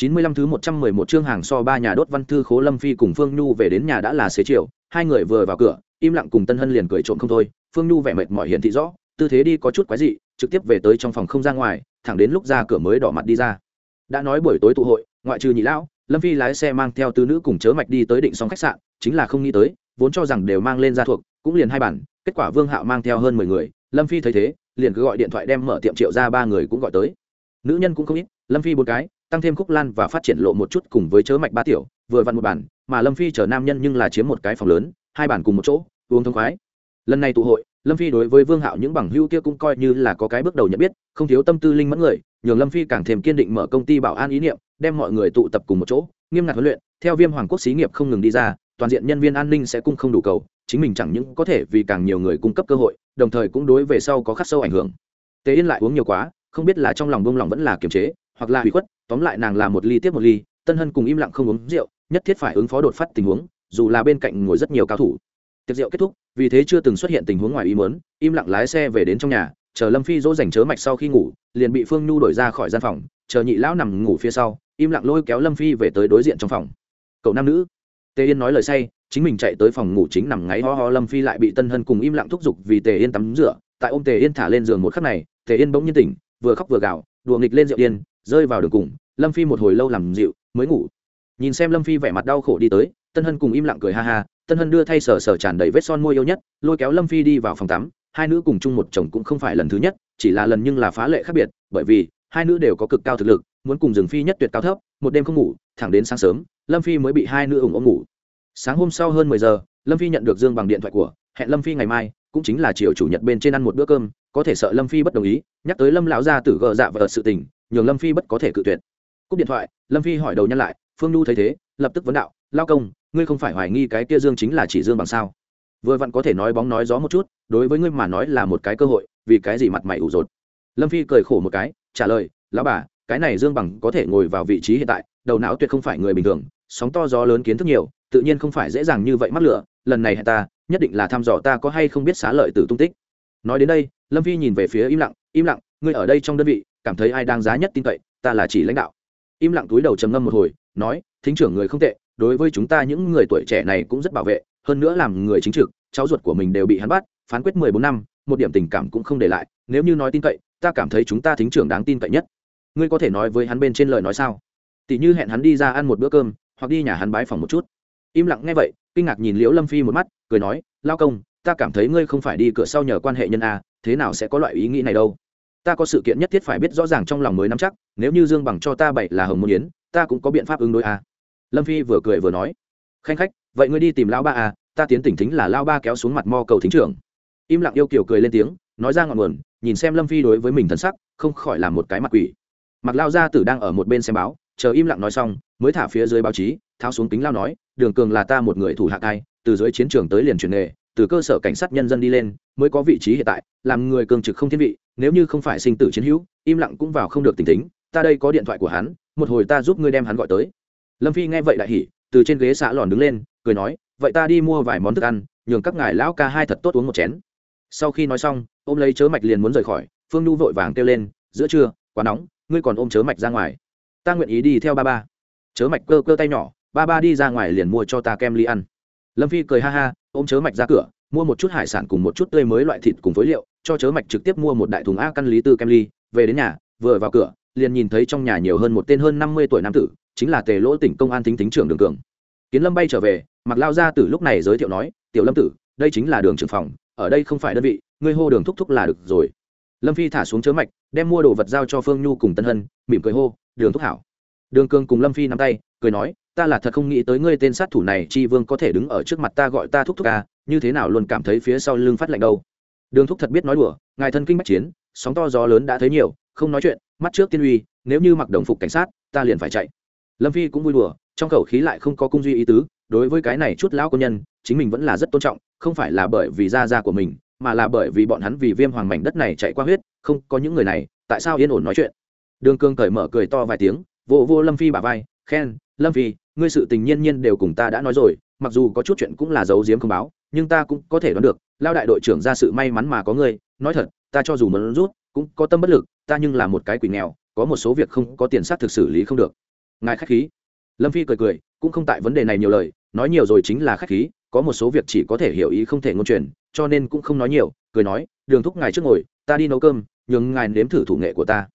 chín mươi lăm thứ một trăm mười một chương hàng so ba nhà đốt văn thư khố lâm phi cùng phương nhu về đến nhà đã là xế chiều, hai người vừa vào cửa, im lặng cùng tân hân liền cười trộm không thôi, phương nhu vẻ mệt mỏi hiển thị rõ, tư thế đi có chút quái dị, trực tiếp về tới trong phòng không ra ngoài, thẳng đến lúc ra cửa mới đỏ mặt đi ra. Đã nói buổi tối tụ hội, ngoại trừ nhị lão, lâm phi lái xe mang theo tứ nữ cùng chớ mạch đi tới định xong khách sạn, chính là không nghĩ tới, vốn cho rằng đều mang lên gia thuộc, cũng liền hai bản, kết quả vương hạo mang theo hơn mười người, lâm phi thấy thế, liền cứ gọi điện thoại đem mở tiệm triệu ra ba người cũng gọi tới. Nữ nhân cũng không ít, lâm phi bốn cái tăng thêm khúc lan và phát triển lộ một chút cùng với chớ mạch ba tiểu, vừa vặn một bản mà lâm phi chở nam nhân nhưng là chiếm một cái phòng lớn, hai bản cùng một chỗ, uống thông khoái. Lần này tụ hội, lâm phi đối với vương hạo những bằng hữu kia cũng coi như là có cái bước đầu nhận biết, không thiếu tâm tư linh mẫn người, nhường lâm phi càng thêm kiên định mở công ty bảo an ý niệm, đem mọi người tụ tập cùng một chỗ, nghiêm ngặt huấn luyện, theo viêm hoàng quốc xí nghiệp không ngừng đi ra, toàn diện nhân viên an ninh sẽ cung không đủ cầu, chính mình chẳng những có thể vì càng nhiều người cung cấp cơ hội, đồng thời cũng đối về sau có khắc sâu ảnh hưởng. Tế yên lại uống nhiều quá, không biết là trong lòng bông lòng vẫn là kiềm chế hoặc là hủy khuất, tóm lại nàng là một ly tiếp một ly, tân hân cùng im lặng không uống rượu, nhất thiết phải ứng phó đột phát tình huống, dù là bên cạnh ngồi rất nhiều cao thủ. Tiệc rượu kết thúc, vì thế chưa từng xuất hiện tình huống ngoài ý mớn im lặng lái xe về đến trong nhà, chờ lâm phi dỗ dành chớ mạch sau khi ngủ, liền bị phương nhu đổi ra khỏi gian phòng, chờ nhị lão nằm ngủ phía sau, im lặng lôi kéo lâm phi về tới đối diện trong phòng. Cậu nam nữ, tề yên nói lời say, chính mình chạy tới phòng ngủ chính nằm ngáy ho ho, lâm phi lại bị tân hân cùng im lặng thúc giục vì tề yên tắm rửa. Tại ôm tề yên thả lên giường một khắc này, tề yên bỗng nhiên tỉnh, vừa khóc vừa gào, đùa nghịch lên rượu yên rơi vào đường cùng, lâm phi một hồi lâu làm dịu, mới ngủ. Nhìn xem lâm phi vẻ mặt đau khổ đi tới, tân hân cùng im lặng cười ha ha, tân hân đưa thay sở sở tràn đầy vết son môi yêu nhất, lôi kéo lâm phi đi vào phòng tắm, hai nữ cùng chung một chồng cũng không phải lần thứ nhất, chỉ là lần nhưng là phá lệ khác biệt, bởi vì, hai nữ đều có cực cao thực lực, muốn cùng rừng phi nhất tuyệt cao thấp, một đêm không ngủ, thẳng đến sáng sớm, lâm phi mới bị hai nữ ủng ôm ngủ. Sáng hôm sau hơn mười giờ, lâm phi nhận được dương bằng điện thoại của, hẹn lâm phi ngày mai, cũng chính là chiều chủ nhật bên trên ăn một bữa cơm, có thể sợ lâm phi bất đồng ý, nhắc tới lâm lão gia tử gờ dạ và ở sự tình nhường lâm phi bất có thể cự tuyệt. Cúp điện thoại, lâm phi hỏi đầu nhăn lại, phương nhu thấy thế, lập tức vấn đạo, lao công, ngươi không phải hoài nghi cái kia dương chính là chỉ dương bằng sao? Vừa vặn có thể nói bóng nói gió một chút, đối với ngươi mà nói là một cái cơ hội, vì cái gì mặt mày ủ rột? Lâm phi cười khổ một cái, trả lời, lão bà, cái này dương bằng có thể ngồi vào vị trí hiện tại, đầu não tuyệt không phải người bình thường, sóng to gió lớn kiến thức nhiều, tự nhiên không phải dễ dàng như vậy mắc lửa, lần này ta, nhất định là thăm dò ta có hay không biết xá lợi từ tung tích. Nói đến đây, lâm phi nhìn về phía im lặng im lặng, ngươi ở đây trong đơn vị cảm thấy ai đang giá nhất tin cậy, ta là chỉ lãnh đạo. Im lặng túi đầu trầm ngâm một hồi, nói, thính trưởng người không tệ, đối với chúng ta những người tuổi trẻ này cũng rất bảo vệ, hơn nữa làm người chính trực, cháu ruột của mình đều bị hắn bắt, phán quyết mười bốn năm, một điểm tình cảm cũng không để lại, nếu như nói tin cậy, ta cảm thấy chúng ta thính trưởng đáng tin cậy nhất. Ngươi có thể nói với hắn bên trên lời nói sao? Tỷ như hẹn hắn đi ra ăn một bữa cơm, hoặc đi nhà hắn bái phòng một chút. Im lặng nghe vậy, kinh ngạc nhìn liễu lâm phi một mắt, cười nói, lao công, ta cảm thấy ngươi không phải đi cửa sau nhờ quan hệ nhân a, thế nào sẽ có loại ý nghĩ này đâu? Ta có sự kiện nhất thiết phải biết rõ ràng trong lòng mới nắm chắc, nếu như dương bằng cho ta bảy là hồng môn yến, ta cũng có biện pháp ứng đối a. Lâm phi vừa cười vừa nói. Khanh khách, vậy ngươi đi tìm lão ba à? ta tiến tỉnh thính là lao ba kéo xuống mặt mo cầu thính trưởng. Im lặng yêu kiểu cười lên tiếng, nói ra ngọn nguồn, nhìn xem lâm phi đối với mình thân sắc, không khỏi làm một cái mặt quỷ. Mặc lao gia tử đang ở một bên xem báo, chờ im lặng nói xong, mới thả phía dưới báo chí, tháo xuống kính lao nói, đường cường là ta một người thủ hạ cai, từ dưới chiến trường tới liền truyền nghề, từ cơ sở cảnh sát nhân dân đi lên, mới có vị trí hiện tại, làm người cường trực không thiên vị nếu như không phải sinh tử chiến hữu, im lặng cũng vào không được tình tính, ta đây có điện thoại của hắn, một hồi ta giúp ngươi đem hắn gọi tới. Lâm phi nghe vậy đại hỉ, từ trên ghế xã lòn đứng lên, cười nói, vậy ta đi mua vài món thức ăn, nhường các ngài lão ca hai thật tốt uống một chén. Sau khi nói xong, ôm lấy chớ mạch liền muốn rời khỏi, phương nhu vội vàng kêu lên, giữa trưa, quá nóng, ngươi còn ôm chớ mạch ra ngoài. Ta nguyện ý đi theo ba ba. Chớ mạch cơ cơ tay nhỏ, ba ba đi ra ngoài liền mua cho ta kem ly ăn. Lâm phi cười ha ha, ôm chớ mạch ra cửa, mua một chút hải sản cùng một chút tươi mới loại thịt cùng phối liệu cho chớ mạch trực tiếp mua một đại thùng a căn lý tư kem ly, về đến nhà, vừa vào cửa, liền nhìn thấy trong nhà nhiều hơn một tên hơn năm mươi tuổi nam tử, chính là tề lỗ tỉnh công an thính tính trưởng đường cường. Kiến lâm bay trở về mặc lao ra từ lúc này giới thiệu nói, tiểu lâm tử, đây chính là đường trưởng phòng, ở đây không phải đơn vị, ngươi hô đường thúc thúc là được rồi. Lâm phi thả xuống chớ mạch, đem mua đồ vật giao cho phương nhu cùng tân hân, mỉm cười hô, đường thúc hảo. Đường cường cùng lâm phi nắm tay, cười nói, ta là thật không nghĩ tới ngươi tên sát thủ này, chi vương có thể đứng ở trước mặt ta gọi ta thúc thúc ca như thế nào luôn cảm thấy phía sau lưng phát lạnh đâu đường thúc thật biết nói đùa, ngài thân kinh bách chiến, sóng to gió lớn đã thấy nhiều, không nói chuyện, mắt trước tiên uy, nếu như mặc đồng phục cảnh sát, ta liền phải chạy. Lâm phi cũng vui đùa, trong khẩu khí lại không có cung duy ý tứ, đối với cái này chút lão công nhân, chính mình vẫn là rất tôn trọng, không phải là bởi vì da da của mình, mà là bởi vì bọn hắn vì viêm hoàng mảnh đất này chạy qua huyết, không có những người này, tại sao yên ổn nói chuyện? Đường cương cởi mở cười to vài tiếng vô vô lâm phi bà vai, khen, lâm phi, ngươi sự tình nhiên nhiên đều cùng ta đã nói rồi, mặc dù có chút chuyện cũng là giấu giếm không báo, nhưng ta cũng có thể đoán được lao đại đội trưởng ra sự may mắn mà có ngươi, nói thật, ta cho dù muốn rút, cũng có tâm bất lực, ta nhưng là một cái quỷ nghèo, có một số việc không có tiền sát thực xử lý không được. Ngài khách khí. Lâm phi cười cười, cũng không tại vấn đề này nhiều lời, nói nhiều rồi chính là khách khí, có một số việc chỉ có thể hiểu ý không thể ngôn truyền, cho nên cũng không nói nhiều, cười nói, đường thúc ngài trước ngồi, ta đi nấu cơm, nhường ngài nếm thử thủ nghệ của ta.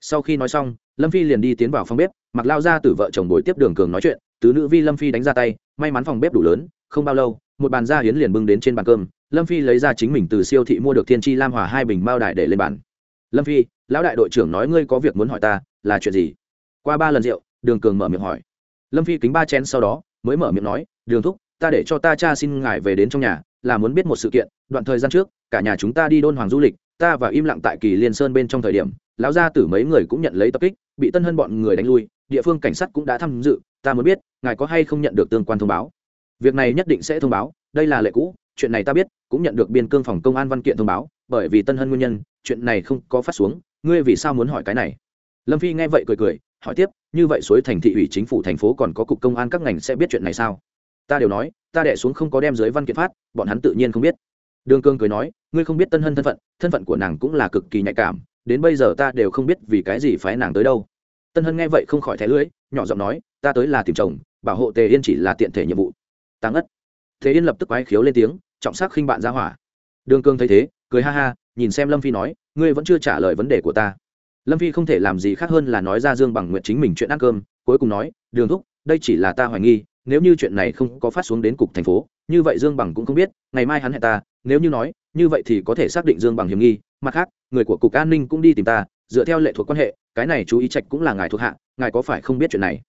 Sau khi nói xong, lâm phi liền đi tiến vào phòng bếp, mặc lao ra từ vợ chồng bồi tiếp đường cường nói chuyện, tứ nữ vi lâm phi đánh ra tay, may mắn phòng bếp đủ lớn, không bao lâu, một bàn da hiến liền bưng đến trên bàn cơm lâm phi lấy ra chính mình từ siêu thị mua được thiên tri lam hòa hai bình bao đài để lên bàn. Lâm phi, lão đại đội trưởng nói ngươi có việc muốn hỏi ta, là chuyện gì? Qua ba lần rượu, đường cường mở miệng hỏi. Lâm phi kính ba chén sau đó, mới mở miệng nói, đường thúc, ta để cho ta cha xin ngài về đến trong nhà, là muốn biết một sự kiện, đoạn thời gian trước, cả nhà chúng ta đi đôn hoàng du lịch, ta và im lặng tại kỳ liên sơn bên trong thời điểm, lão gia tử mấy người cũng nhận lấy tập kích, bị tân hân bọn người đánh lui, địa phương cảnh sát cũng đã tham dự, ta muốn biết, ngài có hay không nhận được tương quan thông báo? Việc này nhất định sẽ thông báo, đây là lệ cũ chuyện này ta biết, cũng nhận được biên cương phòng công an văn kiện thông báo, bởi vì tân hân nguyên nhân, chuyện này không có phát xuống, ngươi vì sao muốn hỏi cái này? Lâm phi nghe vậy cười cười, hỏi tiếp, như vậy suối thành thị ủy chính phủ thành phố còn có cục công an các ngành sẽ biết chuyện này sao? Ta đều nói, ta đẻ xuống không có đem dưới văn kiện phát, bọn hắn tự nhiên không biết. Đường cương cười nói, ngươi không biết tân hân thân phận thân phận của nàng cũng là cực kỳ nhạy cảm, đến bây giờ ta đều không biết vì cái gì phái nàng tới đâu. Tân hân nghe vậy không khỏi thẻ lưỡi, nhỏ giọng nói, ta tới là tìm chồng, bảo hộ tề yên chỉ là tiện thể nhiệm vụ. Tăng ất thế yên lập tức quái khiếu lên tiếng trọng sắc khinh bạn ra hỏa. Đường cương thấy thế, cười ha ha, nhìn xem lâm phi nói, ngươi vẫn chưa trả lời vấn đề của ta. Lâm phi không thể làm gì khác hơn là nói ra dương bằng nguyện chính mình chuyện ăn cơm, cuối cùng nói, đường thúc, đây chỉ là ta hoài nghi, nếu như chuyện này không có phát xuống đến cục thành phố, như vậy dương bằng cũng không biết, ngày mai hắn hẹn ta, nếu như nói, như vậy thì có thể xác định dương bằng hiểm nghi, mặt khác, người của cục an ninh cũng đi tìm ta, dựa theo lệ thuộc quan hệ, cái này chú ý trạch cũng là ngài thuộc hạ, ngài có phải không biết chuyện này?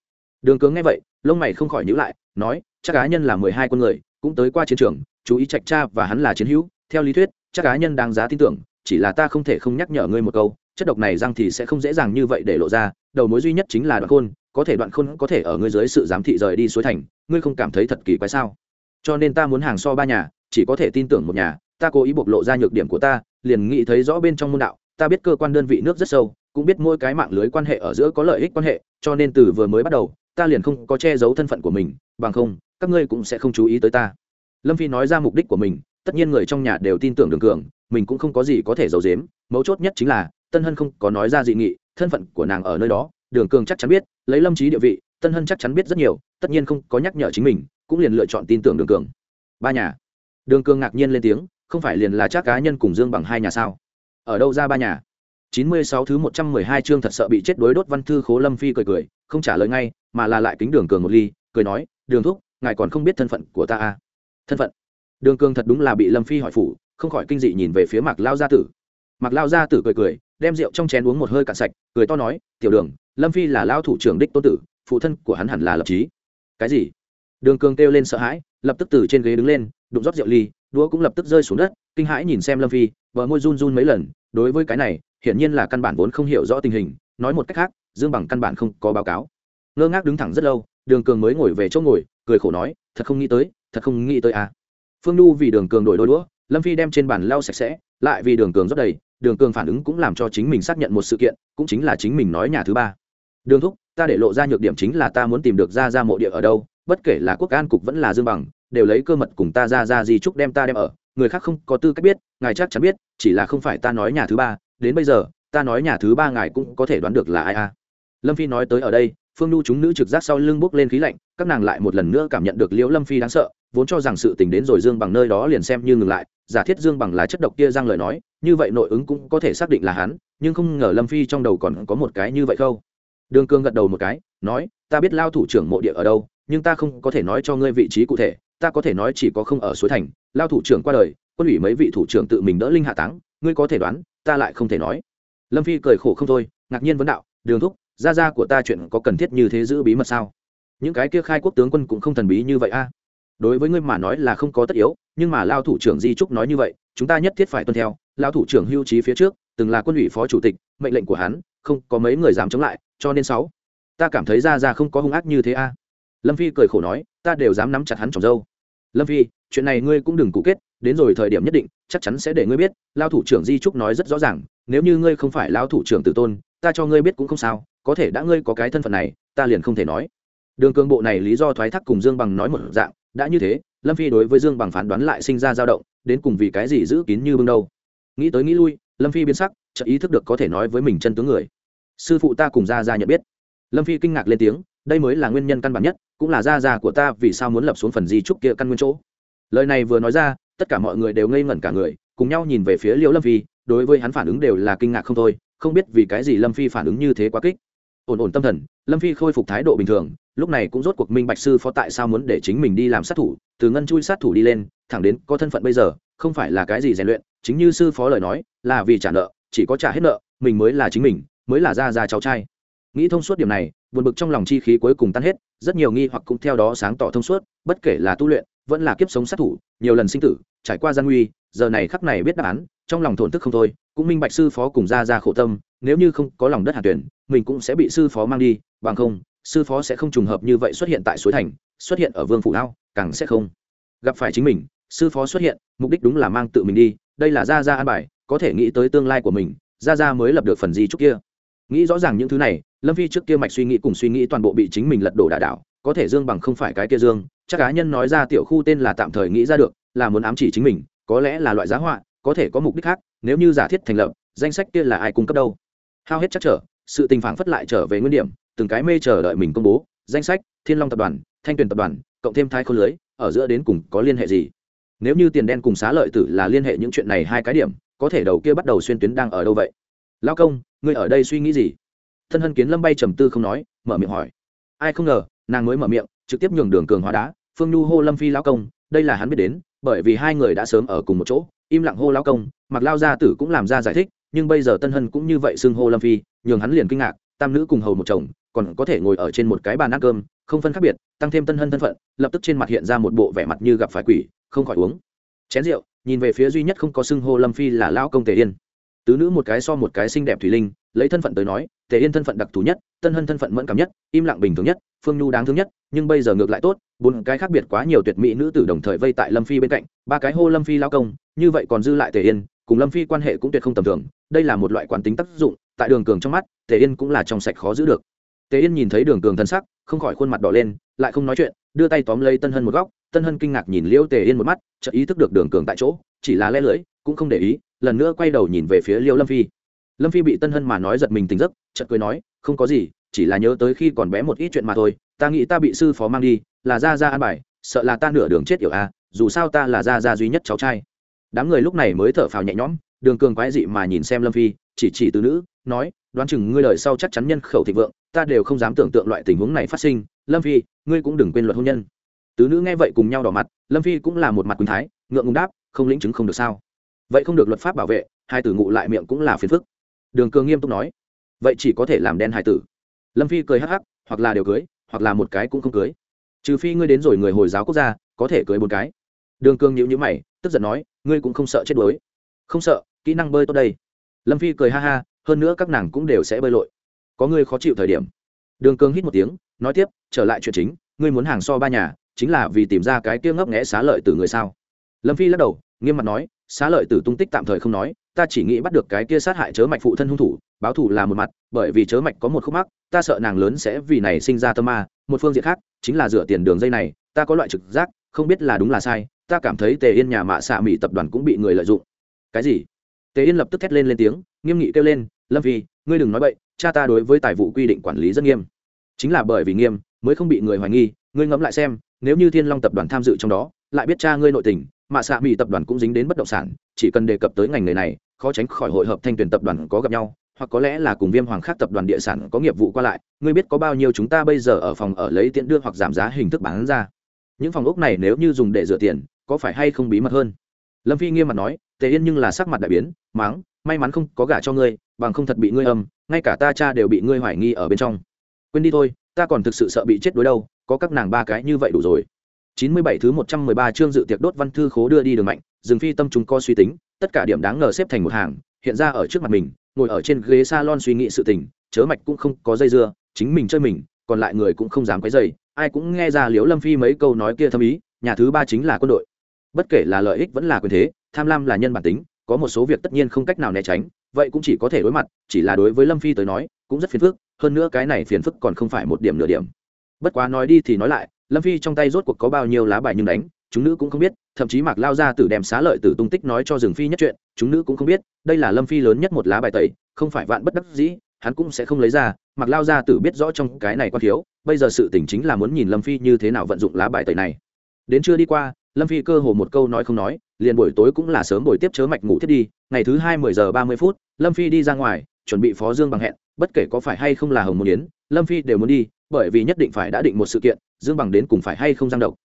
Đường cướng nghe vậy, lông mày không khỏi nhữ lại, nói, chắc cá nhân là mười hai con người cũng tới qua chiến trường, chú ý trạch cha và hắn là chiến hữu, theo lý thuyết, chắc cá nhân đáng giá tin tưởng, chỉ là ta không thể không nhắc nhở ngươi một câu, chất độc này răng thì sẽ không dễ dàng như vậy để lộ ra, đầu mối duy nhất chính là đoạn khôn, có thể đoạn khôn có thể ở ngươi dưới sự giám thị rời đi suối thành, ngươi không cảm thấy thật kỳ quái sao? Cho nên ta muốn hàng so ba nhà, chỉ có thể tin tưởng một nhà, ta cố ý bộc lộ ra nhược điểm của ta, liền nghĩ thấy rõ bên trong môn đạo, ta biết cơ quan đơn vị nước rất sâu, cũng biết mỗi cái mạng lưới quan hệ ở giữa có lợi ích quan hệ, cho nên từ vừa mới bắt đầu, ta liền không có che giấu thân phận của mình, bằng không các ngươi cũng sẽ không chú ý tới ta. Lâm phi nói ra mục đích của mình, tất nhiên người trong nhà đều tin tưởng đường cường, mình cũng không có gì có thể giấu giếm, mấu chốt nhất chính là, tân hân không có nói ra dị nghị, thân phận của nàng ở nơi đó, đường cường chắc chắn biết, lấy lâm trí địa vị, tân hân chắc chắn biết rất nhiều, tất nhiên không có nhắc nhở chính mình, cũng liền lựa chọn tin tưởng đường cường. Ba nhà. Đường cường ngạc nhiên lên tiếng, không phải liền là chắc cá nhân cùng dương bằng hai nhà sao? Ở đâu ra ba nhà? Chín mươi sáu thứ một trăm mười hai chương thật sợ bị chết đối đốt văn thư khố lâm phi cười cười, không trả lời ngay, mà là lại kính đường cường một ly, cười nói, đường thúc ngài còn không biết thân phận của ta à? Thân phận? Đường cường thật đúng là bị lâm phi hỏi phủ, không khỏi kinh dị nhìn về phía mạc lao gia tử. Mạc lao gia tử cười cười, đem rượu trong chén uống một hơi cạn sạch, cười to nói, tiểu đường, lâm phi là lao thủ trưởng đích tôn tử, phụ thân của hắn hẳn là lập trí cái gì? Đường cường kêu lên sợ hãi, lập tức từ trên ghế đứng lên, đụng rót rượu ly, đũa cũng lập tức rơi xuống đất, kinh hãi nhìn xem lâm phi vợ môi run run mấy lần, đối với cái này, hiển nhiên là căn bản vốn không hiểu rõ tình hình, nói một cách khác, dương bằng căn bản không có báo cáo. Ngơ ngác đứng thẳng rất lâu đường cường mới ngồi về chỗ ngồi, cười khổ nói, thật không nghĩ tới, thật không nghĩ tới à phương nhu vì đường cường đổi đôi đũa, lâm phi đem trên bàn lau sạch sẽ, lại vì đường cường rất đầy, đường cường phản ứng cũng làm cho chính mình xác nhận một sự kiện, cũng chính là chính mình nói nhà thứ ba đường thúc, ta để lộ ra nhược điểm chính là ta muốn tìm được ra ra mộ địa ở đâu, bất kể là quốc an cục vẫn là dương bằng, đều lấy cơ mật cùng ta ra ra gì chúc đem ta đem ở, người khác không có tư cách biết, ngài chắc chắn biết, chỉ là không phải ta nói nhà thứ ba, đến bây giờ, ta nói nhà thứ ba ngài cũng có thể đoán được là ai à? lâm phi nói tới ở đây phương nhu chúng nữ trực giác sau lưng bốc lên khí lạnh, các nàng lại một lần nữa cảm nhận được liễu lâm phi đáng sợ, vốn cho rằng sự tình đến rồi dương bằng nơi đó liền xem như ngừng lại, giả thiết dương bằng là chất độc kia giang lời nói, như vậy nội ứng cũng có thể xác định là hắn, nhưng không ngờ lâm phi trong đầu còn có một cái như vậy không? Đường cương gật đầu một cái, nói, ta biết lao thủ trưởng mộ địa ở đâu, nhưng ta không có thể nói cho ngươi vị trí cụ thể, ta có thể nói chỉ có không ở suối thành, lao thủ trưởng qua đời, quân ủy mấy vị thủ trưởng tự mình đỡ linh hạ táng, ngươi có thể đoán, ta lại không thể nói. Lâm phi cười khổ không thôi, ngạc nhiên vấn đạo, đường thúc gia gia của ta chuyện có cần thiết như thế giữ bí mật sao? Những cái kia khai quốc tướng quân cũng không thần bí như vậy a. Đối với ngươi mà nói là không có tất yếu, nhưng mà lao thủ trưởng di trúc nói như vậy, chúng ta nhất thiết phải tuân theo. Lao thủ trưởng hưu trí phía trước, từng là quân ủy phó chủ tịch, mệnh lệnh của hắn, không có mấy người dám chống lại, cho nên sáu. Ta cảm thấy ra ra không có hung ác như thế a. Lâm phi cười khổ nói, ta đều dám nắm chặt hắn trồng dâu. Lâm phi, chuyện này ngươi cũng đừng cụ kết, đến rồi thời điểm nhất định, chắc chắn sẽ để ngươi biết. Lao thủ trưởng di trúc nói rất rõ ràng, nếu như ngươi không phải lao thủ trưởng tử tôn, ta cho ngươi biết cũng không sao có thể đã ngươi có cái thân phận này, ta liền không thể nói. Đường cường bộ này lý do thoái thác cùng dương bằng nói một dạng, đã như thế, lâm phi đối với dương bằng phán đoán lại sinh ra dao động, đến cùng vì cái gì giữ kín như bưng đâu. Nghĩ tới nghĩ lui, lâm phi biến sắc chợ ý thức được có thể nói với mình chân tướng người. Sư phụ ta cùng ra ra nhận biết. Lâm phi kinh ngạc lên tiếng, đây mới là nguyên nhân căn bản nhất, cũng là gia ra của ta vì sao muốn lập xuống phần di trúc kia căn nguyên chỗ. Lời này vừa nói ra, tất cả mọi người đều ngây ngẩn cả người, cùng nhau nhìn về phía liễu lâm phi, đối với hắn phản ứng đều là kinh ngạc không thôi, không biết vì cái gì lâm phi phản ứng như thế quá kích ổn ổn tâm thần, lâm phi khôi phục thái độ bình thường, lúc này cũng rốt cuộc minh bạch sư phó tại sao muốn để chính mình đi làm sát thủ, từ ngân chui sát thủ đi lên, thẳng đến có thân phận bây giờ, không phải là cái gì rèn luyện, chính như sư phó lời nói, là vì trả nợ, chỉ có trả hết nợ, mình mới là chính mình, mới là gia gia cháu trai. Nghĩ thông suốt điểm này, buồn bực trong lòng chi khí cuối cùng tan hết, rất nhiều nghi hoặc cũng theo đó sáng tỏ thông suốt, bất kể là tu luyện, vẫn là kiếp sống sát thủ, nhiều lần sinh tử, trải qua gian nguy giờ này khắc này biết đáp án, trong lòng thổn thức không thôi, cũng minh bạch sư phó cùng ra ra khổ tâm, nếu như không có lòng đất hà tuyển, mình cũng sẽ bị sư phó mang đi, bằng không, sư phó sẽ không trùng hợp như vậy xuất hiện tại suối thành, xuất hiện ở vương phủ lao càng sẽ không gặp phải chính mình. Sư phó xuất hiện, mục đích đúng là mang tự mình đi, đây là ra ra an bài, có thể nghĩ tới tương lai của mình ra ra mới lập được phần gì trước kia. Nghĩ rõ ràng những thứ này, lâm phi trước kia mạch suy nghĩ cùng suy nghĩ toàn bộ bị chính mình lật đổ đà đảo, có thể dương bằng không phải cái kia dương, chắc cá nhân nói ra tiểu khu tên là tạm thời nghĩ ra được, là muốn ám chỉ chính mình có lẽ là loại giá họa, có thể có mục đích khác, nếu như giả thiết thành lập, danh sách kia là ai cung cấp đâu. Hao hết chắc trở, sự tình phản phất lại trở về nguyên điểm, từng cái mê chờ đợi mình công bố, danh sách, thiên long tập đoàn, thanh tuyền tập đoàn, cộng thêm thai khôn lưới, ở giữa đến cùng có liên hệ gì? Nếu như tiền đen cùng xá lợi tử là liên hệ những chuyện này hai cái điểm, có thể đầu kia bắt đầu xuyên tuyến đang ở đâu vậy? Lao công, ngươi ở đây suy nghĩ gì? Thân hân kiến lâm bay trầm tư không nói, mở miệng hỏi. Ai không ngờ, nàng mới mở miệng, trực tiếp nhường đường cường hóa đá, phương nhu hô lâm phi lao công, đây là hắn biết đến bởi vì hai người đã sớm ở cùng một chỗ, im lặng hô lao công mặc lao gia tử cũng làm ra giải thích, nhưng bây giờ tân hân cũng như vậy xưng hô lâm phi, nhường hắn liền kinh ngạc, tam nữ cùng hầu một chồng, còn có thể ngồi ở trên một cái bàn ăn cơm, không phân khác biệt, tăng thêm tân hân thân phận, lập tức trên mặt hiện ra một bộ vẻ mặt như gặp phải quỷ, không khỏi uống. Chén rượu, nhìn về phía duy nhất không có xưng hô lâm phi là lão công tề yên. Tứ nữ một cái so một cái xinh đẹp thủy linh, lấy thân phận tới nói tề yên thân phận đặc thù nhất, tân hân thân phận mẫn cảm nhất, im lặng bình thường nhất, phương nhu đáng thương nhất, nhưng bây giờ ngược lại tốt, bốn cái khác biệt quá nhiều tuyệt mỹ nữ tử đồng thời vây tại lâm phi bên cạnh, ba cái hô lâm phi lao công, như vậy còn dư lại tề yên, cùng lâm phi quan hệ cũng tuyệt không tầm thường, đây là một loại quán tính tác dụng, tại đường cường trong mắt, tề yên cũng là trong sạch khó giữ được. Tề yên nhìn thấy đường cường thân sắc, không khỏi khuôn mặt đỏ lên, lại không nói chuyện, đưa tay tóm lấy tân hân một góc, tân hân kinh ngạc nhìn liễu tề yên một mắt, chợt ý thức được đường cường tại chỗ, chỉ là lẽ lưỡi, cũng không để ý, lần nữa quay đầu nhìn về phía liễu lâm phi lâm phi bị tân hân mà nói giật mình tỉnh giấc chợt cười nói không có gì chỉ là nhớ tới khi còn bé một ít chuyện mà thôi. Ta nghĩ ta bị sư phó mang đi là ra ra an bài sợ là ta nửa đường chết yểu a à, dù sao ta là ra ra duy nhất cháu trai. Đám người lúc này mới thở phào nhẹ nhõm đường cường quái dị mà nhìn xem lâm phi chỉ chỉ từ nữ nói đoán chừng ngươi lời sau chắc chắn nhân khẩu thịnh vượng ta đều không dám tưởng tượng loại tình huống này phát sinh. Lâm phi ngươi cũng đừng quên luật hôn nhân. Tứ nữ nghe vậy cùng nhau đỏ mặt lâm phi cũng là một mặt quỳnh thái ngượng ngùng đáp không lĩnh chứng không được sao? Vậy không được luật pháp bảo vệ hai tử ngụ lại miệng cũng là phiền phức đường cường nghiêm túc nói, vậy chỉ có thể làm đen hải tử. Lâm phi cười hắc hắc, hoặc là đều cưới, hoặc là một cái cũng không cưới. Trừ phi ngươi đến rồi người hồi giáo quốc gia, có thể cưới một cái. Đường cường nhịu nhữ mày, tức giận nói, ngươi cũng không sợ chết đuối. Không sợ, kỹ năng bơi tốt đây. Lâm phi cười ha ha, hơn nữa các nàng cũng đều sẽ bơi lội. Có ngươi khó chịu thời điểm. Đường cường hít một tiếng, nói tiếp, trở lại chuyện chính, ngươi muốn hàng so ba nhà, chính là vì tìm ra cái kia ngấp nghẽ xá lợi từ người sao? Lâm phi lắc đầu nghiêm mặt nói, xá lợi tử tung tích tạm thời không nói, ta chỉ nghĩ bắt được cái kia sát hại chớ mạch phụ thân hung thủ, báo thù là một mặt, bởi vì chớ mạch có một khúc mắc, ta sợ nàng lớn sẽ vì này sinh ra tâm ma, một phương diện khác, chính là dựa tiền đường dây này, ta có loại trực giác, không biết là đúng là sai, ta cảm thấy tề yên nhà mạ xạ mỹ tập đoàn cũng bị người lợi dụng. Cái gì? Tề yên lập tức thét lên lên tiếng, nghiêm nghị kêu lên, lâm phi, ngươi đừng nói bậy, cha ta đối với tài vụ quy định quản lý rất nghiêm. Chính là bởi vì nghiêm, mới không bị người hoài nghi, ngươi ngẫm lại xem, nếu như thiên long tập đoàn tham dự trong đó, lại biết cha ngươi nội tình mạ xạ mỹ tập đoàn cũng dính đến bất động sản, chỉ cần đề cập tới ngành nghề này, khó tránh khỏi hội hợp thanh tuyển tập đoàn có gặp nhau, hoặc có lẽ là cùng viêm hoàng khác tập đoàn địa sản có nghiệp vụ qua lại, ngươi biết có bao nhiêu chúng ta bây giờ ở phòng ở lấy tiện đưa hoặc giảm giá hình thức bán ra. Những phòng ốc này nếu như dùng để rửa tiền, có phải hay không bí mật hơn? Lâm phi nghiêm mặt nói, tề yên nhưng là sắc mặt đại biến máng may mắn không có gả cho ngươi, bằng không thật bị ngươi âm, ngay cả ta cha đều bị ngươi hoài nghi ở bên trong. Quên đi thôi, ta còn thực sự sợ bị chết đối đâu, có các nàng ba cái như vậy đủ rồi chín mươi bảy thứ một trăm mười ba chương dự tiệc đốt văn thư khố đưa đi đường mạnh dừng phi tâm chúng co suy tính, tất cả điểm đáng ngờ xếp thành một hàng, hiện ra ở trước mặt mình, ngồi ở trên ghế salon suy nghĩ sự tình, chớ mạch cũng không có dây dưa, chính mình chơi mình, còn lại người cũng không dám quấy rầy, ai cũng nghe ra liễu lâm phi mấy câu nói kia thâm ý, nhà thứ ba chính là quân đội. Bất kể là lợi ích vẫn là quyền thế, tham lam là nhân bản tính, có một số việc tất nhiên không cách nào né tránh, vậy cũng chỉ có thể đối mặt, chỉ là đối với lâm phi tới nói, cũng rất phiền phức, hơn nữa cái này phiền phức còn không phải một điểm nửa điểm. Bất quá nói đi thì nói lại lâm phi trong tay rốt cuộc có bao nhiêu lá bài nhưng đánh, chúng nữ cũng không biết, thậm chí mạc lao ra từ đem xá lợi từ tung tích nói cho rừng phi nhất chuyện, chúng nữ cũng không biết, đây là lâm phi lớn nhất một lá bài tẩy, không phải vạn bất đắc dĩ, hắn cũng sẽ không lấy ra mặc lao ra tử biết rõ trong cái này quan thiếu, bây giờ sự tỉnh chính là muốn nhìn lâm phi như thế nào vận dụng lá bài tẩy này. Đến chưa đi qua, lâm phi cơ hồ một câu nói không nói, liền buổi tối cũng là sớm buổi tiếp chớ mạch ngủ thiết đi, ngày thứ hai mười giờ ba mươi phút, lâm phi đi ra ngoài, chuẩn bị phó dương bằng hẹn, bất kể có phải hay không là hồng môn yến lâm phi đều muốn đi, bởi vì nhất định phải đã định một sự kiện, dương bằng đến cùng phải hay không giang độc.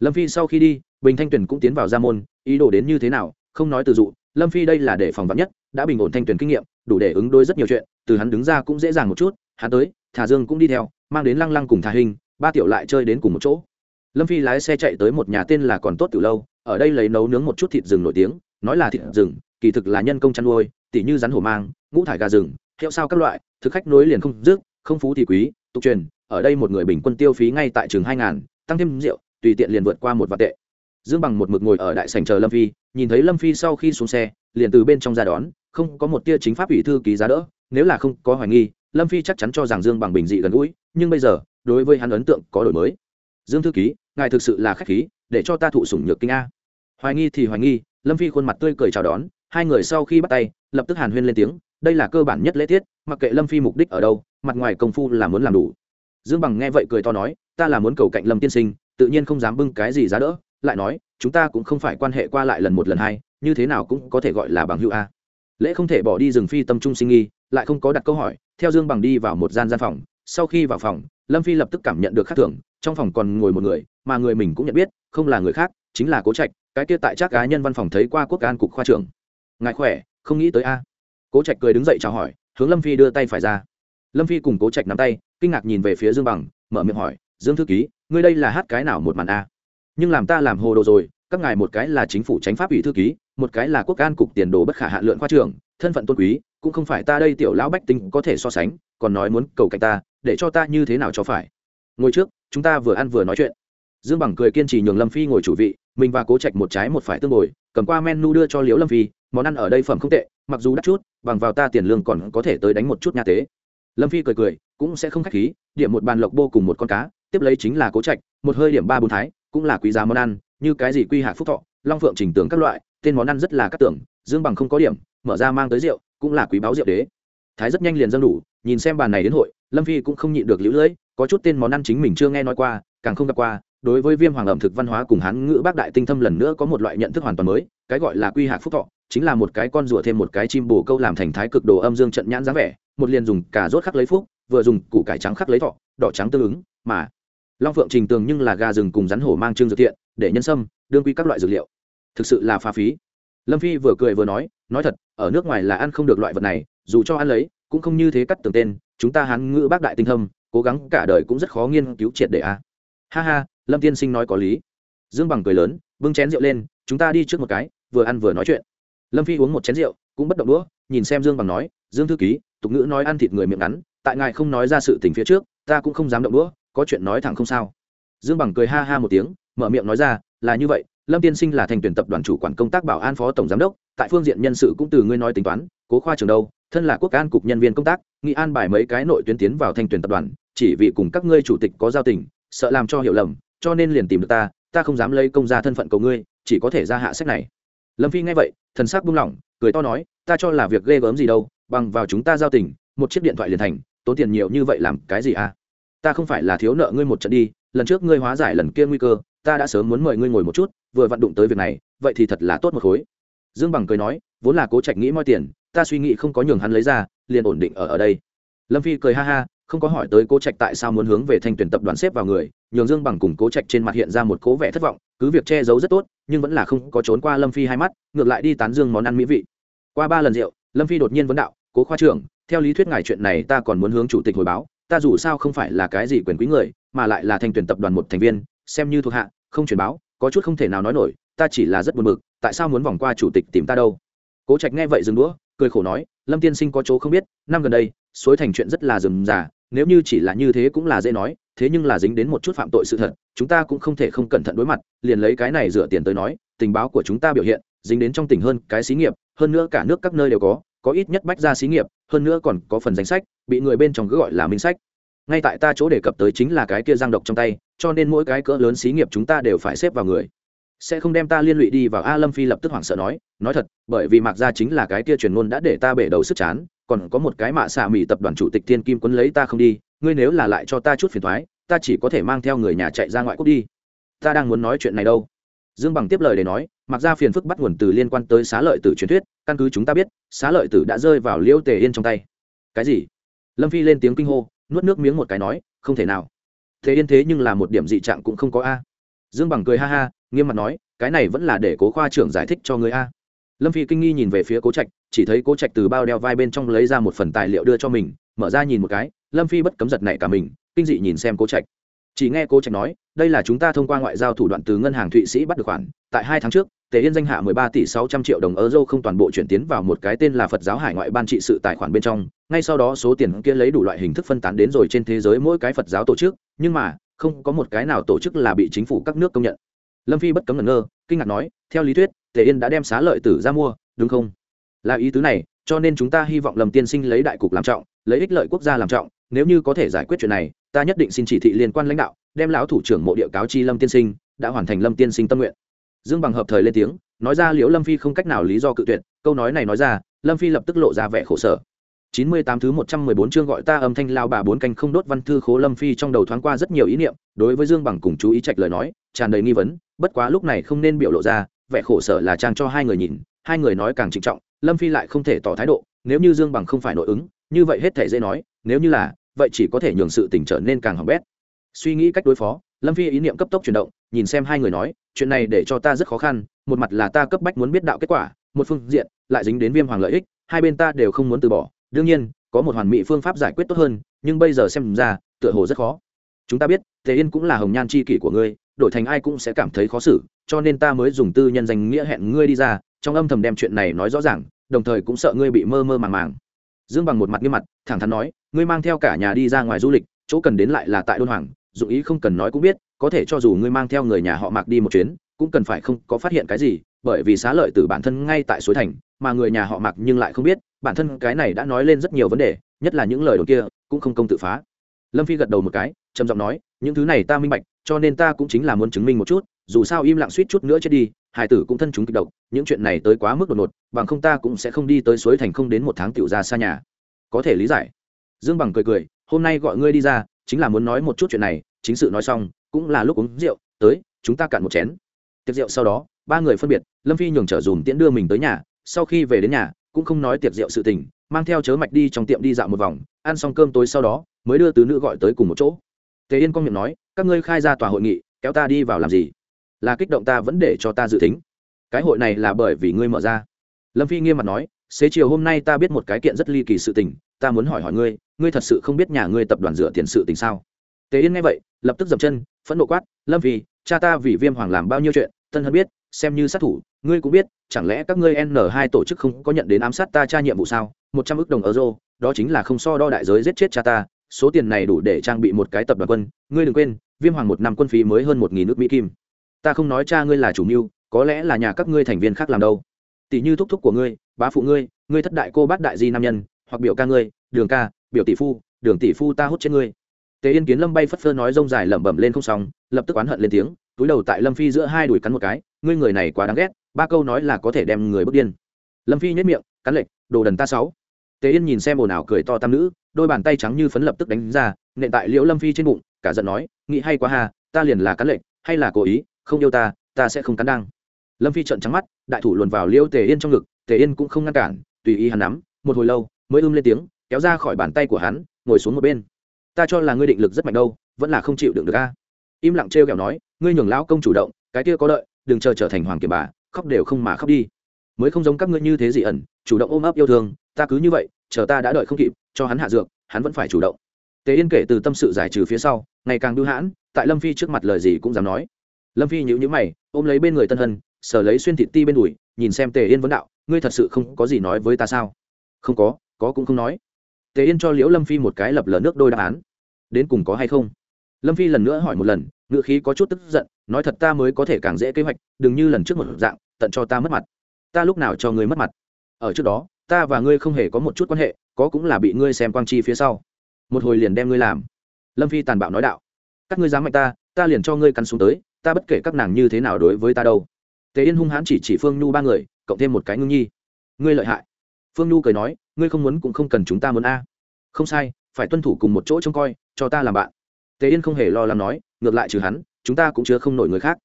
Lâm phi sau khi đi, bình thanh tuyền cũng tiến vào gia môn, ý đồ đến như thế nào, không nói từ dụ, lâm phi đây là để phòng vắn nhất, đã bình ổn thanh tuyền kinh nghiệm, đủ để ứng đối rất nhiều chuyện, từ hắn đứng ra cũng dễ dàng một chút, hắn tới, thả dương cũng đi theo, mang đến lăng lăng cùng thả hình, ba tiểu lại chơi đến cùng một chỗ. Lâm phi lái xe chạy tới một nhà tên là còn tốt từ lâu, ở đây lấy nấu nướng một chút thịt rừng nổi tiếng, nói là thịt rừng, kỳ thực là nhân công chăn nuôi, tỉ như rắn hổ mang, ngũ thải gà rừng hiệu sao các loại, thực khách nối liền không dứt không phú thì quý, tục truyền, ở đây một người bình quân tiêu phí ngay tại trường hai ngàn, tăng thêm rượu, tùy tiện liền vượt qua một vạn tệ. Dương bằng một mực ngồi ở đại sảnh chờ lâm phi, nhìn thấy lâm phi sau khi xuống xe, liền từ bên trong ra đón, không có một tia chính pháp ủy thư ký giá đỡ, nếu là không có hoài nghi, lâm phi chắc chắn cho rằng dương bằng bình dị gần gũi, nhưng bây giờ, đối với hắn ấn tượng có đổi mới. Dương thư ký, ngài thực sự là khách khí, để cho ta thụ sủng nhược kinh a. Hoài nghi thì hoài nghi, lâm phi khuôn mặt tươi cười chào đón, hai người sau khi bắt tay, lập tức hàn huyên lên tiếng đây là cơ bản nhất lễ tiết, mặc kệ lâm phi mục đích ở đâu, mặt ngoài công phu là muốn làm đủ. Dương bằng nghe vậy cười to nói, ta là muốn cầu cạnh lâm tiên sinh, tự nhiên không dám bưng cái gì giá đỡ, lại nói, chúng ta cũng không phải quan hệ qua lại lần một lần hai, như thế nào cũng có thể gọi là bằng hữu a. Lễ không thể bỏ đi rừng phi tâm trung sinh nghi lại không có đặt câu hỏi, theo dương bằng đi vào một gian gian phòng, sau khi vào phòng, lâm phi lập tức cảm nhận được khác thường, trong phòng còn ngồi một người, mà người mình cũng nhận biết, không là người khác, chính là cố trạch, cái kia tại chắc cá nhân văn phòng thấy qua quốc an cục khoa trưởng. Ngài khỏe, không nghĩ tới a cố trạch cười đứng dậy chào hỏi, hướng lâm phi đưa tay phải ra. Lâm phi cùng cố trạch nắm tay, kinh ngạc nhìn về phía dương bằng, mở miệng hỏi, dương thư ký, ngươi đây là hát cái nào một màn a? Nhưng làm ta làm hồ đồ rồi, các ngài một cái là chính phủ tránh pháp ủy thư ký, một cái là quốc an cục tiền đồ bất khả hạ lượn khoa trưởng, thân phận tôn quý, cũng không phải ta đây tiểu lão bách tính có thể so sánh, còn nói muốn cầu cạnh ta, để cho ta như thế nào cho phải? Ngồi trước, chúng ta vừa ăn vừa nói chuyện dương bằng cười kiên trì nhường lâm phi ngồi chủ vị, mình và cố trạch một trái một phải tương bồi, cầm qua menu đưa cho liễu lâm phi, món ăn ở đây phẩm không tệ, mặc dù đắt chút, bằng vào ta tiền lương còn có thể tới đánh một chút nhà tế. Lâm phi cười cười, cũng sẽ không khách khí, điểm một bàn lộc bô cùng một con cá, tiếp lấy chính là cố trạch, một hơi điểm ba bốn thái, cũng là quý giá món ăn, như cái gì quy hạ phúc thọ, long phượng trình tưởng các loại, tên món ăn rất là các tưởng dương bằng không có điểm, mở ra mang tới rượu, cũng là quý báo rượu đế. Thái rất nhanh liền dâng đủ, nhìn xem bàn này đến hội, lâm phi cũng không nhịn được lũ lưỡi có chút tên món ăn chính mình chưa nghe nói qua, càng không gặp qua đối với viêm hoàng ẩm thực văn hóa cùng hán ngữ bác đại tinh thâm lần nữa có một loại nhận thức hoàn toàn mới, cái gọi là quy hạc phúc thọ, chính là một cái con rùa thêm một cái chim bồ câu làm thành thái cực đồ âm dương trận nhãn dáng vẻ, một liền dùng cà rốt khắc lấy phúc, vừa dùng củ cải trắng khắc lấy thọ, đỏ trắng tương ứng, mà long phượng trình tường nhưng là gà rừng cùng rắn hổ mang trương dược thiện, để nhân sâm, đương quy các loại dược liệu. Thực sự là pha phí. Lâm phi vừa cười vừa nói nói thật, ở nước ngoài là ăn không được loại vật này, dù cho ăn lấy, cũng không như thế cắt tường tên, chúng ta hán ngữ bác đại tinh thâm, cố gắng cả đời cũng rất khó nghiên cứu triệt để a ha ha lâm tiên sinh nói có lý. Dương bằng cười lớn, bưng chén rượu lên, chúng ta đi trước một cái, vừa ăn vừa nói chuyện. Lâm phi uống một chén rượu, cũng bất động đũa, nhìn xem dương bằng nói, dương thư ký, tục ngữ nói ăn thịt người miệng ngắn, tại ngài không nói ra sự tình phía trước, ta cũng không dám động đũa, có chuyện nói thẳng không sao. Dương bằng cười ha ha một tiếng, mở miệng nói ra, là như vậy, lâm tiên sinh là thành tuyển tập đoàn chủ quản công tác bảo an phó tổng giám đốc, tại phương diện nhân sự cũng từ ngươi nói tính toán, cố khoa trường đâu, thân là quốc an cục nhân viên công tác, nghị an bài mấy cái nội tuyến tiến vào thanh tuyển tập đoàn, chỉ vì cùng các ngươi chủ tịch có giao tình, sợ làm cho hiểu lầm cho nên liền tìm được ta ta không dám lấy công ra thân phận cầu ngươi, chỉ có thể ra hạ sách này. Lâm phi nghe vậy, thần sắc buông lỏng, cười to nói, ta cho là việc ghê gớm gì đâu, bằng vào chúng ta giao tình, một chiếc điện thoại liền thành, tốn tiền nhiều như vậy làm cái gì à? Ta không phải là thiếu nợ ngươi một trận đi, lần trước ngươi hóa giải lần kia nguy cơ, ta đã sớm muốn mời ngươi ngồi một chút, vừa vặn đụng tới việc này, vậy thì thật là tốt một khối. Dương bằng cười nói, vốn là cố trạch nghĩ moi tiền, ta suy nghĩ không có nhường hắn lấy ra, liền ổn định ở ở đây. Lâm phi cười ha ha không có hỏi tới cố trạch tại sao muốn hướng về thanh tuyển tập đoàn xếp vào người, nhường dương bằng cùng cố trạch trên mặt hiện ra một cố vẻ thất vọng, cứ việc che giấu rất tốt, nhưng vẫn là không có trốn qua lâm phi hai mắt, ngược lại đi tán dương món ăn mỹ vị. Qua ba lần rượu, lâm phi đột nhiên vấn đạo, cố khoa trưởng, theo lý thuyết ngài chuyện này ta còn muốn hướng chủ tịch hồi báo, ta dù sao không phải là cái gì quyền quý người, mà lại là thanh tuyển tập đoàn một thành viên, xem như thuộc hạ, không truyền báo, có chút không thể nào nói nổi, ta chỉ là rất buồn bực, tại sao muốn vòng qua chủ tịch tìm ta đâu? Cố trạch nghe vậy dừng đũa, cười khổ nói, lâm tiên sinh có chỗ không biết, năm gần đây suối thành chuyện rất là rườm rà, nếu như chỉ là như thế cũng là dễ nói, thế nhưng là dính đến một chút phạm tội sự thật, chúng ta cũng không thể không cẩn thận đối mặt, liền lấy cái này dựa tiền tới nói, tình báo của chúng ta biểu hiện, dính đến trong tỉnh hơn cái xí nghiệp, hơn nữa cả nước các nơi đều có có ít nhất bách ra xí nghiệp, hơn nữa còn có phần danh sách, bị người bên trong cứ gọi là minh sách. Ngay tại ta chỗ đề cập tới chính là cái kia giang độc trong tay, cho nên mỗi cái cỡ lớn xí nghiệp chúng ta đều phải xếp vào người. Sẽ không đem ta liên lụy đi vào a lâm phi lập tức hoảng sợ nói nói thật, bởi vì mạc gia chính là cái kia truyền ngôn đã để ta bể đầu sức chán còn có một cái mạ xạ mỹ tập đoàn chủ tịch thiên kim quấn lấy ta không đi, ngươi nếu là lại cho ta chút phiền thoái, ta chỉ có thể mang theo người nhà chạy ra ngoại quốc đi. Ta đang muốn nói chuyện này đâu. Dương bằng tiếp lời để nói, mặc ra phiền phức bắt nguồn từ liên quan tới xá lợi tử truyền thuyết, căn cứ chúng ta biết, xá lợi tử đã rơi vào liêu tề yên trong tay. Cái gì? Lâm phi lên tiếng kinh hô, nuốt nước miếng một cái nói, không thể nào. Thế yên thế nhưng là một điểm dị trạng cũng không có a. Dương bằng cười ha ha, nghiêm mặt nói, cái này vẫn là để cố khoa trưởng giải thích cho người a lâm phi kinh nghi nhìn về phía cố trạch, chỉ thấy cố trạch từ bao đeo vai bên trong lấy ra một phần tài liệu đưa cho mình, mở ra nhìn một cái, lâm phi bất cấm giật này cả mình, kinh dị nhìn xem cố trạch. Chỉ nghe cố trạch nói, đây là chúng ta thông qua ngoại giao thủ đoạn từ ngân hàng thụy sĩ bắt được khoản, tại hai tháng trước, tề yên danh hạ 13 tỷ 600 triệu đồng euro không toàn bộ chuyển tiến vào một cái tên là phật giáo hải ngoại ban trị sự tài khoản bên trong, ngay sau đó số tiền kia lấy đủ loại hình thức phân tán đến rồi trên thế giới mỗi cái phật giáo tổ chức, nhưng mà, không có một cái nào tổ chức là bị chính phủ các nước công nhận. Lâm phi bất cấm ngẩn ngơ kinh ngạc nói, theo lý thuyết, tề yên đã đem xá lợi tử ra mua, đúng không? Là ý tứ này, cho nên chúng ta hy vọng lâm tiên sinh lấy đại cục làm trọng, lấy ích lợi quốc gia làm trọng, nếu như có thể giải quyết chuyện này, ta nhất định xin chỉ thị liên quan lãnh đạo, đem lão thủ trưởng mộ địa cáo chi lâm tiên sinh, đã hoàn thành lâm tiên sinh tâm nguyện. Dương bằng hợp thời lên tiếng, nói ra liễu lâm phi không cách nào lý do cự tuyệt, câu nói này nói ra, lâm phi lập tức lộ ra vẻ khổ sở. Chín mươi tám thứ một trăm mười bốn chương gọi ta âm thanh lao bà bốn canh không đốt văn thư khố lâm phi trong đầu thoáng qua rất nhiều ý niệm, đối với dương bằng cùng chú ý trạch lời nói, tràn đầy nghi vấn bất quá lúc này không nên biểu lộ ra, vẻ khổ sở là trang cho hai người nhìn, hai người nói càng trịnh trọng, lâm phi lại không thể tỏ thái độ, nếu như dương bằng không phải nội ứng, như vậy hết thể dễ nói, nếu như là, vậy chỉ có thể nhường sự tình trở nên càng hỏng bét. Suy nghĩ cách đối phó, lâm phi ý niệm cấp tốc chuyển động, nhìn xem hai người nói, chuyện này để cho ta rất khó khăn, một mặt là ta cấp bách muốn biết đạo kết quả, một phương diện lại dính đến viêm hoàng lợi ích, hai bên ta đều không muốn từ bỏ. Đương nhiên, có một hoàn mỹ phương pháp giải quyết tốt hơn, nhưng bây giờ xem ra, tựa hồ rất khó chúng ta biết, tề yên cũng là hồng nhan c h i kỷ của ngươi, đổi thành ai cũng sẽ cảm thấy khó xử, cho nên ta mới dùng tư nhân danh nghĩa hẹn ngươi đi ra, trong âm thầm đem chuyện này nói rõ ràng, đồng thời cũng sợ ngươi bị mơ mơ màng màng. Dương bằng một mặt nghiêm mặt, thẳng thắn nói, ngươi mang theo cả nhà đi ra ngoài du lịch, chỗ cần đến lại là tại đôn hoàng dụng ý không cần nói cũng biết, có thể cho dù ngươi mang theo người nhà họ mạc đi một chuyến, cũng cần phải không có phát hiện cái gì, bởi vì xá lợi từ bản thân ngay tại suối thành, mà người nhà họ mạc nhưng lại không biết, bản thân cái này đã nói lên rất nhiều vấn đề, nhất là những lời đồn kia, cũng không công tự phá. Lâm phi gật đầu một cái trầm giọng nói, những thứ này ta minh bạch, cho nên ta cũng chính là muốn chứng minh một chút, dù sao im lặng suýt chút nữa chết đi hải tử cũng thân chúng kịch độc, những chuyện này tới quá mức đột ngột, bằng không ta cũng sẽ không đi tới suối thành không đến một tháng tiểu ra xa nhà. Có thể lý giải. Dương bằng cười cười, hôm nay gọi ngươi đi ra, chính là muốn nói một chút chuyện này, chính sự nói xong, cũng là lúc uống rượu, tới, chúng ta cạn một chén. Tiệc rượu sau đó, ba người phân biệt, lâm phi nhường trở dùm tiễn đưa mình tới nhà, sau khi về đến nhà, cũng không nói tiệc rượu sự tình, mang theo chớ mạch đi trong tiệm đi dạo một vòng, ăn xong cơm tối sau đó, mới đưa tứ nữ gọi tới cùng một chỗ tề yên con miệng nói, các ngươi khai ra tòa hội nghị, kéo ta đi vào làm gì? Là kích động ta vẫn để cho ta dự tính. Cái hội này là bởi vì ngươi mở ra. Lâm phi nghiêm mặt nói, xế chiều hôm nay ta biết một cái kiện rất ly kỳ sự tình, ta muốn hỏi hỏi ngươi ngươi thật sự không biết nhà ngươi tập đoàn rửa tiền sự tình sao? Tề yên nghe vậy, lập tức dậm chân, phẫn nộ quát, lâm phi, cha ta vì viêm hoàng làm bao nhiêu chuyện tân hân biết, xem như sát thủ, ngươi cũng biết, chẳng lẽ các ngươi n hai tổ chức không có nhận đến ám sát ta tra nhiệm vụ sao? Một trăm ước đồng euro, đó chính là không so đo đại giới giết chết cha ta số tiền này đủ để trang bị một cái tập đoàn quân, ngươi đừng quên, viêm hoàng một năm quân phí mới hơn một nghìn nước mỹ kim. Ta không nói cha ngươi là chủ mưu, có lẽ là nhà các ngươi thành viên khác làm đâu. Tỷ như thúc thúc của ngươi, bá phụ ngươi ngươi thất đại cô bác đại di nam nhân, hoặc biểu ca ngươi, đường ca, biểu tỷ phu, đường tỷ phu ta hút trên ngươi. Tề yên kiến lâm bay phất phơ nói rông dài lẩm bẩm lên không xong, lập tức oán hận lên tiếng, túi đầu tại lâm phi giữa hai đùi cắn một cái, ngươi người này quá đáng ghét, ba câu nói là có thể đem người bước điên. Lâm phi nhất miệng, cắn lệch, đồ đần ta sáu tề yên nhìn xem ồn ào cười to tam nữ đôi bàn tay trắng như phấn lập tức đánh ra nện tại liễu lâm phi trên bụng cả giận nói nghĩ hay quá hà ta liền là cắn lệnh hay là cố ý không yêu ta ta sẽ không cắn đăng. Lâm phi trợn trắng mắt đại thủ luồn vào liễu tề yên trong ngực tề yên cũng không ngăn cản tùy ý hắn nắm một hồi lâu mới ưm lên tiếng kéo ra khỏi bàn tay của hắn ngồi xuống một bên. Ta cho là ngươi định lực rất mạnh đâu vẫn là không chịu đựng được a. Im lặng trêu kẹo nói ngươi nhường lão công chủ động cái kia có lợi, đừng chờ trở thành hoàng kiểm bà khóc đều không mà khóc đi mới không giống các ngươi như thế gì ẩn, chủ động ôm ấp yêu thương, ta cứ như vậy, chờ ta đã đợi không kịp, cho hắn hạ dược, hắn vẫn phải chủ động. Tề yên kể từ tâm sự giải trừ phía sau, ngày càng đưu hãn, tại lâm phi trước mặt lời gì cũng dám nói. Lâm phi nhữ nhữ mày, ôm lấy bên người tân hân sở lấy xuyên thịt ti bên đùi, nhìn xem tề yên vấn đạo, ngươi thật sự không có gì nói với ta sao? Không có có cũng không nói. Tề yên cho liễu lâm phi một cái lập lờ nước đôi đáp án. Đến cùng có hay không? Lâm phi lần nữa hỏi một lần ngựa khí có chút tức giận, nói thật ta mới có thể càng dễ kế hoạch, đừng như lần trước một dạng, tận cho ta mất mặt ta lúc nào cho ngươi mất mặt? Ở trước đó, ta và ngươi không hề có một chút quan hệ, có cũng là bị ngươi xem quang chi phía sau. Một hồi liền đem ngươi làm. Lâm phi tàn bạo nói đạo. Các ngươi dám mạnh ta ta liền cho ngươi cắn xuống tới, ta bất kể các nàng như thế nào đối với ta đâu. Tề yên hung hãn chỉ chỉ phương nhu ba người, cộng thêm một cái ngưng nhi. Ngươi lợi hại. Phương nhu cười nói, ngươi không muốn cũng không cần chúng ta muốn a. Không sai, phải tuân thủ cùng một chỗ trông coi, cho ta làm bạn. Tề yên không hề lo lắng nói, ngược lại trừ hắn, chúng ta cũng chưa không nổi người khác.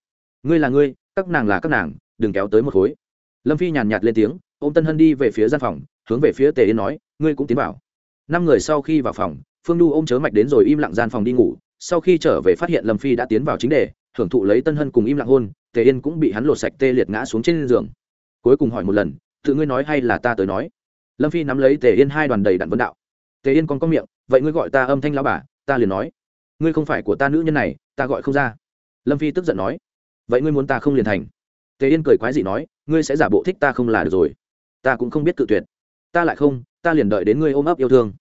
Ngươi là ngươi, các nàng là các nàng, đừng kéo tới một khối lâm phi nhàn nhạt lên tiếng ô m tân hân đi về phía gian phòng, hướng về phía tề yên nói, ngươi cũng tiến vào. Năm người sau khi vào phòng, phương nhu ôm chớ mạch đến rồi im lặng gian phòng đi ngủ. Sau khi trở về phát hiện lâm phi đã tiến vào chính đề, hưởng thụ lấy tân hân cùng im lặng hôn, tề yên cũng bị hắn lột sạch tê liệt ngã xuống trên giường. Cuối cùng hỏi một lần, tự ngươi nói hay là ta tới nói? Lâm phi nắm lấy tề yên hai đoàn đầy đặn vấn đạo. Tề yên còn có miệng, vậy ngươi gọi ta âm thanh lao bà, ta liền nói. Ngươi không phải của ta nữ nhân này, ta gọi không ra. Lâm phi tức giận nói, vậy ngươi muốn ta không liền thành? Tề yên cười quái dị nói, ngươi sẽ giả bộ thích ta không là được rồi. Ta cũng không biết cự tuyệt. Ta lại không, ta liền đợi đến ngươi ôm ấp yêu thương.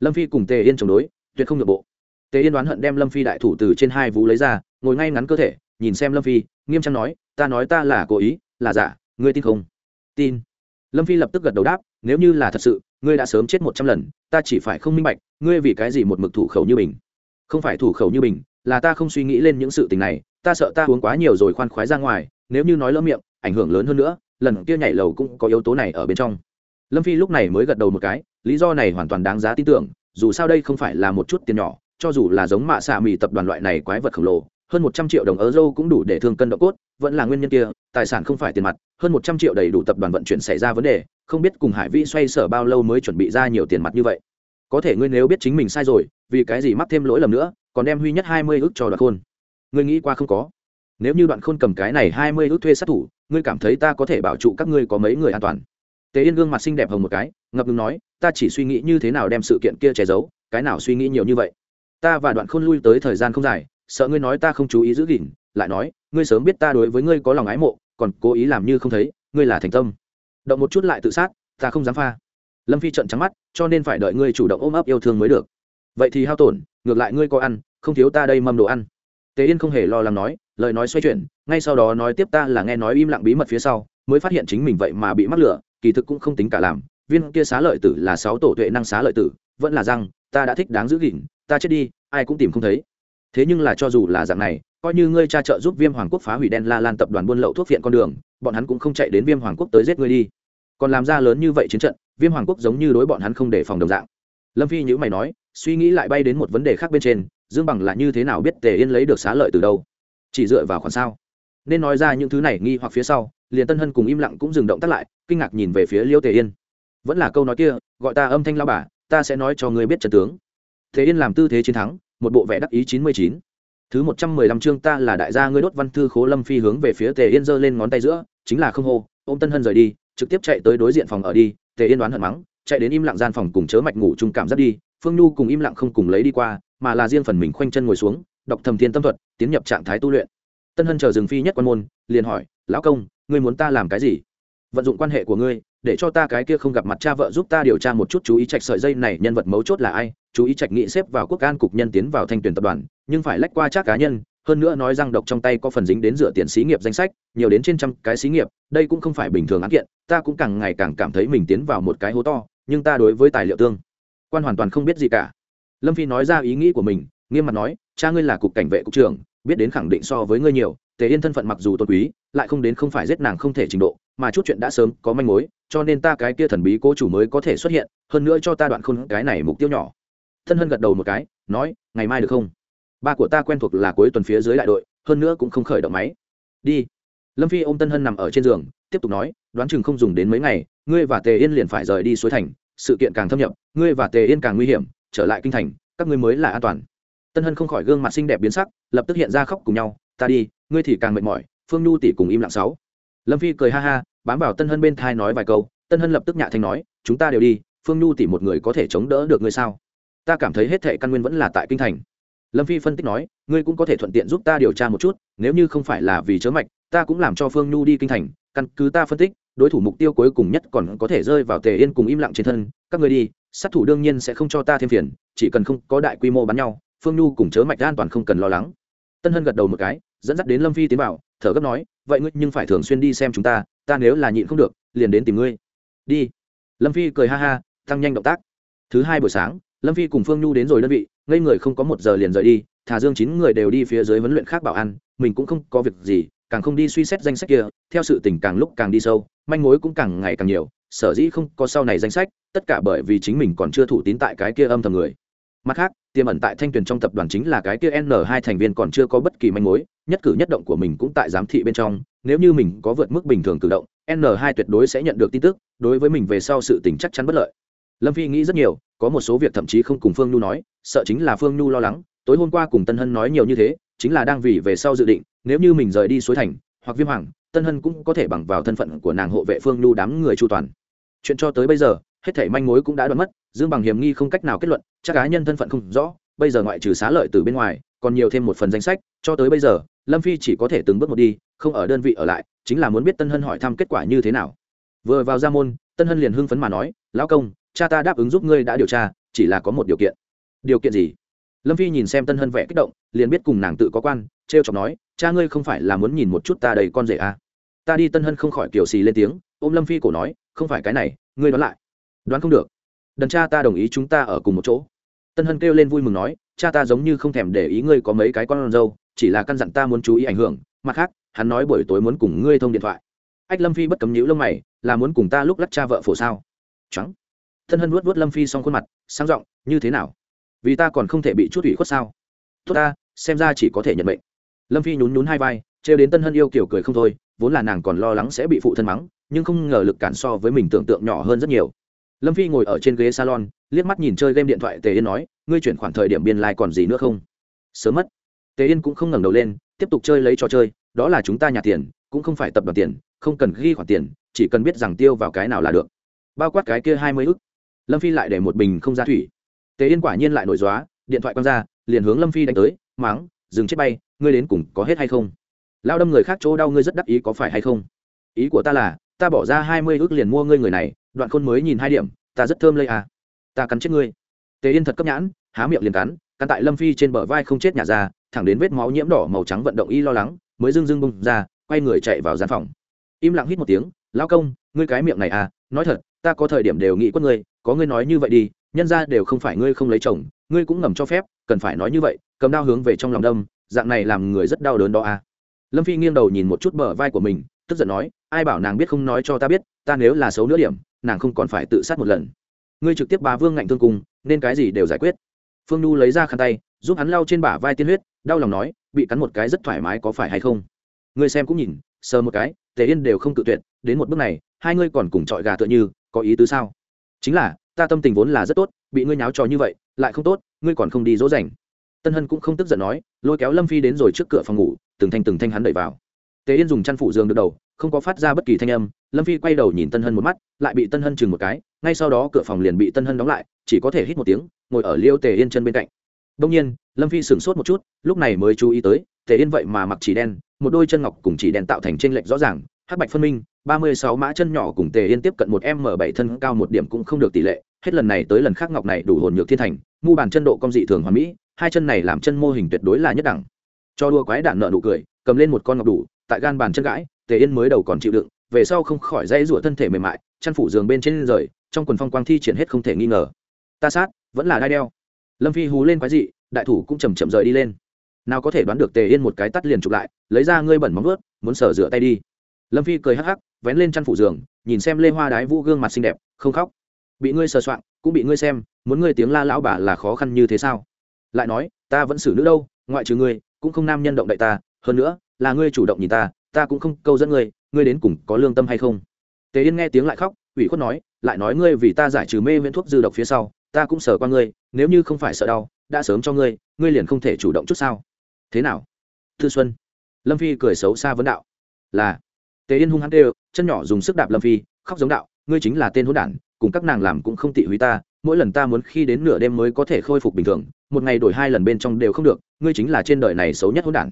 Lâm phi cùng tề yên chống đối, tuyệt không được bộ. Tề yên đoán hận đem lâm phi đại thủ từ trên hai vú lấy ra, ngồi ngay ngắn cơ thể, nhìn xem lâm phi, nghiêm trang nói, ta nói ta là cố ý, là giả, ngươi tin không? Tin. Lâm phi lập tức gật đầu đáp, nếu như là thật sự, ngươi đã sớm chết một trăm lần, ta chỉ phải không minh bạch, ngươi vì cái gì một mực thủ khẩu như mình? Không phải thủ khẩu như mình, là ta không suy nghĩ lên những sự tình này, ta sợ ta uống quá nhiều rồi khoan khoái ra ngoài nếu như nói lỡ miệng, ảnh hưởng lớn hơn nữa, lần kia nhảy lầu cũng có yếu tố này ở bên trong. Lâm phi lúc này mới gật đầu một cái, lý do này hoàn toàn đáng giá tin tưởng, dù sao đây không phải là một chút tiền nhỏ, cho dù là giống mạ xạ mì tập đoàn loại này quái vật khổng lồ, hơn một trăm triệu đồng euro cũng đủ để thương cân độ cốt, vẫn là nguyên nhân kia, tài sản không phải tiền mặt, hơn một trăm triệu đầy đủ tập đoàn vận chuyển xảy ra vấn đề, không biết cùng hải vĩ xoay sở bao lâu mới chuẩn bị ra nhiều tiền mặt như vậy. Có thể ngươi nếu biết chính mình sai rồi, vì cái gì mắc thêm lỗi lầm nữa, còn đem huy nhất hai mươi ước cho đoạn khôn. Ngươi nghĩ qua không có? Nếu như đoạn khôn cầm cái này hai mươi ước thuê sát thủ, ngươi cảm thấy ta có thể bảo trụ các ngươi có mấy người an toàn? Tề yên gương mặt xinh đẹp hồng một cái, ngập ngừng nói, ta chỉ suy nghĩ như thế nào đem sự kiện kia che giấu, cái nào suy nghĩ nhiều như vậy? Ta và đoạn khôn lui tới thời gian không dài, sợ ngươi nói ta không chú ý giữ gìn, lại nói, ngươi sớm biết ta đối với ngươi có lòng ái mộ, còn cố ý làm như không thấy, ngươi là thành tâm. Động một chút lại tự sát, ta không dám pha. Lâm phi trận trắng mắt, cho nên phải đợi ngươi chủ động ôm ấp yêu thương mới được. Vậy thì hao tổn, ngược lại ngươi có ăn, không thiếu ta đây mâm đồ ăn. Tề yên không hề lo lắng nói lời nói xoay chuyển, ngay sau đó nói tiếp ta là nghe nói im lặng bí mật phía sau, mới phát hiện chính mình vậy mà bị mắc lửa, kỳ thực cũng không tính cả làm. Viên kia xá lợi tử là sáu tổ tuệ năng xá lợi tử, vẫn là rằng ta đã thích đáng giữ gìn, ta chết đi, ai cũng tìm không thấy. Thế nhưng là cho dù là dạng này, coi như ngươi cha trợ giúp viêm hoàng quốc phá hủy đen la lan tập đoàn buôn lậu thuốc viện con đường, bọn hắn cũng không chạy đến viêm hoàng quốc tới giết ngươi đi. Còn làm ra lớn như vậy chiến trận, viêm hoàng quốc giống như đối bọn hắn không để phòng đồng dạng. Lâm phi nhữ mày nói, suy nghĩ lại bay đến một vấn đề khác bên trên, dương bằng là như thế nào biết tề yên lấy được xá lợi từ đâu? Chỉ dựa vào khoản sao. Nên nói ra những thứ này nghi hoặc phía sau, liền tân hân cùng im lặng cũng dừng động tắt lại, kinh ngạc nhìn về phía liêu tề yên. Vẫn là câu nói kia, gọi ta âm thanh lao bà, ta sẽ nói cho ngươi biết trận tướng. Thế yên làm tư thế chiến thắng, một bộ vẻ đắc ý chín mươi chín. Thứ một trăm mười lăm chương ta là đại gia ngươi đốt văn thư khố lâm phi hướng về phía tề yên giơ lên ngón tay giữa, chính là không hô ô m tân hân rời đi, trực tiếp chạy tới đối diện phòng ở đi, tề yên đoán hận mắng, chạy đến im lặng gian phòng cùng chớ mạch ngủ chung cảm giác đi, phương nhu cùng im lặng không cùng lấy đi qua, mà là riêng phần mình khoanh chân ngồi xuống đọc thầm thiên tâm thuật, tiến nhập trạng thái tu luyện. Tân hân chờ rừng phi nhất quan môn, liền hỏi, lão công, ngươi muốn ta làm cái gì? Vận dụng quan hệ của ngươi, để cho ta cái kia không gặp mặt cha vợ giúp ta điều tra một chút chú ý trạch sợi dây này nhân vật mấu chốt là ai, chú ý trạch nghị xếp vào quốc an cục nhân tiến vào thanh tuyển tập đoàn, nhưng phải lách qua chắc cá nhân, hơn nữa nói rằng độc trong tay có phần dính đến dựa tiền xí nghiệp danh sách, nhiều đến trên trăm cái xí nghiệp, đây cũng không phải bình thường án kiện, ta cũng càng ngày càng cảm thấy mình tiến vào một cái hố to, nhưng ta đối với tài liệu tương quan hoàn toàn không biết gì cả. Lâm phi nói ra ý nghĩ của mình, nghiêm mặt nói cha ngươi là cục cảnh vệ cục trưởng, biết đến khẳng định so với ngươi nhiều, tề yên thân phận mặc dù tôn quý, lại không đến không phải giết nàng không thể trình độ, mà chút chuyện đã sớm có manh mối, cho nên ta cái kia thần bí cố chủ mới có thể xuất hiện, hơn nữa cho ta đoạn khôn cái này mục tiêu nhỏ. Thân hân gật đầu một cái, nói, ngày mai được không? Ba của ta quen thuộc là cuối tuần phía dưới đại đội, hơn nữa cũng không khởi động máy. Đi. Lâm phi ôm tân hân nằm ở trên giường, tiếp tục nói, đoán chừng không dùng đến mấy ngày, ngươi và tề yên liền phải rời đi suối thành, sự kiện càng thâm nhập, ngươi và tề yên càng nguy hiểm, trở lại kinh thành, các ngươi mới là an toàn tân hân không khỏi gương mặt xinh đẹp biến sắc, lập tức hiện ra khóc cùng nhau, ta đi, ngươi thì càng mệt mỏi, phương nhu tỷ cùng im lặng sáu. Lâm phi cười ha ha, bám vào tân hân bên thai nói vài câu, tân hân lập tức nhạ thanh nói, chúng ta đều đi, phương nhu tỷ một người có thể chống đỡ được ngươi sao? Ta cảm thấy hết thệ căn nguyên vẫn là tại kinh thành. Lâm phi phân tích nói, ngươi cũng có thể thuận tiện giúp ta điều tra một chút, nếu như không phải là vì chớ mạch, ta cũng làm cho phương nhu đi kinh thành, căn cứ ta phân tích, đối thủ mục tiêu cuối cùng nhất còn có thể rơi vào tề yên cùng im lặng trên thân, các ngươi đi, sát thủ đương nhiên sẽ không cho ta thêm phiền, chỉ cần không có đại quy mô bắn nhau phương nhu cùng chớ mạch an toàn không cần lo lắng. Tân hân gật đầu một cái, dẫn dắt đến lâm phi tiến bảo thở gấp nói, vậy ngươi nhưng phải thường xuyên đi xem chúng ta ta nếu là nhịn không được, liền đến tìm ngươi. Đi. Lâm phi cười ha ha, tăng nhanh động tác. Thứ hai buổi sáng, lâm phi cùng phương nhu đến rồi đơn vị, ngây người không có một giờ liền rời đi thả dương chín người đều đi phía dưới huấn luyện khác bảo an, mình cũng không có việc gì, càng không đi suy xét danh sách kia, theo sự tình càng lúc càng đi sâu, manh mối cũng càng ngày càng nhiều, sở dĩ không có sau này danh sách, tất cả bởi vì chính mình còn chưa thủ tín tại cái kia âm thầm người mặt khác, tiềm ẩn tại thanh tuyền trong tập đoàn chính là cái kia n hai thành viên còn chưa có bất kỳ manh mối, nhất cử nhất động của mình cũng tại giám thị bên trong, nếu như mình có vượt mức bình thường cử động, n hai tuyệt đối sẽ nhận được tin tức, đối với mình về sau sự tình chắc chắn bất lợi. Lâm phi nghĩ rất nhiều, có một số việc thậm chí không cùng phương nhu nói, sợ chính là phương nhu lo lắng, tối hôm qua cùng tân hân nói nhiều như thế, chính là đang vì về sau dự định, nếu như mình rời đi suối thành, hoặc viêm hoàng, tân hân cũng có thể bằng vào thân phận của nàng hộ vệ phương nhu đám người chu toàn. Chuyện cho tới bây giờ hết thảy manh mối cũng đã đoán mất, dương bằng hiểm nghi không cách nào kết luận, chắc cá nhân thân phận không rõ, bây giờ ngoại trừ xá lợi từ bên ngoài, còn nhiều thêm một phần danh sách, cho tới bây giờ, lâm phi chỉ có thể từng bước một đi, không ở đơn vị ở lại, chính là muốn biết tân hân hỏi thăm kết quả như thế nào. Vừa vào ra môn, tân hân liền hưng phấn mà nói, lão công, cha ta đáp ứng giúp ngươi đã điều tra, chỉ là có một điều kiện. Điều kiện gì? Lâm phi nhìn xem tân hân vẻ kích động, liền biết cùng nàng tự có quan t r e o chọc nói, cha ngươi không phải là muốn nhìn một chút ta đầy con rể à. ta đi tân hân không khỏi kiểu xì lên tiếng, ôm lâm phi cổ nói, không phải cái này, ngươi nói lại đoán không được. Đần cha ta đồng ý chúng ta ở cùng một chỗ. Tân hân kêu lên vui mừng nói, cha ta giống như không thèm để ý ngươi có mấy cái con dâu, chỉ là căn dặn ta muốn chú ý ảnh hưởng. Mặt khác, hắn nói buổi tối muốn cùng ngươi thông điện thoại. Ách lâm phi bất cấm nhữ lông mày, là muốn cùng ta lúc lắc cha vợ phổ sao? Trắng. Thân hân vuốt vuốt lâm phi xong khuôn mặt, sang giọng, như thế nào? Vì ta còn không thể bị chút ủy khuất sao? Tốt ta, xem ra chỉ có thể nhận mệnh. Lâm phi nhún nhún hai vai, trêu đến tân hân yêu kiểu cười không thôi, vốn là nàng còn lo lắng sẽ bị phụ thân mắng, nhưng không ngờ lực cản so với mình tưởng tượng nhỏ hơn rất nhiều lâm phi ngồi ở trên ghế salon, liếc mắt nhìn chơi game điện thoại tề yên nói, ngươi chuyển khoản thời điểm biên lai、like、còn gì nữa không? Sớm mất. Tề yên cũng không ngẩng đầu lên, tiếp tục chơi lấy trò chơi, đó là chúng ta nhà tiền, cũng không phải tập đoàn tiền, không cần ghi khoản tiền, chỉ cần biết rằng tiêu vào cái nào là được. Bao quát cái kia hai mươi ức. Lâm phi lại để một bình không ra thủy. Tề yên quả nhiên lại nổi dóa điện thoại quăng ra, liền hướng lâm phi đánh tới, máng, dừng chết bay, ngươi đến cùng có hết hay không? Lao đâm người khác chỗ đau ngươi rất đắc ý có phải hay không? Ý của ta là, ta bỏ ra hai mươi ước liền mua ngươi người này đoạn khôn mới nhìn hai điểm, ta rất thơm lây à. Ta cắn chết ngươi. Tề yên thật cấp nhãn, há miệng liền cắn cắn tại lâm phi trên bờ vai không chết nhà ra, thẳng đến vết máu nhiễm đỏ màu trắng vận động y lo lắng, mới dưng dưng bung ra, quay người chạy vào gian phòng. Im lặng hít một tiếng lao công, ngươi cái miệng này à nói thật, ta có thời điểm đều nghĩ quất ngươi, có ngươi nói như vậy đi, nhân ra đều không phải ngươi không lấy chồng, ngươi cũng ngầm cho phép, cần phải nói như vậy, cầm đao hướng về trong lòng đâm, dạng này làm người rất đau đớn đó à. Lâm phi nghiêng đầu nhìn một chút bờ vai của mình, tức giận nói, ai bảo nàng biết không nói cho ta biết, ta nếu là xấu nữa điểm nàng không còn phải tự sát một lần. Ngươi trực tiếp bà vương ngạnh thương cùng, nên cái gì đều giải quyết. Phương nhu lấy ra khăn tay, giúp hắn lau trên bả vai tiên huyết, đau lòng nói, bị cắn một cái rất thoải mái có phải hay không? Ngươi xem cũng nhìn, sờ một cái, tề yên đều không tự tuyệt, đến một bước này, hai ngươi còn cùng trọi gà tựa như, có ý tứ sao? Chính là, ta tâm tình vốn là rất tốt, bị ngươi nháo trò như vậy, lại không tốt, ngươi còn không đi dỗ dành. Tân hân cũng không tức giận nói, lôi kéo lâm phi đến rồi trước cửa phòng ngủ, từng thanh từng thanh hắn đẩy vào tề yên dùng chăn phủ giường được đầu, không có phát ra bất kỳ thanh âm, lâm phi quay đầu nhìn tân hân một mắt, lại bị tân hân chừng một cái, ngay sau đó cửa phòng liền bị tân hân đóng lại, chỉ có thể hít một tiếng, ngồi ở liêu tề yên chân bên cạnh. Đông nhiên, lâm phi sửng sốt một chút, lúc này mới chú ý tới, tề yên vậy mà mặc chỉ đen, một đôi chân ngọc cùng chỉ đen tạo thành t r ê n lệch rõ ràng, hắc bạch phân minh, ba mươi sáu mã chân nhỏ cùng tề yên tiếp cận một m bảy thân cao một điểm cũng không được tỷ lệ, hết lần này tới lần khác ngọc này đủ hồn nhược thiên thành, mu bàn chân độ công dị thường hoàn mỹ, hai chân này làm chân mô hình tuyệt đối là nhất đẳng. Cho đua quái đạn nợ nụ cười, cầm lên một con ngọc đủ tại gan bàn chân gãi, tề yên mới đầu còn chịu đựng, về sau không khỏi dây rủa thân thể mềm mại, chăn phủ giường bên trên rời, trong quần phong quang thi triển hết không thể nghi ngờ. Ta sát, vẫn là đai đeo. Lâm phi hú lên quái dị, đại thủ cũng chầm chậm rời đi lên. Nào có thể đoán được tề yên một cái tắt liền chụp lại, lấy ra ngươi bẩn móng ướt muốn sở rửa tay đi. Lâm phi cười hắc hắc, vén lên chăn phủ giường, nhìn xem lê hoa đái vũ gương mặt xinh đẹp, không khóc. Bị ngươi sờ soạn cũng bị ngươi xem, muốn ngươi tiếng la lão bà là khó khăn như thế sao? Lại nói, ta vẫn xử nữ đâu, ngoại trừ ngươi, cũng không nam nhân động đậy ta hơn nữa, là ngươi chủ động nhìn ta ta cũng không câu dẫn ngươi ngươi đến cùng có lương tâm hay không? Tề yên nghe tiếng lại khóc, ủy khuất nói, lại nói ngươi vì ta giải trừ mê viễn thuốc dư độc phía sau, ta cũng sờ qua ngươi, nếu như không phải sợ đau, đã sớm cho ngươi ngươi liền không thể chủ động chút sao? Thế nào? Thư xuân. Lâm phi cười xấu xa vấn đạo. Là. Tề yên hung hăng đều chân nhỏ dùng sức đạp lâm phi, khóc giống đạo, ngươi chính là tên hỗn đản, cùng các nàng làm cũng không tị húy ta, mỗi lần ta muốn khi đến nửa đêm mới có thể khôi phục bình thường, một ngày đổi hai lần bên trong đều không được, ngươi chính là trên đời này xấu nhất hỗn đản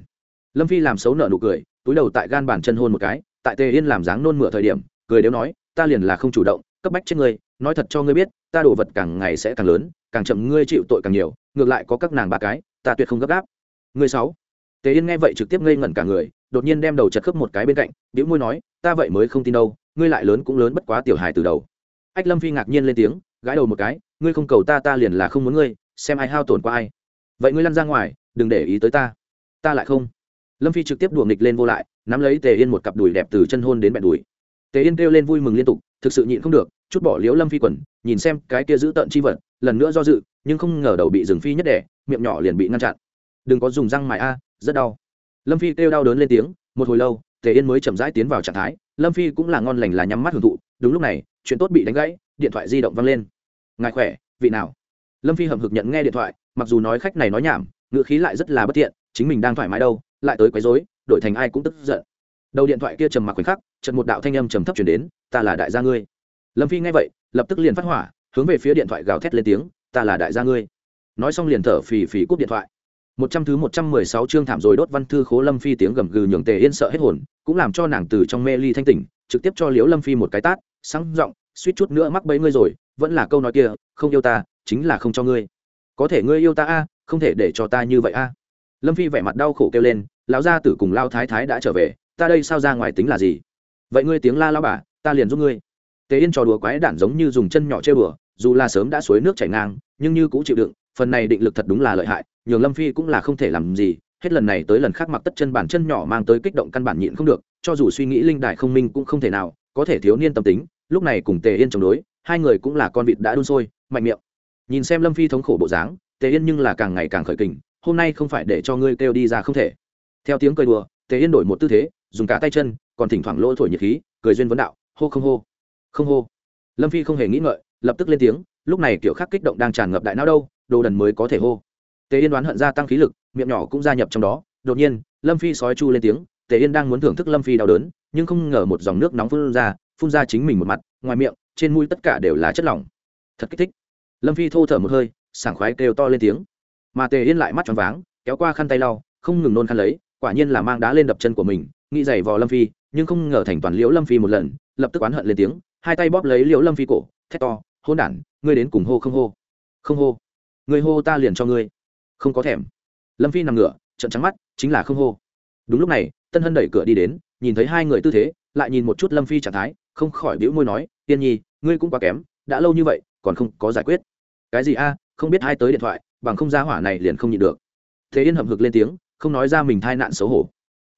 lâm phi làm xấu nợ nụ cười, túi đầu tại gan bàn chân hôn một cái, tại tề yên làm dáng nôn mửa thời điểm, cười đều nói, ta liền là không chủ động, cấp bách trên ngươi, nói thật cho ngươi biết, ta đồ vật càng ngày sẽ càng lớn, càng chậm ngươi chịu tội càng nhiều, ngược lại có các nàng ba cái, ta tuyệt không gấp gáp. Người sáu. Tề yên nghe vậy trực tiếp ngây ngẩn cả người, đột nhiên đem đầu chật khớp một cái bên cạnh, bĩu môi nói, ta vậy mới không tin đâu, ngươi lại lớn cũng lớn bất quá tiểu hài từ đầu. Ách lâm phi ngạc nhiên lên tiếng, gãi đầu một cái, ngươi không cầu ta ta liền là không muốn ngươi, xem ai hao tổn qua ai. Vậy ngươi lăn ra ngoài, đừng để ý tới ta. Ta lại không lâm phi trực tiếp đùa nghịch lên vô lại, nắm lấy tề yên một cặp đùi đẹp từ chân hôn đến bẹn đùi. Tề yên kêu lên vui mừng liên tục, thực sự nhịn không được, chút bỏ liếu lâm phi quần, nhìn xem cái kia giữ tợn chi vật, lần nữa do dự, nhưng không ngờ đầu bị rừng phi nhất đẻ, miệng nhỏ liền bị ngăn chặn. Đừng có dùng răng mài a, rất đau. Lâm phi kêu đau đớn lên tiếng, một hồi lâu, tề yên mới chậm rãi tiến vào trạng thái, lâm phi cũng là ngon lành là nhắm mắt hưởng thụ, đúng lúc này, chuyện tốt bị đánh gãy, điện thoại di động văng lên. Ngài khỏe, vị nào? Lâm phi hầm hực nhận nghe điện thoại, mặc dù nói khách này nói nhảm, ngữ khí lại rất là bất thiện, chính mình đang thoải mái đâu lại tới quấy rối, đổi thành ai cũng tức giận. Đầu điện thoại kia trầm mặc khoảnh khắc, chợt một đạo thanh âm trầm thấp chuyển đến, ta là đại gia ngươi. Lâm phi nghe vậy, lập tức liền phát hỏa, hướng về phía điện thoại gào thét lên tiếng, ta là đại gia ngươi. Nói xong liền thở phì phì cúp điện thoại. Một trăm thứ một trăm mười sáu chương thảm rồi đốt văn thư khố lâm phi tiếng gầm gừ nhường tề yên sợ hết hồn, cũng làm cho nàng từ trong mê ly thanh tỉnh, trực tiếp cho liễu lâm phi một cái tát, sáng giọng, suýt chút nữa mắc bấy ngươi rồi, vẫn là câu nói kia, không yêu ta, chính là không cho ngươi. Có thể ngươi yêu ta a, không thể để cho ta như vậy a. Lâm phi vẻ mặt đau khổ kêu lên lão gia tử cùng lao thái thái đã trở về, ta đây sao ra ngoài tính là gì? Vậy ngươi tiếng la lao bà, ta liền giúp ngươi. Tề yên trò đùa quái đản giống như dùng chân nhỏ chơi bừa, dù là sớm đã suối nước chảy ngang, nhưng như cũng chịu đựng, phần này định lực thật đúng là lợi hại, nhường lâm phi cũng là không thể làm gì, hết lần này tới lần khác mặc tất chân bản chân nhỏ mang tới kích động căn bản nhịn không được, cho dù suy nghĩ linh đại không minh cũng không thể nào, có thể thiếu niên tâm tính, lúc này cùng tề yên chống đối, hai người cũng là con vịt đã đun sôi, mạnh miệng. Nhìn xem lâm phi thống khổ bộ dáng, tề yên nhưng là càng ngày càng khởi kình, hôm nay không phải để cho ngươi kêu đi ra không thể theo tiếng cười đùa, tề yên đổi một tư thế, dùng cả tay chân, còn thỉnh thoảng lỗ thổi nhiệt khí, cười duyên vấn đạo, hô không hô không hô. Lâm phi không hề nghĩ ngợi, lập tức lên tiếng, lúc này kiểu khắc kích động đang tràn ngập đại não đâu, đồ đần mới có thể hô. Tề yên đoán hận gia tăng khí lực, miệng nhỏ cũng gia nhập trong đó. Đột nhiên, lâm phi sói chu lên tiếng, tề yên đang muốn thưởng thức lâm phi đau đớn, nhưng không ngờ một dòng nước nóng phun ra phun ra chính mình một mặt, ngoài miệng, trên mũi tất cả đều là chất lỏng. Thật kích thích. Lâm phi thô thở một hơi, sảng khoái kêu to lên tiếng. Mà tề yên lại mắt tròn váng, kéo qua khăn tay lau, không ngừng nôn khăn lấy quả nhiên là mang đá lên đập chân của mình, nghĩ giày vò lâm phi, nhưng không ngờ thành toàn liễu lâm phi một lần, lập tức oán hận lên tiếng, hai tay bóp lấy liễu lâm phi cổ, thét to, hôn đản, ngươi đến cùng hô không hô? Không hô. Ngươi hô ta liền cho ngươi. Không có thèm. Lâm phi nằm ngửa trận trắng mắt, chính là không hô. Đúng lúc này, tân hân đẩy cửa đi đến, nhìn thấy hai người tư thế, lại nhìn một chút lâm phi trạng thái, không khỏi bĩu môi nói, tiên nhi, ngươi cũng quá kém, đã lâu như vậy, còn không có giải quyết. Cái gì a, không biết ai tới điện thoại, bằng không ra hỏa này liền không nhịn được. Thế yên hậm hực lên tiếng không nói ra mình thai nạn xấu hổ.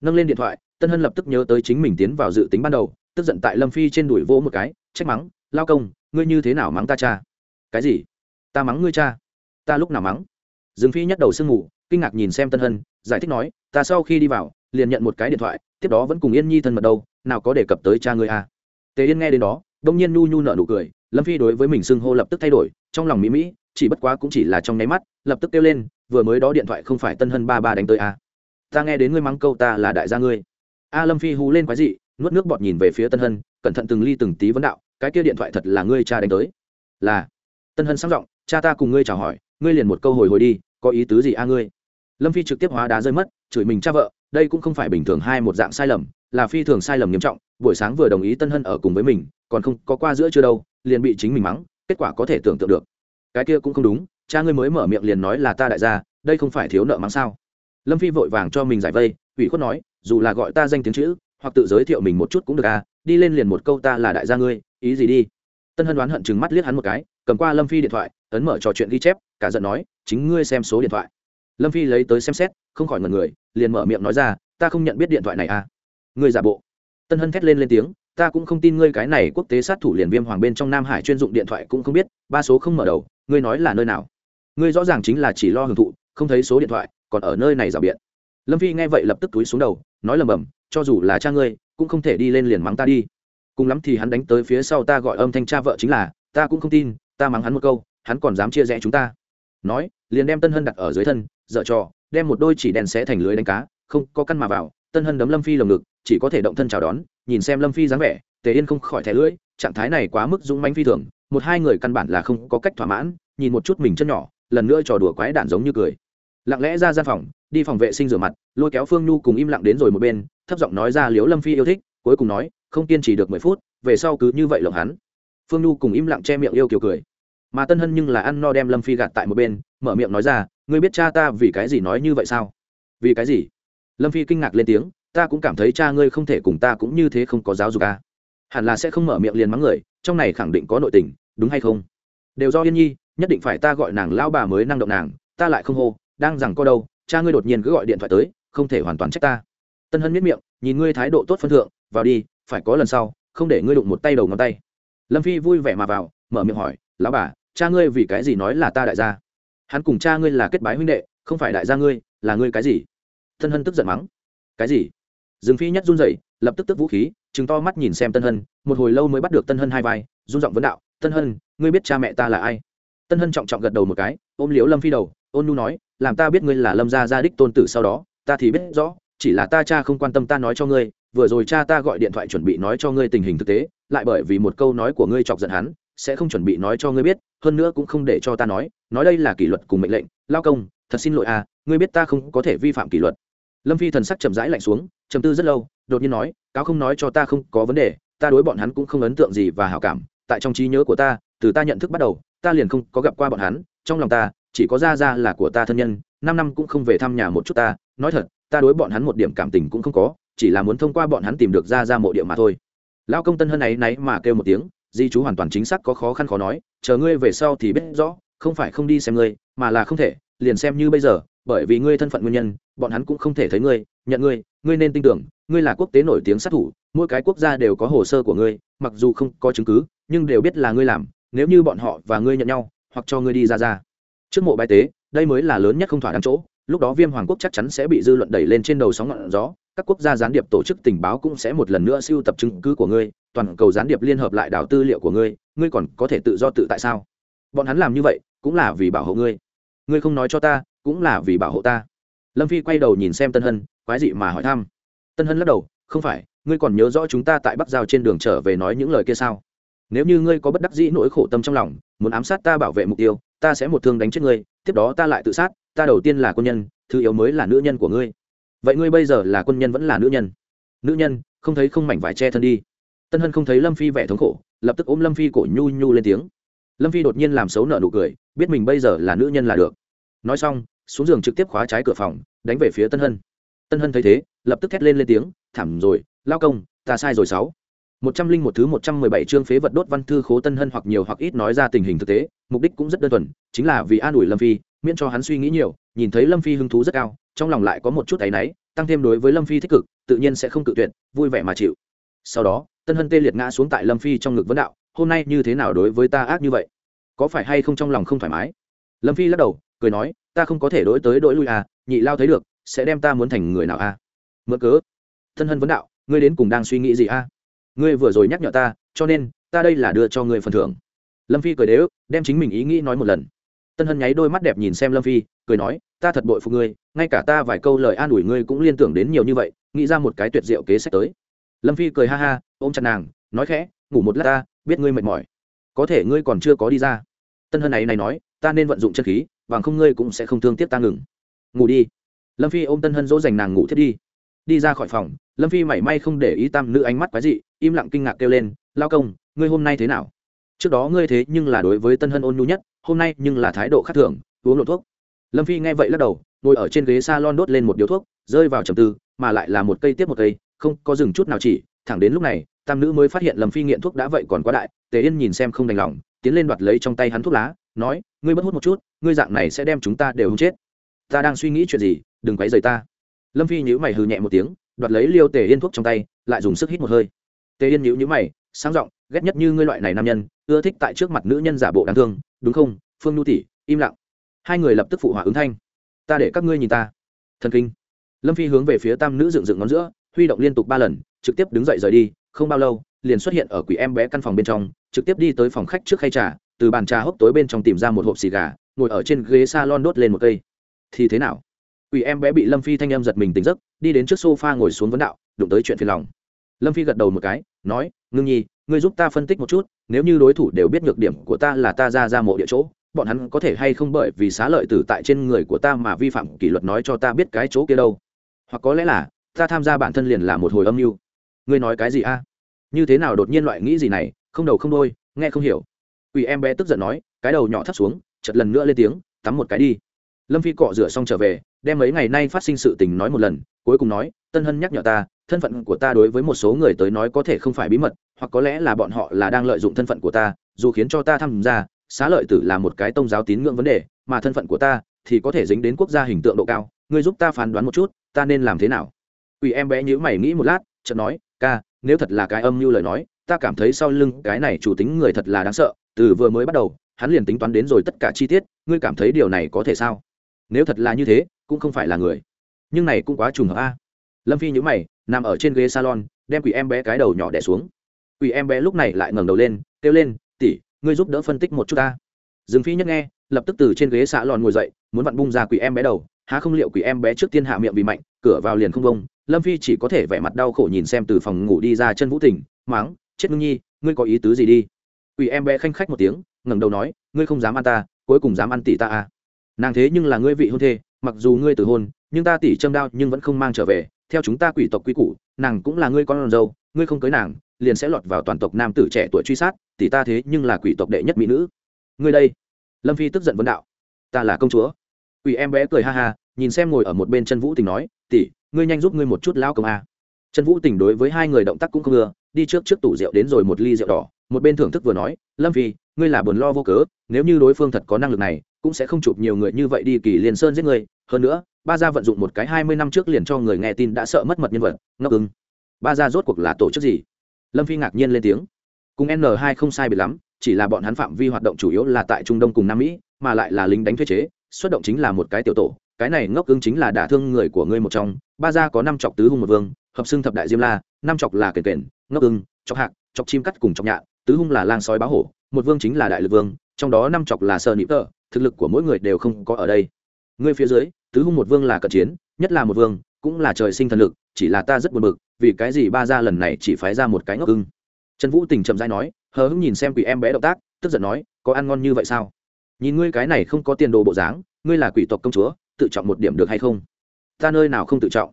Nâng lên điện thoại, tân hân lập tức nhớ tới chính mình tiến vào dự tính ban đầu, tức giận tại lâm phi trên đùi vỗ một cái, trách mắng, lao công, ngươi như thế nào mắng ta cha? Cái gì? Ta mắng ngươi cha? Ta lúc nào mắng? Dương phi nhắc đầu sương mù, kinh ngạc nhìn xem tân hân, giải thích nói, ta sau khi đi vào, liền nhận một cái điện thoại, tiếp đó vẫn cùng yên nhi thân mật đâu, nào có đề cập tới cha ngươi à. tề yên nghe đến đó, đông nhiên nhu nhu nợ nụ cười, lâm phi đối với mình xưng hô lập tức thay đổi, trong lòng mỹ mỹ chỉ bất quá cũng chỉ là trong nháy mắt, lập tức kêu lên, vừa mới đó điện thoại không phải tân hân ba ba đánh tới à. ta nghe đến ngươi mắng câu ta là đại gia ngươi. A lâm phi hú lên quái dị, nuốt nước bọt nhìn về phía tân hân, cẩn thận từng ly từng tí vấn đạo, cái kia điện thoại thật là ngươi cha đánh tới. Là. Tân hân sang giọng, cha ta cùng ngươi chào hỏi, ngươi liền một câu hồi hồi đi, có ý tứ gì a ngươi? Lâm phi trực tiếp hóa đá rơi mất, chửi mình cha vợ, đây cũng không phải bình thường hai một dạng sai lầm, là phi thường sai lầm nghiêm trọng, buổi sáng vừa đồng ý tân hân ở cùng với mình, còn không có qua giữa chưa đâu, liền bị chính mình mắng, kết quả có thể tưởng tượng được cái kia cũng không đúng, cha ngươi mới mở miệng liền nói là ta đại gia, đây không phải thiếu nợ mắng sao? Lâm phi vội vàng cho mình giải vây, ủy khuất nói, dù là gọi ta danh tiếng chữ, hoặc tự giới thiệu mình một chút cũng được à đi lên liền một câu ta là đại gia ngươi, ý gì đi? Tân hân đoán hận chừng mắt liếc hắn một cái, cầm qua lâm phi điện thoại, ấn mở trò chuyện ghi chép, cả giận nói, chính ngươi xem số điện thoại. Lâm phi lấy tới xem xét, không khỏi ngần người, liền mở miệng nói ra, ta không nhận biết điện thoại này à. Ngươi giả bộ. Tân hân thét lên lên tiếng, ta cũng không tin ngươi cái này quốc tế sát thủ liền viêm hoàng bên trong nam hải chuyên dụng điện thoại cũng không biết, ba số không mở đầu ngươi nói là nơi nào? Ngươi rõ ràng chính là chỉ lo hưởng thụ, không thấy số điện thoại, còn ở nơi này rào biện. Lâm phi nghe vậy lập tức túi xuống đầu, nói lầm bầm, cho dù là cha ngươi, cũng không thể đi lên liền mắng ta đi. Cùng lắm thì hắn đánh tới phía sau ta gọi âm thanh cha vợ chính là, ta cũng không tin, ta mắng hắn một câu, hắn còn dám chia rẽ chúng ta. Nói, liền đem tân hân đặt ở dưới thân dợ trò, đem một đôi chỉ đèn xé thành lưới đánh cá, không có căn mà vào, tân hân đấm lâm phi lồng ngực, chỉ có thể động thân chào đón, nhìn xem lâm phi dáng vẻ, tề yên không khỏi thẻ lưỡi, trạng thái này quá mức dũng mãnh phi thường một hai người căn bản là không có cách thỏa mãn, nhìn một chút mình chân nhỏ, lần nữa trò đùa quái đản giống như cười. Lặng lẽ ra gian phòng, đi phòng vệ sinh rửa mặt, lôi kéo phương nhu cùng im lặng đến rồi một bên, thấp giọng nói ra liếu lâm phi yêu thích, cuối cùng nói, không kiên trì được mười phút, về sau cứ như vậy lộng hắn. Phương nhu cùng im lặng che miệng yêu kiều cười. Mà tân hân nhưng là ăn no đem lâm phi gạt tại một bên, mở miệng nói ra, ngươi biết cha ta vì cái gì nói như vậy sao? Vì cái gì? Lâm phi kinh ngạc lên tiếng, ta cũng cảm thấy cha ngươi không thể cùng ta cũng như thế không có giáo dục à. hẳn là sẽ không mở miệng liền mắng người trong này khẳng định có nội tình, đúng hay không? Đều do yên nhi, nhất định phải ta gọi nàng lao bà mới năng động nàng, ta lại không hô, đang rằng có đâu, cha ngươi đột nhiên cứ gọi điện thoại tới, không thể hoàn toàn trách ta. Tân hân miết miệng, nhìn ngươi thái độ tốt phân thượng, vào đi, phải có lần sau, không để ngươi đụng một tay đầu ngón tay. Lâm phi vui vẻ mà vào, mở miệng hỏi, lão bà, cha ngươi vì cái gì nói là ta đại gia? Hắn cùng cha ngươi là kết bái huynh đệ, không phải đại gia ngươi, là ngươi cái gì? Tân hân tức giận mắng, cái gì? Dương phi nhất run rẩy, lập tức tức vũ khí chừng to mắt nhìn xem tân hân, một hồi lâu mới bắt được tân hân hai vai, run giọng vấn đạo, tân hân, ngươi biết cha mẹ ta là ai? Tân hân trọng trọng gật đầu một cái, ôm liếu lâm phi đầu, ôn nu nói, làm ta biết ngươi là lâm gia gia đích tôn tử sau đó, ta thì biết rõ, chỉ là ta cha không quan tâm ta nói cho ngươi, vừa rồi cha ta gọi điện thoại chuẩn bị nói cho ngươi tình hình thực tế, lại bởi vì một câu nói của ngươi chọc giận hắn, sẽ không chuẩn bị nói cho ngươi biết, hơn nữa cũng không để cho ta nói nói đây là kỷ luật cùng mệnh lệnh, lao công, thật xin lỗi à ngươi biết ta không có thể vi phạm kỷ luật. Lâm phi thần sắc chậm rãi lạnh xuống trầm tư rất lâu, đột nhiên nói, cáo không nói cho ta không có vấn đề, ta đối bọn hắn cũng không ấn tượng gì và hảo cảm, tại trong trí nhớ của ta, từ ta nhận thức bắt đầu, ta liền không có gặp qua bọn hắn, trong lòng ta, chỉ có ra ra là của ta thân nhân, năm năm cũng không về thăm nhà một chút ta, nói thật, ta đối bọn hắn một điểm cảm tình cũng không có, chỉ là muốn thông qua bọn hắn tìm được ra ra mộ địa mà thôi. Lao công tân hân ấy náy mà kêu một tiếng, di chú hoàn toàn chính xác có khó khăn khó nói, chờ ngươi về sau thì biết rõ, không phải không đi xem ngươi, mà là không thể, liền xem như bây giờ bởi vì ngươi thân phận nguyên nhân, bọn hắn cũng không thể thấy ngươi, nhận ngươi ngươi nên tin tưởng, ngươi là quốc tế nổi tiếng sát thủ, mỗi cái quốc gia đều có hồ sơ của ngươi, mặc dù không có chứng cứ, nhưng đều biết là ngươi làm, nếu như bọn họ và ngươi nhận nhau, hoặc cho ngươi đi ra ra. Trước mộ bài tế, đây mới là lớn nhất không thỏa đáng chỗ, lúc đó viêm hoàng quốc chắc chắn sẽ bị dư luận đẩy lên trên đầu sóng ngọn gió, các quốc gia gián điệp tổ chức tình báo cũng sẽ một lần nữa siêu tập chứng cứ của ngươi, toàn cầu gián điệp liên hợp lại đào tư liệu của ngươi ngươi còn có thể tự do tự tại sao? Bọn hắn làm như vậy, cũng là vì bảo hộ ngươi. Ngươi không nói cho ta cũng là vì bảo hộ ta. Lâm phi quay đầu nhìn xem tân hân, quái dị mà hỏi thăm. Tân hân lắc đầu, không phải, ngươi còn nhớ rõ chúng ta tại bắc giao trên đường trở về nói những lời kia sao? Nếu như ngươi có bất đắc dĩ nỗi khổ tâm trong lòng, muốn ám sát ta bảo vệ mục tiêu, ta sẽ một thương đánh chết ngươi, tiếp đó ta lại tự sát, ta đầu tiên là quân nhân, thứ yếu mới là nữ nhân của ngươi. Vậy ngươi bây giờ là quân nhân vẫn là nữ nhân? Nữ nhân, không thấy không mảnh vải che thân đi. Tân hân không thấy lâm phi vẻ thống khổ, lập tức ôm lâm phi cổ nhu nhu lên tiếng. Lâm phi đột nhiên làm xấu nợ nụ cười, biết mình bây giờ là nữ nhân là được. Nói xong xuống giường trực tiếp khóa trái cửa phòng, đánh về phía tân hân. Tân hân thấy thế, lập tức thét lên lên tiếng, thảm rồi, lao công, ta sai rồi sáu. Một trăm linh một thứ một trăm mười bảy chương phế vật đốt văn thư khố tân hân hoặc nhiều hoặc ít nói ra tình hình thực tế, mục đích cũng rất đơn thuần, chính là vì an ủi lâm phi, miễn cho hắn suy nghĩ nhiều, nhìn thấy lâm phi hứng thú rất cao, trong lòng lại có một chút thấy náy, tăng thêm đối với lâm phi thích cực, tự nhiên sẽ không cự tuyệt, vui vẻ mà chịu. Sau đó, tân hân tê liệt ngã xuống tại lâm phi trong ngực vấn đạo, hôm nay như thế nào đối với ta ác như vậy? Có phải hay không trong lòng không thoải mái? Lâm phi lắc đầu cười nói, ta không có thể đổi tới đổi lui à nhị lao thấy được, sẽ đem ta muốn thành người nào à? Mượn cớ. Tân hân vấn đạo, ngươi đến cùng đang suy nghĩ gì à? Ngươi vừa rồi nhắc nhở ta, cho nên, ta đây là đưa cho ngươi phần thưởng. Lâm phi cười đế ức đem chính mình ý nghĩ nói một lần. Tân hân nháy đôi mắt đẹp nhìn xem lâm phi, cười nói, ta thật bội phục ngươi, ngay cả ta vài câu lời an ủi ngươi cũng liên tưởng đến nhiều như vậy, nghĩ ra một cái tuyệt diệu kế sách tới. Lâm phi cười ha ha, ôm chặt nàng, nói khẽ, ngủ một lát ta, biết ngươi mệt mỏi. Có thể ngươi còn chưa có đi ra. Tân hân ấy này nói, ta nên vận dụng chân khí bằng không ngươi cũng sẽ không thương tiếc ta ngừng. Ngủ đi. Lâm phi ôm tân hân dỗ dành nàng ngủ thiết đi. Đi ra khỏi phòng, lâm phi mảy may không để ý tam nữ ánh mắt quái dị, im lặng kinh ngạc kêu lên, lao công, ngươi hôm nay thế nào? Trước đó ngươi thế nhưng là đối với tân hân ôn nhu nhất, hôm nay nhưng là thái độ khác thường, uống lộ thuốc. Lâm phi nghe vậy lắc đầu, ngồi ở trên ghế s a lon đốt lên một điếu thuốc, rơi vào trầm tư, mà lại là một cây tiếp một cây, không có dừng chút nào chỉ, thẳng đến lúc này, tam nữ mới phát hiện lâm phi nghiện thuốc đã vậy còn quá đại, tề yên nhìn xem không đành lòng, tiến lên đoạt lấy trong tay hắn thuốc lá, nói ngươi bất hút một chút, ngươi dạng này sẽ đem chúng ta đều hút chết. Ta đang suy nghĩ chuyện gì, đừng quấy rầy ta. Lâm phi nhữ mày hừ nhẹ một tiếng, đoạt lấy liêu tề yên thuốc trong tay, lại dùng sức hít một hơi. Tề yên nhữ nhữ mày, sáng giọng, ghét nhất như ngươi loại này nam nhân, ưa thích tại trước mặt nữ nhân giả bộ đáng thương, đúng không, phương nhu tỷ, im lặng. Hai người lập tức phụ hỏa ứng thanh. Ta để các ngươi nhìn ta. Thần kinh. Lâm phi hướng về phía tam nữ dựng dựng ngón giữa, huy động liên tục ba lần, trực tiếp đứng dậy rời đi, không bao lâu, liền xuất hiện ở quỷ em bé căn phòng bên trong, trực tiếp đi tới phòng khách trước khay trà từ bàn trà hốc tối bên trong tìm ra một hộp xì gà, ngồi ở trên ghế s a lon đốt lên một cây. Thì thế nào? Quỷ em bé bị lâm phi thanh em giật mình tỉnh giấc, đi đến trước s o f a ngồi xuống vấn đạo, đụng tới chuyện phiền lòng. Lâm phi gật đầu một cái, nói, ngưng nhi, ngươi giúp ta phân tích một chút, nếu như đối thủ đều biết nhược điểm của ta là ta ra ra mộ địa chỗ, bọn hắn có thể hay không bởi vì xá lợi tử tại trên người của ta mà vi phạm kỷ luật nói cho ta biết cái chỗ kia đâu? Hoặc có lẽ là, ta tham gia bản thân liền là một hồi âm mưu. Ngươi nói cái gì a? Như thế nào đột nhiên loại nghĩ gì này, không đầu không đôi nghe không hiểu quỷ em bé tức giận nói, cái đầu nhỏ thấp xuống chật lần nữa lên tiếng, tắm một cái đi. Lâm phi cọ rửa xong trở về, đem mấy ngày nay phát sinh sự tình nói một lần, cuối cùng nói, tân hân nhắc nhở ta, thân phận của ta đối với một số người tới nói có thể không phải bí mật, hoặc có lẽ là bọn họ là đang lợi dụng thân phận của ta, dù khiến cho ta tham gia, xá lợi tử là một cái tôn giáo tín ngưỡng vấn đề, mà thân phận của ta thì có thể dính đến quốc gia hình tượng độ cao, ngươi giúp ta phán đoán một chút, ta nên làm thế nào? Quỷ em bé nhữ mày nghĩ một lát, chợt nói, ca, nếu thật là cái âm như lời nói ta cảm thấy sau lưng cái này chủ tính người thật là đáng sợ, từ vừa mới bắt đầu, hắn liền tính toán đến rồi tất cả chi tiết, ngươi cảm thấy điều này có thể sao? Nếu thật là như thế, cũng không phải là người. Nhưng này cũng quá trùng hợp a. Lâm phi nhữ mày, nằm ở trên ghế salon, đem quỷ em bé cái đầu nhỏ đẻ xuống. Quỷ em bé lúc này lại ngẩng đầu lên, kêu lên tỉ ngươi giúp đỡ phân tích một chút ta. Dương phi nhất nghe, lập tức từ trên ghế xạ lòn ngồi dậy, muốn vặn bung ra quỷ em bé đầu, há không liệu quỷ em bé trước tiên hạ miệng vì mạnh, cửa vào liền không bông. Lâm phi chỉ có thể vẻ mặt đau khổ nhìn xem từ phòng ngủ đi ra chân vũ tỉnh máng chết ngưng nhi, ngươi có ý tứ gì đi? Quỷ em bé khanh khách một tiếng, ngẩng đầu nói, ngươi không dám ăn ta, cuối cùng dám ăn tỷ ta à? Nàng thế nhưng là ngươi vị hôn thê, mặc dù ngươi từ hôn, nhưng ta tỷ châm đao nhưng vẫn không mang trở về, theo chúng ta quỷ tộc quy củ, nàng cũng là ngươi con dâu, ngươi không cưới nàng, liền sẽ lọt vào toàn tộc nam tử trẻ tuổi truy sát, tỷ ta thế nhưng là quỷ tộc đệ nhất mỹ nữ. Ngươi đây. Lâm phi tức giận vấn đạo. Ta là công chúa. Quỷ em bé cười ha ha, nhìn xem ngồi ở một bên chân vũ tình nói, tỷ, ngươi nhanh giúp ngươi một chút lao công a à trần vũ tình đối với hai người động tác cũng không ưa, đi trước trước tủ rượu đến rồi một ly rượu đỏ, một bên thưởng thức vừa nói, lâm phi, ngươi là buồn lo vô cớ, nếu như đối phương thật có năng lực này, cũng sẽ không chụp nhiều người như vậy đi kỳ liền sơn giết người hơn nữa, ba gia vận dụng một cái hai mươi năm trước liền cho người nghe tin đã sợ mất mật nhân vật, ngốc ứng ba gia rốt cuộc là tổ chức gì? Lâm phi ngạc nhiên lên tiếng. Cùng n hai không sai biệt lắm, chỉ là bọn hắn phạm vi hoạt động chủ yếu là tại trung đông cùng nam mỹ, mà lại là lính đánh thuế chế, xuất động chính là một cái tiểu tổ, cái này ngốc ứng chính là đả thương người của ngươi một trong. Ba gia có năm chọc tứ hung một vương hợp xưng thập đại diêm la, năm chọc là kền kền, ngốc ưng, chọc hạc, chọc chim cắt cùng chọc nhạn, tứ hung là lang sói báo hổ, một vương chính là đại lực vương, trong đó năm chọc là sơ nịp tơ, thực lực của mỗi người đều không có ở đây. Ngươi phía dưới, tứ hung một vương là cận chiến, nhất là một vương, cũng là trời sinh thần lực, chỉ là ta rất buồn bực, vì cái gì ba gia lần này chỉ phái ra một cái ngốc ưng? Trần vũ tình chậm dãi nói, hờ hững nhìn xem quỷ em bé động tác, tức giận nói, có ăn ngon như vậy sao? Nhìn ngươi cái này không có tiền đồ bộ dáng, ngươi là quỷ tộc công chúa, tự trọng một điểm được hay không? Ta nơi nào không tự trọng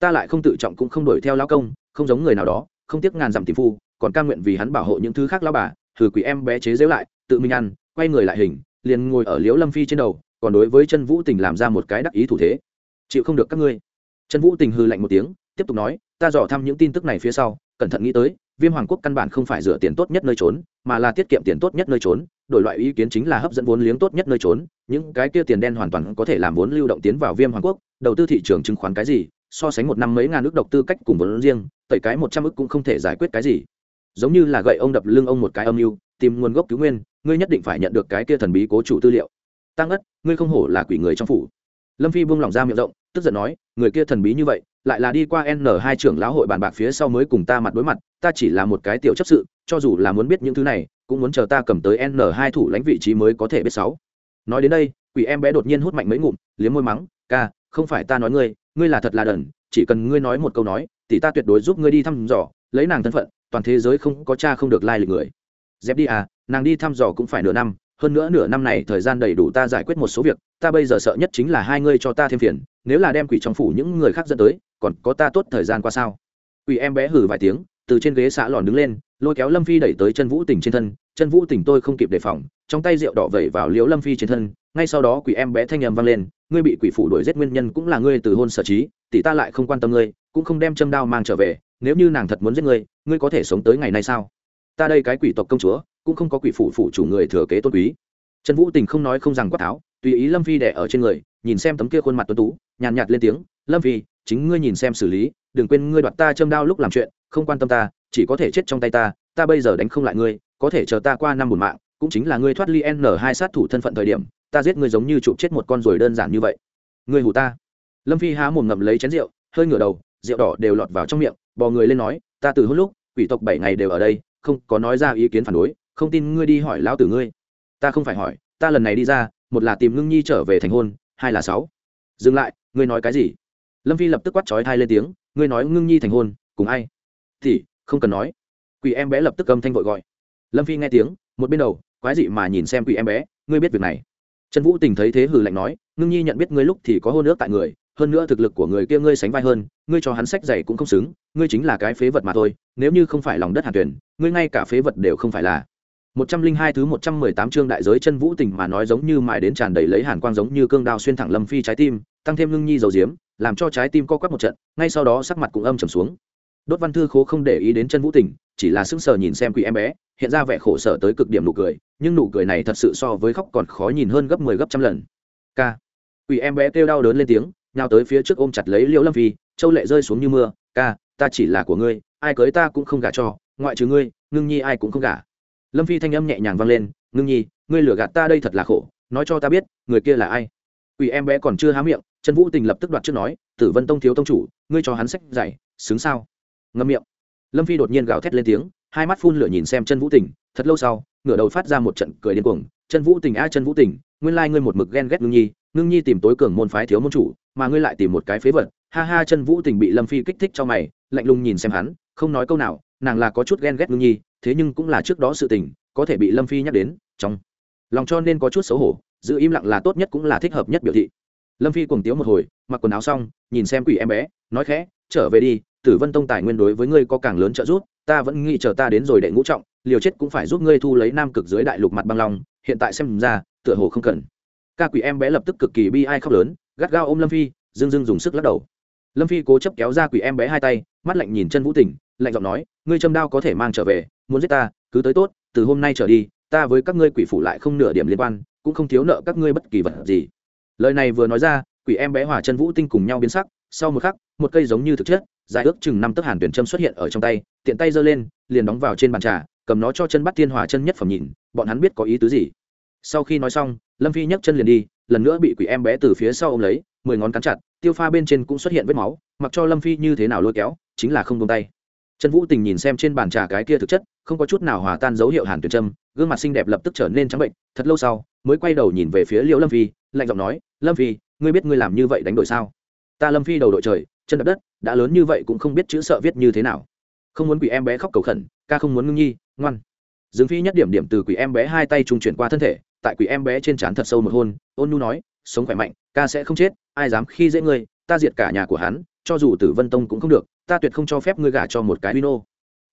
ta lại không tự trọng cũng không đuổi theo lão công, không giống người nào đó, không tiếc ngàn dặm tìm phu, còn ca nguyện vì hắn bảo hộ những thứ khác lao bà, thử quỷ em bé chế dễu lại, tự mình ăn, quay người lại hình, liền ngồi ở liễu lâm phi trên đầu, còn đối với chân vũ tình làm ra một cái đắc ý thủ thế. Chịu không được các ngươi. Chân vũ tình hư lạnh một tiếng, tiếp tục nói, ta dò thăm những tin tức này phía sau, cẩn thận nghĩ tới, viêm hoàng quốc căn bản không phải rửa tiền tốt nhất nơi trốn, mà là tiết kiệm tiền tốt nhất nơi trốn, đổi loại ý kiến chính là hấp dẫn vốn liếng tốt nhất nơi trốn, những cái kia tiền đen hoàn toàn có thể làm vốn lưu động tiến vào viêm hoàng quốc, đầu tư thị trường chứng khoán cái gì so sánh một năm mấy ngàn ước độc tư cách cùng vốn riêng, tẩy cái một trăm ước cũng không thể giải quyết cái gì. Giống như là gậy ông đập lưng ông một cái âm mưu, tìm nguồn gốc cứu nguyên, ngươi nhất định phải nhận được cái kia thần bí cố chủ tư liệu. Tăng ất, ngươi không hổ là quỷ người trong phủ. Lâm phi buông lỏng ra miệng rộng, tức giận nói, người kia thần bí như vậy, lại là đi qua n hai trưởng lão hội bàn bạc phía sau mới cùng ta mặt đối mặt, ta chỉ là một cái tiểu chấp sự, cho dù là muốn biết những thứ này, cũng muốn chờ ta cầm tới n hai thủ lãnh vị trí mới có thể biết sáu. Nói đến đây, quỷ em bé đột nhiên hút mạnh mấy ngụm, liếm môi mắng, ca, không phải ta nói ngươi ngươi là thật là đần, chỉ cần ngươi nói một câu nói, thì ta tuyệt đối giúp ngươi đi thăm dò, lấy nàng thân phận, toàn thế giới không có cha không được lai lịch người. Dẹp đi à nàng đi thăm dò cũng phải nửa năm, hơn nữa nửa năm này thời gian đầy đủ ta giải quyết một số việc, ta bây giờ sợ nhất chính là hai ngươi cho ta thêm phiền, nếu là đem quỷ trong phủ những người khác dẫn tới, còn có ta tốt thời gian qua sao? Quỷ em bé hử vài tiếng, từ trên ghế xã lòn đứng lên, lôi kéo lâm phi đẩy tới chân vũ tỉnh trên thân chân vũ tỉnh tôi không kịp đề phòng, trong tay rượu đỏ vẩy vào liễu lâm phi trên thân, ngay sau đó quỷ em bé thanh âm vang lên ngươi bị quỷ phủ đuổi giết nguyên nhân cũng là ngươi từ hôn sở trí tỷ ta lại không quan tâm ngươi cũng không đem châm đao mang trở về nếu như nàng thật muốn giết ngươi ngươi có thể sống tới ngày nay sao? Ta đây cái quỷ tộc công chúa cũng không có quỷ phủ phủ chủ người thừa kế tôn quý. Trần vũ tình không nói không rằng quát tháo tùy ý lâm phi đẻ ở trên người nhìn xem tấm kia khuôn mặt tuấn tú nhàn nhạt, lên tiếng lâm phi chính ngươi nhìn xem xử lý đừng quên ngươi đoạt ta châm đao lúc làm chuyện không quan tâm ta chỉ có thể chết trong tay ta ta bây giờ đánh không lại ngươi có thể chờ ta qua năm buồn mạng cũng chính là ngươi thoát ly n hai sát thủ thân phận thời điểm ta giết ngươi giống như chụp chết một con rồi đơn giản như vậy. Ngươi hù ta. Lâm phi há mồm ngậm lấy chén rượu, hơi ngửa đầu, rượu đỏ đều lọt vào trong miệng, bò người lên nói, ta từ hôn lúc, quỷ tộc bảy ngày đều ở đây, không có nói ra ý kiến phản đối, không tin ngươi đi hỏi lão tử ngươi. Ta không phải hỏi, ta lần này đi ra, một là tìm ngưng nhi trở về thành hôn, hai là sáu. Dừng lại, ngươi nói cái gì? Lâm phi lập tức quát trói thai lên tiếng, ngươi nói ngưng nhi thành hôn, cùng ai? Thì, không cần nói. Quỷ em bé lập tức âm thanh vội gọi. Lâm phi nghe tiếng, một bên đầu, quái dị mà nhìn xem quỷ em bé, ngươi biết việc này trần vũ tình thấy thế hừ lạnh nói, ngưng nhi nhận biết ngươi lúc thì có hôn ước tại người, hơn nữa thực lực của người kia ngươi sánh vai hơn, ngươi cho hắn sách giày cũng không xứng, ngươi chính là cái phế vật mà thôi, nếu như không phải lòng đất hàn tuyển, ngươi ngay cả phế vật đều không phải là. Một trăm linh hai thứ một trăm mười tám chương đại giới chân vũ tình mà nói giống như mài đến tràn đầy lấy hàn quang giống như cương đao xuyên thẳng lâm phi trái tim, tăng thêm ngưng nhi dầu diếm, làm cho trái tim co quắp một trận, ngay sau đó sắc mặt cũng âm trầm xuống. Đốt văn thư khố không để ý đến chân vũ tình chỉ là sững sờ nhìn xem quỷ em bé, hiện ra vẻ khổ sở tới cực điểm nụ cười, nhưng nụ cười này thật sự so với khóc còn khó nhìn hơn gấp mười 10 gấp trăm lần. K. Quỷ em bé kêu đau đớn lên tiếng, nhào tới phía trước ôm chặt lấy liễu lâm phi, châu lệ rơi xuống như mưa ca ta chỉ là của ngươi, ai cưới ta cũng không gả cho, ngoại trừ ngươi, ngưng nhi ai cũng không gả. Lâm phi thanh âm nhẹ nhàng vang lên, ngưng nhi, ngươi lừa gạt ta đây thật là khổ, nói cho ta biết, người kia là ai? Ủy em bé còn chưa há miệng, trần vũ tình lập tức đoạt trước nói, tử vân tông thiếu tông chủ, ngươi cho hắn sách dạy, xứng sao? Ngâm miệng lâm phi đột nhiên gào thét lên tiếng, hai mắt phun lửa nhìn xem chân vũ tình, thật lâu sau, ngửa đầu phát ra một trận cười điên cuồng chân vũ tình a chân vũ tình, nguyên lai ngươi một mực ghen ghét ngưng nhi ngưng nhi tìm tối cường môn phái thiếu môn chủ, mà ngươi lại tìm một cái phế vật. Ha ha chân vũ tình bị lâm phi kích thích cho mày, lạnh lùng nhìn xem hắn, không nói câu nào, nàng là có chút ghen ghét ngưng nhi, thế nhưng cũng là trước đó sự tình, có thể bị lâm phi nhắc đến, trong lòng cho nên có chút xấu hổ, giữ im lặng là tốt nhất cũng là thích hợp nhất biểu thị. Lâm phi cuồng tiếu một hồi, mặc quần áo xong, nhìn xem quỷ em bé, nói khẽ, trở về đi tử vân tông tài nguyên đối với ngươi có càng lớn trợ giúp, ta vẫn nghĩ chờ ta đến rồi đệ ngũ trọng, liều chết cũng phải giúp ngươi thu lấy nam cực dưới đại lục mặt băng long, hiện tại xem ra, tựa hồ không cần. Ca quỷ em bé lập tức cực kỳ bi ai khóc lớn, gắt gao ôm lâm phi dưng dưng dùng sức lắc đầu. Lâm phi cố chấp kéo ra quỷ em bé hai tay, mắt lạnh nhìn chân vũ tình, lạnh giọng nói, ngươi châm đao có thể mang trở về, muốn giết ta, cứ tới tốt, từ hôm nay trở đi, ta với các ngươi quỷ phủ lại không nửa điểm liên quan, cũng không thiếu nợ các ngươi bất kỳ vật gì. Lời này vừa nói ra, quỷ em bé hòa chân vũ tinh cùng nhau biến sắc, sau một khắc, một cây giống như thực chất dài ước chừng năm tấc hàn tuyển châm xuất hiện ở trong tay, tiện tay giơ lên, liền đóng vào trên bàn trà, cầm nó cho chân bắt thiên hòa chân nhất phẩm nhìn bọn hắn biết có ý tứ gì. Sau khi nói xong, lâm phi nhấc chân liền đi, lần nữa bị quỷ em bé từ phía sau ô m lấy, mười ngón cắn chặt, tiêu pha bên trên cũng xuất hiện vết máu, mặc cho lâm phi như thế nào lôi kéo, chính là không tung tay. Trần vũ tình nhìn xem trên bàn trà cái kia thực chất, không có chút nào hòa tan dấu hiệu hàn tuyển trâm gương mặt xinh đẹp lập tức trở nên trắng bệnh, thật lâu sau, mới quay đầu nhìn về phía liễu lâm phi, lạnh giọng nói, lâm phi, ngươi biết ngươi làm như vậy đánh đổi sao? Ta lâm phi đầu đội trời, chân đập đất, đã lớn như vậy cũng không biết chữ sợ viết như thế nào. Không muốn quỷ em bé khóc cầu khẩn, ca không muốn ngưng nhi, ngoan. Dương phi nhất điểm điểm từ quỷ em bé hai tay trung chuyển qua thân thể, tại quỷ em bé trên trán thật sâu một hôn, ôn nhu nói, sống khỏe mạnh, ca sẽ không chết, ai dám khi dễ ngươi, ta diệt cả nhà của hắn, cho dù tử vân tông cũng không được, ta tuyệt không cho phép ngươi gả cho một cái vino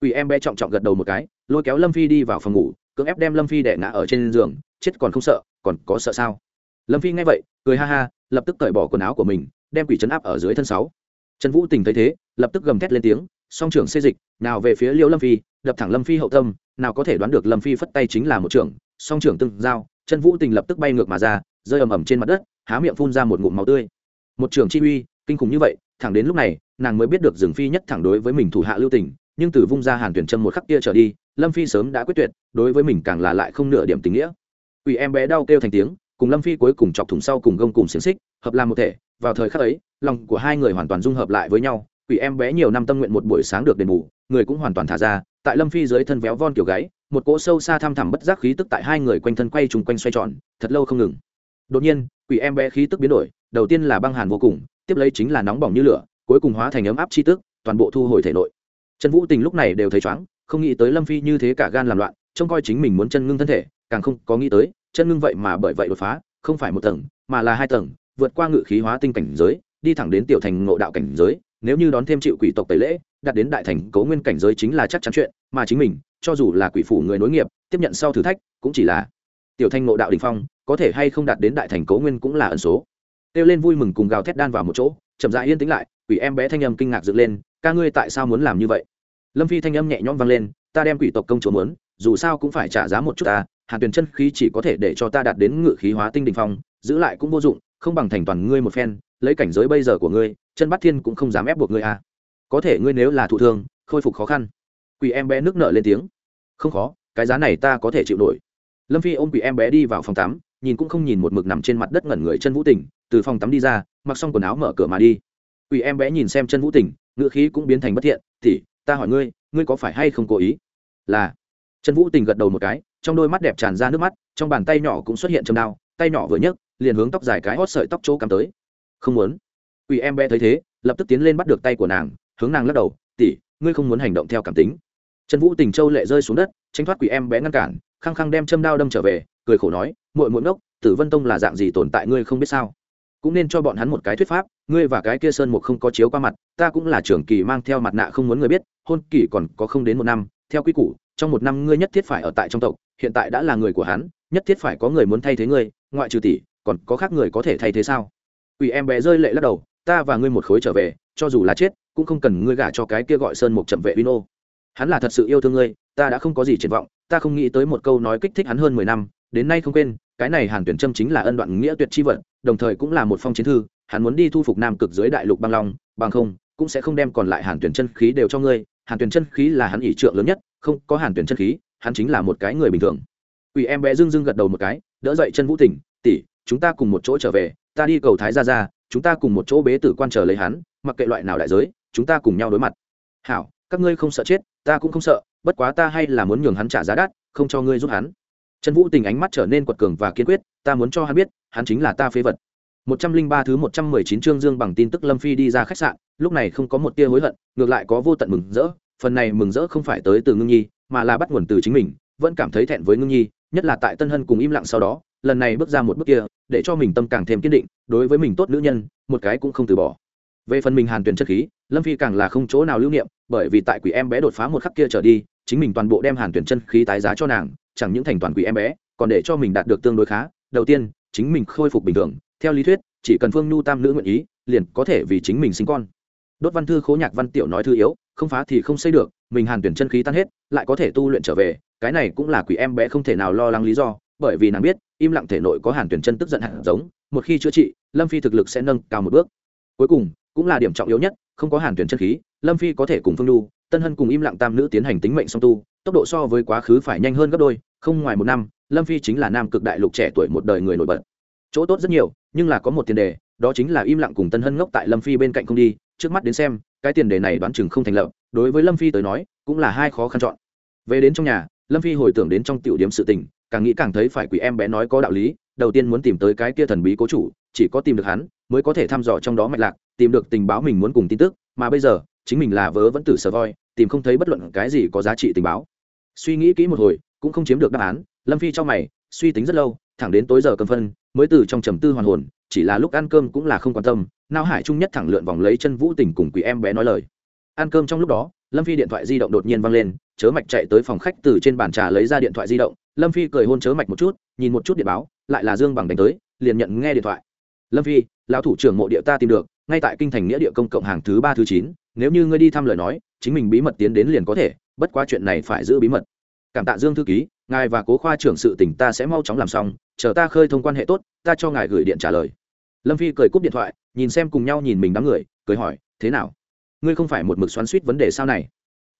quỷ em bé trọng trọng gật đầu một cái, lôi kéo lâm phi đi vào phòng ngủ, cưỡng ép đem lâm phi đẻ ngã ở trên giường, chết còn không sợ, còn có sợ sao? Lâm phi nghe vậy, cười ha ha, lập tức cởi bỏ quần áo của mình đem quỷ chấn áp ở dưới thân sáu. Trần vũ tình thấy thế, lập tức gầm thét lên tiếng, song trưởng xê dịch, nào về phía liêu lâm phi, đập thẳng lâm phi hậu tâm, nào có thể đoán được lâm phi phất tay chính là một trưởng. Song trưởng từng giao chân vũ tình lập tức bay ngược mà ra, rơi ầm ầm trên mặt đất, há miệng phun ra một ngụm máu tươi. Một trưởng chi uy, kinh khủng như vậy, thẳng đến lúc này, nàng mới biết được rừng phi nhất thẳng đối với mình thủ hạ lưu tình, nhưng từ vung ra hàn tuyển chân một khắc kia trở đi, lâm phi sớm đã quyết tuyệt, đối với mình càng là lại không nửa điểm tình nghĩa. Ủy em bé đau kêu thành tiếng, cùng lâm phi cuối cùng chọc thủng sau cùng gông cùng xiềng xích, hợp làm một thể vào thời khắc ấy, lòng của hai người hoàn toàn dung hợp lại với nhau, quỷ em bé nhiều năm tâm nguyện một buổi sáng được đền bù, người cũng hoàn toàn thả ra, tại lâm phi dưới thân véo von kiểu gáy, một cỗ sâu xa thăm thẳm bất giác khí tức tại hai người quanh thân quay trùng quanh xoay tròn, thật lâu không ngừng. Đột nhiên, quỷ em bé khí tức biến đổi, đầu tiên là băng hàn vô cùng, tiếp lấy chính là nóng bỏng như lửa, cuối cùng hóa thành ấm áp chi tức, toàn bộ thu hồi thể nội. Trần vũ tình lúc này đều thấy chóng không nghĩ tới lâm phi như thế cả gan làm loạn, trông coi chính mình muốn chân ngưng thân thể, càng không có nghĩ tới, chân ngưng vậy mà bởi vậy đột phá, không phải một tầng, mà là hai tầng vượt qua ngự khí hóa tinh cảnh giới, đi thẳng đến tiểu thành ngộ đạo cảnh giới, nếu như đón thêm chịu quỷ tộc tẩy lễ, đạt đến đại thành cấu nguyên cảnh giới chính là chắc chắn chuyện, mà chính mình, cho dù là quỷ phủ người nối nghiệp, tiếp nhận sau thử thách, cũng chỉ là tiểu thành ngộ đạo đình phong, có thể hay không đạt đến đại thành cấu nguyên cũng là ẩn số. Kêu lên vui mừng cùng gào thét đan vào một chỗ, chậm dại yên tĩnh lại, quỷ em bé thanh âm kinh ngạc dựng lên, ca ngươi tại sao muốn làm như vậy? Lâm phi thanh âm nhẹ nhõm vang lên, ta đem quỷ tộc công chúa muốn, dù sao cũng phải trả giá một chút ta, hàn tuyển chân khí chỉ có thể để cho ta đạt đến ngự khí hóa tinh đình phong, giữ lại cũng vô dụng không bằng thành toàn ngươi một phen lấy cảnh giới bây giờ của ngươi chân bắt thiên cũng không dám ép buộc ngươi à. có thể ngươi nếu là thụ thương khôi phục khó khăn. Quỷ em bé nước nợ lên tiếng. Không khó cái giá này ta có thể chịu nổi. Lâm phi ôm quỷ em bé đi vào phòng tắm nhìn cũng không nhìn một mực nằm trên mặt đất ngẩn người chân vũ tình từ phòng tắm đi ra mặc xong quần áo mở cửa mà đi. Quỷ em bé nhìn xem chân vũ tình, ngựa khí cũng biến thành bất thiện thì ta hỏi ngươi ngươi có phải hay không cố ý? Là. Chân vũ tình gật đầu một cái trong đôi mắt đẹp tràn ra nước mắt trong bàn tay nhỏ cũng xuất hiện châm đao tay nhỏ vừa nhấc liền hướng tóc dài cái hót sợi tóc chỗ cắm tới. Không muốn. Ủy em bé thấy thế, lập tức tiến lên bắt được tay của nàng, hướng nàng lắc đầu tỉ ngươi không muốn hành động theo cảm tính. Trần vũ tình châu lệ rơi xuống đất tranh thoát quỷ em bé ngăn cản, khăng khăng đem châm đao đâm trở về, cười khổ nói, muội muội ngốc, tử vân tông là dạng gì tồn tại ngươi không biết sao? Cũng nên cho bọn hắn một cái thuyết pháp, ngươi và cái kia sơn mục không có chiếu qua mặt, ta cũng là trưởng kỳ mang theo mặt nạ không muốn người biết, hôn kỳ còn có không đến một năm, theo quy củ, trong một năm ngươi nhất thiết phải ở tại trong tộc, hiện tại đã là người của hắn, nhất thiết phải có người muốn thay thế ngươi, ngoại trừ tỷ còn có khác người có thể thay thế sao? Ủy em bé rơi lệ lắc đầu, ta và ngươi một khối trở về, cho dù là chết, cũng không cần ngươi gả cho cái kia gọi sơn mục chậm vệ vino. Hắn là thật sự yêu thương ngươi, ta đã không có gì triển vọng, ta không nghĩ tới một câu nói kích thích hắn hơn mười năm, đến nay không quên, cái này hàn tuyển trâm chính là ân đoạn nghĩa tuyệt chi vận đồng thời cũng là một phong chiến thư, hắn muốn đi thu phục nam cực dưới đại lục băng long, bằng không, cũng sẽ không đem còn lại hàn tuyển chân khí đều cho ngươi, hàn tuyển chân khí là hắn ỷ trượng lớn nhất, không có hàn tuyển chân khí, hắn chính là một cái người bình thường. Ủy em bé dưng dưng gật đầu một cái, đỡ dậy chân vũ tỉnh, tỷ chúng ta cùng một chỗ trở về, ta đi cầu thái ra ra chúng ta cùng một chỗ bế tử quan chờ lấy hắn, mặc kệ loại nào đại giới, chúng ta cùng nhau đối mặt. Hảo, các ngươi không sợ chết, ta cũng không sợ, bất quá ta hay là muốn nhường hắn trả giá đắt, không cho ngươi giúp hắn. Trần vũ tình ánh mắt trở nên quật cường và kiên quyết, ta muốn cho hắn biết, hắn chính là ta phế vật. Một trăm linh ba thứ một trăm mười chín chương dương bằng tin tức lâm phi đi ra khách sạn, lúc này không có một tia hối hận, ngược lại có vô tận mừng rỡ, phần này mừng rỡ không phải tới từ ngưng nhi, mà là bắt nguồn từ chính mình, vẫn cảm thấy thẹn với ngưng nhi, nhất là tại tân hân cùng im lặng sau đó lần này bước ra một bước kia, để cho mình tâm càng thêm kiên định, đối với mình tốt nữ nhân, một cái cũng không từ bỏ. Về phần mình hàn tuyển chất khí, lâm phi càng là không chỗ nào lưu niệm, bởi vì tại quỷ em bé đột phá một khắc kia trở đi, chính mình toàn bộ đem hàn tuyển chân khí tái giá cho nàng, chẳng những thành toàn quỷ em bé, còn để cho mình đạt được tương đối khá. Đầu tiên, chính mình khôi phục bình thường, theo lý thuyết, chỉ cần phương nhu tam nữ nguyện ý, liền có thể vì chính mình sinh con. Đốt văn thư khố nhạc văn tiểu nói thư yếu, không phá thì không xây được, mình hàn tuyển chân khí tan hết, lại có thể tu luyện trở về, cái này cũng là quỷ em bé không thể nào lo lắng lý do bởi vì nàng biết, im lặng thể nội có hàn tuyển chân tức giận hạt giống, một khi chữa trị, lâm phi thực lực sẽ nâng cao một bước. Cuối cùng, cũng là điểm trọng yếu nhất, không có hàn tuyển chân khí, lâm phi có thể cùng phương đu tân hân cùng im lặng tam nữ tiến hành tính mệnh song tu, tốc độ so với quá khứ phải nhanh hơn gấp đôi, không ngoài một năm, lâm phi chính là nam cực đại lục trẻ tuổi một đời người nổi bật. Chỗ tốt rất nhiều, nhưng là có một tiền đề, đó chính là im lặng cùng tân hân ngốc tại lâm phi bên cạnh không đi, trước mắt đến xem, cái tiền đề này đoán chừng không thành lập, đối với lâm phi tới nói, cũng là hai khó khăn chọn. Về đến trong nhà, lâm phi hồi tưởng đến trong tiểu điểm sự tình càng nghĩ càng thấy phải quỷ em bé nói có đạo lý, đầu tiên muốn tìm tới cái kia thần bí cố chủ, chỉ có tìm được hắn, mới có thể thăm dò trong đó mạch lạc, tìm được tình báo mình muốn cùng tin tức, mà bây giờ, chính mình là vớ vẫn tử sờ voi, tìm không thấy bất luận cái gì có giá trị tình báo. Suy nghĩ kỹ một hồi, cũng không chiếm được đáp án, lâm phi cho mày, suy tính rất lâu, thẳng đến tối giờ cầm phân, mới từ trong trầm tư hoàn hồn, chỉ là lúc ăn cơm cũng là không quan tâm, nao hải trung nhất thẳng lượn vòng lấy chân vũ tình cùng quỷ em bé nói lời. Ăn cơm trong lúc đó, lâm phi điện thoại di động đột nhiên văng lên, chớ mạch chạy tới phòng khách từ trên bàn trà lấy ra điện thoại di động lâm phi cười hôn chớ mạch một chút, nhìn một chút điện báo, lại là dương bằng đánh tới, liền nhận nghe điện thoại. Lâm phi, lão thủ trưởng mộ địa ta tìm được, ngay tại kinh thành nghĩa địa công cộng hàng thứ ba thứ chín, nếu như ngươi đi thăm lời nói, chính mình bí mật tiến đến liền có thể, bất quá chuyện này phải giữ bí mật. Cảm tạ dương thư ký, ngài và cố khoa trưởng sự tỉnh ta sẽ mau chóng làm xong, chờ ta khơi thông quan hệ tốt, ta cho ngài gửi điện trả lời. Lâm phi cười cúp điện thoại, nhìn xem cùng nhau nhìn mình đám người, cười hỏi, thế nào? Ngươi không phải một mực xoắn suýt vấn đề sao này?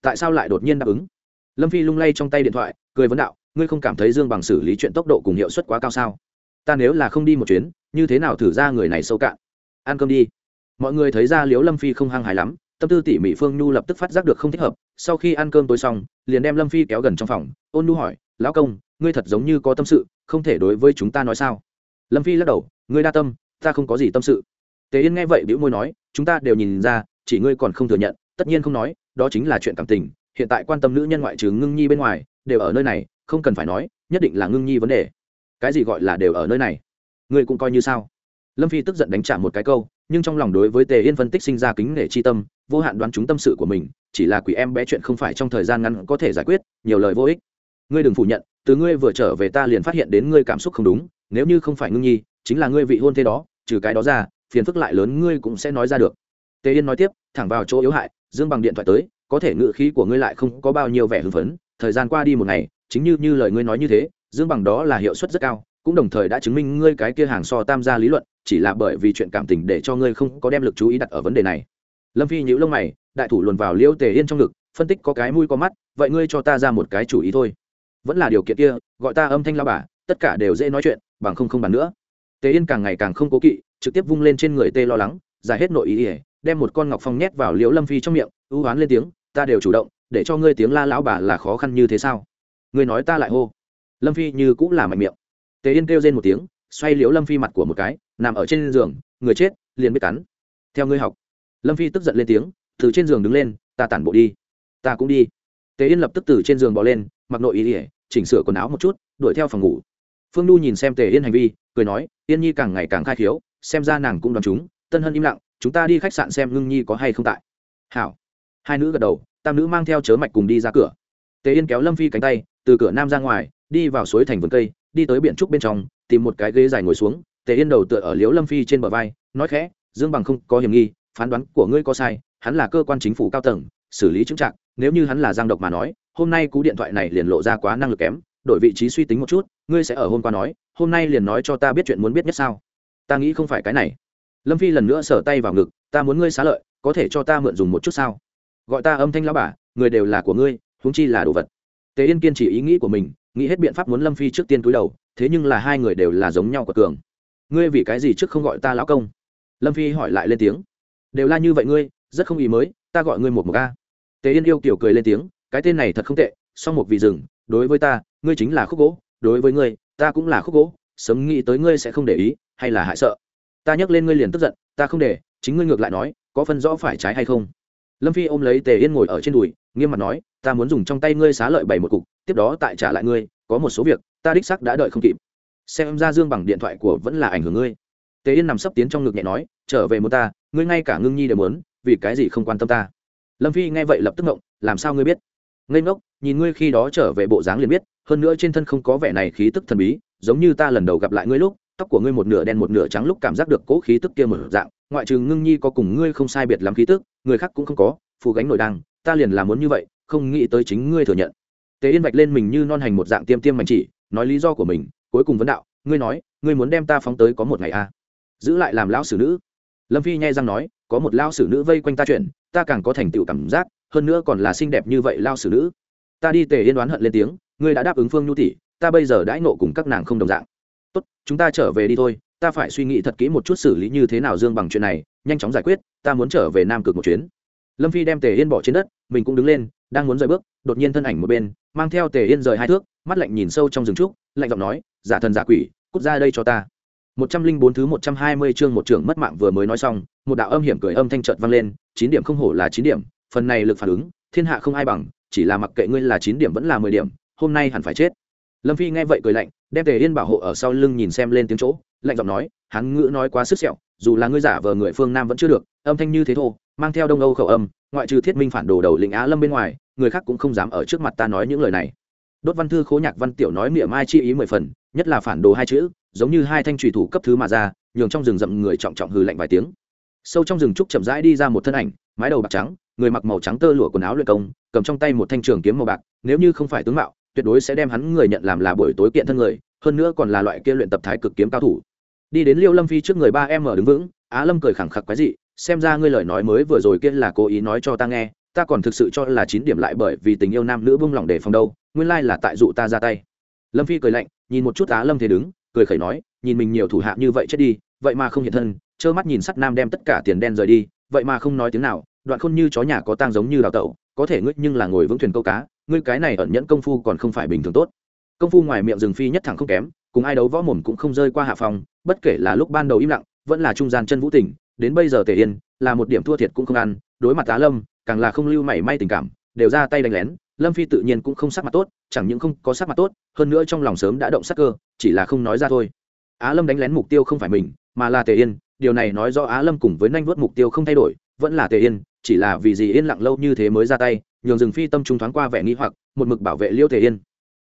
Tại sao lại đột nhiên đáp ứng? Lâm phi lung lay trong tay điện thoại, cười vấn đạo ngươi không cảm thấy dương bằng xử lý chuyện tốc độ cùng hiệu suất quá cao sao? Ta nếu là không đi một chuyến, như thế nào thử ra người này sâu cạn? Ăn cơm đi. Mọi người thấy ra liếu lâm phi không hăng hài lắm, tâm tư tỉ mỉ phương nhu lập tức phát giác được không thích hợp, sau khi ăn cơm tối xong, liền đem lâm phi kéo gần trong phòng, ôn nhu hỏi, lão công, ngươi thật giống như có tâm sự, không thể đối với chúng ta nói sao? Lâm phi lắc đầu, ngươi đa tâm, ta không có gì tâm sự. Tề yên nghe vậy bĩu môi nói, chúng ta đều nhìn ra, chỉ ngươi còn không thừa nhận, tất nhiên không nói, đó chính là chuyện cảm tình, hiện tại quan tâm nữ nhân ngoại trừ ngưng nhi bên ngoài, đều ở nơi này không cần phải nói, nhất định là ngưng nhi vấn đề. Cái gì gọi là đều ở nơi này? Ngươi cũng coi như sao? Lâm phi tức giận đánh trả một cái câu, nhưng trong lòng đối với tề yên phân tích sinh ra kính nể chi tâm, vô hạn đoán chúng tâm sự của mình, chỉ là quỷ em bé chuyện không phải trong thời gian ngắn có thể giải quyết, nhiều lời vô ích. Ngươi đừng phủ nhận, từ ngươi vừa trở về ta liền phát hiện đến ngươi cảm xúc không đúng, nếu như không phải ngưng nhi, chính là ngươi vị hôn thế đó, trừ cái đó ra, phiền phức lại lớn ngươi cũng sẽ nói ra được. Tề yên nói tiếp, thẳng vào chỗ yếu hại, dương bằng điện thoại tới, có thể ngự khí của ngươi lại không có bao nhiêu vẻ hưng phấn, thời gian qua đi một ngày chính như như lời ngươi nói như thế, dương bằng đó là hiệu suất rất cao, cũng đồng thời đã chứng minh ngươi cái kia hàng so tam gia lý luận, chỉ là bởi vì chuyện cảm tình để cho ngươi không có đem lực chú ý đặt ở vấn đề này. Lâm phi nhíu lông mày, đại thủ luồn vào liêu tề yên trong ngực, phân tích có cái mũi có mắt, vậy ngươi cho ta ra một cái chủ ý thôi. Vẫn là điều kiện kia, gọi ta âm thanh lao bà, tất cả đều dễ nói chuyện, bằng không không bàn nữa. Tề yên càng ngày càng không cố kỵ, trực tiếp vung lên trên người tê lo lắng, giải hết nội ý ỉa đem một con ngọc phong nhét vào liễu lâm phi trong miệng, ưu hoán lên tiếng, ta đều chủ động, để cho ngươi tiếng la lão bà là khó khăn như thế sao? Người nói ta lại hô. Lâm phi như cũng là mạnh miệng. Tề yên kêu rên một tiếng, xoay liễu lâm phi mặt của một cái, nằm ở trên giường, người chết, liền biết cắn. Theo ngươi học. Lâm phi tức giận lên tiếng, từ trên giường đứng lên, ta tản bộ đi. Ta cũng đi. Tề yên lập tức từ trên giường bỏ lên, mặc nội ý ỉa chỉnh sửa quần áo một chút, đuổi theo phòng ngủ. Phương n nhìn xem tề yên hành vi, cười nói, yên nhi càng ngày càng khai khiếu, xem ra nàng cũng đoán chúng, tân hân im lặng, chúng ta đi khách sạn xem ngưng nhi có hay không tại. Hảo. Hai nữ gật đầu, tam nữ mang theo chớ mạch cùng đi ra cửa tề yên kéo lâm phi cánh tay, từ cửa nam ra ngoài, đi vào suối thành vườn cây, đi tới biển trúc bên trong, tìm một cái ghế dài ngồi xuống. Tề yên đầu tựa ở liếu lâm phi trên bờ vai, nói khẽ, dương bằng không có hiểm nghi, phán đoán của ngươi có sai, hắn là cơ quan chính phủ cao tầng, xử lý chứng trạng nếu như hắn là giang độc mà nói, hôm nay cú điện thoại này liền lộ ra quá năng lực kém, đổi vị trí suy tính một chút, ngươi sẽ ở hôm qua nói, hôm nay liền nói cho ta biết chuyện muốn biết nhất sao. Ta nghĩ không phải cái này. Lâm phi lần nữa sở tay vào ngực, ta muốn ngươi xá lợi, có thể cho ta mượn dùng một chút sao? Gọi ta âm thanh lão bà, người đều là của ngươi huống chi là đồ vật. Tề yên kiên chỉ ý nghĩ của mình, nghĩ hết biện pháp muốn lâm phi trước tiên cúi đầu, thế nhưng là hai người đều là giống nhau của cường. Ngươi vì cái gì trước không gọi ta lão công? Lâm phi hỏi lại lên tiếng. Đều là như vậy ngươi, rất không ý mới, ta gọi ngươi một một ca tề yên yêu kiểu cười lên tiếng, cái tên này thật không tệ, song một vì rừng, đối với ta, ngươi chính là khúc gỗ, đối với ngươi, ta cũng là khúc gỗ, sớm nghĩ tới ngươi sẽ không để ý, hay là hại sợ. Ta nhắc lên ngươi liền tức giận, ta không để, chính ngươi ngược lại nói, có phân rõ phải trái hay không? Lâm phi ôm lấy tề yên ngồi ở trên đùi nghiêm mặt nói, ta muốn dùng trong tay ngươi xá lợi bảy một cục, tiếp đó tại trả lại ngươi, có một số việc, ta đích sắc đã đợi không kịp. Xem ra dương bằng điện thoại của vẫn là ảnh hưởng ngươi. Tề yên nằm sấp tiến trong ngực nhẹ nói, trở về một ta, ngươi ngay cả ngưng nhi đều muốn, vì cái gì không quan tâm ta? Lâm phi nghe vậy lập tức ngộng, làm sao ngươi biết? Ngây ngốc, nhìn ngươi khi đó trở về bộ dáng liền biết, hơn nữa trên thân không có vẻ này khí tức thần bí, giống như ta lần đầu gặp lại ngươi lúc, tóc của ngươi một nửa đen một nửa trắng lúc cảm giác được cố khí tức kia một dạng, ngoại trừ ngưng nhi có cùng ngươi không sai biệt lắm khí tức, người khác cũng không có, phù gánh nổi đăng ta liền làm muốn như vậy, không nghĩ tới chính ngươi thừa nhận. Tề yên vạch lên mình như non hành một dạng tiêm tiêm mạnh chỉ, nói lý do của mình, cuối cùng vấn đạo, ngươi nói, ngươi muốn đem ta phóng tới có một ngày a à? giữ lại làm lão sử nữ. Lâm phi nhai răng nói, có một lao sử nữ vây quanh ta chuyện, ta càng có thành tựu cảm giác, hơn nữa còn là xinh đẹp như vậy lao sử nữ. Ta đi tề yên đoán hận lên tiếng, ngươi đã đáp ứng phương nhu tỷ, ta bây giờ đãi nộ cùng các nàng không đồng dạng. Tốt, chúng ta trở về đi thôi, ta phải suy nghĩ thật kỹ một chút xử lý như thế nào dương bằng chuyện này, nhanh chóng giải quyết, ta muốn trở về nam cực một chuyến lâm phi đem tề yên bỏ trên đất, mình cũng đứng lên, đang muốn rời bước, đột nhiên thân ảnh một bên, mang theo tề yên rời hai thước, mắt lạnh nhìn sâu trong rừng trúc, lạnh giọng nói, giả thần giả quỷ, cút ra đây cho ta. Một trăm linh bốn thứ một trăm hai mươi chương một trưởng mất mạng vừa mới nói xong, một đạo âm hiểm cười âm thanh trợt vang lên, chín điểm không hổ là chín điểm, phần này lực phản ứng, thiên hạ không ai bằng, chỉ là mặc kệ ngươi là chín điểm vẫn là mười điểm, hôm nay hẳn phải chết. Lâm phi nghe vậy cười lạnh, đem tề yên bảo hộ ở sau lưng nhìn xem lên tiếng chỗ lạnh giọng nói hắn ngữ nói quá sức sẹo, dù là ngươi giả vờ người phương nam vẫn chưa được, âm thanh như thế thô, mang theo đông âu khẩu âm, ngoại trừ thiết minh phản đồ đầu lĩnh á lâm bên ngoài, người khác cũng không dám ở trước mặt ta nói những lời này. Đốt văn thư khố nhạc văn tiểu nói miệng mai chi ý mười phần, nhất là phản đồ hai chữ, giống như hai thanh trùy thủ cấp thứ mà ra, nhường trong rừng rậm người trọng trọng hừ lạnh vài tiếng. Sâu trong rừng trúc chậm rãi đi ra một thân ảnh, mái đầu bạc trắng, người mặc màu trắng tơ lụa quần áo luyện công, cầm trong tay một thanh trường kiếm màu bạc, nếu như không phải tướng mạo, tuyệt đối sẽ đem hắn người nhận làm là buổi tối kiện thân người, hơn nữa còn là loại kia luyện tập thái cực kiếm cao thủ đi đến liêu lâm phi trước người ba em ở đứng vững, á lâm cười khẳng khặc quái dị, xem ra ngươi lời nói mới vừa rồi kia là cố ý nói cho ta nghe, ta còn thực sự cho là chín điểm lại bởi vì tình yêu nam nữ bung lỏng để phòng đâu, nguyên lai là tại dụ ta ra tay. Lâm phi cười lạnh, nhìn một chút á lâm thế đứng, cười khẩy nói, nhìn mình nhiều thủ hạ như vậy chết đi, vậy mà không hiện thân, trơ mắt nhìn sắt nam đem tất cả tiền đen rời đi, vậy mà không nói tiếng nào, đoạn khôn như chó nhà có tang giống như đào tẩu, có thể ngươi nhưng là ngồi vững thuyền câu cá, ngươi cái này ẩn nhẫn công phu còn không phải bình thường tốt. Công phu ngoài miệng rừng phi nhất thẳng không kém, cùng ai đấu võ mồm cũng không rơi qua hạ phòng bất kể là lúc ban đầu im lặng vẫn là trung gian chân vũ tình, đến bây giờ tề yên là một điểm thua thiệt cũng không ăn đối mặt tá lâm càng là không lưu mảy may tình cảm đều ra tay đánh lén lâm phi tự nhiên cũng không sắc mặt tốt chẳng những không có sắc mặt tốt hơn nữa trong lòng sớm đã động sắc cơ chỉ là không nói ra thôi. Á lâm đánh lén mục tiêu không phải mình mà là tề yên điều này nói do á lâm cùng với nanh vuốt mục tiêu không thay đổi vẫn là tề yên chỉ là vì gì yên lặng lâu như thế mới ra tay nhường rừng phi tâm trung thoáng qua vẻ nghi hoặc một mực bảo vệ liêu tề yên.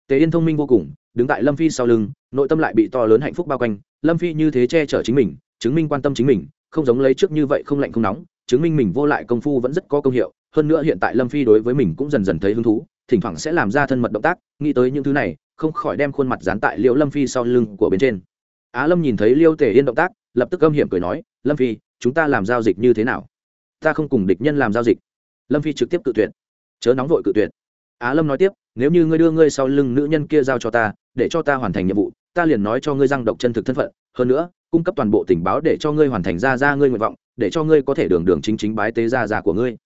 Tề yên thông minh vô cùng đứng tại lâm phi sau lưng nội tâm lại bị to lớn hạnh phúc bao quanh lâm phi như thế che chở chính mình, chứng minh quan tâm chính mình, không giống lấy trước như vậy không lạnh không nóng, chứng minh mình vô lại công phu vẫn rất có công hiệu. Hơn nữa hiện tại lâm phi đối với mình cũng dần dần thấy hứng thú, thỉnh thoảng sẽ làm ra thân mật động tác, nghĩ tới những thứ này, không khỏi đem khuôn mặt dán tại liễu lâm phi sau lưng của bên trên. Á lâm nhìn thấy liêu tề yên động tác, lập tức âm hiểm cười nói, lâm phi, chúng ta làm giao dịch như thế nào? Ta không cùng địch nhân làm giao dịch. Lâm phi trực tiếp cự tuyệt. Chớ nóng vội cự tuyệt. Á lâm nói tiếp, nếu như ngươi đưa ngươi sau lưng nữ nhân kia giao cho ta, để cho ta hoàn thành nhiệm vụ ta liền nói cho ngươi răng độc chân thực thân phận, hơn nữa, cung cấp toàn bộ tình báo để cho ngươi hoàn thành ra ra ngươi nguyện vọng, để cho ngươi có thể đường đường chính chính bái tế ra ra của ngươi.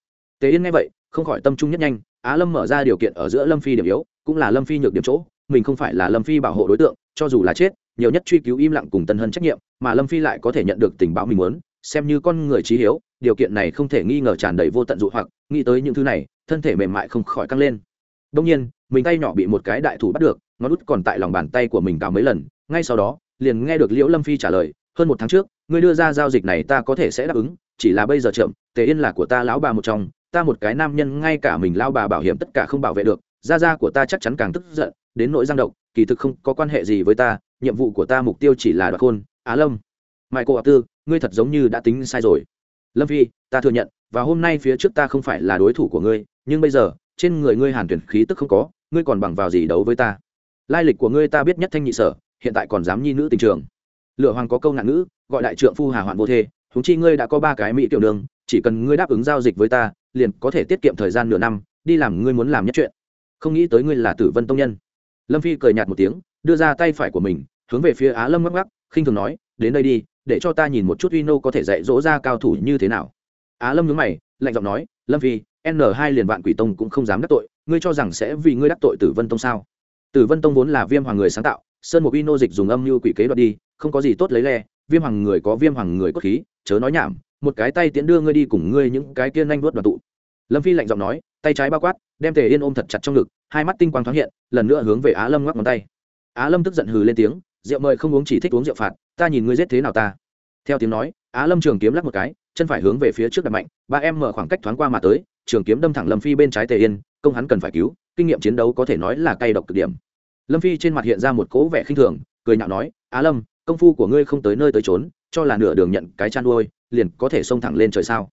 Tế yên nghe vậy, không khỏi tâm trung nhất nhanh, á lâm mở ra điều kiện ở giữa lâm phi điểm yếu, cũng là lâm phi nhược điểm chỗ, mình không phải là lâm phi bảo hộ đối tượng, cho dù là chết, nhiều nhất truy cứu im lặng cùng tân hân trách nhiệm, mà lâm phi lại có thể nhận được tình báo mình muốn, xem như con người trí hiếu, điều kiện này không thể nghi ngờ tràn đầy vô tận dụ hoặc, nghĩ tới những thứ này, thân thể mềm mại không khỏi căng lên đông nhiên, mình tay nhỏ bị một cái đại thủ bắt được, ngón út còn tại lòng bàn tay của mình cào mấy lần, ngay sau đó, liền nghe được liễu lâm phi trả lời, hơn một tháng trước, ngươi đưa ra giao dịch này ta có thể sẽ đáp ứng, chỉ là bây giờ chậm, tề yên là của ta lão bà một trong, ta một cái nam nhân ngay cả mình lao bà bảo hiểm tất cả không bảo vệ được, gia gia của ta chắc chắn càng tức giận, đến nỗi giang độc, kỳ thực không có quan hệ gì với ta, nhiệm vụ của ta mục tiêu chỉ là đoạt khôn á lâm. Mai cô ạ tư ngươi thật giống như đã tính sai rồi. Lâm phi, ta thừa nhận, và hôm nay phía trước ta không phải là đối thủ của ngươi, nhưng bây giờ trên người ngươi hàn tuyển khí tức không có, ngươi còn bằng vào gì đấu với ta? Lai lịch của ngươi ta biết nhất thanh nhị sở, hiện tại còn dám nhi nữ tình trường. Lựa hoàng có câu nạn ngữ, gọi đại trượng phu hà hoạn vô thê húng chi ngươi đã có ba cái mỹ tiểu đường, chỉ cần ngươi đáp ứng giao dịch với ta, liền có thể tiết kiệm thời gian nửa năm, đi làm ngươi muốn làm nhất chuyện. Không nghĩ tới ngươi là tử vân tông nhân. Lâm phi cười nhạt một tiếng, đưa ra tay phải của mình, hướng về phía á lâm ngắc ngắc, khinh thường nói, đến đây đi, để cho ta nhìn một chút uy nô có thể dạy dỗ ra cao thủ như thế nào. Á lâm nhớ mày, lạnh giọng nói, lâm phi n hai liền vạn quỷ tông cũng không dám đắc tội, ngươi cho rằng sẽ vì ngươi đắc tội tử vân tông sao? Tử vân tông vốn là viêm hoàng người sáng tạo, sơn một uy nô dịch dùng âm như quỷ kế đoạt đi, không có gì tốt lấy le, viêm hoàng người có viêm hoàng người cốt khí, chớ nói nhảm, một cái tay tiễn đưa ngươi đi cùng ngươi những cái kia nhanh đuốt đoàn tụ. Lâm phi lạnh giọng nói, tay trái bao quát, đem tề yên ôm thật chặt trong ngực, hai mắt tinh quang thoáng hiện, lần nữa hướng về á lâm ngoắc ngón tay. Á lâm tức giận hừ lên tiếng, rượu mời không uống chỉ thích uống rượu phạt, ta nhìn ngươi giết thế nào ta. Theo tiếng nói, á lâm trường kiếm lắc một cái, chân phải hướng về phía trước đặt mạnh, ba em mở khoảng cách thoáng qua mà tới trường kiếm đâm thẳng lâm phi bên trái tề yên, công hắn cần phải cứu, kinh nghiệm chiến đấu có thể nói là cay độc cực điểm. Lâm phi trên mặt hiện ra một cố vẻ khinh thường, cười nhạo nói, á lâm, công phu của ngươi không tới nơi tới trốn cho là nửa đường nhận cái chăn nuôi, liền có thể xông thẳng lên trời sao?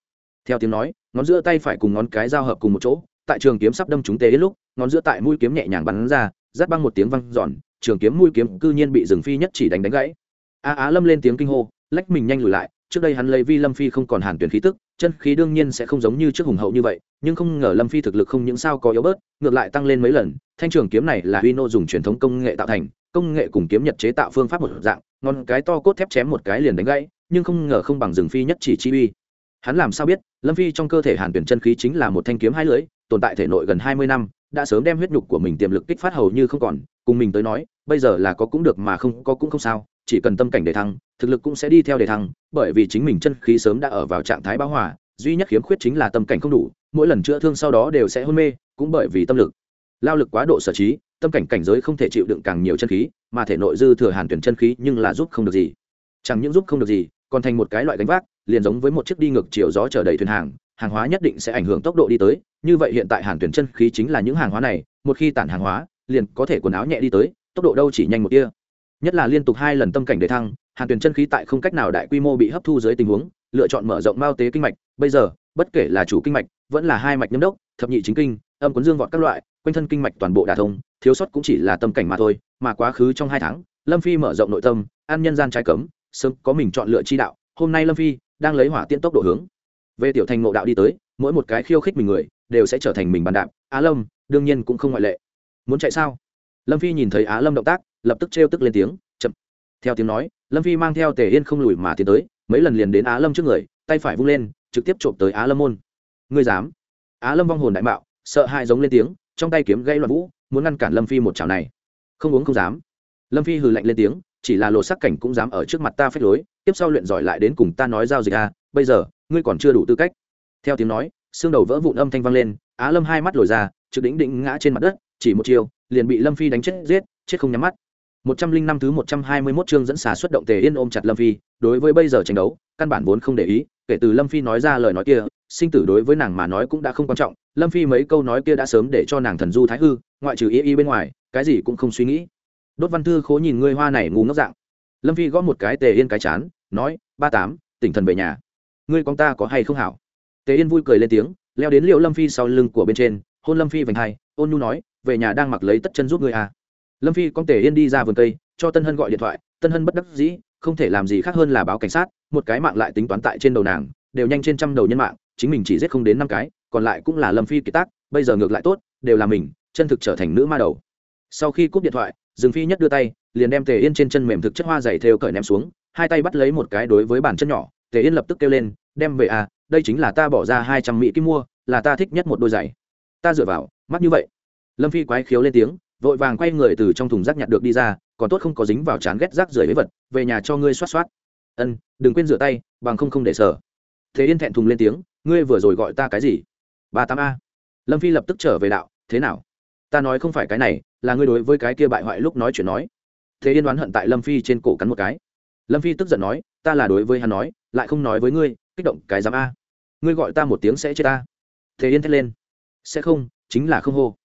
Theo tiếng nói, ngón giữa tay phải cùng ngón cái giao hợp cùng một chỗ, tại trường kiếm sắp đâm chúng tề lúc, ngón giữa tại mũi kiếm nhẹ nhàng bắn ra, rát băng một tiếng văng giòn trường kiếm mũi kiếm cư nhiên bị rừng phi nhất chỉ đánh đánh gãy. A á lâm lên tiếng kinh hô, lách mình nhanh lùi lại, trước đây hắn lấy vi lâm phi không còn hàn tuyển khí tức chân khí đương nhiên sẽ không giống như trước hùng hậu như vậy, nhưng không ngờ lâm phi thực lực không những sao có yếu bớt, ngược lại tăng lên mấy lần. Thanh trường kiếm này là huy nô dùng truyền thống công nghệ tạo thành, công nghệ cùng kiếm nhật chế tạo phương pháp một dạng ngon cái to cốt thép chém một cái liền đánh gãy, nhưng không ngờ không bằng rừng phi nhất chỉ chi uy. Hắn làm sao biết, lâm phi trong cơ thể hàn tuyển chân khí chính là một thanh kiếm hai lưỡi, tồn tại thể nội gần hai mươi năm, đã sớm đem huyết nhục của mình tiềm lực kích phát hầu như không còn, cùng mình tới nói, bây giờ là có cũng được mà không có cũng không sao chỉ cần tâm cảnh để thăng, thực lực cũng sẽ đi theo để thăng, bởi vì chính mình chân khí sớm đã ở vào trạng thái bão hòa, duy nhất khiếm khuyết chính là tâm cảnh không đủ, mỗi lần chữa thương sau đó đều sẽ hôn mê, cũng bởi vì tâm lực. Lao lực quá độ sở trí, tâm cảnh cảnh giới không thể chịu đựng càng nhiều chân khí, mà thể nội dư thừa hàn tuyển chân khí nhưng là giúp không được gì. Chẳng những giúp không được gì, còn thành một cái loại gánh vác, liền giống với một chiếc đi ngược chiều gió chở đầy thuyền hàng hàng hóa nhất định sẽ ảnh hưởng tốc độ đi tới, như vậy hiện tại hàn tuyển chân khí chính là những hàng hóa này, một khi tản hàng hóa, liền có thể quần áo nhẹ đi tới, tốc độ đâu chỉ nhanh một kia nhất là liên tục hai lần tâm cảnh để thăng, hàn tuyển chân khí tại không cách nào đại quy mô bị hấp thu dưới tình huống, lựa chọn mở rộng mao tế kinh mạch. Bây giờ, bất kể là chủ kinh mạch, vẫn là hai mạch nhâm đốc, thập nhị chính kinh, âm cuốn dương vọt các loại, quanh thân kinh mạch toàn bộ đà thông, thiếu sót cũng chỉ là tâm cảnh mà thôi, mà quá khứ trong hai tháng, lâm phi mở rộng nội tâm, an nhân gian trái cấm, sớm có mình chọn lựa chi đạo, hôm nay lâm phi đang lấy hỏa tiên tốc độ hướng. Về tiểu thành ngộ đạo đi tới, mỗi một cái khiêu khích mình người, đều sẽ trở thành mình bàn đạp. Á lâm, đương nhiên cũng không ngoại lệ. Muốn chạy sao? Lâm phi nhìn thấy á lâm động tác lập tức trêu tức lên tiếng, chậm. Theo tiếng nói, lâm phi mang theo tề yên không lùi mà tiến tới, mấy lần liền đến á lâm trước người, tay phải vung lên, trực tiếp trộm tới á lâm môn. Ngươi dám? Á lâm vong hồn đại mạo, sợ hãi giống lên tiếng, trong tay kiếm gây loạn vũ, muốn ngăn cản lâm phi một chảo này. Không uống không dám. Lâm phi hừ lạnh lên tiếng, chỉ là lộ sắc cảnh cũng dám ở trước mặt ta phép lối, tiếp sau luyện giỏi lại đến cùng ta nói giao dịch à bây giờ, ngươi còn chưa đủ tư cách. Theo tiếng nói, xương đầu vỡ vụn âm thanh vang lên, á lâm hai mắt lồi ra, trực đỉnh đỉnh ngã trên mặt đất, chỉ một chiều, liền bị lâm phi đánh chết giết, chết không nhắm mắt một trăm linh năm thứ một trăm hai mươi 121 chương dẫn xà xuất động Tề Yên ôm chặt Lâm Phi, đối với bây giờ tranh đấu, căn bản vốn không để ý, kể từ Lâm Phi nói ra lời nói kia, sinh tử đối với nàng mà nói cũng đã không quan trọng, Lâm Phi mấy câu nói kia đã sớm để cho nàng thần du thái hư, ngoại trừ ý ý bên ngoài, cái gì cũng không suy nghĩ. Đốt Văn Thư khố nhìn người hoa này ngu ngốc dạng. Lâm Phi gõ một cái Tề Yên cái chán, nói, ba tám, tỉnh thần về nhà. Ngươi con ta có hay không hảo? Tề Yên vui cười lên tiếng, leo đến Liệu Lâm Phi sau lưng của bên trên, hôn Lâm Phi vành hai, ôn nhu nói, về nhà đang mặc lấy tất chân giúp ngươi à lâm phi con tề yên đi ra vườn cây, cho tân hân gọi điện thoại, tân hân bất đắc dĩ, không thể làm gì khác hơn là báo cảnh sát, một cái mạng lại tính toán tại trên đầu nàng, đều nhanh trên trăm đầu nhân mạng, chính mình chỉ giết không đến năm cái, còn lại cũng là lâm phi kiệt tác, bây giờ ngược lại tốt, đều là mình, chân thực trở thành nữ ma đầu. Sau khi cúp điện thoại, dương phi nhất đưa tay, liền đem tề yên trên chân mềm thực chất hoa dày theo cởi ném xuống, hai tay bắt lấy một cái đối với bàn chân nhỏ, tề yên lập tức kêu lên, đem về à đây chính là ta bỏ ra hai trăm mỹ kim mua, là ta thích nhất một đôi giày. Ta dựa vào mắt như vậy. Lâm phi quái khiếu lên tiếng vội vàng quay người từ trong thùng rác nhặt được đi ra, còn tốt không có dính vào chán ghét rác rưởi với vật, về nhà cho ngươi xoát xoát. Ân, đừng quên rửa tay, bằng không không để sở. Thế yên thẹn thùng lên tiếng, ngươi vừa rồi gọi ta cái gì? Ba tám a. Lâm phi lập tức trở về đạo, thế nào? Ta nói không phải cái này, là ngươi đối với cái kia bại hoại lúc nói chuyện nói. Thế yên đoán hận tại lâm phi trên cổ cắn một cái. Lâm phi tức giận nói, ta là đối với hắn nói, lại không nói với ngươi, kích động cái dám a. Ngươi gọi ta một tiếng sẽ chết ta. Thế yên thét lên. Sẽ không, chính là không hô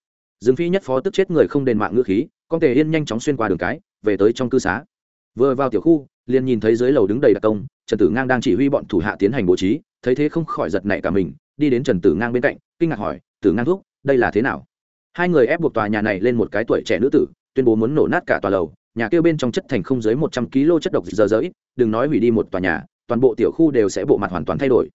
dương phi nhất phó tức chết người không đền mạng ngữ khí, con tề yên nhanh chóng xuyên qua đường cái, về tới trong cư xá. Vừa vào tiểu khu, liền nhìn thấy dưới lầu đứng đầy đặc công, trần tử ngang đang chỉ huy bọn thủ hạ tiến hành bố trí, thấy thế không khỏi giật nảy cả mình, đi đến trần tử ngang bên cạnh, kinh ngạc hỏi, tử ngang thúc, đây là thế nào? Hai người ép buộc tòa nhà này lên một cái tuổi trẻ nữ tử, tuyên bố muốn nổ nát cả tòa lầu, nhà kêu bên trong chất thành không dưới một trăm kg chất độc dơ dỡi đừng nói hủy đi một tòa nhà, toàn bộ tiểu khu đều sẽ bộ mặt hoàn toàn thay đổi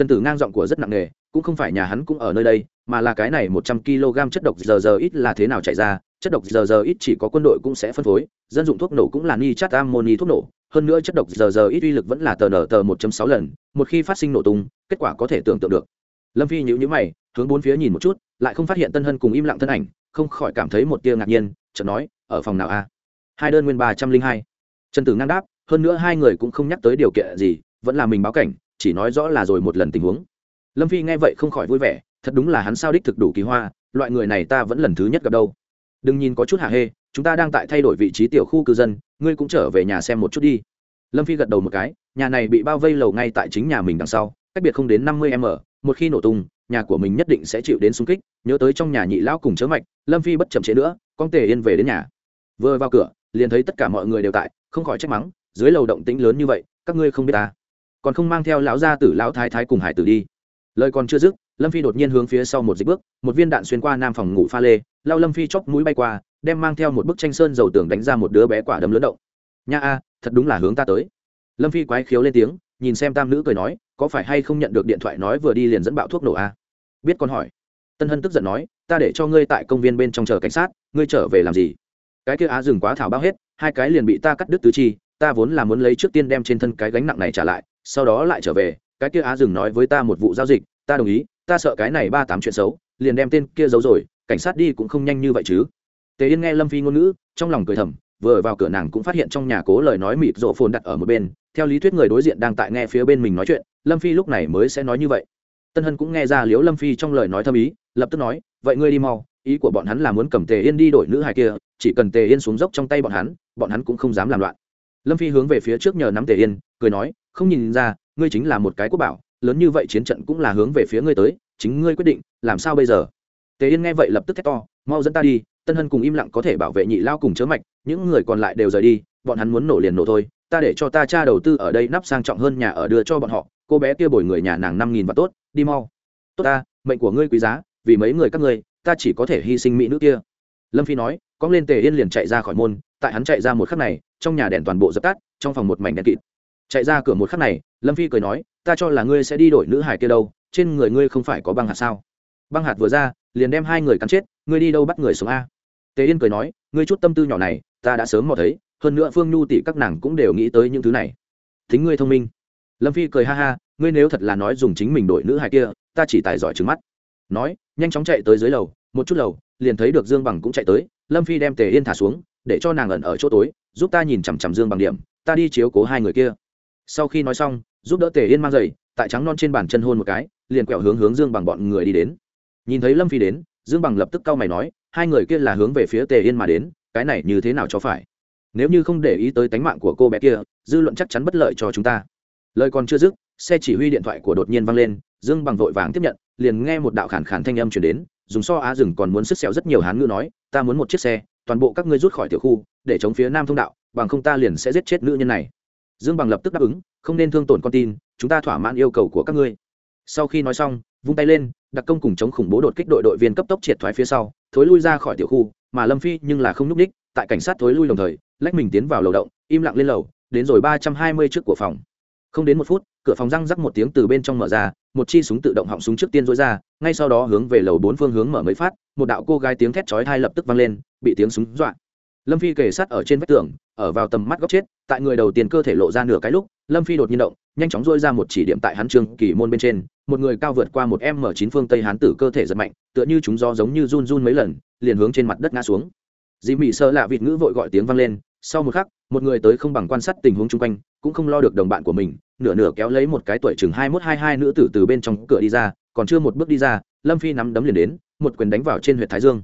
trần tử ngang giọng của rất nặng nề, cũng không phải nhà hắn cũng ở nơi đây, mà là cái này một trăm kg chất độc giờ giờ ít là thế nào chạy ra, chất độc giờ giờ ít chỉ có quân đội cũng sẽ phân phối, dân dụng thuốc nổ cũng là ni chát amoni thuốc nổ, hơn nữa chất độc giờ giờ ít uy lực vẫn là tờ nở tờ một sáu lần, một khi phát sinh nổ tung, kết quả có thể tưởng tượng được. Lâm phi nhữ nhữ mày, hướng bốn phía nhìn một chút, lại không phát hiện tân hân cùng im lặng thân ảnh, không khỏi cảm thấy một tia ngạc nhiên, chợt nói, ở phòng nào a? Hai đơn nguyên ba trăm linh hai. Trần tử ngang đáp, hơn nữa hai người cũng không nhắc tới điều kiện gì, vẫn là mình báo cảnh chỉ nói rõ là rồi một lần tình huống. Lâm phi nghe vậy không khỏi vui vẻ, thật đúng là hắn sao đích thực đủ kỳ hoa, loại người này ta vẫn lần thứ nhất gặp đâu. Đừng nhìn có chút hạ hê, chúng ta đang tại thay đổi vị trí tiểu khu cư dân, ngươi cũng trở về nhà xem một chút đi. Lâm phi gật đầu một cái, nhà này bị bao vây lầu ngay tại chính nhà mình đằng sau, cách biệt không đến năm mươi m, một khi nổ tung, nhà của mình nhất định sẽ chịu đến xung kích, nhớ tới trong nhà nhị lão cùng chớ mạch, lâm phi bất chậm chế nữa, con tề yên về đến nhà. Vừa vào cửa, liền thấy tất cả mọi người đều tại, không khỏi trách mắng, dưới lầu động tĩnh lớn như vậy, các ngươi không biết ta còn không mang theo lão gia tử, lão thái thái cùng hải tử đi. Lời còn chưa dứt, lâm phi đột nhiên hướng phía sau một dịch bước, một viên đạn xuyên qua nam phòng ngủ pha lê, lao lâm phi chóc mũi bay qua, đem mang theo một bức tranh sơn dầu tường đánh ra một đứa bé quả đấm lớn động. Nha a, thật đúng là hướng ta tới. Lâm phi quái khiếu lên tiếng, nhìn xem tam nữ cười nói, có phải hay không nhận được điện thoại nói vừa đi liền dẫn bạo thuốc nổ a? Biết con hỏi. Tân hân tức giận nói, ta để cho ngươi tại công viên bên trong chờ cảnh sát, ngươi trở về làm gì? Cái kia á dừng quá thảo bao hết, hai cái liền bị ta cắt đứt tứ chi, ta vốn là muốn lấy trước tiên đem trên thân cái gánh nặng này trả lại sau đó lại trở về, cái kia á dừng nói với ta một vụ giao dịch, ta đồng ý, ta sợ cái này ba tám chuyện xấu, liền đem tên kia giấu rồi, cảnh sát đi cũng không nhanh như vậy chứ. Tề yên nghe lâm phi ngôn ngữ, trong lòng cười thầm, vừa vào cửa nàng cũng phát hiện trong nhà cố lời nói mịt rộ phồn đặt ở một bên, theo lý thuyết người đối diện đang tại nghe phía bên mình nói chuyện, lâm phi lúc này mới sẽ nói như vậy. Tân hân cũng nghe ra liếu lâm phi trong lời nói thâm ý, lập tức nói, vậy ngươi đi mau, ý của bọn hắn là muốn cầm tề yên đi đổi nữ hài kia, chỉ cần tề yên xuống dốc trong tay bọn hắn bọn hắn cũng không dám làm loạn. Lâm phi hướng về phía trước nhờ nắm tề yên, cười nói không nhìn ra, ngươi chính là một cái quốc bảo, lớn như vậy chiến trận cũng là hướng về phía ngươi tới, chính ngươi quyết định, làm sao bây giờ? Tề yên nghe vậy lập tức thét to, mau dẫn ta đi, tân hân cùng im lặng có thể bảo vệ nhị lao cùng chớ mạch, những người còn lại đều rời đi, bọn hắn muốn nổ liền nổ thôi, ta để cho ta cha đầu tư ở đây nắp sang trọng hơn nhà ở đưa cho bọn họ, cô bé kia bồi người nhà nàng năm nghìn và tốt, đi mau. Tốt ta, mệnh của ngươi quý giá, vì mấy người các ngươi, ta chỉ có thể hy sinh mỹ nữ kia. Lâm phi nói cóng lên tề yên liền chạy ra khỏi môn, tại hắn chạy ra một khắc này, trong nhà đèn toàn bộ dập tắt, trong phòng một mảnh đèn kịt chạy ra cửa một khắc này, lâm phi cười nói, ta cho là ngươi sẽ đi đổi nữ hải kia đâu, trên người ngươi không phải có băng hạt sao? Băng hạt vừa ra, liền đem hai người cắn chết, ngươi đi đâu bắt người sống a? Tề yên cười nói, ngươi chút tâm tư nhỏ này, ta đã sớm mò thấy, hơn nữa phương nhu tỷ các nàng cũng đều nghĩ tới những thứ này. Thính ngươi thông minh. Lâm phi cười ha ha, ngươi nếu thật là nói dùng chính mình đổi nữ hải kia, ta chỉ tài giỏi trứng mắt. Nói, nhanh chóng chạy tới dưới lầu, một chút lầu, liền thấy được dương bằng cũng chạy tới, lâm phi đem tề yên thả xuống, để cho nàng ẩn ở chỗ tối, giúp ta nhìn chằm chằm dương bằng điểm, ta đi chiếu cố hai người kia sau khi nói xong, giúp đỡ tề yên mang giày, tại trắng non trên bàn chân hôn một cái, liền quẹo hướng hướng dương bằng bọn người đi đến. Nhìn thấy lâm phi đến, dương bằng lập tức cau mày nói, hai người kia là hướng về phía tề yên mà đến, cái này như thế nào cho phải? Nếu như không để ý tới tánh mạng của cô bé kia, dư luận chắc chắn bất lợi cho chúng ta. Lời còn chưa dứt, xe chỉ huy điện thoại của đột nhiên vang lên, dương bằng vội vàng tiếp nhận, liền nghe một đạo khản khản thanh âm chuyển đến, dùng so á rừng còn muốn sức xẻo rất nhiều hán ngữ nói, ta muốn một chiếc xe, toàn bộ các ngươi rút khỏi tiểu khu, để chống phía nam thông đạo, bằng không ta liền sẽ giết chết nữ nhân này dương bằng lập tức đáp ứng, không nên thương tổn con tin, chúng ta thỏa mãn yêu cầu của các ngươi. Sau khi nói xong, vung tay lên, đặc công cùng chống khủng bố đột kích đội đội viên cấp tốc triệt thoái phía sau, thối lui ra khỏi tiểu khu, mà lâm phi nhưng là không n ú c ních tại cảnh sát thối lui đồng thời, lách mình tiến vào lầu động, im lặng lên lầu, đến rồi ba trăm hai mươi trước của phòng. Không đến một phút, cửa phòng răng rắc một tiếng từ bên trong mở ra, một chi súng tự động họng súng trước tiên dối ra, ngay sau đó hướng về lầu bốn phương hướng mở mấy phát, một đạo cô gái tiếng thét chói thai lập tức vang lên, bị tiếng súng dọa. Lâm phi kề sát ở trên vách tường, ở vào tầm mắt góc chết tại người đầu tiên cơ thể lộ ra nửa cái lúc, lâm phi đột nhiên động, nhanh chóng dôi ra một chỉ điểm tại hắn trường kỳ môn bên trên, một người cao vượt qua một m chín phương tây hán tử cơ thể giật mạnh, tựa như chúng do giống như run run mấy lần, liền hướng trên mặt đất ngã xuống. Dì mị sơ lạ vịt ngữ vội gọi tiếng vang lên, sau một khắc, một người tới không bằng quan sát tình huống chung quanh, cũng không lo được đồng bạn của mình, nửa nửa kéo lấy một cái tuổi chừng hai mốt hai hai nữ tử từ bên trong cửa đi ra, còn chưa một bước đi ra, lâm phi nắm đấm liền đến, một quyền đánh vào trên huyện thái dương.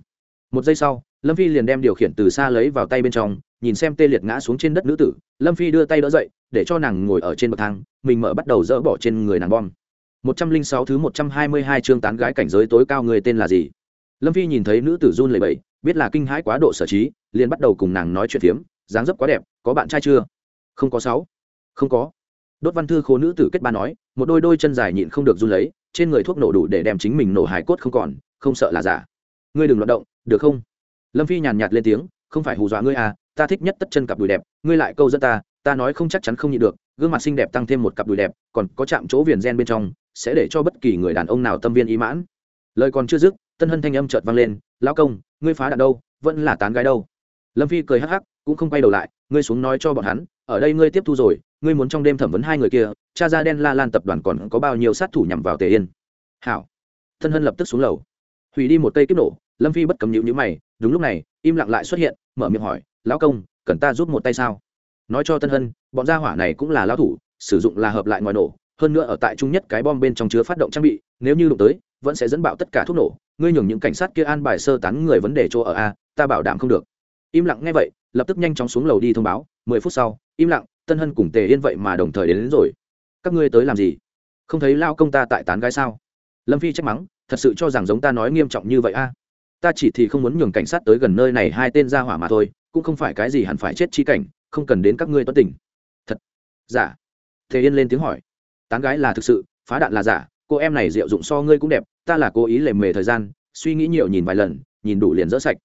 Một giây sau, lâm phi liền đem điều khiển từ xa lấy vào tay bên trong nhìn xem tê liệt ngã xuống trên đất nữ tử, lâm phi đưa tay đỡ dậy, để cho nàng ngồi ở trên bậc thang, mình mở bắt đầu dỡ bỏ trên người nàng bom. Một trăm linh sáu thứ một trăm hai mươi hai chương tán gái cảnh giới tối cao người tên là gì? Lâm phi nhìn thấy nữ tử run lầy bẫy biết là kinh hãi quá độ sở trí, liền bắt đầu cùng nàng nói chuyện phiếm, dáng dấp quá đẹp, có bạn trai chưa? Không có sáu. Không có. Đốt văn thư khố nữ tử kết ba nói, một đôi đôi chân dài nhịn không được run lấy, trên người thuốc nổ đủ để đem chính mình nổ hải cốt không còn, không sợ là giả. Ngươi đừng loạt động, được không? Lâm phi nhàn nhạt lên tiếng, không phải hù dọa ngươi à ta thích nhất tất chân cặp đùi đẹp, ngươi lại câu dẫn ta ta nói không chắc chắn không nhịn được, gương mặt xinh đẹp tăng thêm một cặp đùi đẹp, còn có chạm chỗ viền gen bên trong, sẽ để cho bất kỳ người đàn ông nào tâm viên ý mãn. Lời còn chưa dứt, tân hân thanh âm chợt vang lên, lão công, ngươi phá đạn đâu, vẫn là tán gái đâu? Lâm phi cười hắc hắc, cũng không quay đầu lại, ngươi xuống nói cho bọn hắn, ở đây ngươi tiếp thu rồi, ngươi muốn trong đêm thẩm vấn hai người kia, cha ra đen la lan tập đoàn còn có bao nhiêu sát thủ nhằm vào tề yên? Hảo. Thân hân lập tức xuống lầu. Hủy đi một cây kiếp nổ, lâm phi bất cầm nhịu nhữ mày, đúng lúc này, im lặng lại xuất hiện, mở miệng hỏi lão công cần ta giúp một tay sao? Nói cho tân hân bọn gia hỏa này cũng là lão thủ sử dụng là hợp lại ngoài nổ hơn nữa ở tại trung nhất cái bom bên trong chứa phát động trang bị nếu như đụng tới vẫn sẽ dẫn bạo tất cả thuốc nổ. Ngươi nhường những cảnh sát kia an bài sơ tán người vấn đề chỗ ở a ta bảo đảm không được. Im lặng nghe vậy lập tức nhanh chóng xuống lầu đi thông báo. Mười phút sau im lặng tân hân cùng tề yên vậy mà đồng thời đến, đến rồi. Các ngươi tới làm gì? Không thấy lao công ta tại tán gái sao? Lâm phi trách mắng thật sự cho rằng giống ta nói nghiêm trọng như vậy a. Ta chỉ thì không muốn nhường cảnh sát tới gần nơi này hai tên ra hỏa mà thôi cũng không phải cái gì hẳn phải chết chi cảnh, không cần đến các ngươi tuân tình. Thật? Giả? Thế yên lên tiếng hỏi. Tán gái là thực sự, phá đạn là giả, cô em này diệu dụng so ngươi cũng đẹp, ta là cố ý lề mề thời gian, suy nghĩ nhiều nhìn vài lần, nhìn đủ liền dỡ sạch.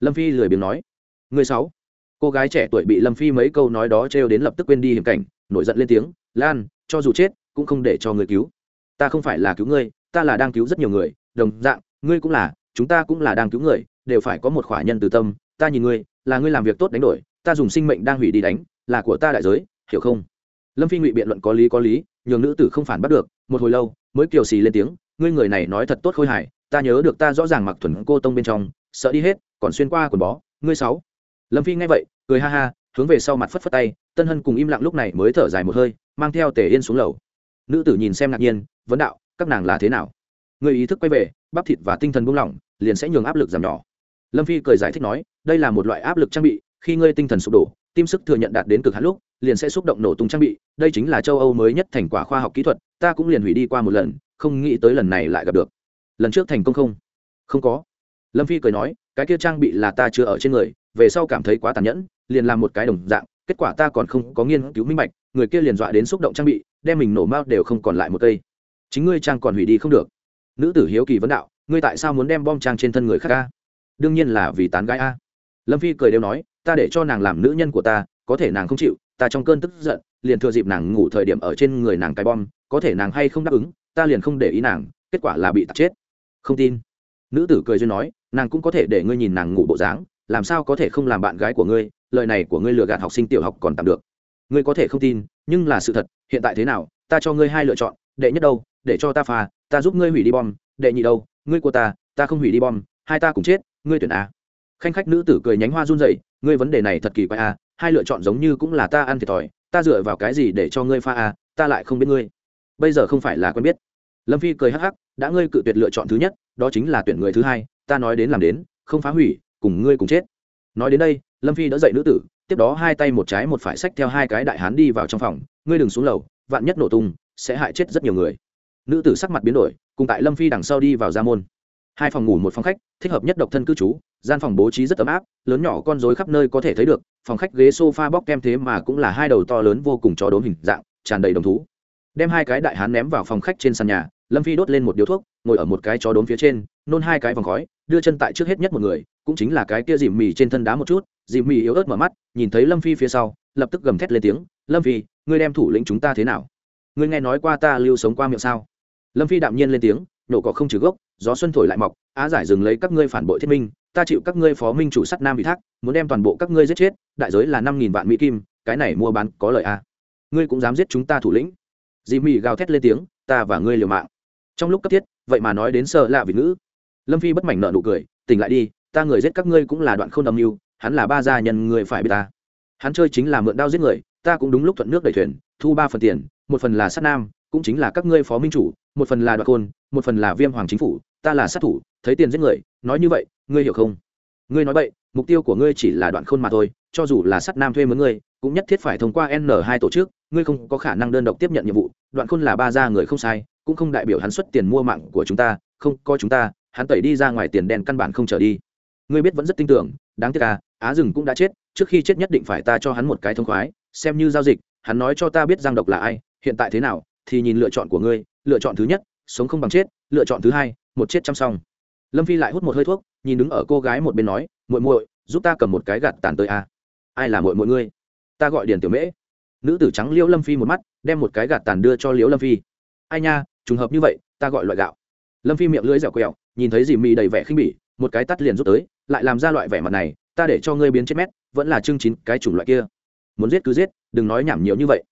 Lâm phi lười biếng nói. Người sáu. Cô gái trẻ tuổi bị lâm phi mấy câu nói đó trêu đến lập tức quên đi hiểm cảnh, nổi giận lên tiếng. Lan, cho dù chết, cũng không để cho người cứu. Ta không phải là cứu ngươi, ta là đang cứu rất nhiều người, đồng dạng, ngươi cũng là, chúng ta cũng là đang cứu người, đều phải có một khỏa nhân từ tâm ta nhìn ngươi, là ngươi làm việc tốt đánh đổi, ta dùng sinh mệnh đang hủy đi đánh, là của ta đại giới, hiểu không? Lâm phi ngụy biện luận có lý có lý, nhường nữ tử không phản bắt được, một hồi lâu, mới kiều xì lên tiếng, ngươi người này nói thật tốt khôi hài, ta nhớ được ta rõ ràng mặc thuần cô tông bên trong, sợ đi hết, còn xuyên qua quần bó, ngươi sáu. Lâm phi nghe vậy, cười ha ha, hướng về sau mặt phất phất tay, tân hân cùng im lặng lúc này mới thở dài một hơi, mang theo tề yên xuống lầu. Nữ tử nhìn xem ngạc nhiên, vấn đạo, các nàng là thế nào? Người ý thức quay về, bắp thịt và tinh thần buông lỏng, liền sẽ nhường áp lực giảm nhỏ. Lâm phi cười giải thích nói đây là một loại áp lực trang bị, khi ngươi tinh thần sụp đổ, tim sức thừa nhận đạt đến cực hạn lúc, liền sẽ xúc động nổ tung trang bị, đây chính là châu âu mới nhất thành quả khoa học kỹ thuật, ta cũng liền hủy đi qua một lần, không nghĩ tới lần này lại gặp được. Lần trước thành công không? Không có. Lâm phi cười nói, cái kia trang bị là ta chưa ở trên người, về sau cảm thấy quá tàn nhẫn, liền làm một cái đồng dạng, kết quả ta còn không có nghiên cứu minh bạch, người kia liền dọa đến xúc động trang bị, đem mình nổ mao đều không còn lại một cây. Chính ngươi trang còn hủy đi không được. Nữ tử hiếu kỳ vấn đạo, ngươi tại sao muốn đem bom trang trên thân người khác a? Đương nhiên là vì tán gái a lâm phi cười đều nói, ta để cho nàng làm nữ nhân của ta, có thể nàng không chịu, ta trong cơn tức giận, liền thừa dịp nàng ngủ thời điểm ở trên người nàng cái bom, có thể nàng hay không đáp ứng, ta liền không để ý nàng, kết quả là bị tạt chết. Không tin. Nữ tử cười duyên nói, nàng cũng có thể để ngươi nhìn nàng ngủ bộ dáng, làm sao có thể không làm bạn gái của ngươi, lời này của ngươi lừa gạt học sinh tiểu học còn tạm được. Ngươi có thể không tin, nhưng là sự thật, hiện tại thế nào, ta cho ngươi hai lựa chọn, đệ nhất đâu, để cho ta pha ta giúp ngươi hủy đi bom, đệ nhị đâu, ngươi của ta ta không hủy đi bom, hai ta cùng chết, ngươi tuyển a khanh khách nữ tử cười nhánh hoa run rẩy, ngươi vấn đề này thật kỳ quái a hai lựa chọn giống như cũng là ta ăn thiệt thòi, ta dựa vào cái gì để cho ngươi pha a ta lại không biết ngươi. Bây giờ không phải là quen biết. Lâm phi cười hắc hắc, đã ngươi cự tuyệt lựa chọn thứ nhất, đó chính là tuyển người thứ hai, ta nói đến làm đến, không phá hủy, cùng ngươi cùng chết. Nói đến đây, lâm phi đỡ dậy nữ tử, tiếp đó hai tay một trái một phải xách theo hai cái đại hán đi vào trong phòng, ngươi đừng xuống lầu, vạn nhất nổ tung, sẽ hại chết rất nhiều người. Nữ tử sắc mặt biến đổi, cùng tại lâm phi đằng sau đi vào ra môn hai phòng ngủ một phòng khách, thích hợp nhất độc thân cư trú, gian phòng bố trí rất ấm áp, lớn nhỏ con rối khắp nơi có thể thấy được, phòng khách ghế sofa bóc kem thế mà cũng là hai đầu to lớn vô cùng cho đốm hình dạng, tràn đầy đồng thú. Đem hai cái đại hán ném vào phòng khách trên sàn nhà, lâm phi đốt lên một điếu thuốc, ngồi ở một cái chó đốm phía trên, nôn hai cái vòng khói, đưa chân tại trước hết nhất một người, cũng chính là cái kia dìm mì trên thân đá một chút, dìm mì yếu ớt mở mắt, nhìn thấy lâm phi phía sau, lập tức gầm thét lên tiếng, lâm phi, ngươi đem thủ lĩnh chúng ta thế nào? Ngươi nghe nói qua ta lưu sống qua miệng sao? Lâm phi đạm nhiên lên tiếng nổ cỏ không trừ gốc, gió xuân thổi lại mọc, á giải dừng lấy các ngươi phản bội thiết minh, ta chịu các ngươi phó minh chủ sắt nam bị thác, muốn đem toàn bộ các ngươi giết chết, đại giới là năm nghìn vạn mỹ kim, cái này mua bán có lợi à. ngươi cũng dám giết chúng ta thủ lĩnh. Dì Mị gào thét lên tiếng, ta và ngươi liều mạng. Trong lúc cấp thiết, vậy mà nói đến sợ lạ vị ngữ. Lâm phi bất mảnh nợ nụ cười, tỉnh lại đi, ta người giết các ngươi cũng là đoạn không âm mưu, hắn là ba gia nhân người phải biết ta. Hắn chơi chính là mượn đao giết người, ta cũng đúng lúc thuận nước đẩy thuyền, thu ba phần tiền, một phần là sát nam, cũng chính là các ngươi phó minh chủ một phần là đoạn côn, một phần là viêm hoàng chính phủ, ta là sát thủ, thấy tiền giết người, nói như vậy, ngươi hiểu không? Ngươi nói vậy mục tiêu của ngươi chỉ là đoạn khôn mà thôi, cho dù là sát nam thuê mướn ngươi, cũng nhất thiết phải thông qua n hai tổ chức, ngươi không có khả năng đơn độc tiếp nhận nhiệm vụ, đoạn khôn là ba gia người không sai, cũng không đại biểu hắn xuất tiền mua mạng của chúng ta, không, có chúng ta, hắn tẩy đi ra ngoài tiền đen căn bản không trở đi. Ngươi biết vẫn rất tin tưởng, đáng tiếc à á rừng cũng đã chết, trước khi chết nhất định phải ta cho hắn một cái thông khoái, xem như giao dịch, hắn nói cho ta biết giang độc là ai, hiện tại thế nào, thì nhìn lựa chọn của ngươi lựa chọn thứ nhất, sống không bằng chết, lựa chọn thứ hai, một chết chăm xong lâm phi lại hút một hơi thuốc, nhìn đứng ở cô gái một bên nói, muội muội, giúp ta cầm một cái gạt tàn tới a. Ai là muội muội ngươi? Ta gọi điền tiểu mễ. Nữ tử trắng liễu lâm phi một mắt, đem một cái gạt tàn đưa cho liễu lâm phi. Ai nha, trùng hợp như vậy, ta gọi loại gạo. Lâm phi miệng lưỡi dẻo quẹo, nhìn thấy dì mì đầy vẻ khinh bỉ, một cái tắt liền rút tới, lại làm ra loại vẻ mặt này, ta để cho ngươi biến chết mét, vẫn là chương chín cái chủng loại kia. Muốn giết cứ giết, đừng nói nhảm nhiều như vậy.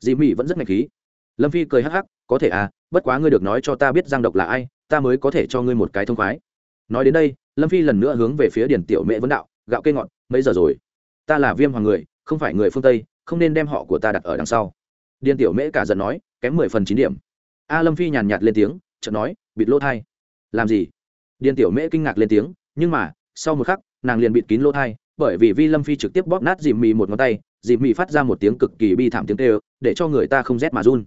Dì mì vẫn rất ngạch khí. Lâm phi cười hắc hắc có thể à bất quá ngươi được nói cho ta biết giang độc là ai ta mới có thể cho ngươi một cái thông khoái. Nói đến đây lâm phi lần nữa hướng về phía điển tiểu mễ vấn đạo gạo cây ngọn, mấy giờ rồi? Ta là viêm hoàng người không phải người phương tây không nên đem họ của ta đặt ở đằng sau. Điền tiểu mễ cả giận nói kém mười phần chín điểm. A lâm phi nhàn nhạt lên tiếng chợt nói bịt lỗ thai. Làm gì? Điền tiểu mễ kinh ngạc lên tiếng nhưng mà sau một khắc nàng liền bịt kín lỗ thai bởi vì vi lâm phi trực tiếp bóp nát dìm mì một ngón tay dìm mì phát ra một tiếng cực kỳ bi thảm tiếng tê để cho người ta không rét mà run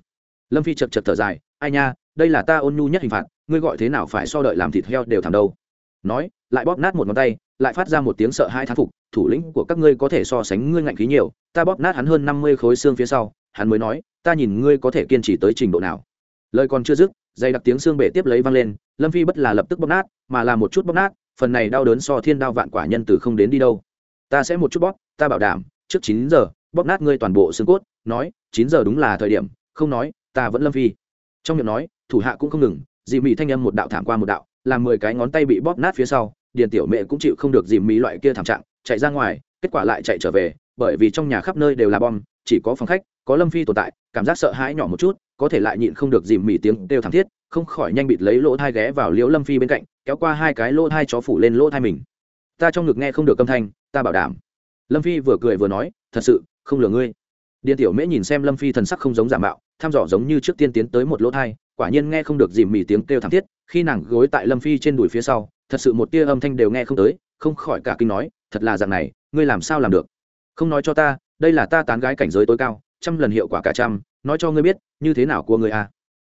lâm phi chật chật thở dài, ai nha, đây là ta ôn nhu nhất hình phạt, ngươi gọi thế nào phải so đợi làm thịt heo đều thảm đâu. Nói, lại bóp nát một ngón tay, lại phát ra một tiếng sợ hai thán phục, thủ lĩnh của các ngươi có thể so sánh ngươi ngạnh khí nhiều, ta bóp nát hắn hơn năm mươi khối xương phía sau, hắn mới nói, ta nhìn ngươi có thể kiên trì tới trình độ nào. Lời còn chưa dứt, dây đặc tiếng xương bể tiếp lấy văng lên, lâm phi bất là lập tức bóp nát, mà là một chút bóp nát, phần này đau đớn so thiên đao vạn quả nhân từ không đến đi đâu. Ta sẽ một chút bóp, ta bảo đảm, trước chín giờ, bóp nát ngươi toàn bộ xương cốt, nói, chín giờ đúng là thời điểm, không nói ta vẫn lâm phi. Trong miệng nói, thủ hạ cũng không ngừng, dì mị thanh âm một đạo thảm qua một đạo, làm mười cái ngón tay bị bóp nát phía sau, điền tiểu mẹ cũng chịu không được dìm mí loại kia thảm trạng, chạy ra ngoài, kết quả lại chạy trở về, bởi vì trong nhà khắp nơi đều là bom, chỉ có phòng khách, có lâm phi tồn tại, cảm giác sợ hãi nhỏ một chút, có thể lại nhịn không được dìm mỉ tiếng đều thảm thiết, không khỏi nhanh bịt lấy lỗ thai ghé vào liễu lâm phi bên cạnh, kéo qua hai cái lỗ thai chó phủ lên lỗ thai mình. Ta trong ngực nghe không được âm thanh, ta bảo đảm. Lâm phi vừa cười vừa nói, thật sự, không lừa ngươi. Điền tiểu mễ nhìn xem lâm phi thần sắc không giống giả mạo thăm dò giống như trước tiên tiến tới một lỗ thai, quả nhiên nghe không được dìm mỉ tiếng kêu thảm thiết, khi nàng gối tại lâm phi trên đùi phía sau, thật sự một tia âm thanh đều nghe không tới, không khỏi cả kinh nói, thật là dạng này, ngươi làm sao làm được không nói cho ta, đây là ta tán gái cảnh giới tối cao, trăm lần hiệu quả cả trăm, nói cho ngươi biết, như thế nào của ngươi à?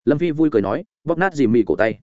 lâm phi vui cười nói, bóp nát dìm mì cổ tay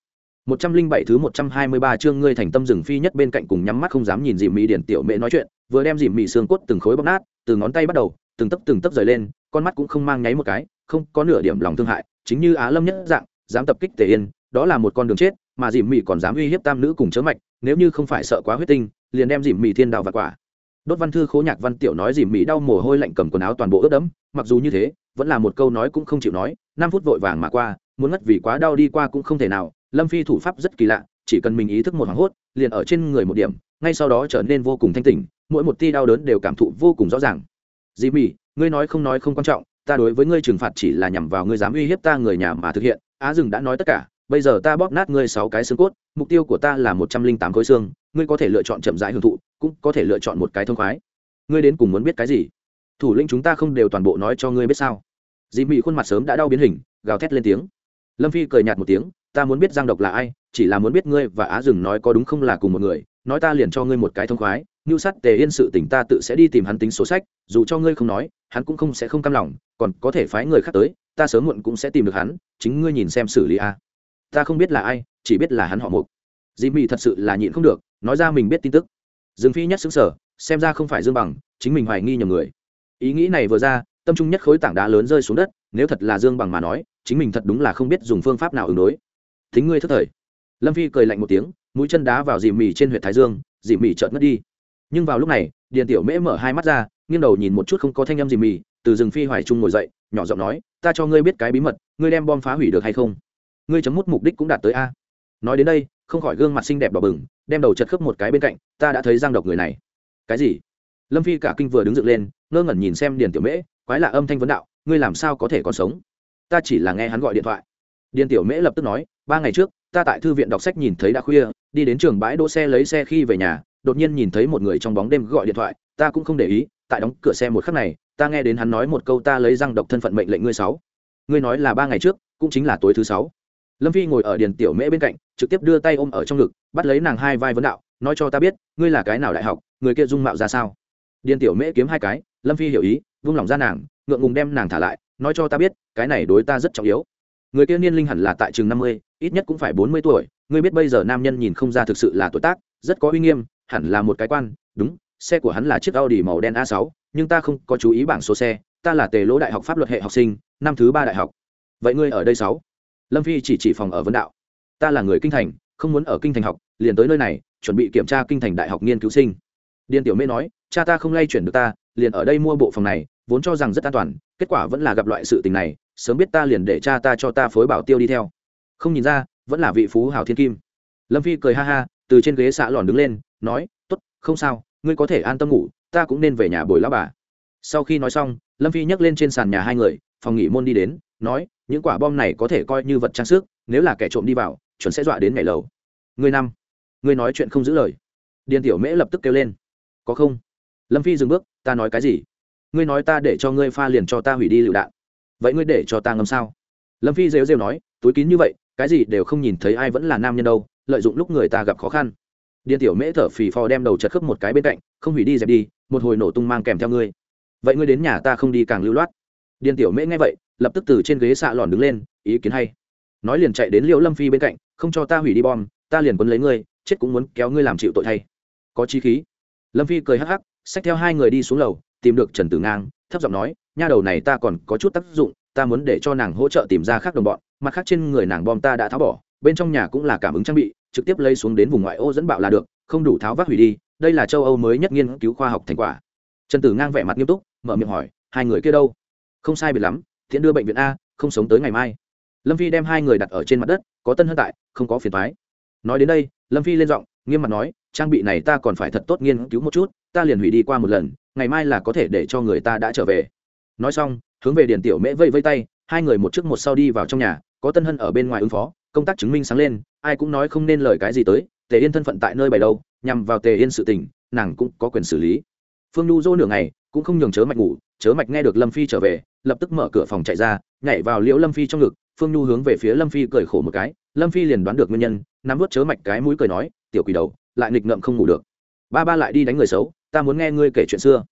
một trăm linh bảy thứ một trăm hai mươi ba chương ngươi thành tâm rừng phi nhất bên cạnh cùng nhắm mắt không dám nhìn dìm mì điển tiểu mẹ nói chuyện, vừa đem dìm mì xương cốt từng khối bóp nát, từ ngón tay bắt đầu, từng tấc từng tấc rời lên, con mắt cũng không mang nháy một cái không có nửa điểm lòng thương hại, chính như á lâm nhất dạng, dám tập kích tề yên, đó là một con đường chết, mà dìm mị còn dám uy hiếp tam nữ cùng chớ mạch, nếu như không phải sợ quá huyết tinh, liền đem dìm mị thiên đào và quả. Đốt văn thư khố nhạc văn tiểu nói dìm mị đau mồ hôi lạnh cầm quần áo toàn bộ ướt đẫm, mặc dù như thế, vẫn là một câu nói cũng không chịu nói, năm phút vội vàng mà qua, muốn ngất vì quá đau đi qua cũng không thể nào, lâm phi thủ pháp rất kỳ lạ, chỉ cần mình ý thức một hoảng hốt, liền ở trên người một điểm, ngay sau đó trở nên vô cùng thanh tỉnh, mỗi một ti đau đớn đều cảm thụ vô cùng rõ ràng. Dì mị, ngươi nói không nói không quan trọng ta đối với ngươi trừng phạt chỉ là nhằm vào ngươi dám uy hiếp ta người nhà mà thực hiện. Á rừng đã nói tất cả, bây giờ ta bóp nát ngươi sáu cái xương cốt, mục tiêu của ta là một trăm linh tám khối xương, ngươi có thể lựa chọn chậm rãi hưởng thụ, cũng có thể lựa chọn một cái thông khoái. Ngươi đến cùng muốn biết cái gì? Thủ lĩnh chúng ta không đều toàn bộ nói cho ngươi biết sao? Dì mị khuôn mặt sớm đã đau biến hình, gào thét lên tiếng. Lâm phi cười nhạt một tiếng, ta muốn biết giang độc là ai, chỉ là muốn biết ngươi và á rừng nói có đúng không là cùng một người, nói ta liền cho ngươi một cái thông khoái ngưu sắt tề yên sự tỉnh ta tự sẽ đi tìm hắn tính số sách, dù cho ngươi không nói, hắn cũng không sẽ không cam lòng, còn có thể phái người khác tới, ta sớm muộn cũng sẽ tìm được hắn, chính ngươi nhìn xem xử lý a. Ta không biết là ai, chỉ biết là hắn họ mục. Dì mị thật sự là nhịn không được, nói ra mình biết tin tức. Dương phi nhất xứng sở xem ra không phải dương bằng, chính mình hoài nghi nhầm người. Ý nghĩ này vừa ra, tâm trung nhất khối tảng đá lớn rơi xuống đất, nếu thật là dương bằng mà nói, chính mình thật đúng là không biết dùng phương pháp nào ứng đối. Thính ngươi thất thời. Lâm phi cười lạnh một tiếng, mũi chân đá vào dì mì trên huyện thái dương dì mì chợt mất đi nhưng vào lúc này, điền tiểu mễ mở hai mắt ra, nghiêng đầu nhìn một chút không có thanh âm gì mì, từ rừng phi hoài trung ngồi dậy, nhỏ giọng nói, ta cho ngươi biết cái bí mật, ngươi đem bom phá hủy được hay không? Ngươi chấm mút mục đích cũng đạt tới a. Nói đến đây, không khỏi gương mặt xinh đẹp đỏ bừng, đem đầu chật khớp một cái bên cạnh, ta đã thấy giang độc người này. Cái gì? Lâm phi cả kinh vừa đứng dựng lên, ngơ ngẩn nhìn xem điền tiểu mễ, quái lạ âm thanh vấn đạo, ngươi làm sao có thể còn sống? Ta chỉ là nghe hắn gọi điện thoại. Điền tiểu mễ lập tức nói, ba ngày trước, ta tại thư viện đọc sách nhìn thấy đã khuya, đi đến trường bãi đỗ xe lấy xe khi về nhà đột nhiên nhìn thấy một người trong bóng đêm gọi điện thoại, ta cũng không để ý, tại đóng cửa xe một khắc này, ta nghe đến hắn nói một câu ta lấy răng độc thân phận mệnh lệnh ngươi sáu. Ngươi nói là ba ngày trước, cũng chính là tối thứ sáu. Lâm phi ngồi ở điền tiểu mễ bên cạnh, trực tiếp đưa tay ôm ở trong ngực, bắt lấy nàng hai vai vấn đạo, nói cho ta biết, ngươi là cái nào đại học, người kia dung mạo ra sao? Điền tiểu mễ kiếm hai cái, lâm phi hiểu ý, vung lòng ra nàng, ngượng ngùng đem nàng thả lại, nói cho ta biết, cái này đối ta rất trọng yếu. Người kia niên linh hẳn là tại chừng năm mươi, ít nhất cũng phải bốn mươi tuổi, ngươi biết bây giờ nam nhân nhìn không ra thực sự là tuổi tác, rất có uy nghiêm hẳn là một cái quan, đúng, xe của hắn là chiếc audi màu đen a 6 nhưng ta không có chú ý bảng số xe, ta là tề lỗ đại học pháp luật hệ học sinh, năm thứ ba đại học. Vậy ngươi ở đây sáu? Lâm phi chỉ chỉ phòng ở vấn đạo. Ta là người kinh thành, không muốn ở kinh thành học, liền tới nơi này, chuẩn bị kiểm tra kinh thành đại học nghiên cứu sinh. Điền tiểu mê nói, cha ta không lay chuyển được ta, liền ở đây mua bộ phòng này, vốn cho rằng rất an toàn, kết quả vẫn là gặp loại sự tình này, sớm biết ta liền để cha ta cho ta phối bảo tiêu đi theo. Không nhìn ra, vẫn là vị phú hào thiên kim. Lâm phi cười ha ha, từ trên ghế xạ lòn đứng lên nói t ố t không sao, ngươi có thể an tâm ngủ, ta cũng nên về nhà bồi lao bà. Sau khi nói xong, lâm phi nhấc lên trên sàn nhà hai người, phòng nghỉ môn đi đến, nói, những quả bom này có thể coi như vật trang sức, nếu là kẻ trộm đi vào, chuẩn sẽ dọa đến ngày lầu. Ngươi năm, ngươi nói chuyện không giữ lời. Điền tiểu mễ lập tức kêu lên. Có không? Lâm phi dừng bước, ta nói cái gì? Ngươi nói ta để cho ngươi pha liền cho ta hủy đi lựu đạn. Vậy ngươi để cho ta ngâm sao? Lâm phi rêu rêu nói, túi kín như vậy, cái gì đều không nhìn thấy ai vẫn là nam nhân đâu, lợi dụng lúc người ta gặp khó khăn. Điên tiểu mễ thở phì phò đem đầu chật khớp một cái bên cạnh, không hủy đi dẹp đi, một hồi nổ tung mang kèm theo ngươi. Vậy ngươi đến nhà ta không đi càng lưu loát. Điên tiểu mễ nghe vậy, lập tức từ trên ghế xạ lòn đứng lên, ý kiến hay. Nói liền chạy đến liễu lâm phi bên cạnh, không cho ta hủy đi bom, ta liền quấn lấy ngươi, chết cũng muốn kéo ngươi làm chịu tội thay. Có chi khí. Lâm phi cười hắc hắc, xách theo hai người đi xuống lầu, tìm được trần tử ngang, thấp giọng nói, nha đầu này ta còn có chút tác dụng, ta muốn để cho nàng hỗ trợ tìm ra khác đồng bọn, mặt khác trên người nàng bom ta đã tháo bỏ bên trong nhà cũng là cảm ứng trang bị, trực tiếp lấy xuống đến vùng ngoại ô dẫn bạo là được, không đủ tháo vác hủy đi, đây là châu âu mới nhất nghiên cứu khoa học thành quả. Trần tử ngang vẻ mặt nghiêm túc, mở miệng hỏi, hai người kia đâu? Không sai biệt lắm, thiện đưa bệnh viện a, không sống tới ngày mai. Lâm phi đem hai người đặt ở trên mặt đất, có tân hơn tại, không có phiền thoái nói đến đây, lâm phi lên giọng, nghiêm mặt nói, trang bị này ta còn phải thật tốt nghiên cứu một chút, ta liền hủy đi qua một lần, ngày mai là có thể để cho người ta đã trở về. Nói xong, hướng về điền tiểu mễ vây vây tay, hai người một trước một sau đi vào trong nhà, có tân hân ở bên ngoài ứng phó công tác chứng minh sáng lên, ai cũng nói không nên lời cái gì tới, tề yên thân phận tại nơi bày đâu, nhằm vào tề yên sự tình, nàng cũng có quyền xử lý. Phương nhu dỗ nửa ngày, cũng không nhường chớ mạch ngủ, chớ mạch nghe được lâm phi trở về, lập tức mở cửa phòng chạy ra, nhảy vào liễu lâm phi trong ngực, phương nhu hướng về phía lâm phi cười khổ một cái, lâm phi liền đoán được nguyên nhân, nắm vớt chớ mạch cái mũi cười nói, tiểu quỷ đầu, lại nghịch ngợm không ngủ được. Ba ba lại đi đánh người xấu, ta muốn nghe ngươi kể chuyện xưa.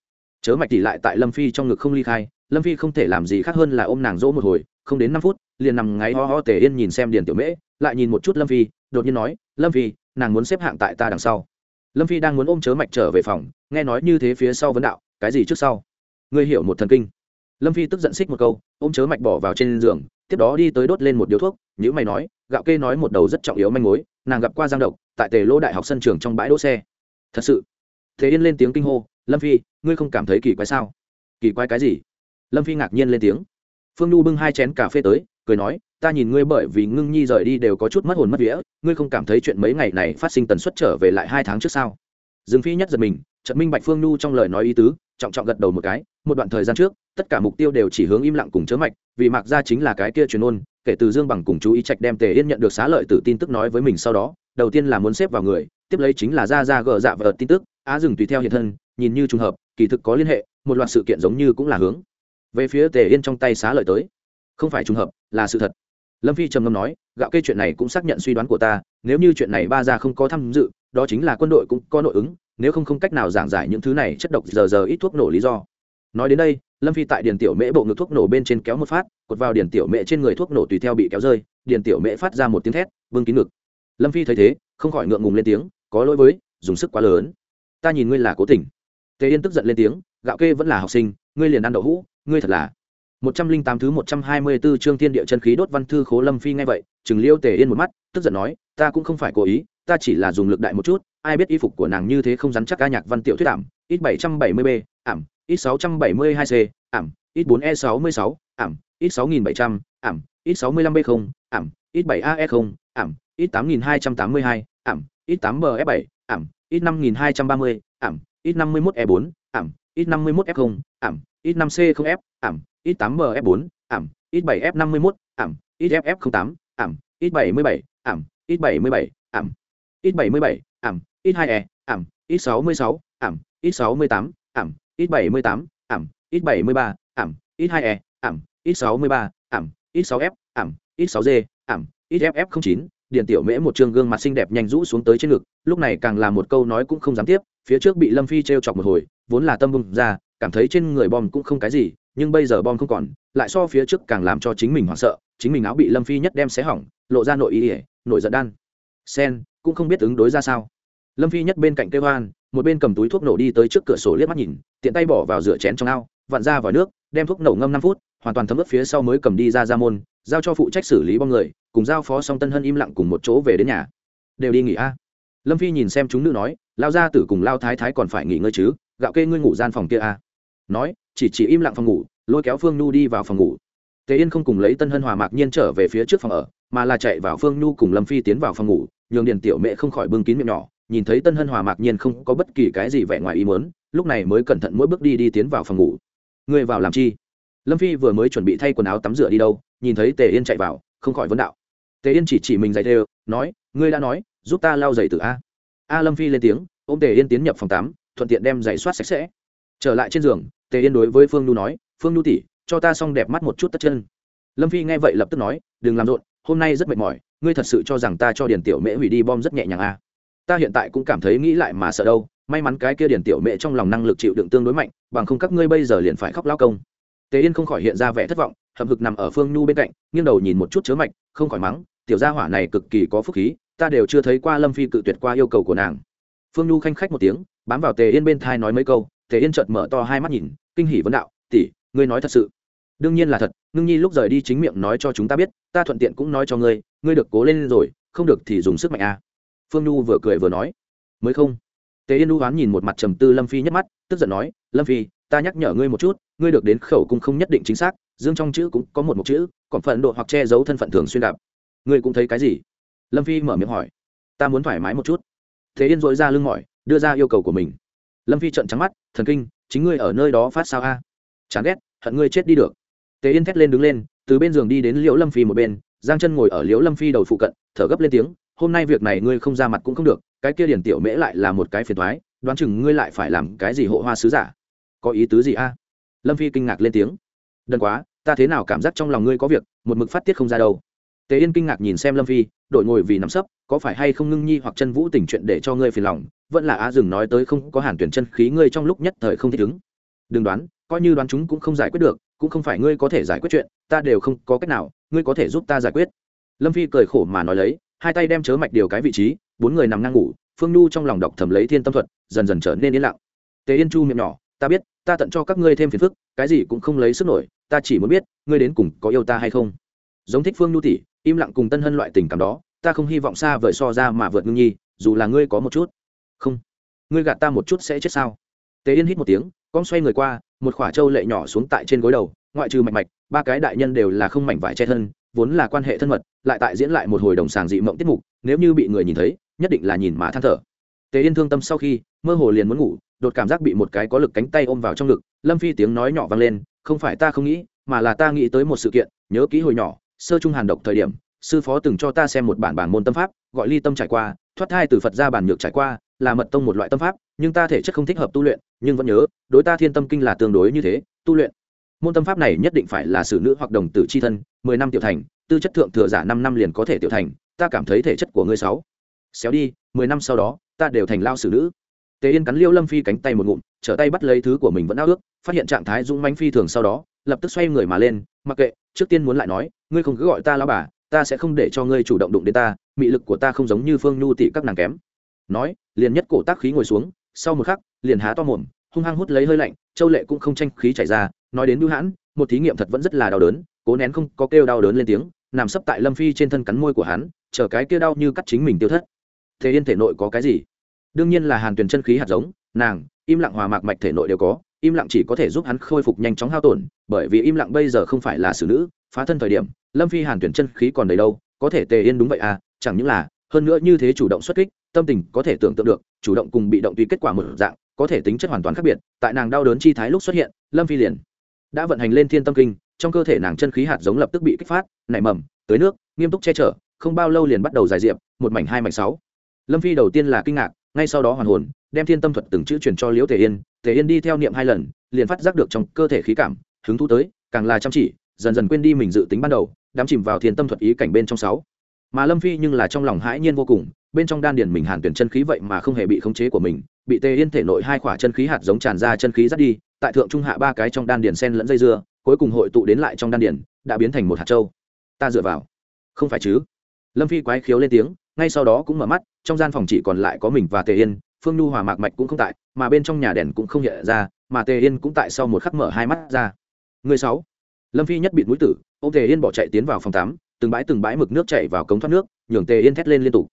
Chớ mạch tỉ lại tại lâm phi trong ngực không ly khai, lâm phi không thể làm gì khác hơn là ôm nàng dỗ một hồi, không đến năm phút liền nằm ngáy ho ho tề yên nhìn xem điền tiểu mễ, lại nhìn một chút lâm phi, đột nhiên nói, lâm phi, nàng muốn xếp hạng tại ta đằng sau. Lâm phi đang muốn ôm chớ mạch trở về phòng, nghe nói như thế phía sau vấn đạo, cái gì trước sau? Ngươi hiểu một thần kinh. Lâm phi tức giận xích một câu, ôm chớ mạch bỏ vào trên giường, tiếp đó đi tới đốt lên một điếu thuốc nhữ mày nói, gạo kê nói một đầu rất trọng yếu manh mối, nàng gặp qua giang độc, tại tề lô đại học sân trường trong bãi đỗ xe. Thật sự? Thế yên lên tiếng kinh hô, lâm phi, ngươi không cảm thấy kỳ quái sao? Kỳ quái cái gì? Lâm phi ngạc nhiên lên tiếng phương nhu bưng hai chén cà phê tới, cười nói, ta nhìn ngươi bởi vì ngưng nhi rời đi đều có chút mất hồn mất vía, ngươi không cảm thấy chuyện mấy ngày này phát sinh tần suất trở về lại hai tháng trước sao? Dương phi nhất giật mình trận minh bạch phương nhu trong lời nói ý tứ, trọng trọng gật đầu một cái, một đoạn thời gian trước, tất cả mục tiêu đều chỉ hướng im lặng cùng chớ mạch, vì mạc ra chính là cái kia truyền ôn, kể từ dương bằng cùng chú ý trạch đem tề yên nhận được xá lợi từ tin tức nói với mình sau đó, đầu tiên là muốn xếp vào người, tiếp lấy chính là ra ra gờ dạ vợt tin tức, á dừng tùy theo hiện thân, nhìn như trùng hợp, kỳ thực có liên hệ, một loạt sự kiện giống như cũng là hướng về phía tề yên trong tay xá lợi tới. Không phải trùng hợp, là sự thật. Lâm phi trầm ngâm nói, gạo kê chuyện này cũng xác nhận suy đoán của ta, nếu như chuyện này ba ra không có tham dự, đó chính là quân đội cũng có nội ứng, nếu không không cách nào giảng giải những thứ này chất độc giờ giờ ít thuốc nổ lý do. Nói đến đây, lâm phi tại điền tiểu mễ bộ ngực thuốc nổ bên trên kéo một phát, cột vào điền tiểu mễ trên người thuốc nổ tùy theo bị kéo rơi, điền tiểu mễ phát ra một tiếng thét vương kín ngực. Lâm phi thấy thế, không khỏi ngượng ngùng lên tiếng, có lỗi với, dùng sức quá lớn. Ta nhìn ngươi là cố tình. Tề yên tức giận lên tiếng, gạo kê vẫn là học sinh, ngươi liền ăn đậu hũ ngươi thật là một trăm linh tám thứ một trăm hai mươi 124 chương thiên địa chân khí đốt văn thư khố lâm phi nghe vậy Trừng liêu tề yên một mắt tức giận nói ta cũng không phải cố ý ta chỉ là dùng lực đại một chút ai biết y phục của nàng như thế không rắn chắc ca nhạc văn tiểu thuyết ảm ít bảy trăm bảy mươi b ảm ít sáu trăm bảy mươi hai c ảm ít bốn e sáu mươi sáu ảm ít sáu nghìn bảy trăm ảm ít sáu mươi lăm b không ảm ít bảy ae không ảm ít tám nghìn hai trăm tám mươi hai ảm ít tám bf bảy ảm ít năm nghìn hai trăm ba mươi ảm ít năm mươi mốt e bốn ảm ít năm mươi mốt f không ảm ít năm c không f ảm ít tám mf bốn ảm ít bảy f năm mươi mốt ảm ít ff không tám ảm ít bảy mươi bảy ảm ít bảy mươi bảy ảm ít bảy mươi bảy ảm ít hai e ảm ít sáu mươi sáu ảm ít sáu mươi tám ảm ít bảy mươi tám ảm ít bảy mươi ba ảm ít hai e ảm ít sáu mươi ba ảm ít sáu f ảm ít sáu g ảm ít ff không chín điện tiểu mễ một trương gương mặt xinh đẹp nhanh rũ xuống tới trên ngực lúc này càng là một câu nói cũng không dám tiếp phía trước bị lâm phi t chọc một hồi vốn là tâm bung ra cảm thấy trên người bom cũng không cái gì, nhưng bây giờ bom không còn, lại so phía trước càng làm cho chính mình hoảng sợ, chính mình áo bị lâm phi nhất đem xé hỏng, lộ ra nội ý ỉa nội giận đan. Sen, cũng không biết ứng đối ra sao. Lâm phi nhất bên cạnh kêu hoan, một bên cầm túi thuốc nổ đi tới trước cửa sổ liếc mắt nhìn, tiện tay bỏ vào rửa chén trong ao, vặn ra vào nước, đem thuốc nổ ngâm năm phút, hoàn toàn thấm ướt phía sau mới cầm đi ra ra môn, giao cho phụ trách xử lý bom người, cùng giao phó song tân hân im lặng cùng một chỗ về đến nhà. Đều đi nghỉ a. Lâm phi nhìn xem chúng nữ nói, lao ra tử cùng lao thái thái còn phải nghỉ ngơi chứ, gạo kê ngươi ngủ gian phòng kia a nói, chỉ chỉ im lặng phòng ngủ, lôi kéo phương nhu đi vào phòng ngủ. Tề yên không cùng lấy tân hân hòa mạc nhiên trở về phía trước phòng ở, mà là chạy vào phương nhu cùng lâm phi tiến vào phòng ngủ, nhường điền tiểu mẹ không khỏi bưng kín miệng nhỏ, nhìn thấy tân hân hòa mạc nhiên không có bất kỳ cái gì vẻ ngoài ý muốn, lúc này mới cẩn thận mỗi bước đi đi tiến vào phòng ngủ. Người vào làm chi? Lâm phi vừa mới chuẩn bị thay quần áo tắm rửa đi đâu, nhìn thấy tề yên chạy vào, không khỏi vấn đạo. Tề yên chỉ chỉ mình giày đều, nói, ngươi đã nói, giúp ta lau giày từ a. A lâm phi lên tiếng ô m tề yên tiến nhập phòng tắm, thuận tiện đem giày soát sạch sẽ. Trở lại trên giường tề yên đối với phương nhu nói, phương nhu tỉ cho ta xong đẹp mắt một chút tất chân. Lâm phi nghe vậy lập tức nói, đừng làm rộn, hôm nay rất mệt mỏi, ngươi thật sự cho rằng ta cho điền tiểu mễ hủy đi bom rất nhẹ nhàng à. ta hiện tại cũng cảm thấy nghĩ lại mà sợ đâu, may mắn cái kia điền tiểu mễ trong lòng năng lực chịu đựng tương đối mạnh, bằng không các ngươi bây giờ liền phải khóc lao công. Tề yên không khỏi hiện ra vẻ thất vọng, hậm hực nằm ở phương nhu bên cạnh, nghiêng đầu nhìn một chút chớ mạch, không khỏi mắng, tiểu gia hỏa này cực kỳ có phúc khí, ta đều chưa thấy qua lâm phi cự tuyệt qua yêu cầu của nàng. Phương nhu khanh khách một tiếng, bám vào tề yên bên thai nói mấy câu tề yên chợt mở to hai mắt nhìn, kinh hỉ vấn đạo, tỷ, ngươi nói thật sự? Đương nhiên là thật, ngưng nhi lúc rời đi chính miệng nói cho chúng ta biết, ta thuận tiện cũng nói cho ngươi ngươi được cố lên rồi, không được thì dùng sức mạnh a. À. phương nhu vừa cười vừa nói, mới không? Tề yên đu hoán nhìn một mặt trầm tư lâm phi nhất mắt, tức giận nói, lâm phi, ta nhắc nhở ngươi một chút, ngươi được đến khẩu cung không nhất định chính xác, dương trong chữ cũng có một mục chữ, còn phận độ hoặc che giấu thân phận thường xuyên đạp ngươi cũng thấy cái gì? Lâm phi mở miệng hỏi, ta muốn thoải mái một chút. Thế yên dội ra lưng mỏi, đưa ra yêu cầu của mình lâm phi trận trắng mắt, thần kinh, chính ngươi ở nơi đó phát sao a? Chán ghét, hận ngươi chết đi được. Tề yên thét lên đứng lên, từ bên giường đi đến liễu lâm phi một bên, giang chân ngồi ở liễu lâm phi đầu phụ cận, thở gấp lên tiếng, hôm nay việc này ngươi không ra mặt cũng không được, cái kia điển tiểu mễ lại là một cái phiền thoái đoán chừng ngươi lại phải làm cái gì hộ hoa sứ giả. Có ý tứ gì a? Lâm phi kinh ngạc lên tiếng, đần quá, ta thế nào cảm giác trong lòng ngươi có việc, một mực phát tiết không ra đâu. Tề yên kinh ngạc nhìn xem lâm phi, đội ngồi vì nắm sấp, có phải hay không ngưng nhi hoặc chân vũ tình chuyện để cho ngươi phiền lòng vẫn là á dừng nói tới không có hàn tuyển chân khí ngươi trong lúc nhất thời không thích ứng. Đừng đoán, coi như đoán chúng cũng không giải quyết được, cũng không phải ngươi có thể giải quyết chuyện, ta đều không có cách nào, ngươi có thể giúp ta giải quyết. Lâm phi cười khổ mà nói lấy, hai tay đem chớ mạch điều cái vị trí, bốn người nằm ngang ngủ, phương nhu trong lòng đọc thầm lấy thiên tâm thuật, dần dần trở nên yên lặng. Tề yên chu miệng nhỏ, ta biết, ta tận cho các ngươi thêm phiền phức, cái gì cũng không lấy sức nổi, ta chỉ muốn biết, ngươi đến cùng có yêu ta hay không? Giống thích phương nhu tỷ, im lặng cùng tân hân loại tình cảm đó, ta không hy vọng xa vời so ra mà vượt ngưng nhi, dù là ngươi có một chút không. Ngươi gạt ta một chút sẽ chết sao? Tề yên hít một tiếng, con xoay người qua, một khỏa trâu lệ nhỏ xuống tại trên gối đầu, ngoại trừ mạch mạch, ba cái đại nhân đều là không mảnh vải che thân, vốn là quan hệ thân mật, lại tại diễn lại một hồi đồng sàng dị mộng tiết mục, nếu như bị người nhìn thấy, nhất định là nhìn mà than thở. Tề yên thương tâm sau khi, mơ hồ liền muốn ngủ, đột cảm giác bị một cái có lực cánh tay ôm vào trong ngực, lâm phi tiếng nói nhỏ vang lên, không phải ta không nghĩ, mà là ta nghĩ tới một sự kiện, nhớ kỹ hồi nhỏ, sơ trung hàn độc thời điểm, sư phó từng cho ta xem một bản bản môn tâm pháp, gọi ly tâm trải qua, thoát thai từ phật ra bản nhược trải qua là mật tông một loại tâm pháp, nhưng ta thể chất không thích hợp tu luyện, nhưng vẫn nhớ, đối ta thiên tâm kinh là tương đối như thế, tu luyện. Môn tâm pháp này nhất định phải là sử nữ hoặc đồng tử c h i thân, mười năm tiểu thành, tư chất thượng thừa giả năm năm liền có thể tiểu thành, ta cảm thấy thể chất của ngươi sáu xéo đi, mười năm sau đó, ta đều thành lao sử nữ. Tề yên cắn liêu lâm phi cánh tay một ngụm, trở tay bắt lấy thứ của mình vẫn ao ước, phát hiện trạng thái dũng manh phi thường sau đó, lập tức xoay người mà lên, mặc kệ, trước tiên muốn lại nói, ngươi không cứ gọi ta lao bà, ta sẽ không để cho ngươi chủ động đụng đến ta, mị lực của ta không giống như phương nhu tị các nàng kém nói, liền nhất cổ tác khí ngồi xuống, sau một khắc, liền há to mồm, hung hăng hút lấy hơi lạnh, châu lệ cũng không tranh khí chảy ra, nói đến bưu hãn, một thí nghiệm thật vẫn rất là đau đớn, cố nén không có kêu đau đớn lên tiếng, nằm sấp tại lâm phi trên thân cắn môi của hắn, chờ cái kia đau như cắt chính mình tiêu thất. Thế yên thể nội có cái gì? Đương nhiên là hàn tuyền chân khí hạt giống, nàng, im lặng hòa mạc mạch thể nội đều có, im lặng chỉ có thể giúp hắn khôi phục nhanh chóng hao tổn, bởi vì im lặng bây giờ không phải là xử nữ, phá thân thời điểm, lâm phi hàn tuyển chân khí còn đầy đâu, có thể tề yên đúng vậy à chẳng những là, hơn nữa như thế chủ động xuất kích tâm tình có thể tưởng tượng được, chủ động cùng bị động tùy kết quả một dạng, có thể tính chất hoàn toàn khác biệt, tại nàng đau đớn chi thái lúc xuất hiện, lâm phi liền đã vận hành lên thiên tâm kinh, trong cơ thể nàng chân khí hạt giống lập tức bị kích phát, nảy mầm, tới nước, nghiêm túc che chở, không bao lâu liền bắt đầu giải diệp, một mảnh hai mảnh sáu. Lâm phi đầu tiên là kinh ngạc, ngay sau đó hoàn hồn, đem thiên tâm thuật từng chữ truyền cho liễu tề yên tề yên đi theo niệm hai lần, liền phát giác được trong cơ thể khí cảm, hứng thú tới, càng là chăm chỉ, dần dần quên đi mình dự tính ban đầu, đắm chìm vào thiên tâm thuật ý cảnh bên trong sáu. Mà lâm phi nhưng là trong lòng hãi nhiên vô cùng bên trong đan điền mình hàn tuyển chân khí vậy mà không hề bị khống chế của mình, bị tề yên thể nội hai khỏa chân khí hạt giống tràn ra chân khí dắt đi, tại thượng trung hạ ba cái trong đan điền sen lẫn dây dưa, cuối cùng hội tụ đến lại trong đan điền, đã biến thành một hạt châu. Ta dựa vào. Không phải chứ? Lâm phi quái khiếu lên tiếng, ngay sau đó cũng mở mắt, trong gian phòng chỉ còn lại có mình và tề yên, phương nhu hòa mạc mạch cũng không tại, mà bên trong nhà đèn cũng không hiện ra, mà tề yên cũng tại sau một khắc mở hai mắt ra. Người sáu. Lâm phi nhất bị mũi tử ô tề yên bỏ chạy tiến vào phòng tắm, từng bãi từng bãi mực nước chảy vào cống thoát nước, nhường tề yên thét lên liên tục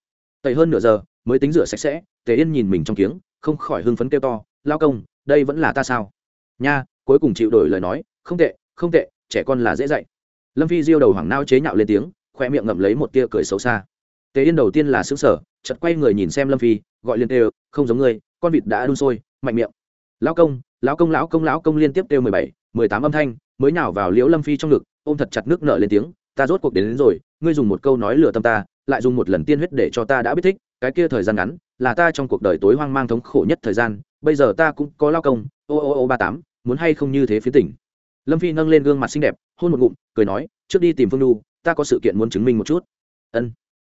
tẩy hơn nửa giờ mới tính rửa sạch sẽ tề yên nhìn mình trong kiếng không khỏi hưng phấn kêu to lao công đây vẫn là ta sao? Nha cuối cùng chịu đổi lời nói không tệ không tệ trẻ con là dễ dạy. Lâm phi diêu đầu hoảng nao chế nhạo lên tiếng khoe miệng ngậm lấy một tia cười xấu xa. Tề yên đầu tiên là xứng sở chật quay người nhìn xem lâm phi gọi liên tê không giống ngươi con vịt đã đun sôi mạnh miệng. Lão công lão công lão công lão công liên tiếp kêu mười bảy mười tám âm thanh mới nhào vào liễu lâm phi trong ngực ôm thật chặt nước nợ lên tiếng ta rốt cuộc đến, đến rồi ngươi dùng một câu nói lừa tâm ta lại dùng một lần tiên huyết để cho ta đã biết thích, cái kia thời gian ngắn, là ta trong cuộc đời tối hoang mang thống khổ nhất thời gian, bây giờ ta cũng có lao công, ô ô ô ba tám, muốn hay không như thế phía tỉnh. Lâm phi nâng lên gương mặt xinh đẹp, hôn một ngụm, cười nói, trước đi tìm phương đu ta có sự kiện muốn chứng minh một chút. Ân.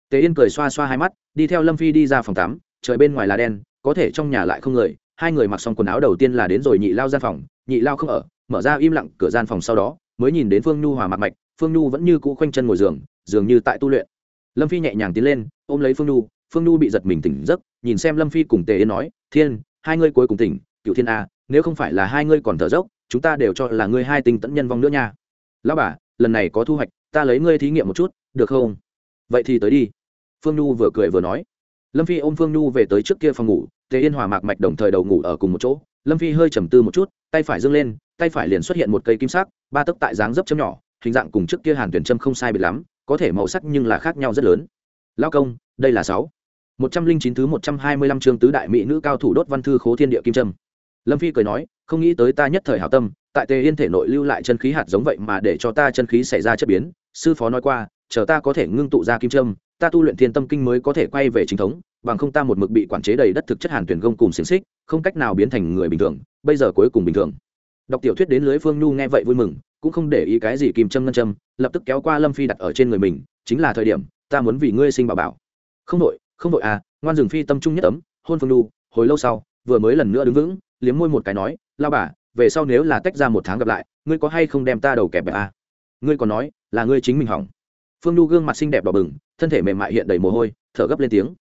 Tề yên cười xoa xoa hai mắt, đi theo lâm phi đi ra phòng tắm, trời bên ngoài là đen, có thể trong nhà lại không người, hai người mặc xong quần áo đầu tiên là đến rồi nhị lao gian phòng, nhị lao không ở, mở ra im lặng cửa gian phòng sau đó, mới nhìn đến phương nhu hòa mặt mạch, phương nhu vẫn như cũ khoanh chân ngồi giường, dường như tại tu luyện lâm phi nhẹ nhàng tiến lên, ôm lấy phương nhu phương nhu bị giật mình tỉnh giấc, nhìn xem lâm phi cùng tề yên nói, thiên, hai ngươi cuối cùng tỉnh cựu thiên a, nếu không phải là hai ngươi còn thở dốc, chúng ta đều cho là ngươi hai tinh tẫn nhân vong nữa nha. Lão bà, lần này có thu hoạch, ta lấy ngươi thí nghiệm một chút, được không? Vậy thì tới đi. Phương nhu vừa cười vừa nói. Lâm phi ôm phương nhu về tới trước kia phòng ngủ, tề yên hòa mạc mạch đồng thời đầu ngủ ở cùng một chỗ. Lâm phi hơi trầm tư một chút, tay phải dâng lên, tay phải liền xuất hiện một cây kim sắc, ba tấc tại dáng dấp chấm nhỏ, hình dạng cùng trước kia hàn tuyển châm không sai biệt lắm có thể màu sắc nhưng là khác nhau rất lớn. Lao công, đây là sáu. Một trăm linh chín thứ một trăm hai mươi lăm chương tứ đại mỹ nữ cao thủ đốt văn thư khố thiên địa kim trâm lâm phi cười nói, không nghĩ tới ta nhất thời hảo tâm, tại tề yên thể nội lưu lại chân khí hạt giống vậy mà để cho ta chân khí xảy ra chất biến. Sư phó nói qua, chờ ta có thể ngưng tụ ra kim trâm ta tu luyện thiên tâm kinh mới có thể quay về chính thống, bằng không ta một mực bị quản chế đầy đất thực chất hàn tuyển gông cùng xiềng xích, không cách nào biến thành người bình thường, bây giờ cuối cùng bình thường đọc tiểu thuyết đến lưới phương nhu nghe vậy vui mừng, cũng không để ý cái gì kìm châm ngân châm, lập tức kéo qua lâm phi đặt ở trên người mình, chính là thời điểm, ta muốn vì ngươi sinh bảo bảo. Không đội không đội à ngoan rừng phi tâm trung nhất ấm, hôn phương nhu, hồi lâu sau, vừa mới lần nữa đứng vững, liếm môi một cái nói, lao bà, về sau nếu là tách ra một tháng gặp lại, ngươi có hay không đem ta đầu kẹp bẹp à? ngươi còn nói, là ngươi chính mình hỏng. Phương nhu gương mặt xinh đẹp đỏ bừng, thân thể mềm mại hiện đầy mồ hôi, thở gấp lên tiếng.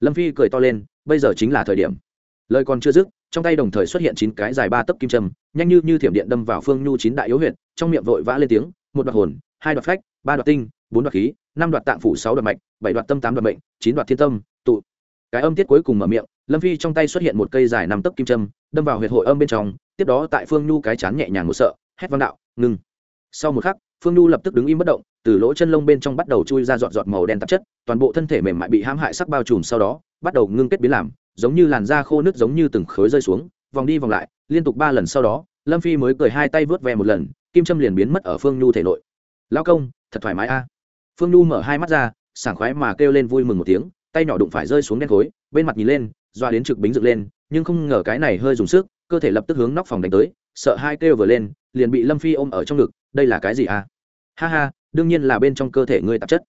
Lâm phi cười to lên, bây giờ chính là thời điểm lời còn chưa dứt, trong tay đồng thời xuất hiện chín cái dài ba tấc kim trâm nhanh như như thiểm điện đâm vào phương nhu chín đại yếu huyệt, trong miệng vội vã lên tiếng, một đoạt hồn, hai đoạt phách, ba đoạt tinh, bốn đoạt khí, năm đoạt tạng phủ, sáu đoạt mạch, bảy đoạt tâm, tám đoạt mệnh, chín đoạt thiên tâm, tụ. Cái âm tiết cuối cùng mở miệng, lâm phi trong tay xuất hiện một cây dài năm tấc kim trâm đâm vào huyệt hội âm bên trong, tiếp đó tại phương nhu cái chán nhẹ nhàng một sợ, hét văn đạo, ngừng. Sau một khắc, phương nhu lập tức đứng im bất động, từ lỗ chân lông bên trong bắt đầu chui ra dọn dọn màu đen tạp chất, toàn bộ thân thể mềm mại bị hãm hại sắc bao trùm sau đó, bắt đầu ngưng kết biến làm giống như làn da khô nước giống như từng khối rơi xuống, vòng đi vòng lại, liên tục ba lần sau đó, lâm phi mới cười hai tay vớt ve một lần, kim châm liền biến mất ở phương nhu thể nội. Lao công, thật thoải mái a. Phương nhu mở hai mắt ra, sảng khoái mà kêu lên vui mừng một tiếng, tay nhỏ đụng phải rơi xuống đen khối, bên mặt nhìn lên, doa đến trực bính dựng lên, nhưng không ngờ cái này hơi dùng sức, cơ thể lập tức hướng nóc phòng đánh tới, sợ hai kêu vừa lên, liền bị lâm phi ôm ở trong ngực, đây là cái gì a? ha ha, đương nhiên là bên trong cơ thể ngươi tạp chất.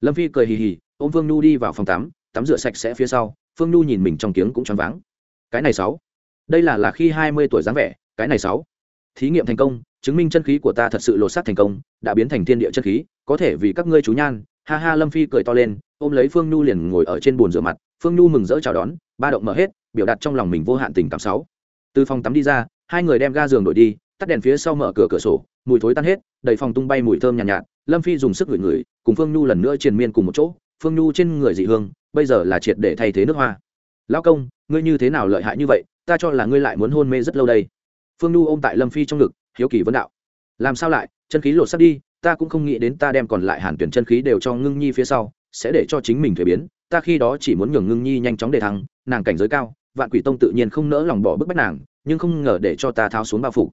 Lâm phi cười hì hì, ôm phương nhu đi vào phòng tắm tắm rửa sạch sẽ phía sau phương nhu nhìn mình trong tiếng cũng choáng váng. Cái này sáu. Đây là là khi hai mươi tuổi dáng vẻ cái này sáu. Thí nghiệm thành công chứng minh chân khí của ta thật sự lột xác thành công đã biến thành thiên địa chân khí có thể vì các ngươi chú nhan. Ha ha lâm phi cười to lên ôm lấy phương nhu liền ngồi ở trên bồn rửa mặt. Phương nhu mừng rỡ chào đón ba động mở hết biểu đạt trong lòng mình vô hạn tình cảm sáu. Từ phòng tắm đi ra hai người đem ga giường đổi đi tắt đèn phía sau mở cửa cửa sổ mùi thối tan hết đầy phòng tung bay mùi thơm nhàn nhạt, nhạt. Lâm phi dùng sức ngửi ngửi cùng phương nhu lần nữa triền miên cùng một chỗ. Phương nhu trên người dị hương bây giờ là triệt để thay thế nước hoa. Lão công, ngươi như thế nào lợi hại như vậy, ta cho là ngươi lại muốn hôn mê rất lâu đây. Phương nhu ôm tại lâm phi trong ngực, hiếu kỳ vấn đạo. Làm sao lại, chân khí lột sắt đi, ta cũng không nghĩ đến ta đem còn lại hàn tuyển chân khí đều cho ngưng nhi phía sau, sẽ để cho chính mình thuế biến. Ta khi đó chỉ muốn nhường ngưng nhi nhanh chóng để thắng nàng cảnh giới cao, vạn quỷ tông tự nhiên không nỡ lòng bỏ bức bách nàng, nhưng không ngờ để cho ta tháo xuống bao phủ.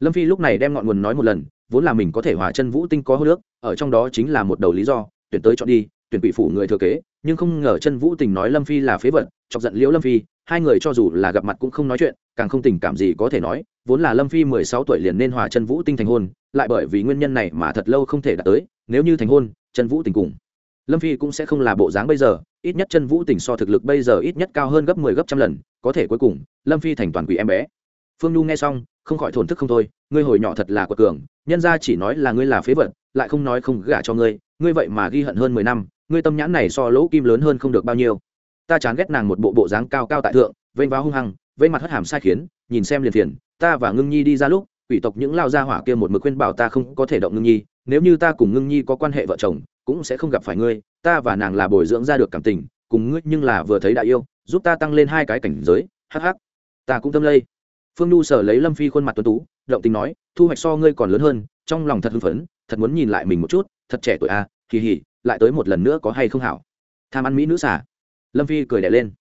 Lâm phi lúc này đem ngọn nguồn nói một lần, vốn là mình có thể hòa chân vũ tinh có hô nước, ở trong đó chính là một đầu lý do, tuyển tới chọn đi tuyển quỷ phủ người thừa kế, nhưng không ngờ chân vũ tình nói lâm phi là phế vật, chọc giận liễu lâm phi, hai người cho dù là gặp mặt cũng không nói chuyện, càng không tình cảm gì có thể nói, vốn là lâm phi mười sáu tuổi liền nên hòa chân vũ tinh thành hôn, lại bởi vì nguyên nhân này mà thật lâu không thể đạt tới, nếu như thành hôn, chân vũ tình cùng. Lâm phi cũng sẽ không là bộ dáng bây giờ, ít nhất chân vũ tình so thực lực bây giờ ít nhất cao hơn gấp mười 10 gấp trăm lần, có thể cuối cùng, lâm phi thành toàn quỷ em bé. Phương nhu nghe xong, không khỏi thổn thức không thôi, ngươi hồi nhỏ thật là quật cường, nhân ra chỉ nói là ngươi là phế vật, lại không nói không gả cho ngươi ngươi vậy mà ghi hận hơn mười năm ngươi tâm nhãn này so lỗ kim lớn hơn không được bao nhiêu. Ta chán ghét nàng một bộ bộ dáng cao cao tại thượng, vênh váo hung hăng, vênh mặt hất hàm sai khiến, nhìn xem liền thiền ta và ngưng nhi đi ra lúc, quỷ tộc những lao gia hỏa kia một mực khuyên bảo ta không có thể động ngưng nhi, nếu như ta cùng ngưng nhi có quan hệ vợ chồng, cũng sẽ không gặp phải ngươi, ta và nàng là bồi dưỡng ra được cảm tình, cùng ngươi nhưng là vừa thấy đại yêu, giúp ta tăng lên hai cái cảnh giới, hắc hắc. Ta cũng tâm lây. Phương nhu sở lấy lâm phi khuôn mặt tuấn tú, động tình nói, thu hoạch so ngươi còn lớn hơn, trong lòng thật hưng phấn, thật muốn nhìn lại mình một chút, thật trẻ tuổi à kỳ hỉ lại tới một lần nữa có hay không hảo. Tham ăn mỹ nữ xả lâm phi cười đẻ lên.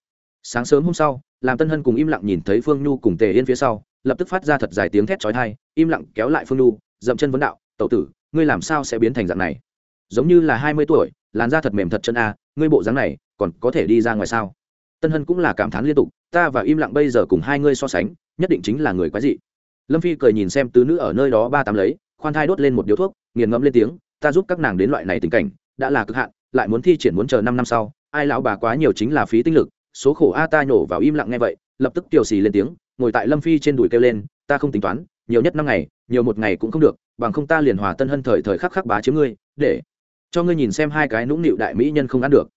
Sáng sớm hôm sau, làm tân hân cùng im lặng nhìn thấy phương nhu cùng tề yên phía sau, lập tức phát ra thật dài tiếng thét trói thai im lặng kéo lại phương nhu, dậm chân vấn đạo, tẩu tử, ngươi làm sao sẽ biến thành dạng này? Giống như là hai mươi tuổi, làn da thật mềm thật chân a, ngươi bộ dáng này, còn có thể đi ra ngoài sao? Tân hân cũng là cảm thán liên tục, ta và im lặng bây giờ cùng hai ngươi so sánh, nhất định chính là người quái dị. Lâm phi cười nhìn xem tứ nữ ở nơi đó ba tám lấy, khoan thai đốt lên một điếu thuốc, nghiền ngẫm lên tiếng, ta giúp các nàng đến loại này tình cảnh đã là cực hạn, lại muốn thi triển muốn chờ năm năm sau, ai lão bà quá nhiều chính là phí tinh lực, số khổ a ta nhổ vào im lặng nghe vậy, lập tức tiểu xì lên tiếng, ngồi tại lâm phi trên đùi kêu lên, ta không tính toán, nhiều nhất năm ngày, nhiều một ngày cũng không được, bằng không ta liền hòa tân hân thời thời khắc khắc bá chiếm ngươi, để cho ngươi nhìn xem hai cái nũng nịu đại mỹ nhân không ăn được.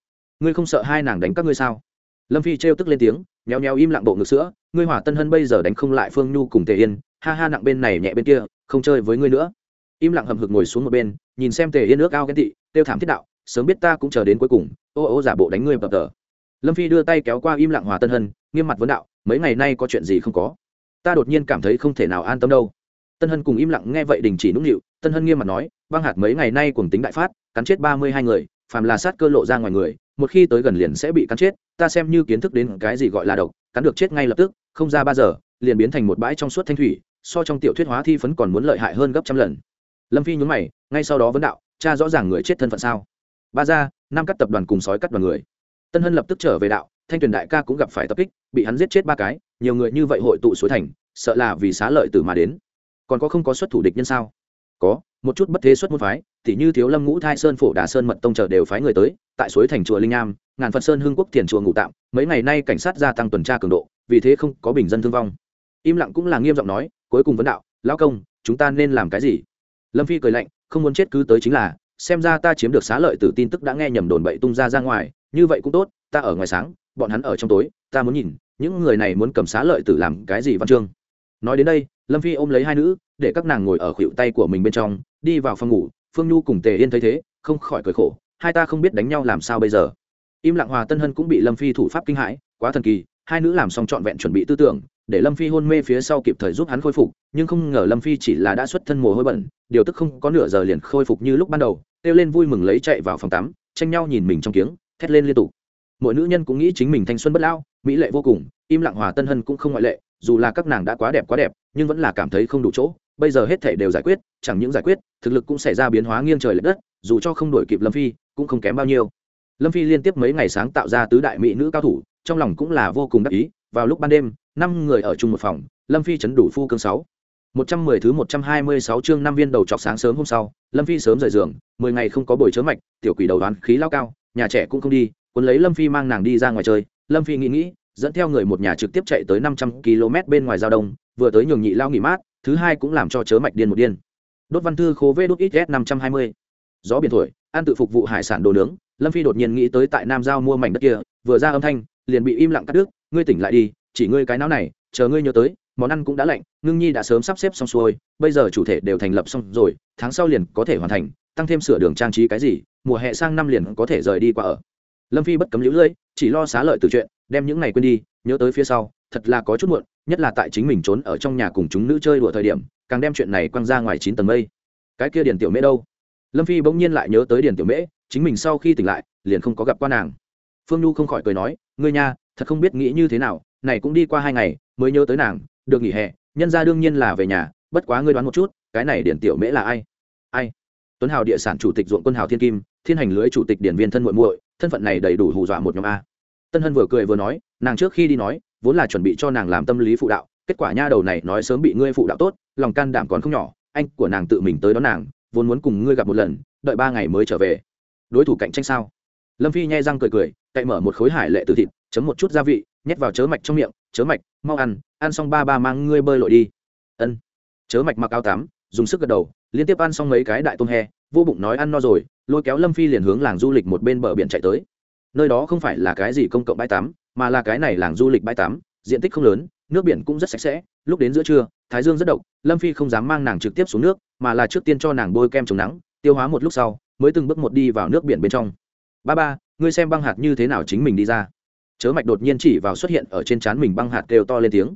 Ngươi không sợ hai nàng đánh các ngươi sao? Lâm phi trêu tức lên tiếng, nhéo nhéo im lặng bộ ngực sữa, ngươi hỏa tân hân bây giờ đánh không lại phương nhu cùng tề yên, ha ha nặng bên này nhẹ bên kia, không chơi với ngươi nữa. Im lặng hầm hực ngồi xuống một bên nhìn xem tề yên ước ao ghen tị, tiêu thảm thiết đạo, sớm biết ta cũng chờ đến cuối cùng, ô ô giả bộ đánh ngươi bập tờ. Lâm phi đưa tay kéo qua im lặng hòa tân hân, nghiêm mặt vấn đạo, mấy ngày nay có chuyện gì không có? Ta đột nhiên cảm thấy không thể nào an tâm đâu. Tân hân cùng im lặng nghe vậy đình chỉ nũng nịu, tân hân nghiêm mặt nói, băng hạt mấy ngày nay cùng tính đại phát, cắn chết ba mươi hai người, phàm là sát cơ lộ ra ngoài người, một khi tới gần liền sẽ bị cắn chết, ta xem như kiến thức đến cái gì gọi là độc, cắn được chết ngay lập tức, không ra ba giờ, liền biến thành một bãi trong suốt thanh thủy, so trong tiểu thuyết hóa thi phấn còn muốn lợi hại hơn gấp trăm lần. Lâm phi nhún mày ngay sau đó vấn đạo, cha rõ ràng người chết thân phận sao? Ba ra năm các tập đoàn cùng sói cắt đoàn người. Tân hân lập tức trở về đạo, thanh tuyền đại ca cũng gặp phải tập kích, bị hắn giết chết ba cái, nhiều người như vậy hội tụ suối thành, sợ là vì xá lợi từ mà đến. Còn có không có xuất thủ địch nhân sao? Có, một chút bất thế xuất môn phái thì như thiếu lâm ngũ thai sơn phổ đà sơn mật tông chờ đều phái người tới, tại suối thành chùa linh nam ngàn phật sơn hưng quốc thiền chùa ngủ tạm mấy ngày nay cảnh sát gia tăng tuần tra cường độ, vì thế không có bình dân thương vong. Im lặng cũng là nghiêm giọng nói, cuối cùng vấn đạo, lão công, chúng ta nên làm cái gì? Lâm phi cười lạnh không muốn chết cứ tới chính là, xem ra ta chiếm được xá lợi từ tin tức đã nghe nhầm đồn bậy tung ra ra ngoài, như vậy cũng tốt, ta ở ngoài sáng, bọn hắn ở trong tối, ta muốn nhìn, những người này muốn cầm xá lợi tử làm cái gì văn chương. Nói đến đây, lâm phi ôm lấy hai nữ, để các nàng ngồi ở khuỷu tay của mình bên trong, đi vào phòng ngủ, phương nhu cùng tề yên thấy thế, không khỏi cười khổ, hai ta không biết đánh nhau làm sao bây giờ. Im lặng hòa tân hân cũng bị lâm phi thủ pháp kinh hãi, quá thần kỳ, hai nữ làm xong trọn vẹn chuẩn bị tư tưởng để lâm phi hôn mê phía sau kịp thời giúp hắn khôi phục, nhưng không ngờ lâm phi chỉ là đã xuất thân mồ hôi bẩn, điều tức không có nửa giờ liền khôi phục như lúc ban đầu, kêu lên vui mừng lấy chạy vào phòng tắm, tranh nhau nhìn mình trong kiếng, thét lên liên tục. Mỗi nữ nhân cũng nghĩ chính mình thanh xuân bất lao mỹ lệ vô cùng, im lặng hòa tân hân cũng không ngoại lệ, dù là các nàng đã quá đẹp quá đẹp, nhưng vẫn là cảm thấy không đủ chỗ, bây giờ hết thể đều giải quyết, chẳng những giải quyết, thực lực cũng xảy ra biến hóa nghiêng trời l ệ đất, dù cho không đổi kịp lâm phi, cũng không kém bao nhiêu. Lâm phi liên tiếp mấy ngày sáng tạo ra tứ đại mỹ nữ cao thủ, trong lòng cũng là vô cùng đắc ý vào lúc ban đêm, năm người ở chung một phòng, lâm phi chấn đủ phu cương sáu. Một trăm mười thứ một trăm hai mươi sáu chương năm viên đầu chọc sáng sớm hôm sau, lâm phi sớm rời giường, mười ngày không có buổi chớ mạch, tiểu quỷ đầu đoán khí lao cao, nhà trẻ cũng không đi, cuốn lấy lâm phi mang nàng đi ra ngoài chơi. Lâm phi nghĩ nghĩ, dẫn theo người một nhà trực tiếp chạy tới năm trăm km bên ngoài giao đông, vừa tới nhường nhị lao nghỉ mát, thứ hai cũng làm cho chớ mạch điên một điên. Đốt văn thư khố vê đốt ít s năm trăm hai mươi. Gió biển thổi ăn tự phục vụ hải sản đồ nướng, lâm phi đột nhiên nghĩ tới tại nam giao mua mảnh đất kia, vừa ra âm thanh liền bị im lặng cắt đứt, ngươi tỉnh lại đi, chỉ ngươi cái não này, chờ ngươi nhớ tới, món ăn cũng đã lạnh, ngưng nhi đã sớm sắp xếp xong xuôi, bây giờ chủ thể đều thành lập xong rồi, tháng sau liền có thể hoàn thành, tăng thêm sửa đường trang trí cái gì, mùa hè sang năm liền có thể rời đi qua ở. Lâm phi bất cấm lũ lưỡi, chỉ lo xá lợi từ chuyện, đem những ngày quên đi, nhớ tới phía sau, thật là có chút muộn, nhất là tại chính mình trốn ở trong nhà cùng chúng nữ chơi đùa thời điểm, càng đem chuyện này quăng ra ngoài chín tầng mây. Cái kia điền tiểu mễ đâu? Lâm phi bỗng nhiên lại nhớ tới điền tiểu mễ, chính mình sau khi tỉnh lại, liền không có gặp qua nàng phương nhu không khỏi cười nói, ngươi nha, thật không biết nghĩ như thế nào, này cũng đi qua hai ngày, mới nhớ tới nàng, được nghỉ hè, nhân ra đương nhiên là về nhà, bất quá ngươi đoán một chút, cái này điển tiểu mễ là ai? Ai? Tuấn hào địa sản chủ tịch ruộng quân hào thiên kim, thiên hành lưới chủ tịch điển viên thân muội muội, thân phận này đầy đủ hù dọa một nhóm a. Tân hân vừa cười vừa nói, nàng trước khi đi nói, vốn là chuẩn bị cho nàng làm tâm lý phụ đạo, kết quả nha đầu này nói sớm bị ngươi phụ đạo tốt, lòng can đảm còn không nhỏ, anh của nàng tự mình tới đón nàng, vốn muốn cùng ngươi gặp một lần, đợi ba ngày mới trở về. Đối thủ cạnh tranh sao? Lâm phi nhai răng cười cười cậy mở một khối hải lệ từ thịt, chấm một chút gia vị, nhét vào chớ mạch trong miệng, chớ mạch, mau ăn ăn xong ba ba mang ngươi bơi lội đi. Ân. Chớ mạch mặc áo tắm, dùng sức gật đầu, liên tiếp ăn xong mấy cái đại tôm he, vô bụng nói ăn no rồi, lôi kéo lâm phi liền hướng làng du lịch một bên bờ biển chạy tới. Nơi đó không phải là cái gì công cộng bãi tắm, mà là cái này làng du lịch bãi tắm, diện tích không lớn, nước biển cũng rất sạch sẽ, lúc đến giữa trưa, thái dương rất độc, lâm phi không dám mang nàng trực tiếp xuống nước, mà là trước tiên cho nàng bôi kem chống nắng, tiêu hóa một lúc sau, mới từng bước một đi vào nước biển bên trong. Ba ba ngươi xem băng hạt như thế nào chính mình đi ra. Chớ mạch đột nhiên chỉ vào xuất hiện ở trên trán mình băng hạt kêu to lên tiếng.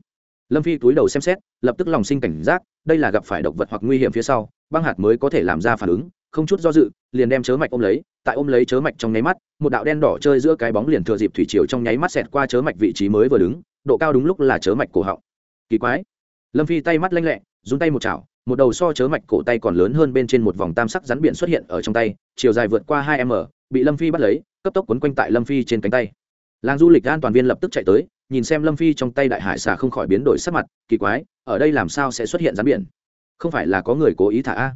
Lâm phi túi đầu xem xét, lập tức lòng sinh cảnh giác, đây là gặp phải độc vật hoặc nguy hiểm phía sau, băng hạt mới có thể làm ra phản ứng, không chút do dự, liền đem chớ mạch ôm lấy, tại ôm lấy chớ mạch trong nháy mắt, một đạo đen đỏ chơi giữa cái bóng liền thừa dịp thủy chiều trong nháy mắt xẹt qua chớ mạch vị trí mới vừa đứng, độ cao đúng lúc là chớ mạch cổ họng. Kỳ quái. Lâm phi tay mắt lanh lẹ dùng tay một chảo, một đầu so chớ mạch cổ tay còn lớn hơn bên trên một vòng tam sắc rắn biển xuất hiện ở trong tay, chiều dài vượt qua hai m, bị lâm phi bắt lấy cấp tốc quấn quanh tại lâm phi trên cánh tay. Làng du lịch an toàn viên lập tức chạy tới, nhìn xem lâm phi trong tay đại hải xà không khỏi biến đổi sắc mặt, kỳ quái, ở đây làm sao sẽ xuất hiện rắn biển? Không phải là có người cố ý thả a?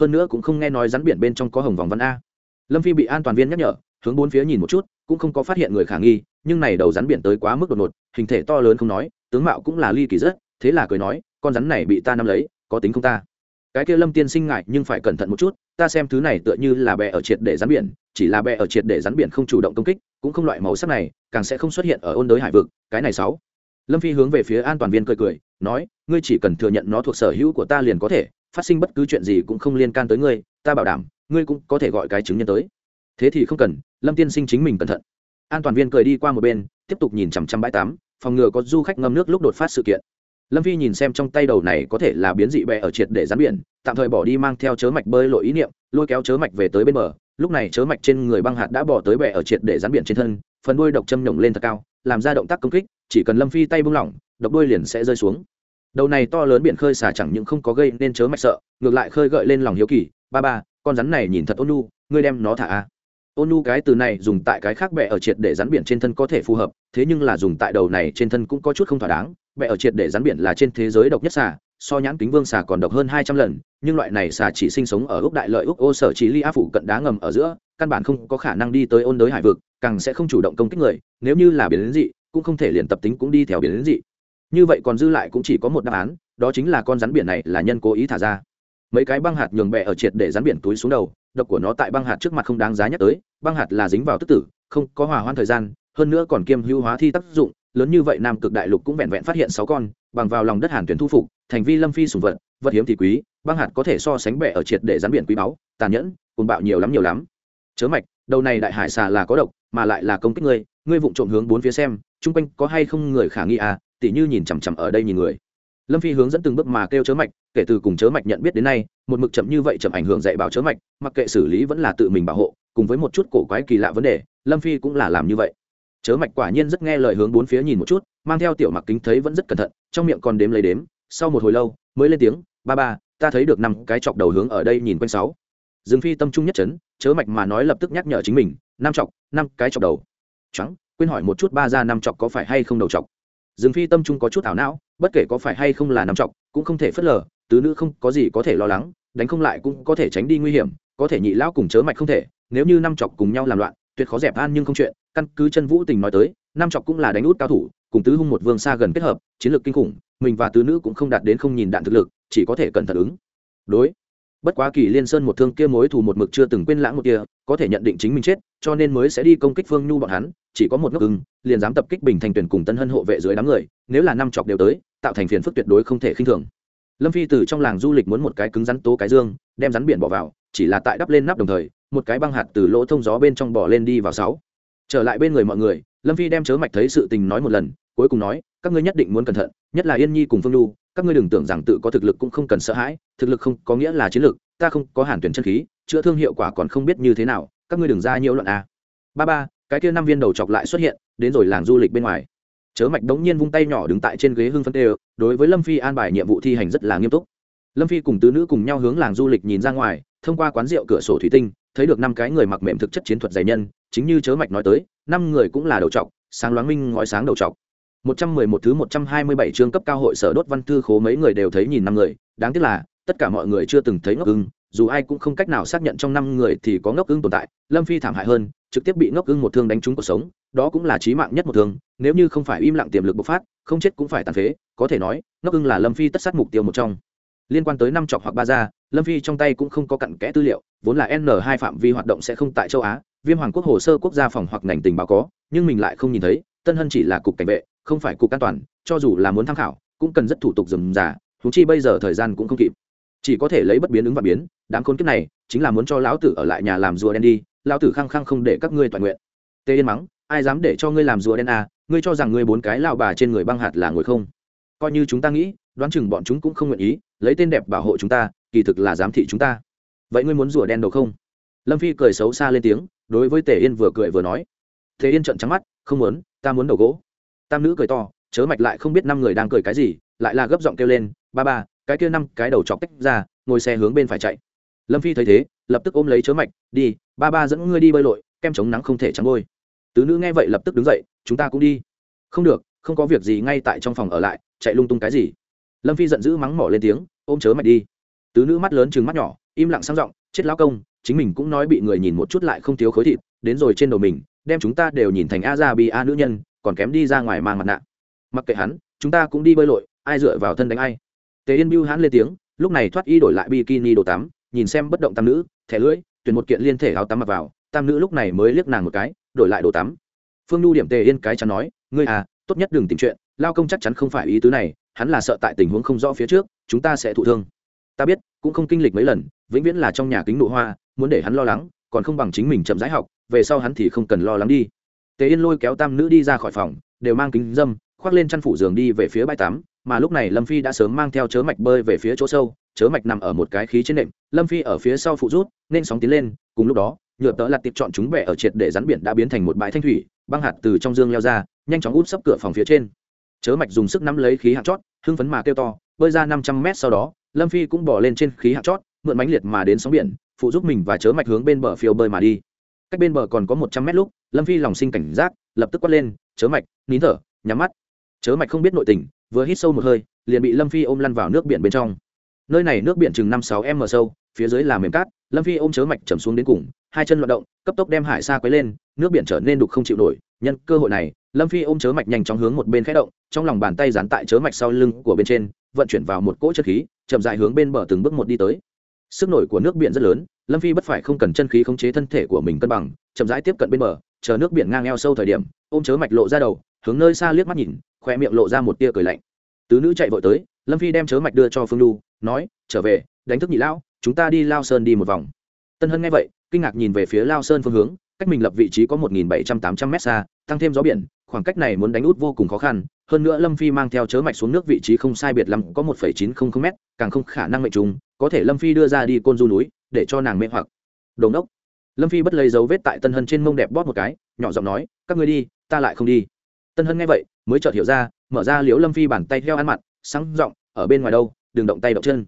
Hơn nữa cũng không nghe nói rắn biển bên trong có hồng vòng văn a. Lâm phi bị an toàn viên nhắc nhở, hướng bốn phía nhìn một chút, cũng không có phát hiện người khả nghi, nhưng này đầu rắn biển tới quá mức đột ngột, hình thể to lớn không nói, tướng mạo cũng là ly kỳ rất, thế là cười nói, con rắn này bị ta nắm lấy, có tính không ta? Cái kia lâm tiên sinh ngại nhưng phải cẩn thận một chút ta xem thứ này tựa như là bè ở triệt để rắn biển, chỉ là bè ở triệt để rắn biển không chủ động công kích, cũng không loại màu sắc này, càng sẽ không xuất hiện ở ôn đới hải vực, cái này sáu. Lâm phi hướng về phía an toàn viên cười cười, nói, ngươi chỉ cần thừa nhận nó thuộc sở hữu của ta liền có thể, phát sinh bất cứ chuyện gì cũng không liên can tới ngươi, ta bảo đảm, ngươi cũng có thể gọi cái chứng nhân tới. Thế thì không cần, lâm tiên sinh chính mình cẩn thận. An toàn viên cười đi qua một bên, tiếp tục nhìn chằm chằm bãi tắm, phòng ngừa có du khách ngâm nước lúc đột phát sự kiện lâm phi nhìn xem trong tay đầu này có thể là biến dị bẹ ở triệt để rắn biển, tạm thời bỏ đi mang theo chớ mạch bơi lội ý niệm, lôi kéo chớ mạch về tới bên bờ. Lúc này chớ mạch trên người băng hạt đã bỏ tới bẹ ở triệt để rắn biển trên thân, phần đuôi độc châm nhổng lên thật cao, làm ra động tác công kích, chỉ cần lâm phi tay buông lỏng, độc đuôi liền sẽ rơi xuống. Đầu này to lớn biển khơi xả chẳng những không có gây nên chớ mạch sợ, ngược lại khơi gợi lên lòng hiếu kỳ. Ba ba, con rắn này nhìn thật ôn nu ngươi đem nó thả a ôn nu cái từ này dùng tại cái khác bẹ ở triệt để rắn biển trên thân có thể phù hợp, thế nhưng là dùng tại đầu này trên thân cũng có chút không thỏa đáng. Bẹ ở triệt để rắn biển là trên thế giới độc nhất xà, so nhãn kính vương xà còn độc hơn hai trăm lần, nhưng loại này xà chỉ sinh sống ở úc đại lợi úc ô sở chỉ li a phủ cận đá ngầm ở giữa, căn bản không có khả năng đi tới ôn đới hải vực, càng sẽ không chủ động công kích người, nếu như là biển dị, cũng không thể liền tập tính cũng đi theo biển dị. Như vậy còn dư lại cũng chỉ có một đáp án, đó chính là con rắn biển này là nhân cố ý thả ra. Mấy cái băng hạt nhường bẹ ở triệt để rắn biển túi xuống đầu độc của nó tại băng hạt trước mặt không đáng giá nhắc tới, băng hạt là dính vào tức tử, không có hòa hoãn thời gian, hơn nữa còn kiêm hữu hóa thi tác dụng, lớn như vậy nam cực đại lục cũng vẹn vẹn phát hiện sáu con, bằng vào lòng đất hàn tuyển thu phục, thành vi lâm phi sùng vật vật hiếm thì quý, băng hạt có thể so sánh bẹ ở triệt để rắn biển quý báu, tàn nhẫn cùng bạo nhiều lắm nhiều lắm. Chớ mạch, đầu này đại hải xà là có độc, mà lại là công kích ngươi ngươi vụng trộm hướng bốn phía xem, chung quanh có hay không người khả nghi à tỉ như nhìn chằm chằm ở đây nhìn người. Lâm phi hướng dẫn từng bước mà kêu chớ mạch, kể từ cùng chớ mạch nhận biết đến nay một mực chậm như vậy chậm ảnh hưởng dạy bảo chớ mạch, mặc kệ xử lý vẫn là tự mình bảo hộ, cùng với một chút cổ quái kỳ lạ vấn đề, lâm phi cũng là làm như vậy. Chớ mạch quả nhiên rất nghe lời hướng bốn phía nhìn một chút, mang theo tiểu mặc kính thấy vẫn rất cẩn thận, trong miệng còn đếm lấy đếm, sau một hồi lâu, mới lên tiếng, ba ba, ta thấy được năm cái chọc đầu hướng ở đây nhìn quanh sáu. Dương phi tâm trung nhất chấn, chớ mạch mà nói lập tức nhắc nhở chính mình, năm chọc, năm cái chọc đầu. Trắng quên hỏi một chút ba ra năm chọc có phải hay không đầu chọc. Dương phi tâm trung có chút ảo não, bất kể có phải hay không là năm chọc, cũng không thể phớt lờ tứ nữ không có gì có thể lo lắng, đánh không lại cũng có thể tránh đi nguy hiểm, có thể nhị lão cùng chớ mạch không thể, nếu như năm chọc cùng nhau làm loạn, tuyệt khó dẹp an nhưng không chuyện, căn cứ chân vũ tình nói tới, năm chọc cũng là đánh út cao thủ, cùng tứ hung một vương xa gần kết hợp, chiến lược kinh khủng, mình và tứ nữ cũng không đạt đến không nhìn đạn thực lực, chỉ có thể cẩn thận ứng. Đối. Bất quá kỳ liên sơn một thương kia mối thù một mực chưa từng quên lãng một kia, có thể nhận định chính mình chết, cho nên mới sẽ đi công kích phương nhu bọn hắn, chỉ có một ngốc ưng, liền dám tập kích bình thành tuyển cùng tân hân hộ vệ dưới đám người, nếu là năm chọc đều tới, tạo thành phiền phức tuyệt đối không thể khinh thường lâm phi từ trong làng du lịch muốn một cái cứng rắn tố cái dương đem rắn biển bỏ vào chỉ là tại đắp lên nắp đồng thời một cái băng hạt từ lỗ thông gió bên trong bỏ lên đi vào sáu. Trở lại bên người mọi người lâm phi đem chớ mạch thấy sự tình nói một lần cuối cùng nói các ngươi nhất định muốn cẩn thận nhất là yên nhi cùng phương lu các ngươi đừng tưởng rằng tự có thực lực cũng không cần sợ hãi thực lực không có nghĩa là chiến lực, ta không có hàn tuyển chân khí chữa thương hiệu quả còn không biết như thế nào các ngươi đừng ra nhiễu loạn a. Ba ba cái kia năm viên đầu chọc lại xuất hiện đến rồi làng du lịch bên ngoài chớ mạch đống nhiên vung tay nhỏ đứng tại trên ghế hưng phân tê đối với lâm phi an bài nhiệm vụ thi hành rất là nghiêm túc. Lâm phi cùng tứ nữ cùng nhau hướng làng du lịch nhìn ra ngoài, thông qua quán rượu cửa sổ thủy tinh, thấy được năm cái người mặc mềm thực chất chiến thuật dày nhân, chính như chớ mạch nói tới, năm người cũng là đầu trọc, sáng loáng minh ngói sáng đầu trọc. Một trăm mười một thứ một trăm hai mươi bảy chương cấp cao hội sở đốt văn thư khố mấy người đều thấy nhìn năm người, đáng tiếc là, tất cả mọi người chưa từng thấy ngốc ưng, dù ai cũng không cách nào xác nhận trong năm người thì có ngốc ưng tồn tại, lâm phi thảm hại hơn, trực tiếp bị ngốc ưng một thương đánh trúng cuộc sống đó cũng là chí mạng nhất một thương, nếu như không phải im lặng tiềm lực bộc phát, không chết cũng phải tàn phế, có thể nói ngốc ưng là lâm phi tất sát mục tiêu một trong. Liên quan tới năm chọc hoặc ba gia, lâm phi trong tay cũng không có cặn kẽ tư liệu, vốn là N2 phạm vi hoạt động sẽ không tại châu á, viêm hoàng quốc hồ sơ quốc gia phòng hoặc ngành tình báo có, nhưng mình lại không nhìn thấy, tân hân chỉ là cục cảnh vệ, không phải cục an toàn, cho dù là muốn tham khảo, cũng cần rất thủ tục rườm giả thú chi bây giờ thời gian cũng không kịp. Chỉ có thể lấy bất biến ứng và biến, đám côn kiếp này, chính là muốn cho lão tử ở lại nhà làm rùa đen đi, lão tử khăng khăng không để các ngươi toàn nguyện. Tê yên mắng ai dám để cho ngươi làm rùa đen à, ngươi cho rằng ngươi bốn cái lao bà trên người băng hạt là ngồi không? Coi như chúng ta nghĩ đoán chừng bọn chúng cũng không nguyện ý lấy tên đẹp bảo hộ chúng ta kỳ thực là giám thị chúng ta. Vậy ngươi muốn rùa đen đầu không? Lâm phi cười xấu xa lên tiếng đối với tề yên vừa cười vừa nói. Thế yên trợn trắng mắt không muốn ta muốn đầu gỗ. Tam nữ cười to chớ mạch lại không biết năm người đang cười cái gì lại là gấp giọng kêu lên ba ba cái kia năm cái đầu chọc tách ra ngồi xe hướng bên phải chạy. Lâm phi thấy thế lập tức ôm lấy chớ mạch đi ba ba dẫn ngươi đi bơi lội kem chống nắng không thể trắng bôi tứ nữ nghe vậy lập tức đứng dậy, chúng ta cũng đi. Không được, không có việc gì ngay tại trong phòng ở lại, chạy lung tung cái gì? Lâm phi giận dữ mắng mỏ lên tiếng, ôm chớ mạch đi. Tứ nữ mắt lớn chừng mắt nhỏ, im lặng sang giọng, chết lão công, chính mình cũng nói bị người nhìn một chút lại không thiếu khối thịt, đến rồi trên đầu mình, đem chúng ta đều nhìn thành a ra bi a nữ nhân, còn kém đi ra ngoài mang mặt nạ. Mặc kệ hắn, chúng ta cũng đi bơi lội, ai dựa vào thân đánh ai. Tề yên biêu hắn lên tiếng, lúc này thoát y đổi lại bikini đồ tắm, nhìn xem bất động tam nữ, thẻ lưỡi tuyển một kiện liên thể áo tắm mặc vào, tam nữ lúc này mới liếc nàng một cái, đổi lại đồ tắm. Phương nhu điểm tề yên cái chắn nói, ngươi à tốt nhất đừng tìm chuyện, lao công chắc chắn không phải ý tứ này, hắn là sợ tại tình huống không rõ phía trước, chúng ta sẽ thụ thương. Ta biết, cũng không kinh lịch mấy lần, vĩnh viễn là trong nhà kính nụ hoa, muốn để hắn lo lắng, còn không bằng chính mình chậm rãi học, về sau hắn thì không cần lo lắng đi. Tề yên lôi kéo tam nữ đi ra khỏi phòng, đều mang kính dâm, khoác lên chăn phủ giường đi về phía bãi tắm, mà lúc này lâm phi đã sớm mang theo chớ mạch bơi về phía chỗ sâu, chớ mạch nằm ở một cái khí trên nệm, lâm phi ở phía sau phụ rút nên sóng tiến lên, cùng lúc đó, nhựa tớ lặt tiệp chọn chúng bẻ ở triệt để rắn biển đã biến thành một bãi thanh thủy, băng hạt từ trong dương leo ra, nhanh chóng út sấp cửa phòng phía trên. Chớ mạch dùng sức nắm lấy khí hạt chót, hưng phấn mà kêu to, bơi ra năm trăm mét sau đó, lâm phi cũng bỏ lên trên khí hạt chót, mượn mánh liệt mà đến sóng biển, phụ giúp mình và chớ mạch hướng bên bờ phiêu bơi mà đi. Cách bên bờ còn có một trăm mét lúc, lâm phi lòng sinh cảnh giác, lập tức quát lên, chớ mạch, nín thở, nhắm mắt. Chớ mạch không biết nội tình, vừa hít sâu một hơi, liền bị lâm phi ôm lăn vào nước biển bên trong. Nơi này nước biển chừng năm sáu m sâu, phía dưới là mềm cát lâm phi ôm chớ mạch chầm xuống đến cùng, hai chân loạt động, cấp tốc đem hải xa quấy lên, nước biển trở nên đục không chịu nổi. Nhân cơ hội này, lâm phi ôm chớ mạch nhanh chóng hướng một bên khẽ động, trong lòng bàn tay dán tại chớ mạch sau lưng của bên trên, vận chuyển vào một cỗ chất khí, chậm dại hướng bên bờ từng bước một đi tới. Sức nổi của nước biển rất lớn, lâm phi bất phải không cần chân khí khống chế thân thể của mình cân bằng, chậm rãi tiếp cận bên bờ, chờ nước biển ngang eo sâu thời điểm, ôm chớ mạch lộ ra đầu, hướng nơi xa liếc mắt nhìn khoe miệng lộ ra một tia cười lạnh. Tứ nữ chạy vội tới, lâm phi đem chớ mạch đưa cho phương lu nói, trở về, đánh thức nhị lão chúng ta đi lao sơn đi một vòng. Tân hân nghe vậy, kinh ngạc nhìn về phía lao sơn phương hướng, cách mình lập vị trí có một nghìn bảy trăm tám trăm m xa, tăng thêm gió biển, khoảng cách này muốn đánh út vô cùng khó khăn, hơn nữa lâm phi mang theo chớ mạch xuống nước vị trí không sai biệt lắm, có một phẩy chín không không m càng không khả năng mệnh trùng, có thể lâm phi đưa ra đi côn du núi, để cho nàng mê hoặc. Đồn đốc lâm phi bất lấy dấu vết tại tân hân trên mông đẹp bóp một cái, nhỏ giọng nói, các ngươi đi, ta lại không đi. Tân hân nghe vậy, mới chợt hiểu ra, mở ra liễu lâm phi bàn tay theo ăn mặt sáng giọng, ở bên ngoài đâu, đừng động tay động chân.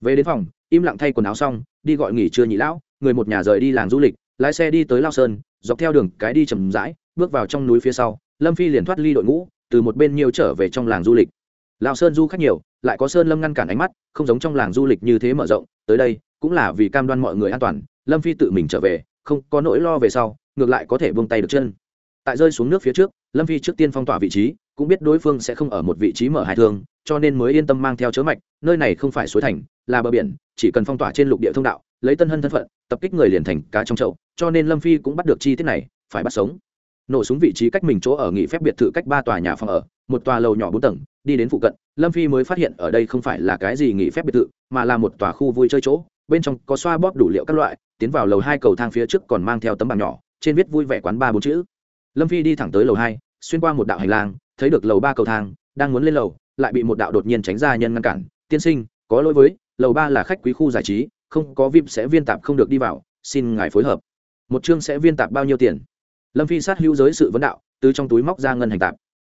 Về đến phòng im lặng thay quần áo xong, đi gọi nghỉ trưa nhị lão, người một nhà rời đi làng du lịch, lái xe đi tới lao sơn, dọc theo đường cái đi chầm rãi, bước vào trong núi phía sau, lâm phi liền thoát ly đội ngũ, từ một bên nhiều trở về trong làng du lịch. Lao sơn du khách nhiều, lại có sơn lâm ngăn cản ánh mắt, không giống trong làng du lịch như thế mở rộng, tới đây, cũng là vì cam đoan mọi người an toàn, lâm phi tự mình trở về, không có nỗi lo về sau, ngược lại có thể buông tay được chân. Tại rơi xuống nước phía trước, lâm phi trước tiên phong tỏa vị trí, cũng biết đối phương sẽ không ở một vị trí mở hai thương cho nên mới yên tâm mang theo chớ mạch, nơi này không phải suối thành, là bờ biển, chỉ cần phong tỏa trên lục địa thông đạo, lấy tân hân thân phận, tập kích người liền thành cá trong chậu, cho nên lâm phi cũng bắt được chi tiết này, phải bắt sống. Nổ súng vị trí cách mình chỗ ở nghỉ phép biệt thự cách ba tòa nhà phòng ở, một tòa lầu nhỏ bốn tầng, đi đến phụ cận, lâm phi mới phát hiện ở đây không phải là cái gì nghỉ phép biệt thự, mà là một tòa khu vui chơi chỗ, bên trong có xoa bóp đủ liệu các loại, tiến vào lầu hai cầu thang phía trước còn mang theo tấm bảng nhỏ, trên viết vui vẻ quán ba bốn chữ. Lâm phi đi thẳng tới lầu hai, xuyên qua một đạo hành lang, thấy được lầu ba cầu thang, đang muốn lên lầu lại bị một đạo đột nhiên tránh ra nhân ngăn cản. Tiên sinh, có lỗi với, lầu ba là khách quý khu giải trí, không có vip sẽ viên tạp không được đi vào, xin ngài phối hợp. Một chương sẽ viên tạp bao nhiêu tiền? Lâm phi sát hữu giới sự vấn đạo, từ trong túi móc ra ngân hành tạp.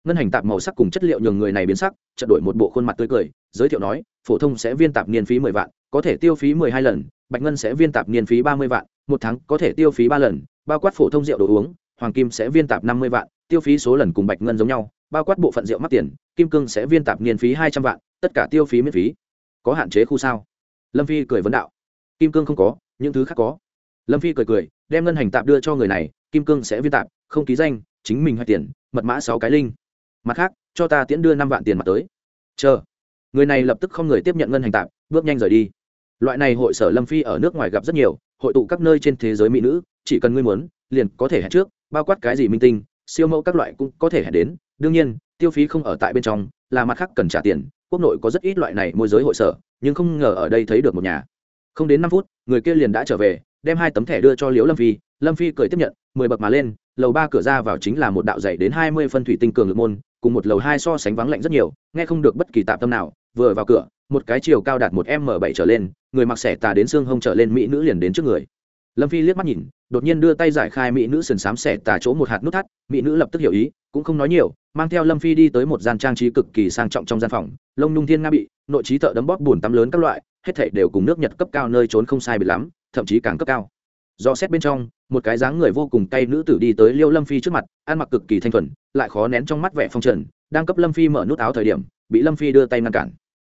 Ngân hành tạp màu sắc cùng chất liệu nhường người này biến sắc, chợt đổi một bộ khuôn mặt tươi cười, giới thiệu nói, phổ thông sẽ viên tạp niên phí mười vạn, có thể tiêu phí mười hai lần, bạch ngân sẽ viên tạp niên phí ba mươi vạn, một tháng có thể tiêu phí ba lần, bao quát phổ thông rượu đồ uống, hoàng kim sẽ viên tạp năm mươi vạn, tiêu phí số lần cùng bạch ngân giống nhau bao quát bộ phận rượu mắc tiền, kim cương sẽ viên tạp niên phí hai trăm vạn, tất cả tiêu phí miễn phí. Có hạn chế khu sao? Lâm phi cười vấn đạo. Kim cương không có, những thứ khác có. Lâm phi cười cười, đem ngân hành tạp đưa cho người này, kim cương sẽ viên tạp, không ký danh, chính mình hay tiền, mật mã sáu cái linh. Mặt khác, cho ta tiễn đưa năm vạn tiền mặt tới. Chờ. Người này lập tức không người tiếp nhận ngân hành tạp, bước nhanh rời đi. Loại này hội sở lâm phi ở nước ngoài gặp rất nhiều, hội tụ các nơi trên thế giới mỹ nữ, chỉ cần ngươi muốn, liền có thể hẹn trước, bao quát cái gì minh tinh siêu mẫu các loại cũng có thể hẹn đến. Đương nhiên, tiêu phí không ở tại bên trong, là mặt khác cần trả tiền. Quốc nội có rất ít loại này môi giới hội sở, nhưng không ngờ ở đây thấy được một nhà. Không đến năm phút, người kia liền đã trở về, đem hai tấm thẻ đưa cho liễu lâm phi. Lâm phi cười tiếp nhận, mười bậc mà lên, lầu ba cửa ra vào chính là một đạo dày đến hai mươi phân thủy tinh cường lực môn, cùng một lầu hai so sánh vắng lạnh rất nhiều, nghe không được bất kỳ tạm tâm nào. Vừa vào cửa, một cái chiều cao đạt một m bảy trở lên, người mặc xẻ tà đến xương hông trở lên mỹ nữ liền đến trước người lâm phi liếc mắt nhìn, đột nhiên đưa tay giải khai mỹ nữ sườn xám xẻ tà chỗ một hạt nút thắt, mỹ nữ lập tức hiểu ý, cũng không nói nhiều, mang theo lâm phi đi tới một gian trang trí cực kỳ sang trọng trong gian phòng, lông nhung thiên nga bị, nội trí thợ đấm bóp bùn tắm lớn các loại, hết thảy đều cùng nước nhật cấp cao nơi trốn không sai bị lắm, thậm chí càng cấp cao. Do xét bên trong, một cái dáng người vô cùng cay nữ tử đi tới liêu lâm phi trước mặt, ăn mặc cực kỳ thanh thuần, lại khó nén trong mắt vẻ phong trần, đang cấp lâm phi mở nút áo thời điểm, bị lâm phi đưa tay ngăn cản.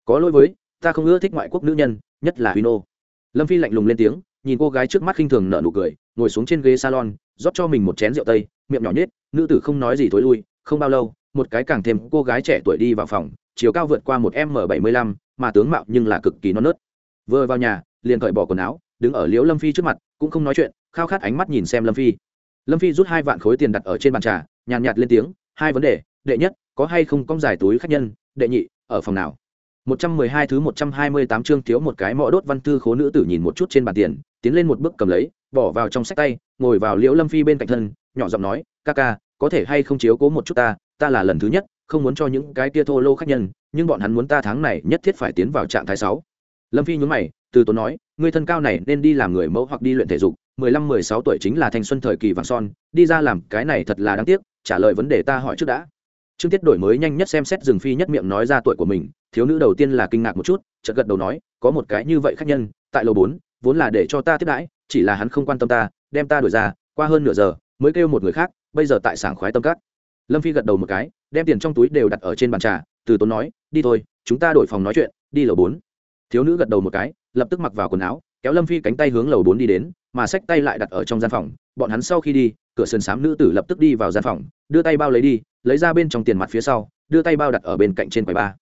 Có lỗi với, ta không ưa thích ngoại quốc nữ nhân, nhất là huy nô. Lâm phi lạnh lùng lên tiếng nhìn cô gái trước mắt khinh thường nở nụ cười ngồi xuống trên ghế salon rót cho mình một chén rượu tây miệng nhỏ nhết nữ tử không nói gì thối lui không bao lâu một cái càng thêm cô gái trẻ tuổi đi vào phòng chiều cao vượt qua một m bảy mươi lăm mà tướng mạo nhưng là cực kỳ non nớt. Vừa vào nhà liền cởi bỏ quần áo đứng ở liễu lâm phi trước mặt cũng không nói chuyện khao khát ánh mắt nhìn xem lâm phi. Lâm phi rút hai vạn khối tiền đặt ở trên bàn trà nhàn nhạt, nhạt lên tiếng hai vấn đề đệ nhất có hay không cong giải túi khách nhân? Đệ nhị ở phòng nào? 112 thứ 128 chương thiếu một cái mõ đốt văn thư khố nữ tử nhìn một chút trên bàn tiền, tiến lên một bước cầm lấy, bỏ vào trong sách tay, ngồi vào Liễu Lâm Phi bên cạnh thân, nhỏ giọng nói, "Ca ca, có thể hay không chiếu cố một chút ta, ta là lần thứ nhất, không muốn cho những cái tia thô lô khách nhân, nhưng bọn hắn muốn ta tháng này nhất thiết phải tiến vào trạng thái sáu Lâm Phi nhún mày, từ tốn nói, "Ngươi thân cao này nên đi làm người mẫu hoặc đi luyện thể dục, 15 16 tuổi chính là thanh xuân thời kỳ vàng son, đi ra làm cái này thật là đáng tiếc, trả lời vấn đề ta hỏi trước đã." Trương Tiết đổi mới nhanh nhất xem xét Dừng Phi nhất miệng nói ra tuổi của mình, thiếu nữ đầu tiên là kinh ngạc một chút, chợt gật đầu nói, có một cái như vậy khách nhân, tại lầu bốn, vốn là để cho ta tiếp đãi, chỉ là hắn không quan tâm ta, đem ta đuổi ra, qua hơn nửa giờ mới kêu một người khác, bây giờ tại sảng khoái tâm cát. Lâm Phi gật đầu một cái, đem tiền trong túi đều đặt ở trên bàn trà, từ tốn nói, đi thôi, chúng ta đổi phòng nói chuyện, đi lầu bốn. Thiếu nữ gật đầu một cái, lập tức mặc vào quần áo, kéo Lâm Phi cánh tay hướng lầu bốn đi đến, mà xách tay lại đặt ở trong gian phòng, bọn hắn sau khi đi, cửa sườn xám nữ tử lập tức đi vào gian phòng, đưa tay bao lấy đi, lấy ra bên trong tiền mặt phía sau đưa tay bao đặt ở bên cạnh trên quầy ba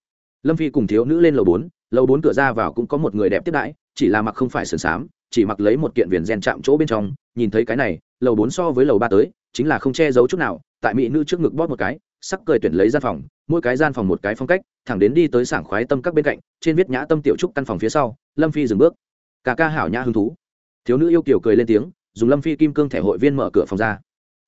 lâm phi cùng thiếu nữ lên lầu bốn lầu bốn cửa ra vào cũng có một người đẹp tiếp đãi chỉ là mặc không phải sườn xám, chỉ mặc lấy một kiện viền rèn chạm chỗ bên trong, nhìn thấy cái này, lầu bốn so với lầu ba tới, chính là không che giấu chút nào, tại mỹ nữ trước ngực bóp một cái, sắc cười tuyển lấy gian phòng, mỗi cái gian phòng một cái phong cách, thẳng đến đi tới sảng khoái tâm các bên cạnh, trên viết nhã tâm tiểu trúc căn phòng phía sau, lâm phi dừng bước. Cả ca hảo nhã hứng thú. Thiếu nữ yêu kiểu cười lên tiếng, dùng lâm phi kim cương thẻ hội viên mở cửa phòng ra.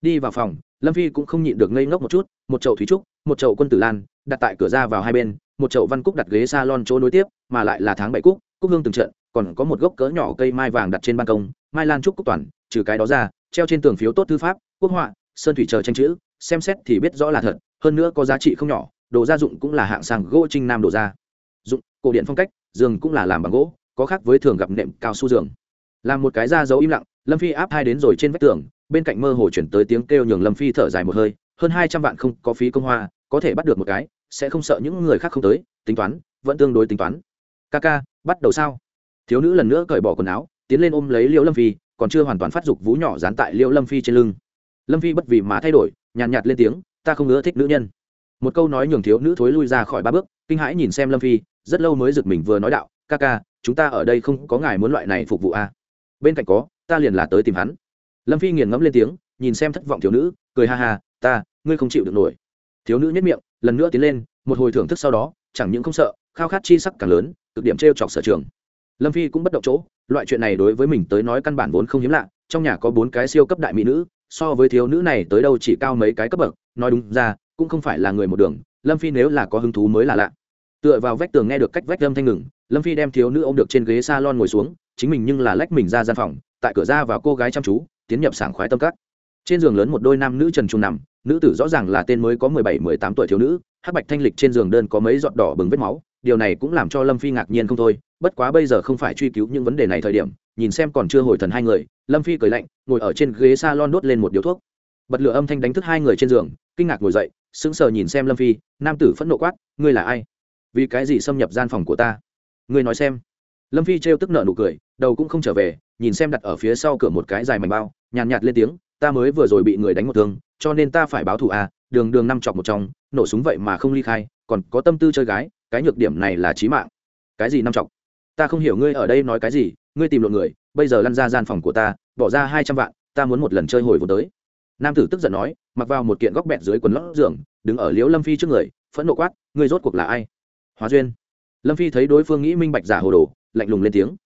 Đi vào phòng, lâm phi cũng không nhịn được ngây ngốc một chút, một chậu thúy trúc, một chậu quân tử lan, đặt tại cửa ra vào hai bên, một chậu văn cúc đặt ghế salon chỗ nối tiếp, mà lại là tháng bảy cúc cúc hương từng trận còn có một gốc cỡ nhỏ cây mai vàng đặt trên ban công, mai lan trúc cúc toàn, trừ cái đó ra, treo trên tường phiếu tốt thư pháp, quốc họa, sơn thủy chờ tranh chữ, xem xét thì biết rõ là thật, hơn nữa có giá trị không nhỏ, đồ gia dụng cũng là hạng sàng gỗ trinh nam đồ gia. Dụng, cổ điện phong cách, giường cũng là làm bằng gỗ, có khác với thường gặp nệm cao su giường. Làm một cái da dấu im lặng, lâm phi áp hai đến rồi trên vách tường, bên cạnh mơ hồ chuyển tới tiếng kêu nhường lâm phi thở dài một hơi, hơn hai trăm vạn không có phí công hoa, có thể bắt được một cái, sẽ không sợ những người khác không tới, tính toán, vẫn tương đối tính toán. Ca ca bắt đầu sao? Thiếu nữ lần nữa cởi bỏ quần áo tiến lên ôm lấy liễu lâm phi còn chưa hoàn toàn phát dục vú nhỏ dán tại liễu lâm phi trên lưng. Lâm phi bất vì mà thay đổi nhàn nhạt, nhạt lên tiếng ta không ưa thích nữ nhân. Một câu nói nhường thiếu nữ thối lui ra khỏi ba bước kinh hãi nhìn xem lâm phi rất lâu mới giật mình vừa nói đạo ca ca chúng ta ở đây không có ngài muốn loại này phục vụ a à? bên cạnh có ta liền là tới tìm hắn. Lâm phi nghiền ngẫm lên tiếng nhìn xem thất vọng thiếu nữ cười ha ha ta ngươi không chịu được nổi. Thiếu nữ nhất miệng lần nữa tiến lên một hồi thưởng thức sau đó chẳng những không sợ khao khát chi sắc càng lớn cực điểm t r e o chọc sở trường lâm phi cũng bất động chỗ, loại chuyện này đối với mình tới nói căn bản vốn không hiếm lạ, trong nhà có bốn cái siêu cấp đại mỹ nữ, so với thiếu nữ này tới đâu chỉ cao mấy cái cấp bậc, nói đúng ra, cũng không phải là người một đường, lâm phi nếu là có hứng thú mới là lạ. Tựa vào vách tường nghe được cách vách lâm thanh ngừng, lâm phi đem thiếu nữ ô m được trên ghế s a lon ngồi xuống, chính mình nhưng là lách mình ra gian phòng, tại cửa ra và cô gái chăm chú, tiến nhập sảng khoái tâm cắt trên giường lớn một đôi nam nữ trần trung nằm, nữ tử rõ ràng là tên mới có mười bảy, mười tám tuổi thiếu nữ hát bạch thanh lịch trên giường đơn có mấy giọt đỏ bừng vết máu điều này cũng làm cho lâm phi ngạc nhiên không thôi bất quá bây giờ không phải truy cứu những vấn đề này thời điểm nhìn xem còn chưa hồi thần hai người lâm phi cười lạnh ngồi ở trên ghế s a lon đốt lên một điếu thuốc. Bật lửa âm thanh đánh thức hai người trên giường kinh ngạc ngồi dậy sững sờ nhìn xem lâm phi nam tử phẫn nộ quát ngươi là ai? Vì cái gì xâm nhập gian phòng của ta? Ngươi nói xem. Lâm phi trêu tức nợ nụ cười đầu cũng không trở về nhìn xem đặt ở phía sau cửa một cái dài mảnh bao nhàn nhạt, nhạt lên tiếng ta mới vừa rồi bị người đánh một thương cho nên ta phải báo thù à đường đường năm chọc một trong nổ súng vậy mà không ly khai còn có tâm tư chơi gái cái nhược điểm này là trí mạng. Cái gì năm chọc? Ta không hiểu ngươi ở đây nói cái gì, ngươi tìm lộn người, bây giờ lăn ra gian phòng của ta, bỏ ra hai trăm vạn, ta muốn một lần chơi hồi vốn tới. Nam tử tức giận nói, mặc vào một kiện góc bẹt dưới quần lót giường, đứng ở liễu lâm phi trước người, phẫn nộ quát, ngươi rốt cuộc là ai? Hóa duyên. Lâm phi thấy đối phương nghĩ minh bạch giả hồ đồ, lạnh lùng lên tiếng.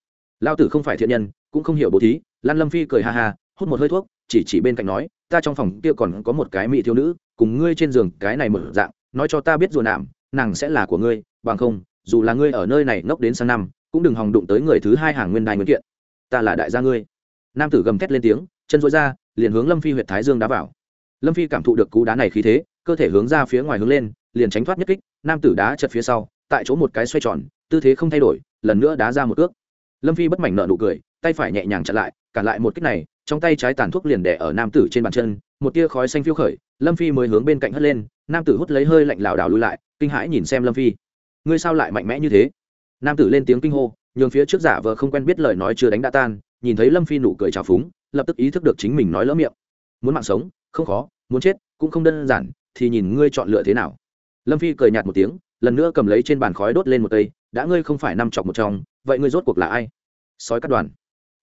Lao tử không phải thiện nhân, cũng không hiểu bố thí, lan lâm phi cười ha ha, hút một hơi thuốc, chỉ chỉ bên cạnh nói, ta trong phòng kia còn có một cái mỹ thiếu nữ, cùng ngươi trên giường cái này mở dạng, nói cho ta biết rùa nạm, nàng sẽ là của ngươi bằng không, dù là ngươi ở nơi này ngốc đến sang năm, cũng đừng hòng đụng tới người thứ hai hàng nguyên đài nguyên kiện. Ta là đại gia ngươi. Nam tử gầm thét lên tiếng, chân dối ra, liền hướng lâm phi huyện thái dương đá vào. Lâm phi cảm thụ được cú đá này khí thế, cơ thể hướng ra phía ngoài hướng lên, liền tránh thoát nhất kích, nam tử đá chật phía sau, tại chỗ một cái xoay tròn, tư thế không thay đổi, lần nữa đá ra một ước lâm phi bất mảnh nợ nụ cười, tay phải nhẹ nhàng chặn lại, cản lại một kích này, trong tay trái tàn thuốc liền đẻ ở nam tử trên bàn chân, một tia khói xanh phiêu khởi, lâm phi mới hướng bên cạnh hất lên, nam tử hút lấy hơi lạnh lảo đảo lùi lại, kinh hãi nhìn xem lâm phi ngươi sao lại mạnh mẽ như thế? Nam tử lên tiếng kinh hô, nhường phía trước giả vờ không quen biết lời nói chưa đánh đã tan, nhìn thấy lâm phi nụ cười trào phúng, lập tức ý thức được chính mình nói lỡ miệng. Muốn mạng sống, không khó, muốn chết cũng không đơn giản, thì nhìn ngươi chọn lựa thế nào. Lâm phi cười nhạt một tiếng, lần nữa cầm lấy trên bàn khói đốt lên một cây đã ngươi không phải năm chọc một trong vậy ngươi rốt cuộc là ai? Sói cắt đoàn.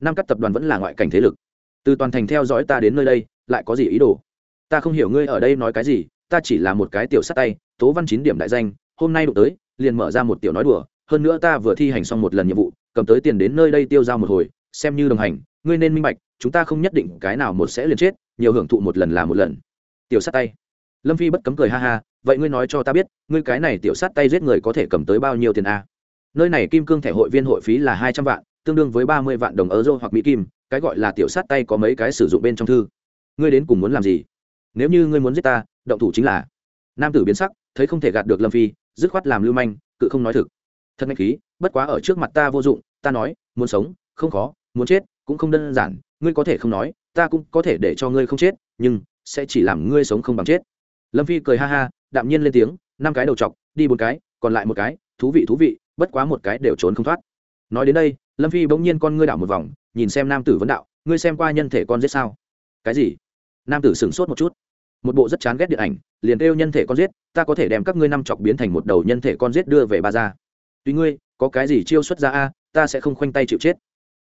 Năm cắt tập đoàn vẫn là ngoại cảnh thế lực. Từ toàn thành theo dõi ta đến nơi đây, lại có gì ý đồ? Ta không hiểu ngươi ở đây nói cái gì, ta chỉ là một cái tiểu sát tay, tố văn chín điểm đại danh, hôm nay đụng tới liền mở ra một tiểu nói đùa, hơn nữa ta vừa thi hành xong một lần nhiệm vụ, cầm tới tiền đến nơi đây tiêu giao một hồi, xem như đồng hành, ngươi nên minh bạch, chúng ta không nhất định cái nào một sẽ liền chết, nhiều hưởng thụ một lần là một lần. Tiểu sát tay. Lâm phi bất cấm cười ha ha, vậy ngươi nói cho ta biết, ngươi cái này tiểu sát tay giết người có thể cầm tới bao nhiêu tiền a? Nơi này kim cương thẻ hội viên hội phí là hai trăm vạn, tương đương với ba mươi vạn đồng euro hoặc mỹ kim, cái gọi là tiểu sát tay có mấy cái sử dụng bên trong thư. Ngươi đến cùng muốn làm gì? Nếu như ngươi muốn giết ta, động thủ chính là. Nam tử biến sắc, thấy không thể gạt được lâm phi dứt khoát làm lưu manh, cự không nói thực. Thật ngạch khí, bất quá ở trước mặt ta vô dụng, ta nói, muốn sống, không khó, muốn chết, cũng không đơn giản, ngươi có thể không nói, ta cũng có thể để cho ngươi không chết, nhưng sẽ chỉ làm ngươi sống không bằng chết. Lâm phi cười ha ha, đạm nhiên lên tiếng, năm cái đầu chọc, đi bốn cái, còn lại một cái, thú vị thú vị, bất quá một cái đều trốn không thoát. Nói đến đây, lâm phi bỗng nhiên con ngươi đảo một vòng, nhìn xem nam tử vấn đạo, ngươi xem qua nhân thể con giết sao? Cái gì? Nam tử sửng sốt một chút một bộ rất chán ghét điện ảnh, liền kêu nhân thể con giết, ta có thể đem các ngươi năm chọc biến thành một đầu nhân thể con giết đưa về ba ra tuy ngươi, có cái gì chiêu xuất ra a, ta sẽ không khoanh tay chịu chết.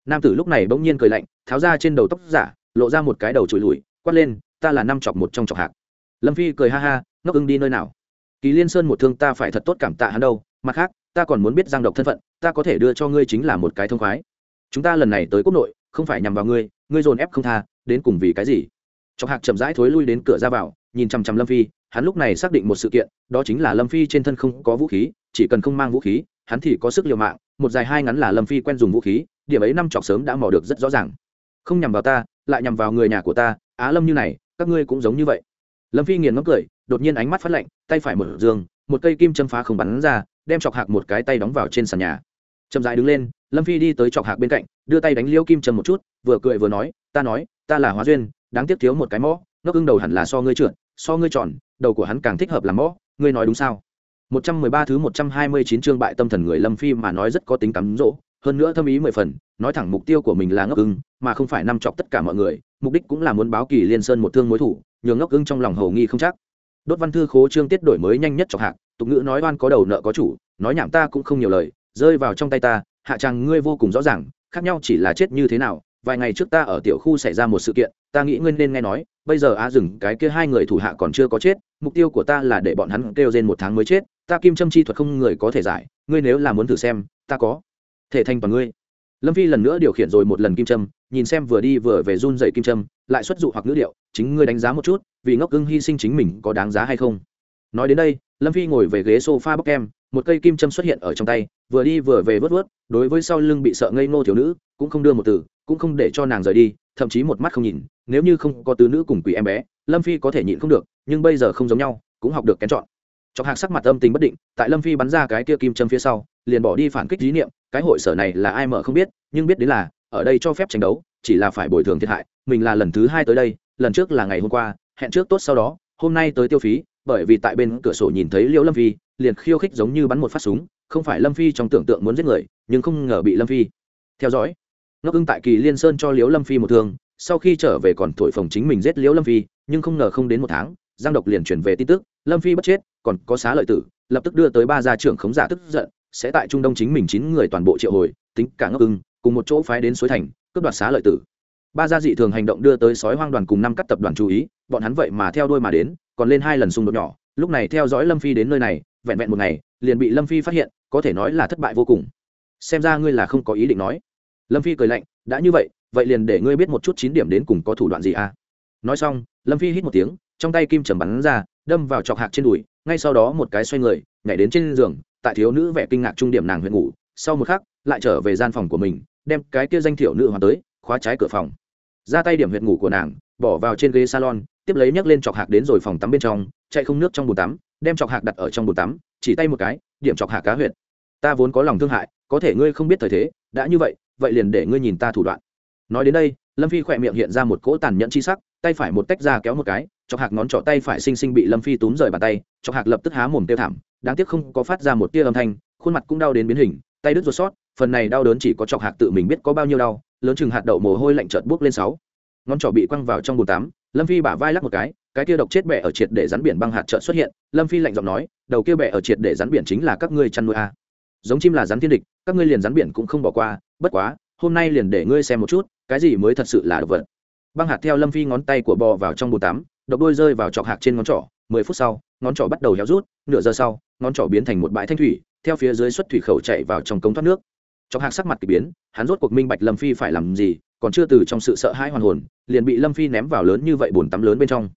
Nam tử lúc này bỗng nhiên cười lạnh, tháo ra trên đầu tóc giả, lộ ra một cái đầu trụi lùi, quát lên, ta là năm chọc một trong chọc hạc. Lâm phi cười ha ha, ngốc ưng đi nơi nào? Kỳ liên sơn một thương ta phải thật tốt cảm tạ hắn đâu, mặt khác, ta còn muốn biết giang độc thân phận, ta có thể đưa cho ngươi chính là một cái thông khoái. Chúng ta lần này tới quốc nội, không phải nhằm vào ngươi ngươi dồn ép không tha, đến cùng vì cái gì? Chọc hạc chậm rãi thối lui đến cửa ra vào, nhìn chằm chằm lâm phi, hắn lúc này xác định một sự kiện, đó chính là lâm phi trên thân không có vũ khí, chỉ cần không mang vũ khí, hắn thì có sức liều mạng, một dài hai ngắn là lâm phi quen dùng vũ khí, điểm ấy năm chọc sớm đã mò được rất rõ ràng. Không nhằm vào ta, lại nhằm vào người nhà của ta, á lâm như này, các ngươi cũng giống như vậy. Lâm phi nghiền ngấm cười, đột nhiên ánh mắt phát lạnh, tay phải mở giường một cây kim châm phá không bắn ra, đem chọc hạc một cái tay đóng vào trên sàn nhà. Chậm dài đứng lên, lâm phi đi tới chọc hạc bên cạnh, đưa tay đánh liêu kim châm một chút, vừa cười vừa nói, ta nói, ta là hóa duyên đáng tiếc thiếu một cái mõ nó cưng đầu hẳn là so ngươi trượt, so ngươi tròn, đầu của hắn càng thích hợp làm mõ, ngươi nói đúng sao? Một trăm mười ba thứ một trăm hai mươi chín chương bại tâm thần người lâm phi mà nói rất có tính cắm rỗ hơn nữa thâm ý mười phần, nói thẳng mục tiêu của mình là ngốc ưng, mà không phải nằm chọc tất cả mọi người, mục đích cũng là muốn báo kỳ liên sơn một thương mối thủ, nhường ngốc ưng trong lòng hầu nghi không chắc. Đốt văn thư khố trương tiết đổi mới nhanh nhất chọc hạc, tục ngữ nói oan có đầu nợ có chủ, nói nhảm ta cũng không nhiều lời, rơi vào trong tay ta, hạ chàng ngươi vô cùng rõ ràng, khác nhau chỉ là chết như thế nào vài ngày trước ta ở tiểu khu xảy ra một sự kiện ta nghĩ ngươi nên nghe nói bây giờ a dừng cái kia hai người thủ hạ còn chưa có chết mục tiêu của ta là để bọn hắn kêu trên một tháng mới chết ta kim châm chi thuật không người có thể giải ngươi nếu là muốn thử xem ta có thể thành bằng ngươi. Lâm phi lần nữa điều khiển rồi một lần kim châm nhìn xem vừa đi vừa về run dậy kim châm lại xuất dụ hoặc ngữ điệu chính ngươi đánh giá một chút vì ngốc ưng hy sinh chính mình có đáng giá hay không. Nói đến đây lâm phi ngồi về ghế s o f a bóc em, một cây kim châm xuất hiện ở trong tay vừa đi vừa về vớt vớt đối với sau lưng bị sợ ngây ngô thiếu nữ cũng không đưa một từ, cũng không để cho nàng rời đi, thậm chí một mắt không nhìn, nếu như không có tứ nữ cùng quỷ em bé, lâm phi có thể nhịn không được, nhưng bây giờ không giống nhau, cũng học được kén chọn. Chọc hạc sắc mặt âm tình bất định, tại lâm phi bắn ra cái kia kim châm phía sau, liền bỏ đi phản kích dí niệm, cái hội sở này là ai mở không biết, nhưng biết đến là, ở đây cho phép tranh đấu, chỉ là phải bồi thường thiệt hại, mình là lần thứ hai tới đây, lần trước là ngày hôm qua, hẹn trước tốt sau đó, hôm nay tới tiêu phí, bởi vì tại bên cửa sổ nhìn thấy liễu lâm phi, liền khiêu khích giống như bắn một phát súng, không phải lâm phi trong tưởng tượng muốn giết người, nhưng không ngờ bị lâm phi theo dõi ngốc ưng tại kỳ liên sơn cho liễu lâm phi một thương, sau khi trở về còn thổi phồng chính mình giết liễu lâm phi, nhưng không ngờ không đến một tháng, giang độc liền chuyển về tin tức, lâm phi bất chết, còn có xá lợi tử, lập tức đưa tới ba gia trưởng khống giả tức giận, sẽ tại trung đông chính mình chín người toàn bộ triệu hồi, tính cả ngốc ưng, cùng một chỗ phái đến suối thành, cướp đoạt xá lợi tử. Ba gia dị thường hành động đưa tới sói hoang đoàn cùng năm các tập đoàn chú ý, bọn hắn vậy mà theo đuôi mà đến, còn lên hai lần xung đột nhỏ, lúc này theo dõi lâm phi đến nơi này, vẹn vẹn một ngày, liền bị lâm phi phát hiện, có thể nói là thất bại vô cùng. Xem ra ngươi là không có ý định nói lâm phi cười lạnh, đã như vậy vậy liền để ngươi biết một chút chín điểm đến cùng có thủ đoạn gì à? Nói xong, lâm phi hít một tiếng, trong tay kim trầm bắn ra, đâm vào chọc hạc trên đùi, ngay sau đó một cái xoay người, nhảy đến trên giường, tại thiếu nữ vẻ kinh ngạc trung điểm nàng huyện ngủ. Sau một khắc, lại trở về gian phòng của mình, đem cái kia danh thiểu nữ hoàng tới, khóa trái cửa phòng. Ra tay điểm huyệt ngủ của nàng, bỏ vào trên ghế salon, tiếp lấy nhấc lên chọc hạc đến rồi phòng tắm bên trong, chạy không nước trong bồn tắm, đem chọc hạc đặt ở trong bồn tắm, chỉ tay một cái, điểm chọc hạc cá huyệt. Ta vốn có lòng thương hại, có thể ngươi không biết thời thế, đã như vậy vậy liền để ngươi nhìn ta thủ đoạn. Nói đến đây, lâm phi khỏe miệng hiện ra một cỗ tàn nhẫn chi sắc, tay phải một tách ra kéo một cái, chọc hạc ngón trỏ tay phải xinh xinh bị lâm phi túm rời bàn tay, chọc hạc lập tức há mồm tiêu thảm, đáng tiếc không có phát ra một tia âm thanh, khuôn mặt cũng đau đến biến hình, tay đứt ruột sót, phần này đau đớn chỉ có chọc hạc tự mình biết có bao nhiêu đau, lớn chừng hạt đậu mồ hôi lạnh trợt buốc lên sáu. Ngón trỏ bị quăng vào trong bồn tắm, lâm phi bả vai lắc một cái cái kia độc chết bẹ ở triệt để rắn biển băng hạt trợt xuất hiện, lâm phi lạnh giọng nói, đầu kia bẹ ở triệt để rắn biển chính là các ngươi chăn nuôi a. Giống chim là rắn thiên địch, các ngươi liền rắn biển cũng không bỏ qua bất quá, hôm nay liền để ngươi xem một chút, cái gì mới thật sự là độc vật. Băng hạt theo lâm phi ngón tay của bò vào trong bồn tắm, độc đôi rơi vào chọc hạt trên ngón trỏ, mười phút sau, ngón trỏ bắt đầu héo rút, nửa giờ sau, ngón trỏ biến thành một bãi thanh thủy, theo phía dưới xuất thủy khẩu chạy vào trong cống thoát nước. Chọc hạc sắc mặt kỳ biến, hắn rốt cuộc minh bạch lâm phi phải làm gì, còn chưa từ trong sự sợ hãi hoàn hồn, liền bị lâm phi ném vào lớn như vậy bồn tắm lớn bên trong.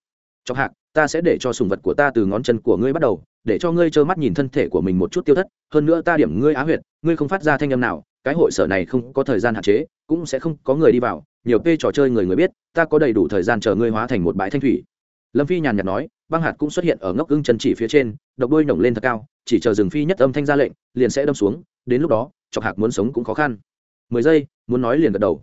Chọc hạc, ta sẽ để cho sùng vật của ta từ ngón chân của ngươi bắt đầu, để cho ngươi trơ mắt nhìn thân thể của mình một chút tiêu thất, hơn nữa ta điểm ngươi á huyệt, ngươi không phát ra thanh âm nào cái hội sở này không có thời gian hạn chế, cũng sẽ không có người đi vào, nhiều p trò chơi người người biết, ta có đầy đủ thời gian chờ ngươi hóa thành một bãi thanh thủy. Lâm phi nhàn nhạt nói, băng hạt cũng xuất hiện ở ngốc ưng chân chỉ phía trên, độc đôi nổng lên thật cao, chỉ chờ rừng phi nhất âm thanh ra lệnh, liền sẽ đâm xuống, đến lúc đó, chọc hạc muốn sống cũng khó khăn. Mười giây, muốn nói liền gật đầu.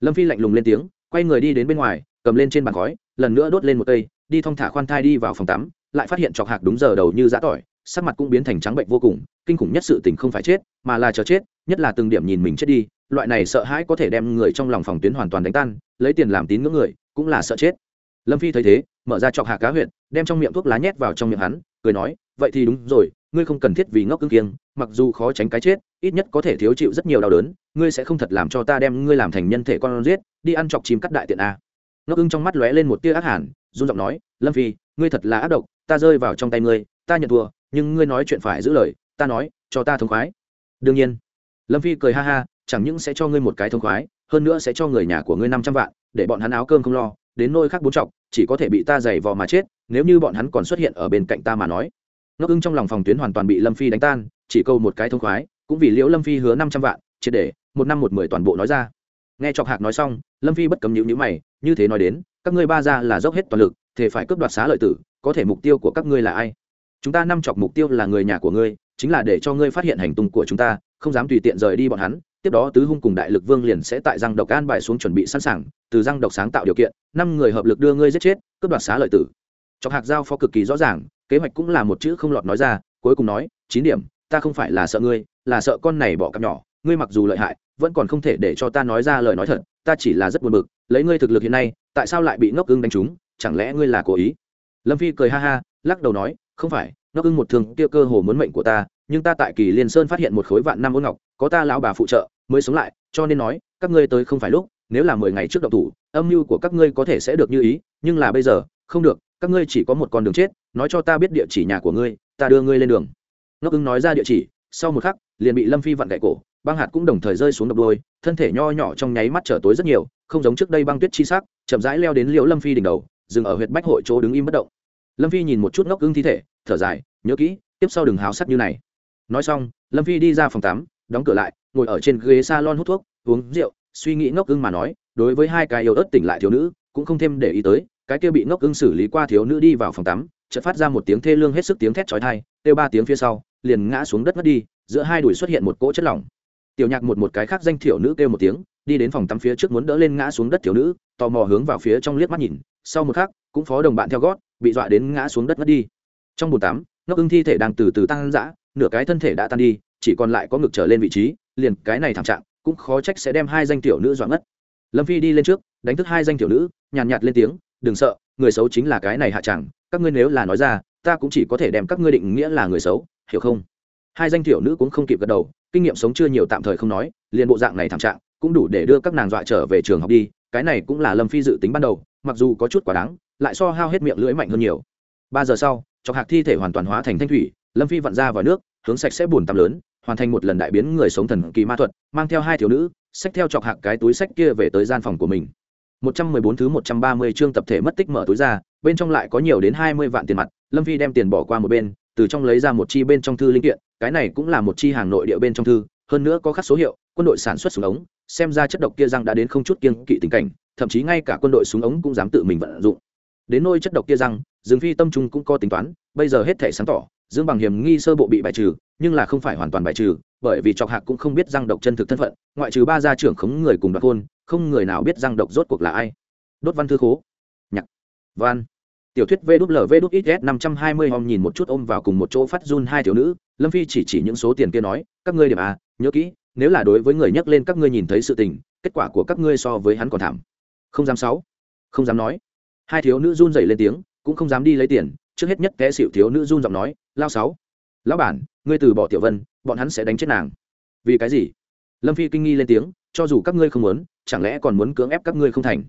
Lâm phi lạnh lùng lên tiếng, quay người đi đến bên ngoài, cầm lên trên bàn khói, lần nữa đốt lên một cây, đi thong thả khoan thai đi vào phòng tắm, lại phát hiện chọc hạc đúng giờ đầu như giã tỏi sắc mặt cũng biến thành trắng bệnh vô cùng, kinh khủng nhất sự tình không phải chết, mà là chờ chết, nhất là từng điểm nhìn mình chết đi, loại này sợ hãi có thể đem người trong lòng phòng tuyến hoàn toàn đánh tan, lấy tiền làm tín ngưỡng người, cũng là sợ chết. Lâm phi thấy thế, mở ra chọc hạ cá huyện đem trong miệng thuốc lá nhét vào trong miệng hắn, cười nói, vậy thì đúng rồi, ngươi không cần thiết vì ngốc cưng kiêng, mặc dù khó tránh cái chết, ít nhất có thể thiếu chịu rất nhiều đau đớn, ngươi sẽ không thật làm cho ta đem ngươi làm thành nhân thể con giết, đi ăn chọc chim cắt đại tiện a. Ngốc ưng trong mắt lóe lên một tia ác hẳn run giọng nói, lâm phi, ngươi thật là ác độc, ta rơi vào trong tay ngươi ta nhận thua, nhưng ngươi nói chuyện phải giữ lời, ta nói, cho ta thông khoái. Đương nhiên. Lâm phi cười ha ha, chẳng những sẽ cho ngươi một cái thông khoái, hơn nữa sẽ cho người nhà của ngươi năm trăm vạn, để bọn hắn áo cơm không lo, đến nôi khác bốn trọng, chỉ có thể bị ta giày vò mà chết, nếu như bọn hắn còn xuất hiện ở bên cạnh ta mà nói. Ngốc ưng trong lòng phòng tuyến hoàn toàn bị lâm phi đánh tan, chỉ câu một cái thông khoái, cũng vì liễu lâm phi hứa năm trăm vạn, triệt để, một năm một mười toàn bộ nói ra. Nghe chọc hạc nói xong, lâm phi bất cấm nhữ nhữ mày, như thế nói đến, các ngươi ba ra là dốc hết toàn lực thể phải cướp đoạt xá lợi tử, có thể mục tiêu của các ngươi là ai? Chúng ta năm chọc mục tiêu là người nhà của ngươi, chính là để cho ngươi phát hiện hành tung của chúng ta, không dám tùy tiện rời đi bọn hắn. Tiếp đó tứ hung cùng đại lực vương liền sẽ tại răng độc an bài xuống chuẩn bị sẵn sàng, từ răng độc sáng tạo điều kiện, năm người hợp lực đưa ngươi giết chết, cướp đoạt xá lợi tử. Chọc hạc giao phó cực kỳ rõ ràng, kế hoạch cũng là một chữ không lọt nói ra, cuối cùng nói, chín điểm, ta không phải là sợ ngươi, là sợ con này bỏ cặp nhỏ, ngươi mặc dù lợi hại, vẫn còn không thể để cho ta nói ra lời nói thật, ta chỉ là rất buồn bực, lấy ngươi thực lực hiện nay, tại sao lại bị ngốc ưng đánh trúng, chẳng lẽ ngươi là cố ý? Lâm phi cười ha ha, lắc đầu nói không phải, nó ưng một thường kia cơ hồ muốn mệnh của ta, nhưng ta tại kỳ liên sơn phát hiện một khối vạn năm ôn ngọc, có ta lão bà phụ trợ, mới sống lại, cho nên nói, các ngươi tới không phải lúc, nếu là mười ngày trước độc thủ, âm mưu của các ngươi có thể sẽ được như ý, nhưng là bây giờ, không được, các ngươi chỉ có một con đường chết, nói cho ta biết địa chỉ nhà của ngươi, ta đưa ngươi lên đường. Ngốc ưng nói ra địa chỉ, sau một khắc, liền bị lâm phi vặn gậy cổ, băng hạt cũng đồng thời rơi xuống độc đôi, thân thể nho nhỏ trong nháy mắt trở tối rất nhiều, không giống trước đây băng tuyết chi sắc, chậm rãi leo đến liễu lâm phi đỉnh đầu, dừng ở huyệt bách hội chỗ đứng im bất động lâm phi nhìn một chút ngốc ưng thi thể, thở dài, nhớ kỹ, tiếp sau đừng háo sắc như này. Nói xong, lâm phi đi ra phòng tắm, đóng cửa lại, ngồi ở trên ghế s a lon hút thuốc, uống rượu, suy nghĩ ngốc ưng mà nói, đối với hai cái yếu ớt tỉnh lại thiếu nữ, cũng không thêm để ý tới, cái kia bị ngốc ưng xử lý qua thiếu nữ đi vào phòng tắm, chợt phát ra một tiếng thê lương hết sức tiếng thét chói tai, kêu ba tiếng phía sau, liền ngã xuống đất mất đi, giữa hai đùi xuất hiện một cỗ chất lỏng. Tiểu nhạc một một cái khác danh thiểu nữ kêu một tiếng, đi đến phòng tắm phía trước muốn đỡ lên ngã xuống đất thiếu nữ, tò mò hướng vào phía trong liếc mắt nhìn, sau một khắc, cũng phó đồng bạn theo gót bị dọa đến ngã xuống đất mất đi. Trong bồn tắm ngốc ưng thi thể đang từ từ tăng dã nửa cái thân thể đã tan đi chỉ còn lại có ngực trở lên vị trí liền cái này thảm trạng cũng khó trách sẽ đem hai danh tiểu nữ dọa ngất lâm phi đi lên trước đánh thức hai danh tiểu nữ nhàn nhạt, nhạt lên tiếng đừng sợ người xấu chính là cái này hạ chẳng các ngươi nếu là nói ra ta cũng chỉ có thể đem các ngươi định nghĩa là người xấu hiểu không? Hai danh tiểu nữ cũng không kịp gật đầu kinh nghiệm sống chưa nhiều tạm thời không nói liền bộ dạng này thảm trạng cũng đủ để đưa các nàng dọa trở về trường học đi cái này cũng là lâm phi dự tính ban đầu mặc dù có chút quá đáng lại so hao hết miệng lưỡi mạnh hơn nhiều. Ba giờ sau, chọc hạc thi thể hoàn toàn hóa thành thanh thủy, lâm phi vặn ra vào nước, hướng sạch sẽ buồn tắm lớn, hoàn thành một lần đại biến người sống thần kỳ ma thuật, mang theo hai thiếu nữ, xách theo chọc hạc cái túi sách kia về tới gian phòng của mình. 114 thứ 130 chương tập thể mất tích mở túi ra, bên trong lại có nhiều đến 20 vạn tiền mặt, lâm phi đem tiền bỏ qua một bên, từ trong lấy ra một chi bên trong thư linh kiện, cái này cũng là một chi hàng nội địa bên trong thư, hơn nữa có khắc số hiệu, quân đội sản xuất súng ống, xem ra chất độc kia răng đã đến không chút kiên kỵ tình cảnh, thậm chí ngay cả quân đội súng ống cũng dám tự mình vận dụng đến nôi chất độc kia răng, dương phi tâm trung cũng có tính toán, bây giờ hết thể sáng tỏ, dương bằng hiểm nghi sơ bộ bị bài trừ, nhưng là không phải hoàn toàn bài trừ, bởi vì chọc hạc cũng không biết răng độc chân thực thân phận, ngoại trừ ba gia trưởng khống người cùng đoạt hôn, không người nào biết răng độc rốt cuộc là ai. Đốt văn thư khố. Nhạc. Văn. Tiểu thuyết vlvxs năm trăm hai mươi hòm nhìn một chút ôm vào cùng một chỗ phát run hai thiếu nữ, lâm phi chỉ chỉ những số tiền kia nói, các ngươi điểm à nhớ kỹ, nếu là đối với người nhắc lên các ngươi nhìn thấy sự tình, kết quả của các ngươi so với hắn còn thảm. Không dám sáu. Không dám nói hai thiếu nữ run dậy lên tiếng, cũng không dám đi lấy tiền, trước hết nhất té xịu thiếu nữ run giọng nói, lao sáu, lão bản, ngươi từ bỏ tiểu vân, bọn hắn sẽ đánh chết nàng. Vì cái gì? Lâm phi kinh nghi lên tiếng, cho dù các ngươi không muốn, chẳng lẽ còn muốn cưỡng ép các ngươi không thành?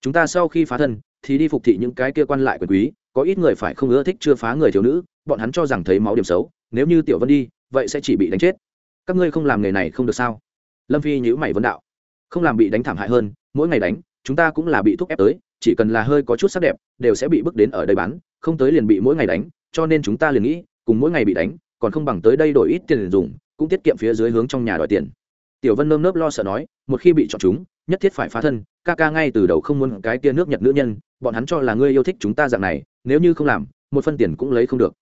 Chúng ta sau khi phá thân, thì đi phục thị những cái kia quan lại quyền quý, có ít người phải không ưa thích chưa phá người thiếu nữ, bọn hắn cho rằng thấy máu điểm xấu, nếu như tiểu vân đi, vậy sẽ chỉ bị đánh chết. Các ngươi không làm nghề này không được sao? Lâm phi nhữ mày vấn đạo. Không làm bị đánh thảm hại hơn, mỗi ngày đánh, chúng ta cũng là bị thúc ép tới chỉ cần là hơi có chút sắc đẹp, đều sẽ bị bước đến ở đây bán, không tới liền bị mỗi ngày đánh, cho nên chúng ta liền nghĩ, cùng mỗi ngày bị đánh, còn không bằng tới đây đổi ít tiền dùng, cũng tiết kiệm phía dưới hướng trong nhà đòi tiền. Tiểu vân nơm nớp lo sợ nói, một khi bị chọn chúng, nhất thiết phải phá thân, ca ca ngay từ đầu không muốn cái tia nước nhật nữ nhân, bọn hắn cho là ngươi yêu thích chúng ta dạng này, nếu như không làm, một phân tiền cũng lấy không được.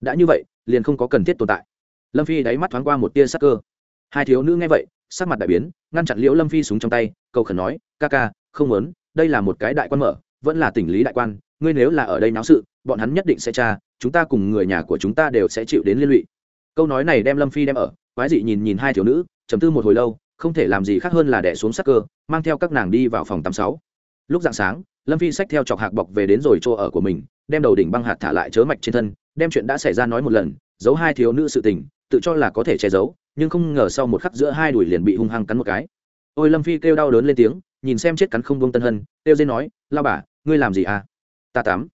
Đã như vậy, liền không có cần thiết tồn tại. Lâm phi đáy mắt thoáng qua một tia sắc cơ. Hai thiếu nữ nghe vậy, sắc mặt đại biến, ngăn chặn liễu lâm phi súng trong tay, cầu khẩn nói, ca ca, không muốn đây là một cái đại quan mở, vẫn là tỉnh lý đại quan, ngươi nếu là ở đây náo sự, bọn hắn nhất định sẽ tra, chúng ta cùng người nhà của chúng ta đều sẽ chịu đến liên lụy. Câu nói này đem lâm phi đem ở, quái dị nhìn nhìn hai thiếu nữ chấm tư một hồi lâu, không thể làm gì khác hơn là đẻ xuống sắc cơ, mang theo các nàng đi vào phòng tám sáu. Lúc dạng sáng, lâm phi xách theo chọc hạc bọc về đến rồi chỗ ở của mình, đem đầu đỉnh băng hạt thả lại chớ mạch trên thân, đem chuyện đã xảy ra nói một lần, giấu hai thiếu nữ sự tình, tự cho là có thể che giấu, nhưng không ngờ sau một khắc giữa hai đùi liền bị hung hăng cắn một cái. Ôi lâm phi kêu đau đớn lên tiếng nhìn xem chết cắn không buông tân hân têu dê nói lao bà ngươi làm gì à? Ta tám,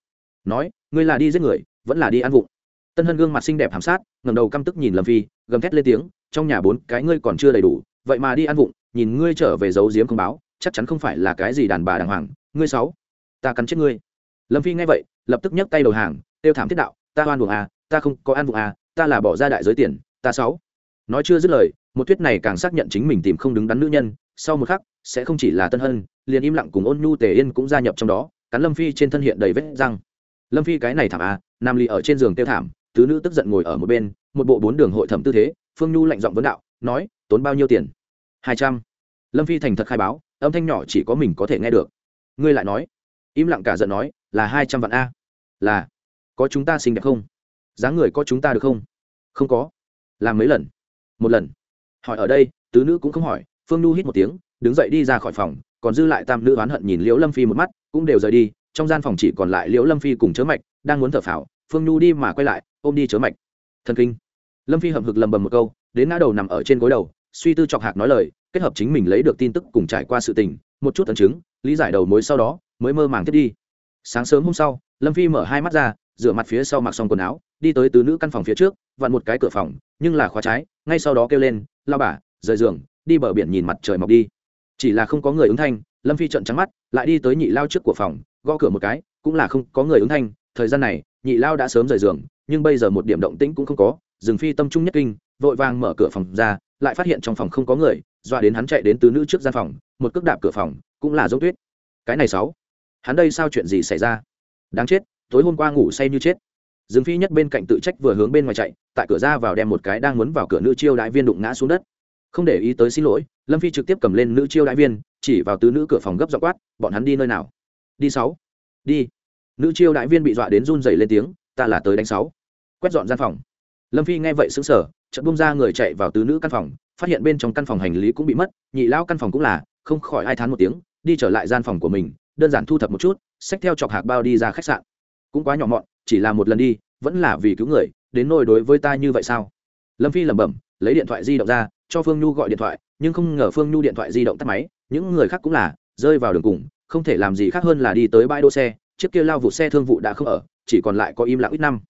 nói ngươi là đi giết người vẫn là đi ăn vụng. Tân hân gương mặt xinh đẹp hàm sát ngầm đầu căm tức nhìn lâm phi gầm thét lên tiếng trong nhà bốn cái ngươi còn chưa đầy đủ vậy mà đi ăn vụng nhìn ngươi trở về giấu giếm không báo chắc chắn không phải là cái gì đàn bà đàng hoàng ngươi sáu ta cắn chết ngươi. Lâm phi nghe vậy lập tức nhấc tay đầu hàng tiêu thảm thiết đạo ta oan vụng à ta không có ăn vụng à ta là bỏ ra đại giới tiền ta sáu nói chưa dứt lời, một thuyết này càng xác nhận chính mình tìm không đứng đắn nữ nhân, sau một khắc, sẽ không chỉ là tân hân, liền im lặng cùng ôn nhu tề yên cũng gia nhập trong đó, cắn lâm phi trên thân hiện đầy vết răng. Lâm phi cái này thảm à nam ly ở trên giường tiêu thảm, tứ nữ tức giận ngồi ở một bên, một bộ bốn đường hội thẩm tư thế, phương nhu lạnh giọng vấn đạo, nói, tốn bao nhiêu tiền? Hai trăm. Lâm phi thành thật khai báo, âm thanh nhỏ chỉ có mình có thể nghe được. Ngươi lại nói. Im lặng cả giận nói, là hai trăm vạn a. Là, có chúng ta xinh đẹp không? Dáng người có chúng ta được không? Không có. Làm mấy lần? Một lần. Hỏi ở đây, tứ nữ cũng không hỏi, phương nhu hít một tiếng, đứng dậy đi ra khỏi phòng, còn dư lại tam nữ oán hận nhìn liễu lâm phi một mắt, cũng đều rời đi, trong gian phòng chỉ còn lại liễu lâm phi cùng chớ mạch, đang muốn thở phào, phương nhu đi mà quay lại, ôm đi chớ mạch. Thần kinh. Lâm phi hậm hực lầm bầm một câu, đến ngã đầu nằm ở trên gối đầu, suy tư chọc hạc nói lời, kết hợp chính mình lấy được tin tức cùng trải qua sự tình, một chút tấn chứng, lý giải đầu mối sau đó, mới mơ màng thiết đi. Sáng sớm hôm sau, lâm phi mở hai mắt ra, rửa mặt phía sau mặc xong quần áo đi tới tứ nữ căn phòng phía trước, vặn một cái cửa phòng, nhưng là khóa trái, ngay sau đó kêu lên, lao bà, rời giường, đi bờ biển nhìn mặt trời mọc đi. Chỉ là không có người ứng thanh, lâm phi trận trắng mắt, lại đi tới nhị lao trước của phòng, gõ cửa một cái, cũng là không có người ứng thanh. Thời gian này, nhị lao đã sớm rời giường, nhưng bây giờ một điểm động tĩnh cũng không có rừng phi tâm trung nhất kinh, vội vàng mở cửa phòng ra, lại phát hiện trong phòng không có người, dọa đến hắn chạy đến tứ nữ trước gian phòng, một cước đạp cửa phòng, cũng là giống tuyết. Cái này sáu, hắn đây sao chuyện gì xảy ra? Đáng chết, tối hôm qua ngủ say như chết dương phi nhất bên cạnh tự trách vừa hướng bên ngoài chạy, tại cửa ra vào đem một cái đang muốn vào cửa nữ chiêu đại viên đụng ngã xuống đất. Không để ý tới xin lỗi, lâm phi trực tiếp cầm lên nữ chiêu đại viên, chỉ vào tứ nữ cửa phòng gấp dọ quát, bọn hắn đi nơi nào? Đi sáu. Đi. Nữ chiêu đại viên bị dọa đến run dày lên tiếng, ta là tới đánh sáu. Quét dọn gian phòng. Lâm phi nghe vậy xứng sở chợt bung ra người chạy vào tứ nữ căn phòng, phát hiện bên trong căn phòng hành lý cũng bị mất, nhị lao căn phòng cũng là, không khỏi ai thán một tiếng, đi trở lại gian phòng của mình, đơn giản thu thập một chút, xách theo chọc hạc bao đi ra khách sạn cũng quá nhỏ mọn, chỉ là một lần đi, vẫn là vì cứu người, đến nôi đối với ta như vậy sao? Lâm phi lẩm bẩm, lấy điện thoại di động ra, cho phương nhu gọi điện thoại, nhưng không ngờ phương nhu điện thoại di động tắt máy, những người khác cũng là, rơi vào đường cùng, không thể làm gì khác hơn là đi tới bãi đỗ xe, chiếc kia lao vụ xe thương vụ đã không ở, chỉ còn lại có im lặng ít năm.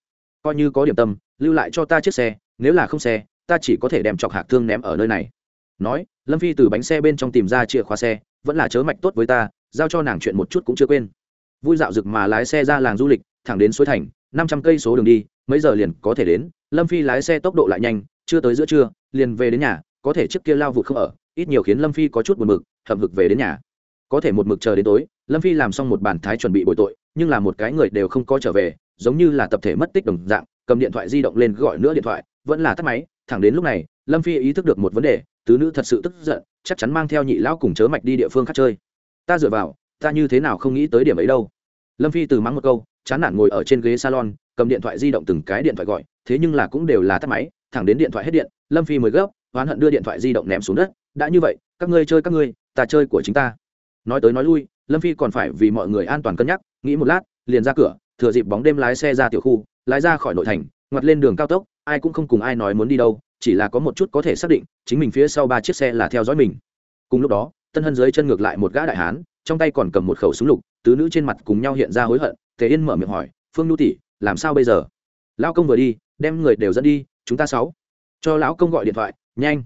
Coi như có điểm tâm, lưu lại cho ta chiếc xe, nếu là không xe, ta chỉ có thể đem chọc hạc thương ném ở nơi này. Nói, lâm phi từ bánh xe bên trong tìm ra chìa khóa xe, vẫn là chớ mạch tốt với ta, giao cho nàng chuyện một chút cũng chưa quên. Vui dạo rực mà lái xe ra làng du lịch thẳng đến suối thành, năm trăm cây số đường đi, mấy giờ liền có thể đến. Lâm phi lái xe tốc độ lại nhanh, chưa tới giữa trưa, liền về đến nhà, có thể trước kia lao vụt không ở, ít nhiều khiến lâm phi có chút buồn mực hậm hực về đến nhà. Có thể một mực chờ đến tối, lâm phi làm xong một bản thái chuẩn bị bồi tội, nhưng là một cái người đều không có trở về, giống như là tập thể mất tích đồng dạng, cầm điện thoại di động lên gọi nữa điện thoại, vẫn là tắt máy. Thẳng đến lúc này, lâm phi ý thức được một vấn đề, tứ nữ thật sự tức giận, chắc chắn mang theo nhị lão cùng chớ mạch đi địa phương khác chơi. Ta dựa vào, ta như thế nào không nghĩ tới điểm ấy đâu. Lâm phi từ mắng một câu chán nản ngồi ở trên ghế salon, cầm điện thoại di động từng cái điện thoại gọi, thế nhưng là cũng đều là tắt máy, thẳng đến điện thoại hết điện, lâm phi mới gấp, oán hận đưa điện thoại di động ném xuống đất, đã như vậy, các ngươi chơi các ngươi, ta chơi của chính ta. Nói tới nói lui, lâm phi còn phải vì mọi người an toàn cân nhắc, nghĩ một lát, liền ra cửa, thừa dịp bóng đêm lái xe ra tiểu khu, lái ra khỏi nội thành, ngoặt lên đường cao tốc, ai cũng không cùng ai nói muốn đi đâu, chỉ là có một chút có thể xác định, chính mình phía sau ba chiếc xe là theo dõi mình. Cùng lúc đó, tân hân dưới chân ngược lại một gã đại hán, trong tay còn cầm một khẩu súng lục tứ nữ trên mặt cùng nhau hiện ra hối hận thế yên mở miệng hỏi, phương nhu tỷ, làm sao bây giờ? Lão công vừa đi, đem người đều dẫn đi, chúng ta sáu. Cho lão công gọi điện thoại, nhanh.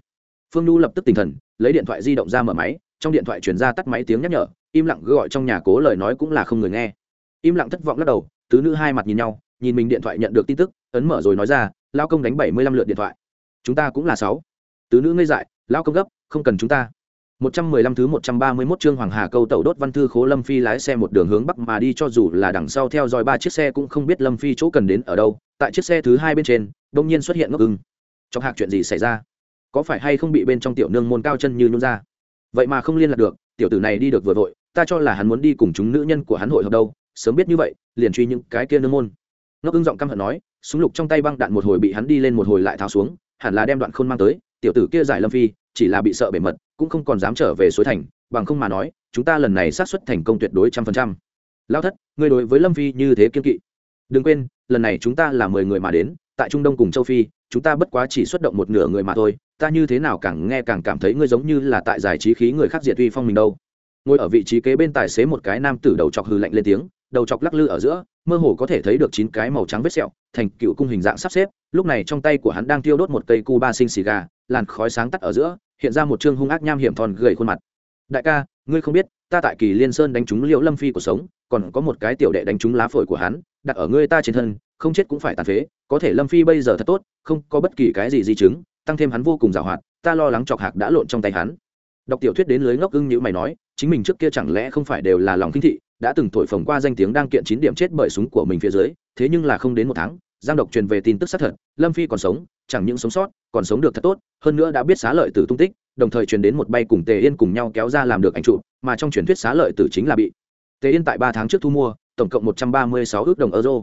Phương nhu lập tức tinh thần, lấy điện thoại di động ra mở máy, trong điện thoại chuyển ra tắt máy tiếng nhắc nhở, im lặng gọi trong nhà cố lời nói cũng là không người nghe. Im lặng thất vọng lắc đầu, tứ nữ hai mặt nhìn nhau, nhìn mình điện thoại nhận được tin tức, ấn mở rồi nói ra lao công đánh bảy mươi lăm lượt điện thoại, chúng ta cũng là sáu. Tứ nữ ngây dại lao công gấp, không cần chúng ta một trăm mười lăm thứ một trăm ba mươi 131 chương Hoàng Hà câu tẩu đốt văn thư Khố Lâm Phi lái xe một đường hướng bắc mà đi cho dù là đằng sau theo dõi ba chiếc xe cũng không biết Lâm Phi chỗ cần đến ở đâu. Tại chiếc xe thứ hai bên trên, đột nhiên xuất hiện ngốc ưng. Trong hạc chuyện gì xảy ra? Có phải hay không bị bên trong tiểu nương môn cao chân như nhún ra? Vậy mà không liên lạc được, tiểu tử này đi được vừa vội, ta cho là hắn muốn đi cùng chúng nữ nhân của hắn hội hợp đâu, sớm biết như vậy, liền truy những cái kia nương môn. Ngốc ưng giọng căm hận nói, súng lục trong tay băng đạn một hồi bị hắn đi lên một hồi lại tháo xuống, hẳn là đem đoạn khôn mang tới, tiểu tử kia giải Lâm Phi, chỉ là bị sợ bể mật, cũng không còn dám trở về suối thành, bằng không mà nói, chúng ta lần này sát xuất thành công tuyệt đối trăm phần trăm. Lao thất, ngươi đối với lâm phi như thế kiên kỵ. Đừng quên, lần này chúng ta là mười người mà đến, tại trung đông cùng châu phi, chúng ta bất quá chỉ xuất động một nửa người mà thôi, ta như thế nào càng nghe càng cảm thấy ngươi giống như là tại giải trí khí người khác diệt uy phong mình đâu. Ngồi ở vị trí kế bên tài xế một cái nam tử đầu chọc hư lạnh lên tiếng, đầu chọc lắc lư ở giữa, mơ hồ có thể thấy được chín cái màu trắng vết sẹo, thành cựu cung hình dạng sắp xếp, lúc này trong tay của hắn đang tiêu đốt một cây cu ba sinh xì gà, làn khói sáng tắt ở giữa hiện ra một trương hung ác nham hiểm thòn gầy khuôn mặt. Đại ca, ngươi không biết, ta tại kỳ liên sơn đánh trúng liễu lâm phi của sống, còn có một cái tiểu đệ đánh trúng lá phổi của hắn, đặt ở ngươi ta trên thân, không chết cũng phải tàn phế, có thể lâm phi bây giờ thật tốt, không có bất kỳ cái gì di chứng, tăng thêm hắn vô cùng giàu hoạt, ta lo lắng chọc hạc đã lộn trong tay hắn. Đọc tiểu thuyết đến lưới ngốc ưng như mày nói, chính mình trước kia chẳng lẽ không phải đều là lòng kinh thị, đã từng thổi phồng qua danh tiếng đang kiện chín điểm chết bởi súng của mình phía dưới, thế nhưng là không đến một tháng, giang độc truyền về tin tức xác thật, lâm phi còn sống chẳng những sống sót, còn sống được thật tốt, hơn nữa đã biết xá lợi tử tung tích, đồng thời truyền đến một bay cùng tề yên cùng nhau kéo ra làm được ảnh trụ mà trong truyền thuyết xá lợi tử chính là bị. Tề yên tại ba tháng trước thu mua, tổng cộng một trăm ba mươi sáu ước đồng euro.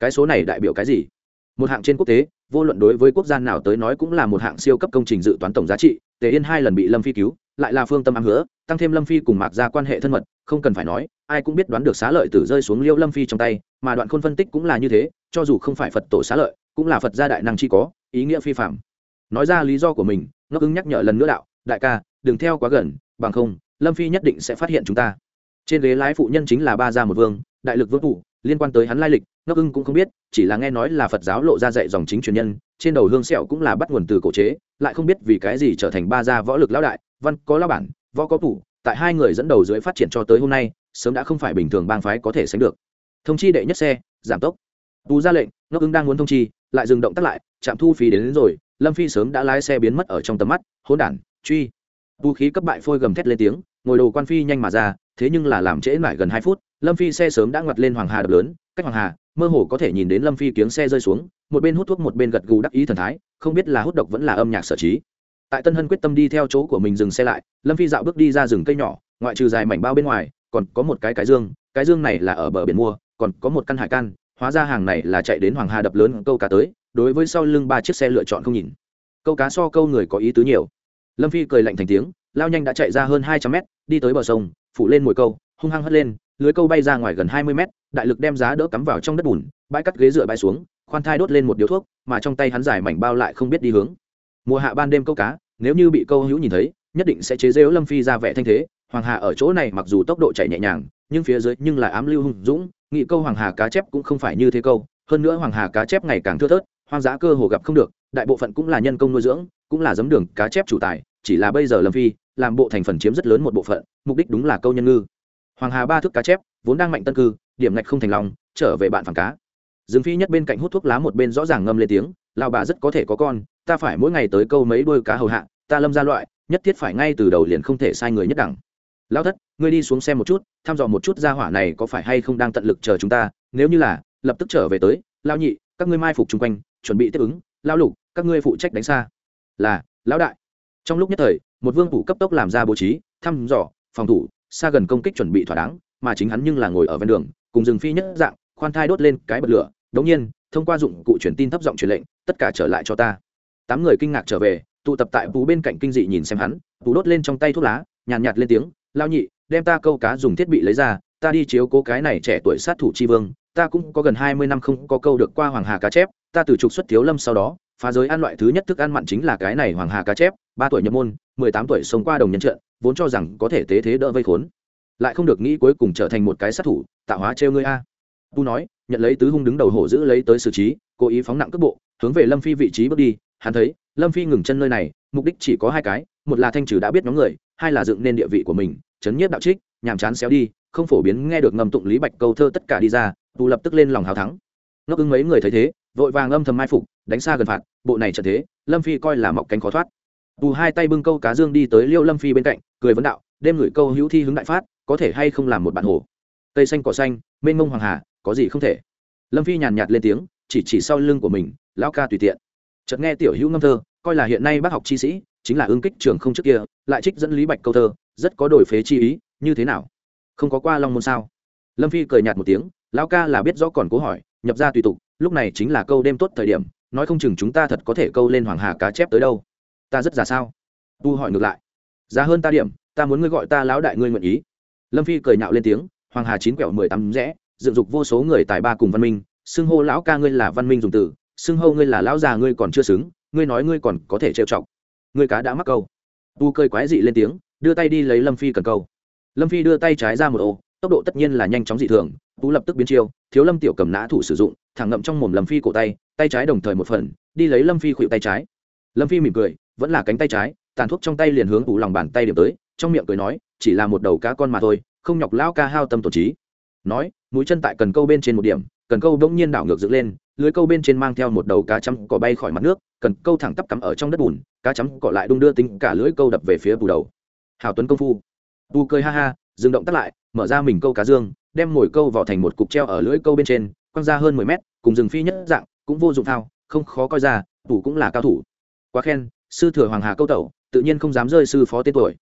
Cái số này đại biểu cái gì? Một hạng trên quốc tế, vô luận đối với quốc gia nào tới nói cũng là một hạng siêu cấp công trình dự toán tổng giá trị, tề yên hai lần bị lâm phi cứu, lại là phương tâm ám hứa, tăng thêm lâm phi cùng mạc ra quan hệ thân mật, không cần phải nói, ai cũng biết đoán được xá lợi tử rơi xuống liêu lâm phi trong tay, mà đoạn khôn phân tích cũng là như thế, cho dù không phải phật tổ xá lợi, cũng là phật gia đại năng chi có ý nghĩa phi phạm. Nói ra lý do của mình ngốc ứng nhắc nhở lần nữa đạo, đại ca, đừng theo quá gần, bằng không, lâm phi nhất định sẽ phát hiện chúng ta. Trên ghế lái phụ nhân chính là ba gia một vương, đại lực vương thủ, liên quan tới hắn lai lịch ngốc ưng cũng không biết, chỉ là nghe nói là phật giáo lộ ra dạy dòng chính truyền nhân, trên đầu hương sẹo cũng là bắt nguồn từ cổ chế, lại không biết vì cái gì trở thành ba gia võ lực lão đại, văn có lao bản, võ có thủ, tại hai người dẫn đầu dưới phát triển cho tới hôm nay, sớm đã không phải bình thường bang phái có thể sánh được. Thông chi đệ nhất xe, giảm tốc. Tú ra lệnh ngốc ứng đang muốn thông chi, lại dừng động tắt lại trạm thu phí đến, đến rồi lâm phi sớm đã lái xe biến mất ở trong tầm mắt hỗn đản truy. Vũ khí cấp bại phôi gầm thét lên tiếng ngồi đồ quan phi nhanh mà ra thế nhưng là làm trễ lại gần hai phút lâm phi xe sớm đã ngoặt lên hoàng hà đập lớn cách hoàng hà mơ hồ có thể nhìn đến lâm phi kiếng xe rơi xuống một bên hút thuốc một bên gật gù đắc ý thần thái không biết là hút độc vẫn là âm nhạc sở trí. Tại tân hân quyết tâm đi theo chỗ của mình dừng xe lại lâm phi dạo bước đi ra rừng cây nhỏ ngoại trừ dài mảnh bao bên ngoài còn có một cái cái dương cái dương này là ở bờ biển mua còn có một căn hải can hóa ra hàng này là chạy đến hoàng hà đập lớn câu cá tới đối với sau lưng ba chiếc xe lựa chọn không nhìn. Câu cá so câu người có ý tứ nhiều. Lâm phi cười lạnh thành tiếng, lao nhanh đã chạy ra hơn hai trăm mét, đi tới bờ sông, phủ lên mồi câu, hung hăng hất lên, lưới câu bay ra ngoài gần hai mươi mét, đại lực đem giá đỡ cắm vào trong đất bùn, bãi cắt ghế dựa bay xuống, khoan thai đốt lên một điếu thuốc, mà trong tay hắn giải mảnh bao lại không biết đi hướng. Mùa hạ ban đêm câu cá, nếu như bị câu hữu nhìn thấy, nhất định sẽ chế rêu lâm phi ra vẻ thanh thế. Hoàng hà ở chỗ này mặc dù tốc độ chạy nhẹ nhàng, nhưng phía dưới nhưng là ám lưu hùng dũng, nghị câu hoàng hà cá chép cũng không phải như thế câu. Hơn nữa hoàng hà cá chép ngày càng thưa thớt hoang dã cơ hồ gặp không được, đại bộ phận cũng là nhân công nuôi dưỡng, cũng là giấm đường, cá chép chủ tài, chỉ là bây giờ lâm phi, làm bộ thành phần chiếm rất lớn một bộ phận, mục đích đúng là câu nhân ngư. Hoàng hà ba thước cá chép, vốn đang mạnh tân cư, điểm ngạch không thành lòng, trở về bạn phản cá. Dương phi nhất bên cạnh hút thuốc lá một bên rõ ràng ngâm lên tiếng lao bà rất có thể có con, ta phải mỗi ngày tới câu mấy đôi cá hầu hạ, ta lâm ra loại, nhất thiết phải ngay từ đầu liền không thể sai người nhất đẳng. Lão thất, ngươi đi xuống xem một chút, thăm dò một chút ra hỏa này có phải hay không đang tận lực chờ chúng ta, nếu như là, lập tức trở về tới lao nhị các ngươi mai phục chung quanh chuẩn bị tiếp ứng lao lục các ngươi phụ trách đánh xa. Là lão đại. Trong lúc nhất thời một vương phủ cấp tốc làm ra bố trí thăm dò phòng thủ xa gần công kích chuẩn bị thỏa đáng mà chính hắn nhưng là ngồi ở ven đường cùng rừng phi nhất dạng khoan thai đốt lên cái bật lửa. Đống nhiên thông qua dụng cụ truyền tin thấp giọng truyền lệnh tất cả trở lại cho ta. Tám người kinh ngạc trở về tụ tập tại bù bên cạnh kinh dị nhìn xem hắn bù đốt lên trong tay thuốc lá nhàn nhạt, nhạt lên tiếng lao nhị đem ta câu cá dùng thiết bị lấy ra ta đi chiếu cố cái này trẻ tuổi sát thủ tri vương ta cũng có gần hai mươi năm không có câu được qua hoàng hà cá chép, ta từ trục xuất thiếu lâm sau đó, phá giới ăn loại thứ nhất thức ăn mặn chính là cái này hoàng hà cá chép, ba tuổi nhập môn, mười tám tuổi sống qua đồng nhân trận, vốn cho rằng có thể tế thế đỡ vây khốn. Lại không được nghĩ cuối cùng trở thành một cái sát thủ, tạo hóa trêu ngươi a. Tu nói, nhận lấy tứ hung đứng đầu hổ giữ lấy tới xử trí, cố ý phóng nặng cước bộ, hướng về lâm phi vị trí bước đi, hắn thấy, lâm phi ngừng chân nơi này, mục đích chỉ có hai cái, một là thanh trừ đã biết nhóm người, hai là dựng nên địa vị của mình, chấn nhiếp đạo trích, nhàm chán xéo đi, không phổ biến nghe được ngầm tụng lý bạch câu thơ tất cả đi ra tu lập tức lên lòng hào thắng. Ngốc ứng mấy người thấy thế, vội vàng âm thầm mai phục, đánh xa gần phạt, bộ này trận thế, lâm phi coi là mọc cánh khó thoát. Tù hai tay bưng câu cá dương đi tới liêu lâm phi bên cạnh, cười vấn đạo, đêm gửi câu hữu thi hứng đại phát, có thể hay không làm một bạn hồ? Cây xanh cỏ xanh, mênh mông hoàng hà, có gì không thể? Lâm phi nhàn nhạt lên tiếng, chỉ chỉ sau lưng của mình, lão ca tùy tiện. Chợt nghe tiểu hữu ngâm thơ, coi là hiện nay bác học chi sĩ, chính là ương kích trường không trước kia, lại trích dẫn lý bạch câu thơ, rất có đổi phế chi ý, như thế nào? Không có qua long môn sao? Lâm phi cười nhạt một tiếng lão ca là biết rõ còn cố hỏi, nhập ra tùy tục, lúc này chính là câu đêm tốt thời điểm, nói không chừng chúng ta thật có thể câu lên hoàng hà cá chép tới đâu. Ta rất già sao? Tu hỏi ngược lại. Giá hơn ta điểm, ta muốn ngươi gọi ta lão đại ngươi nguyện ý. Lâm phi cười nhạo lên tiếng, hoàng hà chín quẹo mười tám rẽ, dựng dục vô số người tài ba cùng văn minh, xưng hô lão ca ngươi là văn minh dùng từ, xưng hô ngươi là lão già ngươi còn chưa xứng, ngươi nói ngươi còn có thể trêu chọc. Ngươi cá đã mắc câu. Tu cười quái dị lên tiếng, đưa tay đi lấy lâm phi cần câu. Lâm phi đưa tay trái ra một ô tốc độ tất nhiên là nhanh chóng dị thường, tú lập tức biến chiêu, thiếu lâm tiểu cầm nã thủ sử dụng, thẳng ngậm trong mồm lâm phi cổ tay tay trái đồng thời một phần, đi lấy lâm phi khuỵu tay trái. Lâm phi mỉm cười, vẫn là cánh tay trái, tàn thuốc trong tay liền hướng tú lòng bàn tay điểm tới, trong miệng cười nói, chỉ là một đầu cá con mà thôi, không nhọc lão ca hao tâm tổ trí. Nói, mũi chân tại cần câu bên trên một điểm, cần câu bỗng nhiên đảo ngược dựng lên, lưới câu bên trên mang theo một đầu cá chấm cỏ bay khỏi mặt nước, cần câu thẳng tắp cắm ở trong đất bùn, cá chấm cỏ lại đung đưa tính cả lưới câu đập về phía bù đầu. Hào tuấn công phu. Tu cười ha ha dừng động tắt lại, mở ra mình câu cá dương, đem mồi câu vào thành một cục treo ở lưỡi câu bên trên, quăng ra hơn mười mét, cùng rừng phi nhất dạng, cũng vô dụng thao, không khó coi ra, tủ cũng là cao thủ. Quá khen, sư thừa hoàng hà câu tẩu, tự nhiên không dám rơi sư phó tên tuổi.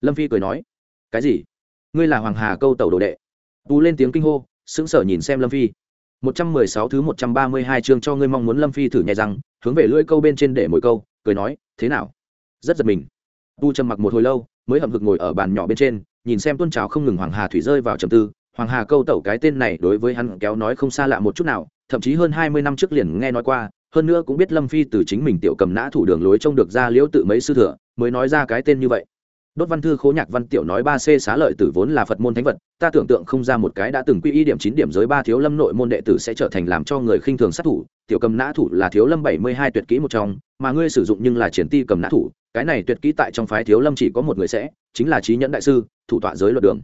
Lâm phi cười nói, cái gì? Ngươi là hoàng hà câu tẩu đồ đệ? Tú lên tiếng kinh hô, sững sờ nhìn xem lâm phi. Một trăm mười sáu thứ một trăm ba mươi hai chương cho ngươi mong muốn. Lâm phi thử nhẹ rằng hướng về lưỡi câu bên trên để mỗi câu, cười nói, thế nào? Rất giật mình. Tu trầm mặc một hồi lâu, mới hậm hực ngồi ở bàn nhỏ bên trên nhìn xem tuôn trào không ngừng hoàng hà thủy rơi vào trầm tư, hoàng hà câu tẩu cái tên này đối với hắn kéo nói không xa lạ một chút nào, thậm chí hơn hai mươi năm trước liền nghe nói qua, hơn nữa cũng biết lâm phi từ chính mình tiểu cầm nã thủ đường lối trông được ra liễu tự mấy sư thừa, mới nói ra cái tên như vậy. Đốt văn thư khố nhạc văn tiểu nói ba c xá lợi tử vốn là phật môn thánh vật, ta tưởng tượng không ra một cái đã từng quy y điểm chín điểm giới ba thiếu lâm nội môn đệ tử sẽ trở thành làm cho người khinh thường sát thủ, tiểu cầm nã thủ là thiếu lâm bảy mươi hai tuyệt kỹ một trong, mà ngươi sử dụng nhưng là triển ti cầm nã thủ cái này tuyệt kỹ tại trong phái thiếu lâm chỉ có một người sẽ, chính là trí nhẫn đại sư, thủ tọa giới luật đường.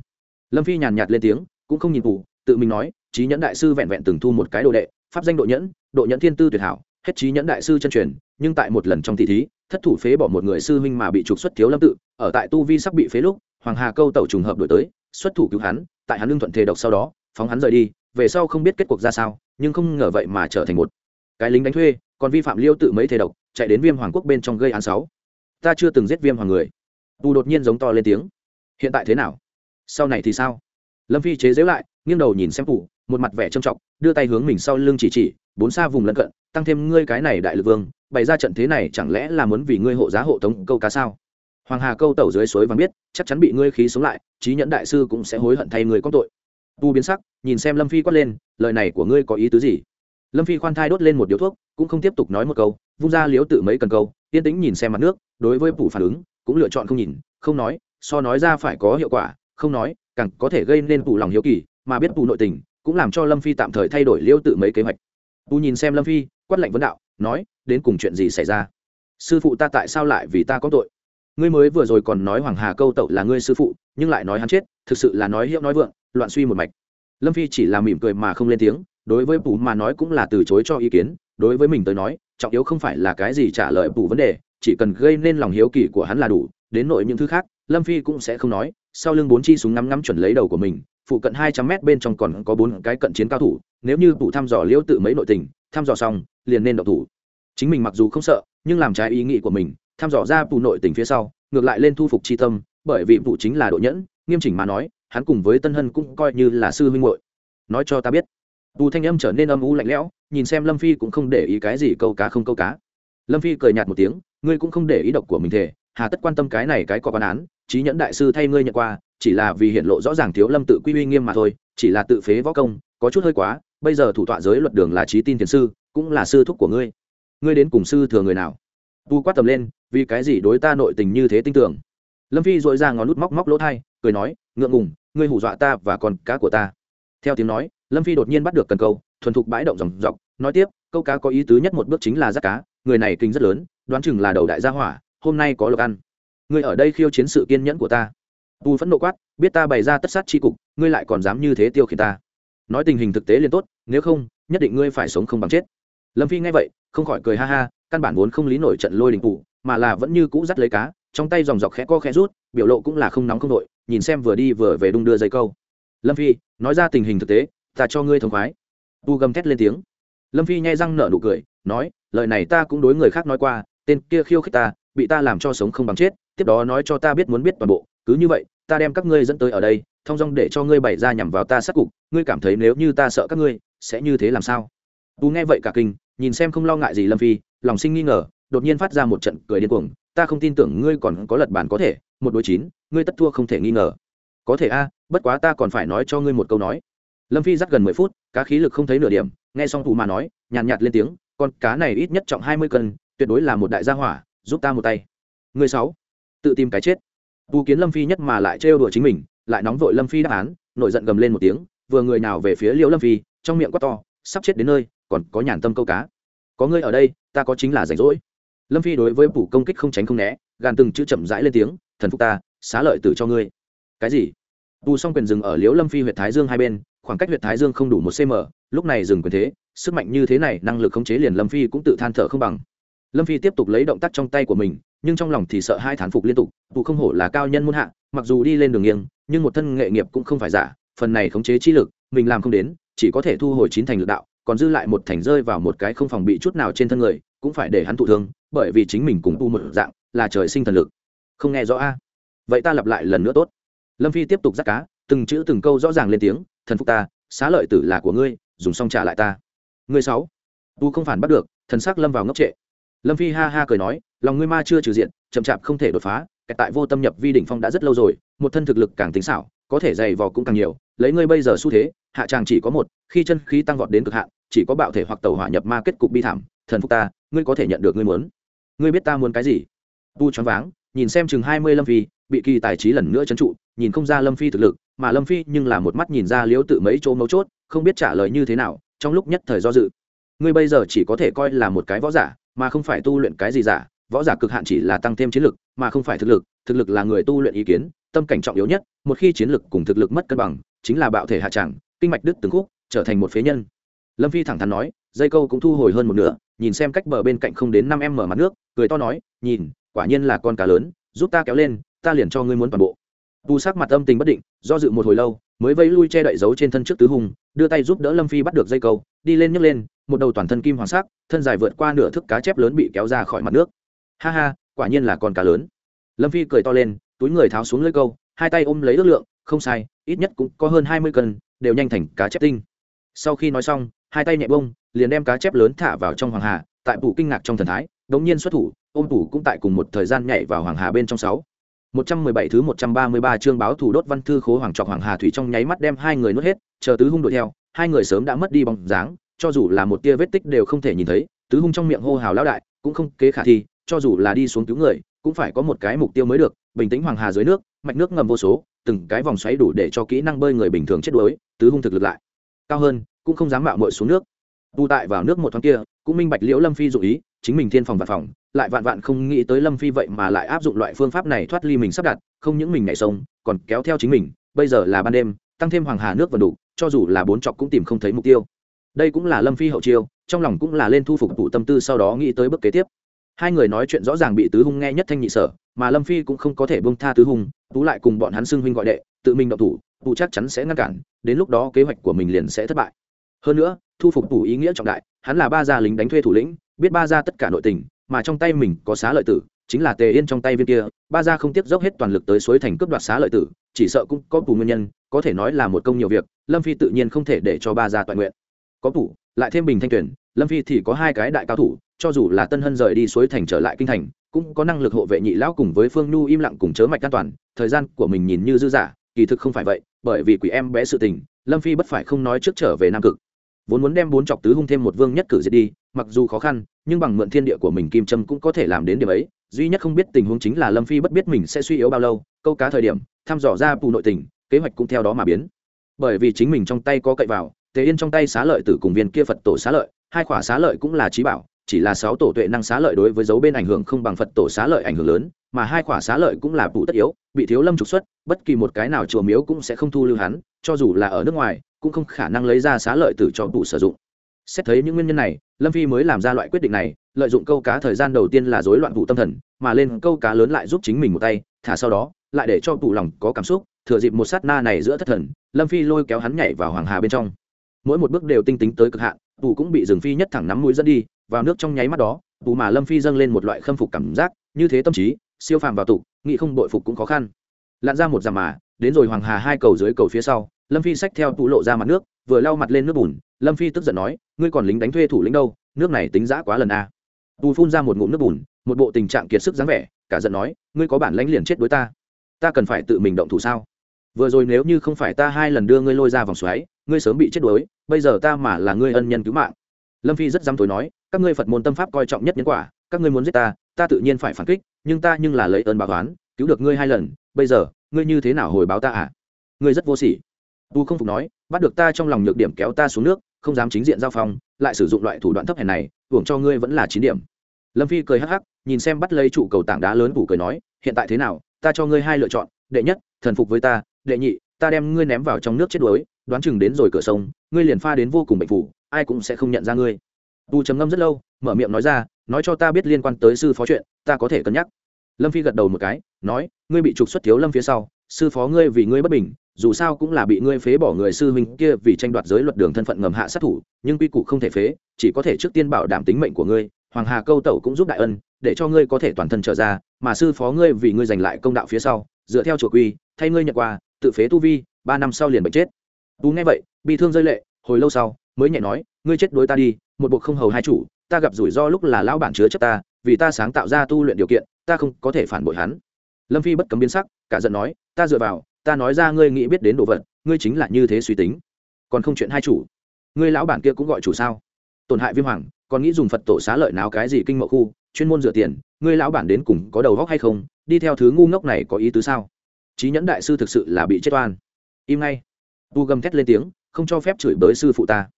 Lâm phi nhàn nhạt lên tiếng, cũng không nhìn cụ tự mình nói trí nhẫn đại sư vẹn vẹn từng thu một cái đồ đệ, pháp danh độ nhẫn độ nhẫn thiên tư tuyệt hảo, hết trí nhẫn đại sư chân truyền, nhưng tại một lần trong thị thí, thất thủ phế bỏ một người sư huynh mà bị trục xuất thiếu lâm tự, ở tại tu vi sắp bị phế lúc, hoàng hà câu tẩu trùng hợp đổi tới, xuất thủ cứu hắn, tại hắn lương thuận thề độc sau đó, phóng hắn rời đi, về sau không biết kết cuộc ra sao, nhưng không ngờ vậy mà trở thành một cái lính đánh thuê, còn vi phạm liêu tự mấy thề độc, chạy đến viêm hoàng quốc bên trong gây án sáu ta chưa từng giết viêm hoàng người. Tu đột nhiên giống to lên tiếng. Hiện tại thế nào? Sau này thì sao? Lâm phi chế giễu lại, nghiêng đầu nhìn xem phủ, một mặt vẻ trầm trọng, đưa tay hướng mình sau lưng chỉ chỉ, bốn xa vùng lân cận, tăng thêm ngươi cái này đại lực vương, bày ra trận thế này chẳng lẽ là muốn vì ngươi hộ giá hộ tống câu cá sao? Hoàng hà câu tẩu dưới suối vàng biết, chắc chắn bị ngươi khí sống lại trí nhẫn đại sư cũng sẽ hối hận thay người có tội. Tu biến sắc, nhìn xem lâm phi quát lên, lời này của ngươi có ý tứ gì? Lâm phi khoan thai đốt lên một điếu thuốc, cũng không tiếp tục nói một câu, vung ra liếu tự mấy cần câu yên tĩnh nhìn xem mặt nước, đối với phủ phản ứng, cũng lựa chọn không nhìn, không nói, so nói ra phải có hiệu quả, không nói, càng có thể gây nên phủ lòng hiếu kỳ, mà biết phủ nội tình, cũng làm cho lâm phi tạm thời thay đổi liêu tự mấy kế hoạch. Tu nhìn xem lâm phi, quát lạnh vấn đạo, nói, đến cùng chuyện gì xảy ra? Sư phụ ta tại sao lại vì ta có tội? Ngươi mới vừa rồi còn nói hoàng hà câu tẩu là ngươi sư phụ, nhưng lại nói hắn chết, thực sự là nói hiệu nói vượng, loạn suy một mạch. Lâm phi chỉ là mỉm cười mà không lên tiếng đối với bù mà nói cũng là từ chối cho ý kiến, đối với mình tới nói, trọng yếu không phải là cái gì trả lời bù vấn đề, chỉ cần gây nên lòng hiếu kỳ của hắn là đủ, đến nội những thứ khác, lâm phi cũng sẽ không nói, sau lưng bốn chi súng ngắm ngắm chuẩn lấy đầu của mình, phụ cận hai trăm mét bên trong còn có bốn cái cận chiến cao thủ, nếu như bù thăm dò liễu tự mấy nội tình, thăm dò xong, liền nên độc thủ. Chính mình mặc dù không sợ, nhưng làm trái ý nghĩ của mình, thăm dò ra bù nội tình phía sau, ngược lại lên thu phục chi tâm, bởi vì vụ chính là độ nhẫn, nghiêm chỉnh mà nói, hắn cùng với tân hân cũng coi như là sư huynh hội nói cho ta biết tù thanh âm trở nên âm u lạnh lẽo, nhìn xem lâm phi cũng không để ý cái gì câu cá không câu cá. Lâm phi cười nhạt một tiếng, ngươi cũng không để ý độc của mình thể hà tất quan tâm cái này cái có quan án, trí nhẫn đại sư thay ngươi nhận qua, chỉ là vì hiện lộ rõ ràng thiếu lâm tự quy uy nghiêm mà thôi, chỉ là tự phế võ công, có chút hơi quá, bây giờ thủ tọa giới luật đường là trí tin thiền sư, cũng là sư thúc của ngươi. Ngươi đến cùng sư thừa người nào? Tu quát tầm lên, vì cái gì đối ta nội tình như thế tin tưởng? Lâm phi dội ra ngón nút móc móc lỗ thai, cười nói, ngượng ngùng, ngươi hù dọa ta và con cá của ta. Theo tiếng nói lâm phi đột nhiên bắt được cần câu thuần thục bãi động dòng dọc nói tiếp câu cá có ý tứ nhất một bước chính là rắt cá người này kinh rất lớn đoán chừng là đầu đại gia hỏa hôm nay có lộc ăn. Người ở đây khiêu chiến sự kiên nhẫn của ta. Tu phẫn nộ quát biết ta bày ra tất sát tri cục ngươi lại còn dám như thế tiêu khiển ta. Nói tình hình thực tế liền tốt nếu không nhất định ngươi phải sống không bằng chết. Lâm phi nghe vậy không khỏi cười ha ha căn bản vốn không lý nổi trận lôi đình phủ, mà là vẫn như cũ dắt lấy cá trong tay dòng dọc khẽ co khẽ rút biểu lộ cũng là không nóng không đội nhìn xem vừa đi vừa về đung đưa dây câu. Lâm phi nói ra tình hình thực tế ta cho ngươi thông khoái. Tu gầm thét lên tiếng. Lâm phi nhai răng nở nụ cười, nói, lời này ta cũng đối người khác nói qua, tên kia khiêu khích ta, bị ta làm cho sống không bằng chết, tiếp đó nói cho ta biết muốn biết toàn bộ, cứ như vậy, ta đem các ngươi dẫn tới ở đây thong dong để cho ngươi bày ra nhằm vào ta sát cục, ngươi cảm thấy nếu như ta sợ các ngươi, sẽ như thế làm sao? Tu nghe vậy cả kinh, nhìn xem không lo ngại gì lâm phi, lòng sinh nghi ngờ, đột nhiên phát ra một trận cười điên cuồng, ta không tin tưởng ngươi còn có lật bản có thể, một đối chín, ngươi tất thua không thể nghi ngờ. Có thể a, bất quá ta còn phải nói cho ngươi một câu nói lâm phi dắt gần mười phút cá khí lực không thấy nửa điểm nghe xong thủ mà nói nhàn nhạt, nhạt lên tiếng con cá này ít nhất trọng hai mươi cân tuyệt đối là một đại gia hỏa giúp ta một tay. Người sáu tự tìm cái chết. Tu kiến lâm phi nhất mà lại trêu đùa chính mình lại nóng vội lâm phi đáp án nổi giận gầm lên một tiếng vừa người nào về phía liễu lâm phi trong miệng quát to sắp chết đến nơi còn có nhàn tâm câu cá. Có ngươi ở đây ta có chính là rảnh rỗi. Lâm phi đối với phủ công kích không tránh không né gàn từng chữ chậm rãi lên tiếng thần phục ta xá lợi tử cho ngươi. Cái gì? Tu xong quyền dừng ở liễu lâm phi huyện thái dương hai bên, khoảng cách huyện thái dương không đủ một cm lúc này dừng quyền thế, sức mạnh như thế này, năng lực khống chế liền lâm phi cũng tự than thở không bằng. Lâm phi tiếp tục lấy động tác trong tay của mình, nhưng trong lòng thì sợ hai thán phục liên tục tu không hổ là cao nhân muôn hạ, mặc dù đi lên đường nghiêng, nhưng một thân nghệ nghiệp cũng không phải giả, phần này khống chế chi lực, mình làm không đến, chỉ có thể thu hồi chín thành lực đạo, còn dư lại một thành rơi vào một cái không phòng bị chút nào trên thân người, cũng phải để hắn thụ thương, bởi vì chính mình cùng tu một dạng, là trời sinh thần lực. Không nghe rõ a? Vậy ta lặp lại lần nữa tốt lâm phi tiếp tục dắt cá, từng chữ từng câu rõ ràng lên tiếng, thần phục ta, xá lợi tử là của ngươi, dùng xong trả lại ta. Ngươi sáu, tu không phản bắt được, thần sắc lâm vào ngốc trệ. Lâm phi ha ha cười nói, lòng ngươi ma chưa trừ diện, chậm chạp không thể đột phá kẹt tại vô tâm nhập vi đỉnh phong đã rất lâu rồi, một thân thực lực càng tính xảo, có thể dày vò cũng càng nhiều, lấy ngươi bây giờ xu thế, hạ tràng chỉ có một, khi chân khí tăng vọt đến cực hạn, chỉ có bạo thể hoặc tàu hỏa nhập ma kết cục bi thảm, thần phục ta, ngươi có thể nhận được ngươi muốn. Ngươi biết ta muốn cái gì? Tu choáng váng, nhìn xem chừng hai mươi lâm phi bị kỳ tài trí lần nữa trấn trụ, nhìn không ra lâm phi thực lực, mà lâm phi nhưng là một mắt nhìn ra liếu tự mấy chỗ mấu chốt, không biết trả lời như thế nào, trong lúc nhất thời do dự. Ngươi bây giờ chỉ có thể coi là một cái võ giả, mà không phải tu luyện cái gì giả, võ giả cực hạn chỉ là tăng thêm chiến lực, mà không phải thực lực thực lực là người tu luyện ý kiến, tâm cảnh trọng yếu nhất, một khi chiến lực cùng thực lực mất cân bằng, chính là bạo thể hạ tràng kinh mạch đứt từng khúc, trở thành một phế nhân. Lâm phi thẳng thắn nói, dây câu cũng thu hồi hơn một nửa, nhìn xem cách bờ bên cạnh không đến năm em mở mặt nước, cười to nói, nhìn, quả nhiên là con cá lớn, giúp ta kéo lên ta liền cho ngươi muốn toàn bộ. Tu sắc mặt âm tình bất định, do dự một hồi lâu, mới vây lui che đậy dấu trên thân trước tứ hùng, đưa tay giúp đỡ lâm phi bắt được dây câu, đi lên nhấc lên, một đầu toàn thân kim hoàng sắc, thân dài vượt qua nửa thức cá chép lớn bị kéo ra khỏi mặt nước. Ha ha, quả nhiên là con cá lớn. Lâm phi cười to lên, túi người tháo xuống lưới câu, hai tay ôm lấy ước lượng, không sai, ít nhất cũng có hơn hai mươi cân, đều nhanh thành cá chép tinh. Sau khi nói xong, hai tay nhẹ bông liền đem cá chép lớn thả vào trong hoàng hà, tại phủ kinh ngạc trong thần thái, đống nhiên xuất thủ, ôm phủ cũng tại cùng một thời gian nhảy vào hoàng hà bên trong sáu. 117 thứ 133 chương báo thủ đốt văn thư khố hoàng trọc hoàng hà thủy trong nháy mắt đem hai người nuốt hết, chờ tứ hung đuổi theo, hai người sớm đã mất đi bóng dáng, cho dù là một tia vết tích đều không thể nhìn thấy, tứ hung trong miệng hô hào lão đại, cũng không kế khả thi, cho dù là đi xuống cứu người, cũng phải có một cái mục tiêu mới được, bình tĩnh hoàng hà dưới nước, mạch nước ngầm vô số, từng cái vòng xoáy đủ để cho kỹ năng bơi người bình thường chết đuối, tứ hung thực lực lại cao hơn, cũng không dám mạo muội xuống nước. Tu tại vào nước một thoáng kia, cũng minh bạch Liễu Lâm Phi dụ ý, chính mình thiên phòng và phòng, lại vạn vạn không nghĩ tới lâm phi vậy mà lại áp dụng loại phương pháp này thoát ly mình sắp đặt không những mình nhảy sông còn kéo theo chính mình bây giờ là ban đêm tăng thêm hoàng hà nước vần đủ cho dù là bốn chọc cũng tìm không thấy mục tiêu. Đây cũng là lâm phi hậu chiêu trong lòng cũng là lên thu phục tụ tâm tư sau đó nghĩ tới bước kế tiếp. Hai người nói chuyện rõ ràng bị tứ hung nghe nhất thanh nhị sở mà lâm phi cũng không có thể bông tha tứ hung tú lại cùng bọn hắn xưng huynh gọi đệ tự mình động thủ tụ chắc chắn sẽ ngăn cản đến lúc đó kế hoạch của mình liền sẽ thất bại hơn nữa, thu phục đủ ý nghĩa trọng đại, hắn là ba gia lính đánh thuê thủ lĩnh, biết ba gia tất cả nội tình, mà trong tay mình có xá lợi tử, chính là tề yên trong tay viên kia, ba gia không tiếp dốc hết toàn lực tới suối thành cướp đoạt xá lợi tử, chỉ sợ cũng có tù nguyên nhân, có thể nói là một công nhiều việc, lâm phi tự nhiên không thể để cho ba gia toàn nguyện. Có tủ lại thêm bình thanh tuyển, lâm phi thì có hai cái đại cao thủ, cho dù là tân hân rời đi suối thành trở lại kinh thành, cũng có năng lực hộ vệ nhị lão cùng với phương nhu im lặng cùng chớ mạch an toàn, thời gian của mình nhìn như dư giả kỳ thực không phải vậy, bởi vì quỷ em bé sự tình, lâm phi bất phải không nói trước trở về nam cực vốn muốn đem bốn chọc tứ hung thêm một vương nhất cử diệt đi, mặc dù khó khăn, nhưng bằng mượn thiên địa của mình kim trâm cũng có thể làm đến điểm ấy. Duy nhất không biết tình huống chính là lâm phi bất biết mình sẽ suy yếu bao lâu, câu cá thời điểm, thăm dò ra bù nội tình, kế hoạch cũng theo đó mà biến. Bởi vì chính mình trong tay có cậy vào thế yên trong tay xá lợi tử cùng viên kia phật tổ xá lợi, hai khỏa xá lợi cũng là trí bảo, chỉ là sáu tổ tuệ năng xá lợi đối với dấu bên ảnh hưởng không bằng phật tổ xá lợi ảnh hưởng lớn, mà hai khỏa xá lợi cũng là vụ tất yếu, bị thiếu lâm trục xuất, bất kỳ một cái nào chùa miếu cũng sẽ không thu lưu hắn, cho dù là ở nước ngoài cũng không khả năng lấy ra xá lợi tử cho tụ sử dụng. Xét thấy những nguyên nhân này, lâm phi mới làm ra loại quyết định này, lợi dụng câu cá thời gian đầu tiên là rối loạn vụ tâm thần, mà lên câu cá lớn lại giúp chính mình một tay, thả sau đó, lại để cho tụ lòng có cảm xúc, thừa dịp một sát na này giữa thất thần, lâm phi lôi kéo hắn nhảy vào hoàng hà bên trong. Mỗi một bước đều tinh tính tới cực hạn tụ cũng bị rừng phi nhất thẳng nắm mũi dẫn đi, vào nước trong nháy mắt đó tụ mà lâm phi dâng lên một loại khâm phục cảm giác, như thế tâm trí, siêu phàm vào tụ, nghĩ không bội phục cũng khó khăn. Lặn ra một dặm mà, đến rồi hoàng hà hai cầu dưới cầu phía sau lâm phi xách theo tụ lộ ra mặt nước, vừa lau mặt lên nước bùn, lâm phi tức giận nói, ngươi còn lính đánh thuê thủ lĩnh đâu, nước này tính giã quá lần a. Tù phun ra một ngụm nước bùn, một bộ tình trạng kiệt sức dáng vẻ, cả giận nói, ngươi có bản lãnh liền chết đối ta. Ta cần phải tự mình động thủ sao? Vừa rồi nếu như không phải ta hai lần đưa ngươi lôi ra vòng xoáy, ngươi sớm bị chết đuối, bây giờ ta mà là ngươi ân nhân cứu mạng. Lâm phi rất dám tối nói, các ngươi phật môn tâm pháp coi trọng nhất nhân quả, các ngươi muốn giết ta ta tự nhiên phải phản kích, nhưng ta nhưng là lấy ơn báo oán, cứu được ngươi hai lần, bây giờ, ngươi như thế nào hồi báo ta à? Ngươi rất vô sỉ tu không phục nói, bắt được ta trong lòng nhược điểm kéo ta xuống nước, không dám chính diện giao phong, lại sử dụng loại thủ đoạn thấp hèn này, hưởng cho ngươi vẫn là chín điểm. Lâm phi cười hắc hắc, nhìn xem bắt lấy trụ cầu tảng đá lớn phủ cười nói, hiện tại thế nào, ta cho ngươi hai lựa chọn, đệ nhất, thần phục với ta, đệ nhị, ta đem ngươi ném vào trong nước chết đuối, đoán chừng đến rồi cửa sông, ngươi liền pha đến vô cùng bệnh phủ, ai cũng sẽ không nhận ra ngươi. Tu trầm ngâm rất lâu, mở miệng nói ra, nói cho ta biết liên quan tới sư phó chuyện, ta có thể cân nhắc. Lâm phi gật đầu một cái, nói, ngươi bị trục xuất thiếu lâm phía sau, sư phó ngươi vì ngươi bất bình dù sao cũng là bị ngươi phế bỏ người sư huynh kia vì tranh đoạt giới luật đường thân phận ngầm hạ sát thủ, nhưng quy củ không thể phế, chỉ có thể trước tiên bảo đảm tính mệnh của ngươi, hoàng hà câu tẩu cũng giúp đại ân, để cho ngươi có thể toàn thân trở ra, mà sư phó ngươi vì ngươi giành lại công đạo phía sau, dựa theo chủ quy, thay ngươi nhận qua tự phế tu vi, ba năm sau liền bệnh chết. Tú nghe vậy bị thương rơi lệ, hồi lâu sau, mới nhẹ nói, ngươi chết đối ta đi, một bộ không hầu hai chủ, ta gặp rủi ro lúc là lão bản chứa chấp ta, vì ta sáng tạo ra tu luyện điều kiện, ta không có thể phản bội hắn. Lâm phi bất cấm biến sắc, cả giận nói, ta dựa vào ta nói ra ngươi nghĩ biết đến đồ vật, ngươi chính là như thế suy tính. Còn không chuyện hai chủ. Ngươi lão bản kia cũng gọi chủ sao? Tổn hại viêm hoàng, còn nghĩ dùng phật tổ xá lợi nào cái gì kinh mậu khu, chuyên môn rửa tiền, ngươi lão bản đến cùng có đầu góc hay không? Đi theo thứ ngu ngốc này có ý tứ sao? Trí nhẫn đại sư thực sự là bị chết oan. Im ngay. Tu gầm thét lên tiếng, không cho phép chửi bới sư phụ ta.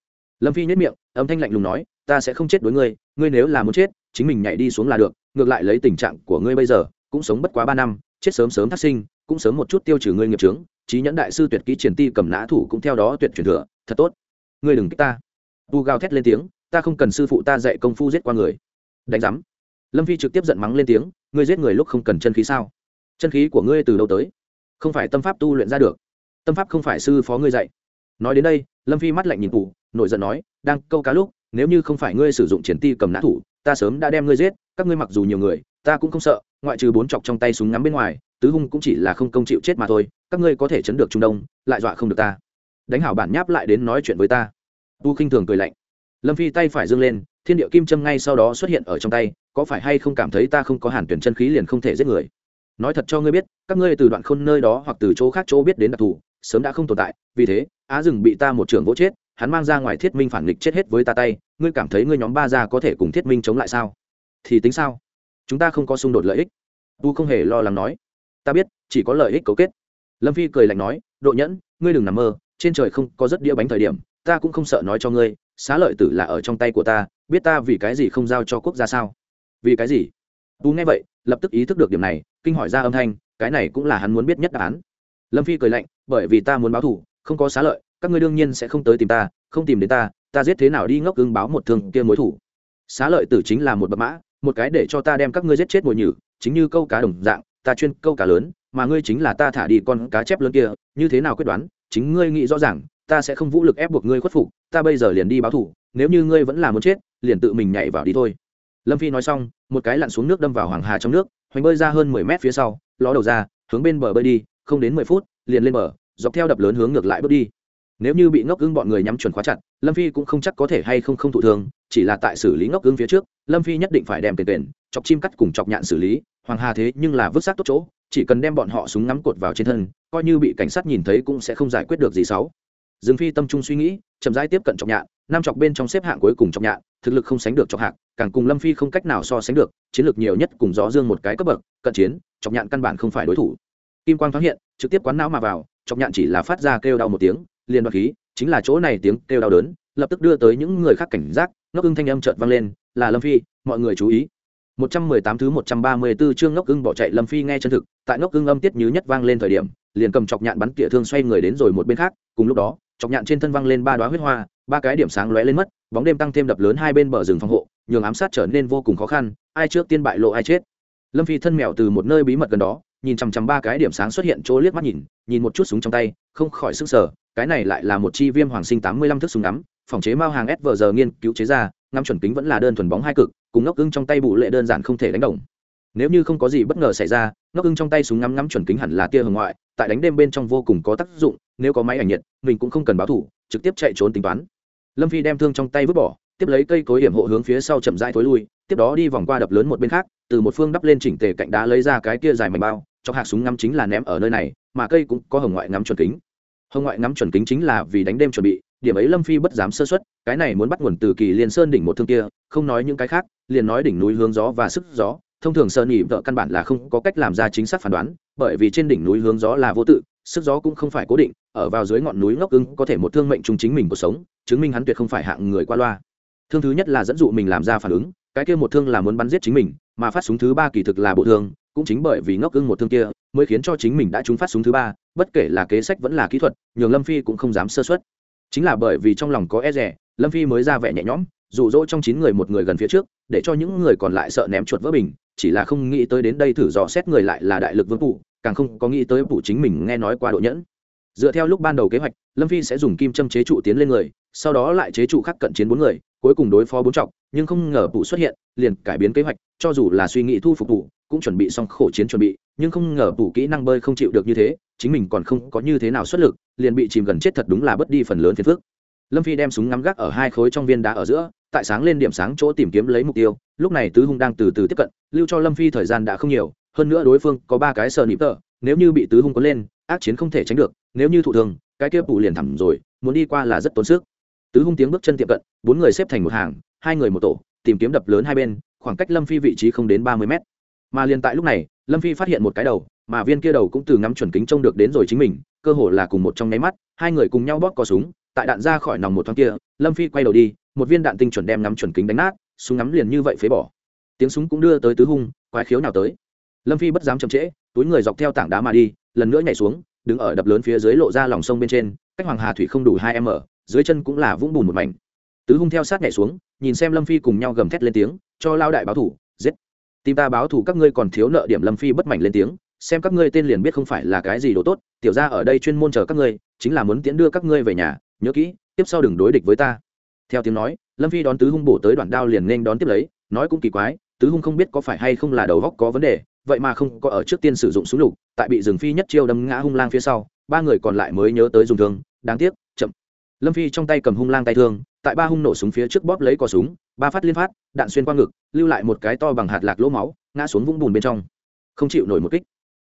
Lâm phi nhất miệng, âm thanh lạnh lùng nói, ta sẽ không chết đối ngươi ngươi nếu là muốn chết, chính mình nhảy đi xuống là được, ngược lại lấy tình trạng của ngươi bây giờ, cũng sống bất quá ba năm, chết sớm sớm thắt sinh cũng sớm một chút tiêu trừ ngươi nghiệp trướng trí nhẫn đại sư tuyệt kỹ triển ti cầm nã thủ cũng theo đó tuyệt truyền thừa, thật tốt. Ngươi đừng kích ta. Tu gào thét lên tiếng, ta không cần sư phụ ta dạy công phu giết qua người. Đánh giám. Lâm phi trực tiếp giận mắng lên tiếng, ngươi giết người lúc không cần chân khí sao? Chân khí của ngươi từ đâu tới? Không phải tâm pháp tu luyện ra được. Tâm pháp không phải sư phó ngươi dạy. Nói đến đây, lâm phi mắt lạnh nhìn cụ nổi giận nói, đang câu cá lúc, nếu như không phải ngươi sử dụng triển ti cầm nã thủ, ta sớm đã đem ngươi giết, các ngươi mặc dù nhiều người, ta cũng không sợ, ngoại trừ bốn chọc trong tay súng ngắm bên ngoài tứ hung cũng chỉ là không công chịu chết mà thôi, các ngươi có thể chấn được trung đông, lại dọa không được ta. Đánh hảo bản nháp lại đến nói chuyện với ta. Tu khinh thường cười lạnh. Lâm phi tay phải dâng lên, thiên địa kim châm ngay sau đó xuất hiện ở trong tay, có phải hay không cảm thấy ta không có hàn tuyển chân khí liền không thể giết người? Nói thật cho ngươi biết, các ngươi từ đoạn khôn nơi đó hoặc từ chỗ khác chỗ biết đến đặc thù, sớm đã không tồn tại, vì thế, á rừng bị ta một trường vỗ chết, hắn mang ra ngoài thiết minh phản nghịch chết hết với ta tay, ngươi cảm thấy ngươi nhóm ba gia có thể cùng thiết minh chống lại sao? Thì tính sao? Chúng ta không có xung đột lợi ích. Tu không hề lo lắng nói ta biết, chỉ có lợi ích cấu kết. Lâm phi cười lạnh nói, độ nhẫn, ngươi đừng nằm mơ, trên trời không có rất đĩa bánh thời điểm, ta cũng không sợ nói cho ngươi, xá lợi tử là ở trong tay của ta, biết ta vì cái gì không giao cho quốc gia sao? Vì cái gì? Tú nghe vậy, lập tức ý thức được điểm này, kinh hỏi ra âm thanh, cái này cũng là hắn muốn biết nhất đáp án. Lâm phi cười lạnh, bởi vì ta muốn báo thù, không có xá lợi, các ngươi đương nhiên sẽ không tới tìm ta, không tìm đến ta ta giết thế nào đi ngốc ưng báo một thương kia mối thủ xá lợi tử chính là một bậc mã, một cái để cho ta đem các ngươi giết chết mồi nhử, chính như câu cá đồng dạng ta chuyên câu cá lớn, mà ngươi chính là ta thả đi con cá chép lớn kia, như thế nào quyết đoán? Chính ngươi nghĩ rõ ràng, ta sẽ không vũ lực ép buộc ngươi khuất phục, ta bây giờ liền đi báo thủ, nếu như ngươi vẫn là muốn chết, liền tự mình nhảy vào đi thôi. Lâm phi nói xong, một cái lặn xuống nước đâm vào hoàng hà trong nước, hoành bơi ra hơn mười mét phía sau, ló đầu ra, hướng bên bờ bơi đi, không đến mười phút, liền lên bờ, dọc theo đập lớn hướng ngược lại bước đi. Nếu như bị ngốc ưng bọn người nhắm chuẩn khóa chặt, lâm phi cũng không chắc có thể hay không không thụ thương, chỉ là tại xử lý ngốc ưng phía trước, lâm phi nhất định phải đem tiền tiền chọc chim cắt cùng chọc nhạn xử lý, hoàng hà thế nhưng là vứt xác tốt chỗ, chỉ cần đem bọn họ súng ngắm cột vào trên thân, coi như bị cảnh sát nhìn thấy cũng sẽ không giải quyết được gì xấu. Dương phi tâm trung suy nghĩ, chậm rãi tiếp cận chọc nhạn, năm chọc bên trong xếp hạng cuối cùng chọc nhạn, thực lực không sánh được chọc hạng, càng cùng lâm phi không cách nào so sánh được, chiến lược nhiều nhất cùng gió dương một cái cấp bậc, cận chiến, chọc nhạn căn bản không phải đối thủ. Kim quang thoáng hiện, trực tiếp quán não mà vào, chọc nhạn chỉ là phát ra kêu đau một tiếng, liền đoạt khí, chính là chỗ này tiếng kêu đau đớn, lập tức đưa tới những người khác cảnh giác, ngốc ưng thanh âm chợt vang lên, là lâm phi, mọi người chú ý. 118 thứ 134 chương ngốc ưng bỏ chạy lâm phi nghe chân thực, tại ngốc ưng âm tiết như nhất vang lên thời điểm, liền cầm chọc nhạn bắn tỉa thương xoay người đến rồi một bên khác, cùng lúc đó, chọc nhạn trên thân vang lên ba đóa huyết hoa, ba cái điểm sáng lóe lên mất, bóng đêm tăng thêm đập lớn hai bên bờ rừng phòng hộ, nhường ám sát trở nên vô cùng khó khăn, ai trước tiên bại lộ ai chết. Lâm phi thân mèo từ một nơi bí mật gần đó, nhìn chằm chằm ba cái điểm sáng xuất hiện chỗ liếc mắt nhìn nhìn một chút súng trong tay, không khỏi sức sở cái này lại là một chi viêm hoàng sinh tám mươi lăm thước súng ngắm, phòng chế mao hàng SVR giờ nghiên cứu chế ra ngắm chuẩn kính vẫn là đơn thuần bóng hai cực, cùng ngốc ưng trong tay bụ lệ đơn giản không thể đánh đồng. Nếu như không có gì bất ngờ xảy ra, ngốc ưng trong tay súng ngắm ngắm chuẩn kính hẳn là tia hồng ngoại, tại đánh đêm bên trong vô cùng có tác dụng, nếu có máy ảnh nhiệt, mình cũng không cần báo thủ, trực tiếp chạy trốn tính toán. Lâm phi đem thương trong tay vứt bỏ, tiếp lấy cây cối hiểm hộ hướng phía sau chậm rãi thối lui, tiếp đó đi vòng qua đập lớn một bên khác, từ một phương đắp lên chỉnh tề cạnh đá lấy ra cái kia dài mảnh bao cho hạt súng ngắm chính là ném ở nơi này, mà cây cũng có hồng ngoại ngắm chuẩn kính. Hồng ngoại ngắm chuẩn kính chính là vì đánh đêm chuẩn bị điểm ấy lâm phi bất dám sơ xuất cái này muốn bắt nguồn từ kỳ liên sơn đỉnh một thương kia, không nói những cái khác, liền nói đỉnh núi hướng gió và sức gió. Thông thường sơn nhị vợ căn bản là không có cách làm ra chính xác phán đoán, bởi vì trên đỉnh núi hướng gió là vô tự, sức gió cũng không phải cố định, ở vào dưới ngọn núi ngốc ưng có thể một thương mệnh trung chính mình cuộc sống, chứng minh hắn tuyệt không phải hạng người qua loa. Thương thứ nhất là dẫn dụ mình làm ra phản ứng, cái kia một thương là muốn bắn giết chính mình, mà phát súng thứ ba kỳ thực là bộ thương, cũng chính bởi vì ngốc ưng một thương kia, mới khiến cho chính mình đã trúng phát súng thứ ba, bất kể là kế sách vẫn là kỹ thuật, nhường lâm phi cũng không dám sơ xuất chính là bởi vì trong lòng có e rẻ lâm phi mới ra vẻ nhẹ nhõm rụ rỗ trong chín người một người gần phía trước, để cho những người còn lại sợ ném chuột vỡ bình, chỉ là không nghĩ tới đến đây thử dò xét người lại là đại lực vương phụ càng không có nghĩ tới phụ chính mình nghe nói qua độ nhẫn. Dựa theo lúc ban đầu kế hoạch, lâm phi sẽ dùng kim châm chế trụ tiến lên người, sau đó lại chế trụ khắc cận chiến bốn người, cuối cùng đối phó bốn trọng, nhưng không ngờ phụ xuất hiện, liền cải biến kế hoạch, cho dù là suy nghĩ thu phục phụ cũng chuẩn bị xong khổ chiến chuẩn bị, nhưng không ngờ phụ kỹ năng bơi không chịu được như thế chính mình còn không có như thế nào xuất lực, liền bị chìm gần chết thật đúng là bất đi phần lớn phiền phức. Lâm phi đem súng ngắm gác ở hai khối trong viên đá ở giữa, tại sáng lên điểm sáng chỗ tìm kiếm lấy mục tiêu, lúc này tứ hung đang từ từ tiếp cận, lưu cho lâm phi thời gian đã không nhiều, hơn nữa đối phương có ba cái sờ nịp tờ, nếu như bị tứ hung có lên, ác chiến không thể tránh được, nếu như thụ thường cái kia phủ liền thẳng rồi, muốn đi qua là rất tốn sức. Tứ hung tiếng bước chân tiệm cận, bốn người xếp thành một hàng, hai người một tổ, tìm kiếm đập lớn hai bên, khoảng cách lâm phi vị trí không đến ba mươi mét. Mà liền tại lúc này, lâm phi phát hiện một cái đầu mà viên kia đầu cũng từ ngắm chuẩn kính trông được đến rồi chính mình, cơ hồ là cùng một trong nháy mắt, hai người cùng nhau bóp cò súng, tại đạn ra khỏi nòng một thoáng kia, lâm phi quay đầu đi, một viên đạn tinh chuẩn đem ngắm chuẩn kính đánh nát, súng ngắm liền như vậy phế bỏ. Tiếng súng cũng đưa tới tứ hung, quái khiếu nào tới. Lâm phi bất dám chậm trễ, túi người dọc theo tảng đá mà đi, lần nữa nhảy xuống, đứng ở đập lớn phía dưới lộ ra lòng sông bên trên, cách hoàng hà thủy không đủ hai m, dưới chân cũng là vũng bùn một mảnh. Tứ hung theo sát nhảy xuống, nhìn xem lâm phi cùng nhau gầm thét lên tiếng, cho lao đại báo thủ, giết. Tim ta báo thủ các ngươi còn thiếu nợ điểm, lâm phi bất mảnh lên tiếng xem các ngươi tên liền biết không phải là cái gì đồ tốt, tiểu ra ở đây chuyên môn chờ các ngươi, chính là muốn tiễn đưa các ngươi về nhà, nhớ kỹ, tiếp sau đừng đối địch với ta. Theo tiếng nói, lâm phi đón tứ hung bổ tới đoạn đao liền nên đón tiếp lấy, nói cũng kỳ quái, tứ hung không biết có phải hay không là đầu góc có vấn đề, vậy mà không có ở trước tiên sử dụng súng lục, tại bị rừng phi nhất chiêu đâm ngã hung lang phía sau, ba người còn lại mới nhớ tới dùng thương, đáng tiếc, chậm. Lâm phi trong tay cầm hung lang tay thương, tại ba hung nổ súng phía trước bóp lấy cò súng, ba phát liên phát, đạn xuyên qua ngực, lưu lại một cái to bằng hạt lạc lỗ máu, ngã xuống vũng bùn bên trong. Không chịu nổi một kích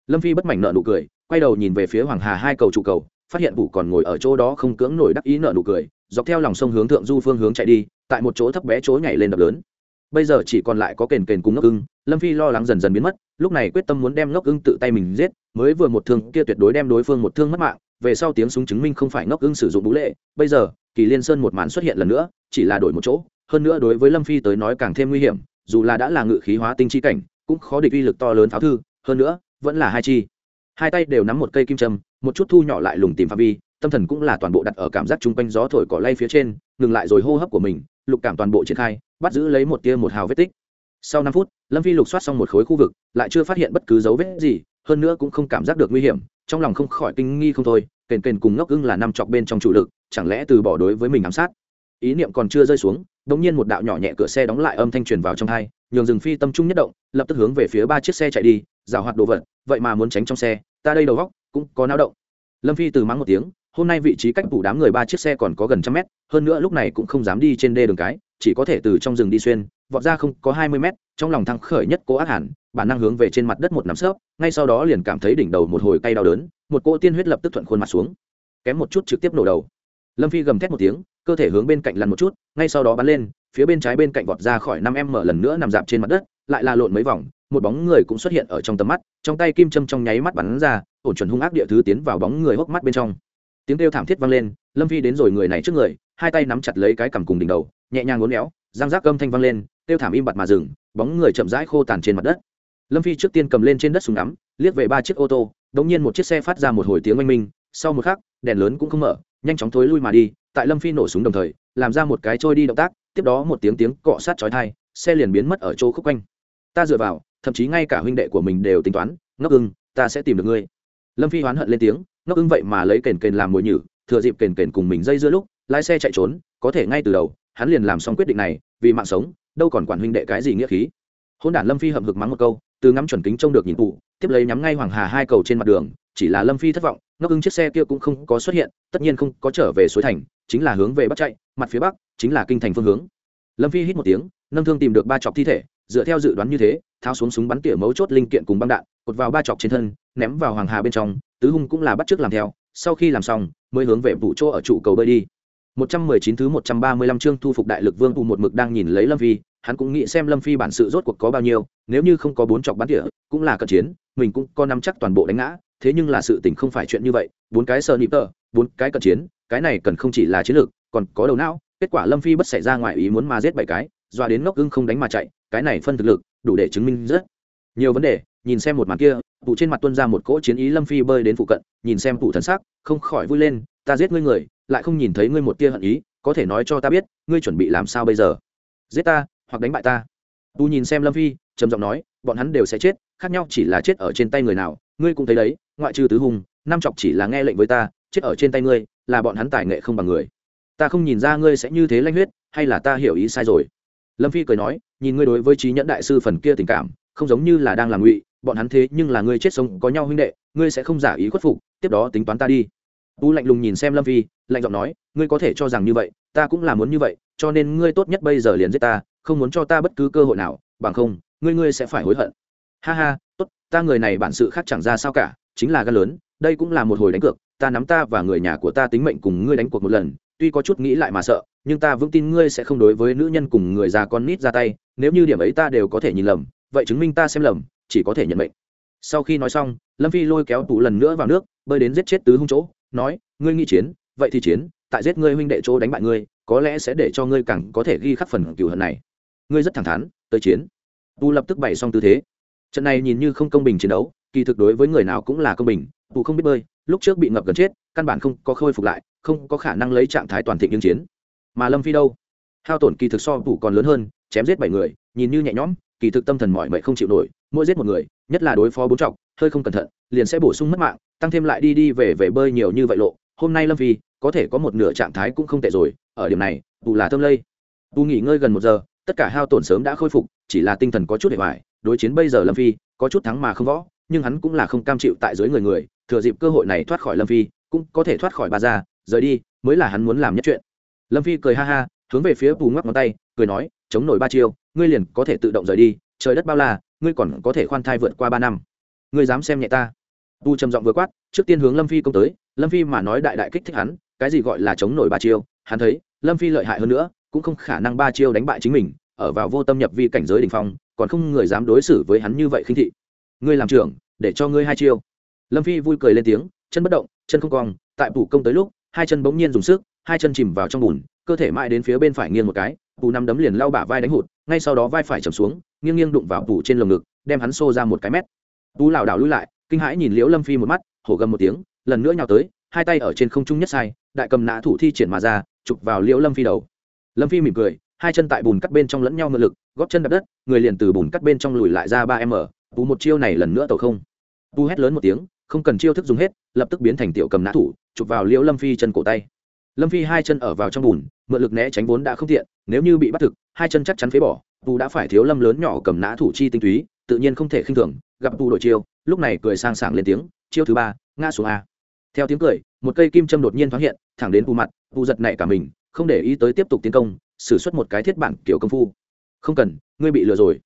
lâm phi bất mảnh nợ nụ cười, quay đầu nhìn về phía hoàng hà hai cầu trụ cầu, phát hiện vụ còn ngồi ở chỗ đó không cưỡng nổi đắc ý nợ nụ cười, dọc theo lòng sông hướng thượng du phương hướng chạy đi, tại một chỗ thấp bé chỗ nhảy lên đập lớn. Bây giờ chỉ còn lại có kền kền cùng ngốc ưng, lâm phi lo lắng dần dần biến mất, lúc này quyết tâm muốn đem ngốc ưng tự tay mình giết, mới vừa một thương kia tuyệt đối đem đối phương một thương mất mạng, về sau tiếng súng chứng minh không phải ngốc ưng sử dụng vũ lệ, bây giờ, kỳ liên sơn một màn xuất hiện lần nữa, chỉ là đổi một chỗ, hơn nữa đối với lâm phi tới nói càng thêm nguy hiểm, dù là đã là ngự khí hóa tinh chi cảnh, cũng khó địch uy lực to lớn pháo thư, hơn nữa vẫn là hai chi. Hai tay đều nắm một cây kim châm, một chút thu nhỏ lại lùng tìm phạm vi, tâm thần cũng là toàn bộ đặt ở cảm giác chung quanh gió thổi cỏ lay phía trên, ngừng lại rồi hô hấp của mình, lục cảm toàn bộ triển khai, bắt giữ lấy một tia một hào vết tích. Sau năm phút, lâm phi lục soát xong một khối khu vực, lại chưa phát hiện bất cứ dấu vết gì, hơn nữa cũng không cảm giác được nguy hiểm, trong lòng không khỏi kinh nghi không thôi, kền kền cùng ngốc ưng là năm chọc bên trong chủ lực, chẳng lẽ từ bỏ đối với mình ám sát? Ý niệm còn chưa rơi xuống đ nhiên một đạo nhỏ nhẹ cửa xe đóng lại âm thanh truyền vào trong hai, nhường rừng phi tâm trung nhất động, lập tức hướng về phía ba chiếc xe chạy đi, rào hoạt đồ vật, vậy mà muốn tránh trong xe, ta đây đầu góc cũng có nao động. Lâm phi từ mắng một tiếng, hôm nay vị trí cách phủ đám người ba chiếc xe còn có gần trăm mét, hơn nữa lúc này cũng không dám đi trên đê đường cái, chỉ có thể từ trong rừng đi xuyên, vọt ra không có hai mươi mét, trong lòng thăng khởi nhất cố ác hẳn, bản năng hướng về trên mặt đất một nắm sớp ngay sau đó liền cảm thấy đỉnh đầu một hồi cay đau đớn, một cỗ tiên huyết lập tức thuận khuôn mặt xuống, kém một chút trực tiếp nổ đầu lâm phi gầm thét một tiếng, cơ thể hướng bên cạnh lăn một chút, ngay sau đó bắn lên, phía bên trái bên cạnh vọt ra khỏi năm em mở lần nữa nằm dạp trên mặt đất, lại la lộn mấy vòng, một bóng người cũng xuất hiện ở trong tầm mắt, trong tay kim châm trong nháy mắt bắn ra, ổn chuẩn hung ác địa thứ tiến vào bóng người hốc mắt bên trong. Tiếng kêu thảm thiết vang lên, lâm phi đến rồi người này trước người, hai tay nắm chặt lấy cái cằm cùng đỉnh đầu, nhẹ nhàng uốn éo, răng rác âm thanh vang lên, kêu thảm im bặt mà dừng, bóng người chậm rãi khô tàn trên mặt đất. Lâm phi trước tiên cầm lên trên đất súng ngắm, liếc về ba chiếc ô tô, đột nhiên một chiếc xe phát ra một hồi tiếng oanh minh, sau một khắc, đèn lớn cũng không mở nhanh chóng thối lui mà đi, tại lâm phi nổ súng đồng thời, làm ra một cái trôi đi động tác, tiếp đó một tiếng tiếng cọ sát chói tai, xe liền biến mất ở chỗ khúc quanh. Ta dựa vào, thậm chí ngay cả huynh đệ của mình đều tính toán, ngốc ưng, ta sẽ tìm được ngươi. Lâm phi hoán hận lên tiếng, ngốc ưng vậy mà lấy kền kền làm mồi nhử, thừa dịp kền kền cùng mình dây giữa lúc, lái xe chạy trốn, có thể ngay từ đầu, hắn liền làm xong quyết định này, vì mạng sống, đâu còn quản huynh đệ cái gì nghĩa khí. Hôn đản lâm phi hậm hực mắng một câu, từ ngắm chuẩn kính trông được nhìn tụ, tiếp lấy nhắm ngay hoàng hà hai cầu trên mặt đường chỉ là lâm phi thất vọng, ngốc ứng chiếc xe kia cũng không có xuất hiện, tất nhiên không có trở về suối thành, chính là hướng về bắc chạy, mặt phía bắc, chính là kinh thành phương hướng. Lâm phi hít một tiếng, nâng thương tìm được ba chọc thi thể, dựa theo dự đoán như thế, tháo xuống súng bắn tỉa mấu chốt linh kiện cùng băng đạn, cột vào ba chọc trên thân, ném vào hoàng hà bên trong, tứ hung cũng là bắt trước làm theo, sau khi làm xong, mới hướng về vụ chỗ ở trụ cầu bơi đi. 119 thứ 135 chương thu phục đại lực vương tù một mực đang nhìn lấy lâm phi, hắn cũng nghĩ xem lâm phi bản sự rốt cuộc có bao nhiêu, nếu như không có bốn chọc bắn tỉa, cũng là cận chiến, mình cũng có nắm chắc toàn bộ đánh ngã thế nhưng là sự tình không phải chuyện như vậy, bốn cái sơ nịp tờ, bốn cái cận chiến, cái này cần không chỉ là chiến lược, còn có đầu não, kết quả lâm phi bất xảy ra ngoài ý muốn mà giết bảy cái doa đến ngốc ưng không đánh mà chạy, cái này phân thực lực, đủ để chứng minh rất nhiều vấn đề, nhìn xem một màn kia, tụ trên mặt tuân ra một cỗ chiến ý lâm phi bơi đến phụ cận, nhìn xem tụ thần sắc, không khỏi vui lên, ta giết ngươi người, lại không nhìn thấy ngươi một tia hận ý, có thể nói cho ta biết, ngươi chuẩn bị làm sao bây giờ? Giết ta, hoặc đánh bại ta? Tu nhìn xem lâm phi trầm giọng nói, bọn hắn đều sẽ chết, khác nhau chỉ là chết ở trên tay người nào, ngươi cũng thấy đấy, ngoại trừ tứ hùng, nam chọc chỉ là nghe lệnh với ta, chết ở trên tay ngươi, là bọn hắn tài nghệ không bằng người. Ta không nhìn ra ngươi sẽ như thế lanh huyết, hay là ta hiểu ý sai rồi. Lâm phi cười nói, nhìn ngươi đối với trí nhẫn đại sư phần kia tình cảm, không giống như là đang làm ngụy, bọn hắn thế nhưng là ngươi chết sống có nhau huynh đệ, ngươi sẽ không giả ý khuất phục, tiếp đó tính toán ta đi. Tú lạnh lùng nhìn xem lâm phi, lạnh giọng nói, ngươi có thể cho rằng như vậy, ta cũng là muốn như vậy, cho nên ngươi tốt nhất bây giờ liền giết ta, không muốn cho ta bất cứ cơ hội nào, bằng không ngươi ngươi sẽ phải hối hận. Ha ha, tốt, ta người này bản sự khác chẳng ra sao cả, chính là gan lớn, đây cũng là một hồi đánh cược, ta nắm ta và người nhà của ta tính mệnh cùng ngươi đánh cuộc một lần, tuy có chút nghĩ lại mà sợ, nhưng ta vững tin ngươi sẽ không đối với nữ nhân cùng người già con nít ra tay, nếu như điểm ấy ta đều có thể nhìn lầm, vậy chứng minh ta xem lầm, chỉ có thể nhận mệnh. Sau khi nói xong, lâm phi lôi kéo tủ lần nữa vào nước, bơi đến giết chết tứ hung chỗ, nói, ngươi nghi chiến, vậy thì chiến, tại giết ngươi huynh đệ chỗ đánh bại ngươi, có lẽ sẽ để cho ngươi càng có thể ghi khắc phần cửu hận này. Ngươi rất thẳng thắn, tới chiến tu lập tức bày xong tư thế. Trận này nhìn như không công bình chiến đấu, kỳ thực đối với người nào cũng là công bình, tu không biết bơi, lúc trước bị ngập gần chết, căn bản không có khôi phục lại, không có khả năng lấy trạng thái toàn thịnh ứng chiến. Mà lâm phi đâu? Hao tổn kỳ thực so Tu còn lớn hơn, chém giết bảy người, nhìn như nhẹ nhõm, kỳ thực tâm thần mỏi mệt không chịu nổi, mỗi giết một người, nhất là đối phó bốn trọng hơi không cẩn thận, liền sẽ bổ sung mất mạng, tăng thêm lại đi đi về về bơi nhiều như vậy lộ. Hôm nay lâm phi, có thể có một nửa trạng thái cũng không tệ rồi, ở điểm này tù là thơm lây. Tù nghỉ ngơi gần một giờ tất cả hao tổn sớm đã khôi phục, chỉ là tinh thần có chút hệ hoại đối chiến bây giờ lâm phi, có chút thắng mà không võ, nhưng hắn cũng là không cam chịu tại dưới người người, thừa dịp cơ hội này thoát khỏi lâm phi, cũng có thể thoát khỏi bà ra rời đi, mới là hắn muốn làm nhất chuyện. Lâm phi cười ha ha, hướng về phía bù ngoắc ngón tay, cười nói, chống nổi ba chiêu, ngươi liền có thể tự động rời đi, trời đất bao la, ngươi còn có thể khoan thai vượt qua ba năm. Ngươi dám xem nhẹ ta. Tu trầm giọng vừa quát, trước tiên hướng lâm phi công tới, lâm phi mà nói đại đại kích thích hắn, cái gì gọi là chống nổi ba chiêu, hắn thấy, lâm phi lợi hại hơn nữa cũng không khả năng ba chiêu đánh bại chính mình, ở vào vô tâm nhập vi cảnh giới đ ỉ n h phong, còn không người dám đối xử với hắn như vậy khinh thị. Ngươi làm trưởng, để cho ngươi hai chiêu. Lâm phi vui cười lên tiếng, chân bất động, chân không cong, tại phủ công tới lúc, hai chân bỗng nhiên dùng sức, hai chân chìm vào trong bùn, cơ thể mãi đến phía bên phải nghiêng một cái, phủ năm đấm liền lao bả vai đánh hụt, ngay sau đó vai phải chầm xuống, nghiêng nghiêng đụng vào phủ trên lồng ngực, đem hắn xô ra một cái mét. Tú lảo đảo lui lại, kinh hãi nhìn liễu lâm phi một mắt, hổ gầm một tiếng, lần nữa nhào tới, hai tay ở trên không trung nhất sai, đại cầm nã thủ thi triển mà ra, chụp vào liễu lâm phi đầu lâm phi mỉm cười, hai chân tại bùn cắt bên trong lẫn nhau ngựa lực, góp chân đập đất, người liền từ bùn cắt bên trong lùi lại ra ba m bù một chiêu này lần nữa tàu không. Bù hét lớn một tiếng, không cần chiêu thức dùng hết, lập tức biến thành tiểu cầm nã thủ, chụp vào liễu lâm phi chân cổ tay. Lâm phi hai chân ở vào trong bùn, mượn lực né tránh vốn đã không tiện, nếu như bị bắt thực, hai chân chắc chắn phế bỏ, bù đã phải thiếu lâm lớn nhỏ cầm nã thủ chi tinh túy, tự nhiên không thể khinh thường, gặp bù đổi chiêu, lúc này cười sang sảng lên tiếng, chiêu thứ ba, ngã xuống a. Theo tiếng cười, một cây kim châm đột nhiên thoáng hiện, thẳng đến bù mặt, bù giật nảy cả mình không để ý tới tiếp tục tiến công xử suất một cái thiết bản kiểu công phu. Không cần, ngươi bị lừa rồi.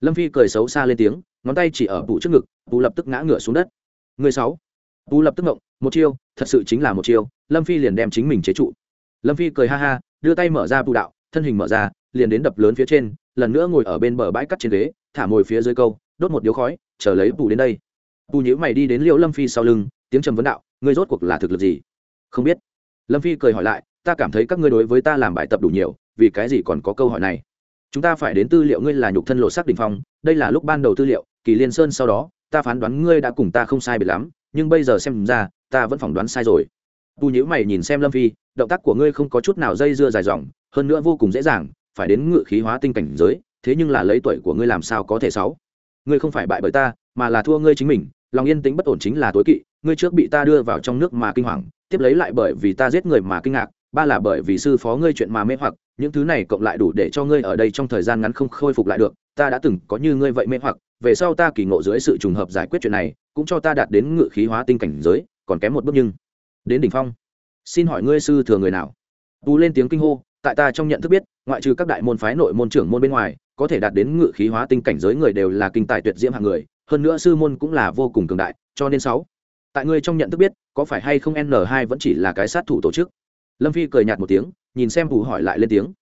Lâm phi cười xấu xa lên tiếng, ngón tay chỉ ở bù trước ngực, bù lập tức ngã ngửa xuống đất. Người sáu. Bù lập tức ngộng, một chiêu, thật sự chính là một chiêu, lâm phi liền đem chính mình chế trụ. Lâm phi cười ha ha, đưa tay mở ra bù đạo, thân hình mở ra, liền đến đập lớn phía trên, lần nữa ngồi ở bên bờ bãi cắt trên ghế, thả mồi phía dưới câu, đốt một điếu khói, chờ lấy bù đến đây. Bù nhữ mày đi đến liệu lâm phi sau lưng, tiếng trầm vấn đạo, ngươi rốt cuộc là thực lực gì? Không biết. Lâm phi cười hỏi lại ta cảm thấy các ngươi đối với ta làm bài tập đủ nhiều, vì cái gì còn có câu hỏi này? Chúng ta phải đến tư liệu ngươi là nhục thân lộ sắc đình phong, đây là lúc ban đầu tư liệu, kỳ liên sơn sau đó, ta phán đoán ngươi đã cùng ta không sai biệt lắm, nhưng bây giờ xem ra, ta vẫn phỏng đoán sai rồi. Tu nhữ mày nhìn xem lâm phi, động tác của ngươi không có chút nào dây dưa dài dòng, hơn nữa vô cùng dễ dàng, phải đến ngự khí hóa tinh cảnh giới, thế nhưng là lấy tuổi của ngươi làm sao có thể sáu? Ngươi không phải bại bởi ta, mà là thua ngươi chính mình, lòng yên tĩnh bất ổn chính là tối kỵ, ngươi trước bị ta đưa vào trong nước mà kinh hoàng, tiếp lấy lại bởi vì ta giết người mà kinh ngạc ba là bởi vì sư phó ngươi chuyện mà mê hoặc, những thứ này cộng lại đủ để cho ngươi ở đây trong thời gian ngắn không khôi phục lại được, ta đã từng có như ngươi vậy mê hoặc, về sau ta kỳ ngộ dưới sự trùng hợp giải quyết chuyện này, cũng cho ta đạt đến ngự khí hóa tinh cảnh giới, còn kém một bước nhưng. Đến đỉnh phong. Xin hỏi ngươi sư thừa người nào? Tú lên tiếng kinh hô, tại ta trong nhận thức biết, ngoại trừ các đại môn phái nội môn trưởng môn bên ngoài, có thể đạt đến ngự khí hóa tinh cảnh giới người đều là kinh tài tuyệt diễm hạng người, hơn nữa sư môn cũng là vô cùng cường đại, cho nên sáu. Tại ngươi trong nhận thức biết, có phải hay không n 2 vẫn chỉ là cái sát thủ tổ chức? Lâm phi cười nhạt một tiếng, nhìn xem bù hỏi lại lên tiếng.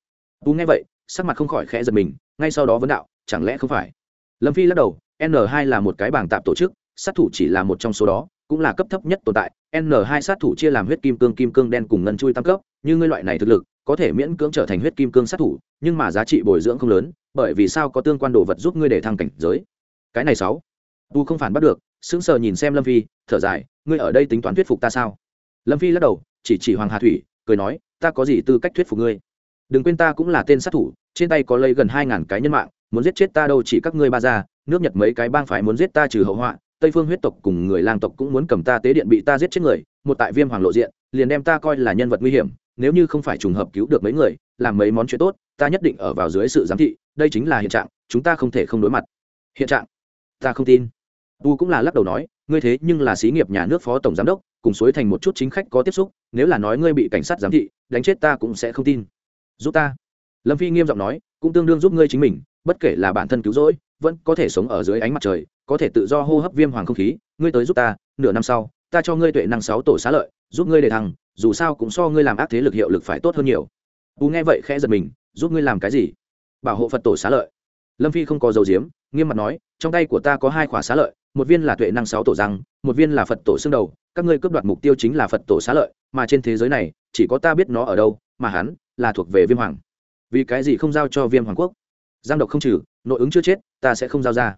Bù nghe vậy, sắc mặt không khỏi khẽ giật mình, ngay sau đó vấn đạo, chẳng lẽ không phải? Lâm phi lắc đầu, n 2 là một cái bảng tạp tổ chức, sát thủ chỉ là một trong số đó, cũng là cấp thấp nhất tồn tại. N 2 sát thủ chia làm huyết kim cương kim cương đen cùng ngân chui tam cấp, như ngươi loại này thực lực, có thể miễn cưỡng trở thành huyết kim cương sát thủ, nhưng mà giá trị bồi dưỡng không lớn, bởi vì sao có tương quan đồ vật giúp ngươi để thăng cảnh giới? Cái này sáu. Tu không phản bắt được, sững sờ nhìn xem lâm phi, thở dài, ngươi ở đây tính toán thuyết phục ta sao? Lâm phi lắc đầu, chỉ chỉ hoàng hà thủy cười nói, ta có gì tư cách thuyết phục ngươi? Đừng quên ta cũng là tên sát thủ, trên tay có lấy gần hai ngàn cái nhân mạng, muốn giết chết ta đâu chỉ các ngươi ba gia nước nhật mấy cái bang phải muốn giết ta trừ hậu họa, tây phương huyết tộc cùng người lang tộc cũng muốn cầm ta tế điện bị ta giết chết người, một tại viêm hoàng lộ diện, liền đem ta coi là nhân vật nguy hiểm, nếu như không phải trùng hợp cứu được mấy người, làm mấy món chuyện tốt, ta nhất định ở vào dưới sự giám thị, đây chính là hiện trạng, chúng ta không thể không đối mặt. Hiện trạng? Ta không tin. Tu cũng là lắc đầu nói ngươi thế nhưng là xí nghiệp nhà nước phó tổng giám đốc, cùng suối thành một chút chính khách có tiếp xúc, nếu là nói ngươi bị cảnh sát giám thị, đánh chết ta cũng sẽ không tin. Giúp ta. Lâm phi nghiêm giọng nói, cũng tương đương giúp ngươi chính mình, bất kể là bản thân cứu rỗi, vẫn có thể sống ở dưới ánh mặt trời, có thể tự do hô hấp viêm hoàng không khí, ngươi tới giúp ta, nửa năm sau, ta cho ngươi tuệ năng sáu tổ xá lợi, giúp ngươi để thăng, dù sao cũng so ngươi làm ác thế lực hiệu lực phải tốt hơn nhiều. Tú nghe vậy khẽ giật mình, giúp ngươi làm cái gì? Bảo hộ phật tổ xá lợi. Lâm phi không có dầu diếm, nghiêm mặt nói, trong tay của ta có hai khỏa xá lợi một viên là tuệ năng sáu tổ răng, một viên là phật tổ xương đầu, các ngươi cướp đoạt mục tiêu chính là phật tổ xá lợi, mà trên thế giới này, chỉ có ta biết nó ở đâu, mà hắn là thuộc về viêm hoàng. Vì cái gì không giao cho viêm hoàng quốc? Giang độc không trừ, nội ứng chưa chết, ta sẽ không giao ra.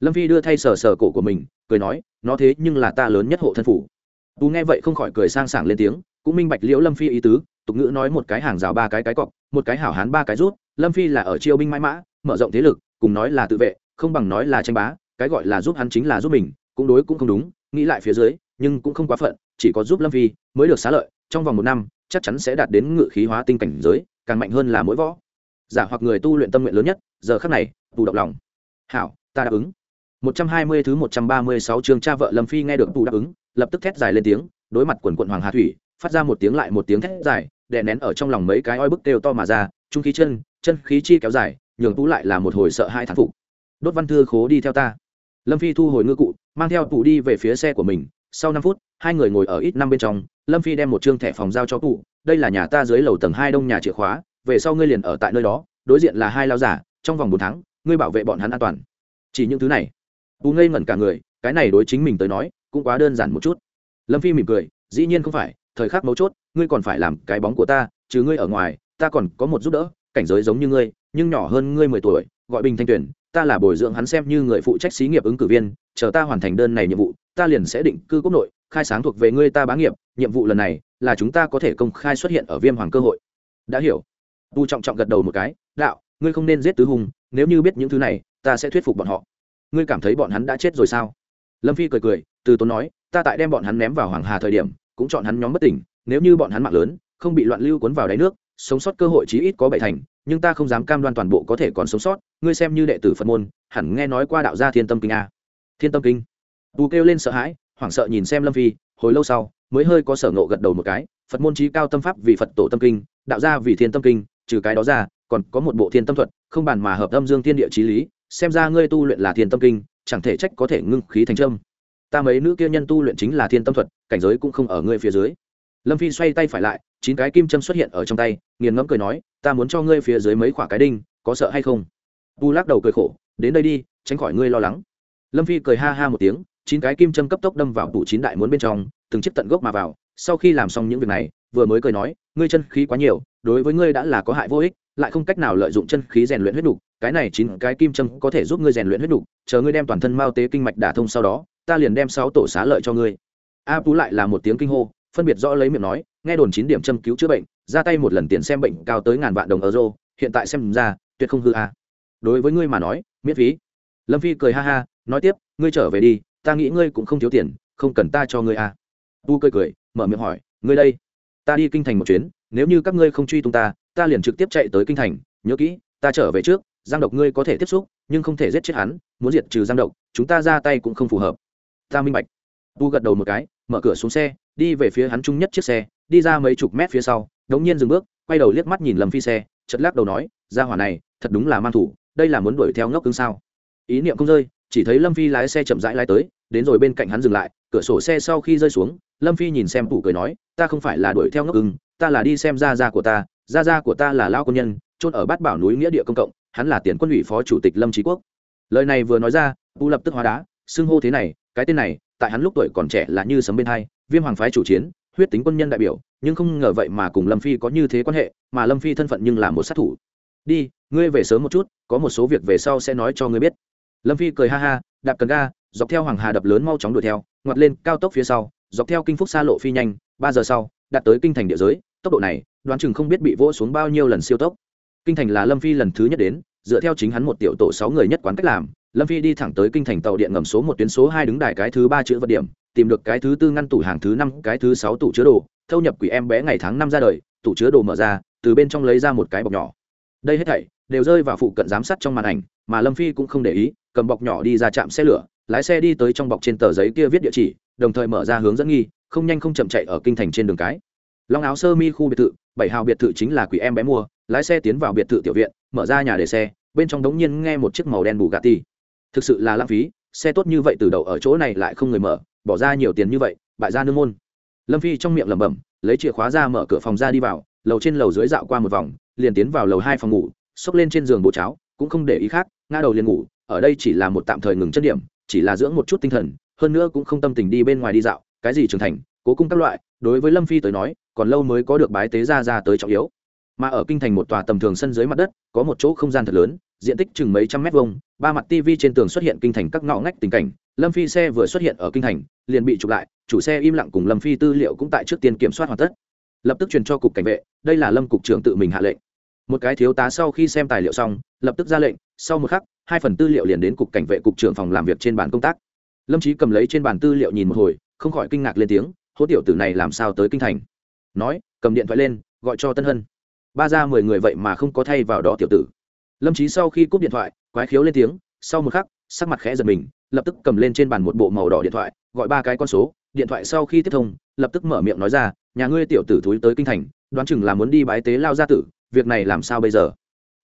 Lâm phi đưa thay sờ sờ cổ của mình, cười nói, nó thế nhưng là ta lớn nhất hộ thân phủ. Tú nghe vậy không khỏi cười sang sảng lên tiếng, cũng minh bạch liễu lâm phi ý tứ, tục ngữ nói một cái hàng rào ba cái cái cọc, một cái hảo hán ba cái rút, lâm phi là ở chiêu binh mãi mã, mở rộng thế lực, cùng nói là tự vệ, không bằng nói là tranh bá cái gọi là giúp hắn chính là giúp mình cũng đối cũng không đúng nghĩ lại phía dưới nhưng cũng không quá phận chỉ có giúp lâm phi mới được xá lợi trong vòng một năm chắc chắn sẽ đạt đến ngự khí hóa tinh cảnh giới càng mạnh hơn là mỗi võ giả hoặc người tu luyện tâm nguyện lớn nhất giờ khắc này tù động lòng hảo ta đáp ứng một trăm hai mươi thứ một trăm ba mươi sáu chương cha vợ Lâm Phi nghe được tù đáp ứng, lập tức thét dài lên tiếng, đối mặt quần quận Hoàng Hà Thủy, phát ra một tiếng lại một tiếng thét dài, đè nén ở trong lòng mấy cái oi bức đều to mà ra, trung khí chân, chân khí chi kéo dài, nhường tú lại là một hồi sợ hai thán phục. Đốt Văn Thư khố đi theo ta. Lâm Phi thu hồi ngư cụ, mang theo tù đi về phía xe của mình, sau năm phút, hai người ngồi ở ít năm bên trong, Lâm Phi đem một trương thẻ phòng giao cho tù, đây là nhà ta dưới lầu tầng hai đông nhà chìa khóa, về sau ngươi liền ở tại nơi đó, đối diện là hai lao giả, trong vòng bốn tháng, ngươi bảo vệ bọn hắn an toàn. Chỉ những thứ này. Tú ngây ngẩn cả người cái này đối chính mình tới nói cũng quá đơn giản một chút. Lâm phi mỉm cười dĩ nhiên không phải thời khắc mấu chốt ngươi còn phải làm cái bóng của ta chứ ngươi ở ngoài ta còn có một giúp đỡ cảnh giới giống như ngươi nhưng nhỏ hơn ngươi mười tuổi gọi bình thanh tuyển ta là bồi dưỡng hắn xem như người phụ trách xí nghiệp ứng cử viên, chờ ta hoàn thành đơn này nhiệm vụ, ta liền sẽ định cư quốc nội, khai sáng thuộc về ngươi ta bá nghiệp, nhiệm vụ lần này là chúng ta có thể công khai xuất hiện ở viêm hoàng cơ hội. Đã hiểu. Tu trọng trọng gật đầu một cái, đạo, ngươi không nên giết tứ hùng nếu như biết những thứ này, ta sẽ thuyết phục bọn họ. Ngươi cảm thấy bọn hắn đã chết rồi sao? Lâm phi cười cười, từ tốn nói, ta tại đem bọn hắn ném vào hoàng hà thời điểm, cũng chọn hắn nhóm bất tỉnh, nếu như bọn hắn mạng lớn, không bị loạn lưu cuốn vào đáy nước sống sót cơ hội chí ít có bảy thành, nhưng ta không dám cam đoan toàn bộ có thể còn sống sót, ngươi xem như đệ tử phật môn, hẳn nghe nói qua đạo gia thiên tâm kinh a. Thiên tâm kinh. Tu kêu lên sợ hãi, hoảng sợ nhìn xem lâm phi, hồi lâu sau, mới hơi có sở ngộ gật đầu một cái, phật môn trí cao tâm pháp vì phật tổ tâm kinh, đạo gia vì thiên tâm kinh, trừ cái đó ra, còn có một bộ thiên tâm thuật, không bàn mà hợp âm dương thiên địa trí lý, xem ra ngươi tu luyện là thiên tâm kinh, chẳng thể trách có thể ngưng khí thành trâm ta mấy nữ kia nhân tu luyện chính là thiên tâm thuật, cảnh giới cũng không ở ngươi phía dưới. Lâm phi xoay tay phải lại chín cái kim châm xuất hiện ở trong tay, nghiền ngẫm cười nói, ta muốn cho ngươi phía dưới mấy khoả cái đinh, có sợ hay không? Bu lắc đầu cười khổ, đến đây đi, tránh khỏi ngươi lo lắng. Lâm phi cười ha ha một tiếng, chín cái kim châm cấp tốc đâm vào tủ chín đại muốn bên trong, từng chiếc tận gốc mà vào. Sau khi làm xong những việc này, vừa mới cười nói, ngươi chân khí quá nhiều, đối với ngươi đã là có hại vô ích, lại không cách nào lợi dụng chân khí rèn luyện huyết đục cái này chín cái kim châm có thể giúp ngươi rèn luyện huyết đục chờ ngươi đem toàn thân mao tế kinh mạch đả thông sau đó, ta liền đem sáu tổ xá lợi cho ngươi. A tú lại là một tiếng kinh hô, phân biệt rõ lấy miệng nói nghe đồn chín điểm châm cứu chữa bệnh, ra tay một lần tiền xem bệnh cao tới ngàn vạn đồng euro, hiện tại xem ra, tuyệt không hư a. Đối với ngươi mà nói, miễn phí. Lâm phi cười ha ha, nói tiếp, ngươi trở về đi, ta nghĩ ngươi cũng không thiếu tiền, không cần ta cho ngươi a. Tu cười cười, mở miệng hỏi, ngươi đây, ta đi kinh thành một chuyến, nếu như các ngươi không truy tung ta ta liền trực tiếp chạy tới kinh thành, nhớ kỹ, ta trở về trước, giang độc ngươi có thể tiếp xúc, nhưng không thể giết chết hắn, muốn diệt trừ giang độc, chúng ta ra tay cũng không phù hợp. Ta minh bạch. Tu gật đầu một cái, mở cửa xuống xe, đi về phía hắn chung nhất chiếc xe đi ra mấy chục mét phía sau đống nhiên dừng bước quay đầu liếc mắt nhìn Lâm phi xe chật lắc đầu nói ra hỏa này thật đúng là mang thủ đây là muốn đuổi theo ngốc cứng sao? Ý niệm không rơi chỉ thấy lâm phi lái xe chậm rãi lái tới đến rồi bên cạnh hắn dừng lại cửa sổ xe sau khi rơi xuống lâm phi nhìn xem tủ cười nói ta không phải là đuổi theo ngốc cứng, ta là đi xem gia gia của ta gia gia của ta là lao công nhân trôn ở bát bảo núi nghĩa địa công cộng hắn là tiền quân ủy phó chủ tịch lâm trí quốc. Lời này vừa nói ra tu lập tức hóa đá xưng hô thế này cái tên này tại hắn lúc tuổi còn trẻ là như sấm bên hai viêm hoàng phái chủ chiến huyết tính quân nhân đại biểu, nhưng không ngờ vậy mà cùng lâm phi có như thế quan hệ, mà lâm phi thân phận nhưng là một sát thủ. Đi, ngươi về sớm một chút, có một số việc về sau sẽ nói cho ngươi biết. Lâm phi cười ha ha, đạp cần ga, dọc theo hoàng hà đập lớn mau chóng đuổi theo, ngoặt lên cao tốc phía sau, dọc theo kinh phúc xa lộ phi nhanh, ba giờ sau, đạt tới kinh thành địa giới, tốc độ này, đoán chừng không biết bị vỗ xuống bao nhiêu lần siêu tốc. Kinh thành là lâm phi lần thứ nhất đến, dựa theo chính hắn một tiểu tổ sáu người nhất quán cách làm lâm phi đi thẳng tới kinh thành tàu điện ngầm số một tuyến số hai đứng đài cái thứ ba chữ vật điểm, tìm được cái thứ tư ngăn tủ hàng thứ năm, cái thứ sáu tủ chứa đồ, thâu nhập quỷ em bé ngày tháng năm ra đời, tủ chứa đồ mở ra, từ bên trong lấy ra một cái bọc nhỏ. Đây hết thảy đều rơi vào phụ cận giám sát trong màn ảnh, mà lâm phi cũng không để ý, cầm bọc nhỏ đi ra trạm xe lửa, lái xe đi tới trong bọc trên tờ giấy kia viết địa chỉ, đồng thời mở ra hướng dẫn nghi, không nhanh không chậm chạy ở kinh thành trên đường cái. Long áo sơ mi khu biệt thự, bảy hào biệt thự chính là quỷ em bé mua, lái xe tiến vào biệt thự tiểu viện, mở ra nhà để xe, bên trong đống nhiên nghe một chiếc màu đen bù gà ti thực sự là lãng phí, xe tốt như vậy từ đầu ở chỗ này lại không người mở, bỏ ra nhiều tiền như vậy, bại ra nương môn. Lâm phi trong miệng lẩm bẩm, lấy chìa khóa ra mở cửa phòng ra đi vào, lầu trên lầu dưới dạo qua một vòng, liền tiến vào lầu hai phòng ngủ, xốc lên trên giường bộ cháo, cũng không để ý khác, ngã đầu liền ngủ, ở đây chỉ là một tạm thời ngừng chất điểm, chỉ là dưỡng một chút tinh thần, hơn nữa cũng không tâm tình đi bên ngoài đi dạo, cái gì trưởng thành, cố cung các loại, đối với lâm phi tới nói, còn lâu mới có được bái tế ra ra tới trọng yếu. Mà ở kinh thành một tòa tầm thường sân dưới mặt đất, có một chỗ không gian thật lớn diện tích chừng mấy trăm mét vuông, ba mặt tv trên tường xuất hiện kinh thành các ngõ ngách tình cảnh, lâm phi xe vừa xuất hiện ở kinh thành, liền bị chụp lại, chủ xe im lặng cùng lâm phi tư liệu cũng tại trước tiên kiểm soát hoàn tất. Lập tức truyền cho cục cảnh vệ, đây là lâm cục trưởng tự mình hạ lệnh. Một cái thiếu tá sau khi xem tài liệu xong, lập tức ra lệnh, sau một khắc, hai phần tư liệu liền đến cục cảnh vệ cục trưởng phòng làm việc trên bàn công tác. Lâm trí cầm lấy trên bàn tư liệu nhìn một hồi, không khỏi kinh ngạc lên tiếng hỗ tiểu tử này làm sao tới kinh thành? Nói, cầm điện thoại lên, gọi cho tân hân. Ba ra mười người vậy mà không có thay vào đó tiểu tử lâm trí sau khi cúp điện thoại, quái khiếu lên tiếng, sau một khắc, sắc mặt khẽ giật mình, lập tức cầm lên trên bàn một bộ màu đỏ điện thoại, gọi ba cái con số, điện thoại sau khi tiếp thông, lập tức mở miệng nói ra, nhà ngươi tiểu tử thúi tới kinh thành, đoán chừng là muốn đi bái tế lao gia tử, việc này làm sao bây giờ?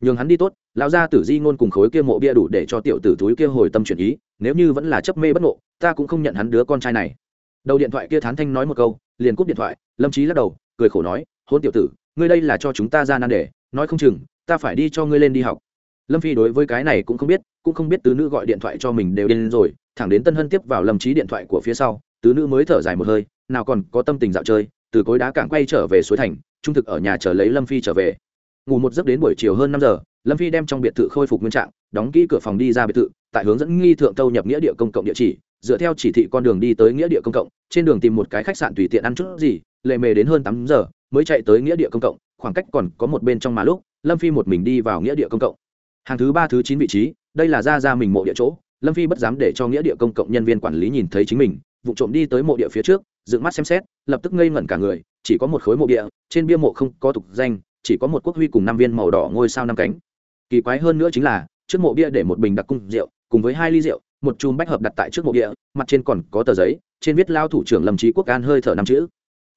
Nhường hắn đi tốt, lao gia tử di ngôn cùng khối kia mộ bia đủ để cho tiểu tử túi kia hồi tâm chuyển ý, nếu như vẫn là chấp mê bất ngộ, ta cũng không nhận hắn đứa con trai này. Đầu điện thoại kia thán thanh nói một câu, liền cúp điện thoại, lâm trí lắc đầu, cười khổ nói hôn tiểu tử, ngươi đây là cho chúng ta ra nan đề nói không chừng, ta phải đi cho ngươi lên đi học. Lâm phi đối với cái này cũng không biết, cũng không biết tứ nữ gọi điện thoại cho mình đều đến rồi, thẳng đến tân hân tiếp vào lâm trí điện thoại của phía sau, tứ nữ mới thở dài một hơi, nào còn có tâm tình dạo chơi, từ cối đá cảng quay trở về suối thành, trung thực ở nhà chờ lấy lâm phi trở về. Ngủ một giấc đến buổi chiều hơn năm giờ, lâm phi đem trong biệt thự khôi phục nguyên trạng, đóng kỹ cửa phòng đi ra biệt thự, tại hướng dẫn nghi thượng tâu nhập nghĩa địa công cộng địa chỉ, dựa theo chỉ thị con đường đi tới nghĩa địa công cộng, trên đường tìm một cái khách sạn tùy tiện ăn chút gì, lệ mề đến hơn tám giờ, mới chạy tới nghĩa địa công cộng khoảng cách còn có một bên trong mà lúc, lâm phi một mình đi vào nghĩa địa công cộng. Hàng thứ ba, thứ chín vị trí, đây là ra ra mình mộ địa chỗ. Lâm phi bất dám để cho nghĩa địa công cộng nhân viên quản lý nhìn thấy chính mình, vụ trộm đi tới mộ địa phía trước, dựng mắt xem xét, lập tức ngây ngẩn cả người, chỉ có một khối mộ địa, trên bia mộ không có tục danh, chỉ có một quốc huy cùng năm viên màu đỏ ngôi sao năm cánh. Kỳ quái hơn nữa chính là, trước mộ bia để một bình đặc cung rượu, cùng với hai ly rượu, một chùm bách hợp đặt tại trước mộ địa mặt trên còn có tờ giấy, trên viết lao thủ trưởng lâm trí quốc an hơi thở năm chữ.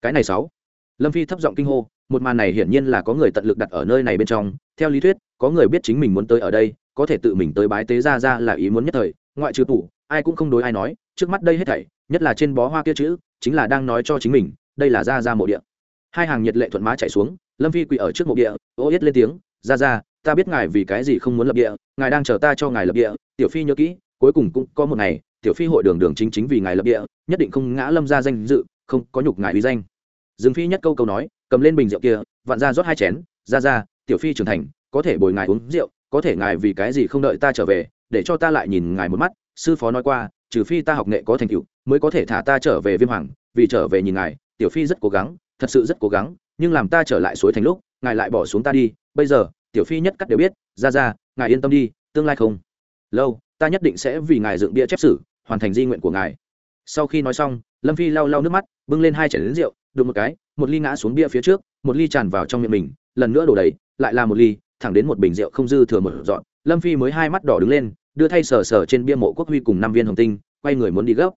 Cái này sáu. Lâm phi thấp giọng kinh hô một màn này hiển nhiên là có người tận lực đặt ở nơi này bên trong. Theo lý thuyết, có người biết chính mình muốn tới ở đây, có thể tự mình tới bái tế ra ra là ý muốn nhất thời. Ngoại trừ tủ, ai cũng không đối ai nói, trước mắt đây hết thảy, nhất là trên bó hoa kia chữ, chính là đang nói cho chính mình, đây là ra ra mộ địa. Hai hàng nhiệt lệ thuận má chạy xuống, lâm phi quỳ ở trước mộ địa, ô yết lên tiếng, ra ra, ta biết ngài vì cái gì không muốn lập địa, ngài đang chờ ta cho ngài lập địa. Tiểu phi nhớ kỹ, cuối cùng cũng có một ngày, tiểu phi hội đường đường chính chính vì ngài lập địa, nhất định không ngã lâm ra danh dự, không có nhục ngài uy danh. Dương phi nhất câu câu nói cầm lên bình rượu kia, vặn ra rót hai chén, ra ra, tiểu phi trưởng thành, có thể bồi ngài uống rượu, có thể ngài vì cái gì không đợi ta trở về, để cho ta lại nhìn ngài một mắt. Sư phó nói qua, trừ phi ta học nghệ có thành tựu, mới có thể thả ta trở về viêm hoàng, vì trở về nhìn ngài, tiểu phi rất cố gắng, thật sự rất cố gắng, nhưng làm ta trở lại suối thành lúc, ngài lại bỏ xuống ta đi, bây giờ, tiểu phi nhất cắt đều biết, ra ra, ngài yên tâm đi, tương lai không lâu, ta nhất định sẽ vì ngài dựng bia chép sử, hoàn thành di nguyện của ngài. Sau khi nói xong, lâm phi lau lau nước mắt, bưng lên hai chảy đến rượu, đụng một cái một ly ngã xuống bia phía trước, một ly tràn vào trong miệng mình, lần nữa đổ đầy, lại là một ly, thẳng đến một bình rượu không dư thừa một dọn, lâm phi mới hai mắt đỏ đứng lên, đưa thay sờ sờ trên bia mộ quốc huy cùng năm viên hồng tinh, quay người muốn đi gấp.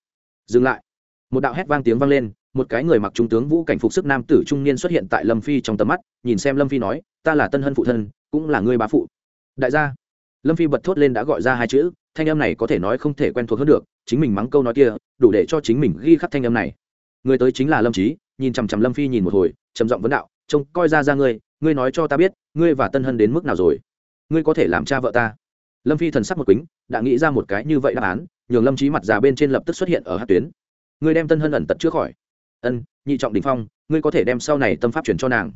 Dừng lại. Một đạo hét vang tiếng vang lên, một cái người mặc trung tướng vũ cảnh phục sức nam tử trung niên xuất hiện tại lâm phi trong tầm mắt, nhìn xem lâm phi nói, ta là tân hân phụ thân, cũng là người bá phụ. Đại gia. Lâm phi bật thốt lên đã gọi ra hai chữ, thanh âm này có thể nói không thể quen thuộc hơn được, chính mình mắng câu nói kia, đủ để cho chính mình ghi khắc thanh âm này. Người tới chính là lâm trí nhìn chằm chằm lâm phi nhìn một hồi, trầm giọng vấn đạo, trông coi ra ra ngươi ngươi nói cho ta biết, ngươi và tân hân đến mức nào rồi? Ngươi có thể làm cha vợ ta? Lâm phi thần sắc một quýnh đã nghĩ ra một cái như vậy đáp án, nhường lâm trí mặt già bên trên lập tức xuất hiện ở hát tuyến. Ngươi đem tân hân ẩn tật trước khỏi. Ân, nhị trọng đình phong, ngươi có thể đem sau này tâm pháp chuyển cho nàng.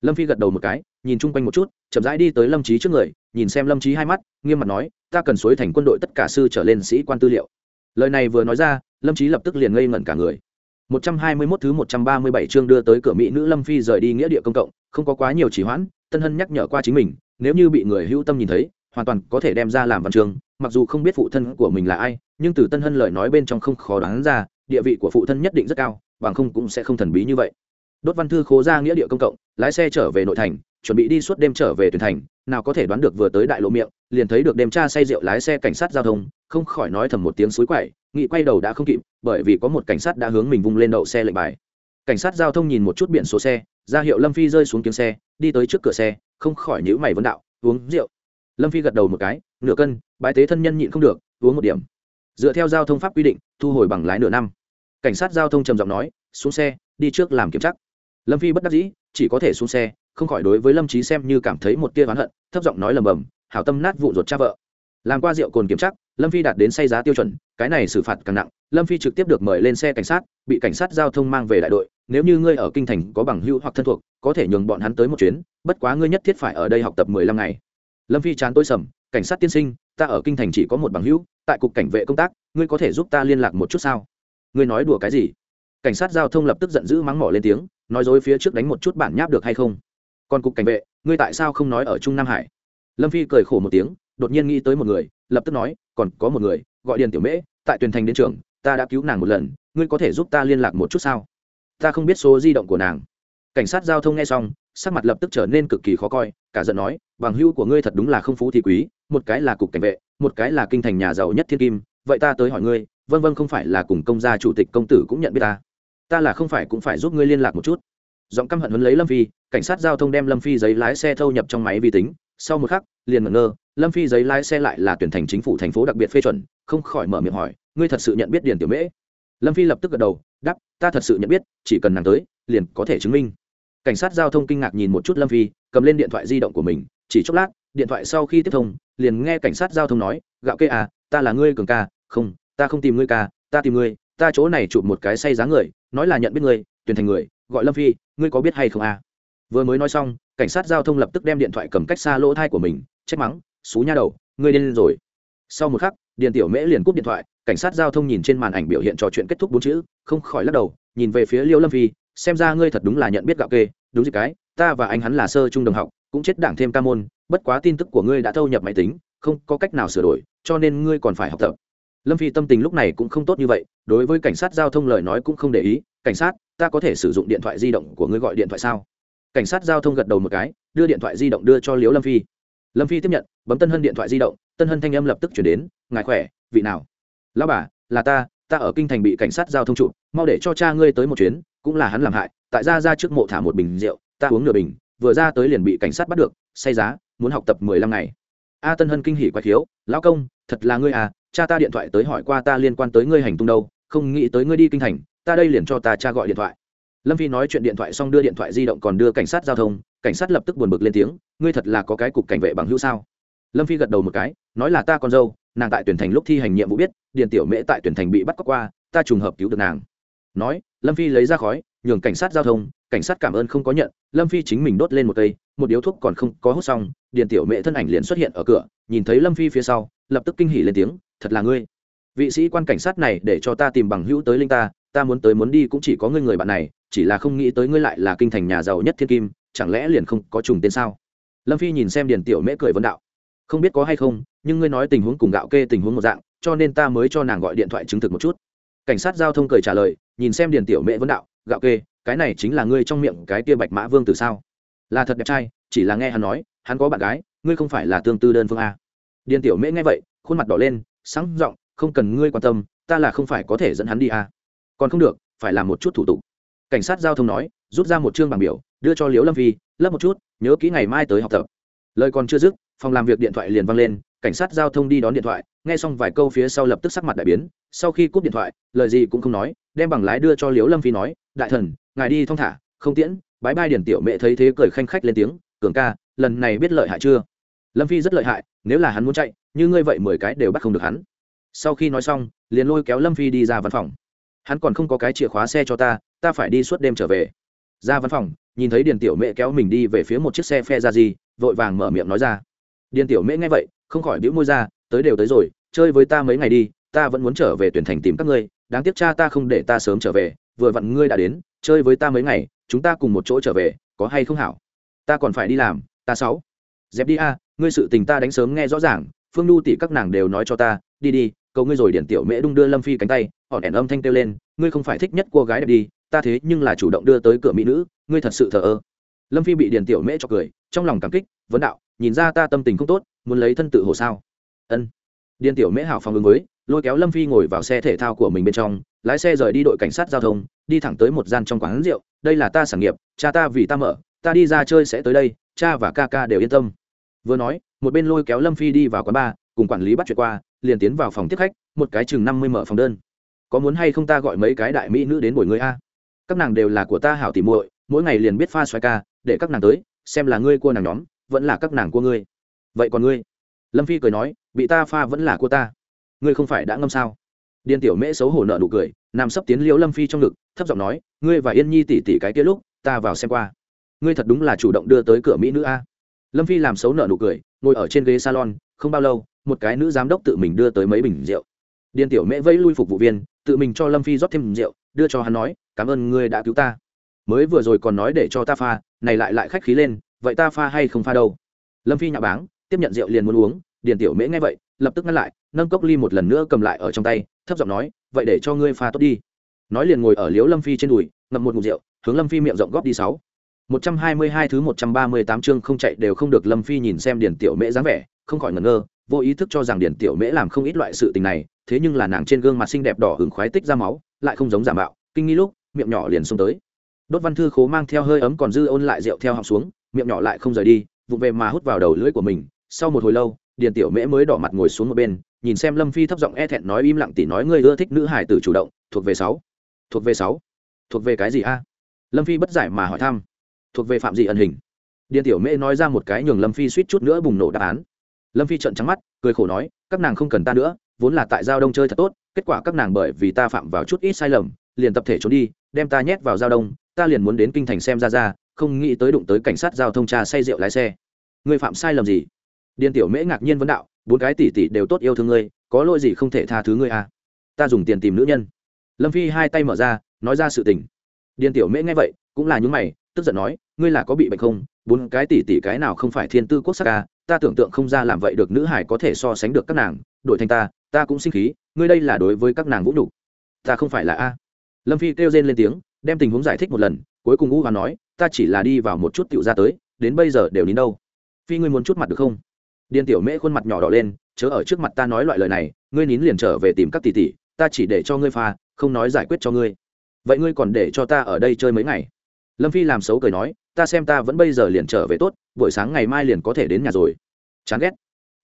Lâm phi gật đầu một cái, nhìn chung quanh một chút, chậm rãi đi tới lâm trí trước người, nhìn xem lâm trí hai mắt, nghiêm mặt nói, ta cần suối thành quân đội tất cả sư trở lên sĩ quan tư liệu. Lời này vừa nói ra, lâm trí lập tức liền ngây ngẩn cả người. 121 thứ 137 chương đưa tới cửa mỹ nữ Lâm Phi rời đi nghĩa địa công cộng, không có quá nhiều trì hoãn, Tân Hân nhắc nhở qua chính mình, nếu như bị người hữu tâm nhìn thấy, hoàn toàn có thể đem ra làm văn chương, mặc dù không biết phụ thân của mình là ai, nhưng từ Tân Hân lời nói bên trong không khó đoán ra, địa vị của phụ thân nhất định rất cao, bằng không cũng sẽ không thần bí như vậy. Đốt văn thư khố ra nghĩa địa công cộng, lái xe trở về nội thành, chuẩn bị đi suốt đêm trở về tuyển thành, nào có thể đoán được vừa tới đại lộ miệng, liền thấy được đêm tra say rượu lái xe cảnh sát giao thông, không khỏi nói thầm một tiếng suối quậy, nghị quay đầu đã không kịp bởi vì có một cảnh sát đã hướng mình vung lên đậu xe lệnh bài. Cảnh sát giao thông nhìn một chút biển số xe ra hiệu lâm phi rơi xuống kiếm xe đi tới trước cửa xe không khỏi nhữ mày vấn đạo uống rượu? Lâm phi gật đầu một cái nửa cân bãi tế thân nhân nhịn không được uống một điểm. Dựa theo giao thông pháp quy định thu hồi bằng lái nửa năm. Cảnh sát giao thông trầm giọng nói xuống xe đi trước làm kiểm tra. Lâm phi bất đắc dĩ chỉ có thể xuống xe không khỏi đối với lâm trí xem như cảm thấy một tia oán hận thấp giọng nói lầm bầm hảo tâm nát vụ ruột cha vợ. Làm qua rượu cồn kiểm tra, lâm phi đạt đến say giá tiêu chuẩn, cái này xử phạt càng nặng, lâm phi trực tiếp được mời lên xe cảnh sát, bị cảnh sát giao thông mang về đại đội, nếu như ngươi ở kinh thành có bằng hữu hoặc thân thuộc, có thể nhường bọn hắn tới một chuyến, bất quá ngươi nhất thiết phải ở đây học tập mười lăm ngày. Lâm phi chán tối sầm, cảnh sát tiên sinh, ta ở kinh thành chỉ có một bằng hữu, tại cục cảnh vệ công tác, ngươi có thể giúp ta liên lạc một chút sao? Ngươi nói đùa cái gì? Cảnh sát giao thông lập tức giận dữ mắng mỏ lên tiếng, nói dối phía trước đánh một chút bản nháp được hay không? Còn cục cảnh vệ, ngươi tại sao không nói ở trung nam hải? Lâm phi cười khổ một tiếng, đột nhiên nghĩ tới một người, lập tức nói, còn có một người, gọi điền tiểu mễ, tại tuyển thành đến trường, ta đã cứu nàng một lần, ngươi có thể giúp ta liên lạc một chút sao? Ta không biết số di động của nàng. Cảnh sát giao thông nghe xong, sắc mặt lập tức trở nên cực kỳ khó coi, cả giận nói, bằng hữu của ngươi thật đúng là không phú thì quý, một cái là cục cảnh vệ, một cái là kinh thành nhà giàu nhất thiên kim, vậy ta tới hỏi ngươi vân vân không phải là cùng công gia chủ tịch công tử cũng nhận biết ta. Ta là không phải cũng phải giúp ngươi liên lạc một chút. Giọng căm hận huấn lấy lâm phi, cảnh sát giao thông đem lâm phi giấy lái xe thâu nhập trong máy vi tính sau một khắc, liền ngẩn ngơ, lâm phi giấy lái xe lại là tuyển thành chính phủ thành phố đặc biệt phê chuẩn, không khỏi mở miệng hỏi, ngươi thật sự nhận biết điền tiểu mễ? Lâm phi lập tức gật đầu đắp ta thật sự nhận biết, chỉ cần nàng tới, liền có thể chứng minh. Cảnh sát giao thông kinh ngạc nhìn một chút lâm phi, cầm lên điện thoại di động của mình, chỉ chốc lát, điện thoại sau khi tiếp thông, liền nghe cảnh sát giao thông nói, gạo kê à ta là ngươi cường ca, không, ta không tìm ngươi ca, ta tìm ngươi, ta chỗ này chụp một cái say dáng người, nói là nhận biết ngươi, tuyển thành người, gọi lâm phi, ngươi có biết hay không à? Vừa mới nói xong cảnh sát giao thông lập tức đem điện thoại cầm cách xa lỗ thai của mình, trách mắng, xú nha đầu, ngươi điên rồi. Sau một khắc, điền tiểu mễ liền cúp điện thoại, cảnh sát giao thông nhìn trên màn ảnh biểu hiện trò chuyện kết thúc bốn chữ, không khỏi lắc đầu, nhìn về phía liêu lâm phi, xem ra ngươi thật đúng là nhận biết gạo kê, đúng gì cái, ta và anh hắn là sơ trung đồng học, cũng chết đảng thêm ca môn, bất quá tin tức của ngươi đã thâu nhập máy tính, không có cách nào sửa đổi, cho nên ngươi còn phải học tập. Lâm phi tâm tình lúc này cũng không tốt như vậy, đối với cảnh sát giao thông lời nói cũng không để ý, cảnh sát, ta có thể sử dụng điện thoại di động của ngươi gọi điện thoại sao? Cảnh sát giao thông gật đầu một cái, đưa điện thoại di động đưa cho liễu lâm phi. Lâm phi tiếp nhận, bấm tân hân điện thoại di động, tân hân thanh âm lập tức chuyển đến, ngài khỏe, vị nào? Lão bà, là ta ta ở kinh thành bị cảnh sát giao thông trụ, mau để cho cha ngươi tới một chuyến, cũng là hắn làm hại, tại ra ra trước mộ thả một bình rượu, ta uống nửa bình, vừa ra tới liền bị cảnh sát bắt được, say giá, muốn học tập mười lăm ngày. A tân hân kinh hỉ quay khiếu, lão công, thật là ngươi à cha ta điện thoại tới hỏi qua ta liên quan tới ngươi hành tung đâu, không nghĩ tới ngươi đi kinh thành, ta đây liền cho ta cha gọi điện thoại lâm phi nói chuyện điện thoại xong đưa điện thoại di động còn đưa cảnh sát giao thông, cảnh sát lập tức buồn bực lên tiếng, ngươi thật là có cái cục cảnh vệ bằng hữu sao? Lâm phi gật đầu một cái, nói là ta con dâu, nàng tại tuyển thành lúc thi hành nhiệm vụ biết điện tiểu mễ tại tuyển thành bị bắt cóc qua, ta trùng hợp cứu được nàng. Nói, lâm phi lấy ra khói, nhường cảnh sát giao thông, cảnh sát cảm ơn không có nhận, lâm phi chính mình đốt lên một cây, một điếu thuốc còn không có hút xong điện tiểu mễ thân ảnh liền xuất hiện ở cửa, nhìn thấy lâm phi phía sau, lập tức kinh hỉ lên tiếng, thật là ngươi. Vị sĩ quan cảnh sát này để cho ta tìm bằng hữu tới linh ta ta muốn tới muốn đi cũng chỉ có ngươi người bạn này, chỉ là không nghĩ tới ngươi lại là kinh thành nhà giàu nhất thiên kim, chẳng lẽ liền không có trùng tên sao? Lâm phi nhìn xem điền tiểu mễ cười vấn đạo. Không biết có hay không, nhưng ngươi nói tình huống cùng gạo kê tình huống một dạng, cho nên ta mới cho nàng gọi điện thoại chứng thực một chút. Cảnh sát giao thông cười trả lời, nhìn xem điền tiểu mễ vấn đạo, gạo kê, cái này chính là ngươi trong miệng cái tia bạch mã vương từ sao? Là thật đẹp trai, chỉ là nghe hắn nói, hắn có bạn gái, ngươi không phải là tương tư đơn phương a. Điền tiểu mễ nghe vậy, khuôn mặt đỏ lên, sáng giọng, không cần ngươi quan tâm, ta là không phải có thể dẫn hắn đi a còn không được, phải làm một chút thủ tục. Cảnh sát giao thông nói, rút ra một chương bảng biểu, đưa cho liễu lâm phi lấp một chút, nhớ kỹ ngày mai tới học tập. Lời còn chưa dứt, phòng làm việc điện thoại liền văng lên, cảnh sát giao thông đi đón điện thoại, nghe xong vài câu phía sau lập tức sắc mặt đại biến, sau khi cúp điện thoại, lời gì cũng không nói, đem bằng lái đưa cho liễu lâm phi nói, đại thần, ngài đi thong thả, không tiễn Bãi bai điển tiểu mẹ thấy thế cười khanh khách lên tiếng, cường ca, lần này biết lợi hại chưa? Lâm phi rất lợi hại, nếu là hắn muốn chạy, như ngươi vậy mười cái đều bắt không được hắn. Sau khi nói xong, liền lôi kéo lâm phi đi ra văn phòng hắn còn không có cái chìa khóa xe cho ta ta phải đi suốt đêm trở về. Ra văn phòng, nhìn thấy điền tiểu mẹ kéo mình đi về phía một chiếc xe phe ra gì vội vàng mở miệng nói ra. Điền tiểu mẹ nghe vậy, không khỏi đĩu môi ra, tới đều tới rồi, chơi với ta mấy ngày đi, ta vẫn muốn trở về tuyển thành tìm các ngươi, đáng tiếc cha ta không để ta sớm trở về, vừa vặn ngươi đã đến, chơi với ta mấy ngày, chúng ta cùng một chỗ trở về, có hay không hảo? Ta còn phải đi làm, ta sáu. Dẹp đi a, ngươi sự tình ta đánh sớm nghe rõ ràng, phương nhu tỷ các nàng đều nói cho ta, đi đi cầu ngươi rồi điển tiểu mễ đung đưa lâm phi cánh tay họ đèn âm thanh kêu lên, ngươi không phải thích nhất cô gái đẹp đi, ta thế nhưng là chủ động đưa tới cửa mỹ nữ, ngươi thật sự thờ ơ. Lâm phi bị điển tiểu mễ cho cười, trong lòng cảm kích, vấn đạo, nhìn ra ta tâm tình không tốt, muốn lấy thân tự hồ sao? Ân. Điển tiểu mễ hảo phòng ứng với, lôi kéo lâm phi ngồi vào xe thể thao của mình bên trong, lái xe rời đi đội cảnh sát giao thông, đi thẳng tới một gian trong quán rượu, đây là ta sản nghiệp, cha ta vì ta mở, ta đi ra chơi sẽ tới đây, cha và ca ca đều yên tâm. Vừa nói, một bên lôi kéo lâm phi đi vào quán bar, cùng quản lý bắt chuyện qua liền tiến vào phòng tiếp khách, một cái chừng năm mươi mở phòng đơn. Có muốn hay không ta gọi mấy cái đại mỹ nữ đến buổi người a? Các nàng đều là của ta hảo tỉ muội, mỗi ngày liền biết pha xoay ca, để các nàng tới, xem là ngươi cua nàng nhóm, vẫn là các nàng của ngươi. Vậy còn ngươi? Lâm phi cười nói, bị ta pha vẫn là của ta. Ngươi không phải đã ngâm sao? Điên tiểu mễ xấu hổ nợ nụ cười, nằm sấp tiến liễu lâm phi trong ngực, thấp giọng nói, ngươi và yên nhi tỉ tỉ cái kia lúc, ta vào xem qua. Ngươi thật đúng là chủ động đưa tới cửa mỹ nữ a. Lâm phi làm xấu nợ nụ cười, ngồi ở trên ghế salon, không bao lâu một cái nữ giám đốc tự mình đưa tới mấy bình rượu. Điền tiểu mễ vẫy lui phục vụ viên, tự mình cho lâm phi rót thêm rượu, đưa cho hắn nói, cảm ơn ngươi đã cứu ta. Mới vừa rồi còn nói để cho ta pha, này lại lại khách khí lên, vậy ta pha hay không pha đâu? Lâm phi nhạ báng, tiếp nhận rượu liền muốn uống, điền tiểu mễ nghe vậy, lập tức ngăn lại, nâng cốc ly một lần nữa cầm lại ở trong tay, thấp giọng nói, vậy để cho ngươi pha tốt đi. Nói liền ngồi ở liếu lâm phi trên đùi, ngậm một ngụm rượu, hướng lâm phi miệng rộng góp đi sáu một trăm hai mươi hai thứ một trăm ba mươi tám chương không chạy đều không được lâm phi nhìn xem điền tiểu mễ dáng vẻ, không khỏi ngẩn ngơ, vô ý thức cho rằng điền tiểu mễ làm không ít loại sự tình này, thế nhưng là nàng trên gương mặt xinh đẹp đỏ ửng khoái tích ra máu, lại không giống giả mạo, kinh nghi lúc, miệng nhỏ liền xông tới. Đốt văn thư khố mang theo hơi ấm còn dư ôn lại rượu theo họng xuống, miệng nhỏ lại không rời đi, vụng về mà hút vào đầu lưỡi của mình. Sau một hồi lâu, điền tiểu mễ mới đỏ mặt ngồi xuống một bên, nhìn xem lâm phi thấp giọng e thẹn nói im lặng tỉ nói ngươi ưa thích nữ hải tử chủ động, thuộc về sáu. Thuộc về sáu. Thuộc về cái gì a? Lâm phi bất giải mà hỏi thăm thuộc về phạm gì ẩn hình. Điền tiểu mễ nói ra một cái nhường lâm phi suýt chút nữa bùng nổ đáp án. Lâm phi trợn trắng mắt, cười khổ nói, các nàng không cần ta nữa, vốn là tại giao đông chơi thật tốt, kết quả các nàng bởi vì ta phạm vào chút ít sai lầm, liền tập thể trốn đi, đem ta nhét vào giao đông, ta liền muốn đến kinh thành xem ra ra, không nghĩ tới đụng tới cảnh sát giao thông tra say rượu lái xe. Ngươi phạm sai lầm gì? Điền tiểu mễ ngạc nhiên vấn đạo, bốn cái tỷ tỷ đều tốt yêu thương ngươi, có lỗi gì không thể tha thứ ngươi à? Ta dùng tiền tìm nữ nhân. Lâm phi hai tay mở ra, nói ra sự tình. Điền tiểu mễ nghe vậy, cũng là những mày tức giận nói, ngươi là có bị bệnh không? Bốn cái tỷ tỷ cái nào không phải thiên tư quốc sắc ca ta tưởng tượng không ra làm vậy được nữ hải có thể so sánh được các nàng đội thành ta ta cũng sinh khí, ngươi đây là đối với các nàng vũ nhục. Ta không phải là a. Lâm phi kêu rên lên tiếng, đem tình huống giải thích một lần, cuối cùng u hoàn nói, ta chỉ là đi vào một chút tiểu ra tới, đến bây giờ đều đến đâu. Phi ngươi muốn chút mặt được không? Điên tiểu mễ khuôn mặt nhỏ đỏ lên, chớ ở trước mặt ta nói loại lời này, ngươi nín liền trở về tìm các tỷ tỷ, ta chỉ để cho ngươi pha, không nói giải quyết cho ngươi. Vậy ngươi còn để cho ta ở đây chơi mấy ngày? Lâm phi làm xấu cười nói, ta xem ta vẫn bây giờ liền trở về tốt, buổi sáng ngày mai liền có thể đến nhà rồi. Chán ghét.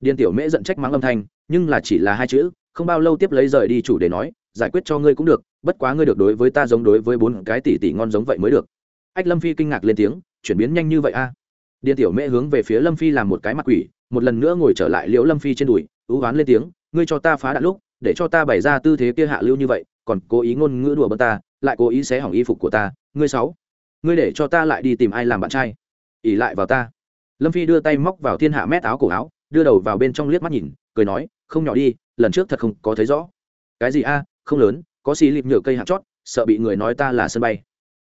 Điền tiểu mễ giận trách mắng âm thanh, nhưng là chỉ là hai chữ, không bao lâu tiếp lấy rời đi chủ để nói, giải quyết cho ngươi cũng được, bất quá ngươi được đối với ta giống đối với bốn cái tỷ tỷ ngon giống vậy mới được. Ách lâm phi kinh ngạc lên tiếng, chuyển biến nhanh như vậy a? À? điền tiểu mễ hướng về phía lâm phi làm một cái mặt quỷ, một lần nữa ngồi trở lại liễu lâm phi trên đùi, ú oán lên tiếng, ngươi cho ta phá đạn lúc, để cho ta bày ra tư thế kia hạ lưu như vậy, còn cố ý ngôn ngữ đùa bỡn ta, lại cố ý xé hỏng y phục của ta, ngươi sáu ngươi để cho ta lại đi tìm ai làm bạn trai. ỉ lại vào ta. Lâm phi đưa tay móc vào thiên hạ mét áo cổ áo đưa đầu vào bên trong liếc mắt nhìn cười nói không nhỏ đi lần trước thật không có thấy rõ. Cái gì a không lớn có xì lịp nhựa cây hạt chót sợ bị người nói ta là sân bay.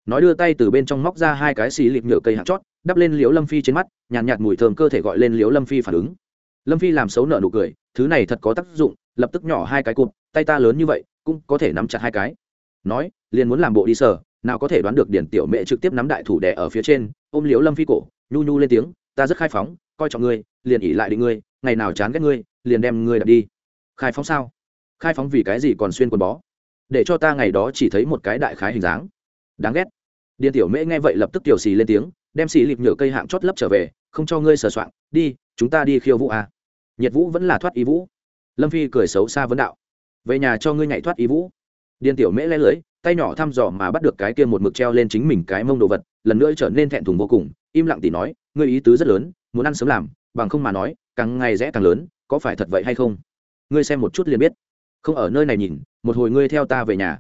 Nói đưa tay từ bên trong móc ra hai cái xì lịp nhựa cây hạt chót đắp lên liếu lâm phi trên mắt nhàn nhạt, nhạt mùi thơm cơ thể gọi lên liếu lâm phi phản ứng. Lâm phi làm xấu nợ nụ cười thứ này thật có tác dụng lập tức nhỏ hai cái cụt tay ta lớn như vậy cũng có thể nắm chặt hai cái. Nói liền muốn làm bộ đi sở nào có thể đoán được điển tiểu mẹ trực tiếp nắm đại thủ đẻ ở phía trên, ôm liếu lâm phi cổ, nhu nhu lên tiếng, ta rất khai phóng, coi trọng ngươi, liền ỉ lại định ngươi, ngày nào chán ghét ngươi, liền đem ngươi đặt đi. Khai phóng sao? Khai phóng vì cái gì còn xuyên quần bó? Để cho ta ngày đó chỉ thấy một cái đại khái hình dáng. Đáng ghét. Điền tiểu mễ nghe vậy lập tức tiểu xì lên tiếng, đem xì lịp nhựa cây hạng chót lấp trở về, không cho ngươi sờ soạn, đi, chúng ta đi khiêu vũ à. nhiệt vũ vẫn là thoát ý vũ. Lâm phi cười xấu xa vấn đạo, về nhà cho ngươi nhảy thoát ý vũ. Điền tiểu mễ lẽ lưới tay nhỏ thăm dò mà bắt được cái kia một mực treo lên chính mình cái mông đồ vật, lần nữa trở nên thẹn thùng vô cùng, im lặng tỉ nói, ngươi ý tứ rất lớn, muốn ăn sớm làm, bằng không mà nói, càng ngày rẽ càng lớn, có phải thật vậy hay không? Ngươi xem một chút liền biết. Không ở nơi này nhìn, một hồi ngươi theo ta về nhà.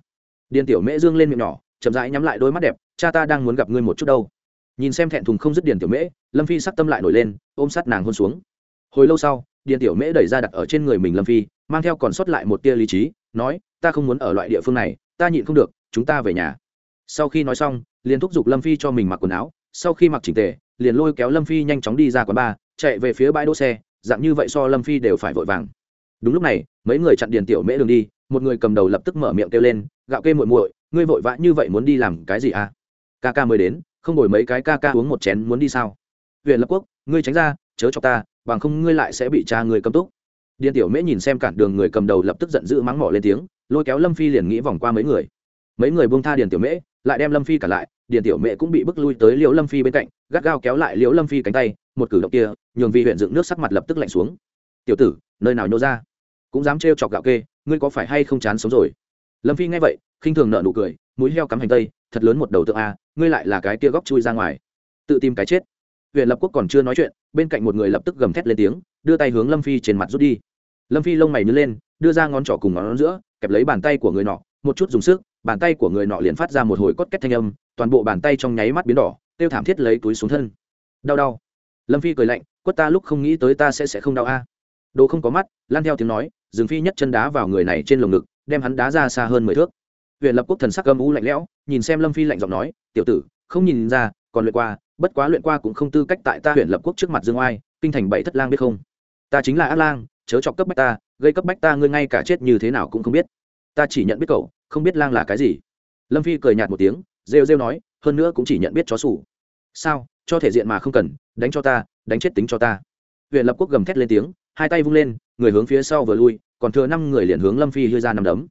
Điền tiểu mễ dương lên miệng nhỏ, chậm rãi nhắm lại đôi mắt đẹp, cha ta đang muốn gặp ngươi một chút đâu. Nhìn xem thẹn thùng không dứt điền tiểu mễ, lâm phi sắc tâm lại nổi lên, ôm sát nàng hôn xuống. Hồi lâu sau, điền tiểu mễ đẩy ra đặt ở trên người mình lâm phi, mang theo còn sót lại một tia lý trí nói, ta không muốn ở loại địa phương này, ta nhịn không được, chúng ta về nhà. Sau khi nói xong, liền thúc giục lâm phi cho mình mặc quần áo. Sau khi mặc chỉnh tề, liền lôi kéo lâm phi nhanh chóng đi ra quán bar, chạy về phía bãi đỗ xe, dạng như vậy so lâm phi đều phải vội vàng. Đúng lúc này, mấy người chặn điền tiểu mễ đường đi, một người cầm đầu lập tức mở miệng kêu lên, gạo kê muội muội, ngươi vội vã như vậy muốn đi làm cái gì à? Ca ca mới đến, không đổi mấy cái ca ca uống một chén muốn đi sao? Huyện lập quốc, ngươi tránh ra, chớ cho ta, bằng không ngươi lại sẽ bị cha người cầm túc điền tiểu mễ nhìn xem cản đường người cầm đầu lập tức giận dữ mắng mỏ lên tiếng, lôi kéo lâm phi liền nghĩ vòng qua mấy người. Mấy người buông tha điền tiểu mễ, lại đem lâm phi cả lại, điền tiểu mễ cũng bị bức lui tới liễu lâm phi bên cạnh, gắt gao kéo lại liễu lâm phi cánh tay, một cử động kia, nhường vi huyện dựng nước sắc mặt lập tức lạnh xuống. Tiểu tử, nơi nào nhô ra? Cũng dám trêu chọc gạo kê, ngươi có phải hay không chán sống rồi? Lâm phi nghe vậy, khinh thường nợ nụ cười, mũi heo cắm hành tây, thật lớn một đầu tượng a, ngươi lại là cái kia góc chui ra ngoài. Tự tìm cái chết huyện lập quốc còn chưa nói chuyện, bên cạnh một người lập tức gầm thét lên tiếng, đưa tay hướng lâm phi trên mặt rút đi. Lâm phi lông mày nhớ lên, đưa ra ngón trỏ cùng ngón giữa, kẹp lấy bàn tay của người nọ, một chút dùng sức, bàn tay của người nọ liền phát ra một hồi cốt két thanh âm, toàn bộ bàn tay trong nháy mắt biến đỏ, tiêu thảm thiết lấy túi xuống thân. Đau đau. Lâm phi cười lạnh, quất ta lúc không nghĩ tới ta sẽ sẽ không đau a. Đồ không có mắt, lan theo tiếng nói, dừng phi nhất chân đá vào người này trên lồng ngực, đem hắn đá ra xa hơn mười thước. Huyện lập quốc thần sắc âm u lạnh lẽo, nhìn xem lâm phi lạnh giọng nói, tiểu tử, không nhìn ra, còn lượt qua bất quá luyện qua cũng không tư cách tại ta huyện lập quốc trước mặt dương oai, kinh thành bảy thất lang biết không? Ta chính là ác lang, chớ chọc cấp bách ta, gây cấp bách ta ngươi ngay cả chết như thế nào cũng không biết. Ta chỉ nhận biết cậu, không biết lang là cái gì. Lâm phi cười nhạt một tiếng, rêu rêu nói, hơn nữa cũng chỉ nhận biết chó sủ. Sao? Cho thể diện mà không cần, đánh cho ta, đánh chết tính cho ta. Huyện lập quốc gầm thét lên tiếng, hai tay vung lên, người hướng phía sau vừa lui, còn thừa năm người liền hướng lâm phi hư ra nằm đấm.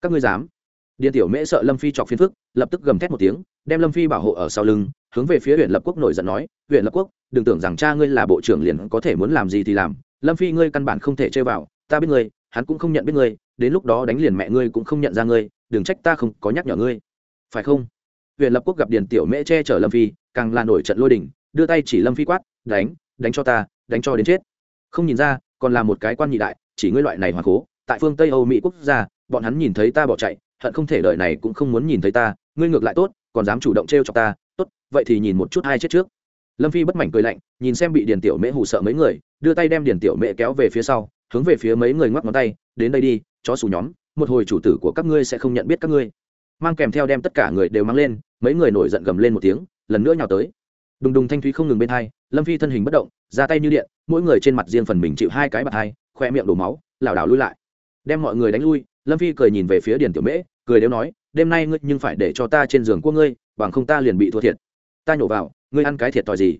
Các ngươi dám? Điện tiểu mễ sợ lâm phi chọc phiền phức, lập tức gầm thét một tiếng đem lâm phi bảo hộ ở sau lưng, hướng về phía huyện lập quốc nổi giận nói huyện lập quốc, đừng tưởng rằng cha ngươi là bộ trưởng liền có thể muốn làm gì thì làm. Lâm phi ngươi căn bản không thể chơi vào, ta biết ngươi, hắn cũng không nhận biết ngươi, đến lúc đó đánh liền mẹ ngươi cũng không nhận ra ngươi, đừng trách ta không có nhắc nhở ngươi. Phải không? Huyện lập quốc gặp điền tiểu mễ che chở lâm phi, càng là nổi trận lôi đình, đưa tay chỉ lâm phi quát, đánh đánh cho ta, đánh cho đến chết. Không nhìn ra, còn là một cái quan nhị đại, chỉ ngươi loại này hoàng cố tại phương tây âu mỹ quốc gia, bọn hắn nhìn thấy ta bỏ chạy, hận không thể đợi này cũng không muốn nhìn thấy ta, ngươi ngược lại tốt còn dám chủ động t r cho ta, tốt, vậy thì nhìn một chút hai chết trước. Lâm phi bất mảnh cười lạnh, nhìn xem bị điền tiểu mễ hù sợ mấy người, đưa tay đem điền tiểu mễ kéo về phía sau, hướng về phía mấy người ngoắc ngón tay, đến đây đi, chó xù nhóm, một hồi chủ tử của các ngươi sẽ không nhận biết các ngươi. Mang kèm theo đem tất cả người đều mang lên, mấy người nổi giận gầm lên một tiếng, lần nữa nhào tới. Đùng đùng thanh thúy không ngừng bên hai, lâm phi thân hình bất động, ra tay như điện, mỗi người trên mặt riêng phần mình chịu hai cái bạt hai, khoe miệng đổ máu, lảo đảo lui lại. Đem mọi người đánh lui, lâm phi cười nhìn về phía điền tiểu mễ, cười đều nói đêm nay ngươi nhưng phải để cho ta trên giường của ngươi, bằng không ta liền bị thua thiệt. Ta nhổ vào, ngươi ăn cái thiệt thòi gì?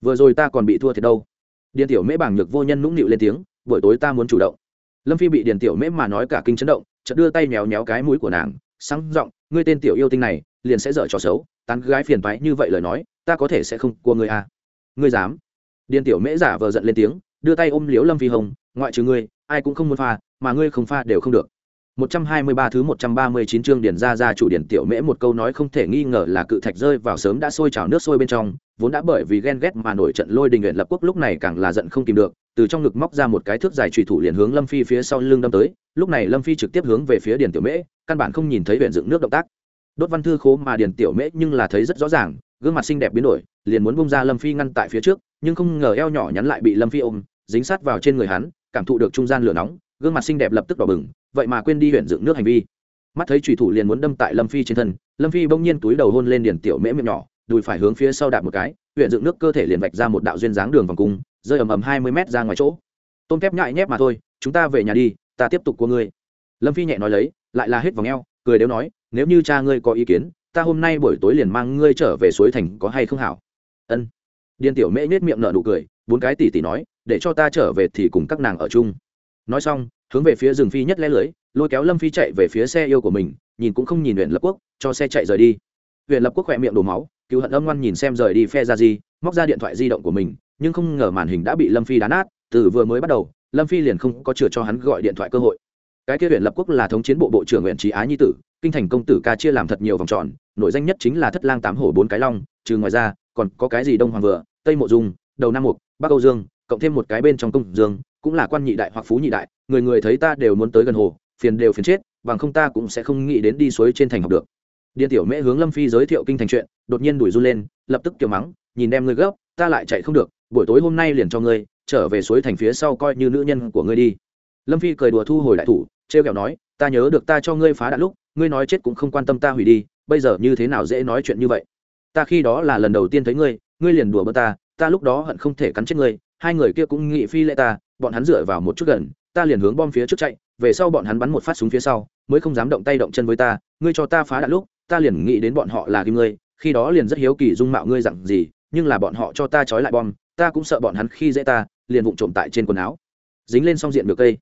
Vừa rồi ta còn bị thua thiệt đâu. Điền tiểu mễ bảng nhược vô nhân nũng nịu lên tiếng, buổi tối ta muốn chủ động. Lâm phi bị điền tiểu mễ mà nói cả kinh chấn động, chợt đưa tay méo méo cái mũi của nàng, sáng giọng, ngươi tên tiểu yêu tinh này, liền sẽ dở trò xấu, tán gái phiền toái như vậy lời nói, ta có thể sẽ không cua ngươi à? Ngươi dám? Điền tiểu mễ giả vờ giận lên tiếng, đưa tay ôm liếu lâm phi hồng, ngoại trừ ngươi, ai cũng không muốn pha, mà ngươi không pha đều không được. 123 thứ 139 chương điển ra ra chủ điển tiểu mễ một câu nói không thể nghi ngờ là cự thạch rơi vào sớm đã sôi trào nước sôi bên trong, vốn đã bởi vì ghen ghét mà nổi trận lôi đình nguyện lập quốc lúc này càng là giận không kìm được, từ trong ngực móc ra một cái thước dài chủy thủ liền hướng Lâm Phi phía sau lưng đâm tới, lúc này Lâm Phi trực tiếp hướng về phía điển tiểu mễ, căn bản không nhìn thấy huyện dựng nước động tác. Đốt văn thư khố mà điển tiểu mễ nhưng là thấy rất rõ ràng, gương mặt xinh đẹp biến đổi, liền muốn bung ra Lâm Phi ngăn tại phía trước, nhưng không ngờ eo nhỏ nhắn lại bị Lâm Phi ôm, dính sát vào trên người hắn, cảm thụ được trung gian lửa nóng, gương mặt xinh đẹp lập tức đỏ bừng vậy mà quên đi huyện dựng nước hành vi. Mắt thấy trùy thủ liền muốn đâm tại lâm phi trên thân, lâm phi bỗng nhiên túi đầu hôn lên điền tiểu mễ miệng nhỏ, đùi phải hướng phía sau đạp một cái, huyện dựng nước cơ thể liền vạch ra một đạo duyên dáng đường vòng cung, rơi ầm ầm hai mươi mét ra ngoài chỗ. Tôm thép nhại nhép mà thôi, chúng ta về nhà đi, ta tiếp tục của ngươi. Lâm phi nhẹ nói lấy, lại là hết vòng eo, cười đều nói, nếu như cha ngươi có ý kiến, ta hôm nay buổi tối liền mang ngươi trở về suối thành có hay không hảo? Ân. Điền tiểu mễ nết miệng nở nụ cười, bốn cái tỷ tỷ nói, để cho ta trở về thì cùng các nàng ở chung. Nói xong hướng về phía rừng phi nhất lẽ lưới, lôi kéo lâm phi chạy về phía xe yêu của mình, nhìn cũng không nhìn huyện lập quốc, cho xe chạy rời đi. Huyện lập quốc khỏe miệng đổ máu, cứu hận âm ngoan nhìn xem rời đi phe ra gì, móc ra điện thoại di động của mình, nhưng không ngờ màn hình đã bị lâm phi đá nát, từ vừa mới bắt đầu, lâm phi liền không có chừa cho hắn gọi điện thoại cơ hội. Cái kia huyện lập quốc là thống chiến bộ bộ trưởng huyện trí á nhi tử, kinh thành công tử ca chia làm thật nhiều vòng tròn nội danh nhất chính là thất lang tám hổ bốn cái long, trừ ngoài ra, còn có cái gì đông hoàng vừa, tây mộ dung, đầu nam mục, bắc âu dương, cộng thêm một cái bên trong công dương cũng là quan nhị đại hoặc phú nhị đại, người người thấy ta đều muốn tới gần hồ, phiền đều phiền chết, bằng không ta cũng sẽ không nghĩ đến đi suối trên thành học được. Điện tiểu mễ hướng lâm phi giới thiệu kinh thành chuyện, đột nhiên đuổi run lên, lập tức kiểu mắng, nhìn đem ngươi gấp, ta lại chạy không được, buổi tối hôm nay liền cho ngươi, trở về suối thành phía sau coi như nữ nhân của ngươi đi. Lâm phi cười đùa thu hồi đại thủ, trêu kẹo nói, ta nhớ được ta cho ngươi phá đạn lúc, ngươi nói chết cũng không quan tâm ta hủy đi, bây giờ như thế nào dễ nói chuyện như vậy? Ta khi đó là lần đầu tiên thấy ngươi ngươi liền đùa bơ ta ta lúc đó hận không thể cắn chết ngươi, hai người kia cũng nghị phi lệ ta bọn hắn dựa vào một chút gần, ta liền hướng bom phía trước chạy, về sau bọn hắn bắn một phát súng phía sau, mới không dám động tay động chân với ta, ngươi cho ta phá đạn lúc, ta liền nghĩ đến bọn họ là kim ngươi, khi đó liền rất hiếu kỳ dung mạo ngươi dặn gì, nhưng là bọn họ cho ta trói lại bom, ta cũng sợ bọn hắn khi dễ ta, liền vụng trộm tại trên quần áo. Dính lên xong diện được cây.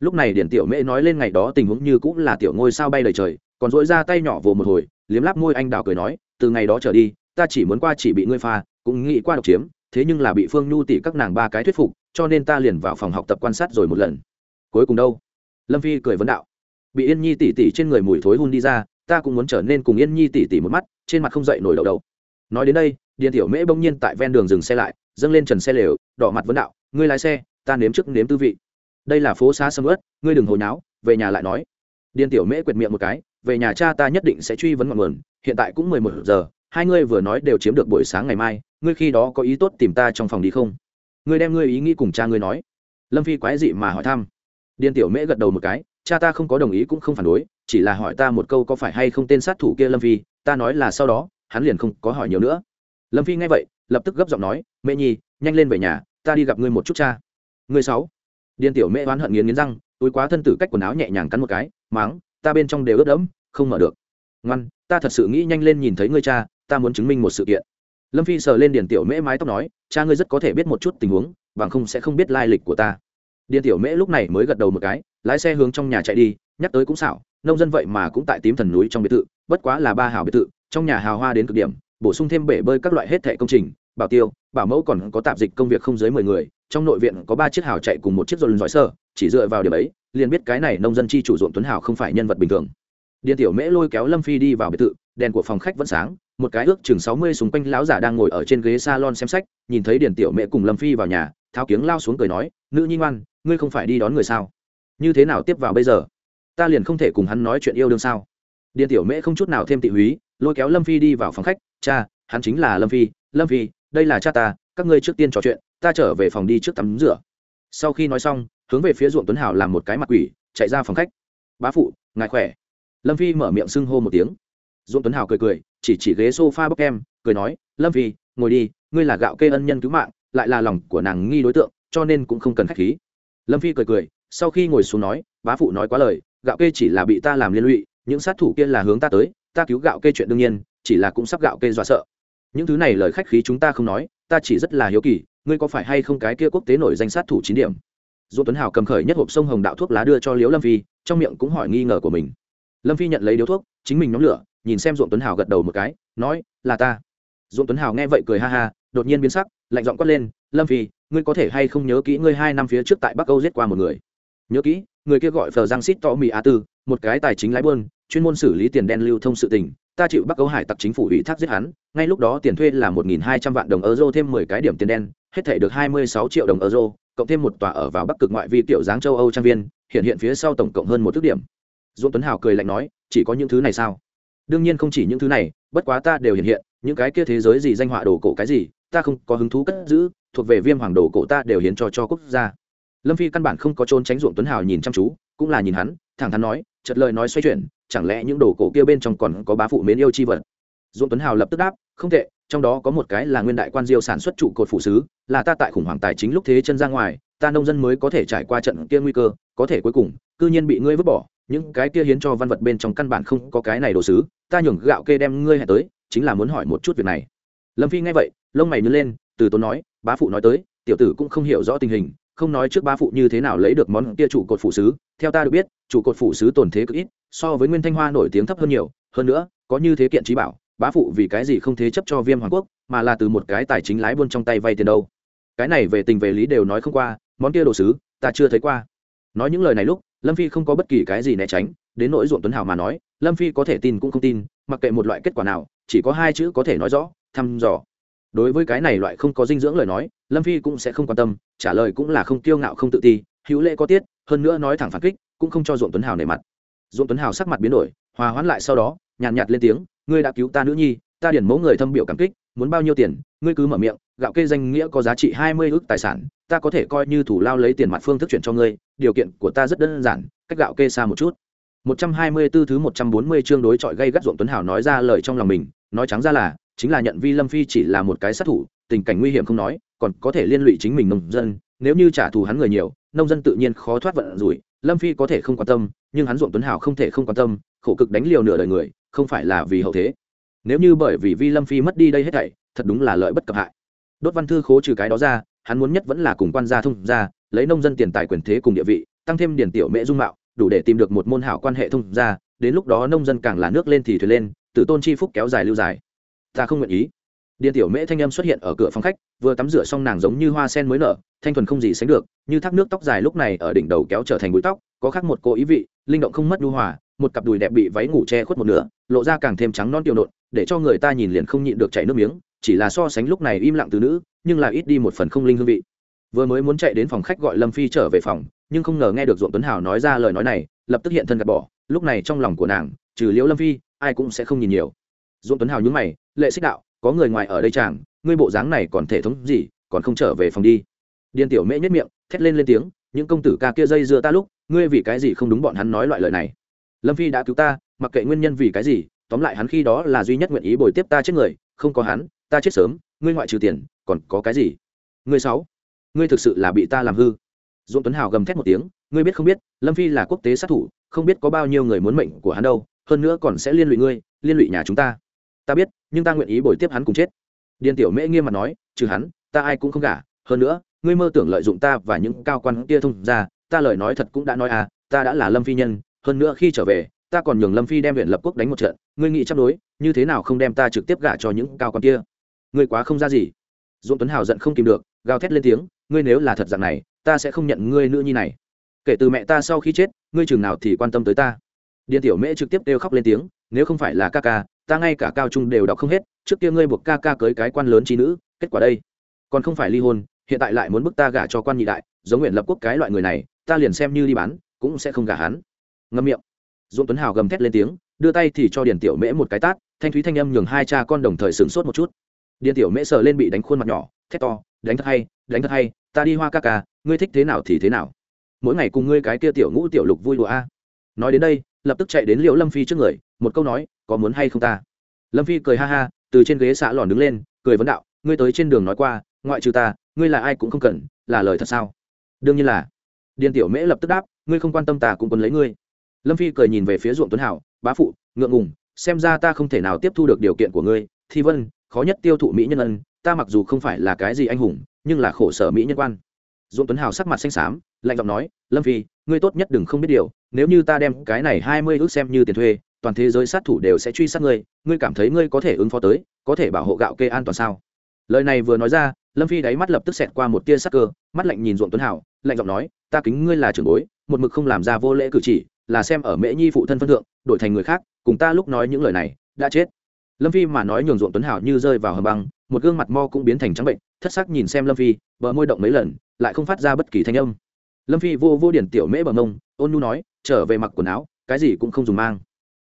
Lúc này điển tiểu mễ nói lên ngày đó tình huống như cũng là tiểu ngôi sao bay đầy trời, còn dỗi ra tay nhỏ vồ một hồi, liếm láp môi anh đào cười nói, từ ngày đó trở đi, ta chỉ muốn qua chỉ bị ngươi pha, cũng nghĩ qua độc chiếm, thế nhưng là bị phương nhu tỷ các nàng ba cái thuyết phục cho nên ta liền vào phòng học tập quan sát rồi một lần. Cuối cùng đâu? Lâm phi cười vấn đạo. Bị yên nhi tỷ tỷ trên người mùi thối hun đi ra, ta cũng muốn trở nên cùng yên nhi tỷ tỷ một mắt, trên mặt không dậy nổi đầu đầu nói đến đây, điền tiểu mễ bỗng nhiên tại ven đường dừng xe lại, dâng lên trần xe lều, đỏ mặt vấn đạo, ngươi lái xe, ta nếm trước nếm tư vị. Đây là phố xá sầm ớt ngươi đừng hồi náo về nhà lại nói. Điền tiểu mễ quệt miệng một cái, về nhà cha ta nhất định sẽ truy vấn ngọn nguồn, hiện tại cũng mười một giờ, hai ngươi vừa nói đều chiếm được buổi sáng ngày mai, ngươi khi đó có ý tốt tìm ta trong phòng đi không? Ngươi đem ngươi ý nghĩ cùng cha ngươi nói. Lâm phi quái dị mà hỏi thăm. Điền tiểu mễ gật đầu một cái, cha ta không có đồng ý cũng không phản đối, chỉ là hỏi ta một câu có phải hay không tên sát thủ kia lâm phi, ta nói là sau đó, hắn liền không có hỏi nhiều nữa. Lâm phi nghe vậy, lập tức gấp giọng nói mẹ nhi, nhanh lên về nhà, ta đi gặp ngươi một chút cha. Ngươi sáu? Điên tiểu mễ oán hận nghiến nghiến răng, túi quá thân tử cách quần áo nhẹ nhàng cắn một cái, máng, ta bên trong đều ướt đẫm, không mở được. Ngoan, ta thật sự nghĩ nhanh lên nhìn thấy ngươi cha, ta muốn chứng minh một sự kiện lâm phi sờ lên điền tiểu mễ mái tóc nói, cha ngươi rất có thể biết một chút tình huống, bằng không sẽ không biết lai lịch của ta. Điền tiểu mễ lúc này mới gật đầu một cái, lái xe hướng trong nhà chạy đi, nhắc tới cũng xảo, nông dân vậy mà cũng tại tím thần núi trong biệt thự, bất quá là ba hào biệt thự, trong nhà hào hoa đến cực điểm, bổ sung thêm bể bơi các loại hết thẻ công trình, bảo tiêu, bảo mẫu còn có tạp dịch công việc không dưới mười người, trong nội viện có ba chiếc hào chạy cùng một chiếc dồn dõi sơ, chỉ dựa vào điểm ấy, liền biết cái này nông dân chi chủ ruộng tuấn hào không phải nhân vật bình thường. Điền tiểu mễ lôi kéo lâm phi đi vào biệt thự, đèn của phòng khách vẫn sáng một cái ước chừng sáu mươi súng quanh lão giả đang ngồi ở trên ghế salon xem sách, nhìn thấy điền tiểu mễ cùng lâm phi vào nhà, tháo kiếng lao xuống cười nói, nữ nhi ngoan, ngươi không phải đi đón người sao? Như thế nào tiếp vào bây giờ? Ta liền không thể cùng hắn nói chuyện yêu đương sao? Điền tiểu mễ không chút nào thêm tị húy, lôi kéo lâm phi đi vào phòng khách, cha, hắn chính là lâm phi lâm phi, đây là cha ta, các ngươi trước tiên trò chuyện, ta trở về phòng đi trước tắm rửa. Sau khi nói xong, hướng về phía ruộng tuấn hào làm một cái mặt quỷ, chạy ra phòng khách. Bá phụ, ngài khỏe? Lâm phi mở miệng xưng hô một tiếng. Dũng tuấn hào cười cười chỉ chỉ ghế sofa bốc em, cười nói, lâm Vi ngồi đi, ngươi là gạo kê ân nhân cứu mạng, lại là lòng của nàng nghi đối tượng, cho nên cũng không cần khách khí. Lâm phi cười cười, sau khi ngồi xuống nói, bá phụ nói quá lời, gạo kê chỉ là bị ta làm liên lụy, những sát thủ kia là hướng ta tới, ta cứu gạo kê chuyện đương nhiên, chỉ là cũng sắp gạo kê dọa sợ. Những thứ này lời khách khí chúng ta không nói, ta chỉ rất là hiếu kỳ, ngươi có phải hay không cái kia quốc tế nổi danh sát thủ chín điểm? Dỗ tuấn hào cầm khởi nhất hộp sông hồng đạo thuốc lá đưa cho liễu lâm phi, trong miệng cũng hỏi nghi ngờ của mình. Lâm phi nhận lấy điếu thuốc, chính mình nhóm lửa nhìn xem dỗ tuấn hào gật đầu một cái, nói, là ta. Dỗ tuấn hào nghe vậy cười ha ha, đột nhiên biến sắc, lạnh giọng quát lên, lâm phi, ngươi có thể hay không nhớ kỹ ngươi hai năm phía trước tại bắc âu giết qua một người? Nhớ kỹ, người kia gọi phờ giang xít to mỹ a tư, một cái tài chính lái buôn, chuyên môn xử lý tiền đen lưu thông sự tình, ta chịu bắc âu hải tặc chính phủ ủy thác giết hắn, ngay lúc đó tiền thuê là một nghìn hai trăm vạn đồng euro thêm mười cái điểm tiền đen, hết thể được hai mươi sáu triệu đồng euro, cộng thêm một tòa ở vào bắc cực ngoại vi tiểu dáng châu âu trang viên, hiện hiện phía sau tổng cộng hơn một thước điểm. Dũng tuấn hào cười lạnh nói, chỉ có những thứ này sao? Đương nhiên không chỉ những thứ này, bất quá ta đều hiện hiện, những cái kia thế giới gì danh họa đồ cổ cái gì, ta không có hứng thú cất giữ, thuộc về viêm hoàng đồ cổ ta đều hiến cho cho quốc gia. Lâm phi căn bản không có trốn tránh ruộng tuấn hào nhìn chăm chú, cũng là nhìn hắn, thẳng thắn nói chật lời nói xoay chuyển, chẳng lẽ những đồ cổ kia bên trong còn có bá phụ mến yêu chi vật? Ruộng tuấn hào lập tức đáp, không tệ, trong đó có một cái là nguyên đại quan diêu sản xuất trụ cột phụ sứ, là ta tại khủng hoảng tài chính lúc thế chân ra ngoài, ta nông dân mới có thể trải qua trận kia nguy cơ, có thể cuối cùng, cư nhiên bị ngươi vứt bỏ những cái kia hiến cho văn vật bên trong căn bản không có cái này đồ sứ, ta nhường gạo kê đem ngươi hẹn tới, chính là muốn hỏi một chút việc này. Lâm phi nghe vậy, lông mày nhớ lên, từ tốn nói, bá phụ nói tới, tiểu tử cũng không hiểu rõ tình hình, không nói trước bá phụ như thế nào lấy được món kia trụ cột phụ sứ, theo ta được biết, trụ cột phụ sứ tồn thế cực ít, so với nguyên thanh hoa nổi tiếng thấp hơn nhiều, hơn nữa, có như thế kiện trí bảo, bá phụ vì cái gì không thế chấp cho viêm hoàng quốc, mà là từ một cái tài chính lái buôn trong tay vay tiền đâu. Cái này về tình về lý đều nói không qua, món kia đồ sứ, ta chưa thấy qua. Nói những lời này lúc lâm phi không có bất kỳ cái gì né tránh đến nỗi ruộng tuấn hào mà nói lâm phi có thể tin cũng không tin mặc kệ một loại kết quả nào chỉ có hai chữ có thể nói rõ thăm dò. Đối với cái này loại không có dinh dưỡng lời nói lâm phi cũng sẽ không quan tâm trả lời cũng là không kiêu ngạo không tự ti hữu lễ có tiết hơn nữa nói thẳng phản kích cũng không cho ruộng tuấn hào nề mặt. Ruộng tuấn hào sắc mặt biến đổi hòa hoãn lại sau đó nhàn nhạt, nhạt lên tiếng ngươi đã cứu ta nữ nhi ta điển mẫu người thâm biểu cảm kích muốn bao nhiêu tiền ngươi cứ mở miệng gạo kê danh nghĩa có giá trị hai mươi ước tài sản ta có thể coi như thủ lao lấy tiền mặt phương thức chuyển cho ngươi, điều kiện của ta rất đơn giản, cách gạo kê xa một chút. Một trăm hai mươi 124 thứ một trăm bốn mươi chương đối chọi gây gắt ruộng tuấn hào nói ra lời trong lòng mình, nói trắng ra là, chính là nhận vi lâm phi chỉ là một cái sát thủ, tình cảnh nguy hiểm không nói, còn có thể liên lụy chính mình nông dân, nếu như trả thù hắn người nhiều, nông dân tự nhiên khó thoát vận rủi, lâm phi có thể không quan tâm, nhưng hắn ruộng tuấn hào không thể không quan tâm, khổ cực đánh liều nửa đời người, không phải là vì hậu thế. Nếu như bởi vì vi lâm phi mất đi đây hết thảy, thật đúng là lợi bất cập hại. Đốt văn thư khố trừ cái đó ra hắn muốn nhất vẫn là cùng quan gia thông gia, lấy nông dân tiền tài quyền thế cùng địa vị, tăng thêm điển tiểu mễ dung mạo, đủ để tìm được một môn hảo quan hệ thông gia, đến lúc đó nông dân càng là nước lên thì thuyền lên, tử tôn chi phúc kéo dài lưu dài. Ta không nguyện ý. Điển tiểu mễ thanh âm xuất hiện ở cửa phòng khách, vừa tắm rửa xong nàng giống như hoa sen mới nở, thanh thuần không gì sánh được, như thác nước tóc dài lúc này ở đỉnh đầu kéo trở thành bụi tóc, có khác một cô ý vị, linh động không mất nhu hòa, một cặp đùi đẹp bị váy ngủ che khuất một nửa, lộ ra càng thêm trắng non tiểu nộn, để cho người ta nhìn liền không nhịn được chảy nước miếng chỉ là so sánh lúc này im lặng từ nữ, nhưng là ít đi một phần không linh hương vị. Vừa mới muốn chạy đến phòng khách gọi lâm phi trở về phòng, nhưng không ngờ nghe được ruộng tuấn hào nói ra lời nói này, lập tức hiện thân gạt bỏ. Lúc này trong lòng của nàng, trừ liễu lâm phi, ai cũng sẽ không nhìn nhiều. Ruộng tuấn hào nhúng mày, lệ xích đạo, có người ngoài ở đây chàng, ngươi bộ dáng này còn thể thống gì, còn không trở về phòng đi. Điền tiểu mễ nhất miệng, thét lên lên tiếng, những công tử ca kia dây dưa ta lúc, ngươi vì cái gì không đúng bọn hắn nói loại lời này? Lâm phi đã cứu ta, mặc kệ nguyên nhân vì cái gì, tóm lại hắn khi đó là duy nhất nguyện ý bồi tiếp ta chết người, không có hắn ta chết sớm, ngươi ngoại trừ tiền, còn có cái gì? Ngươi sáu, ngươi thực sự là bị ta làm hư. Dũng tuấn hào gầm thét một tiếng, ngươi biết không biết, lâm phi là quốc tế sát thủ, không biết có bao nhiêu người muốn mệnh của hắn đâu, hơn nữa còn sẽ liên lụy ngươi, liên lụy nhà chúng ta. Ta biết, nhưng ta nguyện ý bồi tiếp hắn cùng chết. Điền tiểu mễ nghiêm mặt nói, trừ hắn, ta ai cũng không gả. Hơn nữa, ngươi mơ tưởng lợi dụng ta và những cao quan kia thông ra ta lời nói thật cũng đã nói à ta đã là lâm phi nhân, hơn nữa khi trở về, ta còn nhường lâm phi đem huyện lập quốc đánh một trận, ngươi nghĩ chấp đối, như thế nào không đem ta trực tiếp gả cho những cao quan kia? Ngươi quá không ra gì. Dũng tuấn hào giận không kìm được, gào thét lên tiếng, ngươi nếu là thật dạng này, ta sẽ không nhận ngươi nữ nhi này. Kể từ mẹ ta sau khi chết, ngươi chừng nào thì quan tâm tới ta. Điện tiểu mễ trực tiếp kêu khóc lên tiếng, nếu không phải là ca ca, ta ngay cả cao trung đều đọc không hết, trước kia ngươi buộc ca ca cưới cái quan lớn trí nữ, kết quả đây. Còn không phải ly hôn, hiện tại lại muốn bức ta gả cho quan nhị đại, giống nguyện lập quốc cái loại người này, ta liền xem như đi bán, cũng sẽ không gả hắn. Ngâm miệng. Dũng tuấn hào gầm thét lên tiếng, đưa tay thì cho điền tiểu mễ một cái tát, thanh thúy thanh âm nhường hai cha con đồng thời sửng sốt một chút điền tiểu mễ sờ lên bị đánh khuôn mặt nhỏ, thét to, đánh thật hay, đánh thật hay, ta đi hoa ca ca, ngươi thích thế nào thì thế nào. Mỗi ngày cùng ngươi cái kia tiểu ngũ tiểu lục vui đùa a. Nói đến đây, lập tức chạy đến liệu lâm phi trước người, một câu nói, có muốn hay không ta? Lâm phi cười ha ha, từ trên ghế xạ lòn đứng lên, cười vấn đạo, ngươi tới trên đường nói qua, ngoại trừ ta, ngươi là ai cũng không cần, là lời thật sao? Đương nhiên là. Điền tiểu mễ lập tức đáp, ngươi không quan tâm ta cũng quân lấy ngươi. Lâm phi cười nhìn về phía ruộng tuấn hảo, bá phụ, ngượng ngùng, xem ra ta không thể nào tiếp thu được điều kiện của ngươi, thi vân khó nhất tiêu thụ mỹ nhân ân, ta mặc dù không phải là cái gì anh hùng, nhưng là khổ sở mỹ nhân quan. Dũng tuấn hào sắc mặt xanh xám, lạnh giọng nói, lâm phi, ngươi tốt nhất đừng không biết điều, nếu như ta đem cái này hai mươi ước xem như tiền thuê, toàn thế giới sát thủ đều sẽ truy sát ngươi ngươi cảm thấy ngươi có thể ứng phó tới, có thể bảo hộ gạo kê an toàn sao? Lời này vừa nói ra, lâm phi đáy mắt lập tức xẹt qua một tia sắc cơ, mắt lạnh nhìn ruộng tuấn hảo lạnh giọng nói, ta kính ngươi là trưởng bối, một mực không làm ra vô lễ cử chỉ, là xem ở mễ nhi phụ thân phân thượng, đổi thành người khác, cùng ta lúc nói những lời này, đã chết lâm phi mà nói nhường ruộng tuấn hảo như rơi vào hầm băng, một gương mặt mo cũng biến thành trắng bệnh, thất sắc nhìn xem lâm phi, bờ môi động mấy lần, lại không phát ra bất kỳ thanh âm. Lâm phi vô vô điển tiểu mễ bằng mông, ôn nhu nói, trở về mặc quần áo, cái gì cũng không dùng mang.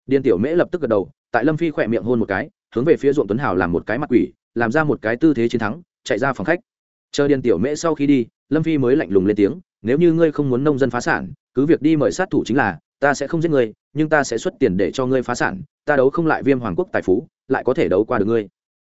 Điền tiểu mễ lập tức gật đầu, tại lâm phi khỏe miệng hôn một cái, hướng về phía ruộng tuấn hảo làm một cái mặt quỷ, làm ra một cái tư thế chiến thắng, chạy ra phòng khách. Chờ điền tiểu mễ sau khi đi, lâm phi mới lạnh lùng lên tiếng, nếu như ngươi không muốn nông dân phá sản, cứ việc đi mời sát thủ chính là, ta sẽ không giết ngươi, nhưng ta sẽ xuất tiền để cho ngươi phá sản ta đấu không lại viêm hoàng quốc tài phú, lại có thể đấu qua được ngươi.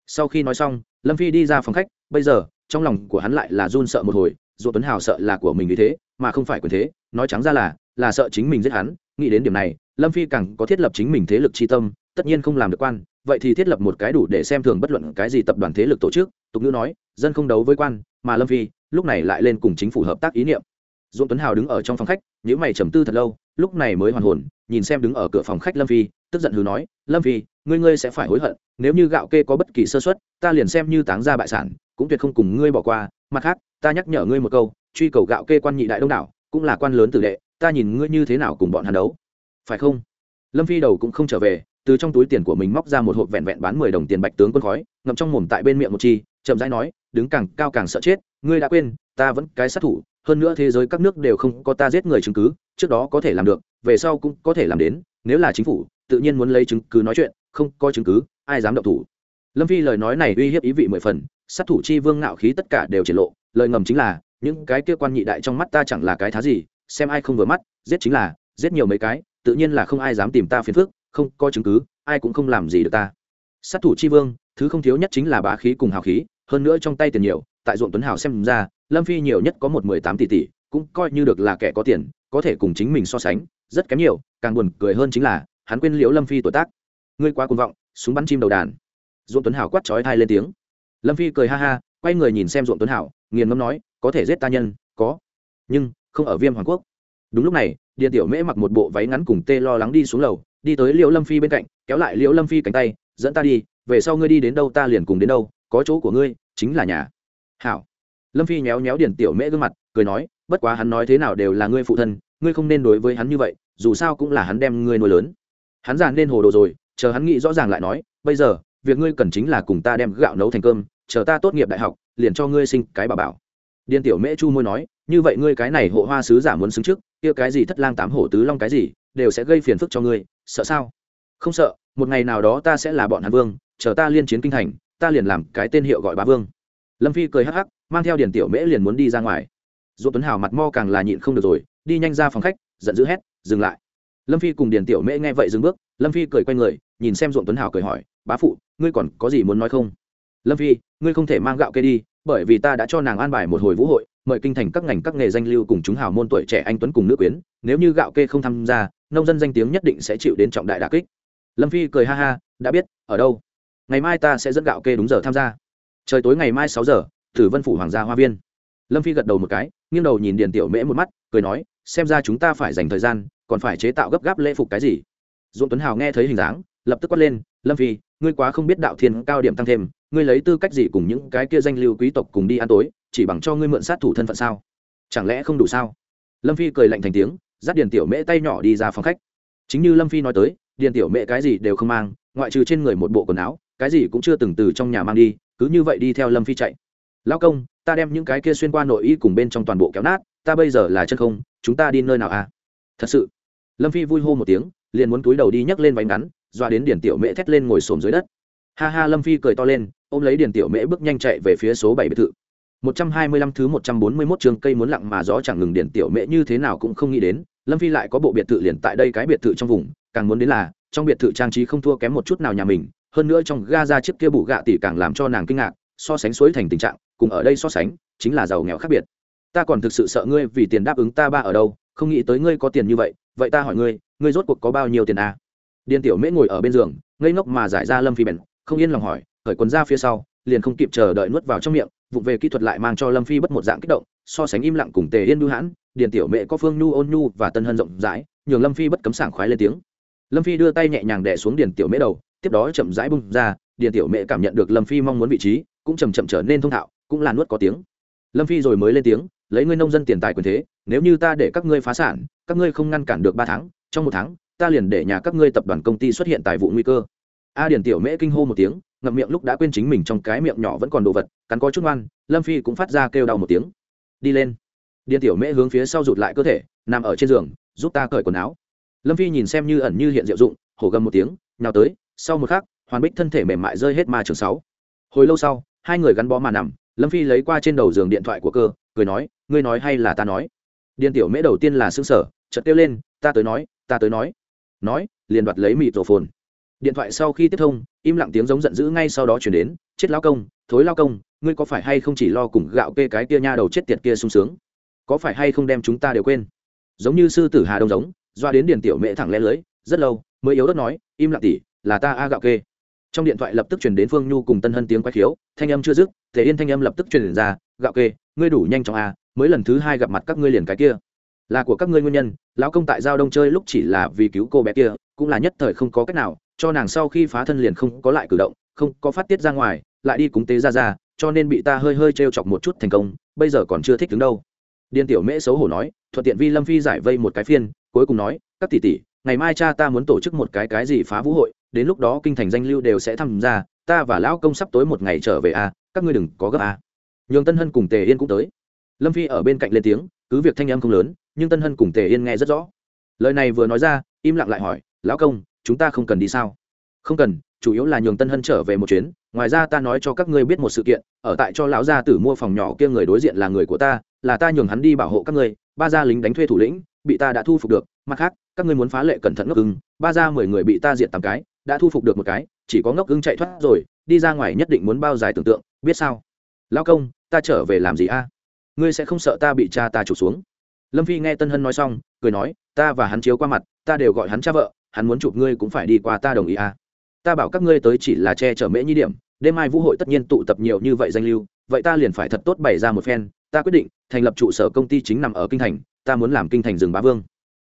Sau khi nói xong, lâm phi đi ra phòng khách, bây giờ, trong lòng của hắn lại là run sợ một hồi, dù tuấn hào sợ là của mình vì thế, mà không phải quyền thế, nói trắng ra là là sợ chính mình giết hắn. Nghĩ đến điểm này, lâm phi càng có thiết lập chính mình thế lực tri tâm, tất nhiên không làm được quan, vậy thì thiết lập một cái đủ để xem thường bất luận cái gì tập đoàn thế lực tổ chức, tục ngữ nói, dân không đấu với quan, mà lâm phi lúc này lại lên cùng chính phủ hợp tác ý niệm. Dũng tuấn hào đứng ở trong phòng khách những mày trầm tư thật lâu, lúc này mới hoàn hồn nhìn xem đứng ở cửa phòng khách lâm phi, tức giận hừ nói, lâm phi, ngươi ngươi sẽ phải hối hận, nếu như gạo kê có bất kỳ sơ xuất ta liền xem như táng ra bại sản, cũng tuyệt không cùng ngươi bỏ qua. Mặt khác, ta nhắc nhở ngươi một câu, truy cầu gạo kê quan nhị đại đông đảo, cũng là quan lớn tử đệ, ta nhìn ngươi như thế nào cùng bọn hắn đấu. Phải không? Lâm phi đầu cũng không trở về, từ trong túi tiền của mình móc ra một hộp vẹn vẹn bán mười đồng tiền bạch tướng quân khói, ngậm trong mồm tại bên miệng một chi, chậm rãi nói, đứng càng cao càng sợ chết, ngươi đã quên, ta vẫn cái sát thủ hơn nữa thế giới các nước đều không có ta giết người chứng cứ, trước đó có thể làm được, về sau cũng có thể làm đến, nếu là chính phủ, tự nhiên muốn lấy chứng cứ nói chuyện, không có chứng cứ, ai dám động thủ. Lâm phi lời nói này uy hiếp ý vị mười phần, sát thủ chi vương ngạo khí tất cả đều triển lộ, lời ngầm chính là, những cái kia quan nhị đại trong mắt ta chẳng là cái thá gì, xem ai không vừa mắt, giết chính là, giết nhiều mấy cái, tự nhiên là không ai dám tìm ta phiền phức, không có chứng cứ, ai cũng không làm gì được ta. Sát thủ chi vương, thứ không thiếu nhất chính là bá khí cùng hào khí, hơn nữa trong tay tiền nhiều, tại ruộng tuấn hào xem ra lâm phi nhiều nhất có một mười tám tỷ tỷ, cũng coi như được là kẻ có tiền, có thể cùng chính mình so sánh, rất kém nhiều, càng buồn cười hơn chính là, hắn quên liễu lâm phi tuổi tác. Ngươi quá cuồng vọng, súng bắn chim đầu đàn. Ruộng tuấn hảo quát chói thai lên tiếng. Lâm phi cười ha ha, quay người nhìn xem ruộng tuấn hảo, nghiền ngâm nói, có thể giết ta nhân, có. Nhưng, không ở viêm hoàng quốc. Đúng lúc này điện tiểu mễ mặc một bộ váy ngắn cùng tê lo lắng đi xuống lầu, đi tới liễu lâm phi bên cạnh, kéo lại liễu lâm phi cánh tay, dẫn ta đi, về sau ngươi đi đến đâu ta liền cùng đến đâu, có chỗ của ngươi, chính là nhà. Hảo lâm phi nhéo nhéo điển tiểu mễ gương mặt, cười nói, bất quá hắn nói thế nào đều là ngươi phụ thân, ngươi không nên đối với hắn như vậy, dù sao cũng là hắn đem ngươi nuôi lớn. Hắn già nên hồ đồ rồi, chờ hắn nghĩ rõ ràng lại nói, bây giờ, việc ngươi cần chính là cùng ta đem gạo nấu thành cơm, chờ ta tốt nghiệp đại học, liền cho ngươi sinh cái bà bảo. Điền tiểu mễ chu môi nói, như vậy ngươi cái này hộ hoa sứ giả muốn xứng trước, kia cái gì thất lang tám hổ tứ long cái gì, đều sẽ gây phiền phức cho ngươi, sợ sao? Không sợ, một ngày nào đó ta sẽ là bọn hàn vương, chờ ta liên chiến kinh thành, ta liền làm cái tên hiệu gọi bá vương lâm phi cười hắc hắc, mang theo điền tiểu mễ liền muốn đi ra ngoài. Dỗ tuấn hào mặt mo càng là nhịn không được rồi, đi nhanh ra phòng khách, giận dữ hét, dừng lại. Lâm phi cùng điền tiểu mễ nghe vậy dừng bước, lâm phi cười quay người, nhìn xem ruộng tuấn hào cười hỏi, bá phụ, ngươi còn có gì muốn nói không? Lâm phi, ngươi không thể mang gạo kê đi, bởi vì ta đã cho nàng an bài một hồi vũ hội, mời kinh thành các ngành các nghề danh lưu cùng chúng hào môn tuổi trẻ anh tuấn cùng nữ quyến, nếu như gạo kê không tham gia, nông dân danh tiếng nhất định sẽ chịu đến trọng đại đà kích. Lâm phi cười ha ha, đã biết, ở đâu? Ngày mai ta sẽ dẫn gạo kê đúng giờ tham gia trời tối ngày mai sáu giờ thử vân phủ hoàng gia hoa viên. Lâm phi gật đầu một cái, nghiêng đầu nhìn điền tiểu mễ một mắt, cười nói, xem ra chúng ta phải dành thời gian, còn phải chế tạo gấp gáp lễ phục cái gì. Dũng tuấn hào nghe thấy hình dáng, lập tức quát lên, lâm phi, ngươi quá không biết đạo thiên cao điểm tăng thêm, ngươi lấy tư cách gì cùng những cái kia danh lưu quý tộc cùng đi ăn tối, chỉ bằng cho ngươi mượn sát thủ thân phận sao? Chẳng lẽ không đủ sao? Lâm phi cười lạnh thành tiếng, dắt điền tiểu mễ tay nhỏ đi ra phòng khách. Chính như lâm phi nói tới, điền tiểu mễ cái gì đều không mang, ngoại trừ trên người một bộ quần áo, cái gì cũng chưa từng từ trong nhà mang đi cứ như vậy đi theo lâm phi chạy. Lao công, ta đem những cái kia xuyên qua nội y cùng bên trong toàn bộ kéo nát, ta bây giờ là chân không, chúng ta đi nơi nào à? Thật sự. Lâm phi vui hô một tiếng, liền muốn túi đầu đi nhấc lên váy ngắn doa đến điển tiểu mễ thét lên ngồi xổm dưới đất. Ha ha, lâm phi cười to lên, ôm lấy điển tiểu mễ bước nhanh chạy về phía số bảy biệt thự. Một trăm hai mươi lăm thứ một trăm bốn mươi 141 trường cây muốn lặng mà gió chẳng ngừng điển tiểu mễ như thế nào cũng không nghĩ đến, lâm phi lại có bộ biệt thự liền tại đây cái biệt thự trong vùng, càng muốn đến là, trong biệt thự trang trí không thua kém một chút nào nhà mình hơn nữa trong Gaza chiếc kia bụ gạ tỷ càng làm cho nàng kinh ngạc, so sánh suối thành tình trạng, cùng ở đây so sánh, chính là giàu nghèo khác biệt ta còn thực sự sợ ngươi vì tiền đáp ứng ta ba ở đâu, không nghĩ tới ngươi có tiền như vậy vậy ta hỏi ngươi ngươi rốt cuộc có bao nhiêu tiền à? điền tiểu mễ ngồi ở bên giường, ngây ngốc mà giải ra lâm phi bèn, không yên lòng hỏi khởi quần ra phía sau, liền không kịp chờ đợi nuốt vào trong miệng, vụng về kỹ thuật lại mang cho lâm phi bất một dạng kích động, so sánh im lặng cùng tề yên đu hãn, điền tiểu mễ có phương nhu, ôn nhu và tân hân rộng rãi, nhường lâm phi bất cấm sảng khoái lên tiếng lâm phi đưa tay nhẹ nhàng đè xuống điền tiểu mễ đầu, tiếp đó chậm rãi bung ra, điền tiểu mẹ cảm nhận được lâm phi mong muốn vị trí, cũng chầm chậm trở nên thông thạo, cũng là nuốt có tiếng. Lâm phi rồi mới lên tiếng, lấy ngươi nông dân tiền tài quyền thế, nếu như ta để các ngươi phá sản, các ngươi không ngăn cản được ba tháng, trong một tháng, ta liền để nhà các ngươi tập đoàn công ty xuất hiện tài vụ nguy cơ. A điền tiểu mễ kinh hô một tiếng, ngậm miệng lúc đã quên chính mình trong cái miệng nhỏ vẫn còn đồ vật, cắn có chút ngoan, lâm phi cũng phát ra kêu đau một tiếng. Đi lên. Điền tiểu mễ hướng phía sau rụt lại cơ thể, nằm ở trên giường, giúp ta cởi quần áo lâm phi nhìn xem như ẩn như hiện diệu dụng, hổ gầm một tiếng nào tới, sau một khắc, hoàn bích thân thể mềm mại rơi hết ma trường sáu. Hồi lâu sau, hai người gắn bó mà nằm, lâm phi lấy qua trên đầu giường điện thoại của cơ, cười nói, ngươi nói hay là ta nói? Điên tiểu mễ đầu tiên là xương sở chợt kêu lên, ta tới nói, ta tới nói. Nói, liền đoạt lấy mị tổ phồn điện thoại sau khi tiếp thông, im lặng tiếng giống giận dữ ngay sau đó chuyển đến, chết lao công, thối lao công, ngươi có phải hay không chỉ lo cùng gạo kê cái kia nha đầu chết tiệt kia sung sướng? Có phải hay không đem chúng ta đều quên? Giống như sư tử hà đông giống doa đến điền tiểu mẹ thẳng lẽ lưới, rất lâu, mới yếu đất nói, im lặng tỉ, là ta a gạo kê. Trong điện thoại lập tức chuyển đến phương nhu cùng tân hân tiếng quay khiếu, thanh âm chưa dứt thể yên thanh âm lập tức truyền ra, gạo kê, ngươi đủ nhanh chóng a, mới lần thứ hai gặp mặt các ngươi liền cái kia. Là của các ngươi nguyên nhân, lão công tại giao đông chơi lúc chỉ là vì cứu cô bé kia, cũng là nhất thời không có cách nào, cho nàng sau khi phá thân liền không có lại cử động, không có phát tiết ra ngoài, lại đi cúng tế ra ra, cho nên bị ta hơi hơi t r e o chọc một chút thành công, bây giờ còn chưa thích đứng đâu. Điên tiểu mễ xấu hổ nói, thuận tiện vi lâm phi giải vây một cái phiên cuối cùng nói, các tỷ tỷ, ngày mai cha ta muốn tổ chức một cái cái gì phá vũ hội, đến lúc đó kinh thành danh lưu đều sẽ tham gia, ta và lão công sắp tối một ngày trở về a các ngươi đừng có gấp a nhường tân hân cùng tề yên cũng tới. Lâm phi ở bên cạnh lên tiếng, cứ việc thanh âm không lớn, nhưng tân hân cùng tề yên nghe rất rõ. Lời này vừa nói ra, im lặng lại hỏi, lão công, chúng ta không cần đi sao? Không cần, chủ yếu là nhường tân hân trở về một chuyến, ngoài ra ta nói cho các ngươi biết một sự kiện, ở tại cho lão gia tử mua phòng nhỏ kia người đối diện là người của ta, là ta nhường hắn đi bảo hộ các ngươi, ba gia lính đánh thuê thủ lĩnh bị ta đã thu phục được, mặt khác, các ngươi muốn phá lệ cẩn thận ngốc ưng, ba gia mười người bị ta diệt tám cái, đã thu phục được một cái, chỉ có ngốc ưng chạy thoát rồi, đi ra ngoài nhất định muốn bao dài tưởng tượng, biết sao? Lão công, ta trở về làm gì a? Ngươi sẽ không sợ ta bị cha ta trục xuống. Lâm phi nghe tân hân nói xong, cười nói, ta và hắn chiếu qua mặt, ta đều gọi hắn cha vợ, hắn muốn chụp ngươi cũng phải đi qua ta đồng ý à. ta bảo các ngươi tới chỉ là che chở mễ nhi điểm, đêm mai vũ hội tất nhiên tụ tập nhiều như vậy danh lưu, vậy ta liền phải thật tốt bày ra một phen, ta quyết định thành lập trụ sở công ty chính nằm ở kinh thành ta muốn làm kinh thành rừng bá vương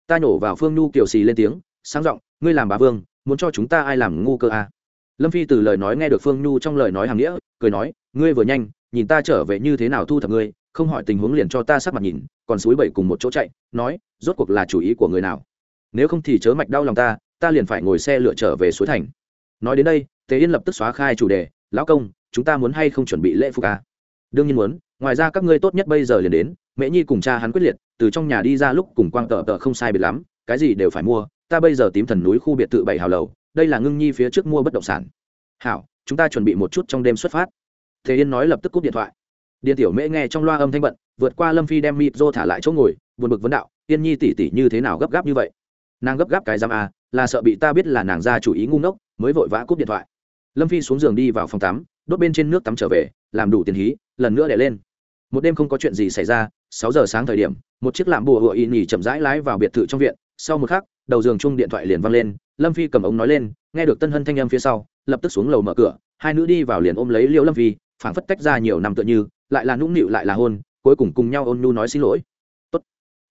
ta nhổ vào phương nhu kiều xì lên tiếng, sáng giọng, ngươi làm bá vương, muốn cho chúng ta ai làm ngu cơ à. lâm phi từ lời nói nghe được phương nhu trong lời nói hàng nghĩa, cười nói, ngươi vừa nhanh, nhìn ta trở về như thế nào thu thập ngươi, không hỏi tình huống liền cho ta sắc mặt nhìn, còn suối bảy cùng một chỗ chạy, nói, rốt cuộc là chủ ý của người nào nếu không thì chớ mạch đau lòng ta ta liền phải ngồi xe lựa trở về suối thành nói đến đây tề yên lập tức xóa khai chủ đề, lão công, chúng ta muốn hay không chuẩn bị lễ phục à? đương nhiên muốn, ngoài ra các ngươi tốt nhất bây giờ liền đến, Mễ nhi cùng cha hắn quyết liệt từ trong nhà đi ra lúc cùng quang tợ tợ không sai biệt lắm, cái gì đều phải mua, ta bây giờ tím thần núi khu biệt thự bảy hào lầu, đây là ngưng nhi phía trước mua bất động sản. Hảo, chúng ta chuẩn bị một chút trong đêm xuất phát. Thế yên nói lập tức cúp điện thoại. Điện tiểu mễ nghe trong loa âm thanh bận, vượt qua lâm phi đem mịp rô thả lại chỗ ngồi, buồn bực vấn đạo, yên nhi tỉ tỉ như thế nào gấp gáp như vậy? Nàng gấp gáp cái giam a à, là sợ bị ta biết là nàng ra chủ ý ngu ngốc, mới vội vã cúp điện thoại. Lâm phi xuống giường đi vào phòng tắm, đốt bên trên nước tắm trở về, làm đủ tiền hí, lần nữa đẻ lên. Một đêm không có chuyện gì xảy ra sáu giờ sáng thời điểm, một chiếc lạm bùa hựa y nhì chậm rãi lái vào biệt thự trong viện. Sau một khắc, đầu giường chung điện thoại liền văng lên, lâm phi cầm ống nói lên, nghe được tân hân thanh âm phía sau, lập tức xuống lầu mở cửa, hai nữ đi vào liền ôm lấy liễu lâm phi, phảng phất tách ra nhiều năm tựa như, lại là nũng nịu lại là hôn, cuối cùng cùng nhau ôn nhu nói xin lỗi. Tốt.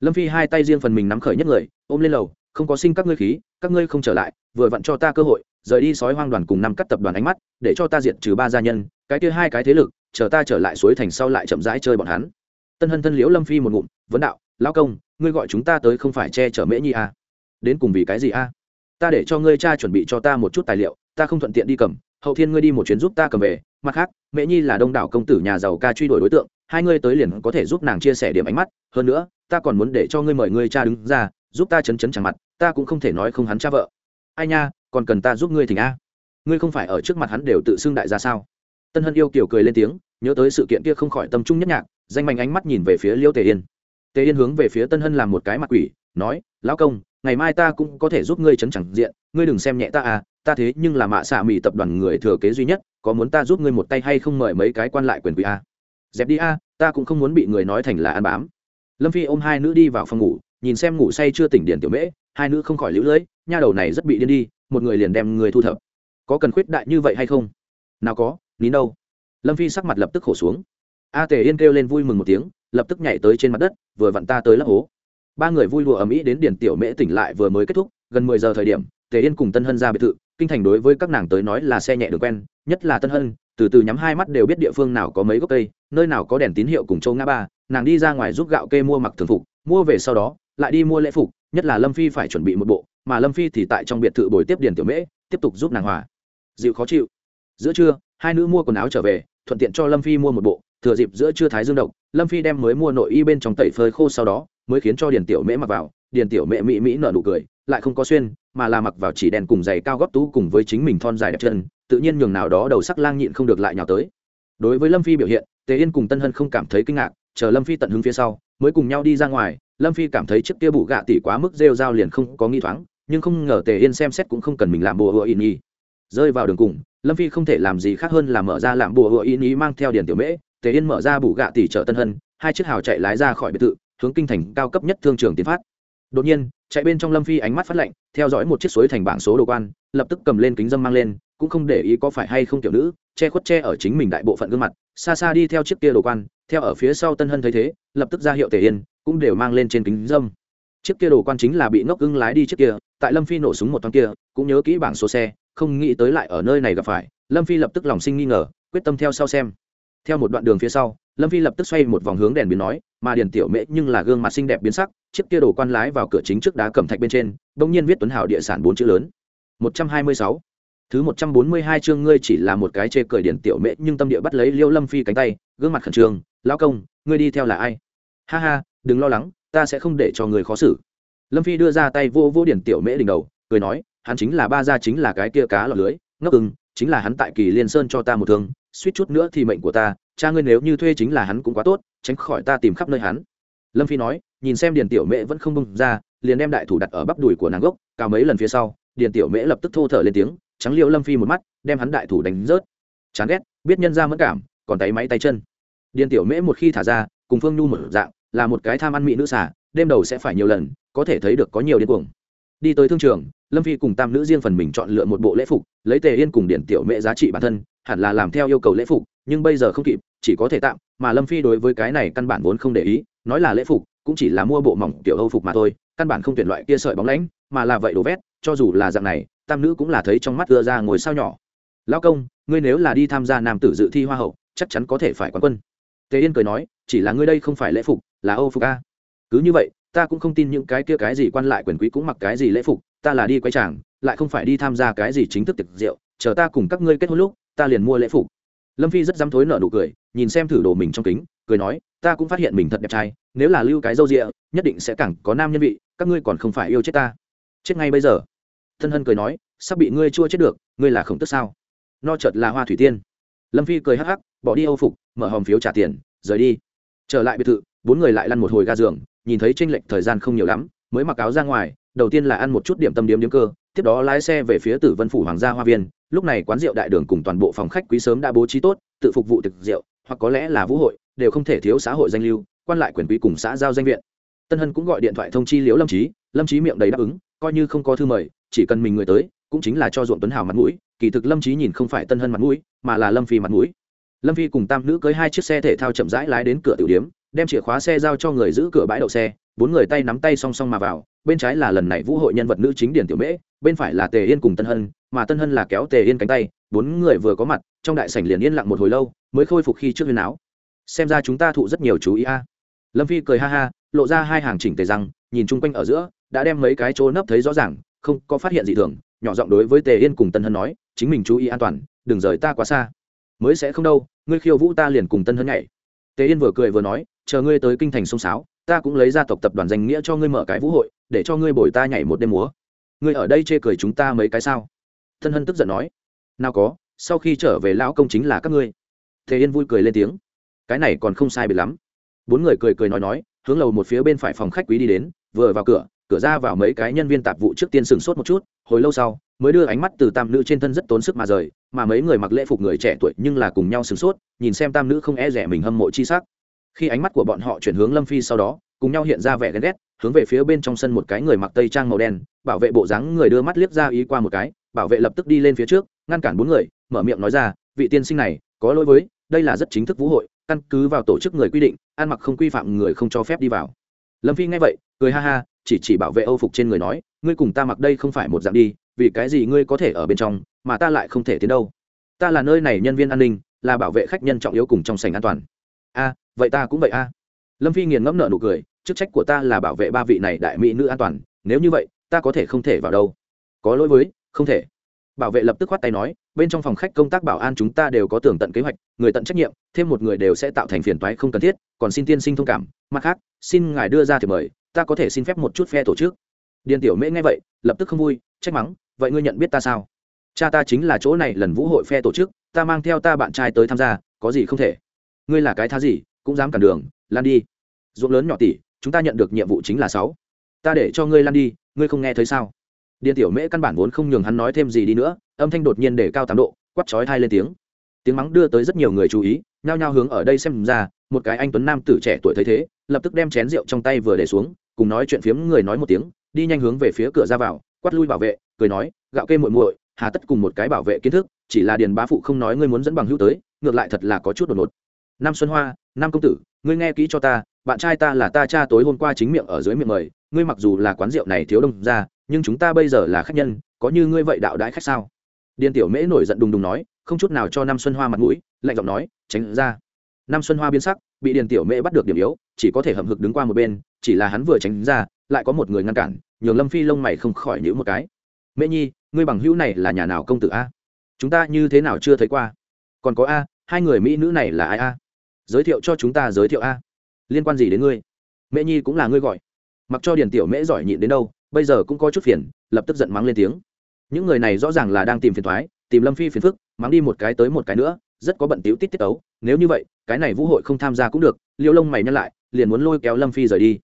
lâm phi hai tay riêng phần mình nắm khởi nhất người, ôm lên lầu, không có sinh các ngươi khí, các ngươi không trở lại, vừa vặn cho ta cơ hội, rời đi sói hoang đoàn cùng năm cắt tập đoàn ánh mắt, để cho ta diệt trừ ba gia nhân, cái kia hai cái thế lực, chờ ta trở lại suối thành sau lại chậm rãi chơi bọn hắn tân hân thân liễu lâm phi một ngụm, vấn đạo, lão công, ngươi gọi chúng ta tới không phải che chở mễ nhi à? đến cùng vì cái gì à? ta để cho ngươi cha chuẩn bị cho ta một chút tài liệu, ta không thuận tiện đi cầm, hậu thiên ngươi đi một chuyến giúp ta cầm về mặt khác, mễ nhi là đông đảo công tử nhà giàu ca truy đuổi đối tượng, hai ngươi tới liền có thể giúp nàng chia sẻ điểm ánh mắt, hơn nữa, ta còn muốn để cho ngươi mời ngươi cha đứng ra, giúp ta chấn chấn chẳng mặt, ta cũng không thể nói không hắn cha vợ ai nha, còn cần ta giúp ngươi thỉnh a ngươi không phải ở trước mặt hắn đều tự xưng đại ra sao tân hân yêu kiểu cười lên tiếng, nhớ tới sự kiện kia không khỏi tâm trung nhất nhạc danh mạnh ánh mắt nhìn về phía liêu tề yên. Tề yên hướng về phía tân hân làm một cái mặt quỷ, nói, lão công, ngày mai ta cũng có thể giúp ngươi chấn chẳng diện, ngươi đừng xem nhẹ ta à ta thế nhưng là mạ xạ mỹ tập đoàn người thừa kế duy nhất, có muốn ta giúp ngươi một tay hay không mời mấy cái quan lại quyền quỷ a? Dẹp đi a, ta cũng không muốn bị người nói thành là ăn bám. Lâm phi ôm hai nữ đi vào phòng ngủ, nhìn xem ngủ say chưa tỉnh điện tiểu mễ, hai nữ không khỏi lũ lưỡi nha đầu này rất bị điên đi, một người liền đem người thu thập. Có cần khuyết đại như vậy hay không? Nào có, nín đâu. Lâm phi sắc mặt lập tức khổ xuống a tề yên kêu lên vui mừng một tiếng, lập tức nhảy tới trên mặt đất, vừa vặn ta tới lấp hố. Ba người vui đùa ầm ĩ đến điển tiểu mễ tỉnh lại vừa mới kết thúc, gần mười giờ thời điểm, tề yên cùng tân hân ra biệt thự, kinh thành đối với các nàng tới nói là xe nhẹ đường quen, nhất là tân hân, từ từ nhắm hai mắt đều biết địa phương nào có mấy gốc cây, nơi nào có đèn tín hiệu cùng châu ngã ba, nàng đi ra ngoài giúp gạo kê mua mặc thường phục, mua về sau đó, lại đi mua lễ phục, nhất là lâm phi phải chuẩn bị một bộ, mà lâm phi thì tại trong biệt thự bồi tiếp điển tiểu mễ, tiếp tục giúp nàng hòa. Dịu khó chịu. Giữa trưa, hai nữ mua quần áo trở về, thuận tiện cho lâm phi mua một bộ thừa dịp giữa trưa thái dương độc, lâm phi đem mới mua nội y bên trong tẩy phơi khô sau đó, mới khiến cho điền tiểu mễ mặc vào. Điền tiểu mễ mỹ mỹ nở nụ cười, lại không có xuyên, mà là mặc vào chỉ đèn cùng giày cao gót tú cùng với chính mình thon dài đẹp chân, tự nhiên nhường nào đó đầu sắc lang nhịn không được lại nhào tới. Đối với lâm phi biểu hiện, tề yên cùng tân hân không cảm thấy kinh ngạc, chờ lâm phi tận hứng phía sau, mới cùng nhau đi ra ngoài. Lâm phi cảm thấy chiếc kia bụ gạ tỷ quá mức rêu dao liền không có nghi thoáng, nhưng không ngờ tề yên xem xét cũng không cần mình làm bùa hựa in y rơi vào đường cùng, lâm phi không thể làm gì khác hơn là mở ra làm bùa hựa in y mang theo điền tiểu mễ tề yên mở ra bù gạ tỷ chợ tân hân, hai chiếc hào chạy lái ra khỏi biệt thự, hướng kinh thành cao cấp nhất thương trường tiến phát. Đột nhiên, chạy bên trong lâm phi ánh mắt phát lạnh, theo dõi một chiếc suối thành bảng số đồ quan, lập tức cầm lên kính dâm mang lên, cũng không để ý có phải hay không tiểu nữ, che khuất che ở chính mình đại bộ phận gương mặt, xa xa đi theo chiếc kia đồ quan, theo ở phía sau tân hân thấy thế, lập tức ra hiệu tề yên, cũng đều mang lên trên kính dâm. Chiếc kia đồ quan chính là bị ngốc ưng lái đi chiếc kia, tại lâm phi nổ súng một toán kia, cũng nhớ kỹ bảng số xe, không nghĩ tới lại ở nơi này gặp phải, lâm phi lập tức lòng sinh nghi ngờ, quyết tâm theo sau xem theo một đoạn đường phía sau, lâm phi lập tức xoay một vòng hướng đèn biến nói, mà điền tiểu mễ nhưng là gương mặt xinh đẹp biến sắc, chiếc kia đồ quan lái vào cửa chính trước đá cẩm thạch bên trên, bỗng nhiên viết tuấn hảo địa sản bốn chữ lớn. Một trăm hai mươi sáu. Thứ một trăm bốn mươi hai chương ngươi chỉ là một cái chê cười điền tiểu mễ nhưng tâm địa bắt lấy liêu lâm phi cánh tay, gương mặt khẩn trương, lão công, ngươi đi theo là ai? Ha ha, đừng lo lắng, ta sẽ không để cho người khó xử. Lâm phi đưa ra tay vô vô điển tiểu mễ đỉnh đầu, cười nói, hắn chính là ba gia chính là cái kia cá lọt lưới, ngốc ưng, chính là hắn tại kỳ liên sơn cho ta một thương suýt chút nữa thì mệnh của ta, cha ngươi nếu như thuê chính là hắn cũng quá tốt, tránh khỏi ta tìm khắp nơi hắn. Lâm phi nói, nhìn xem điền tiểu mễ vẫn không bông ra, liền đem đại thủ đặt ở bắp đùi của nàng gốc, cao mấy lần phía sau, điền tiểu mễ lập tức thô thở lên tiếng, trắng liệu lâm phi một mắt, đem hắn đại thủ đánh rớt. Chán ghét, biết nhân ra mất cảm, còn tay máy tay chân. Điền tiểu mễ một khi thả ra, cùng phương nhu một dạng, là một cái tham ăn mỹ nữ xả đêm đầu sẽ phải nhiều lần, có thể thấy được có nhiều điên cuồng. Đi tới thương trường lâm phi cùng tam nữ riêng phần mình chọn lựa một bộ lễ phục, lấy tề yên cùng điển tiểu mễ giá trị bản thân, hẳn là làm theo yêu cầu lễ phục, nhưng bây giờ không kịp, chỉ có thể tạm, mà lâm phi đối với cái này căn bản vốn không để ý, nói là lễ phục, cũng chỉ là mua bộ mỏng tiểu âu phục mà thôi, căn bản không tuyển loại kia sợi bóng lãnh mà là vậy đồ vét, cho dù là dạng này, tam nữ cũng là thấy trong mắt đưa ra ngồi sao nhỏ. Lão công, ngươi nếu là đi tham gia nam tử dự thi hoa hậu, chắc chắn có thể phải quán quân. Tề yên cười nói, chỉ là ngươi đây không phải lễ phục, là âu phục a. Cứ như vậy, ta cũng không tin những cái kia cái gì quan lại quyền quý cũng mặc cái gì lễ phục ta là đi quay tràng lại không phải đi tham gia cái gì chính thức tiệc rượu, chờ ta cùng các ngươi kết hôn lúc, ta liền mua lễ phục. Lâm phi rất dám thối nợ nụ cười, nhìn xem thử đồ mình trong kính, cười nói, ta cũng phát hiện mình thật đẹp trai, nếu là lưu cái râu rịa nhất định sẽ càng có nam nhân vị, các ngươi còn không phải yêu chết ta. Chết ngay bây giờ. Thân hân cười nói, sắp bị ngươi chua chết được, ngươi là khổng tức sao? No chợt là hoa thủy tiên. Lâm phi cười hắc hắc, bỏ đi âu phục, mở hòm phiếu trả tiền, rời đi. Trở lại biệt thự, bốn người lại lăn một hồi ga giường, nhìn thấy tranh lệch thời gian không nhiều lắm, mới mặc áo ra ngoài đầu tiên là ăn một chút điểm tâm điếm điếm cơ, tiếp đó lái xe về phía tử vân phủ hoàng gia hoa viên. Lúc này quán rượu đại đường cùng toàn bộ phòng khách quý sớm đã bố trí tốt, tự phục vụ thực rượu, hoặc có lẽ là vũ hội, đều không thể thiếu xã hội danh lưu, quan lại quyền quý cùng xã giao danh viện. Tân hân cũng gọi điện thoại thông chi liễu lâm trí lâm trí miệng đầy đáp ứng, coi như không có thư mời, chỉ cần mình người tới, cũng chính là cho ruộng tuấn hào mặt mũi, kỳ thực lâm trí nhìn không phải tân hân mặt mũi, mà là lâm phi mặt mũi. Lâm phi cùng tam nữ cưới hai chiếc xe thể thao chậm rãi lái đến cửa tiểu điếm, đem chìa khóa xe giao cho người giữ cửa bãi đậu xe bốn người tay nắm tay song song mà vào, bên trái là lần này vũ hội nhân vật nữ chính điển tiểu mễ, bên phải là tề yên cùng tân hân, mà tân hân là kéo tề yên cánh tay, bốn người vừa có mặt, trong đại sảnh liền yên lặng một hồi lâu, mới khôi phục khi trước huyền áo. Xem ra chúng ta thụ rất nhiều chú ý a. À. Lâm phi cười ha ha, lộ ra hai hàng chỉnh tề răng, nhìn chung quanh ở giữa, đã đem mấy cái chỗ nấp thấy rõ ràng, không có phát hiện gì thường, nhỏ giọng đối với tề yên cùng tân hân nói, chính mình chú ý an toàn, đừng rời ta quá xa. Mới sẽ không đâu, ngươi khiêu vũ ta liền cùng tân hân nhảy. Tề yên vừa cười vừa nói, chờ ngươi tới kinh thành sông sáo ta cũng lấy ra tộc tập đoàn danh nghĩa cho ngươi mở cái vũ hội, để cho ngươi bồi ta nhảy một đêm múa. Ngươi ở đây chê cười chúng ta mấy cái sao? Thân hân tức giận nói. Nào có, sau khi trở về lão công chính là các ngươi. Thế yên vui cười lên tiếng. Cái này còn không sai biệt lắm. Bốn người cười cười nói nói, hướng lầu một phía bên phải phòng khách quý đi đến, vừa vào cửa cửa ra vào mấy cái nhân viên tạp vụ trước tiên sừng sốt một chút, hồi lâu sau, mới đưa ánh mắt từ tam nữ trên thân rất tốn sức mà rời, mà mấy người mặc lễ phục người trẻ tuổi nhưng là cùng nhau sửng sốt, nhìn xem tam nữ không e rẻ mình hâm mộ chi sắc khi ánh mắt của bọn họ chuyển hướng lâm phi sau đó, cùng nhau hiện ra vẻ ghen ghét, hướng về phía bên trong sân một cái người mặc tây trang màu đen, bảo vệ bộ dáng người đưa mắt liếc ra ý qua một cái, bảo vệ lập tức đi lên phía trước, ngăn cản bốn người, mở miệng nói ra, vị tiên sinh này, có lỗi với, đây là rất chính thức vũ hội, căn cứ vào tổ chức người quy định, ăn mặc không quy phạm người không cho phép đi vào. Lâm phi nghe vậy, cười ha ha, chỉ chỉ bảo vệ âu phục trên người nói, ngươi cùng ta mặc đây không phải một dạng đi, vì cái gì ngươi có thể ở bên trong, mà ta lại không thể tiến đâu? Ta là nơi này nhân viên an ninh, là bảo vệ khách nhân trọng yếu cùng trong sảnh an toàn. A vậy ta cũng vậy a. Lâm phi nghiền ngẫm nợ nụ cười, chức trách của ta là bảo vệ ba vị này đại mỹ nữ an toàn, nếu như vậy, ta có thể không thể vào đâu. Có lỗi với, không thể. Bảo vệ lập tức khoát tay nói, bên trong phòng khách công tác bảo an chúng ta đều có tường tận kế hoạch, người tận trách nhiệm, thêm một người đều sẽ tạo thành phiền toái không cần thiết, còn xin tiên sinh thông cảm. Mặt khác, xin ngài đưa ra thì mời, ta có thể xin phép một chút phe tổ chức. Điền tiểu mễ nghe vậy, lập tức không vui, trách mắng, vậy ngươi nhận biết ta sao? Cha ta chính là chỗ này lần vũ hội phe tổ chức, ta mang theo ta bạn trai tới tham gia, có gì không thể? Ngươi là cái thá gì? Cũng dám cản đường lan đi. Ruộng lớn nhỏ tỷ, chúng ta nhận được nhiệm vụ chính là sáu. Ta để cho ngươi lan đi, ngươi không nghe thấy sao? Điền tiểu mễ căn bản vốn không nhường hắn nói thêm gì đi nữa, âm thanh đột nhiên để cao tám độ quắt chói thai lên tiếng. Tiếng mắng đưa tới rất nhiều người chú ý, nhao nhao hướng ở đây xem ra, một cái anh tuấn nam tử trẻ tuổi thấy thế, lập tức đem chén rượu trong tay vừa để xuống, cùng nói chuyện phiếm người nói một tiếng, đi nhanh hướng về phía cửa ra vào, quát lui bảo vệ, cười nói, gạo kê muội muội, hà tất cùng một cái bảo vệ kiến thức, chỉ là điền bá phụ không nói ngươi muốn dẫn bằng hữu tới, ngược lại thật là có chút đột ngột nam xuân hoa, nam công tử, ngươi nghe kỹ cho ta, bạn trai ta là ta cha tối hôm qua chính miệng ở dưới miệng mời, ngươi mặc dù là quán rượu này thiếu đông ra, nhưng chúng ta bây giờ là khách nhân, có như ngươi vậy đạo đãi khách sao? Điền tiểu mễ nổi giận đùng đùng nói, không chút nào cho nam xuân hoa mặt mũi, lạnh giọng nói, tránh ra. Nam xuân hoa biến sắc, bị điền tiểu mễ bắt được điểm yếu, chỉ có thể hậm hực đứng qua một bên, chỉ là hắn vừa tránh ra, lại có một người ngăn cản, nhường lâm phi lông mày không khỏi nhữ một cái. Mễ nhi, ngươi bằng hữu này là nhà nào công tử a? Chúng ta như thế nào chưa thấy qua? Còn có a, hai người mỹ nữ này là ai a? Giới thiệu cho chúng ta giới thiệu a. Liên quan gì đến ngươi? Mễ nhi cũng là ngươi gọi. Mặc cho điền tiểu mễ giỏi nhịn đến đâu, bây giờ cũng có chút phiền, lập tức giận mắng lên tiếng. Những người này rõ ràng là đang tìm phiền thoái, tìm lâm phi phiền phức, mắng đi một cái tới một cái nữa, rất có bận tiếu tít tiết tấu. Nếu như vậy, cái này vũ hội không tham gia cũng được, liêu lông mày nhắc lại, liền muốn lôi kéo lâm phi rời đi.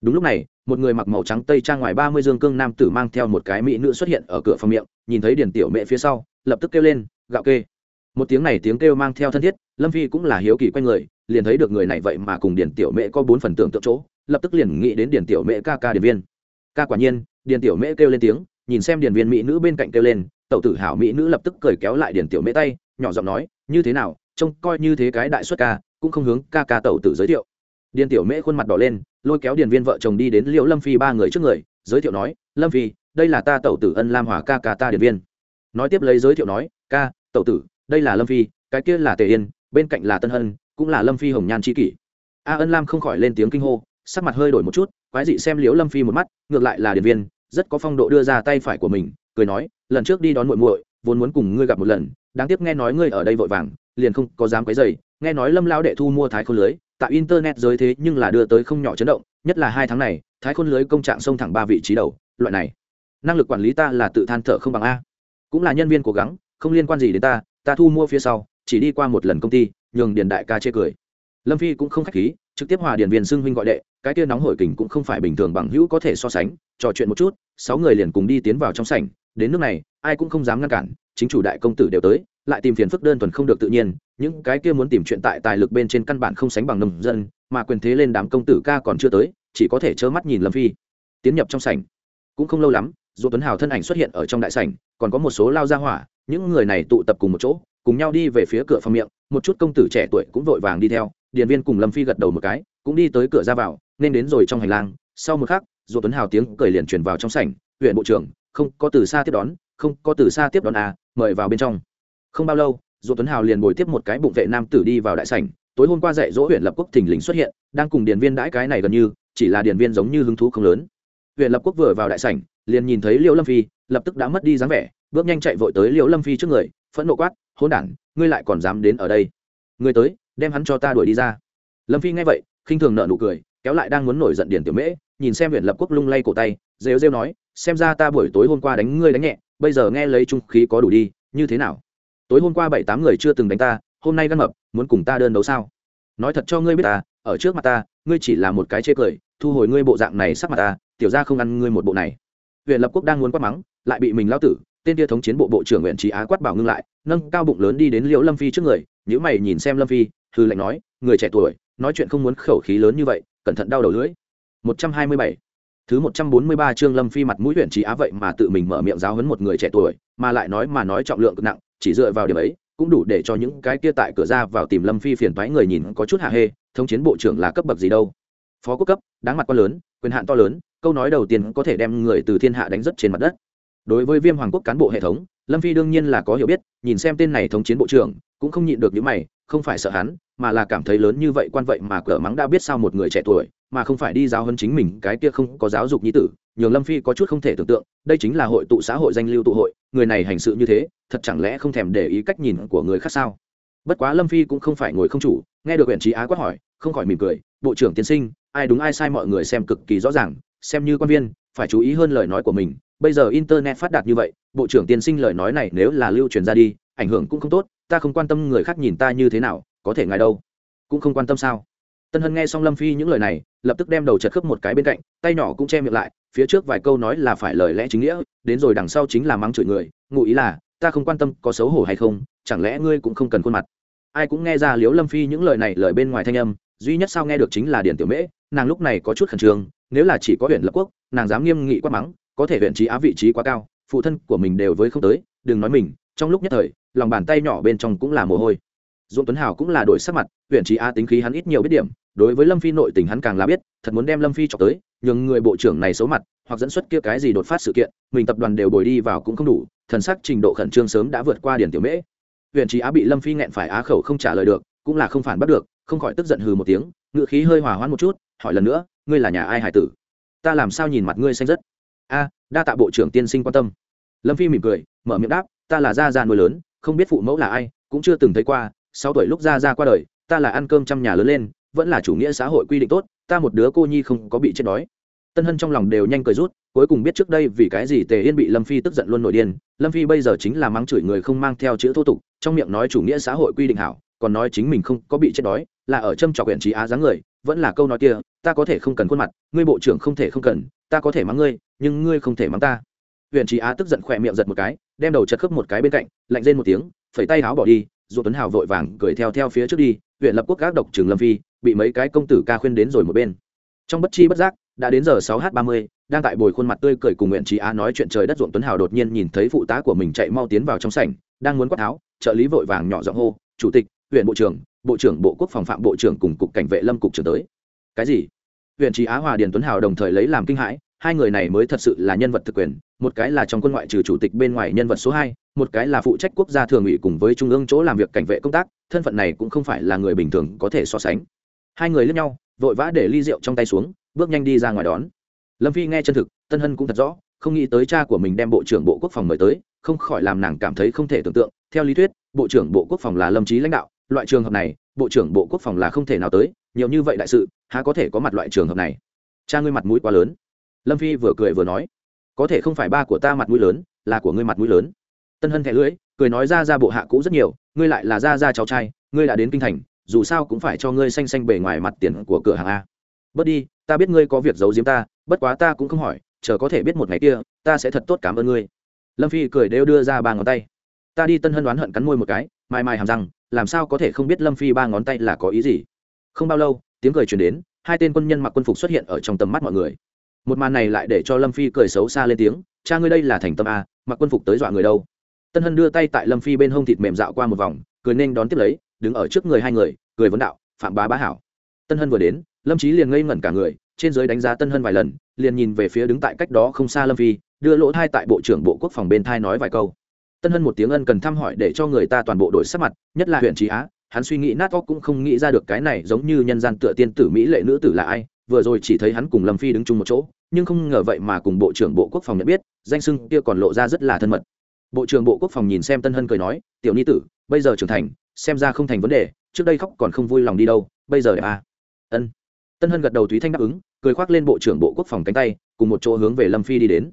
Đúng lúc này, một người mặc màu trắng tây trang ngoài ba mươi dương cương nam tử mang theo một cái mỹ nữ xuất hiện ở cửa phòng miệng, nhìn thấy điền tiểu mẹ phía sau, lập tức kêu lên, gạo kê một tiếng này tiếng kêu mang theo thân thiết, lâm phi cũng là hiếu kỳ quanh người, liền thấy được người này vậy mà cùng điền tiểu mẹ có bốn phần tưởng tượng chỗ, lập tức liền nghĩ đến điền tiểu mẹ ca ca điền viên. Ca quả nhiên, điền tiểu mẹ kêu lên tiếng, nhìn xem điền viên mỹ nữ bên cạnh kêu lên, tẩu tử hảo mỹ nữ lập tức cười kéo lại điền tiểu mẹ tay, nhỏ giọng nói, như thế nào, trông coi như thế cái đại xuất ca, cũng không hướng ca ca tẩu tử giới thiệu. Điền tiểu mễ khuôn mặt đỏ lên, lôi kéo điền viên vợ chồng đi đến liễu lâm phi ba người trước người, giới thiệu nói, lâm phi, đây là ta tẩu tử ân lam hòa ca ca ta điền viên. Nói tiếp lấy giới thiệu nói, ca, tẩu tử đây là lâm phi, cái kia là tề yên, bên cạnh là tân hân, cũng là lâm phi hồng nhan c kỷ. A ân lam không khỏi lên tiếng kinh hô, sắc mặt hơi đổi một chút, quái dị xem liễu lâm phi một mắt, ngược lại là điền viên, rất có phong độ đưa ra tay phải của mình, cười nói, lần trước đi đón muội muội, vốn muốn cùng ngươi gặp một lần, đáng tiếc nghe nói ngươi ở đây vội vàng, liền không có dám quấy dày nghe nói lâm lao đệ thu mua thái khôn lưới tại internet giới thế nhưng là đưa tới không nhỏ chấn động, nhất là hai tháng này, thái khôn lưới công trạng xông thẳng ba vị trí đầu, loại này. Năng lực quản lý ta là tự than thở không bằng a. Cũng là nhân viên cố gắng, không liên quan gì đến ta ta thu mua phía sau, chỉ đi qua một lần công ty, nhường điền đại ca chê cười. Lâm phi cũng không khách khí, trực tiếp hòa điền viên xưng huynh gọi đệ, cái kia nóng hổi kình cũng không phải bình thường bằng hữu có thể so sánh, trò chuyện một chút, sáu người liền cùng đi tiến vào trong sảnh, đến nước này, ai cũng không dám ngăn cản, chính chủ đại công tử đều tới, lại tìm phiền phức đơn thuần không được tự nhiên, những cái kia muốn tìm chuyện tại tài lực bên trên căn bản không sánh bằng nông dân, mà quyền thế lên đám công tử ca còn chưa tới, chỉ có thể trơ mắt nhìn lâm phi. Tiến nhập trong sảnh. Cũng không lâu lắm dù tuấn hào thân ảnh xuất hiện ở trong đại sảnh, còn có một số lao ra hỏa những người này tụ tập cùng một chỗ, cùng nhau đi về phía cửa phòng miệng, một chút công tử trẻ tuổi cũng vội vàng đi theo, điền viên cùng lâm phi gật đầu một cái, cũng đi tới cửa ra vào, nên đến rồi trong hành lang, sau một khắc dù tuấn hào tiếng cười liền truyền vào trong sảnh huyện bộ trưởng, không có từ xa tiếp đón, không có từ xa tiếp đón à mời vào bên trong. Không bao lâu dù tuấn hào liền bồi tiếp một cái bụng vệ nam tử đi vào đại sảnh, tối hôm qua dạy dỗ huyện lập quốc thình lình xuất hiện, đang cùng điền viên đãi cái này gần như, chỉ là điền viên giống như hứng thú không lớn. Huyện lập quốc vừa vào đại sảnh, liền nhìn thấy liễu lâm phi, lập tức đã mất đi dáng vẻ bước nhanh chạy vội tới liễu lâm phi trước người, phẫn nộ quát hôn đản, ngươi lại còn dám đến ở đây? Ngươi tới, đem hắn cho ta đuổi đi ra. Lâm phi nghe vậy, khinh thường nợ nụ cười, kéo lại đang muốn nổi giận điền tiểu mễ, nhìn xem huyện lập quốc lung lay cổ tay, rêu rêu nói, xem ra ta buổi tối hôm qua đánh ngươi đánh nhẹ, bây giờ nghe lấy trung khí có đủ đi, như thế nào? Tối hôm qua bảy tám người chưa từng đánh ta, hôm nay gắn mập, muốn cùng ta đơn đấu sao? Nói thật cho ngươi biết ta, ở trước mặt ta, ngươi chỉ là một cái chê cười, thu hồi ngươi bộ dạng này sắc mặt ta, tiểu ra không ăn ngươi một bộ này. Huyện lập quốc đang muốn quát mắng, lại bị mình lao tử tên kia thống chiến bộ bộ trưởng nguyện trí á quát bảo ngưng lại nâng cao bụng lớn đi đến liễu lâm phi trước người nhữ mày nhìn xem lâm phi hư lệnh nói người trẻ tuổi nói chuyện không muốn khẩu khí lớn như vậy cẩn thận đau đầu lưỡi 127 Thứ 143 chương Lâm Phi mặt mũi huyện trí á vậy mà tự mình mở miệng giáo huấn một người trẻ tuổi, mà lại nói mà nói trọng lượng cực nặng, chỉ dựa vào điểm ấy, cũng đủ để cho những cái kia tại cửa ra vào tìm Lâm Phi phiền thoái người nhìn có chút hạ hê, thống chiến bộ trưởng là cấp bậc gì đâu? Phó quốc cấp, đáng mặt quá lớn, quyền hạn to lớn, câu nói đầu tiên có thể đem người từ thiên hạ đánh rất trên mặt đất. Đối với Viêm Hoàng quốc cán bộ hệ thống, Lâm Phi đương nhiên là có hiểu biết, nhìn xem tên này thống chiến bộ trưởng, cũng không nhịn được những mày, không phải sợ hắn, mà là cảm thấy lớn như vậy quan vậy mà cỡ mắng đã biết sao một người trẻ tuổi, mà không phải đi giáo hơn chính mình cái kia không có giáo dục nhi tử nhường lâm phi có chút không thể tưởng tượng đây chính là hội tụ xã hội danh lưu tụ hội người này hành sự như thế thật chẳng lẽ không thèm để ý cách nhìn của người khác sao? Bất quá lâm phi cũng không phải ngồi không chủ nghe được huyện trí á quát hỏi không khỏi mỉm cười bộ trưởng tiến sinh ai đúng ai sai mọi người xem cực kỳ rõ ràng xem như quan viên phải chú ý hơn lời nói của mình bây giờ internet phát đạt như vậy, bộ trưởng tiên sinh lời nói này nếu là lưu truyền ra đi, ảnh hưởng cũng không tốt, ta không quan tâm người khác nhìn ta như thế nào, có thể ngài đâu? Cũng không quan tâm sao? Tân hân nghe xong lâm phi những lời này, lập tức đem đầu chật khớp một cái bên cạnh, tay nhỏ cũng che miệng lại, phía trước vài câu nói là phải lời lẽ chính nghĩa, đến rồi đằng sau chính là mắng chửi người, ngụ ý là, ta không quan tâm có xấu hổ hay không, chẳng lẽ ngươi cũng không cần khuôn mặt? Ai cũng nghe ra liếu lâm phi những lời này lời bên ngoài thanh âm, duy nhất sao nghe được chính là điển tiểu mễ, nàng lúc này có chút khẩn trương, nếu là chỉ có huyện lập quốc, nàng dám nghiêm nghị quát mắng có thể huyện trí á vị trí quá cao, phụ thân của mình đều với không tới, đừng nói mình, trong lúc nhất thời, lòng bàn tay nhỏ bên trong cũng là mồ hôi. Dũng tuấn hào cũng là đổi sắc mặt, huyện trí á tính khí hắn ít nhiều biết điểm, đối với lâm phi nội tình hắn càng là biết, thật muốn đem lâm phi cho tới nhưng người bộ trưởng này xấu mặt, hoặc dẫn xuất kia cái gì đột phát sự kiện, mình tập đoàn đều bồi đi vào cũng không đủ, thần sắc trình độ khẩn trương sớm đã vượt qua điển tiểu mễ. Huyện trí á bị lâm phi nghẹn phải á khẩu không trả lời được, cũng là không phản bắt được, không khỏi tức giận hừ một tiếng ngự khí hơi hòa hoãn một chút, hỏi lần nữa, ngươi là nhà ai hải tử? Ta làm sao nhìn mặt ngươi xanh rất a, đa tạ bộ trưởng tiên sinh quan tâm. Lâm phi mỉm cười, mở miệng đáp, ta là gia gia nuôi lớn, không biết phụ mẫu là ai, cũng chưa từng thấy qua, sáu tuổi lúc gia gia qua đời, ta là ăn cơm trong nhà lớn lên, vẫn là chủ nghĩa xã hội quy định tốt, ta một đứa cô nhi không có bị chết đói. Tân hân trong lòng đều nhanh cười rút, cuối cùng biết trước đây vì cái gì tề yên bị lâm phi tức giận luôn nổi điên, lâm phi bây giờ chính là mắng chửi người không mang theo chữ thô tục, trong miệng nói chủ nghĩa xã hội quy định hảo, còn nói chính mình không có bị chết đói, là ở châm trọc huyện trí á dáng người, vẫn là câu nói kia, ta có thể không cần khuôn mặt, ngươi bộ trưởng không thể không cần, ta có thể mắng ngươi nhưng ngươi không thể mắng ta. Huyện trí á tức giận khỏe miệng giật một cái, đem đầu chật khớp một cái bên cạnh, lạnh lên một tiếng, phẩy tay áo bỏ đi dù tuấn hào vội vàng cười theo theo phía trước đi huyện lập quốc các độc trường lâm phi, bị mấy cái công tử ca khuyên đến rồi một bên. Trong bất chi bất giác, đã đến giờ sáu h ba mươi, đang tại bồi khuôn mặt tươi cười cùng nguyện trí á nói chuyện trời đất ruộng tuấn hào đột nhiên nhìn thấy phụ tá của mình chạy mau tiến vào trong sảnh, đang muốn quát tháo, trợ lý vội vàng nhỏ giọng hô, chủ tịch huyện bộ trưởng bộ trưởng bộ quốc phòng phạm bộ trưởng cùng cục cảnh vệ lâm cục trưởng tới. Cái gì? Huyện trí á hòa điền tuấn hào đồng thời lấy làm kinh hãi hai người này mới thật sự là nhân vật thực quyền, một cái là trong quân ngoại trừ chủ tịch bên ngoài nhân vật số hai, một cái là phụ trách quốc gia thường ủy cùng với trung ương chỗ làm việc cảnh vệ công tác, thân phận này cũng không phải là người bình thường có thể so sánh. Hai người lướt nhau, vội vã để ly rượu trong tay xuống, bước nhanh đi ra ngoài đón. Lâm phi nghe chân thực, tân hân cũng thật rõ, không nghĩ tới cha của mình đem bộ trưởng bộ quốc phòng mời tới, không khỏi làm nàng cảm thấy không thể tưởng tượng. Theo lý thuyết, bộ trưởng bộ quốc phòng là lâm trí lãnh đạo, loại trường hợp này, bộ trưởng bộ quốc phòng là không thể nào tới, nhiều như vậy đại sự, há có thể có mặt loại trường hợp này? Cha ngươi mặt mũi quá lớn lâm phi vừa cười vừa nói có thể không phải ba của ta mặt mũi lớn là của ngươi mặt mũi lớn. Tân hân thẻ lưỡi cười nói ra ra bộ hạ cũ rất nhiều ngươi lại là ra ra cháu trai ngươi đã đến kinh thành dù sao cũng phải cho ngươi xanh xanh bề ngoài mặt tiền của cửa hàng a. Bớt đi ta biết ngươi có việc giấu giếm ta bất quá ta cũng không hỏi chờ có thể biết một ngày kia ta sẽ thật tốt cảm ơn ngươi. Lâm phi cười đều đưa ra ba ngón tay. Ta đi. Tân hân đoán hận cắn môi một cái mai mai hàm rằng, làm sao có thể không biết lâm phi ba ngón tay là có ý gì? Không bao lâu tiếng cười chuyển đến hai tên quân nhân mặc quân phục xuất hiện ở trong tầm mắt mọi người một màn này lại để cho lâm phi cười xấu xa lên tiếng, cha ngươi đây là thành tâm a, mặc quân phục tới dọa người đâu? Tân hân đưa tay tại lâm phi bên hông thịt mềm dạo qua một vòng, cười nên đón tiếp lấy, đứng ở trước người hai người, cười vấn đạo, phạm bá bá hảo. Tân hân vừa đến, lâm trí liền ngây ngẩn cả người, trên giới đánh giá tân hân vài lần, liền nhìn về phía đứng tại cách đó không xa lâm phi, đưa lỗ thai tại bộ trưởng bộ quốc phòng bên thai nói vài câu. Tân hân một tiếng ân cần thăm hỏi để cho người ta toàn bộ đổi sắc mặt, nhất là huyện trí á, hắn suy nghĩ nát óc cũng không nghĩ ra được cái này giống như nhân gian tựa tiên tử mỹ lệ nữ tử là ai, vừa rồi chỉ thấy hắn cùng lâm phi đứng chung một chỗ nhưng không ngờ vậy mà cùng bộ trưởng bộ quốc phòng nhận biết, danh sưng kia còn lộ ra rất là thân mật. Bộ trưởng bộ quốc phòng nhìn xem tân hân cười nói, tiểu ni tử, bây giờ trưởng thành, xem ra không thành vấn đề, trước đây khóc còn không vui lòng đi đâu, bây giờ à? Ân. Tân hân gật đầu thúy thanh đáp ứng, cười khoác lên bộ trưởng bộ quốc phòng cánh tay, cùng một chỗ hướng về lâm phi đi đến.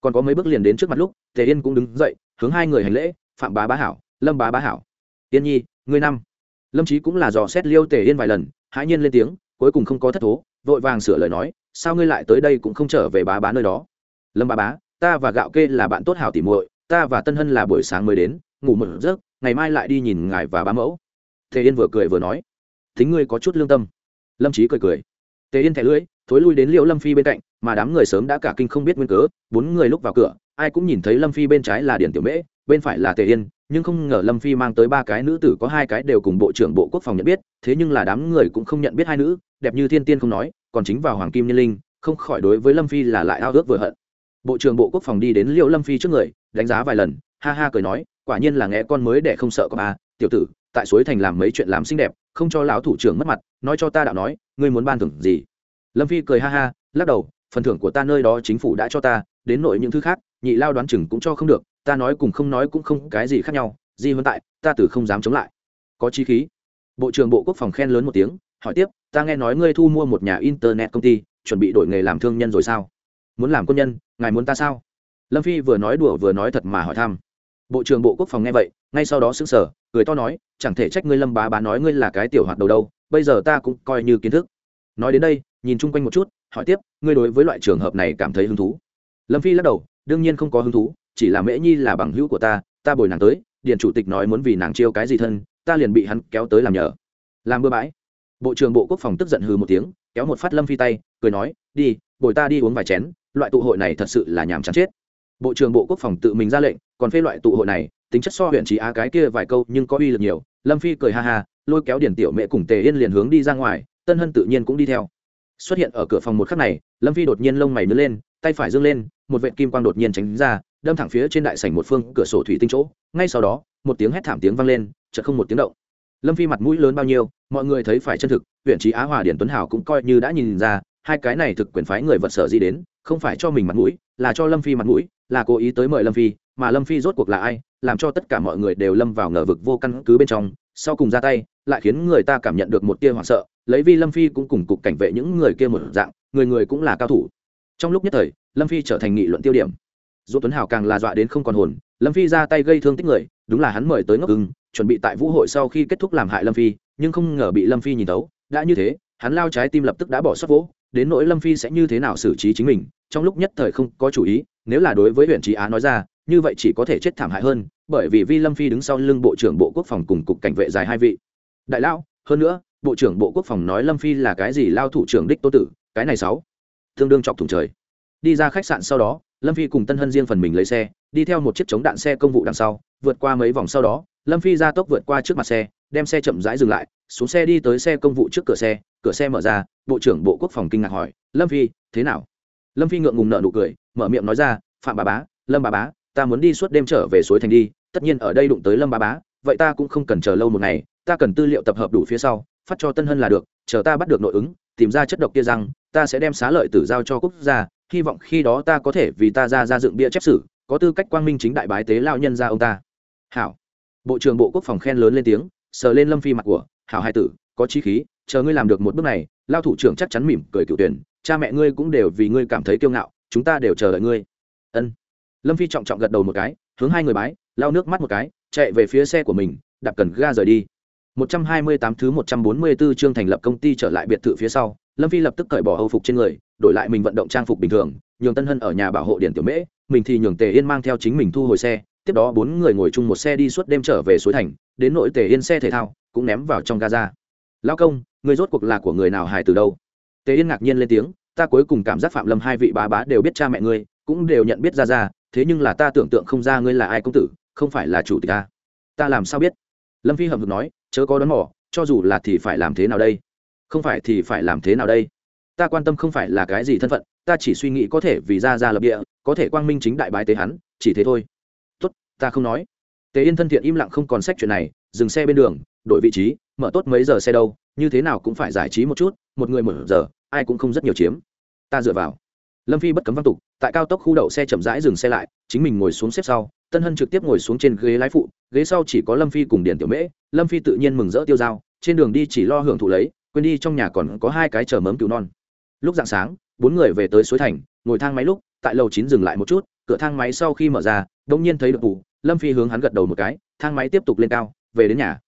Còn có mấy bước liền đến trước mặt lúc, tề yên cũng đứng dậy, hướng hai người hành lễ, phạm bá bá hảo, lâm bá bá hảo. Yên nhi, ngươi năm. Lâm trí cũng là dò xét liêu tề yên vài lần, hãi nhiên lên tiếng, cuối cùng không có thất thố, vội vàng sửa lời nói sao ngươi lại tới đây cũng không trở về bá bá nơi đó? Lâm bá bá, ta và gạo kê là bạn tốt hảo tỉ muội, ta và tân hân là buổi sáng mới đến, ngủ một giấc, ngày mai lại đi nhìn ngài và bá mẫu. Tề yên vừa cười vừa nói. Thính ngươi có chút lương tâm. Lâm trí cười cười. Tề yên thẻ lưỡi, thối lui đến liễu lâm phi bên cạnh, mà đám người sớm đã cả kinh không biết nguyên cớ, bốn người lúc vào cửa, ai cũng nhìn thấy lâm phi bên trái là điển tiểu mễ, bên phải là tề yên nhưng không ngờ lâm phi mang tới ba cái nữ tử có hai cái đều cùng bộ trưởng bộ quốc phòng nhận biết, thế nhưng là đám người cũng không nhận biết hai nữ, đẹp như thiên tiên không nói, còn chính vào hoàng kim nhân linh, không khỏi đối với lâm phi là lại ao ước vừa hận. Bộ trưởng bộ quốc phòng đi đến liệu lâm phi trước người, đánh giá vài lần, ha ha cười nói, quả nhiên là nghe con mới để không sợ có ba, tiểu tử, tại suối thành làm mấy chuyện làm xinh đẹp, không cho lão thủ trưởng mất mặt, nói cho ta đạo nói, ngươi muốn ban thưởng gì? Lâm phi cười ha ha, lắc đầu, phần thưởng của ta nơi đó chính phủ đã cho ta, đến nội những thứ khác, nhị lao đoán chừng cũng cho không được ta nói cùng không nói cũng không cái gì khác nhau, di huấn tại, ta từ không dám chống lại. Có chi khí. Bộ trưởng bộ quốc phòng khen lớn một tiếng, hỏi tiếp, ta nghe nói ngươi thu mua một nhà internet công ty, chuẩn bị đổi nghề làm thương nhân rồi sao? Muốn làm quân nhân, ngài muốn ta sao? Lâm phi vừa nói đùa vừa nói thật mà hỏi thăm. Bộ trưởng bộ quốc phòng nghe vậy, ngay sau đó xứng sở cười to nói, chẳng thể trách ngươi lâm bá bá nói ngươi là cái tiểu hoạt đầu đâu, bây giờ ta cũng coi như kiến thức. Nói đến đây, nhìn chung quanh một chút, hỏi tiếp, ngươi đối với loại trường hợp này cảm thấy hứng thú? Lâm phi lắc đầu, đương nhiên không có hứng thú chỉ là mễ nhi là bằng hữu của ta ta bồi nàng tới điện chủ tịch nói muốn vì nàng chiêu cái gì thân, ta liền bị hắn kéo tới làm nhờ. Làm bừa bãi. Bộ trưởng bộ quốc phòng tức giận hừ một tiếng, kéo một phát lâm phi tay, cười nói, đi, bồi ta đi uống vài chén, loại tụ hội này thật sự là nhàm chán chết. Bộ trưởng bộ quốc phòng tự mình ra lệnh, còn phê loại tụ hội này, tính chất so huyện trí á cái kia vài câu nhưng có uy lực nhiều. Lâm phi cười ha ha, lôi kéo điển tiểu mẹ cùng tề yên liền hướng đi ra ngoài, tân hân tự nhiên cũng đi theo xuất hiện ở cửa phòng một khắc này, lâm phi đột nhiên lông mày nứt lên, tay phải dâng lên, một vệ kim quang đột nhiên tránh ra, đâm thẳng phía trên đại sảnh một phương cửa sổ thủy tinh chỗ. Ngay sau đó, một tiếng hét thảm tiếng vang lên, chợt không một tiếng động. Lâm phi mặt mũi lớn bao nhiêu, mọi người thấy phải chân thực, huyện trí á hòa điển tuấn hảo cũng coi như đã nhìn ra, hai cái này thực quyền phái người vật sở gì đến, không phải cho mình mặt mũi, là cho lâm phi mặt mũi, là cố ý tới mời lâm phi, mà lâm phi rốt cuộc là ai, làm cho tất cả mọi người đều lâm vào ngờ vực vô căn cứ bên trong, sau cùng ra tay, lại khiến người ta cảm nhận được một tia hoảng sợ lấy vi lâm phi cũng cùng cục cảnh vệ những người kia một dạng, người người cũng là cao thủ. Trong lúc nhất thời, lâm phi trở thành nghị luận tiêu điểm. Dỗ tuấn hào càng là dọa đến không còn hồn, lâm phi ra tay gây thương tích người, đúng là hắn mời tới ngốc ưng, chuẩn bị tại vũ hội sau khi kết thúc làm hại lâm phi, nhưng không ngờ bị lâm phi nhìn tấu đã như thế, hắn lao trái tim lập tức đã bỏ sót vỗ, đến nỗi lâm phi sẽ như thế nào xử trí chính mình, trong lúc nhất thời không có chủ ý, nếu là đối với huyện trí á nói ra, như vậy chỉ có thể chết thảm hại hơn, bởi vì vi lâm phi đứng sau lưng bộ trưởng bộ quốc phòng cùng cục cảnh vệ dài hai vị. Đại lao hơn nữa bộ trưởng bộ quốc phòng nói lâm phi là cái gì lao thủ trưởng đích tô tử, cái này sáu. Tương đương chọc thủng trời. Đi ra khách sạn sau đó, lâm phi cùng tân hân riêng phần mình lấy xe, đi theo một chiếc chống đạn xe công vụ đằng sau, vượt qua mấy vòng sau đó, lâm phi ra tốc vượt qua trước mặt xe, đem xe chậm rãi dừng lại, xuống xe đi tới xe công vụ trước cửa xe cửa xe mở ra, bộ trưởng bộ quốc phòng kinh ngạc hỏi, lâm phi, thế nào? Lâm phi ngượng ngùng nợ nụ cười, mở miệng nói ra, phạm bà bá, lâm bà bá, ta muốn đi suốt đêm trở về suối thành đi, tất nhiên ở đây đụng tới lâm bà bá, vậy ta cũng không cần chờ lâu một ngày, ta cần tư liệu tập hợp đủ phía sau phát cho tân hân là được, chờ ta bắt được nội ứng, tìm ra chất độc kia rằng ta sẽ đem xá lợi tử giao cho quốc gia, hy vọng khi đó ta có thể vì ta ra ra dựng bia chép sử, có tư cách quang minh chính đại bái tế lao nhân ra ông ta. Hảo. Bộ trưởng bộ quốc phòng khen lớn lên tiếng, sờ lên lâm phi mặt của, hảo hai tử, có trí khí, chờ ngươi làm được một bước này, lao thủ trưởng chắc chắn mỉm cười cựu tuyển, cha mẹ ngươi cũng đều vì ngươi cảm thấy kiêu ngạo, chúng ta đều chờ đợi ngươi. Ân. Lâm phi trọng trọng gật đầu một cái, hướng hai người bái, lao nước mắt một cái, chạy về phía xe của mình, đạp cần ga rời đi. 128 thứ 144 chương thành lập công ty trở lại biệt thự phía sau, Lâm Phi lập tức cởi bỏ hầu phục trên người, đổi lại mình vận động trang phục bình thường, nhường Tân Hân ở nhà bảo hộ điện tiểu mễ, mình thì nhường Tề Yên mang theo chính mình thu hồi xe, tiếp đó bốn người ngồi chung một xe đi suốt đêm trở về suối thành, đến nội Tề Yên xe thể thao cũng ném vào trong gaza. Lão công, người rốt cuộc là của người nào hài từ đâu? Tề Yên ngạc nhiên lên tiếng, ta cuối cùng cảm giác Phạm Lâm hai vị bá bá đều biết cha mẹ ngươi, cũng đều nhận biết ra ra, thế nhưng là ta tưởng tượng không ra ngươi là ai công tử, không phải là chủ tịch ta. Ta làm sao biết? Lâm Phi hậm hực nói, chớ có đón mỏ cho dù là thì phải làm thế nào đây? Không phải thì phải làm thế nào đây? Ta quan tâm không phải là cái gì thân phận ta chỉ suy nghĩ có thể vì ra ra lập địa có thể quang minh chính đại bái tế hắn chỉ thế thôi. Tốt ta không nói. Tế yên thân thiện im lặng không còn sách chuyện này dừng xe bên đường đổi vị trí mở tốt mấy giờ xe đâu như thế nào cũng phải giải trí một chút một người một giờ ai cũng không rất nhiều chiếm. Ta dựa vào lâm phi bất cấm văn tục, tại cao tốc khu đậu xe chậm rãi dừng xe lại, chính mình ngồi xuống xếp sau, tân hân trực tiếp ngồi xuống trên ghế lái phụ, ghế sau chỉ có lâm phi cùng điền tiểu mễ, lâm phi tự nhiên mừng rỡ tiêu dao, trên đường đi chỉ lo hưởng thụ lấy, quên đi trong nhà còn có hai cái chờ mớm cứu non. Lúc dạng sáng, bốn người về tới suối thành, ngồi thang máy lúc, tại lầu chín dừng lại một chút, cửa thang máy sau khi mở ra đông nhiên thấy được cụ lâm phi hướng hắn gật đầu một cái, thang máy tiếp tục lên cao, về đến nhà.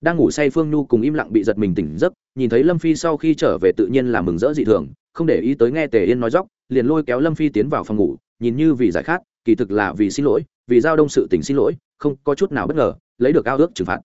Đang ngủ say phương nhu cùng im lặng bị giật mình tỉnh giấc nhìn thấy lâm phi sau khi trở về tự nhiên là mừng rỡ dị thường, không để ý tới nghe tề yên nói dóc liền lôi kéo lâm phi tiến vào phòng ngủ, nhìn như vì giải khát, kỳ thực là vì xin lỗi, vì giao đông sự tình xin lỗi, không có chút nào bất ngờ, lấy được ao ước trừng phạt.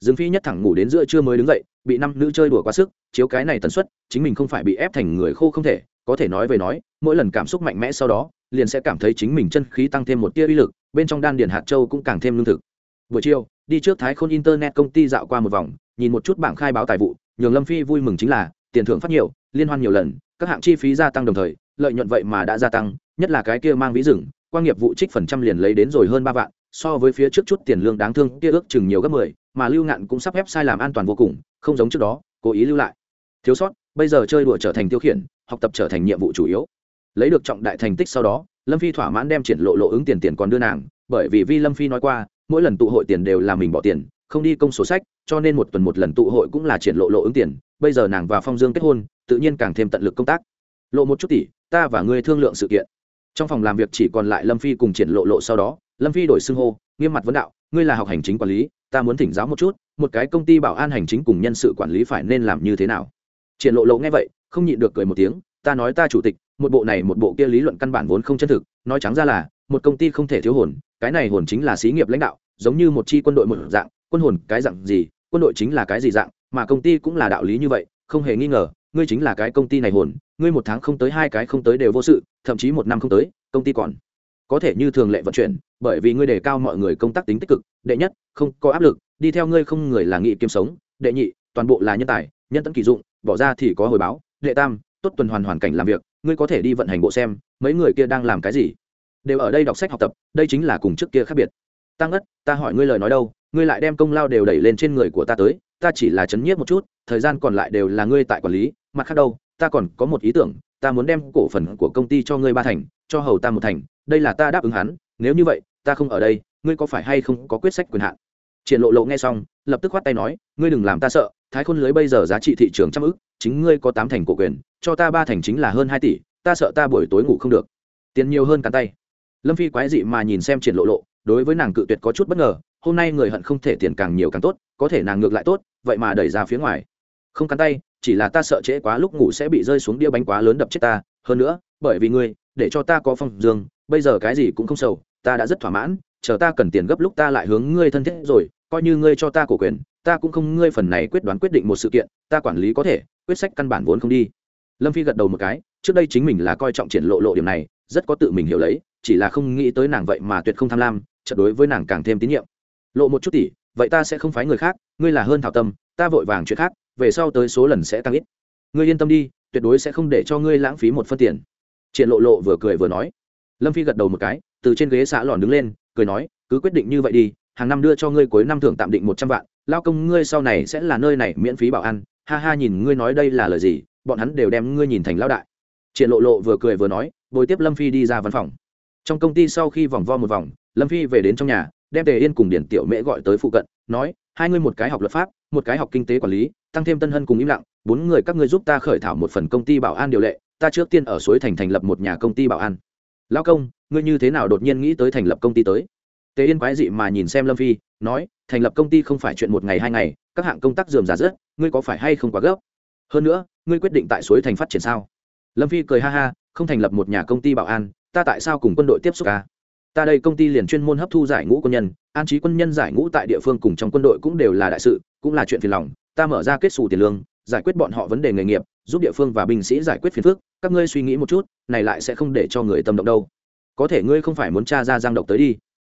Dương phi nhất thẳng ngủ đến giữa trưa mới đứng dậy, bị năm nữ chơi đùa quá sức, chiếu cái này tần suất, chính mình không phải bị ép thành người khô không thể, có thể nói về nói, mỗi lần cảm xúc mạnh mẽ sau đó, liền sẽ cảm thấy chính mình chân khí tăng thêm một tia uy lực, bên trong đan điền hạt châu cũng càng thêm lương thực. Buổi chiều, đi trước thái khôn internet công ty dạo qua một vòng, nhìn một chút bảng khai báo tài vụ nhường lâm phi vui mừng chính là, tiền thưởng phát nhiều, liên hoan nhiều lần, các hạng chi phí gia tăng đồng thời, lợi nhuận vậy mà đã gia tăng, nhất là cái kia mang ví rừng quan nghiệp vụ trích phần trăm liền lấy đến rồi hơn ba vạn, so với phía trước chút tiền lương đáng thương kia ước chừng nhiều gấp mười, mà lưu ngạn cũng sắp ép sai làm an toàn vô cùng, không giống trước đó, cố ý lưu lại. Thiếu sót, bây giờ chơi đùa trở thành tiêu khiển, học tập trở thành nhiệm vụ chủ yếu. Lấy được trọng đại thành tích sau đó, lâm phi thỏa mãn đem triển lộ lộ ứng tiền tiền còn đưa nàng, bởi vì vi lâm phi nói qua, mỗi lần tụ hội tiền đều là mình bỏ tiền không đi công sổ sách, cho nên một tuần một lần tụ hội cũng là triển lộ lộ ứng tiền. Bây giờ nàng và phong dương kết hôn, tự nhiên càng thêm tận lực công tác. Lộ một chút tỷ ta và ngươi thương lượng sự kiện. Trong phòng làm việc chỉ còn lại lâm phi cùng triển lộ lộ sau đó. Lâm phi đổi xưng hô, nghiêm mặt vấn đạo, ngươi là học hành chính quản lý, ta muốn thỉnh giáo một chút, một cái công ty bảo an hành chính cùng nhân sự quản lý phải nên làm như thế nào? Triển lộ lộ nghe vậy, không nhịn được cười một tiếng, ta nói ta chủ tịch, một bộ này một bộ kia lý luận căn bản vốn không chân thực, nói trắng ra là, một công ty không thể thiếu hồn, cái này hồn chính là xí nghiệp lãnh đạo, giống như một chi quân đội một dạng quân hồn cái dạng gì, quân đội chính là cái gì dạng, mà công ty cũng là đạo lý như vậy, không hề nghi ngờ, ngươi chính là cái công ty này hồn, ngươi một tháng không tới, hai cái không tới đều vô sự, thậm chí một năm không tới, công ty còn có thể như thường lệ vận chuyển, bởi vì ngươi đề cao mọi người công tác tính tích cực, đệ nhất, không có áp lực, đi theo ngươi không người là nghị kiếm sống, đệ nhị, toàn bộ là nhân tài, nhân tận kỳ dụng, bỏ ra thì có hồi báo, đệ tam, tốt tuần hoàn hoàn cảnh làm việc, ngươi có thể đi vận hành bộ xem, mấy người kia đang làm cái gì. Đều ở đây đọc sách học tập, đây chính là cùng trước kia khác biệt. Tăng ất, ta hỏi ngươi lời nói đâu? Ngươi lại đem công lao đều đẩy lên trên người của ta tới, ta chỉ là chấn nhiếp một chút, thời gian còn lại đều là ngươi tại quản lý, mặt khác đâu, ta còn có một ý tưởng, ta muốn đem cổ phần của công ty cho ngươi ba thành, cho hầu ta một thành, đây là ta đáp ứng hắn, nếu như vậy, ta không ở đây, ngươi có phải hay không có quyết sách quyền hạn? Triển lộ lộ nghe xong, lập tức khoát tay nói, ngươi đừng làm ta sợ, thái khôn lưới bây giờ giá trị thị trường trăm ức, chính ngươi có tám thành cổ quyền, cho ta ba thành chính là hơn hai tỷ, ta sợ ta buổi tối ngủ không được. Tiền nhiều hơn cắn tay. Lâm phi quái dị mà nhìn xem triển lộ lộ, đối với nàng cự tuyệt có chút bất ngờ hôm nay người hận không thể tiền càng nhiều càng tốt, có thể nàng ngược lại tốt, vậy mà đẩy ra phía ngoài. Không cắn tay, chỉ là ta sợ trễ quá lúc ngủ sẽ bị rơi xuống đĩa bánh quá lớn đập chết ta. Hơn nữa, bởi vì ngươi, để cho ta có phong dương, bây giờ cái gì cũng không sầu, ta đã rất thỏa mãn, chờ ta cần tiền gấp lúc ta lại hướng ngươi thân thiết rồi, coi như ngươi cho ta cổ quyền, ta cũng không ngươi phần này quyết đoán quyết định một sự kiện, ta quản lý có thể, quyết sách căn bản vốn không đi. Lâm phi gật đầu một cái, trước đây chính mình là coi trọng triển lộ lộ điểm này, rất có tự mình hiểu lấy, chỉ là không nghĩ tới nàng vậy mà tuyệt không tham lam, chợt đối với nàng càng thêm tín nhiệm lộ một chút tỷ vậy ta sẽ không phái người khác, ngươi là hơn thảo tâm, ta vội vàng chuyện khác, về sau tới số lần sẽ tăng ít. Ngươi yên tâm đi, tuyệt đối sẽ không để cho ngươi lãng phí một phân tiền. Triển lộ lộ vừa cười vừa nói. Lâm phi gật đầu một cái, từ trên ghế xã lòn đứng lên, cười nói, cứ quyết định như vậy đi, hàng năm đưa cho ngươi cuối năm thưởng tạm định một trăm vạn, lao công ngươi sau này sẽ là nơi này miễn phí bảo ăn ha ha nhìn ngươi nói đây là lời gì, bọn hắn đều đem ngươi nhìn thành lao đại. Triển lộ lộ vừa cười vừa nói, bồi tiếp lâm phi đi ra văn phòng. Trong công ty sau khi vòng vo một vòng, lâm phi về đến trong nhà đem tề yên cùng điển tiểu mễ gọi tới phụ cận, nói, hai ngươi một cái học luật pháp, một cái học kinh tế quản lý, tăng thêm tân hân cùng im lặng, bốn người các ngươi giúp ta khởi thảo một phần công ty bảo an điều lệ, ta trước tiên ở suối thành thành lập một nhà công ty bảo an. Lao công, ngươi như thế nào đột nhiên nghĩ tới thành lập công ty tới? Tề yên quái dị mà nhìn xem lâm phi, nói, thành lập công ty không phải chuyện một ngày hai ngày, các hạng công tác dườm giả dứt ngươi có phải hay không quá gấp? Hơn nữa, ngươi quyết định tại suối thành phát triển sao? Lâm phi cười ha ha, không thành lập một nhà công ty bảo an, ta tại sao cùng quân đội tiếp xúc ca ta đây công ty liền chuyên môn hấp thu giải ngũ quân nhân, an trí quân nhân giải ngũ tại địa phương cùng trong quân đội cũng đều là đại sự, cũng là chuyện phiền lòng, ta mở ra kết xù tiền lương, giải quyết bọn họ vấn đề nghề nghiệp, giúp địa phương và binh sĩ giải quyết phiền phức, các ngươi suy nghĩ một chút, này lại sẽ không để cho người tâm động đâu. Có thể ngươi không phải muốn t r a ra giang độc tới đi.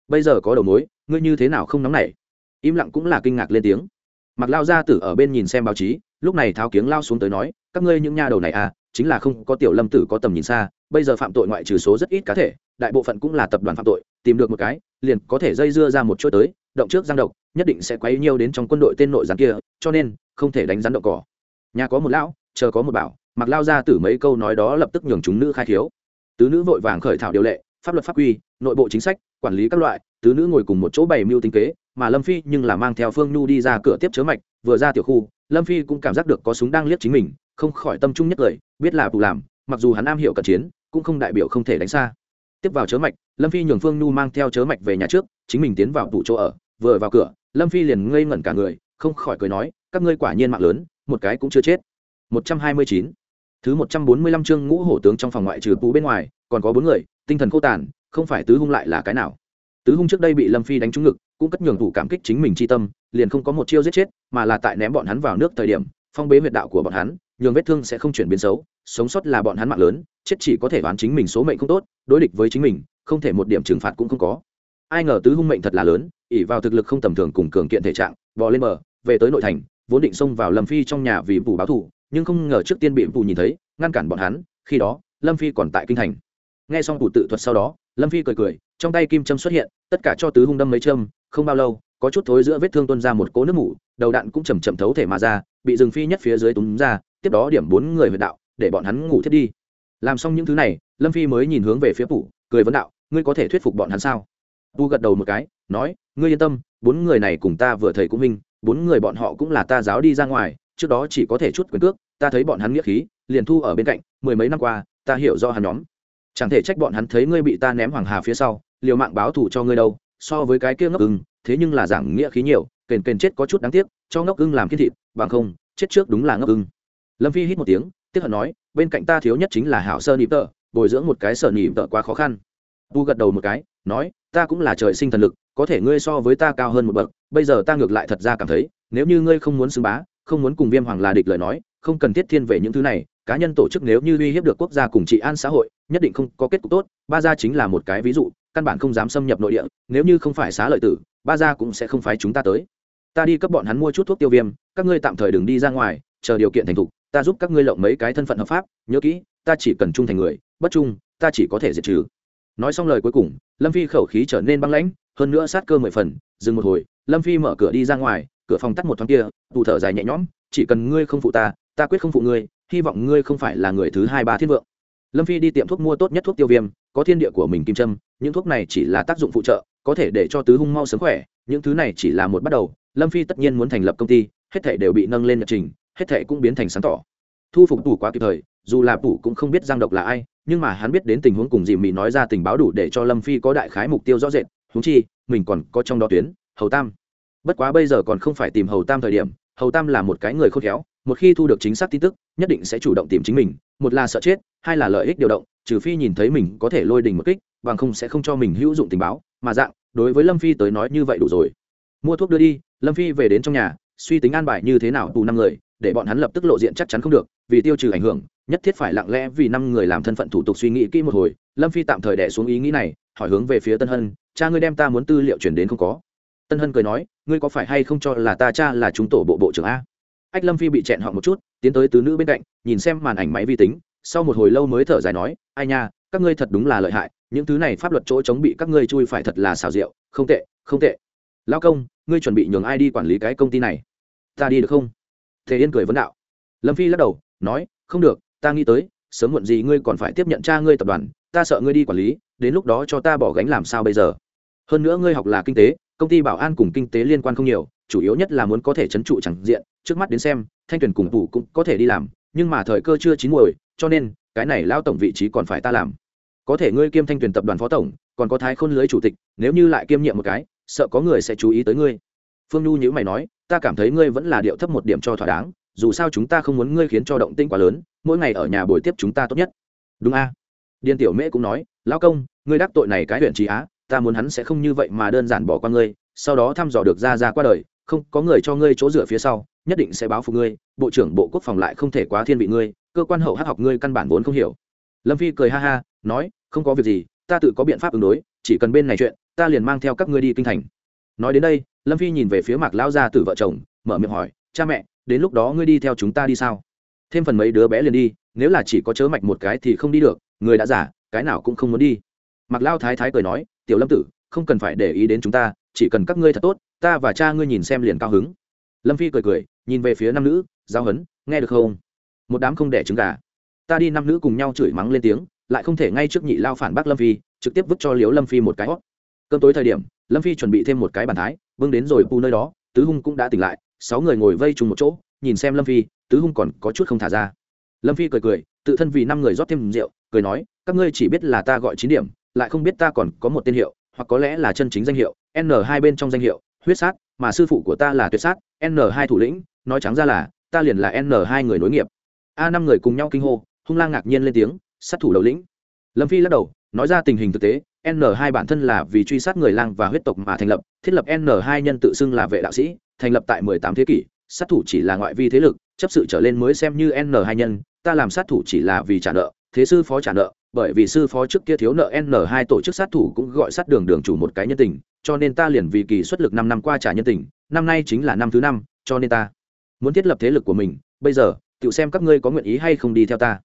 Bây giờ có đầu mối, ngươi như thế nào không nóng nảy? Im lặng cũng là kinh ngạc lên tiếng. Mặc lao gia tử ở bên nhìn xem báo chí, lúc này tháo kiếng lao xuống tới nói, các ngươi những nha đầu này à chính là không có tiểu lâm tử có tầm nhìn xa, bây giờ phạm tội ngoại trừ số rất ít cá thể đại bộ phận cũng là tập đoàn phạm tội, tìm được một cái, liền có thể dây dưa ra một chỗ tới, động trước giang độc, nhất định sẽ quấy nhiều đến trong quân đội tên nội gián kia, cho nên, không thể đánh rắn động cỏ. Nhà có một lão, chờ có một bảo, mặc lao ra từ mấy câu nói đó lập tức nhường chúng nữ khai thiếu tứ nữ vội vàng khởi thảo điều lệ, pháp luật pháp quy, nội bộ chính sách, quản lý các loại, tứ nữ ngồi cùng một chỗ bày mưu tinh kế, mà lâm phi nhưng là mang theo phương nhu đi ra cửa tiếp chớ mạch, vừa ra tiểu khu, lâm phi cũng cảm giác được có súng đang liếc chính mình, không khỏi tâm trung nhất lời, biết là bù làm, mặc dù hắn am hiểu cận chiến, cũng không đại biểu không thể đánh xa tiếp vào chớ mạch, lâm phi nhường phương nhu mang theo chớ mạch về nhà trước, chính mình tiến vào tủ chỗ ở, vừa vào cửa, lâm phi liền ngây ngẩn cả người, không khỏi cười nói, các ngươi quả nhiên mạng lớn, một cái cũng chưa chết. Một trăm hai mươi chín. Thứ một trăm bốn mươi lăm chương ngũ hổ tướng trong phòng ngoại trừ tú bên ngoài, còn có bốn người, tinh thần cô tàn, không phải tứ hung lại là cái nào. Tứ hung trước đây bị lâm phi đánh trúng ngực, cũng cất nhường thủ cảm kích chính mình chi tâm, liền không có một chiêu giết chết, mà là tại ném bọn hắn vào nước thời điểm, phong bế huyệt đạo của bọn hắn nhường vết thương sẽ không chuyển biến xấu, sống sót là bọn hắn mạng lớn, chết chỉ có thể đoán chính mình số mệnh không tốt, đối địch với chính mình, không thể một điểm trừng phạt cũng không có. Ai ngờ tứ hung mệnh thật là lớn ỉ vào thực lực không tầm thường cùng cường kiện thể trạng, bò lên bờ, về tới nội thành, vốn định xông vào lâm phi trong nhà vì bù báo thù, nhưng không ngờ trước tiên bị bù nhìn thấy, ngăn cản bọn hắn, khi đó, lâm phi còn tại kinh thành. Nghe xong bù tự thuật sau đó, lâm phi cười cười, trong tay kim châm xuất hiện, tất cả cho tứ hung đâm mấy châm, không bao lâu, có chút thối giữa vết thương tuôn ra một cỗ nước mủ, đầu đạn cũng chầm chậm thấu thể mà ra, bị rừng phi nhất phía dưới túm ra tiếp đó điểm bốn người huyệt đạo, để bọn hắn ngủ thiết đi. Làm xong những thứ này, lâm phi mới nhìn hướng về phía phủ, cười vấn đạo, ngươi có thể thuyết phục bọn hắn sao? Tu gật đầu một cái, nói, ngươi yên tâm, bốn người này cùng ta vừa thầy cũng minh bốn người bọn họ cũng là ta giáo đi ra ngoài, trước đó chỉ có thể chút quyền cước, ta thấy bọn hắn nghĩa khí, liền thu ở bên cạnh, mười mấy năm qua, ta hiểu do hắn nhóm. Chẳng thể trách bọn hắn thấy ngươi bị ta ném hoàng hà phía sau, liều mạng báo thù cho ngươi đâu, so với cái kia ngốc ưng, thế nhưng là giảng nghĩa khí nhiều, kền kền chết có chút đáng tiếc, cho ngốc ưng làm kiên thịt, bằng không, chết trước đúng là ngốc ưng lâm phi hít một tiếng, tiếc hận nói, bên cạnh ta thiếu nhất chính là hảo sơ nịp tợ, bồi dưỡng một cái sở nịp tợ quá khó khăn. Tu gật đầu một cái, nói, ta cũng là trời sinh thần lực, có thể ngươi so với ta cao hơn một bậc, bây giờ ta ngược lại thật ra cảm thấy, nếu như ngươi không muốn xưng bá, không muốn cùng viêm hoàng là địch lời nói, không cần thiết thiên về những thứ này, cá nhân tổ chức nếu như uy hiếp được quốc gia cùng trị an xã hội, nhất định không có kết cục tốt, ba gia chính là một cái ví dụ, căn bản không dám xâm nhập nội địa, nếu như không phải xá lợi tử, ba gia cũng sẽ không phái chúng ta tới. Ta đi cấp bọn hắn mua chút thuốc tiêu viêm, các ngươi tạm thời đừng đi ra ngoài, chờ điều kiện thành thục ta giúp các ngươi lộng mấy cái thân phận hợp pháp, nhớ kỹ, ta chỉ cần trung thành người, bất trung, ta chỉ có thể diệt trừ. Nói xong lời cuối cùng, lâm phi khẩu khí trở nên băng lãnh, hơn nữa sát cơ mười phần, dừng một hồi, lâm phi mở cửa đi ra ngoài, cửa phòng tắt một thoáng kia tụ thở dài nhẹ nhõm, chỉ cần ngươi không phụ ta ta quyết không phụ ngươi, hy vọng ngươi không phải là người thứ hai ba thiên vượng. Lâm phi đi tiệm thuốc mua tốt nhất thuốc tiêu viêm, có thiên địa của mình kim trâm những thuốc này chỉ là tác dụng phụ trợ, có thể để cho tứ hung mau sớm khỏe, những thứ này chỉ là một bắt đầu, lâm phi tất nhiên muốn thành lập công ty, hết thể đều bị nâng lên nhật trình hết thệ cũng biến thành sáng tỏ. Thu phục tủ quá kịp thời, dù là tủ cũng không biết giang độc là ai, nhưng mà hắn biết đến tình huống cùng dì mị nói ra tình báo đủ để cho lâm phi có đại khái mục tiêu rõ rệt húng chi, mình còn có trong đó tuyến, hầu tam. Bất quá bây giờ còn không phải tìm hầu tam thời điểm, hầu tam là một cái người khôn khéo, một khi thu được chính xác tin tức, nhất định sẽ chủ động tìm chính mình, một là sợ chết, hai là lợi ích điều động, trừ phi nhìn thấy mình có thể lôi đình một kích, bằng không sẽ không cho mình hữu dụng tình báo, mà dạng, đối với lâm phi tới nói như vậy đủ rồi. Mua thuốc đưa đi, lâm phi về đến trong nhà suy tính an bài như thế nào tù năm người, để bọn hắn lập tức lộ diện chắc chắn không được, vì tiêu trừ ảnh hưởng, nhất thiết phải lặng lẽ vì năm người làm thân phận thủ tục suy nghĩ kỹ một hồi. Lâm phi tạm thời đẻ xuống ý nghĩ này, hỏi hướng về phía tân hân, cha ngươi đem ta muốn tư liệu chuyển đến không có? Tân hân cười nói, ngươi có phải hay không cho là ta cha là chúng tổ bộ bộ trưởng a? Ách lâm phi bị chẹn họ một chút, tiến tới tứ nữ bên cạnh, nhìn xem màn ảnh máy vi tính, sau một hồi lâu mới thở dài nói, ai nha, các ngươi thật đúng là lợi hại, những thứ này pháp luật chỗ chống bị các ngươi chui phải thật là xào rượu không tệ không tệ lao công, ngươi chuẩn bị nhường ai đi quản lý cái công ty này? Ta đi được không? Thế yên cười vấn đạo. Lâm phi lắc đầu, nói, không được, ta nghĩ tới, sớm muộn gì ngươi còn phải tiếp nhận cha ngươi tập đoàn, ta sợ ngươi đi quản lý, đến lúc đó cho ta bỏ gánh làm sao bây giờ? Hơn nữa ngươi học là kinh tế, công ty bảo an cùng kinh tế liên quan không nhiều, chủ yếu nhất là muốn có thể chấn trụ chẳng diện, trước mắt đến xem, thanh tuyển cùng tủ cũng có thể đi làm, nhưng mà thời cơ chưa chín muồi, cho nên, cái này lao tổng vị trí còn phải ta làm. Có thể ngươi kiêm thanh tuyển tập đoàn phó tổng, còn có thái khôn lưới chủ tịch, nếu như lại kiêm nhiệm một cái sợ có người sẽ chú ý tới ngươi. Phương nhu nhữ mày nói, ta cảm thấy ngươi vẫn là điệu thấp một điểm cho thỏa đáng, dù sao chúng ta không muốn ngươi khiến cho động tinh quá lớn, mỗi ngày ở nhà buổi tiếp chúng ta tốt nhất. Đúng a? Điên tiểu mễ cũng nói, lão công, ngươi đắc tội này cái huyện trí á, ta muốn hắn sẽ không như vậy mà đơn giản bỏ qua ngươi, sau đó thăm dò được ra ra qua đời, không, có người cho ngươi chỗ dựa phía sau, nhất định sẽ báo phục ngươi, bộ trưởng bộ quốc phòng lại không thể quá thiên vị ngươi, cơ quan hậu hát học ngươi căn bản vốn không hiểu. Lâm phi cười ha ha, nói, không có việc gì, ta tự có biện pháp ứng đối, chỉ cần bên này chuyện ta liền mang theo các ngươi đi kinh thành. Nói đến đây, lâm phi nhìn về phía mạc lao gia tử vợ chồng, mở miệng hỏi, cha mẹ, đến lúc đó ngươi đi theo chúng ta đi sao? Thêm phần mấy đứa bé liền đi, nếu là chỉ có chớ mạch một cái thì không đi được, người đã giả cái nào cũng không muốn đi. Mạc lao thái thái cười nói, tiểu lâm tử, không cần phải để ý đến chúng ta, chỉ cần các ngươi thật tốt, ta và cha ngươi nhìn xem liền cao hứng. Lâm phi cười cười, nhìn về phía nam nữ, giao hấn, nghe được không? Một đám không đẻ trứng gà. Ta đi năm nữ cùng nhau chửi mắng lên tiếng, lại không thể ngay trước nhị lao phản bác lâm phi, trực tiếp vứt cho liếu lâm phi một cái hót cơm tối thời điểm, lâm phi chuẩn bị thêm một cái bàn thái vương đến rồi pu nơi đó, tứ hung cũng đã tỉnh lại, sáu người ngồi vây trùng một chỗ, nhìn xem lâm phi, tứ hung còn có chút không thả ra. Lâm phi cười cười, tự thân vì năm người rót thêm rượu, cười nói, các ngươi chỉ biết là ta gọi chín điểm, lại không biết ta còn có một tên hiệu, hoặc có lẽ là chân chính danh hiệu, n hai bên trong danh hiệu, huyết sát, mà sư phụ của ta là tuyệt sát, n hai thủ lĩnh, nói trắng ra là, ta liền là n hai người nối nghiệp. A năm người cùng nhau kinh hô, hung lang ngạc nhiên lên tiếng, sát thủ đầu lĩnh. Lâm phi lắc đầu, nói ra tình hình thực tế n 2 bản thân là vì truy sát người lang và huyết tộc mà thành lập, thiết lập n 2 nhân tự xưng là vệ đạo sĩ, thành lập tại 18 thế kỷ, sát thủ chỉ là ngoại vi thế lực, chấp sự trở lên mới xem như n 2 nhân, ta làm sát thủ chỉ là vì trả nợ, thế sư phó trả nợ, bởi vì sư phó trước kia thiếu nợ n 2 tổ chức sát thủ cũng gọi sát đường đường chủ một cái nhân tình, cho nên ta liền vì kỳ xuất lực năm năm qua trả nhân tình, năm nay chính là năm thứ năm, cho nên ta muốn thiết lập thế lực của mình, bây giờ, tự xem các ngươi có nguyện ý hay không đi theo ta.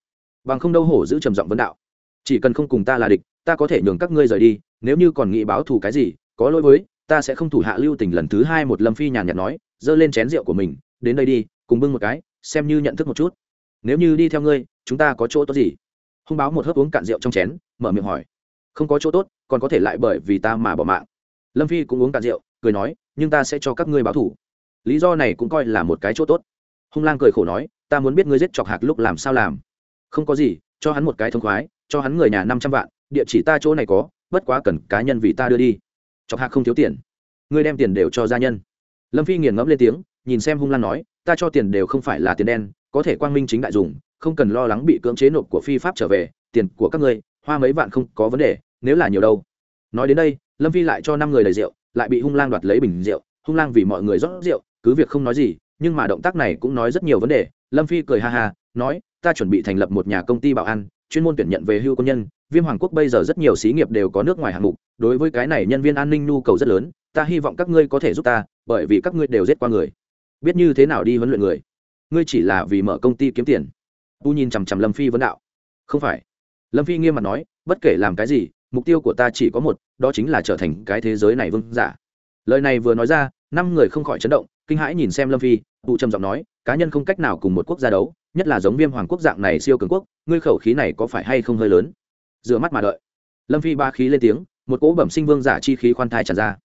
Bằng không đâu hổ giữ trầm giọng vấn đạo chỉ cần không cùng ta là địch, ta có thể nhường các ngươi rời đi, nếu như còn nghĩ báo thù cái gì, có lỗi với, ta sẽ không thủ hạ lưu tình lần thứ hai một lâm phi nhàn nhạt nói, giơ lên chén rượu của mình, đến đây đi, cùng bưng một cái, xem như nhận thức một chút. Nếu như đi theo ngươi, chúng ta có chỗ tốt gì? Hung báo một hớp uống cạn rượu trong chén, mở miệng hỏi. Không có chỗ tốt, còn có thể lại bởi vì ta mà bỏ mạng. Lâm phi cũng uống cạn rượu, cười nói, nhưng ta sẽ cho các ngươi báo thủ lý do này cũng coi là một cái chỗ tốt. Hung lang cười khổ nói, ta muốn biết ngươi giết chọc hạc lúc làm sao làm. Không có gì, cho hắn một cái thông khoái cho hắn người nhà năm trăm vạn, địa chỉ ta chỗ này có, bất quá cần cá nhân vì ta đưa đi. Chọc hạc không thiếu tiền. Ngươi đem tiền đều cho gia nhân. Lâm phi nghiền ngẫm lên tiếng, nhìn xem hung lang nói, ta cho tiền đều không phải là tiền đen, có thể quang minh chính đại dùng, không cần lo lắng bị cưỡng chế nộp của phi pháp trở về, tiền của các ngươi, hoa mấy vạn không có vấn đề, nếu là nhiều đâu. Nói đến đây, lâm phi lại cho năm người đầy rượu, lại bị hung lang đoạt lấy bình rượu, hung lang vì mọi người rót rượu, cứ việc không nói gì, nhưng mà động tác này cũng nói rất nhiều vấn đề. Lâm phi cười ha ha, nói, ta chuẩn bị thành lập một nhà công ty bảo an chuyên môn tuyển nhận về hưu công nhân, viêm hoàng quốc bây giờ rất nhiều xí nghiệp đều có nước ngoài hạng mục, đối với cái này nhân viên an ninh nhu cầu rất lớn, ta hy vọng các ngươi có thể giúp ta, bởi vì các ngươi đều giết qua người. Biết như thế nào đi huấn luyện người? Ngươi chỉ là vì mở công ty kiếm tiền. Tu nhìn chằm chằm lâm phi vấn đạo. Không phải. Lâm phi nghiêm mặt nói, bất kể làm cái gì, mục tiêu của ta chỉ có một, đó chính là trở thành cái thế giới này vương giả. Lời này vừa nói ra, năm người không khỏi chấn động, kinh hãi nhìn xem lâm phi, tụ trầm giọng nói, cá nhân không cách nào cùng một quốc gia đấu nhất là giống viêm hoàng quốc dạng này siêu cường quốc, ngươi khẩu khí này có phải hay không hơi lớn? Rửa mắt mà đợi. Lâm phi ba khí lên tiếng, một cỗ bẩm sinh vương giả chi khí khoan thai tràn ra.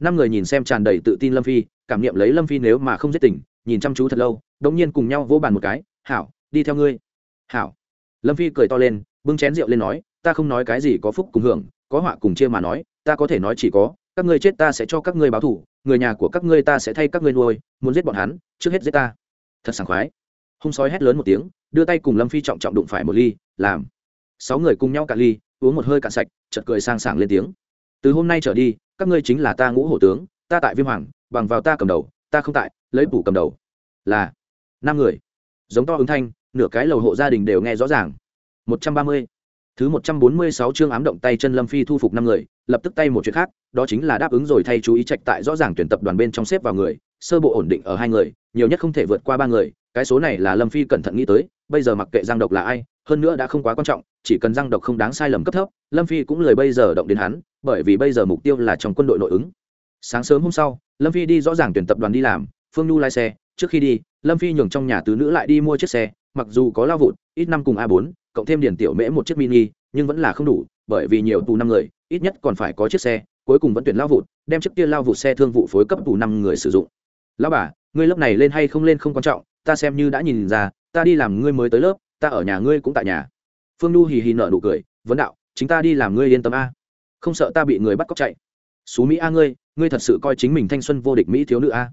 Năm người nhìn xem tràn đầy tự tin lâm phi, cảm nghiệm lấy lâm phi nếu mà không giết tỉnh nhìn chăm chú thật lâu, đống nhiên cùng nhau vỗ bàn một cái, hảo, đi theo ngươi. Hảo. Lâm phi cười to lên, bưng chén rượu lên nói, ta không nói cái gì có phúc cùng hưởng, có họa cùng chia mà nói, ta có thể nói chỉ có, các ngươi chết ta sẽ cho các ngươi báo thủ người nhà của các ngươi ta sẽ thay các ngươi nuôi, muốn giết bọn hắn, trước hết giết ta. Thật sảng khoái hung sói hét lớn một tiếng, đưa tay cùng lâm phi trọng trọng đụng phải một ly, làm. Sáu người cùng nhau cạn ly, uống một hơi cạn sạch, chợt cười sang sảng lên tiếng. Từ hôm nay trở đi, các ngươi chính là ta ngũ hổ tướng, ta tại viêm hoàng, bằng vào ta cầm đầu, ta không tại, lấy bù cầm đầu. Là. Năm người. Giống to ứng thanh, nửa cái lầu hộ gia đình đều nghe rõ ràng. Một trăm ba mươi. Thứ một trăm bốn mươi sáu chương ám động tay chân lâm phi thu phục năm người, lập tức tay một chuyện khác, đó chính là đáp ứng rồi thay chú ý trạch tại rõ ràng tuyển tập đoàn bên trong xếp vào người, sơ bộ ổn định ở hai người, nhiều nhất không thể vượt qua ba người cái số này là lâm phi cẩn thận nghĩ tới, bây giờ mặc kệ giang độc là ai, hơn nữa đã không quá quan trọng, chỉ cần giang độc không đáng sai lầm cấp thấp, lâm phi cũng lời bây giờ động đến hắn, bởi vì bây giờ mục tiêu là trong quân đội nội ứng. Sáng sớm hôm sau, lâm phi đi rõ ràng tuyển tập đoàn đi làm, phương nhu lái xe, trước khi đi, lâm phi nhường trong nhà tứ nữ lại đi mua chiếc xe, mặc dù có lao vụt, ít năm cùng a 4 cộng thêm điển tiểu mễ một chiếc mini, nhưng vẫn là không đủ, bởi vì nhiều tù năm người, ít nhất còn phải có chiếc xe, cuối cùng vẫn tuyển lao vụt, đem chiếc kia lao vụt xe thương vụ phối cấp tù năm người sử dụng. Lão bà, ngươi lớp này lên hay không lên không quan trọng ta xem như đã nhìn ra, ta đi làm ngươi mới tới lớp, ta ở nhà ngươi cũng tại nhà. Phương nhu hì hì nở nụ cười, vấn đạo, chính ta đi làm ngươi yên tâm a. Không sợ ta bị người bắt cóc chạy. Xú mỹ a ngươi ngươi thật sự coi chính mình thanh xuân vô địch mỹ thiếu nữ a.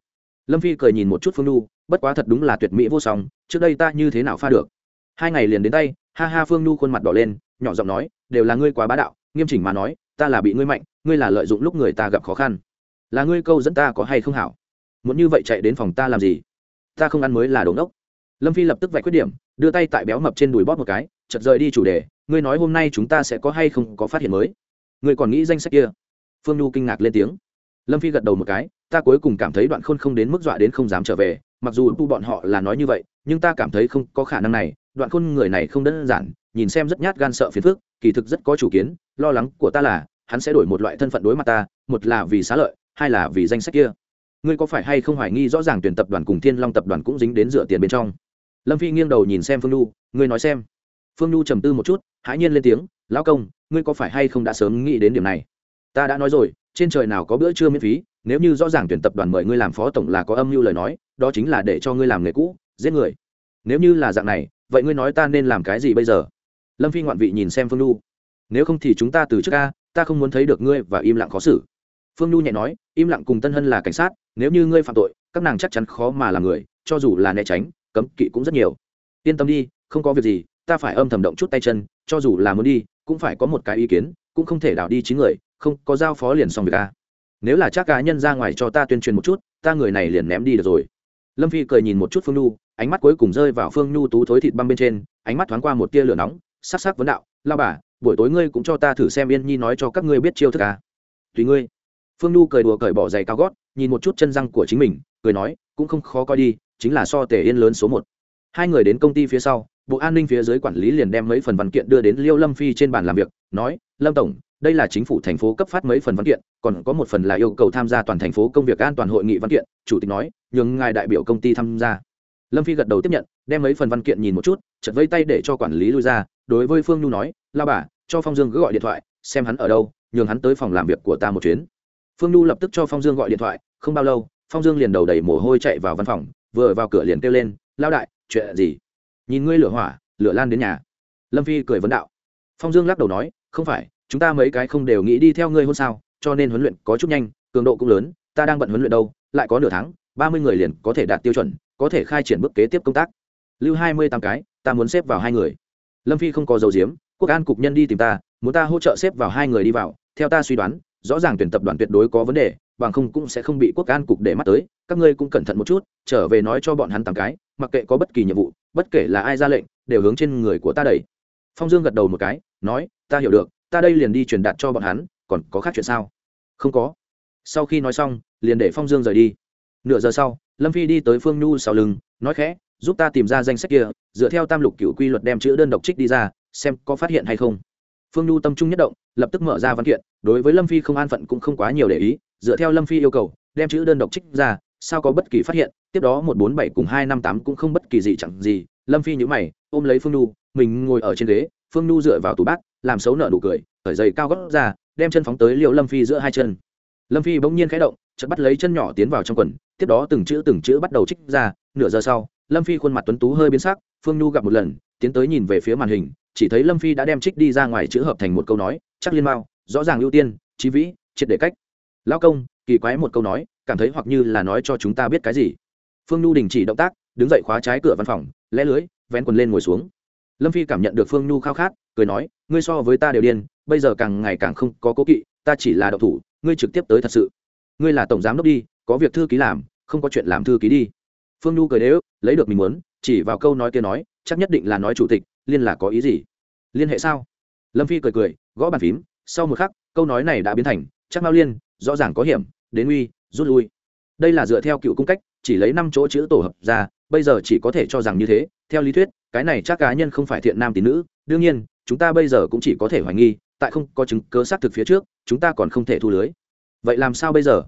Lâm phi cười nhìn một chút phương nhu, bất quá thật đúng là tuyệt mỹ vô song, trước đây ta như thế nào pha được? Hai ngày liền đến tay, ha ha phương nhu khuôn mặt đỏ lên, nhỏ giọng nói, đều là ngươi quá bá đạo, nghiêm chỉnh mà nói, ta là bị ngươi mạnh, ngươi là lợi dụng lúc người ta gặp khó khăn. Là ngươi câu dẫn ta có hay không hảo? Muốn như vậy chạy đến phòng ta làm gì? Ta không ăn mới là đống đốc lâm phi lập tức vạch khuyết điểm, đưa tay tại béo mập trên đùi bóp một cái chật rời đi chủ đề, ngươi nói hôm nay chúng ta sẽ có hay không có phát hiện mới? Ngươi còn nghĩ danh sách kia? Phương nhu kinh ngạc lên tiếng. Lâm phi gật đầu một cái, ta cuối cùng cảm thấy đoạn khôn không đến mức dọa đến không dám trở về, mặc dù tu bọn họ là nói như vậy, nhưng ta cảm thấy không có khả năng này, đoạn khôn người này không đơn giản, nhìn xem rất nhát gan sợ phiền phức, kỳ thực rất có chủ kiến, lo lắng của ta là, hắn sẽ đổi một loại thân phận đối mặt ta, một là vì xá lợi, hai là vì danh sách kia ngươi có phải hay không hoài nghi rõ ràng tuyển tập đoàn cùng thiên long tập đoàn cũng dính đến dựa tiền bên trong? Lâm phi nghiêng đầu nhìn xem phương nhu, ngươi nói xem. Phương nhu trầm tư một chút, hãi nhiên lên tiếng, lão công, ngươi có phải hay không đã sớm nghĩ đến điểm này? Ta đã nói rồi, trên trời nào có bữa trưa miễn phí, nếu như rõ ràng tuyển tập đoàn mời ngươi làm phó tổng là có âm mưu lời nói, đó chính là để cho ngươi làm nghề cũ, giết người. Nếu như là dạng này, vậy ngươi nói ta nên làm cái gì bây giờ? Lâm phi ngoạn vị nhìn xem phương nhu, nếu không thì chúng ta từ trước ca ta không muốn thấy được ngươi và im lặng khó xử phương nhu nhẹ nói, im lặng cùng tân hân là cảnh sát, nếu như ngươi phạm tội, các nàng chắc chắn khó mà làm người, cho dù là né tránh, cấm kỵ cũng rất nhiều. Yên tâm đi, không có việc gì, ta phải âm thầm động chút tay chân, cho dù là muốn đi, cũng phải có một cái ý kiến, cũng không thể đảo đi chín người, không có giao phó liền xong việc ta nếu là chắc cá nhân ra ngoài cho ta tuyên truyền một chút, ta người này liền ném đi được rồi. Lâm phi cười nhìn một chút phương nhu, ánh mắt cuối cùng rơi vào phương nhu tú thối thịt băm bên trên, ánh mắt thoáng qua một tia lửa nóng, sắc sắc vấn đạo, lao bà, buổi tối ngươi cũng cho ta thử xem yên nhi nói cho các ngươi biết chiêu thức à. tùy ngươi phương nhu cười đùa cởi bỏ giày cao gót, nhìn một chút chân răng của chính mình, cười nói, cũng không khó coi đi, chính là so tề yên lớn số một. Hai người đến công ty phía sau, bộ an ninh phía dưới quản lý liền đem mấy phần văn kiện đưa đến liêu lâm phi trên bàn làm việc, nói, lâm tổng, đây là chính phủ thành phố cấp phát mấy phần văn kiện, còn có một phần là yêu cầu tham gia toàn thành phố công việc an toàn hội nghị văn kiện. Chủ tịch nói, nhường ngài đại biểu công ty tham gia. Lâm phi gật đầu tiếp nhận, đem mấy phần văn kiện nhìn một chút chật vây tay để cho quản lý lui ra, đối với phương nhu nói, lao bà, cho phong dương cứ gọi điện thoại, xem hắn ở đâu, nhường hắn tới phòng làm việc của ta một chuyến phương nhu lập tức cho phong dương gọi điện thoại, không bao lâu, phong dương liền đầu đầy mồ hôi chạy vào văn phòng, vừa vào cửa liền kêu lên lao đại, chuyện gì? Nhìn ngươi lửa hỏa, lửa lan đến nhà. Lâm phi cười vấn đạo. Phong dương lắc đầu nói, không phải, chúng ta mấy cái không đều nghĩ đi theo ngươi hôn sao, cho nên huấn luyện có chút nhanh, cường độ cũng lớn, ta đang bận huấn luyện đâu, lại có nửa tháng, ba mươi người liền có thể đạt tiêu chuẩn, có thể khai triển bước kế tiếp công tác. Lưu hai mươi tám cái, ta muốn xếp vào hai người. Lâm phi không có dầu diếm quốc an cục nhân đi tìm ta, muốn ta hỗ trợ xếp vào hai người đi vào, theo ta suy đoán rõ ràng tuyển tập đoàn tuyệt đối có vấn đề, bằng không cũng sẽ không bị quốc an cục để mắt tới, các ngươi cũng cẩn thận một chút, trở về nói cho bọn hắn tám cái, mặc kệ có bất kỳ nhiệm vụ, bất kể là ai ra lệnh, đều hướng trên người của ta đẩy. Phong dương gật đầu một cái, nói, ta hiểu được, ta đây liền đi truyền đạt cho bọn hắn, còn có khác chuyện sao? Không có. Sau khi nói xong, liền để phong dương rời đi. Nửa giờ sau, lâm phi đi tới phương nhu sau lưng, nói khẽ, giúp ta tìm ra danh sách kia, dựa theo tam lục cựu quy luật đem chữ đơn độc trích đi ra, xem có phát hiện hay không phương nhu tâm trung nhất động, lập tức mở ra văn kiện, đối với lâm phi không an phận cũng không quá nhiều để ý, dựa theo lâm phi yêu cầu, đem chữ đơn độc trích ra, sao có bất kỳ phát hiện, tiếp đó một bốn bảy cùng hai năm tám cũng không bất kỳ gì chẳng gì, lâm phi nhữ mày, ôm lấy phương nhu, mình ngồi ở trên ghế, phương nhu dựa vào tủ bát, làm xấu nợ nụ cười khởi giày cao gót ra, đem chân phóng tới liệu lâm phi giữa hai chân. Lâm phi bỗng nhiên khẽ động, chợt bắt lấy chân nhỏ tiến vào trong quần, tiếp đó từng chữ từng chữ bắt đầu trích ra, nửa giờ sau, lâm phi khuôn mặt tuấn tú hơi biến sắc, phương nhu gặp một lần, tiến tới nhìn về phía màn hình chỉ thấy lâm phi đã đem trích đi ra ngoài chữ hợp thành một câu nói, chắc liên mao rõ ràng ưu tiên trí vĩ, triệt để cách. Lao công, kỳ quái một câu nói, cảm thấy hoặc như là nói cho chúng ta biết cái gì. Phương nhu đình chỉ động tác, đứng dậy khóa trái cửa văn phòng, lẽ lưới, vén quần lên ngồi xuống. Lâm phi cảm nhận được phương nhu khao khát, cười nói, ngươi so với ta đều điên, bây giờ càng ngày càng không có cố kỵ, ta chỉ là đậu thủ, ngươi trực tiếp tới thật sự. Ngươi là tổng giám đốc đi, có việc thư ký làm, không có chuyện làm thư ký đi. Phương nhu cười đế ức lấy được mình muốn, chỉ vào câu nói kia nói, chắc nhất định là nói chủ tịch liên là có ý gì? Liên hệ sao? Lâm phi cười cười, gõ bàn phím, sau một khắc, câu nói này đã biến thành, chắc mao liên, rõ ràng có hiểm, đến uy, rút lui. Đây là dựa theo cựu cung cách, chỉ lấy năm chỗ chữ tổ hợp ra, bây giờ chỉ có thể cho rằng như thế, theo lý thuyết, cái này chắc cá nhân không phải thiện nam tín nữ, đương nhiên, chúng ta bây giờ cũng chỉ có thể hoài nghi, tại không có chứng cơ xác thực phía trước, chúng ta còn không thể thu lưới. Vậy làm sao bây giờ?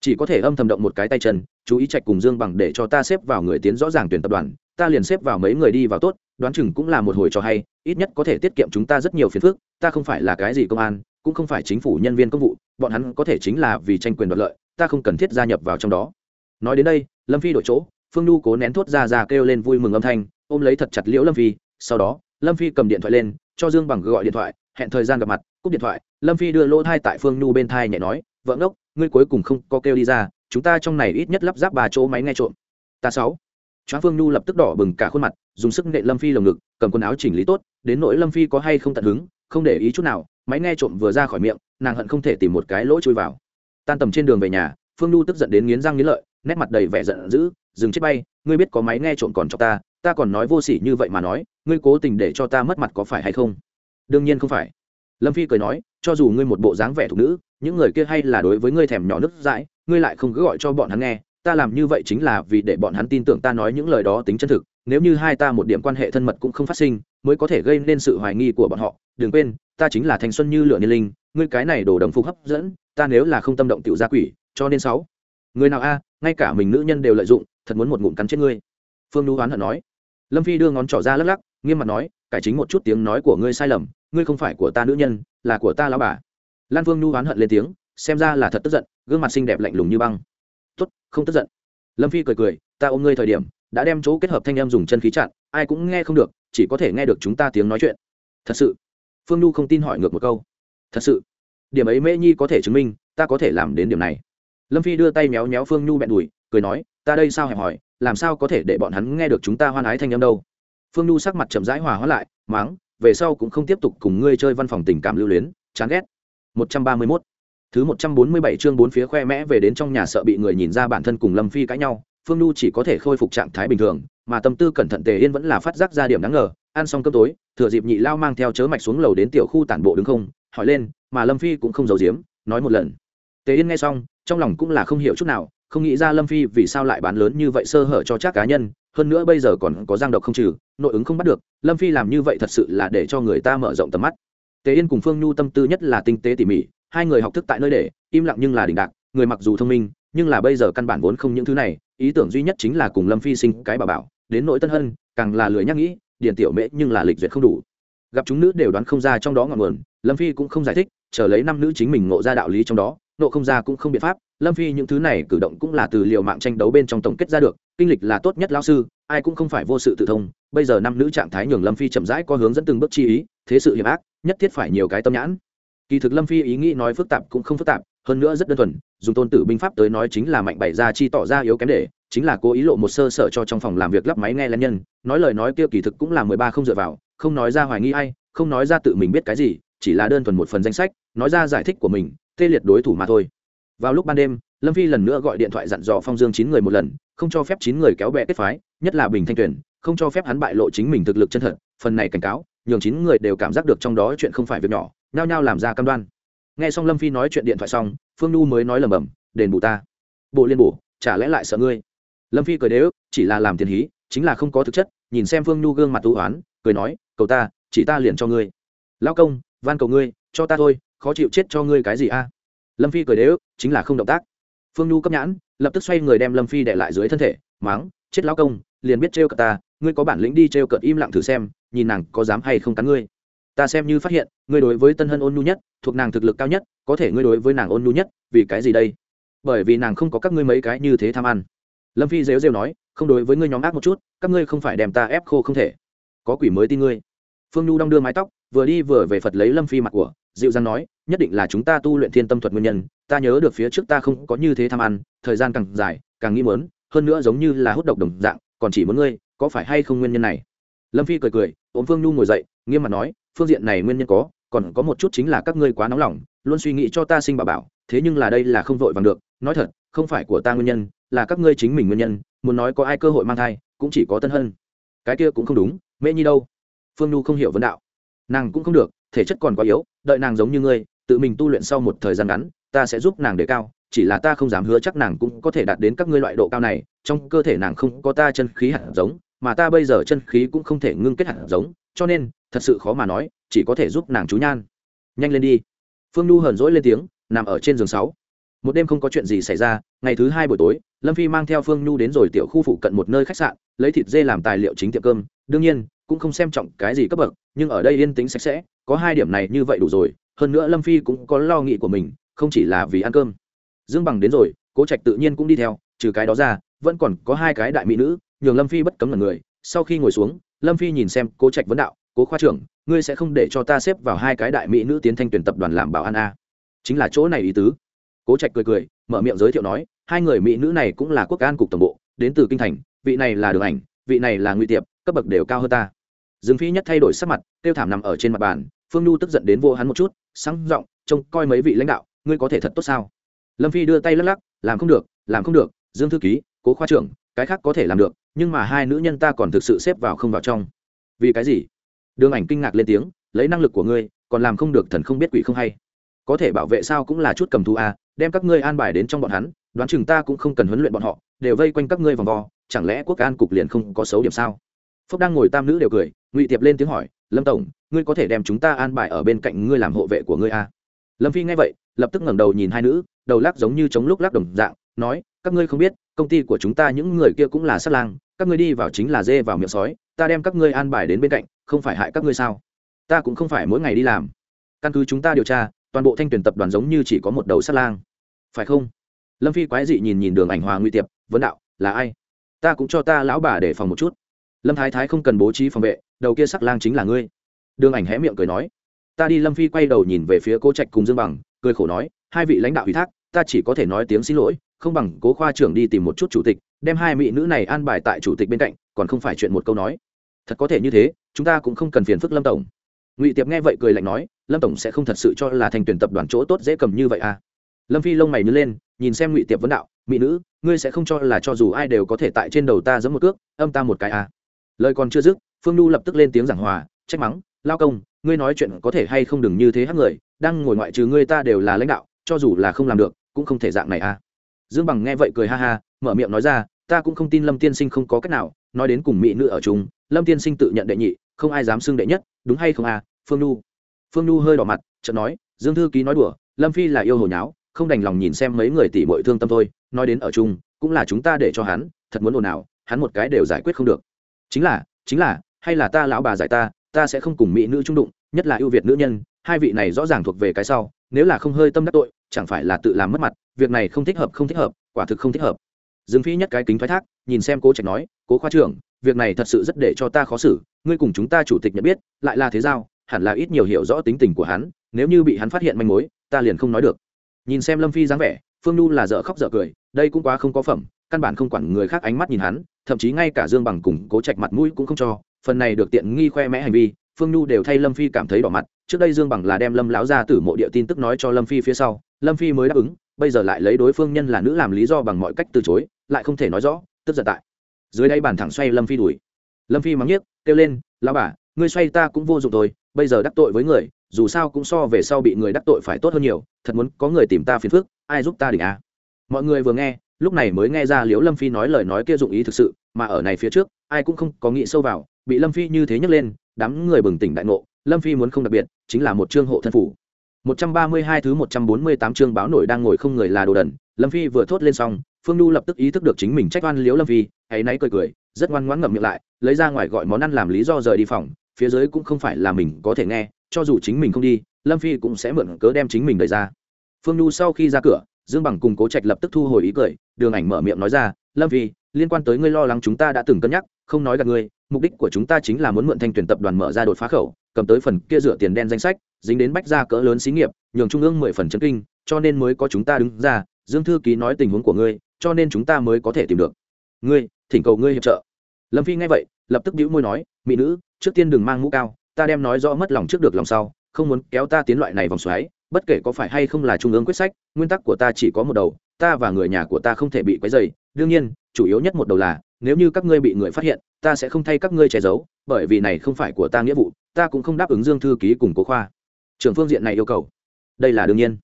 Chỉ có thể âm thầm động một cái tay chân, chú ý trạch cùng dương bằng để cho ta xếp vào người tiến rõ ràng tuyển tập đoàn, ta liền xếp vào mấy người đi vào tốt đoán chừng cũng là một hồi cho hay ít nhất có thể tiết kiệm chúng ta rất nhiều phiền phức ta không phải là cái gì công an cũng không phải chính phủ nhân viên công vụ bọn hắn có thể chính là vì tranh quyền đoạt lợi ta không cần thiết gia nhập vào trong đó. Nói đến đây lâm phi đổi chỗ phương nhu cố nén thốt ra ra kêu lên vui mừng âm thanh ôm lấy thật chặt liễu lâm phi sau đó lâm phi cầm điện thoại lên cho dương bằng gọi điện thoại hẹn thời gian gặp mặt cúp điện thoại lâm phi đưa lỗ thai tại phương nhu bên thai nhẹ nói vợ ngốc ngươi cuối cùng không có kêu đi ra chúng ta trong này ít nhất lắp ráp ba chỗ máy nghe trộm. Ta sáu. Choáng Phương Nhu lập tức đỏ bừng cả khuôn mặt, dùng sức nện Lâm Phi lồng ngực, cầm quần áo chỉnh lý tốt, đến nỗi Lâm Phi có hay không tận hứng, không để ý chút nào, máy nghe trộm vừa ra khỏi miệng, nàng hận không thể tìm một cái lỗ chui vào. Tan tầm trên đường về nhà, Phương Nhu tức giận đến nghiến răng nghiến lợi, nét mặt đầy vẻ giận dữ, dừng chết bay, ngươi biết có máy nghe trộm còn cho ta, ta còn nói vô sỉ như vậy mà nói, ngươi cố tình để cho ta mất mặt có phải hay không? Đương nhiên không phải. Lâm Phi cười nói, cho dù ngươi một bộ dáng vẻ thục nữ, những người kia hay là đối với ngươi thèm nhỏ nước dãi, ngươi lại không cứ gọi cho bọn hắn nghe, ta làm như vậy chính là vì để bọn hắn tin tưởng ta nói những lời đó tính chân thực, nếu như hai ta một điểm quan hệ thân mật cũng không phát sinh, mới có thể gây nên sự hoài nghi của bọn họ. Đừng quên, ta chính là thanh xuân như lửa niên linh, ngươi cái này đồ đồng phục hấp dẫn, ta nếu là không tâm động tiểu gia quỷ, cho nên sáu. Người nào a, ngay cả mình nữ nhân đều lợi dụng, thật muốn một ngụm cắn chết ngươi. Phương nú oán hận nói. Lâm phi đưa ngón trỏ ra lắc lắc, nghiêm mặt nói, cải chính một chút tiếng nói của ngươi sai lầm, ngươi không phải của ta nữ nhân, là của ta lão bà. Lan phương nú oán hận lên tiếng, xem ra là thật tức giận, gương mặt xinh đẹp lạnh lùng như băng tốt, không tức giận. Lâm phi cười cười, ta ôm ngươi thời điểm, đã đem chỗ kết hợp thanh em dùng chân khí chặn, ai cũng nghe không được, chỉ có thể nghe được chúng ta tiếng nói chuyện. Thật sự? Phương nhu không tin hỏi ngược một câu. Thật sự? Điểm ấy mễ nhi có thể chứng minh, ta có thể làm đến điểm này. Lâm phi đưa tay méo méo phương nhu bẹn đùi, cười nói, ta đây sao hẹp hỏi làm sao có thể để bọn hắn nghe được chúng ta hoan ái thanh âm đâu? Phương nhu sắc mặt chậm rãi hòa hóa lại, máng, về sau cũng không tiếp tục cùng ngươi chơi văn phòng tình cảm lưu luyến, chán ghét. Một trăm ba mươi 131. Thứ một trăm bốn mươi bảy chương bốn phía khoe mẽ về đến trong nhà sợ bị người nhìn ra bản thân cùng Lâm Phi cãi nhau, Phương Nhu chỉ có thể khôi phục trạng thái bình thường, mà tâm tư cẩn thận Tề Yên vẫn là phát giác ra điểm đáng ngờ, ăn xong cơm tối, thừa dịp nhị lao mang theo chớ mạch xuống lầu đến tiểu khu tản bộ đứng không, hỏi lên, mà Lâm Phi cũng không giấu giếm, nói một lần. Tề Yên nghe xong, trong lòng cũng là không hiểu chút nào, không nghĩ ra Lâm Phi vì sao lại bán lớn như vậy sơ hở cho chắc cá nhân, hơn nữa bây giờ còn có giang độc không trừ, nội ứng không bắt được, Lâm Phi làm như vậy thật sự là để cho người ta mở rộng tầm mắt. Tề Yên cùng Phương Nhu tâm tư nhất là tinh tế tỉ mỉ, hai người học thức tại nơi để, im lặng nhưng là đỉnh đạc, người mặc dù thông minh, nhưng là bây giờ căn bản vốn không những thứ này, ý tưởng duy nhất chính là cùng lâm phi sinh cái bà bảo, đến nỗi tân hân, càng là lười nhắc nghĩ điền tiểu mễ nhưng là lịch duyệt không đủ. Gặp chúng nữ đều đoán không ra trong đó ngọn nguồn, lâm phi cũng không giải thích, chờ lấy năm nữ chính mình ngộ ra đạo lý trong đó nộ không ra cũng không biện pháp, lâm phi những thứ này cử động cũng là từ liệu mạng tranh đấu bên trong tổng kết ra được, kinh lịch là tốt nhất lao sư, ai cũng không phải vô sự tự thông, bây giờ năm nữ trạng thái nhường lâm phi chậm rãi có hướng dẫn từng bước chi ý, thế sự hiểm ác, nhất thiết phải nhiều cái tâm nhãn kỳ thực lâm phi ý nghĩ nói phức tạp cũng không phức tạp, hơn nữa rất đơn thuần, dùng tôn tử binh pháp tới nói chính là mạnh bày ra chi tỏ ra yếu kém để, chính là cố ý lộ một sơ sở cho trong phòng làm việc lắp máy nghe lén nhân, nói lời nói kia kỳ thực cũng là mười ba không dựa vào, không nói ra hoài nghi ai, không nói ra tự mình biết cái gì, chỉ là đơn thuần một phần danh sách, nói ra giải thích của mình, tê liệt đối thủ mà thôi. Vào lúc ban đêm, lâm phi lần nữa gọi điện thoại dặn dò phong dương chín người một lần, không cho phép chín người kéo bè kết phái, nhất là bình thanh tuyển không cho phép hắn bại lộ chính mình thực lực chân thật, phần này cảnh cáo, nhường chín người đều cảm giác được trong đó chuyện không phải việc nhỏ nhao nhao làm ra cam đoan. Nghe xong lâm phi nói chuyện điện thoại xong, phương nhu mới nói lầm bầm đền bù ta. Bộ liên bổ, chả lẽ lại sợ ngươi? Lâm phi cười đế ức chỉ là làm tiền hí, chính là không có thực chất, nhìn xem phương nhu gương mặt tú oán, cười nói, cầu ta, chỉ ta liền cho ngươi. Lao công, van cầu ngươi, cho ta thôi, khó chịu chết cho ngươi cái gì a? Lâm phi cười đế ức chính là không động tác. Phương nhu cấp nhãn, lập tức xoay người đem lâm phi để lại dưới thân thể máng chết lao công, liền biết trêu cợt ta, ngươi có bản lĩnh đi trêu cợt im lặng thử xem, nhìn nàng có dám hay không cắn ngươi ta xem như phát hiện, ngươi đối với tân hân ôn nhu nhất, thuộc nàng thực lực cao nhất, có thể ngươi đối với nàng ôn nhu nhất, vì cái gì đây? Bởi vì nàng không có các ngươi mấy cái như thế tham ăn. Lâm phi rêu rêu nói, không đối với ngươi nhóm ác một chút, các ngươi không phải đem ta ép khô không thể. Có quỷ mới tin ngươi. Phương nhu đong đưa mái tóc, vừa đi vừa về phật lấy lâm phi mặt của, dịu dàng nói, nhất định là chúng ta tu luyện thiên tâm thuật nguyên nhân, ta nhớ được phía trước ta không có như thế tham ăn, thời gian càng dài, càng nghĩ mớn hơn nữa giống như là hút độc đồng dạng, còn chỉ muốn ngươi, có phải hay không nguyên nhân này? Lâm phi cười cười, ôm phương nhu ngồi dậy nghiêm mặt nói, phương diện này nguyên nhân có, còn có một chút chính là các ngươi quá nóng lòng, luôn suy nghĩ cho ta sinh bà bảo, thế nhưng là đây là không vội vàng được. Nói thật, không phải của ta nguyên nhân, là các ngươi chính mình nguyên nhân, muốn nói có ai cơ hội mang thai, cũng chỉ có tân hân. Cái kia cũng không đúng, mễ nhi đâu? Phương nhu không hiểu vấn đạo. Nàng cũng không được, thể chất còn quá yếu, đợi nàng giống như ngươi, tự mình tu luyện sau một thời gian ngắn, ta sẽ giúp nàng đề cao, chỉ là ta không dám hứa chắc nàng cũng có thể đạt đến các ngươi loại độ cao này, trong cơ thể nàng không có ta chân khí hạt giống, mà ta bây giờ chân khí cũng không thể ngưng kết hạt giống, cho nên thật sự khó mà nói, chỉ có thể giúp nàng chú nhan. Nhanh lên đi. Phương nhu hờn rỗi lên tiếng, nằm ở trên giường sáu. Một đêm không có chuyện gì xảy ra, ngày thứ hai buổi tối, lâm phi mang theo phương nhu đến rồi tiểu khu phụ cận một nơi khách sạn, lấy thịt dê làm tài liệu chính tiệm cơm. Đương nhiên, cũng không xem trọng cái gì cấp bậc, nhưng ở đây yên tĩnh sạch sẽ, có hai điểm này như vậy đủ rồi. Hơn nữa lâm phi cũng có lo nghĩ của mình, không chỉ là vì ăn cơm. Dương bằng đến rồi, cố trạch tự nhiên cũng đi theo, trừ cái đó ra, vẫn còn có hai cái đại mỹ nữ, nhường lâm phi bất cấm là người. Sau khi ngồi xuống, lâm phi nhìn xem cố trạch vấn đạo cố khoa trưởng, ngươi sẽ không để cho ta xếp vào hai cái đại mỹ nữ tiến thanh tuyển tập đoàn làm bảo an a. Chính là chỗ này ý tứ. Cố trạch cười cười, mở miệng giới thiệu nói, hai người mỹ nữ này cũng là quốc an cục tổng bộ, đến từ kinh thành, vị này là đường ảnh, vị này là nguy tiệp, cấp bậc đều cao hơn ta. Dương phi nhất thay đổi sắc mặt, tiêu thảm nằm ở trên mặt bàn, phương nhu tức giận đến vô hắn một chút, sáng giọng, trông coi mấy vị lãnh đạo, ngươi có thể thật tốt sao? Lâm phi đưa tay lắc lắc, làm không được, làm không được, dương thư ký, cố khoa trưởng, cái khác có thể làm được, nhưng mà hai nữ nhân ta còn thực sự xếp vào không vào trong. Vì cái gì? Đường ảnh kinh ngạc lên tiếng, lấy năng lực của ngươi, còn làm không được thần không biết quỷ không hay có thể bảo vệ sao cũng là chút cầm thú à? đem các ngươi an bài đến trong bọn hắn, đoán chừng ta cũng không cần huấn luyện bọn họ, đều vây quanh các ngươi vòng vo, chẳng lẽ quốc an cục liền không có xấu điểm sao phúc đang ngồi tam nữ đều cười, ngụy tiệp lên tiếng hỏi, lâm tổng, ngươi có thể đem chúng ta an bài ở bên cạnh ngươi làm hộ vệ của ngươi à? lâm phi nghe vậy, lập tức ngẩng đầu nhìn hai nữ, đầu lắc giống như chống lúc lắc đồng dạng, nói, các ngươi không biết, công ty của chúng ta những người kia cũng là sát lang, các ngươi đi vào chính là dê vào miệng sói, ta đem các ngươi an bài đến bên cạnh không phải hại các ngươi sao? Ta cũng không phải mỗi ngày đi làm. Căn cứ chúng ta điều tra, toàn bộ thanh tuyển tập đoàn giống như chỉ có một đầu sát lang. Phải không? Lâm phi quái dị nhìn nhìn đường ảnh hòa nguy tiệp, vấn đạo, là ai? Ta cũng cho ta lão bà để phòng một chút. Lâm thái thái không cần bố trí phòng vệ, đầu kia sắc lang chính là ngươi. Đường ảnh hé miệng cười nói. Ta đi lâm phi quay đầu nhìn về phía cô trạch cùng dương bằng, cười khổ nói, hai vị lãnh đạo ủy thác, ta chỉ có thể nói tiếng xin lỗi, không bằng cố khoa trưởng đi tìm một chút chủ tịch, đem hai mỹ nữ này an bài tại chủ tịch bên cạnh, còn không phải chuyện một câu nói thật có thể như thế, chúng ta cũng không cần phiền phức lâm tổng. Ngụy tiệp nghe vậy cười lạnh nói, lâm tổng sẽ không thật sự cho là thành tuyển tập đoàn chỗ tốt dễ cầm như vậy à? Lâm phi lông mày nhớ lên, nhìn xem ngụy tiệp vấn đạo, mỹ nữ, ngươi sẽ không cho là cho dù ai đều có thể tại trên đầu ta giẫm một cước, âm ta một cái à? Lời còn chưa dứt, phương nhu lập tức lên tiếng giảng hòa, trách mắng, lao công, ngươi nói chuyện có thể hay không đừng như thế hát người, đang ngồi ngoại trừ ngươi ta đều là lãnh đạo, cho dù là không làm được, cũng không thể dạng này à? Dương bằng nghe vậy cười ha ha, mở miệng nói ra, ta cũng không tin lâm tiên sinh không có cách nào, nói đến cùng mỹ nữ ở chung lâm tiên sinh tự nhận đệ nhị, không ai dám xưng đệ nhất, đúng hay không à phương nhu. Phương nhu hơi đỏ mặt, chợt nói, dương thư ký nói đùa, lâm phi là yêu hồ nháo, không đành lòng nhìn xem mấy người tỷ muội thương tâm thôi, nói đến ở chung, cũng là chúng ta để cho hắn, thật muốn ồn nào hắn một cái đều giải quyết không được. Chính là chính là, hay là ta lão bà giải ta ta sẽ không cùng mỹ nữ trung đụng, nhất là ưu việt nữ nhân, hai vị này rõ ràng thuộc về cái sau, nếu là không hơi tâm đắc tội, chẳng phải là tự làm mất mặt, việc này không thích hợp, không thích hợp, quả thực không thích hợp. Dương phi nhất cái kính thoái thác, nhìn xem cố trạch nói, cố khoa trưởng việc này thật sự rất để cho ta khó xử, ngươi cùng chúng ta chủ tịch nhận biết, lại là thế giao, hẳn là ít nhiều hiểu rõ tính tình của hắn, nếu như bị hắn phát hiện manh mối, ta liền không nói được. Nhìn xem lâm phi dáng vẻ, phương nhu là dở khóc dở cười, đây cũng quá không có phẩm, căn bản không quản người khác ánh mắt nhìn hắn, thậm chí ngay cả dương bằng cùng cố trạch mặt mũi cũng không cho, phần này được tiện nghi khoe mẽ hành vi, phương nhu đều thay lâm phi cảm thấy đỏ mặt, trước đây dương bằng là đem lâm lão ra từ mộ địa tin tức nói cho lâm phi phía sau, lâm phi mới đáp ứng, bây giờ lại lấy đối phương nhân là nữ làm lý do bằng mọi cách từ chối, lại không thể nói rõ, tức giận tại dưới đây bàn thẳng xoay lâm phi đuổi. Lâm phi mắng nhiếc, kêu lên, lão bà, ngươi xoay ta cũng vô dụng thôi, bây giờ đắc tội với người, dù sao cũng so về sau bị người đắc tội phải tốt hơn nhiều, thật muốn có người tìm ta phiền phức, ai giúp ta đỉnh a? Mọi người vừa nghe, lúc này mới nghe ra liễu lâm phi nói lời nói kia dụng ý thực sự, mà ở này phía trước, ai cũng không có nghĩ sâu vào, bị lâm phi như thế nhấc lên, đám người bừng tỉnh đại ngộ, lâm phi muốn không đặc biệt, chính là một chương hộ thân phủ. 132 thứ 148 chương báo nổi đang ngồi không người là đồ đần, lâm phi vừa thốt lên xong, phương nhu lập tức ý thức được chính mình trách oan liễu lâm phi hãy náy cười cười, rất ngoan ngoãn ngậm miệng lại, lấy ra ngoài gọi món ăn làm lý do rời đi phòng, phía dưới cũng không phải là mình có thể nghe, cho dù chính mình không đi, lâm phi cũng sẽ mượn cớ đem chính mình đẩy ra. Phương nhu sau khi ra cửa, dương bằng cùng cố trạch lập tức thu hồi ý cười, đường ảnh mở miệng nói ra, lâm phi, liên quan tới ngươi lo lắng chúng ta đã từng cân nhắc, không nói gặp ngươi, mục đích của chúng ta chính là muốn mượn thanh tuyển tập đoàn mở ra đột phá khẩu, cầm tới phần kia rửa tiền đen danh sách, dính đến bách ra cỡ lớn xí nghiệp, nhường trung ương mười phần chân kinh, cho nên mới có chúng ta đứng ra, dương thư ký nói tình huống của ngươi, cho nên chúng ta mới có thể tìm được ngươi, thỉnh cầu ngươi hiệp trợ. Lâm phi nghe vậy, lập tức đĩu môi nói, mỹ nữ, trước tiên đừng mang mũ cao, ta đem nói rõ mất lòng trước được lòng sau, không muốn kéo ta tiến loại này vòng xoáy, bất kể có phải hay không là trung ương quyết sách, nguyên tắc của ta chỉ có một đầu, ta và người nhà của ta không thể bị quấy dày đương nhiên, chủ yếu nhất một đầu là, nếu như các ngươi bị người phát hiện, ta sẽ không thay các ngươi che giấu, bởi vì này không phải của ta nghĩa vụ, ta cũng không đáp ứng dương thư ký cùng cố khoa. Trưởng phương diện này yêu cầu. Đây là đương nhiên.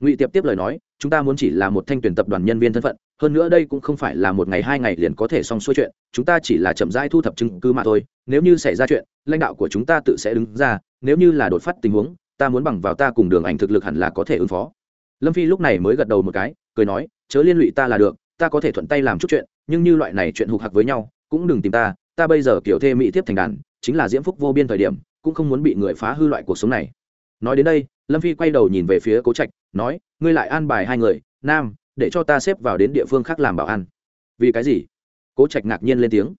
Ngụy tiệp tiếp lời nói chúng ta muốn chỉ là một thanh tuyển tập đoàn nhân viên thân phận, hơn nữa đây cũng không phải là một ngày hai ngày liền có thể xong xuôi chuyện, chúng ta chỉ là chậm rãi thu thập chứng cứ mà thôi, nếu như xảy ra chuyện, lãnh đạo của chúng ta tự sẽ đứng ra, nếu như là đột phát tình huống, ta muốn bằng vào ta cùng đường ảnh thực lực hẳn là có thể ứng phó. Lâm phi lúc này mới gật đầu một cái, cười nói, chớ liên lụy ta là được, ta có thể thuận tay làm chút chuyện, nhưng như loại này chuyện hụt hạc với nhau, cũng đừng tìm ta ta bây giờ kiểu thê mỹ tiếp thành đàn, chính là diễm phúc vô biên thời điểm, cũng không muốn bị người phá hư loại cuộc sống này. Nói đến đây lâm phi quay đầu nhìn về phía cố trạch, nói, ngươi lại an bài hai người, nam, để cho ta xếp vào đến địa phương khác làm bảo an. Vì cái gì? Cố trạch ngạc nhiên lên tiếng.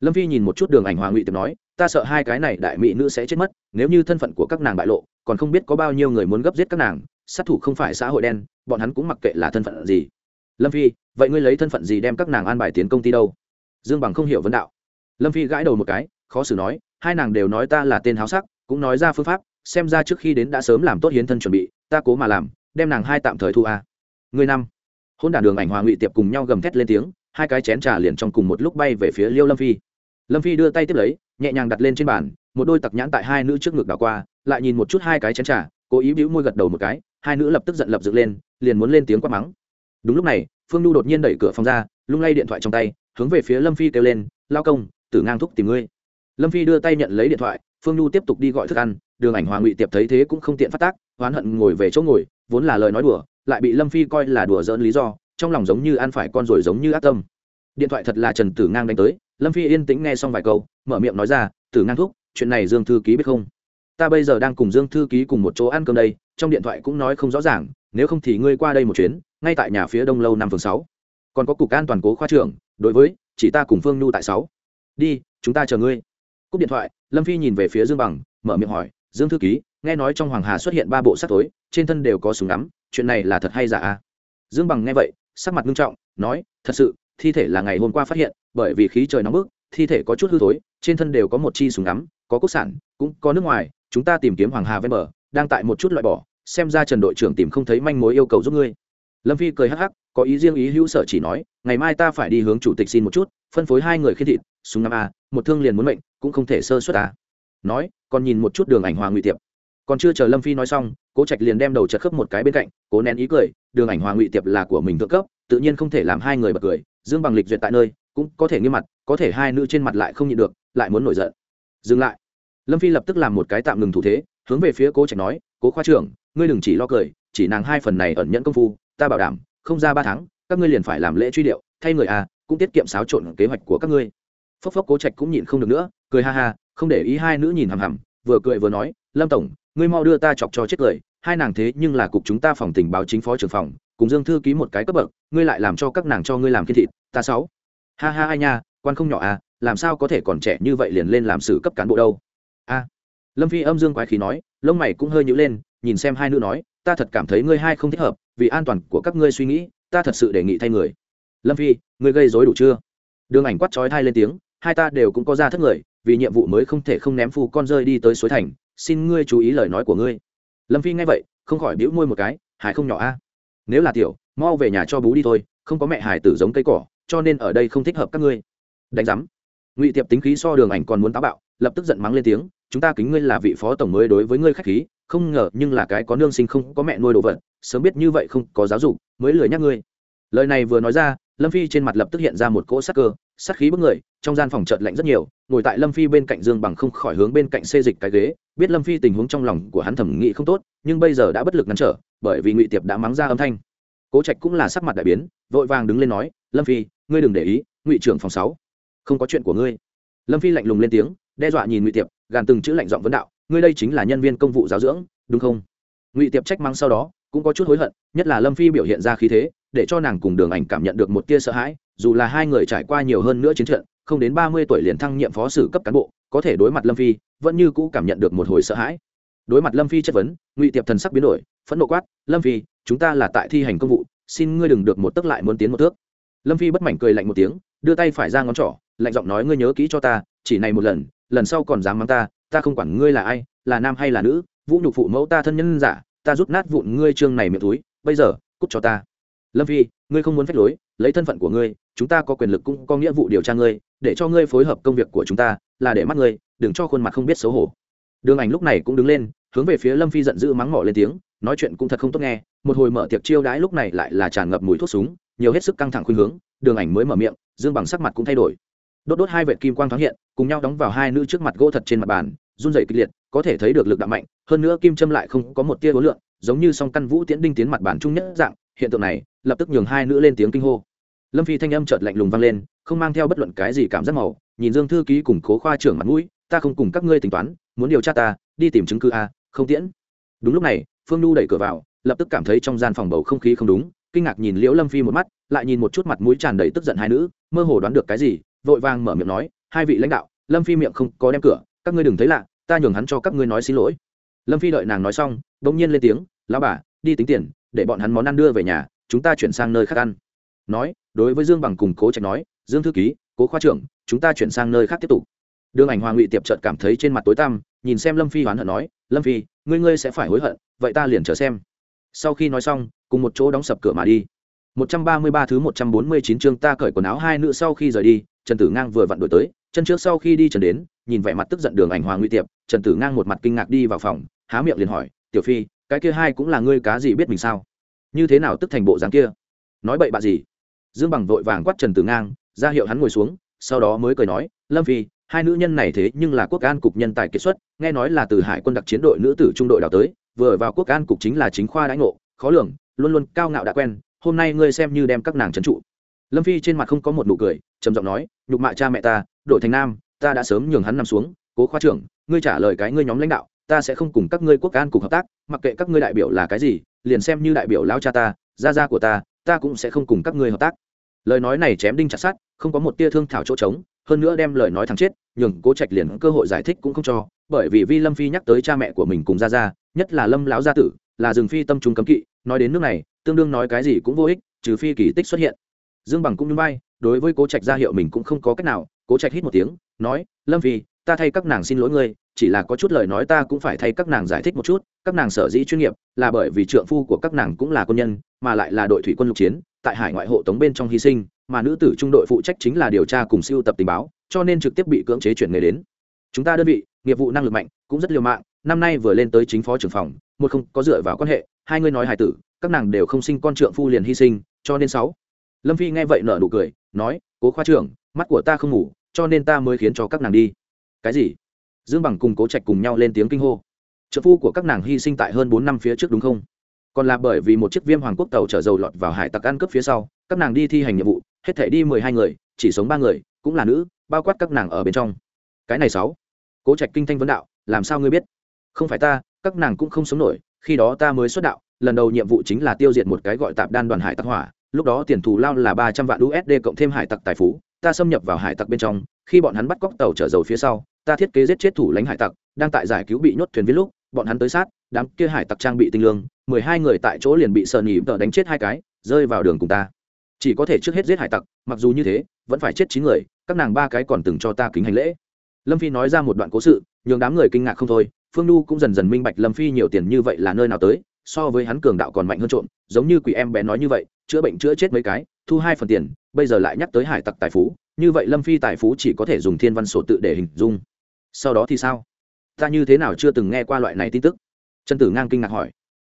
Lâm phi nhìn một chút đường ảnh hòa ngụy tiệp nói, ta sợ hai cái này đại mỹ nữ sẽ chết mất, nếu như thân phận của các nàng bại lộ, còn không biết có bao nhiêu người muốn gấp giết các nàng, sát thủ không phải xã hội đen, bọn hắn cũng mặc kệ là thân phận gì. Lâm phi, vậy ngươi lấy thân phận gì đem các nàng an bài tiến công ty đâu? Dương bằng không hiểu vấn đạo. Lâm phi gãi đầu một cái, khó xử nói, hai nàng đều nói ta là tên háo sắc, cũng nói ra phương pháp xem ra trước khi đến đã sớm làm tốt hiến thân chuẩn bị, ta cố mà làm, đem nàng hai tạm thời thu a. Người năm. Hôn đản đường ảnh hòa ngụy tiệp cùng nhau gầm thét lên tiếng, hai cái chén trà liền trong cùng một lúc bay về phía liêu lâm phi. Lâm phi đưa tay tiếp lấy, nhẹ nhàng đặt lên trên bàn, một đôi tặc nhãn tại hai nữ trước ngực đảo qua, lại nhìn một chút hai cái chén trà, cố ý bĩu môi gật đầu một cái, hai nữ lập tức giận lập dựng lên, liền muốn lên tiếng quát mắng. Đúng lúc này, phương n đột nhiên đẩy cửa phòng ra, lung lay điện thoại trong tay, hướng về phía lâm phi kêu lên, lao công, tử ngang thúc tìm ngươi. Lâm phi đưa tay nhận lấy điện thoại phương n tiếp tục đi gọi thức ăn, đường ảnh hòa ngụy tiệp thấy thế cũng không tiện phát tác, oán hận ngồi về chỗ ngồi, vốn là lời nói đùa, lại bị lâm phi coi là đùa dỡn lý do, trong lòng giống như ăn phải con rồi giống như ác tâm. Điện thoại thật là trần tử ngang đánh tới, lâm phi yên tĩnh nghe xong vài câu, mở miệng nói ra, tử ngang thúc, chuyện này dương thư ký biết không? Ta bây giờ đang cùng dương thư ký cùng một chỗ ăn cơm đây, trong điện thoại cũng nói không rõ ràng, nếu không thì ngươi qua đây một chuyến, ngay tại nhà phía đông lâu năm phường sáu. Còn có cục an toàn cố khoa trưởng, đối với, chỉ ta cùng phương nhu tại sáu. Đi, chúng ta chờ ngươi cúp điện thoại, lâm phi nhìn về phía dương bằng, mở miệng hỏi, dương thư ký, nghe nói trong hoàng hà xuất hiện ba bộ sắc tối trên thân đều có súng ngắm, chuyện này là thật hay giả? À dương bằng nghe vậy, sắc mặt nghiêm trọng, nói, thật sự, thi thể là ngày hôm qua phát hiện, bởi vì khí trời nóng bức, thi thể có chút hư thối, trên thân đều có một chi súng ngắm, có cốt sản cũng có nước ngoài, chúng ta tìm kiếm hoàng hà ven bờ, đang tại một chút loại bỏ, xem ra trần đội trưởng tìm không thấy manh mối yêu cầu giúp ngươi. Lâm phi cười hắc hắc, có ý riêng ý hữu sở chỉ nói, ngày mai ta phải đi hướng chủ tịch xin một chút, phân phối hai người khi thịt, súng ngắm a một thương liền muốn mệnh cũng không thể sơ suất à. nói còn nhìn một chút đường ảnh hòa ngụy tiệp. Còn chưa chờ lâm phi nói xong, cố trạch liền đem đầu chật khớp một cái bên cạnh, cố nén ý cười, đường ảnh hòa ngụy tiệp là của mình thượng cấp, tự nhiên không thể làm hai người bật cười, dương bằng lịch duyệt tại nơi, cũng có thể nghiêm mặt, có thể hai nữ trên mặt lại không nhịn được, lại muốn nổi giận. Dừng lại. Lâm phi lập tức làm một cái tạm ngừng thủ thế, hướng về phía cố trạch nói, cố khoa trưởng, ngươi đừng chỉ lo cười, chỉ nàng hai phần này ẩn nhẫn công phu, ta bảo đảm, không ra ba tháng, các ngươi liền phải làm lễ truy điệu, thay người à cũng tiết kiệm xáo trộn kế hoạch của các ngươi. Phốc phốc cố trạch cũng nhịn không được nữa cười ha ha, không để ý hai nữ nhìn hằm hằm, vừa cười vừa nói, lâm tổng, ngươi mau đưa ta chọc cho chết cười, hai nàng thế nhưng là cục chúng ta phòng tình báo chính phó trưởng phòng, cùng dương thư ký một cái cấp bậc, ngươi lại làm cho các nàng cho ngươi làm kiên thịt, ta sáu. Ha ha ai nha, quan không nhỏ à làm sao có thể còn trẻ như vậy liền lên làm xử cấp cán bộ đâu? A. Lâm phi âm dương quái khí nói, lông mày cũng hơi nhữ lên, nhìn xem hai nữ nói, ta thật cảm thấy ngươi hai không thích hợp, vì an toàn của các ngươi suy nghĩ, ta thật sự đề nghị thay người. Lâm phi, ngươi gây dối đủ chưa? Đường ảnh quát trói thai lên tiếng hai ta đều cũng có ra thất người, vì nhiệm vụ mới không thể không ném phu con rơi đi tới suối thành, xin ngươi chú ý lời nói của ngươi. Lâm phi nghe vậy, không khỏi bĩu môi một cái, hải không nhỏ a. Nếu là tiểu, mau về nhà cho bú đi thôi, không có mẹ hải tử giống cây cỏ, cho nên ở đây không thích hợp các ngươi. Đánh giám. Ngụy tiệp tính khí so đường ảnh còn muốn táo bạo, lập tức giận mắng lên tiếng, chúng ta kính ngươi là vị phó tổng mới đối với ngươi khách khí, không ngờ nhưng là cái có nương sinh không có mẹ nuôi đồ vật, sớm biết như vậy không có giáo dục, mới lười nhắc ngươi. Lời này vừa nói ra lâm phi trên mặt lập tức hiện ra một cỗ sắc cơ, sắc khí bức người, trong gian phòng chợt lạnh rất nhiều, ngồi tại lâm phi bên cạnh dương bằng không khỏi hướng bên cạnh xê dịch cái ghế, biết lâm phi tình huống trong lòng của hắn thẩm nghĩ không tốt, nhưng bây giờ đã bất lực ngăn trở, bởi vì ngụy tiệp đã mắng ra âm thanh. Cố trạch cũng là sắc mặt đại biến, vội vàng đứng lên nói, lâm phi, ngươi đừng để ý, ngụy trưởng phòng sáu, không có chuyện của ngươi. Lâm phi lạnh lùng lên tiếng, đe dọa nhìn ngụy tiệp, gàn từng chữ lạnh giọng vấn đạo, ngươi đây chính là nhân viên công vụ giáo dưỡng, đúng không? Ngụy tiệp trách mắng sau đó, cũng có chút hối hận, nhất là lâm phi biểu hiện ra khí thế để cho nàng cùng đường ảnh cảm nhận được một tia sợ hãi, dù là hai người trải qua nhiều hơn nữa chiến trận, không đến ba mươi tuổi liền thăng nhiệm phó sử cấp cán bộ, có thể đối mặt lâm phi, vẫn như cũ cảm nhận được một hồi sợ hãi. Đối mặt lâm phi chất vấn, ngụy tiệp thần sắc biến đổi, phẫn nộ quát, lâm phi, chúng ta là tại thi hành công vụ, xin ngươi đừng được một tấc lại muốn tiến một thước. Lâm phi bất mảnh cười lạnh một tiếng, đưa tay phải ra ngón trỏ, lạnh giọng nói, ngươi nhớ kỹ cho ta, chỉ này một lần lần sau còn dám mắng ta ta không quản ngươi là ai, là nam hay là nữ, vũ nhục phụ mẫu ta thân nhân giả, ta rút nát vụn ngươi trương này miệng túi, bây giờ, cút cho ta lâm phi, ngươi không muốn phép lối, lấy thân phận của ngươi, chúng ta có quyền lực cũng có nghĩa vụ điều tra ngươi, để cho ngươi phối hợp công việc của chúng ta, là để mắt ngươi, đừng cho khuôn mặt không biết xấu hổ. Đường ảnh lúc này cũng đứng lên, hướng về phía lâm phi giận dữ mắng mỏ lên tiếng, nói chuyện cũng thật không tốt nghe, một hồi mở tiệc chiêu đãi lúc này lại là tràn ngập mùi thuốc súng, nhiều hết sức căng thẳng khuynh hướng, đường ảnh mới mở miệng, dương bằng sắc mặt cũng thay đổi. Đốt đốt hai vệt kim quang thoáng hiện, cùng nhau đóng vào hai nữ trước mặt gỗ thật trên mặt bàn, run rẩy kịch liệt, có thể thấy được lực đạo mạnh, hơn nữa kim châm lại không có một tia hối lượng, giống như song căn vũ tiễn đinh tiến mặt bàn trung nhất dạng hiện tượng này, lập tức nhường hai nữ lên tiếng kinh hô. Lâm phi thanh âm chợt lạnh lùng vang lên, không mang theo bất luận cái gì cảm giác màu, nhìn dương thư ký cùng cố khoa trưởng mặt mũi, ta không cùng các ngươi tính toán, muốn điều tra ta, đi tìm chứng cứ a, không tiễn. Đúng lúc này, phương nhu đẩy cửa vào, lập tức cảm thấy trong gian phòng bầu không khí không đúng, kinh ngạc nhìn liễu lâm phi một mắt, lại nhìn một chút mặt mũi tràn đầy tức giận hai nữ, mơ hồ đoán được cái gì, vội vàng mở miệng nói, hai vị lãnh đạo, lâm phi miệng không có đem cửa, các ngươi đừng thấy lạ, ta nhường hắn cho các ngươi nói xin lỗi. Lâm phi đợi nàng nói xong, bỗng nhiên lên tiếng, lão bà, đi tính tiền để bọn hắn món ăn đưa về nhà, chúng ta chuyển sang nơi khác ăn. Nói, đối với dương bằng cùng cố trạch nói, dương thư ký, cố khoa trưởng, chúng ta chuyển sang nơi khác tiếp tục. Đường ảnh hoa ngụy tiệp trợt cảm thấy trên mặt tối tăm, nhìn xem lâm phi hoán hận nói, lâm phi, ngươi ngươi sẽ phải hối hận, vậy ta liền chờ xem. Sau khi nói xong, cùng một chỗ đóng sập cửa mà đi. 133 thứ 149 chương ta cởi quần áo hai nữ sau khi rời đi, trần tử ngang vừa vặn đổi tới, chân trước sau khi đi trần đến, nhìn vẻ mặt tức giận đường ảnh hoàng Ngụy tiệp, trần tử ngang một mặt kinh ngạc đi vào phòng, há miệng liền hỏi, tiểu phi cái kia hai cũng là ngươi cá gì biết mình sao? Như thế nào tức thành bộ dáng kia? Nói bậy bạ gì? Dương bằng vội vàng quát trần tử ngang, ra hiệu hắn ngồi xuống, sau đó mới cười nói, lâm phi, hai nữ nhân này thế nhưng là quốc an cục nhân tài kết xuất, nghe nói là từ hải quân đặc chiến đội nữ tử trung đội đào tới, vừa vào quốc an cục chính là chính khoa đãi ngộ, khó lường, luôn luôn cao ngạo đã quen, hôm nay ngươi xem như đem các nàng trấn trụ. Lâm phi trên mặt không có một nụ cười, trầm giọng nói, nhục mạ cha mẹ ta, đội thành nam, ta đã sớm nhường hắn nằm xuống, cố khoa trưởng, ngươi trả lời cái ngươi nhóm lãnh đạo ta sẽ không cùng các ngươi quốc an cùng hợp tác, mặc kệ các ngươi đại biểu là cái gì, liền xem như đại biểu lao cha ta, gia gia của ta ta cũng sẽ không cùng các ngươi hợp tác. Lời nói này chém đinh chặt sát không có một tia thương thảo chỗ trống, hơn nữa đem lời nói thẳng chết, nhường cố trạch liền cơ hội giải thích cũng không cho, bởi vì vi lâm phi nhắc tới cha mẹ của mình cùng gia gia, nhất là lâm lão gia tử, là rừng phi tâm trung cấm kỵ, nói đến nước này, tương đương nói cái gì cũng vô ích, trừ phi kỳ tích xuất hiện. Dương bằng cũng như bay, đối với cố trạch ra hiệu mình cũng không có cách nào, cố trạch hít một tiếng, nói, lâm phi, ta thay các nàng xin lỗi ngươi chỉ là có chút lời nói ta cũng phải thay các nàng giải thích một chút, các nàng sở dĩ chuyên nghiệp là bởi vì trượng phu của các nàng cũng là quân nhân, mà lại là đội thủy quân lục chiến, tại hải ngoại hộ tống bên trong hy sinh, mà nữ tử trung đội phụ trách chính là điều tra cùng siêu tập tình báo, cho nên trực tiếp bị cưỡng chế chuyển nghề đến. Chúng ta đơn vị, nghiệp vụ năng lực mạnh, cũng rất liều mạng, năm nay vừa lên tới chính phó trưởng phòng, một không có dựa vào quan hệ, hai người nói hài tử, các nàng đều không sinh con trượng phu liền hy sinh, cho nên sáu. Lâm phi nghe vậy nở nụ cười, nói, cố khoa trưởng, mắt của ta không ngủ, cho nên ta mới khiến cho các nàng đi. Cái gì? Dương bằng cùng cố trạch cùng nhau lên tiếng kinh hô. Trợ phu của các nàng hy sinh tại hơn bốn năm phía trước đúng không? Còn là bởi vì một chiếc viêm hoàng quốc tàu chở dầu lọt vào hải tặc ăn cướp phía sau, các nàng đi thi hành nhiệm vụ, hết thể đi mười hai người, chỉ sống ba người, cũng là nữ, bao quát các nàng ở bên trong. Cái này sáu. Cố trạch kinh thanh vấn đạo, làm sao ngươi biết? Không phải ta, các nàng cũng không sống nổi, khi đó ta mới xuất đạo, lần đầu nhiệm vụ chính là tiêu diệt một cái gọi tạp đan đoàn hải tặc hỏa, lúc đó tiền thù lao là ba trăm vạn usd cộng thêm hải tặc tài phú, ta xâm nhập vào hải tặc bên trong, khi bọn hắn bắt cóc tàu chở dầu phía sau ta thiết kế giết chết thủ lãnh hải tặc, đang tại giải cứu bị nhốt thuyền viên lúc, bọn hắn tới sát, đám kia hải tặc trang bị tinh lương, mười hai người tại chỗ liền bị sợ nhì tờ đánh chết hai cái, rơi vào đường cùng ta. Chỉ có thể trước hết giết hải tặc, mặc dù như thế, vẫn phải chết chín người, các nàng ba cái còn từng cho ta kính hành lễ. Lâm phi nói ra một đoạn cố sự, nhường đám người kinh ngạc không thôi, phương nu cũng dần dần minh bạch lâm phi nhiều tiền như vậy là nơi nào tới, so với hắn cường đạo còn mạnh hơn trộm, giống như quỷ em bé nói như vậy, chữa bệnh chữa chết mấy cái, thu hai phần tiền, bây giờ lại nhắc tới hải tặc tài phú, như vậy lâm phi tài phú chỉ có thể dùng thiên văn sổ tự để hình dung sau đó thì sao? Ta như thế nào chưa từng nghe qua loại này tin tức? Trần tử ngang kinh ngạc hỏi.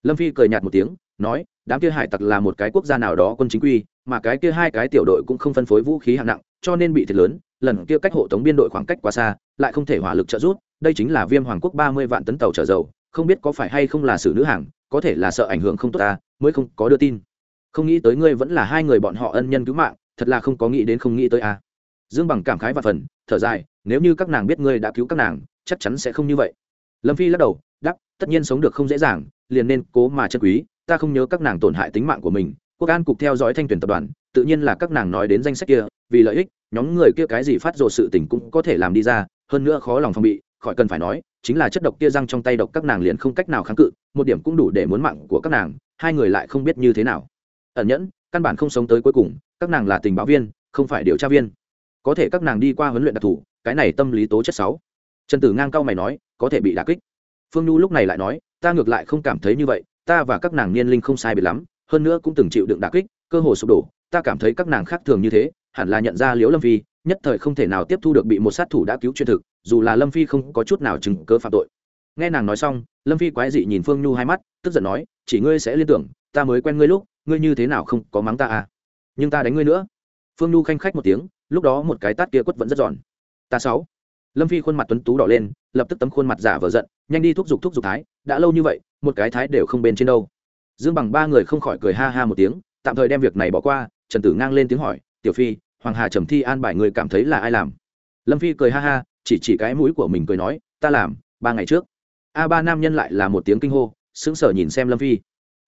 Lâm phi cười nhạt một tiếng, nói, đám kia hải tặc là một cái quốc gia nào đó quân chính quy, mà cái kia hai cái tiểu đội cũng không phân phối vũ khí hạng nặng, cho nên bị thiệt lớn, lần kia cách hộ tống biên đội khoảng cách quá xa, lại không thể hỏa lực trợ giúp, đây chính là viêm hoàng quốc ba mươi vạn tấn tàu chở dầu, không biết có phải hay không là xử nữ hàng, có thể là sợ ảnh hưởng không tốt ta, mới không có đưa tin. Không nghĩ tới ngươi vẫn là hai người bọn họ ân nhân cứu mạng, thật là không có nghĩ đến không nghĩ tới a dương bằng cảm khái và phần, thở dài, nếu như các nàng biết ngươi đã cứu các nàng, chắc chắn sẽ không như vậy. Lâm phi lắc đầu đắp tất nhiên sống được không dễ dàng, liền nên cố mà chân quý, ta không nhớ các nàng tổn hại tính mạng của mình. Quốc an cục theo dõi thanh tuyển tập đoàn, tự nhiên là các nàng nói đến danh sách kia, vì lợi ích, nhóm người kia cái gì phát rồ sự tình cũng có thể làm đi ra, hơn nữa khó lòng phòng bị, khỏi cần phải nói, chính là chất độc kia răng trong tay độc các nàng liền không cách nào kháng cự, một điểm cũng đủ để muốn mạng của các nàng, hai người lại không biết như thế nào. Ẩn nhẫn, căn bản không sống tới cuối cùng, các nàng là tình báo viên, không phải điều tra viên có thể các nàng đi qua huấn luyện đặc thù, cái này tâm lý tố chất sáu. Trần tử ngang cao mày nói, có thể bị đả kích. Phương nhu lúc này lại nói, ta ngược lại không cảm thấy như vậy, ta và các nàng niên linh không sai biệt lắm, hơn nữa cũng từng chịu đựng đả kích, cơ hồ sụp đổ, ta cảm thấy các nàng khác thường như thế, hẳn là nhận ra liễu lâm phi, nhất thời không thể nào tiếp thu được bị một sát thủ đã cứu chuyên thực, dù là lâm phi không có chút nào chứng cớ phạm tội. Nghe nàng nói xong, lâm phi quái dị nhìn phương nhu hai mắt, tức giận nói, chỉ ngươi sẽ liên tưởng, ta mới quen ngươi lúc, ngươi như thế nào không có mắng ta à? Nhưng ta đánh ngươi nữa. Phương nhu khanh khách một tiếng lúc đó một cái tát kia quất vẫn rất giòn. Ta sáu. Lâm phi khuôn mặt tuấn tú đỏ lên, lập tức tấm khuôn mặt giả vờ giận, nhanh đi thúc giục thúc giục thái, đã lâu như vậy, một cái thái đều không bên trên đâu. Dương bằng ba người không khỏi cười ha ha một tiếng, tạm thời đem việc này bỏ qua, trần tử ngang lên tiếng hỏi, tiểu phi, hoàng hà trầm thi an bài người cảm thấy là ai làm? Lâm phi cười ha ha, chỉ chỉ cái mũi của mình cười nói, ta làm, ba ngày trước. A ba nam nhân lại là một tiếng kinh hô, sững sờ nhìn xem lâm phi.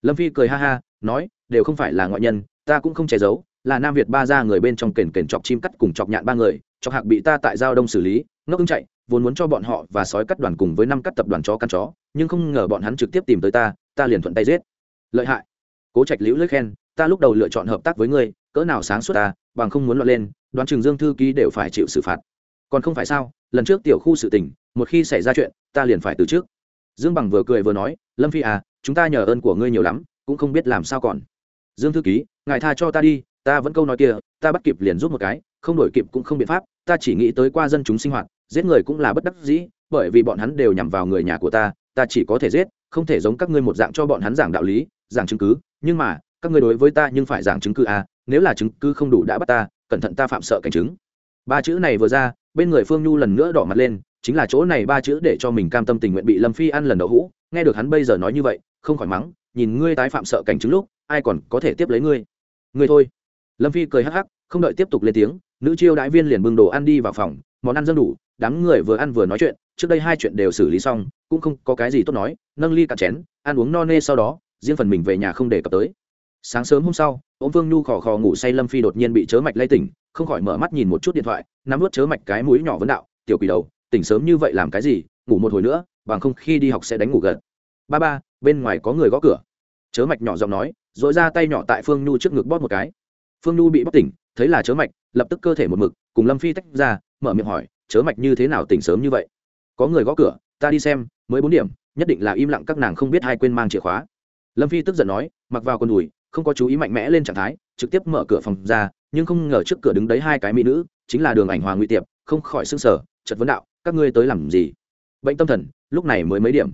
Lâm phi cười ha ha, nói, đều không phải là ngoại nhân, ta cũng không che giấu là nam việt ba ra người bên trong kền kền chọc chim cắt cùng chọc nhạn ba người, chọc hạc bị ta tại giao đông xử lý, ngốc ưng chạy, vốn muốn cho bọn họ và sói cắt đoàn cùng với năm cắt tập đoàn chó căn chó, nhưng không ngờ bọn hắn trực tiếp tìm tới ta ta liền thuận tay giết. Lợi hại. Cố trạch liễu lưỡi khen, ta lúc đầu lựa chọn hợp tác với ngươi, cỡ nào sáng suốt ta, bằng không muốn loạn lên, đoán chừng dương thư ký đều phải chịu xử phạt. Còn không phải sao, lần trước tiểu khu sự tình, một khi xảy ra chuyện, ta liền phải từ trước. Dương bằng vừa cười vừa nói, lâm phi à chúng ta nhờ ơn của ngươi nhiều lắm, cũng không biết làm sao còn. Dương thư ký, ngài tha cho ta đi ta vẫn câu nói kia, ta bắt kịp liền rút một cái, không đổi kịp cũng không biện pháp, ta chỉ nghĩ tới qua dân chúng sinh hoạt, giết người cũng là bất đắc dĩ, bởi vì bọn hắn đều nhằm vào người nhà của ta ta chỉ có thể giết, không thể giống các ngươi một dạng cho bọn hắn giảng đạo lý, giảng chứng cứ, nhưng mà, các ngươi đối với ta nhưng phải giảng chứng cứ à nếu là chứng cứ không đủ đã bắt ta, cẩn thận ta phạm sợ cảnh chứng. Ba chữ này vừa ra, bên người phương nhu lần nữa đỏ mặt lên, chính là chỗ này ba chữ để cho mình cam tâm tình nguyện bị lâm phi ăn lần đậu hũ, nghe được hắn bây giờ nói như vậy, không khỏi mắng, nhìn ngươi tái phạm sợ cảnh chứng lúc, ai còn có thể tiếp lấy ngươi? Ngươi thôi lâm phi cười hắc hắc, không đợi tiếp tục lên tiếng, nữ chiêu đãi viên liền bưng đồ ăn đi vào phòng, món ăn dân đủ, đám người vừa ăn vừa nói chuyện, trước đây hai chuyện đều xử lý xong, cũng không có cái gì tốt nói, nâng ly cạn chén, ăn uống no nê sau đó, riêng phần mình về nhà không đề cập tới. Sáng sớm hôm sau ông vương nhu khò khò ngủ say lâm phi đột nhiên bị chớ mạch lay tỉnh, không khỏi mở mắt nhìn một chút điện thoại, nắm vớt chớ mạch cái mũi nhỏ vấn đạo, tiểu quỷ đầu, tỉnh sớm như vậy làm cái gì, ngủ một hồi nữa, bằng không khi đi học sẽ đánh ngủ gật. Ba ba, bên ngoài có người gõ cửa. Chớ mạch nhỏ giọng nói dội ra tay nhỏ tại phương nhu trước ngực bóp một cái phương nhu bị bóc tỉnh, thấy là chớ mạch, lập tức cơ thể một mực, cùng lâm phi tách ra, mở miệng hỏi, chớ mạch như thế nào tỉnh sớm như vậy? Có người gõ cửa, ta đi xem, mới bốn điểm, nhất định là im lặng các nàng không biết hai quên mang chìa khóa. Lâm phi tức giận nói, mặc vào con đùi, không có chú ý mạnh mẽ lên trạng thái, trực tiếp mở cửa phòng ra, nhưng không ngờ trước cửa đứng đấy hai cái mỹ nữ, chính là đường ảnh hòa ngụy tiệp, không khỏi s ư n g sở chật vấn đạo, các ngươi tới làm gì? Bệnh tâm thần, lúc này mới mấy điểm.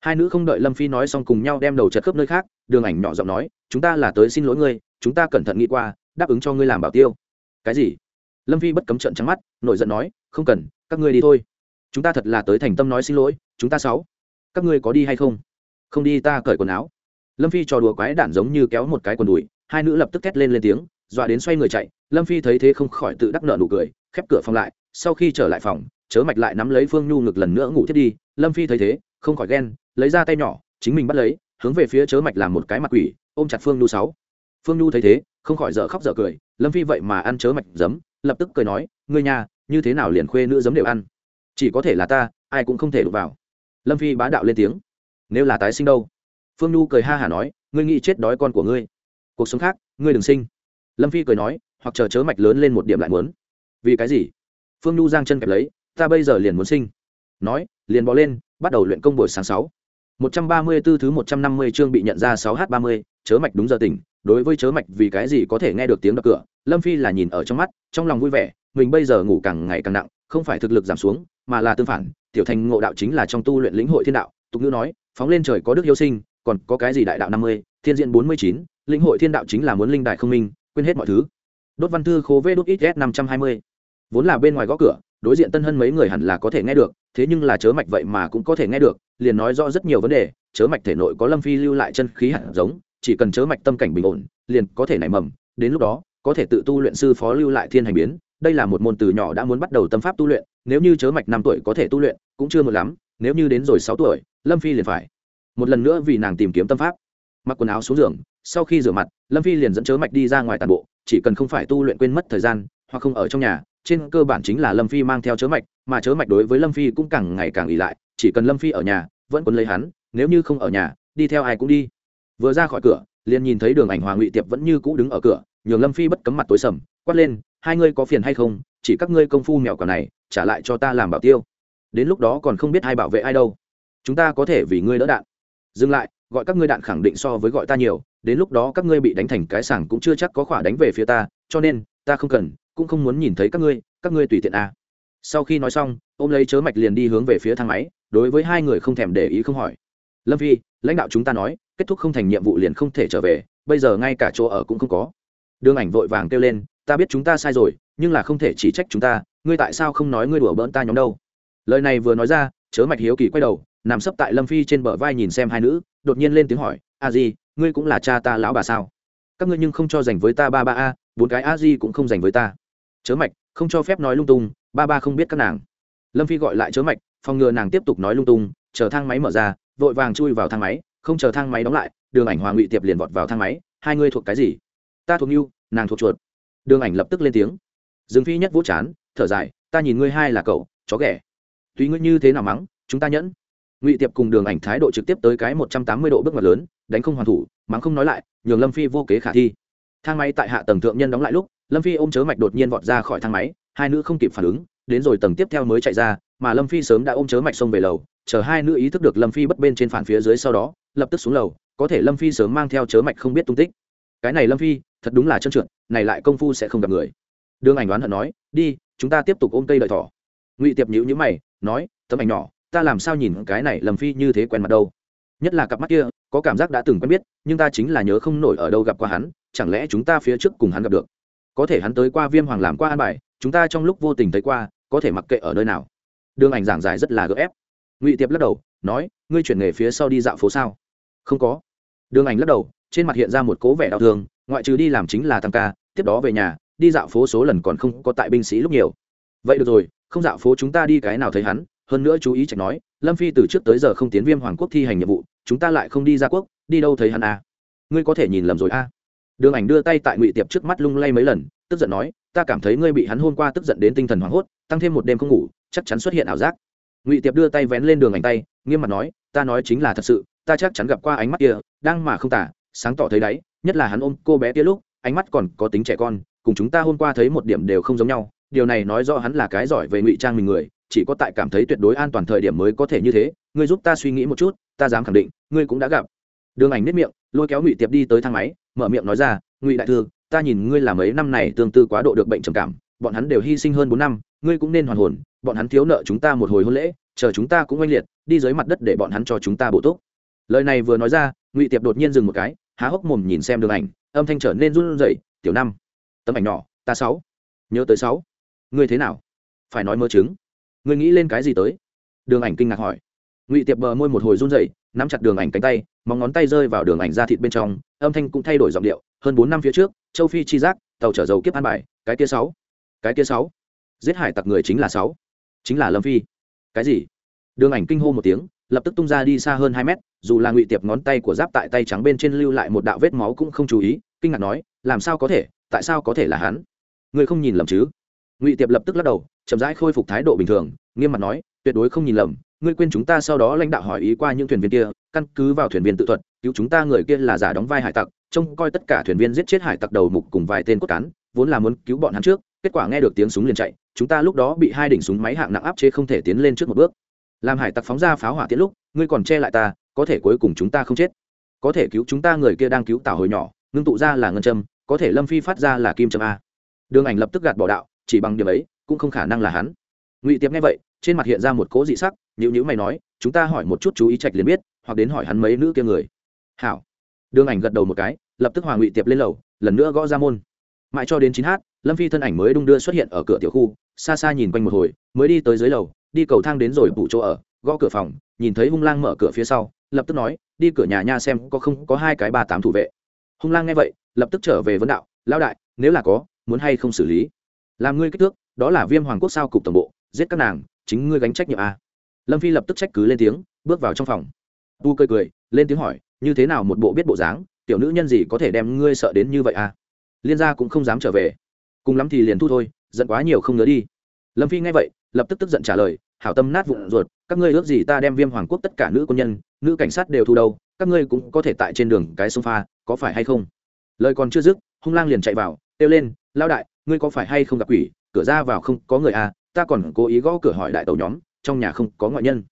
Hai nữ không đợi lâm phi nói xong cùng nhau đem đầu chật khớp nơi khác, đường ảnh nhỏ giọng nói, chúng ta là tới xin lỗi ngươi, chúng ta cẩn thận nghĩ qua đáp ứng cho ngươi làm bảo tiêu. Cái gì? Lâm phi bất cấm trận trắng mắt, nổi giận nói, không cần, các ngươi đi thôi. Chúng ta thật là tới thành tâm nói xin lỗi, chúng ta sáu. Các ngươi có đi hay không? Không đi ta cởi quần áo. Lâm phi trò đùa quái đản giống như kéo một cái quần đùi, hai nữ lập tức thét lên lên tiếng, dọa đến xoay người chạy. Lâm phi thấy thế không khỏi tự đắc nợ nụ cười, khép cửa phòng lại, sau khi trở lại phòng, chớ mạch lại nắm lấy phương nhu ngực lần nữa ngủ thiết đi. Lâm phi thấy thế, không khỏi ghen, lấy ra tay nhỏ, chính mình bắt lấy, hướng về phía chớ mạch làm một cái mặt quỷ, ôm chặt phương nhu sáu. Phương nhu thấy thế không khỏi dở khóc dở cười, lâm phi vậy mà ăn chớ mạch giấm, lập tức cười nói, ngươi nhà, như thế nào liền khuê nữ giấm đều ăn? Chỉ có thể là ta, ai cũng không thể đụng vào. Lâm phi bá đạo lên tiếng, nếu là tái sinh đâu? Phương nhu cười ha hả nói, ngươi nghĩ chết đói con của ngươi. Cuộc sống khác, ngươi đừng sinh. Lâm phi cười nói, hoặc chờ chớ mạch lớn lên một điểm lại muốn. Vì cái gì? Phương nhu giang chân kẹp lấy, ta bây giờ liền muốn sinh. Nói, liền bỏ lên, bắt đầu luyện công buổi sáng sáu. Một trăm ba mươi 134 thứ một trăm năm mươi chương bị nhận ra sáu h ba mươi, chớ mạch đúng giờ tỉnh đối với chớ mạch vì cái gì có thể nghe được tiếng đập cửa, lâm phi là nhìn ở trong mắt, trong lòng vui vẻ, mình bây giờ ngủ càng ngày càng nặng, không phải thực lực giảm xuống, mà là tương phản, tiểu thành ngộ đạo chính là trong tu luyện lĩnh hội thiên đạo. Tục ngữ nói, phóng lên trời có đức yêu sinh, còn có cái gì đại đạo năm mươi, thiên diện bốn mươi chín, lĩnh hội thiên đạo chính là muốn linh đại không minh, quên hết mọi thứ. Đốt văn thư khố vê đốt ít s năm trăm hai mươi. Vốn là bên ngoài gõ cửa, đối diện tân hân mấy người hẳn là có thể nghe được, thế nhưng là chớ mạch vậy mà cũng có thể nghe được, liền nói rõ rất nhiều vấn đề, chớ mạch thể nội có lâm phi lưu lại chân khí hẳn giống chỉ cần chớ mạch tâm cảnh bình ổn, liền có thể nảy mầm. Đến lúc đó, có thể tự tu luyện sư phó lưu lại thiên hành biến. Đây là một môn từ nhỏ đã muốn bắt đầu tâm pháp tu luyện. Nếu như chớ mạch năm tuổi có thể tu luyện, cũng chưa một lắm. Nếu như đến rồi sáu tuổi, lâm phi liền phải. Một lần nữa vì nàng tìm kiếm tâm pháp. Mặc quần áo xuống giường, sau khi rửa mặt, lâm phi liền dẫn chớ mạch đi ra ngoài tàn bộ. Chỉ cần không phải tu luyện quên mất thời gian, hoặc không ở trong nhà, trên cơ bản chính là lâm phi mang theo chớ mạch, mà chớ mạch đối với lâm phi cũng càng ngày càng ỉ lại. Chỉ cần lâm phi ở nhà, vẫn quấn lấy hắn. Nếu như không ở nhà, đi theo ai cũng đi vừa ra khỏi cửa, liền nhìn thấy đường ảnh hoàng ngụy tiệp vẫn như cũ đứng ở cửa, nhường lâm phi bất cấm mặt tối sầm, quát lên, hai ngươi có phiền hay không? Chỉ các ngươi công phu mèo cả này, trả lại cho ta làm bảo tiêu. Đến lúc đó còn không biết ai bảo vệ ai đâu. Chúng ta có thể vì ngươi đỡ đạn. Dừng lại, gọi các ngươi đạn khẳng định so với gọi ta nhiều, đến lúc đó các ngươi bị đánh thành cái sảng cũng chưa chắc có khỏa đánh về phía ta, cho nên, ta không cần, cũng không muốn nhìn thấy các ngươi các ngươi tùy tiện à. sau khi nói xong, ôm lấy chớ mạch liền đi hướng về phía thang máy, đối với hai người không thèm để ý không hỏi. Lâm phi, lãnh đạo chúng ta nói kết thúc không thành nhiệm vụ liền không thể trở về, bây giờ ngay cả chỗ ở cũng không có. Đương ảnh vội vàng kêu lên, ta biết chúng ta sai rồi, nhưng là không thể chỉ trách chúng ta, ngươi tại sao không nói ngươi đùa bỡn ta nhóm đâu? Lời này vừa nói ra, chớ mạch hiếu kỳ quay đầu, nằm sấp tại lâm phi trên bờ vai nhìn xem hai nữ, đột nhiên lên tiếng hỏi, a di, ngươi cũng là cha ta lão bà sao? Các ngươi nhưng không cho dành với ta ba ba a, bốn cái a di cũng không dành với ta. Chớ mạch, không cho phép nói lung tung, ba ba không biết các nàng. Lâm phi gọi lại chớ mạch, phòng ngừa nàng tiếp tục nói lung tung, chờ thang máy mở ra, vội vàng chui vào thang máy không chờ thang máy đóng lại, đường ảnh hoàng ngụy tiệp liền vọt vào thang máy, hai ngươi thuộc cái gì? Ta thuộc mưu nàng thuộc chuột. Đường ảnh lập tức lên tiếng. Dương phi nhất vỗ chán, thở dài, ta nhìn ngươi hai là cậu, chó ghẻ. Tùy ngươi như thế nào mắng, chúng ta nhẫn. Ngụy tiệp cùng đường ảnh thái độ trực tiếp tới cái một trăm tám mươi độ bước ngoặt lớn, đánh không hoàn thủ, mắng không nói lại, nhường lâm phi vô kế khả thi. Thang máy tại hạ tầng thượng nhân đóng lại lúc, lâm phi ôm chớ mạch đột nhiên vọt ra khỏi thang máy, hai nữ không kịp phản ứng, đến rồi tầng tiếp theo mới chạy ra mà lâm phi sớm đã ôm chớ mạch sông về lầu, chờ hai nữ ý thức được lâm phi bất bên trên phản phía dưới sau đó, lập tức xuống lầu, có thể lâm phi sớm mang theo chớ mạch không biết tung tích. Cái này lâm phi, thật đúng là trơn trượt, này lại công phu sẽ không gặp người. Đương ảnh đoán hận nói, đi, chúng ta tiếp tục ôm cây đợi thỏ. Ngụy tiệp nhữ nhữ mày, nói, tấm ảnh nhỏ, ta làm sao nhìn cái này lâm phi như thế quen mặt đâu? Nhất là cặp mắt kia, có cảm giác đã từng quen biết, nhưng ta chính là nhớ không nổi ở đâu gặp qua hắn, chẳng lẽ chúng ta phía trước cùng hắn gặp được? Có thể hắn tới qua viêm hoàng làm qua an bài, chúng ta trong lúc vô tình thấy qua, có thể mặc kệ ở nơi nào đường ảnh giảng giải rất là gấp ép ngụy tiệp lắc đầu, nói, ngươi chuyển nghề phía sau đi dạo phố sao không có đường ảnh lắc đầu, trên mặt hiện ra một cố vẻ đau thương, ngoại trừ đi làm chính là tăng ca, tiếp đó về nhà, đi dạo phố số lần còn không có tại binh sĩ lúc nhiều vậy được rồi, không dạo phố chúng ta đi cái nào thấy hắn, hơn nữa chú ý trạch nói, lâm phi từ trước tới giờ không tiến viêm hoàng quốc thi hành nhiệm vụ, chúng ta lại không đi ra quốc, đi đâu thấy hắn à. ngươi có thể nhìn lầm rồi à. đường ảnh đưa tay tại ngụy tiệp trước mắt lung lay mấy lần, tức giận nói, ta cảm thấy ngươi bị hắn hôn qua tức giận đến tinh thần hoảng hốt, tăng thêm một đêm không ngủ chắc chắn xuất hiện ảo giác. Ngụy tiệp đưa tay vén lên đường ảnh tay, nghiêm mặt nói, ta nói chính là thật sự, ta chắc chắn gặp qua ánh mắt kia, đang mà không tả, sáng tỏ thấy đáy, nhất là hắn ôm cô bé kia lúc, ánh mắt còn có tính trẻ con, cùng chúng ta hôm qua thấy một điểm đều không giống nhau, điều này nói rõ hắn là cái giỏi về ngụy trang mình người, chỉ có tại cảm thấy tuyệt đối an toàn thời điểm mới có thể như thế, ngươi giúp ta suy nghĩ một chút, ta dám khẳng định, ngươi cũng đã gặp. Đường ảnh nếp miệng, lôi kéo ngụy tiệp đi tới thang máy, mở miệng nói ra, ngụy đại thư, ta nhìn ngươi làm mấy năm này tương tư quá độ được bệnh trầm cảm, bọn hắn đều hy sinh hơn bốn năm ngươi cũng nên hoàn hồn, bọn hắn thiếu nợ chúng ta một hồi hôn lễ, chờ chúng ta cũng oanh liệt, đi dưới mặt đất để bọn hắn cho chúng ta bổ túc. Lời này vừa nói ra, ngụy tiệp đột nhiên dừng một cái, há hốc mồm nhìn xem đường ảnh, âm thanh trở nên run rẩy, tiểu năm, tấm ảnh nhỏ, ta sáu, nhớ tới sáu. Ngươi thế nào? Phải nói mơ chứng. Ngươi nghĩ lên cái gì tới? Đường ảnh kinh ngạc hỏi. Ngụy tiệp bờ môi một hồi run rẩy, nắm chặt đường ảnh cánh tay, móng ngón tay rơi vào đường ảnh da thịt bên trong, âm thanh cũng thay đổi giọng điệu. Hơn bốn năm phía trước, châu phi chi giác, tàu chở dầu kiếp an bài, cái kia sáu, cái kia sáu giết hải tặc người chính là sáu. Chính là lâm phi. Cái gì? Đường ảnh kinh hô một tiếng, lập tức tung ra đi xa hơn hai mét, dù là ngụy tiệp ngón tay của giáp tại tay trắng bên trên lưu lại một đạo vết máu cũng không chú ý, kinh ngạc nói, làm sao có thể, tại sao có thể là hắn? Ngươi không nhìn lầm chứ? Ngụy tiệp lập tức lắc đầu, chậm rãi khôi phục thái độ bình thường, nghiêm mặt nói, tuyệt đối không nhìn lầm, ngươi quên chúng ta sau đó lãnh đạo hỏi ý qua những thuyền viên kia, căn cứ vào thuyền viên tự thuật, cứu chúng ta người kia là giả đóng vai hải tặc, trông coi tất cả thuyền viên giết chết hải tặc đầu mục cùng vài tên cốt cán, vốn là muốn cứu bọn hắn trước kết quả nghe được tiếng súng liền chạy, chúng ta lúc đó bị hai đỉnh súng máy hạng nặng áp chế không thể tiến lên trước một bước. Làm hải tặc phóng ra pháo hỏa tiễn lúc, ngươi còn che lại ta, có thể cuối cùng chúng ta không chết. Có thể cứu chúng ta người kia đang cứu tảo hồi nhỏ, ngưng tụ ra là ngân châm, có thể lâm phi phát ra là kim châm a. Đường ảnh lập tức gạt bỏ đạo, chỉ bằng điểm ấy, cũng không khả năng là hắn. Ngụy tiệp nghe vậy, trên mặt hiện ra một cố dị sắc nhữ nhữ mày nói, chúng ta hỏi một chút chú ý trạch liền biết, hoặc đến hỏi hắn mấy nữ kia người. Hảo. Đường ảnh gật đầu một cái, lập tức hòa ngụy tiệp lên lầu, lần nữa gõ ra môn mãi cho đến chín h lâm phi thân ảnh mới đung đưa xuất hiện ở cửa tiểu khu, xa xa nhìn quanh một hồi, mới đi tới dưới lầu, đi cầu thang đến rồi phụ chỗ ở, gõ cửa phòng, nhìn thấy hung lang mở cửa phía sau, lập tức nói, đi cửa nhà nha xem có không có hai cái ba tám thủ vệ. Hung lang nghe vậy, lập tức trở về vấn đạo, lão đại, nếu là có, muốn hay không xử lý? Làm ngươi kích thước, đó là viêm hoàng quốc sao cục tổng bộ, giết các nàng, chính ngươi gánh trách nhiệm a lâm phi lập tức trách cứ lên tiếng, bước vào trong phòng. Tu cười cười, lên tiếng hỏi, như thế nào một bộ biết bộ dáng, tiểu nữ nhân gì có thể đem ngươi sợ đến như vậy a liên gia cũng không dám trở về. Cùng lắm thì liền thu thôi, giận quá nhiều không ngớ đi. Lâm phi nghe vậy, lập tức tức giận trả lời, hảo tâm nát vụn ruột, các ngươi ước gì ta đem viêm hoàng quốc tất cả nữ quân nhân, nữ cảnh sát đều thu đâu, các ngươi cũng có thể tại trên đường cái sông pha, có phải hay không? Lời còn chưa dứt, hung lang liền chạy vào, kêu lên lao đại, ngươi có phải hay không gặp quỷ? Cửa ra vào không có người à ta còn cố ý gõ cửa hỏi đại tàu nhóm, trong nhà không có ngoại nhân.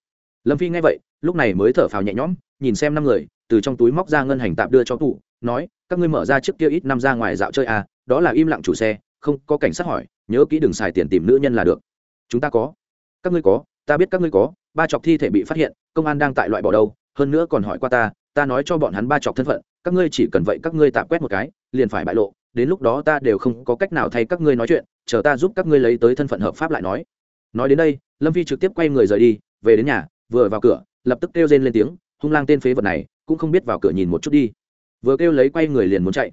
Lâm phi nghe vậy lúc này mới thở phào nhẹ nhõm, nhìn xem năm người, từ trong túi móc ra ngân hành tạm đưa cho tụ nói, các ngươi mở ra trước kia ít năm ra ngoài dạo chơi à đó là im lặng chủ xe, không có cảnh sát hỏi, nhớ kỹ đừng xài tiền tìm nữ nhân là được. Chúng ta có. Các ngươi có, ta biết các ngươi có, ba chọc thi thể bị phát hiện, công an đang tại loại bỏ đâu, hơn nữa còn hỏi qua ta ta nói cho bọn hắn ba chọc thân phận, các ngươi chỉ cần vậy các ngươi tạm quét một cái, liền phải bại lộ, đến lúc đó ta đều không có cách nào thay các ngươi nói chuyện, chờ ta giúp các ngươi lấy tới thân phận hợp pháp lại nói. Nói đến đây, lâm vi trực tiếp quay người rời đi, về đến nhà, vừa vào cửa lập tức kêu rên lên tiếng, hung lang tên phế vật này cũng không biết vào cửa nhìn một chút đi. Vừa kêu lấy quay người liền muốn chạy.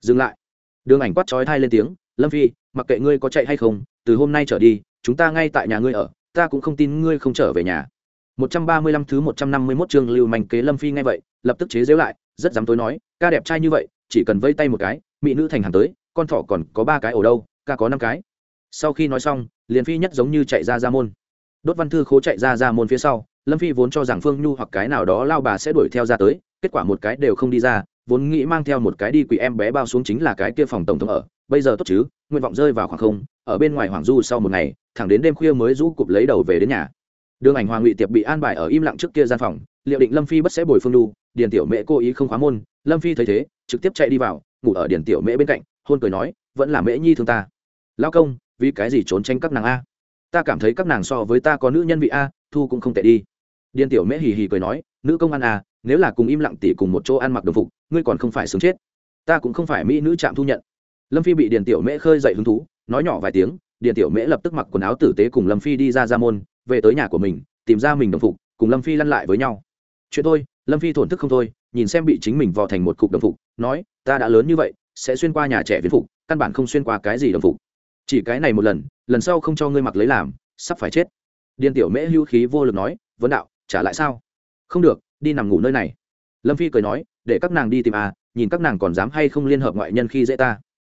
Dừng lại. Đường ảnh quát trói thai lên tiếng, lâm phi, mặc kệ ngươi có chạy hay không, từ hôm nay trở đi, chúng ta ngay tại nhà ngươi ở, ta cũng không tin ngươi không trở về nhà. 135 thứ 151 chương lưu manh kế lâm phi ngay vậy, lập tức chế giễu lại, rất dám tối nói, ca đẹp trai như vậy, chỉ cần vây tay một cái, mỹ nữ thành hàng tới, con thỏ còn có ba cái ở đâu, ca có năm cái. Sau khi nói xong, liền phi nhất giống như chạy ra ra môn. Đốt văn thư khố chạy ra ra môn phía sau lâm phi vốn cho rằng phương nhu hoặc cái nào đó lao bà sẽ đuổi theo ra tới, kết quả một cái đều không đi ra, vốn nghĩ mang theo một cái đi quỷ em bé bao xuống chính là cái kia phòng tổng thống ở. Bây giờ tốt chứ, nguyện vọng rơi vào khoảng không, ở bên ngoài hoàng du sau một ngày, thẳng đến đêm khuya mới rũ cụp lấy đầu về đến nhà. Đường ảnh hoàng ngụy tiệp bị an bài ở im lặng trước kia gian phòng, liệu định lâm phi bất sẽ bồi phương đu điền tiểu mẹ cố ý không khóa môn, lâm phi thấy thế, trực tiếp chạy đi vào, ngủ ở điền tiểu mẹ bên cạnh, hôn cười nói, vẫn là mễ nhi thương ta. Lao công, vì cái gì trốn tránh các nàng a? Ta cảm thấy các nàng so với ta có nữ nhân vị a thu cũng không tệ đi. Điền tiểu mễ hì hì cười nói nữ công an à, nếu là cùng im lặng tỉ cùng một chỗ ăn mặc đồng phục ngươi còn không phải sướng chết. Ta cũng không phải mỹ nữ trạm thu nhận. Lâm phi bị điền tiểu mễ khơi dậy hứng thú nói nhỏ vài tiếng điền tiểu mễ lập tức mặc quần áo tử tế cùng lâm phi đi ra ra môn về tới nhà của mình tìm ra mình đồng phục cùng lâm phi lăn lại với nhau. Chuyện thôi. Lâm phi thổn thức không thôi nhìn xem bị chính mình vò thành một cục đồng phục nói ta đã lớn như vậy sẽ xuyên qua nhà trẻ viên phục căn bản không xuyên qua cái gì đồng phục. Chỉ cái này một lần lần sau không cho ngươi mặc lấy làm sắp phải chết điền tiểu mễ hưu khí vô lực nói, vấn đạo, trả lại sao? Không được, đi nằm ngủ nơi này. Lâm phi cười nói, để các nàng đi tìm a, nhìn các nàng còn dám hay không liên hợp ngoại nhân khi dễ ta.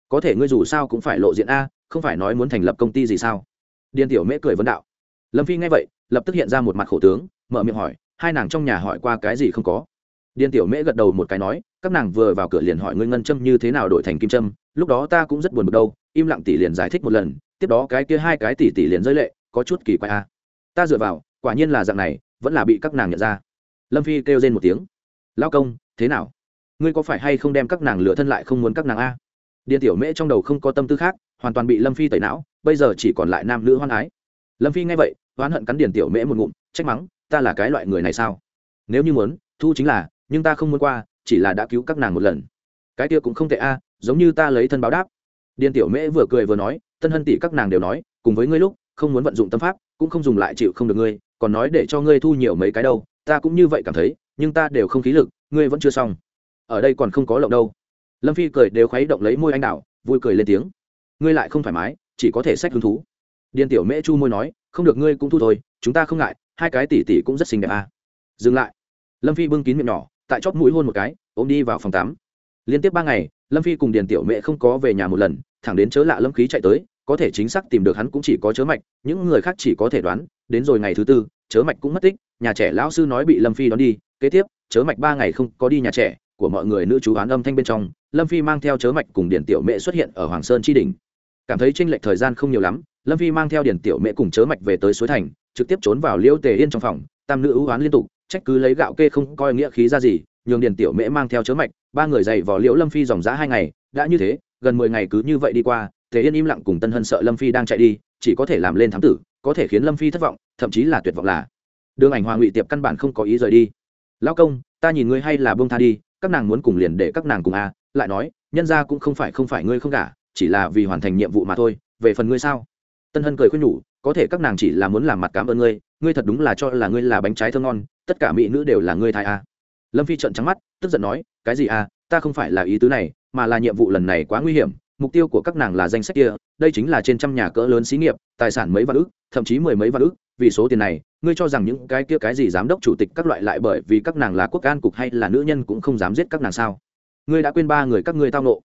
Có thể ngươi dù sao cũng phải lộ diện a, không phải nói muốn thành lập công ty gì sao? Điền tiểu mễ cười vấn đạo. Lâm phi nghe vậy, lập tức hiện ra một mặt khổ tướng, mở miệng hỏi, hai nàng trong nhà hỏi qua cái gì không có? Điền tiểu mễ gật đầu một cái nói, các nàng vừa vào cửa liền hỏi ngươi ngân châm như thế nào đổi thành kim châm, lúc đó ta cũng rất buồn bực đâu, im lặng tỷ liền giải thích một lần, tiếp đó cái kia hai cái tỷ tỷ liền rơi lệ, có chút kỳ quái a ta dựa vào, quả nhiên là dạng này, vẫn là bị các nàng nhận ra. Lâm phi kêu lên một tiếng. Lao công, thế nào? Ngươi có phải hay không đem các nàng lựa thân lại không muốn các nàng a? Điện tiểu mễ trong đầu không có tâm tư khác, hoàn toàn bị lâm phi tẩy não, bây giờ chỉ còn lại nam nữ hoan ái. Lâm phi nghe vậy, oán hận cắn điền tiểu mễ một ngụm, trách mắng, ta là cái loại người này sao? Nếu như muốn, thu chính là, nhưng ta không muốn qua, chỉ là đã cứu các nàng một lần. Cái kia cũng không tệ a, giống như ta lấy thân báo đáp. Điền tiểu mễ vừa cười vừa nói tân hân tỷ các nàng đều nói, cùng với ngươi lúc, không muốn vận dụng tâm pháp cũng không dùng lại chịu không được ngươi, còn nói để cho ngươi thu nhiều mấy cái đâu, ta cũng như vậy cảm thấy, nhưng ta đều không khí lực, ngươi vẫn chưa xong. Ở đây còn không có lộng đâu. Lâm phi cười đều khuấy động lấy môi anh đào, vui cười lên tiếng. Ngươi lại không thoải mái, chỉ có thể sách hứng thú. Điền tiểu mễ chu môi nói, không được ngươi cũng thu thôi, chúng ta không ngại, hai cái tỷ tỷ cũng rất xinh đẹp à. dừng lại. Lâm phi bưng kín miệng nhỏ, tại chóp mũi hôn một cái, ôm đi vào phòng tắm. Liên tiếp ba ngày, lâm phi cùng điền tiểu mễ không có về nhà một lần, thẳng đến chớ lạ lâm khí chạy tới có thể chính xác tìm được hắn cũng chỉ có chớ mạch, những người khác chỉ có thể đoán, đến rồi ngày thứ tư, chớ mạch cũng mất tích, nhà trẻ lão sư nói bị lâm phi đón đi, kế tiếp, chớ mạch ba ngày không có đi nhà trẻ, của mọi người nữ chú oán âm thanh bên trong, lâm phi mang theo chớ mạch cùng điển tiểu mẹ xuất hiện ở hoàng sơn tri đình cảm thấy tranh lệch thời gian không nhiều lắm, lâm phi mang theo điển tiểu mẹ cùng chớ mạch về tới suối thành, trực tiếp trốn vào liễu tề yên trong phòng, tam nữ ưu oán liên tục, trách cứ lấy gạo kê không coi nghĩa khí ra gì, nhường điển tiểu mẹ mang theo chớ mạch, ba người dày vào liễu lâm phi dòng giá hai ngày, đã như thế, gần mười ngày cứ như vậy đi qua tề yên im lặng cùng tân hân sợ lâm phi đang chạy đi, chỉ có thể làm lên thám tử, có thể khiến lâm phi thất vọng, thậm chí là tuyệt vọng là, đường ảnh hoa ngụy tiệp căn bản không có ý rời đi. Lao công, ta nhìn ngươi hay là bông tha đi, các nàng muốn cùng liền để các nàng cùng a. Lại nói, nhân ra cũng không phải không phải ngươi không cả chỉ là vì hoàn thành nhiệm vụ mà thôi, về phần ngươi sao? Tân hân cười khuyên nhủ, có thể các nàng chỉ là muốn làm mặt cảm ơn ngươi ngươi thật đúng là cho là ngươi là bánh trái thơ ngon, tất cả mỹ nữ đều là ngươi thai a. Lâm phi trợn trắng mắt, tức giận nói, cái gì a? Ta không phải là ý tứ này, mà là nhiệm vụ lần này quá nguy hiểm mục tiêu của các nàng là danh sách kia, đây chính là trên trăm nhà cỡ lớn xí nghiệp, tài sản mấy vạn ước thậm chí mười mấy vạn ước vì số tiền này, ngươi cho rằng những cái kia cái gì giám đốc chủ tịch các loại lại bởi vì các nàng là quốc an cục hay là nữ nhân cũng không dám giết các nàng sao? Ngươi đã quên ba người các ngươi tao nộ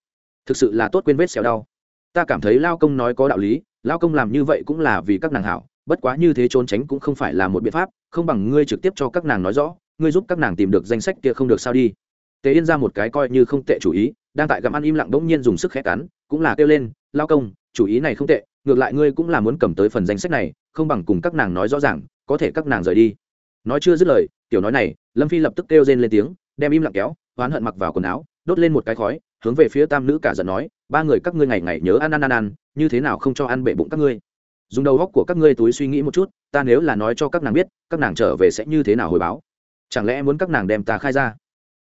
thực sự là tốt quên vết xẻo đau. Ta cảm thấy lao công nói có đạo lý, lao công làm như vậy cũng là vì các nàng hảo, bất quá như thế trốn tránh cũng không phải là một biện pháp, không bằng ngươi trực tiếp cho các nàng nói rõ, ngươi giúp các nàng tìm được danh sách kia không được sao đi tế yên ra một cái coi như không tệ chủ ý, đang tại gặm ăn im lặng bỗng nhiên dùng sức khẽ cắn, cũng là kêu lên, lao công, chủ ý này không tệ, ngược lại ngươi cũng là muốn cầm tới phần danh sách này, không bằng cùng các nàng nói rõ ràng, có thể các nàng rời đi. Nói chưa dứt lời, tiểu nói này, lâm phi lập tức kêu rên lên tiếng, đem im lặng kéo, oán hận mặc vào quần áo, đốt lên một cái khói, hướng về phía tam nữ cả giận nói, ba người các ngươi ngày ngày nhớ ăn ăn ăn ăn, như thế nào không cho ăn bệ bụng các ngươi? Dùng đầu góc của các ngươi túi suy nghĩ một chút, ta nếu là nói cho các nàng biết, các nàng trở về sẽ như thế nào hồi báo? Chẳng lẽ muốn các nàng đem ta khai ra?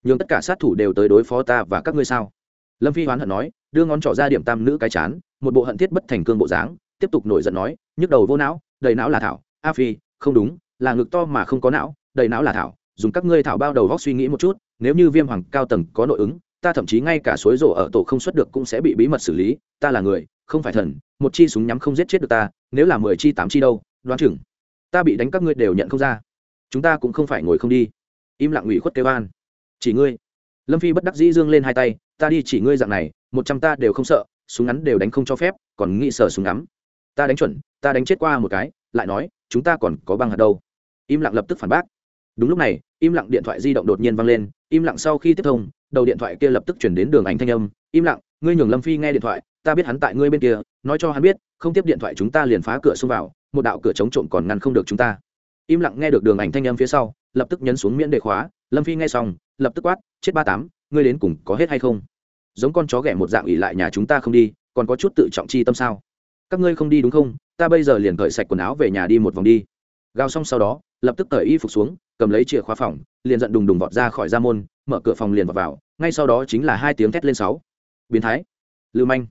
Nhường tất cả sát thủ đều tới đối phó ta và các ngươi sao? Lâm phi hoán hận nói, đưa ngón trỏ ra điểm tam nữ cái chán, một bộ hận thiết bất thành cương bộ dáng, tiếp tục nổi giận nói, nhức đầu vô não, đầy não là thảo. A phi, không đúng, là ngực to mà không có não, đầy não là thảo. Dùng các ngươi thảo bao đầu góc suy nghĩ một chút, nếu như viêm hoàng cao tầng có nội ứng, ta thậm chí ngay cả suối rổ ở tổ không xuất được cũng sẽ bị bí mật xử lý, ta là người, không phải thần, một chi súng nhắm không giết chết được ta, nếu là mười chi tám chi đâu, đoán chừng. Ta bị đánh các ngươi đều nhận không ra. Chúng ta cũng không phải ngồi không đi. Im lặng ủy khuất kêu an chỉ ngươi. Lâm phi bất đắc dĩ dương lên hai tay, ta đi chỉ ngươi dạng này, một trăm ta đều không sợ, súng ngắn đều đánh không cho phép, còn nghĩ sợ súng ngắm. Ta đánh chuẩn, ta đánh chết qua một cái, lại nói, chúng ta còn có băng hạt đâu. Im lặng lập tức phản bác. Đúng lúc này, im lặng điện thoại di động đột nhiên vang lên, im lặng sau khi tiếp thông, đầu điện thoại kia lập tức chuyển đến đường ảnh thanh âm. Im lặng, ngươi nhường lâm phi nghe điện thoại, ta biết hắn tại ngươi bên kia, nói cho hắn biết, không tiếp điện thoại chúng ta liền phá cửa xông vào, một đạo cửa chống trộm còn ngăn không được chúng ta. Im lặng nghe được đường ảnh thanh âm phía sau, lập tức nhấn xuống miễn đề khóa, lâm phi nghe xong lập tức quát, chết ba tám, ngươi đến cùng có hết hay không? Giống con chó ghẻ một dạng ỉ lại nhà chúng ta không đi, còn có chút tự trọng chi tâm sao? Các ngươi không đi đúng không? Ta bây giờ liền cởi sạch quần áo về nhà đi một vòng đi. Gào xong sau đó, lập tức cởi y phục xuống, cầm lấy chìa khóa phòng, liền giận đùng đùng vọt ra khỏi ra môn, mở cửa phòng liền vọt vào, ngay sau đó chính là hai tiếng thét lên sáu. Biến thái. Lưu manh.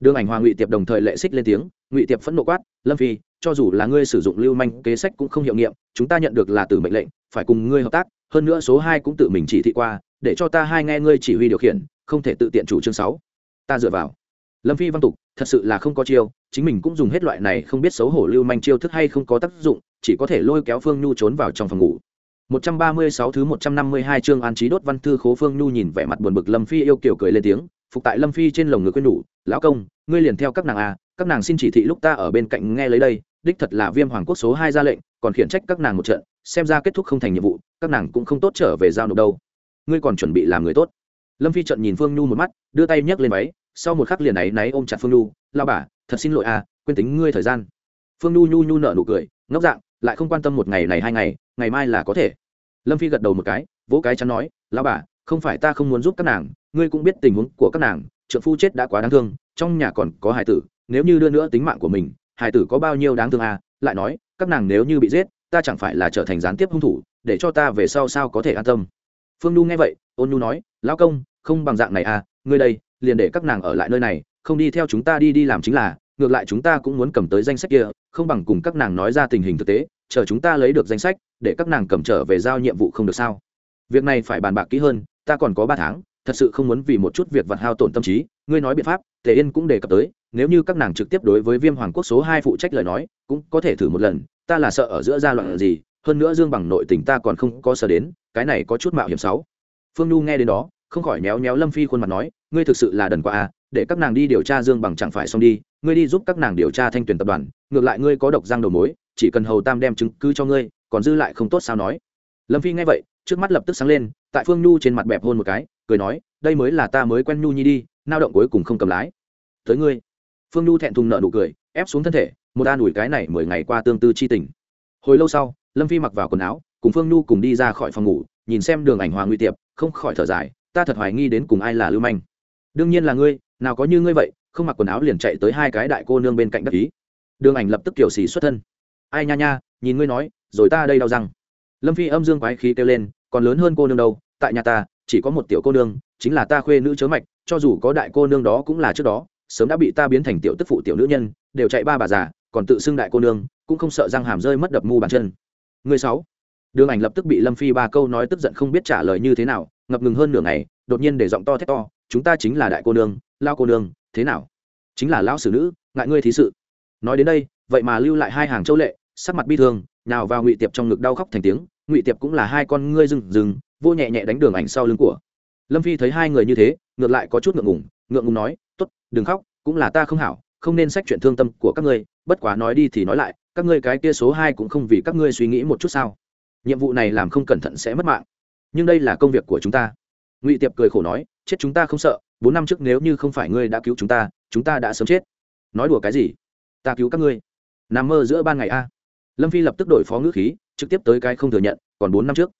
Đương ảnh hòa ngụy tiệp đồng thời lệ xích lên tiếng, ngụy tiệp phẫn nộ quát, lâm phi, cho dù là ngươi sử dụng lưu manh kế sách cũng không hiệu nghiệm, chúng ta nhận được là từ mệnh lệnh, phải cùng ngươi hợp tác hơn nữa số hai cũng tự mình chỉ thị qua, để cho ta hai nghe ngươi chỉ huy điều khiển, không thể tự tiện chủ chương sáu. Ta dựa vào. Lâm phi văn tục, thật sự là không có chiêu, chính mình cũng dùng hết loại này không biết xấu hổ lưu manh chiêu thức hay không có tác dụng, chỉ có thể lôi kéo phương nhu trốn vào trong phòng ngủ. 136 thứ 152 chương an trí đốt văn thư khố phương nhu nhìn vẻ mặt buồn bực lâm phi yêu kiều cười lên tiếng, phục tại lâm phi trên lồng ngực quên đủ lão công, ngươi liền theo các nàng à các nàng xin chỉ thị lúc ta ở bên cạnh nghe lấy đây, đích thật là viêm hoàng quốc số hai ra lệnh, còn khiển trách các nàng một trận, xem ra kết thúc không thành nhiệm vụ các nàng cũng không tốt trở về giao nộp đâu. Ngươi còn chuẩn bị làm người tốt. Lâm phi trận nhìn phương nhu một mắt, đưa tay nhấc lên váy, sau một khắc liền áy náy ôm chặt phương nhu lao bà, thật xin lỗi à quên tính ngươi thời gian. Phương nhu nhu nhu nở nụ cười, ngốc dạng, lại không quan tâm một ngày này hai ngày ngày mai là có thể. Lâm phi gật đầu một cái, vỗ cái chắn nói lao bà, không phải ta không muốn giúp các nàng, ngươi cũng biết tình huống của các nàng trợ phu chết đã quá đáng thương, trong nhà còn có hải tử, nếu như đưa nữa tính mạng của mình hải tử có bao nhiêu đáng thương à? Lại nói, các nàng nếu như bị giết, ta chẳng phải là trở thành gián tiếp hung thủ để cho ta về sau sao có thể an tâm. Phương nhu nghe vậy, ôn nhu nói, lão công, không bằng dạng này à ngươi đây, liền để các nàng ở lại nơi này, không đi theo chúng ta đi đi làm chính là, ngược lại chúng ta cũng muốn cầm tới danh sách kia, không bằng cùng các nàng nói ra tình hình thực tế, chờ chúng ta lấy được danh sách, để các nàng cầm trở về giao nhiệm vụ không được sao. Việc này phải bàn bạc kỹ hơn, ta còn có ba tháng, thật sự không muốn vì một chút việc vặt hao tổn tâm trí, ngươi nói biện pháp, tề yên cũng đề cập tới, nếu như các nàng trực tiếp đối với viêm hoàng quốc số hai phụ trách lời nói, cũng có thể thử một lần, ta là sợ ở giữa gia loạn gì hơn nữa dương bằng nội tình ta còn không có sợ đến, cái này có chút mạo hiểm sáu. Phương nhu nghe đến đó, không khỏi méo méo lâm phi khuôn mặt nói, ngươi thực sự là đần qua à để các nàng đi điều tra dương bằng chẳng phải xong đi, ngươi đi giúp các nàng điều tra thanh tuyển tập đoàn, ngược lại ngươi có độc giang đầu mối, chỉ cần hầu tam đem chứng cứ cho ngươi, còn dư lại không tốt sao nói. Lâm phi nghe vậy, trước mắt lập tức sáng lên, tại phương nhu trên mặt bẹp hôn một cái, cười nói, đây mới là ta mới quen nhu nhi đi, nao động cuối cùng không cầm lái. Tới ngươi. Phương nhu thẹn thùng nợ nụ cười, ép xuống thân thể, một an ủi cái này mười ngày qua tương tư chi tình. Hồi lâu sau lâm phi mặc vào quần áo, cùng phương nhu cùng đi ra khỏi phòng ngủ, nhìn xem đường ảnh hòa nguy tiệp, không khỏi thở dài, ta thật hoài nghi đến cùng ai là lưu manh. Đương nhiên là ngươi, nào có như ngươi vậy, không mặc quần áo liền chạy tới hai cái đại cô nương bên cạnh đắc ý. Đường ảnh lập tức kiểu xì xuất thân. Ai nha nha, nhìn ngươi nói, rồi ta đây đau răng. Lâm phi âm dương quái khí kêu lên, còn lớn hơn cô nương đâu, tại nhà ta, chỉ có một tiểu cô nương, chính là ta khuê nữ chớ mạch, cho dù có đại cô nương đó cũng là trước đó, sớm đã bị ta biến thành tiểu tức phụ tiểu nữ nhân, đều chạy ba bà già, còn tự xưng đại cô nương, cũng không sợ răng hàm rơi mất đập mu bàn chân người sáu. Đường ảnh lập tức bị lâm phi ba câu nói tức giận không biết trả lời như thế nào ngập ngừng hơn nửa ngày đột nhiên để giọng to thét to chúng ta chính là đại cô nương lao cô nương thế nào? Chính là lão sử nữ ngại ngươi thí sự. Nói đến đây vậy mà lưu lại hai hàng châu lệ sắc mặt bi thương nào vào ngụy tiệp trong ngực đau khóc thành tiếng ngụy tiệp cũng là hai con ngươi rừng rừng vô nhẹ nhẹ đánh đường ảnh sau lưng của. Lâm phi thấy hai người như thế ngược lại có chút ngượng ngùng ngượng ngùng nói tốt, đừng khóc cũng là ta không hảo không nên sách chuyện thương tâm của các ngươi bất quá nói đi thì nói lại các ngươi cái kia số hai cũng không vì các ngươi suy nghĩ một chút sao? Nhiệm vụ này làm không cẩn thận sẽ mất mạng. Nhưng đây là công việc của chúng ta. Ngụy tiệp cười khổ nói, chết chúng ta không sợ, bốn năm trước nếu như không phải ngươi đã cứu chúng ta chúng ta đã sớm chết. Nói đùa cái gì? Ta cứu các ngươi. Nằm mơ giữa ban ngày a. Lâm phi lập tức đổi phó ngữ khí, trực tiếp tới cái không thừa nhận, còn bốn năm trước?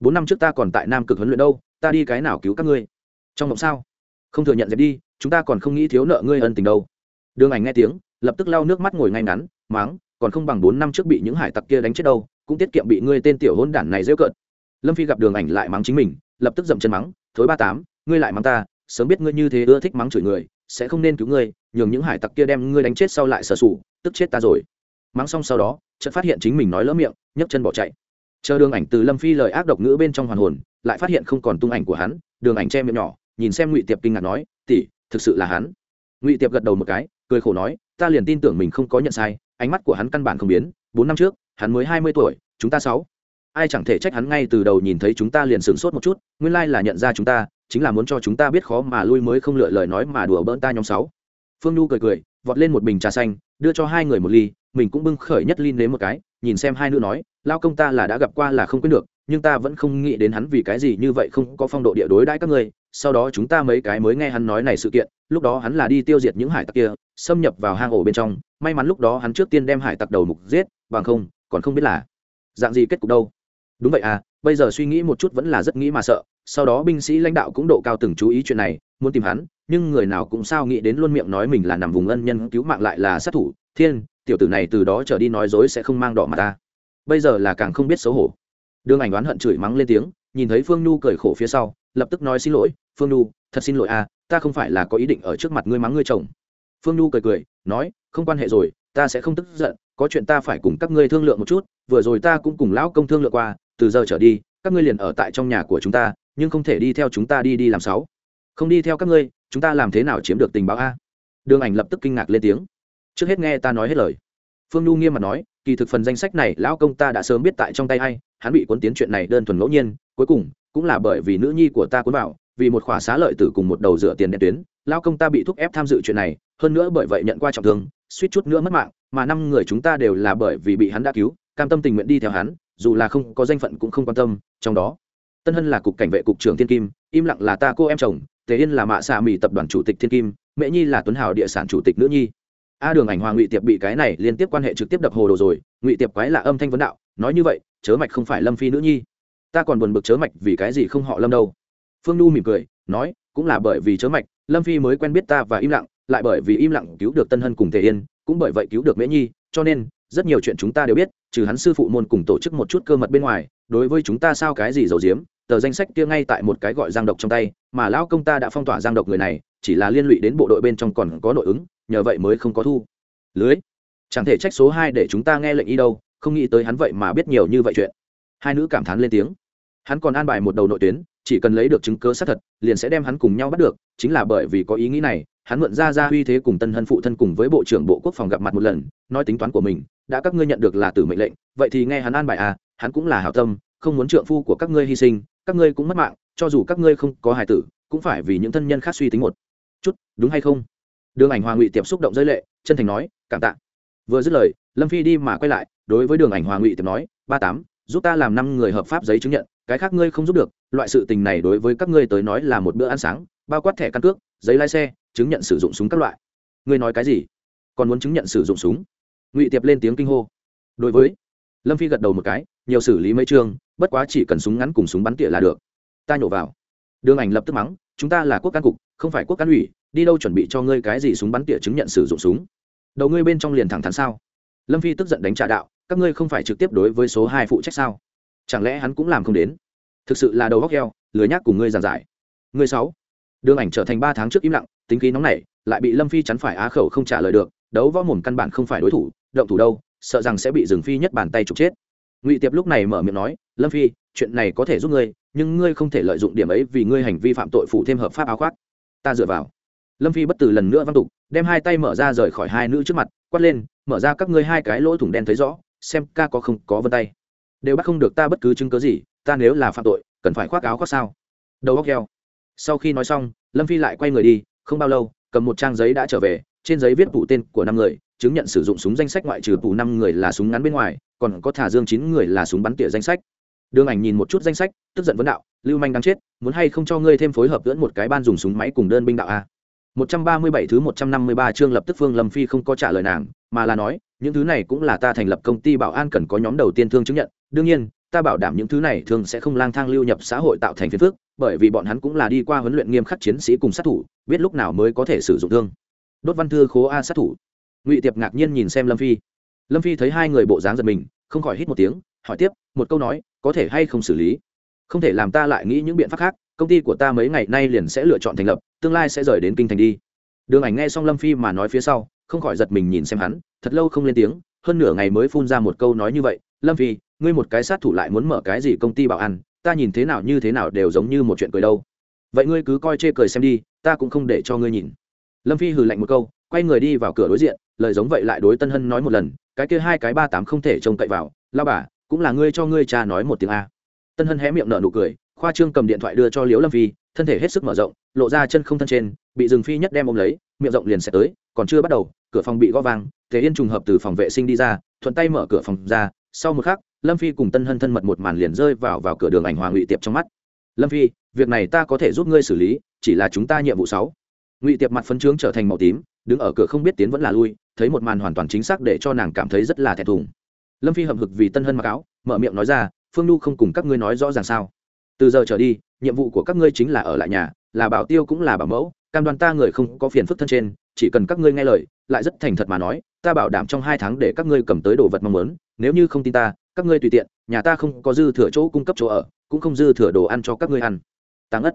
Bốn năm trước ta còn tại nam cực huấn luyện đâu, ta đi cái nào cứu các ngươi? Trong mộng sao? Không thừa nhận dẹp đi, chúng ta còn không nghĩ thiếu nợ ngươi ân tình đâu. Đường ảnh nghe tiếng, lập tức lau nước mắt ngồi ngay ngắn máng còn không bằng bốn năm trước bị những hải tặc kia đánh chết đâu, cũng tiết kiệm bị ngươi tên tiểu hôn đản này rêu cợt. Lâm phi gặp đường ảnh lại mắng chính mình, lập tức dậm chân mắng, thối ba tám, ngươi lại mắng ta, sớm biết ngươi như thế ưa thích mắng chửi người, sẽ không nên cứu ngươi, nhường những hải tặc kia đem ngươi đánh chết sau lại sở sủ, tức chết ta rồi. Mắng xong sau đó, chợt phát hiện chính mình nói lỡ miệng, nhấc chân bỏ chạy. Chờ đường ảnh từ lâm phi lời ác độc ngữ bên trong hoàn hồn, lại phát hiện không còn tung ảnh của hắn, đường ảnh che miệng nhỏ, nhìn xem ngụy tiệp kinh ngạc nói, tỷ, thực sự là hắn. Ngụy tiệp gật đầu một cái, cười khổ nói, ta liền tin tưởng mình không có nhận sai ánh mắt của hắn căn bản không biến, bốn năm trước, hắn mới hai mươi tuổi, chúng ta sáu. Ai chẳng thể trách hắn ngay từ đầu nhìn thấy chúng ta liền sửng sốt một chút, nguyên lai là nhận ra chúng ta, chính là muốn cho chúng ta biết khó mà lui mới không lựa lời nói mà đùa bỡn ta nhóm sáu. Phương nhu cười cười, vọt lên một bình trà xanh, đưa cho hai người một ly, mình cũng bưng khởi nhất ly nếm một cái, nhìn xem hai nữ nói, lao công ta là đã gặp qua là không quên được, nhưng ta vẫn không nghĩ đến hắn vì cái gì như vậy không có phong độ địa đối đãi các ngươi sau đó chúng ta mấy cái mới nghe hắn nói này sự kiện, lúc đó hắn là đi tiêu diệt những hải tặc kia, xâm nhập vào hang ổ bên trong, may mắn lúc đó hắn trước tiên đem hải tặc đầu mục giết, bằng không, còn không biết là dạng gì kết cục đâu. Đúng vậy à bây giờ suy nghĩ một chút vẫn là rất nghĩ mà sợ, sau đó binh sĩ lãnh đạo cũng độ cao từng chú ý chuyện này, muốn tìm hắn, nhưng người nào cũng sao nghĩ đến luôn miệng nói mình là nằm vùng ân nhân cứu mạng lại là sát thủ, thiên, tiểu tử này từ đó trở đi nói dối sẽ không mang đỏ mặt ta. Bây giờ là càng không biết xấu hổ. Đường ảnh đoán hận chửi mắng lên tiếng nhìn thấy phương nhu cười khổ phía sau, lập tức nói xin lỗi, phương nhu, thật xin lỗi à ta không phải là có ý định ở trước mặt ngươi mắng ngươi chồng. Phương nhu cười cười, nói, không quan hệ rồi, ta sẽ không tức giận, có chuyện ta phải cùng các ngươi thương lượng một chút, vừa rồi ta cũng cùng lão công thương lượng qua, từ giờ trở đi, các ngươi liền ở tại trong nhà của chúng ta, nhưng không thể đi theo chúng ta đi đi làm sáu. Không đi theo các ngươi, chúng ta làm thế nào chiếm được tình báo a? Đường ảnh lập tức kinh ngạc lên tiếng. Trước hết nghe ta nói hết lời. Phương nhu nghiêm mặt nói kỳ thực phần danh sách này lão công ta đã sớm biết tại trong tay hay hắn bị cuốn tiến chuyện này đơn thuần ngẫu nhiên, cuối cùng cũng là bởi vì nữ nhi của ta cuốn vào, vì một khỏa xá lợi tử cùng một đầu rửa tiền đen tuyến, lão công ta bị thúc ép tham dự chuyện này, hơn nữa bởi vậy nhận qua trọng thương, suýt chút nữa mất mạng, mà năm người chúng ta đều là bởi vì bị hắn đã cứu, cam tâm tình nguyện đi theo hắn, dù là không có danh phận cũng không quan tâm, trong đó, tân hân là cục cảnh vệ cục trưởng thiên kim, im lặng là ta cô em chồng, tề yên là mạ xà mỹ tập đoàn chủ tịch thiên kim, Mễ nhi là tuấn hào địa sản chủ tịch nữ nhi a đường ảnh hòa ngụy tiệp bị cái này liên tiếp quan hệ trực tiếp đập hồ đồ rồi, ngụy tiệp quái là âm thanh vấn đạo, nói như vậy, chớ mạch không phải lâm phi nữ nhi. Ta còn buồn bực chớ mạch vì cái gì không họ lâm đâu. Phương nhu mỉm cười, nói, cũng là bởi vì chớ mạch, lâm phi mới quen biết ta và im lặng, lại bởi vì im lặng cứu được tân hân cùng thể yên, cũng bởi vậy cứu được mễ nhi, cho nên, rất nhiều chuyện chúng ta đều biết, trừ hắn sư phụ môn cùng tổ chức một chút cơ mật bên ngoài, đối với chúng ta sao cái gì giấu giếm? Tờ danh sách kia ngay tại một cái gọi giang độc trong tay, mà lão công ta đã phong tỏa giang độc người này, chỉ là liên lụy đến bộ đội bên trong còn có nội ứng, nhờ vậy mới không có thu. Lưới. Chẳng thể trách số hai để chúng ta nghe lệnh y đâu, không nghĩ tới hắn vậy mà biết nhiều như vậy chuyện. Hai nữ cảm thán lên tiếng. Hắn còn an bài một đầu nội tuyến, chỉ cần lấy được chứng cớ xác thật, liền sẽ đem hắn cùng nhau bắt được, chính là bởi vì có ý nghĩ này, hắn mượn ra ra uy thế cùng tân hân phụ thân cùng với bộ trưởng bộ quốc phòng gặp mặt một lần, nói tính toán của mình, đã các ngươi nhận được là tử mệnh lệnh, vậy thì nghe hắn an bài à hắn cũng là hảo tâm, không muốn trượng phu của các ngươi hy sinh các ngươi cũng mất mạng, cho dù các ngươi không có hài tử, cũng phải vì những thân nhân khác suy tính một chút, đúng hay không? Đường ảnh hòa ngụy tiệp xúc động giới lệ, chân thành nói, cảm tạ. Vừa dứt lời, lâm phi đi mà quay lại, đối với đường ảnh hòa ngụy tiệp nói, ba tám, giúp ta làm năm người hợp pháp giấy chứng nhận, cái khác ngươi không giúp được, loại sự tình này đối với các ngươi tới nói là một bữa ăn sáng, bao quát thẻ căn cước, giấy lái xe, chứng nhận sử dụng súng các loại. Ngươi nói cái gì? Còn muốn chứng nhận sử dụng súng? Ngụy tiệp lên tiếng kinh hô. Đối với, lâm phi gật đầu một cái nhiều xử lý mấy chương, bất quá chỉ cần súng ngắn cùng súng bắn tỉa là được. Ta nhổ vào. Đường ảnh lập tức mắng, chúng ta là quốc can cục, không phải quốc can ủy, đi đâu chuẩn bị cho ngươi cái gì súng bắn tỉa chứng nhận sử dụng súng? Đầu ngươi bên trong liền thẳng thắn sao? Lâm phi tức giận đánh trả đạo, các ngươi không phải trực tiếp đối với số hai phụ trách sao? Chẳng lẽ hắn cũng làm không đến? Thực sự là đầu góc heo lừa nhác cùng ngươi giàn giải. Ngươi sáu. Đường ảnh trở thành ba tháng trước im lặng, tính khí nóng nảy, lại bị lâm phi chắn phải á khẩu không trả lời được, đấu võ mồm căn bản không phải đối thủ, động thủ đâu, sợ rằng sẽ bị rừng phi nhất bàn tay trục chết ngụy tiệp lúc này mở miệng nói, lâm phi, chuyện này có thể giúp ngươi, nhưng ngươi không thể lợi dụng điểm ấy vì ngươi hành vi phạm tội phụ thêm hợp pháp áo khoác. Ta dựa vào. Lâm phi bất tử lần nữa văn tục, đem hai tay mở ra rời khỏi hai nữ trước mặt, quát lên, mở ra các ngươi hai cái lỗ thủng đen thấy rõ, xem ca có không có vân tay. Đều bắt không được ta bất cứ chứng cớ gì, ta nếu là phạm tội, cần phải khoác áo khoác sao? Đầu góc heo. Sau khi nói xong, lâm phi lại quay người đi, không bao lâu, cầm một trang giấy đã trở về, trên giấy viết phụ tên của năm người chứng nhận sử dụng súng danh sách ngoại trừ tù năm người là súng ngắn bên ngoài còn có thả dương chín người là súng bắn tỉa danh sách đường ảnh nhìn một chút danh sách tức giận vấn đạo lưu manh đang chết muốn hay không cho ngươi thêm phối hợp lẫn một cái ban dùng súng máy cùng đơn binh đạo a một trăm ba mươi bảy thứ một trăm năm mươi ba chương lập tức Phương Lâm Phi không có trả lời nàng, mà là nói, những thứ này cũng là ta thành lập công ty bảo an cần có nhóm đầu tiên thương chứng nhận, đương nhiên, ta bảo đảm những thứ này thường sẽ không lang thang lưu nhập xã hội tạo thành phiền phức, bởi vì bọn hắn cũng là đi qua huấn luyện nghiêm khắc chiến sĩ cùng sát thủ, biết lúc nào mới có thể sử dụng thương. Đốt văn thư khố a sát thủ. Ngụy Tiệp ngạc nhiên nhìn xem Lâm Phi. Lâm Phi thấy hai người bộ dáng giật mình, không khỏi hít một tiếng, hỏi tiếp, một câu nói, có thể hay không xử lý? Không thể làm ta lại nghĩ những biện pháp khác, công ty của ta mấy ngày nay liền sẽ lựa chọn thành lập, tương lai sẽ rời đến kinh thành đi đường ảnh nghe xong lâm phi mà nói phía sau không khỏi giật mình nhìn xem hắn thật lâu không lên tiếng hơn nửa ngày mới phun ra một câu nói như vậy lâm phi ngươi một cái sát thủ lại muốn mở cái gì công ty bảo ăn ta nhìn thế nào như thế nào đều giống như một chuyện cười đâu vậy ngươi cứ coi chê cười xem đi ta cũng không để cho ngươi nhìn lâm phi hừ lạnh một câu quay người đi vào cửa đối diện lời giống vậy lại đối tân hân nói một lần, cái kia hai cái ba tám không thể trông cậy vào lao bà, cũng là ngươi cho ngươi cha nói một tiếng a. Tân hân hé miệng nở nụ cười, khoa trương cầm điện thoại đưa cho liễu lâm phi, thân thể hết sức mở rộng, lộ ra chân không thân trên, bị rừng phi nhất đem ôm lấy, miệng rộng liền sẽ tới, còn chưa bắt đầu, cửa phòng bị gõ vang thế yên trùng hợp từ phòng vệ sinh đi ra, thuận tay mở cửa phòng ra, sau một khắc, lâm phi cùng tân hân thân mật một màn liền rơi vào vào cửa đường ảnh hòa ngụy tiệp trong mắt. Lâm phi, việc này ta có thể giúp ngươi xử lý, chỉ là chúng ta nhiệm vụ sáu. Ngụy tiệp mặt phấn trướng trở thành màu tím, đứng ở cửa không biết tiến vẫn là lui thấy một màn hoàn toàn chính xác để cho nàng cảm thấy rất là thẹn thùng. Lâm phi hậm hực vì tân hân mặc áo, mở miệng nói ra, phương nhu không cùng các ngươi nói rõ ràng sao? Từ giờ trở đi, nhiệm vụ của các ngươi chính là ở lại nhà, là bảo tiêu cũng là bảo mẫu, cam đoan ta người không có phiền phức thân trên, chỉ cần các ngươi nghe lời, lại rất thành thật mà nói, ta bảo đảm trong hai tháng để các ngươi cầm tới đồ vật mong muốn, nếu như không tin ta, các ngươi tùy tiện, nhà ta không có dư thừa chỗ cung cấp chỗ ở, cũng không dư thừa đồ ăn cho các ngươi ăn. Tăng ất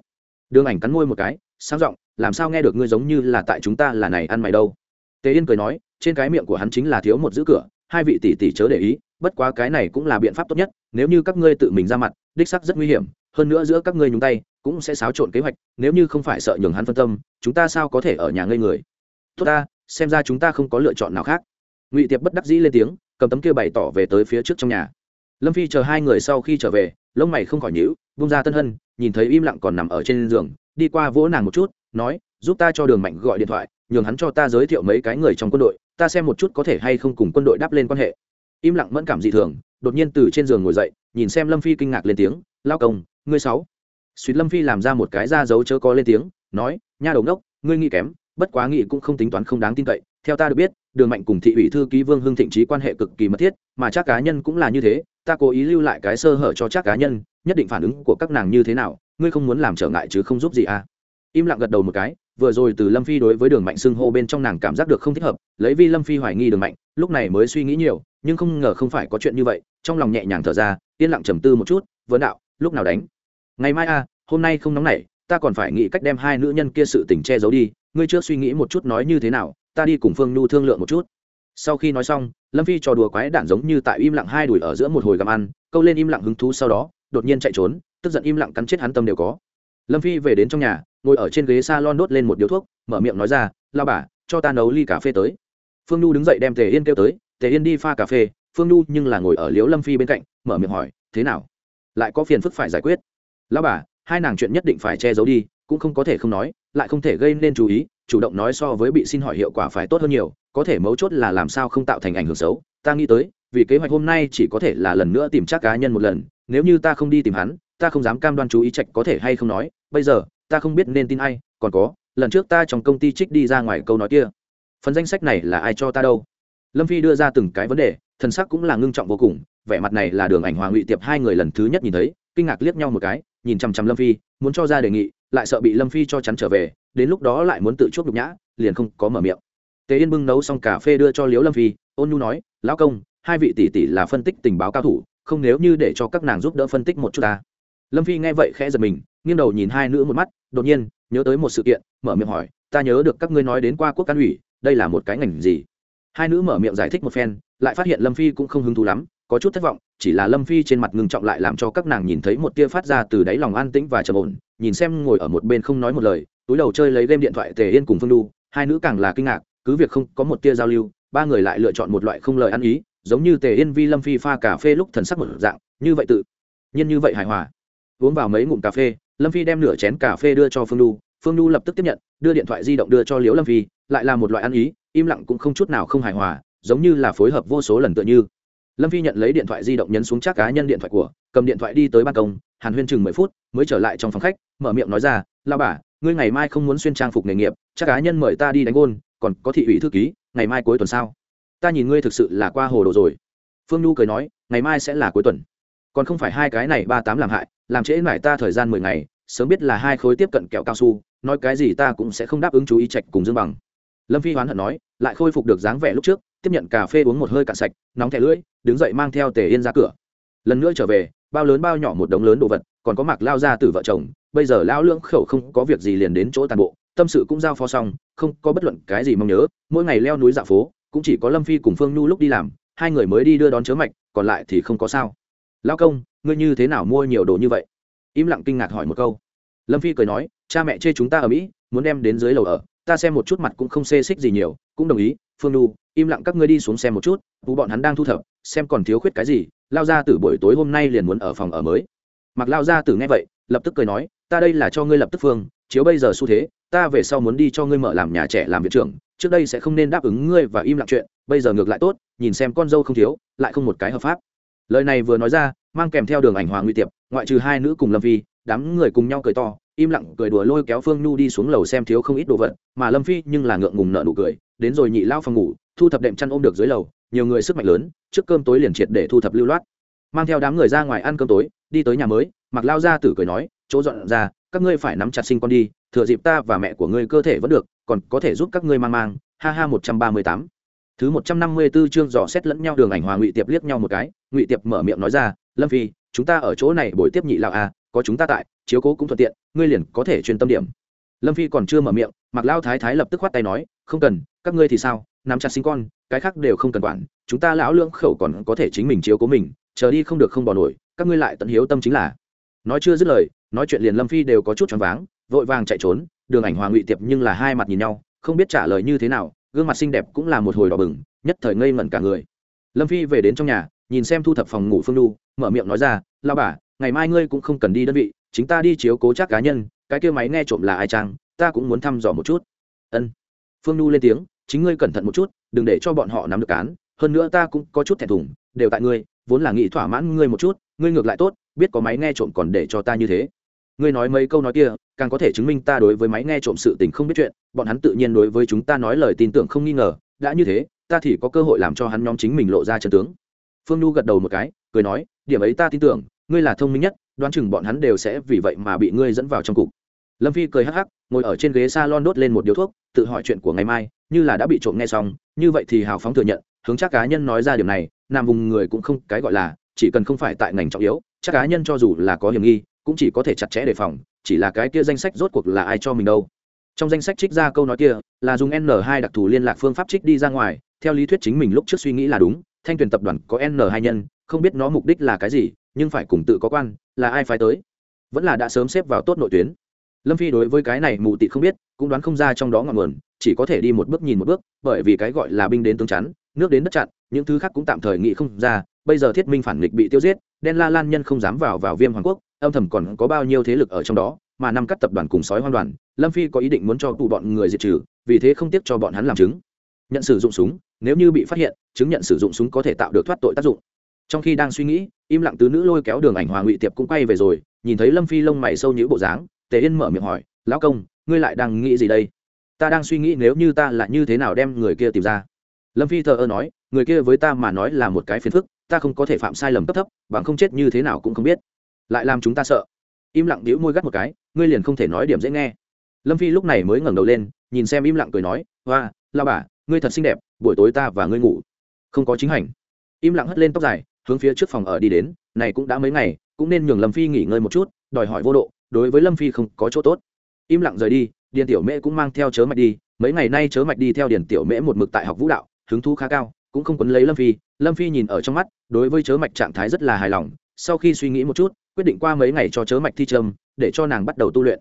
đường ảnh cắn môi một cái, sáng giọng, làm sao nghe được ngươi giống như là tại chúng ta là này ăn mày đâu? Tề yên cười nói trên cái miệng của hắn chính là thiếu một giữ cửa, hai vị tỷ tỷ chớ để ý, bất quá cái này cũng là biện pháp tốt nhất, nếu như các ngươi tự mình ra mặt, đích sắc rất nguy hiểm, hơn nữa giữa các ngươi nhúng tay, cũng sẽ xáo trộn kế hoạch, nếu như không phải sợ nhường hắn phân tâm, chúng ta sao có thể ở nhà ngây người? Tốt ta, xem ra chúng ta không có lựa chọn nào khác. Ngụy tiệp bất đắc dĩ lên tiếng, cầm tấm kia bày tỏ về tới phía trước trong nhà. Lâm phi chờ hai người sau khi trở về, lông mày không khỏi nhíu bung ra tân hân, nhìn thấy im lặng còn nằm ở trên giường, đi qua vỗ nàng một chút, nói, giúp ta cho đường mạnh gọi điện thoại nhường hắn cho ta giới thiệu mấy cái người trong quân đội, ta xem một chút có thể hay không cùng quân đội đáp lên quan hệ. Im lặng mẫn cảm dị thường, đột nhiên từ trên giường ngồi dậy, nhìn xem lâm phi kinh ngạc lên tiếng lao công, ngươi sáu. Suýt lâm phi làm ra một cái ra dấu chớ có lên tiếng, nói, nha đầu đốc ngươi nghĩ kém, bất quá nghị cũng không tính toán không đáng tin cậy, theo ta được biết, đường mạnh cùng thị ủy thư ký vương hưng thịnh trí quan hệ cực kỳ mật thiết, mà chắc cá nhân cũng là như thế, ta cố ý lưu lại cái sơ hở cho chắc cá nhân, nhất định phản ứng của các nàng như thế nào, ngươi không muốn làm trở ngại chứ không giúp gì à? Im lặng gật đầu một cái vừa rồi từ lâm phi đối với đường mạnh xưng hô bên trong nàng cảm giác được không thích hợp lấy vi lâm phi hoài nghi đường mạnh lúc này mới suy nghĩ nhiều nhưng không ngờ không phải có chuyện như vậy trong lòng nhẹ nhàng thở ra yên lặng trầm tư một chút vấn đạo lúc nào đánh? Ngày mai a à, hôm nay không nóng nảy ta còn phải nghĩ cách đem hai nữ nhân kia sự tình che giấu đi ngươi chưa suy nghĩ một chút nói như thế nào ta đi cùng phương nhu thương lượng một chút. Sau khi nói xong lâm phi trò đùa quái đản giống như tại im lặng hai đùi ở giữa một hồi gặm ăn câu lên im lặng hứng thú sau đó đột nhiên chạy trốn tức giận im lặng cắn chết hắn tâm đều có. Lâm phi về đến trong nhà ngồi ở trên ghế s a lon đốt lên một điếu thuốc, mở miệng nói ra lao bà, cho ta nấu ly cà phê tới. Phương nhu đứng dậy đem tề yên kêu tới, tề yên đi pha cà phê. Phương nhu nhưng là ngồi ở liếu lâm phi bên cạnh, mở miệng hỏi, thế nào? Lại có phiền phức phải giải quyết? Lao bà, hai nàng chuyện nhất định phải che giấu đi, cũng không có thể không nói, lại không thể gây nên chú ý, chủ động nói so với bị xin hỏi hiệu quả phải tốt hơn nhiều, có thể mấu chốt là làm sao không tạo thành ảnh hưởng xấu. Ta nghĩ tới, vì kế hoạch hôm nay chỉ có thể là lần nữa tìm chắc cá nhân một lần, nếu như ta không đi tìm hắn, ta không dám cam đoan chú ý trạch có thể hay không nói, bây giờ ta không biết nên tin ai, còn có, lần trước ta trong công ty trích đi ra ngoài câu nói kia. Phần danh sách này là ai cho ta đâu? Lâm phi đưa ra từng cái vấn đề, thần sắc cũng là ngưng trọng vô cùng, vẻ mặt này là đường ảnh hoàng ngụy tiệp hai người lần thứ nhất nhìn thấy, kinh ngạc liếc nhau một cái, nhìn chằm chằm lâm phi, muốn cho ra đề nghị, lại sợ bị lâm phi cho chắn trở về, đến lúc đó lại muốn tự chuốc nhục nhã, liền không có mở miệng. Tề yên bưng nấu xong cà phê đưa cho liếu lâm phi, ôn nhu nói, lão công, hai vị tỷ tỷ là phân tích tình báo cao thủ, không nếu như để cho các nàng giúp đỡ phân tích một chút ta. Lâm phi nghe vậy khẽ giật mình nghiêng đầu nhìn hai nữ một mắt, đột nhiên, nhớ tới một sự kiện, mở miệng hỏi, ta nhớ được các ngươi nói đến qua quốc can ủy, đây là một cái ngành gì? Hai nữ mở miệng giải thích một phen, lại phát hiện lâm phi cũng không hứng thú lắm, có chút thất vọng, chỉ là lâm phi trên mặt ngừng trọng lại làm cho các nàng nhìn thấy một tia phát ra từ đáy lòng an tĩnh và trầm ổn, nhìn xem ngồi ở một bên không nói một lời, túi đầu chơi lấy game điện thoại tề yên cùng phương đu hai nữ càng là kinh ngạc, cứ việc không có một tia giao lưu, ba người lại lựa chọn một loại không lời ăn ý, giống như tề yên vi lâm phi pha cà phê lúc thần sắc một dạng, như vậy tự nhiên như vậy hài hòa. Uống vào mấy ngụm cà phê lâm phi đem nửa chén cà phê đưa cho phương đu phương đu lập tức tiếp nhận, đưa điện thoại di động đưa cho liễu lâm phi, lại là một loại ăn ý, im lặng cũng không chút nào không hài hòa, giống như là phối hợp vô số lần tựa như. Lâm phi nhận lấy điện thoại di động nhấn xuống chắc cá nhân điện thoại của, cầm điện thoại đi tới ban công, hàn huyên chừng mười phút mới trở lại trong phòng khách, mở miệng nói ra la bà, ngươi ngày mai không muốn xuyên trang phục nghề nghiệp, chắc cá nhân mời ta đi đánh gôn, còn có thị ủy thư ký, ngày mai cuối tuần sao? Ta nhìn ngươi thực sự là qua hồ đồ rồi. Phương nhu cười nói, ngày mai sẽ là cuối tuần còn không phải hai cái này ba tám làm hại, làm trễ mải ta thời gian mười ngày, sớm biết là hai khối tiếp cận kẹo cao su, nói cái gì ta cũng sẽ không đáp ứng chú ý trạch cùng dương bằng. Lâm phi hoán hận nói, lại khôi phục được dáng vẻ lúc trước, tiếp nhận cà phê uống một hơi cạn sạch, nóng thẻ lưỡi, đứng dậy mang theo tề yên ra cửa. Lần nữa trở về, bao lớn bao nhỏ một đống lớn đồ vật, còn có mặc lao ra từ vợ chồng, bây giờ lao lưỡng khẩu không có việc gì liền đến chỗ tàn bộ, tâm sự cũng giao phó xong, không có bất luận cái gì mong nhớ, mỗi ngày leo núi dạo phố, cũng chỉ có lâm phi cùng phương nhu lúc đi làm, hai người mới đi đưa đón chớ mạch, còn lại thì không có sao lao công, ngươi như thế nào mua nhiều đồ như vậy? Im lặng kinh ngạc hỏi một câu. Lâm phi cười nói, cha mẹ chê chúng ta ở mỹ, muốn đem đến dưới lầu ở, ta xem một chút mặt cũng không xê xích gì nhiều, cũng đồng ý, phương đu im lặng các ngươi đi xuống xem một chút vụ bọn hắn đang thu thập, xem còn thiếu khuyết cái gì, lao ra từ buổi tối hôm nay liền muốn ở phòng ở mới. Mặc lao ra từ nghe vậy, lập tức cười nói, ta đây là cho ngươi lập tức phương, chiếu bây giờ xu thế, ta về sau muốn đi cho ngươi mở làm nhà trẻ làm viện trưởng, trước đây sẽ không nên đáp ứng ngươi và im lặng chuyện, bây giờ ngược lại tốt, nhìn xem con dâu không thiếu, lại không một cái hợp pháp lời này vừa nói ra, mang kèm theo đường ảnh hoàng nguy tiệp, ngoại trừ hai nữ cùng lâm phi, đám người cùng nhau cười to, im lặng cười đùa lôi kéo phương nhu đi xuống lầu xem thiếu không ít đồ vật, mà lâm phi nhưng là ngượng ngùng nợ nụ cười, đến rồi nhị lao phòng ngủ, thu thập đệm chăn ôm được dưới lầu, nhiều người sức mạnh lớn, trước cơm tối liền triệt để thu thập lưu loát. Mang theo đám người ra ngoài ăn cơm tối, đi tới nhà mới mặc lao ra tử cười nói, chỗ dọn ra, các ngươi phải nắm chặt sinh con đi, thừa dịp ta và mẹ của ngươi cơ thể vẫn được, còn có thể giúp các ngươi mang mang. Ha ha, một trăm ba mươi tám thứ một trăm năm mươi 154 chương dò xét lẫn nhau đường ảnh hòa ngụy tiệp liếc nhau một cái ngụy tiệp mở miệng nói ra lâm phi chúng ta ở chỗ này buổi tiếp nhị lão a à, có chúng ta tại chiếu cố cũng thuận tiện ngươi liền có thể chuyên tâm điểm. Lâm phi còn chưa mở miệng mặc lao thái thái lập tức khoát tay nói không cần các ngươi thì sao nắm chặt sinh con cái khác đều không cần quản chúng ta lão lưỡng khẩu còn có thể chính mình chiếu cố mình chờ đi không được không bỏ nổi các ngươi lại tận hiếu tâm chính là. Nói chưa dứt lời nói chuyện liền lâm phi đều có chút choáng váng vội vàng chạy trốn đường ảnh hòa ngụy tiệp nhưng là hai mặt nhìn nhau không biết trả lời như thế nào gương mặt xinh đẹp cũng là một hồi đỏ bừng, nhất thời ngây ngẩn cả người. Lâm phi về đến trong nhà, nhìn xem thu thập phòng ngủ phương đu mở miệng nói ra lao bà, ngày mai ngươi cũng không cần đi đơn vị, chính ta đi chiếu cố chắc cá nhân, cái kia máy nghe trộm là ai chăng, ta cũng muốn thăm dò một chút. Ân. Phương nhu lên tiếng, chính ngươi cẩn thận một chút, đừng để cho bọn họ nắm được cán hơn nữa ta cũng có chút thẹn thùng, đều tại ngươi, vốn là nghĩ thỏa mãn ngươi một chút, ngươi ngược lại tốt, biết có máy nghe trộm còn để cho ta như thế. Ngươi nói mấy câu nói kia càng có thể chứng minh ta đối với máy nghe trộm sự tình không biết chuyện, bọn hắn tự nhiên đối với chúng ta nói lời tin tưởng không nghi ngờ, đã như thế, ta thì có cơ hội làm cho hắn nhóm chính mình lộ ra chân tướng. Phương nhu gật đầu một cái, cười nói, điểm ấy ta tin tưởng, ngươi là thông minh nhất, đoán chừng bọn hắn đều sẽ vì vậy mà bị ngươi dẫn vào trong cục. Lâm phi cười hắc hắc, ngồi ở trên ghế s a lon đốt lên một điếu thuốc, tự hỏi chuyện của ngày mai, như là đã bị trộm nghe xong, như vậy thì hào phóng thừa nhận, hướng chắc cá nhân nói ra điều này, nam vùng người cũng không cái gọi là, chỉ cần không phải tại ngành trọng yếu, chắc cá nhân cho dù là có hiểm nghi cũng chỉ có thể chặt chẽ đề phòng, chỉ là cái kia danh sách rốt cuộc là ai cho mình đâu. Trong danh sách trích ra câu nói kia, là dùng n 2 đặc thù liên lạc phương pháp trích đi ra ngoài, theo lý thuyết chính mình lúc trước suy nghĩ là đúng, thanh tuyển tập đoàn có n 2 nhân, không biết nó mục đích là cái gì, nhưng phải cùng tự có quan, là ai phải tới. Vẫn là đã sớm xếp vào tốt nội tuyến. Lâm phi đối với cái này mù tị không biết, cũng đoán không ra trong đó ngọn nguồn, chỉ có thể đi một bước nhìn một bước, bởi vì cái gọi là binh đến tướng chắn, nước đến đất chặn, những thứ khác cũng tạm thời nghĩ không ra, bây giờ thiết minh phản nghịch bị tiêu giết đen la lan nhân không dám vào vào viêm hoàng quốc, âm thầm còn có bao nhiêu thế lực ở trong đó, mà năm các tập đoàn cùng sói hoang đoàn, lâm phi có ý định muốn cho tụ bọn người diệt trừ, vì thế không tiếc cho bọn hắn làm chứng. Nhận sử dụng súng, nếu như bị phát hiện, chứng nhận sử dụng súng có thể tạo được thoát tội tác dụng. Trong khi đang suy nghĩ, im lặng tứ nữ lôi kéo đường ảnh hòa ngụy tiệp cũng quay về rồi, nhìn thấy lâm phi lông mày sâu nhữ bộ dáng, tề yên mở miệng hỏi, lão công, ngươi lại đang nghĩ gì đây? Ta đang suy nghĩ nếu như ta là như thế nào đem người kia tìm ra. Lâm phi thờ ơ nói, người kia với ta mà nói là một cái phiền phức ta không có thể phạm sai lầm cấp thấp, bằng không chết như thế nào cũng không biết. Lại làm chúng ta sợ. Im lặng đĩu môi gắt một cái, ngươi liền không thể nói điểm dễ nghe. Lâm phi lúc này mới ngẩng đầu lên, nhìn xem im lặng cười nói, hoa lao bà, ngươi thật xinh đẹp, buổi tối ta và ngươi ngủ. Không có chính hành. Im lặng hất lên tóc dài, hướng phía trước phòng ở đi đến, này cũng đã mấy ngày, cũng nên nhường lâm phi nghỉ ngơi một chút, đòi hỏi vô độ, đối với lâm phi không có chỗ tốt. Im lặng rời đi, điền tiểu mễ cũng mang theo chớ mạch đi, mấy ngày nay chớ mạch đi theo điền tiểu mễ một mực tại học vũ đạo, hứng thú khá cao, cũng không quấn lấy lâm phi lâm phi nhìn ở trong mắt, đối với chớ mạch trạng thái rất là hài lòng, sau khi suy nghĩ một chút, quyết định qua mấy ngày cho chớ mạch thi trâm để cho nàng bắt đầu tu luyện.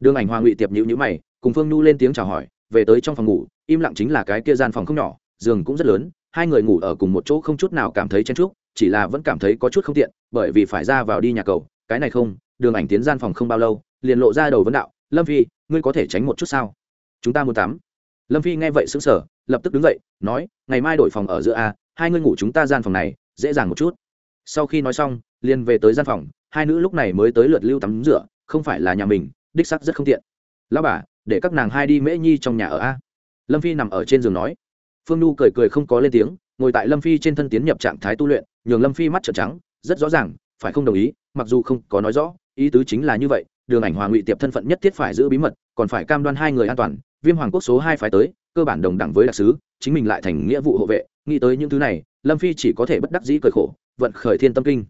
Đường ảnh hoa ngụy tiệp nhữ nhữ mày, cùng phương nhu lên tiếng chào hỏi, về tới trong phòng ngủ, im lặng chính là cái kia gian phòng không nhỏ, giường cũng rất lớn, hai người ngủ ở cùng một chỗ không chút nào cảm thấy chen chúc, chỉ là vẫn cảm thấy có chút không tiện, bởi vì phải ra vào đi nhà cầu, cái này không, đường ảnh tiến gian phòng không bao lâu, liền lộ ra đầu vấn đạo, lâm phi, ngươi có thể tránh một chút sao? Chúng ta muốn tắm. Lâm phi nghe vậy xứng sở lập tức đứng dậy, nói, ngày mai đổi phòng ở giữa a hai ngươi ngủ chúng ta gian phòng này, dễ dàng một chút. Sau khi nói xong, liền về tới gian phòng, hai nữ lúc này mới tới lượt lưu tắm rửa, không phải là nhà mình, đích sắc rất không tiện. Lao bà, để các nàng hai đi mễ nhi trong nhà ở a. Lâm phi nằm ở trên giường nói. Phương nhu cười cười không có lên tiếng, ngồi tại lâm phi trên thân tiến nhập trạng thái tu luyện, nhường lâm phi mắt trợn trắng, rất rõ ràng, phải không đồng ý, mặc dù không có nói rõ, ý tứ chính là như vậy, đường ảnh hòa ngụy tiệp thân phận nhất thiết phải giữ bí mật, còn phải cam đoan hai người an toàn, viêm hoàng quốc số hai phải tới, cơ bản đồng đẳng với đặc sứ chính mình lại thành nghĩa vụ hộ vệ. Nghĩ tới những thứ này, lâm phi chỉ có thể bất đắc dĩ cười khổ, vận khởi thiên tâm kinh.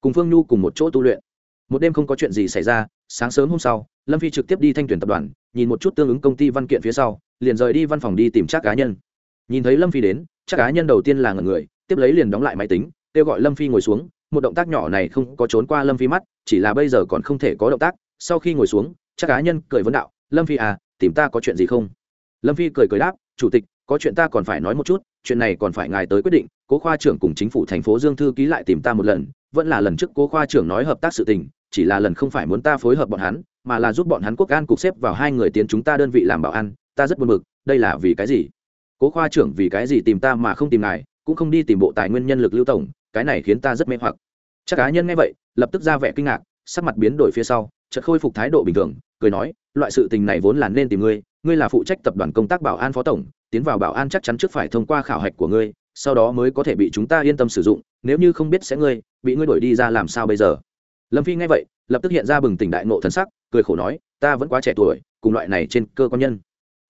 Cùng phương nhu cùng một chỗ tu luyện. Một đêm không có chuyện gì xảy ra, sáng sớm hôm sau, lâm phi trực tiếp đi thanh tuyển tập đoàn, nhìn một chút tương ứng công ty văn kiện phía sau, liền rời đi văn phòng đi tìm chắc cá nhân. Nhìn thấy lâm phi đến, chắc cá nhân đầu tiên là ngần người, tiếp lấy liền đóng lại máy tính, kêu gọi lâm phi ngồi xuống. Một động tác nhỏ này không có trốn qua lâm phi mắt, chỉ là bây giờ còn không thể có động tác. Sau khi ngồi xuống, chắc cá nhân cười vấn đạo, lâm phi à tìm ta có chuyện gì không? Lâm phi cười cười đáp, chủ tịch có chuyện ta còn phải nói một chút, chuyện này còn phải ngài tới quyết định, cố khoa trưởng cùng chính phủ thành phố dương thư ký lại tìm ta một lần, vẫn là lần trước cố khoa trưởng nói hợp tác sự tình, chỉ là lần không phải muốn ta phối hợp bọn hắn, mà là giúp bọn hắn quốc an cục xếp vào hai người tiến chúng ta đơn vị làm bảo an, ta rất buồn bực, đây là vì cái gì? Cố khoa trưởng vì cái gì tìm ta mà không tìm ngài, cũng không đi tìm bộ tài nguyên nhân lực lưu tổng, cái này khiến ta rất mê hoặc. Chắc cá nhân nghe vậy, lập tức ra vẻ kinh ngạc, sắc mặt biến đổi phía sau, chợt khôi phục thái độ bình thường, cười nói, loại sự tình này vốn là nên tìm ngươi ngươi là phụ trách tập đoàn công tác bảo an phó tổng, tiến vào bảo an chắc chắn trước phải thông qua khảo hạch của ngươi, sau đó mới có thể bị chúng ta yên tâm sử dụng, nếu như không biết sẽ ngươi, bị ngươi đổi đi ra làm sao bây giờ? Lâm phi nghe vậy, lập tức hiện ra bừng tỉnh đại nộ thần sắc, cười khổ nói, ta vẫn quá trẻ tuổi, cùng loại này trên cơ quan nhân.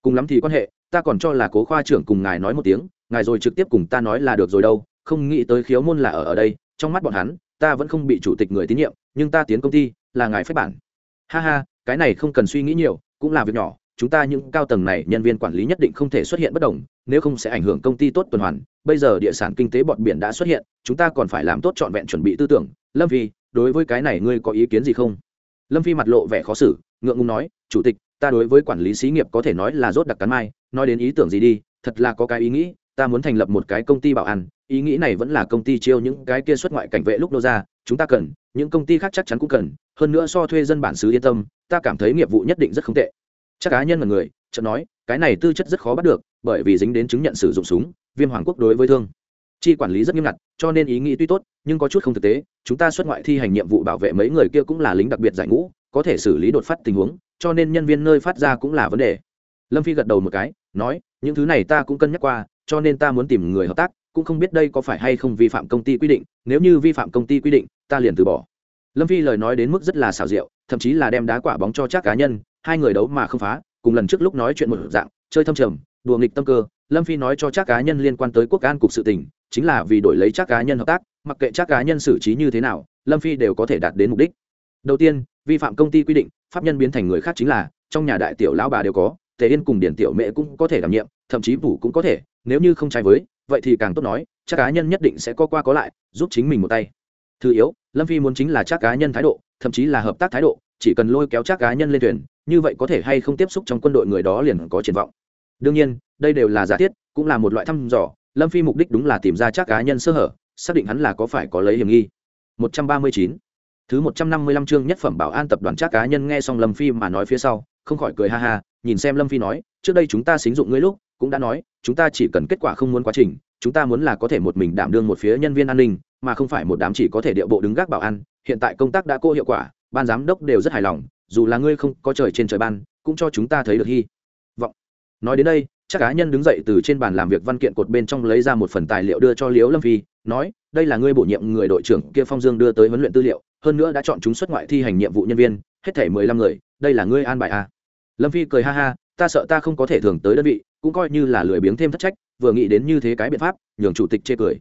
Cùng lắm thì quan hệ, ta còn cho là cố khoa trưởng cùng ngài nói một tiếng, ngài rồi trực tiếp cùng ta nói là được rồi đâu, không nghĩ tới khiếu môn là ở ở đây, trong mắt bọn hắn, ta vẫn không bị chủ tịch người tín nhiệm, nhưng ta tiến công ty, là ngài phép bản. Ha ha, cái này không cần suy nghĩ nhiều, cũng là việc nhỏ chúng ta những cao tầng này nhân viên quản lý nhất định không thể xuất hiện bất đồng, nếu không sẽ ảnh hưởng công ty tốt tuần hoàn. Bây giờ địa sản kinh tế bọn biển đã xuất hiện, chúng ta còn phải làm tốt trọn vẹn chuẩn bị tư tưởng. Lâm phi, đối với cái này ngươi có ý kiến gì không? Lâm phi mặt lộ vẻ khó xử, ngượng ngùng nói, chủ tịch, ta đối với quản lý xí nghiệp có thể nói là rốt đặc cắn mai, nói đến ý tưởng gì đi, thật là có cái ý nghĩ, ta muốn thành lập một cái công ty bảo an, ý nghĩ này vẫn là công ty chiêu những cái kia xuất ngoại cảnh vệ lúc nô ra, chúng ta cần, những công ty khác chắc chắn cũng cần, hơn nữa so thuê dân bản xứ yên tâm, ta cảm thấy nghiệp vụ nhất định rất không tệ chắc cá nhân là người, chợt nói, cái này tư chất rất khó bắt được, bởi vì dính đến chứng nhận sử dụng súng, viêm hoàng quốc đối với thương. Chi quản lý rất nghiêm ngặt, cho nên ý nghĩ tuy tốt, nhưng có chút không thực tế, chúng ta xuất ngoại thi hành nhiệm vụ bảo vệ mấy người kia cũng là lính đặc biệt giải ngũ, có thể xử lý đột phát tình huống, cho nên nhân viên nơi phát ra cũng là vấn đề. Lâm phi gật đầu một cái, nói, những thứ này ta cũng cân nhắc qua, cho nên ta muốn tìm người hợp tác, cũng không biết đây có phải hay không vi phạm công ty quy định, nếu như vi phạm công ty quy định, ta liền từ bỏ. Lâm phi lời nói đến mức rất là xảo diệu, thậm chí là đem đá quả bóng cho chắc cá nhân hai người đấu mà không phá, cùng lần trước lúc nói chuyện một dạng, chơi thâm trầm, đùa nghịch tâm cơ. Lâm phi nói cho chắc cá nhân liên quan tới quốc an cục sự tình, chính là vì đổi lấy chắc cá nhân hợp tác, mặc kệ chắc cá nhân xử trí như thế nào, lâm phi đều có thể đạt đến mục đích. Đầu tiên, vi phạm công ty quy định, pháp nhân biến thành người khác chính là, trong nhà đại tiểu lão bà đều có, tề yên cùng điển tiểu mẹ cũng có thể đảm nhiệm, thậm chí phủ cũng có thể, nếu như không trái với, vậy thì càng tốt nói, chắc cá nhân nhất định sẽ có qua có lại, giúp chính mình một tay. Thứ yếu, lâm phi muốn chính là chắc cá nhân thái độ, thậm chí là hợp tác thái độ chỉ cần lôi kéo chắc cá nhân lên thuyền, như vậy có thể hay không tiếp xúc trong quân đội người đó liền có triển vọng đương nhiên, đây đều là giả thiết, cũng là một loại thăm dò, lâm phi mục đích đúng là tìm ra chắc cá nhân sơ hở, xác định hắn là có phải có lấy hiểm nghi 139. thứ 155 chương nhất phẩm bảo an tập đoàn chắc cá nhân nghe xong lâm phi mà nói phía sau, không khỏi cười ha ha, nhìn xem lâm phi nói, trước đây chúng ta xính dụng ngươi lúc, cũng đã nói, chúng ta chỉ cần kết quả không muốn quá trình, chúng ta muốn là có thể một mình đảm đương một phía nhân viên an ninh, mà không phải một đám chỉ có thể điệu bộ đứng gác bảo an, hiện tại công tác đã cô hiệu quả ban giám đốc đều rất hài lòng, dù là ngươi không có trời trên trời ban, cũng cho chúng ta thấy được hy vọng nói đến đây, chắc cá nhân đứng dậy từ trên bàn làm việc văn kiện cột bên trong lấy ra một phần tài liệu đưa cho liễu lâm phi, nói, đây là ngươi bổ nhiệm người đội trưởng kia phong dương đưa tới huấn luyện tư liệu, hơn nữa đã chọn chúng xuất ngoại thi hành nhiệm vụ nhân viên, hết thể mười lăm người, đây là ngươi an bài à. lâm phi cười ha ha, ta sợ ta không có thể thường tới đơn vị, cũng coi như là lười biếng thêm thất trách, vừa nghĩ đến như thế cái biện pháp, nhường chủ tịch chê cười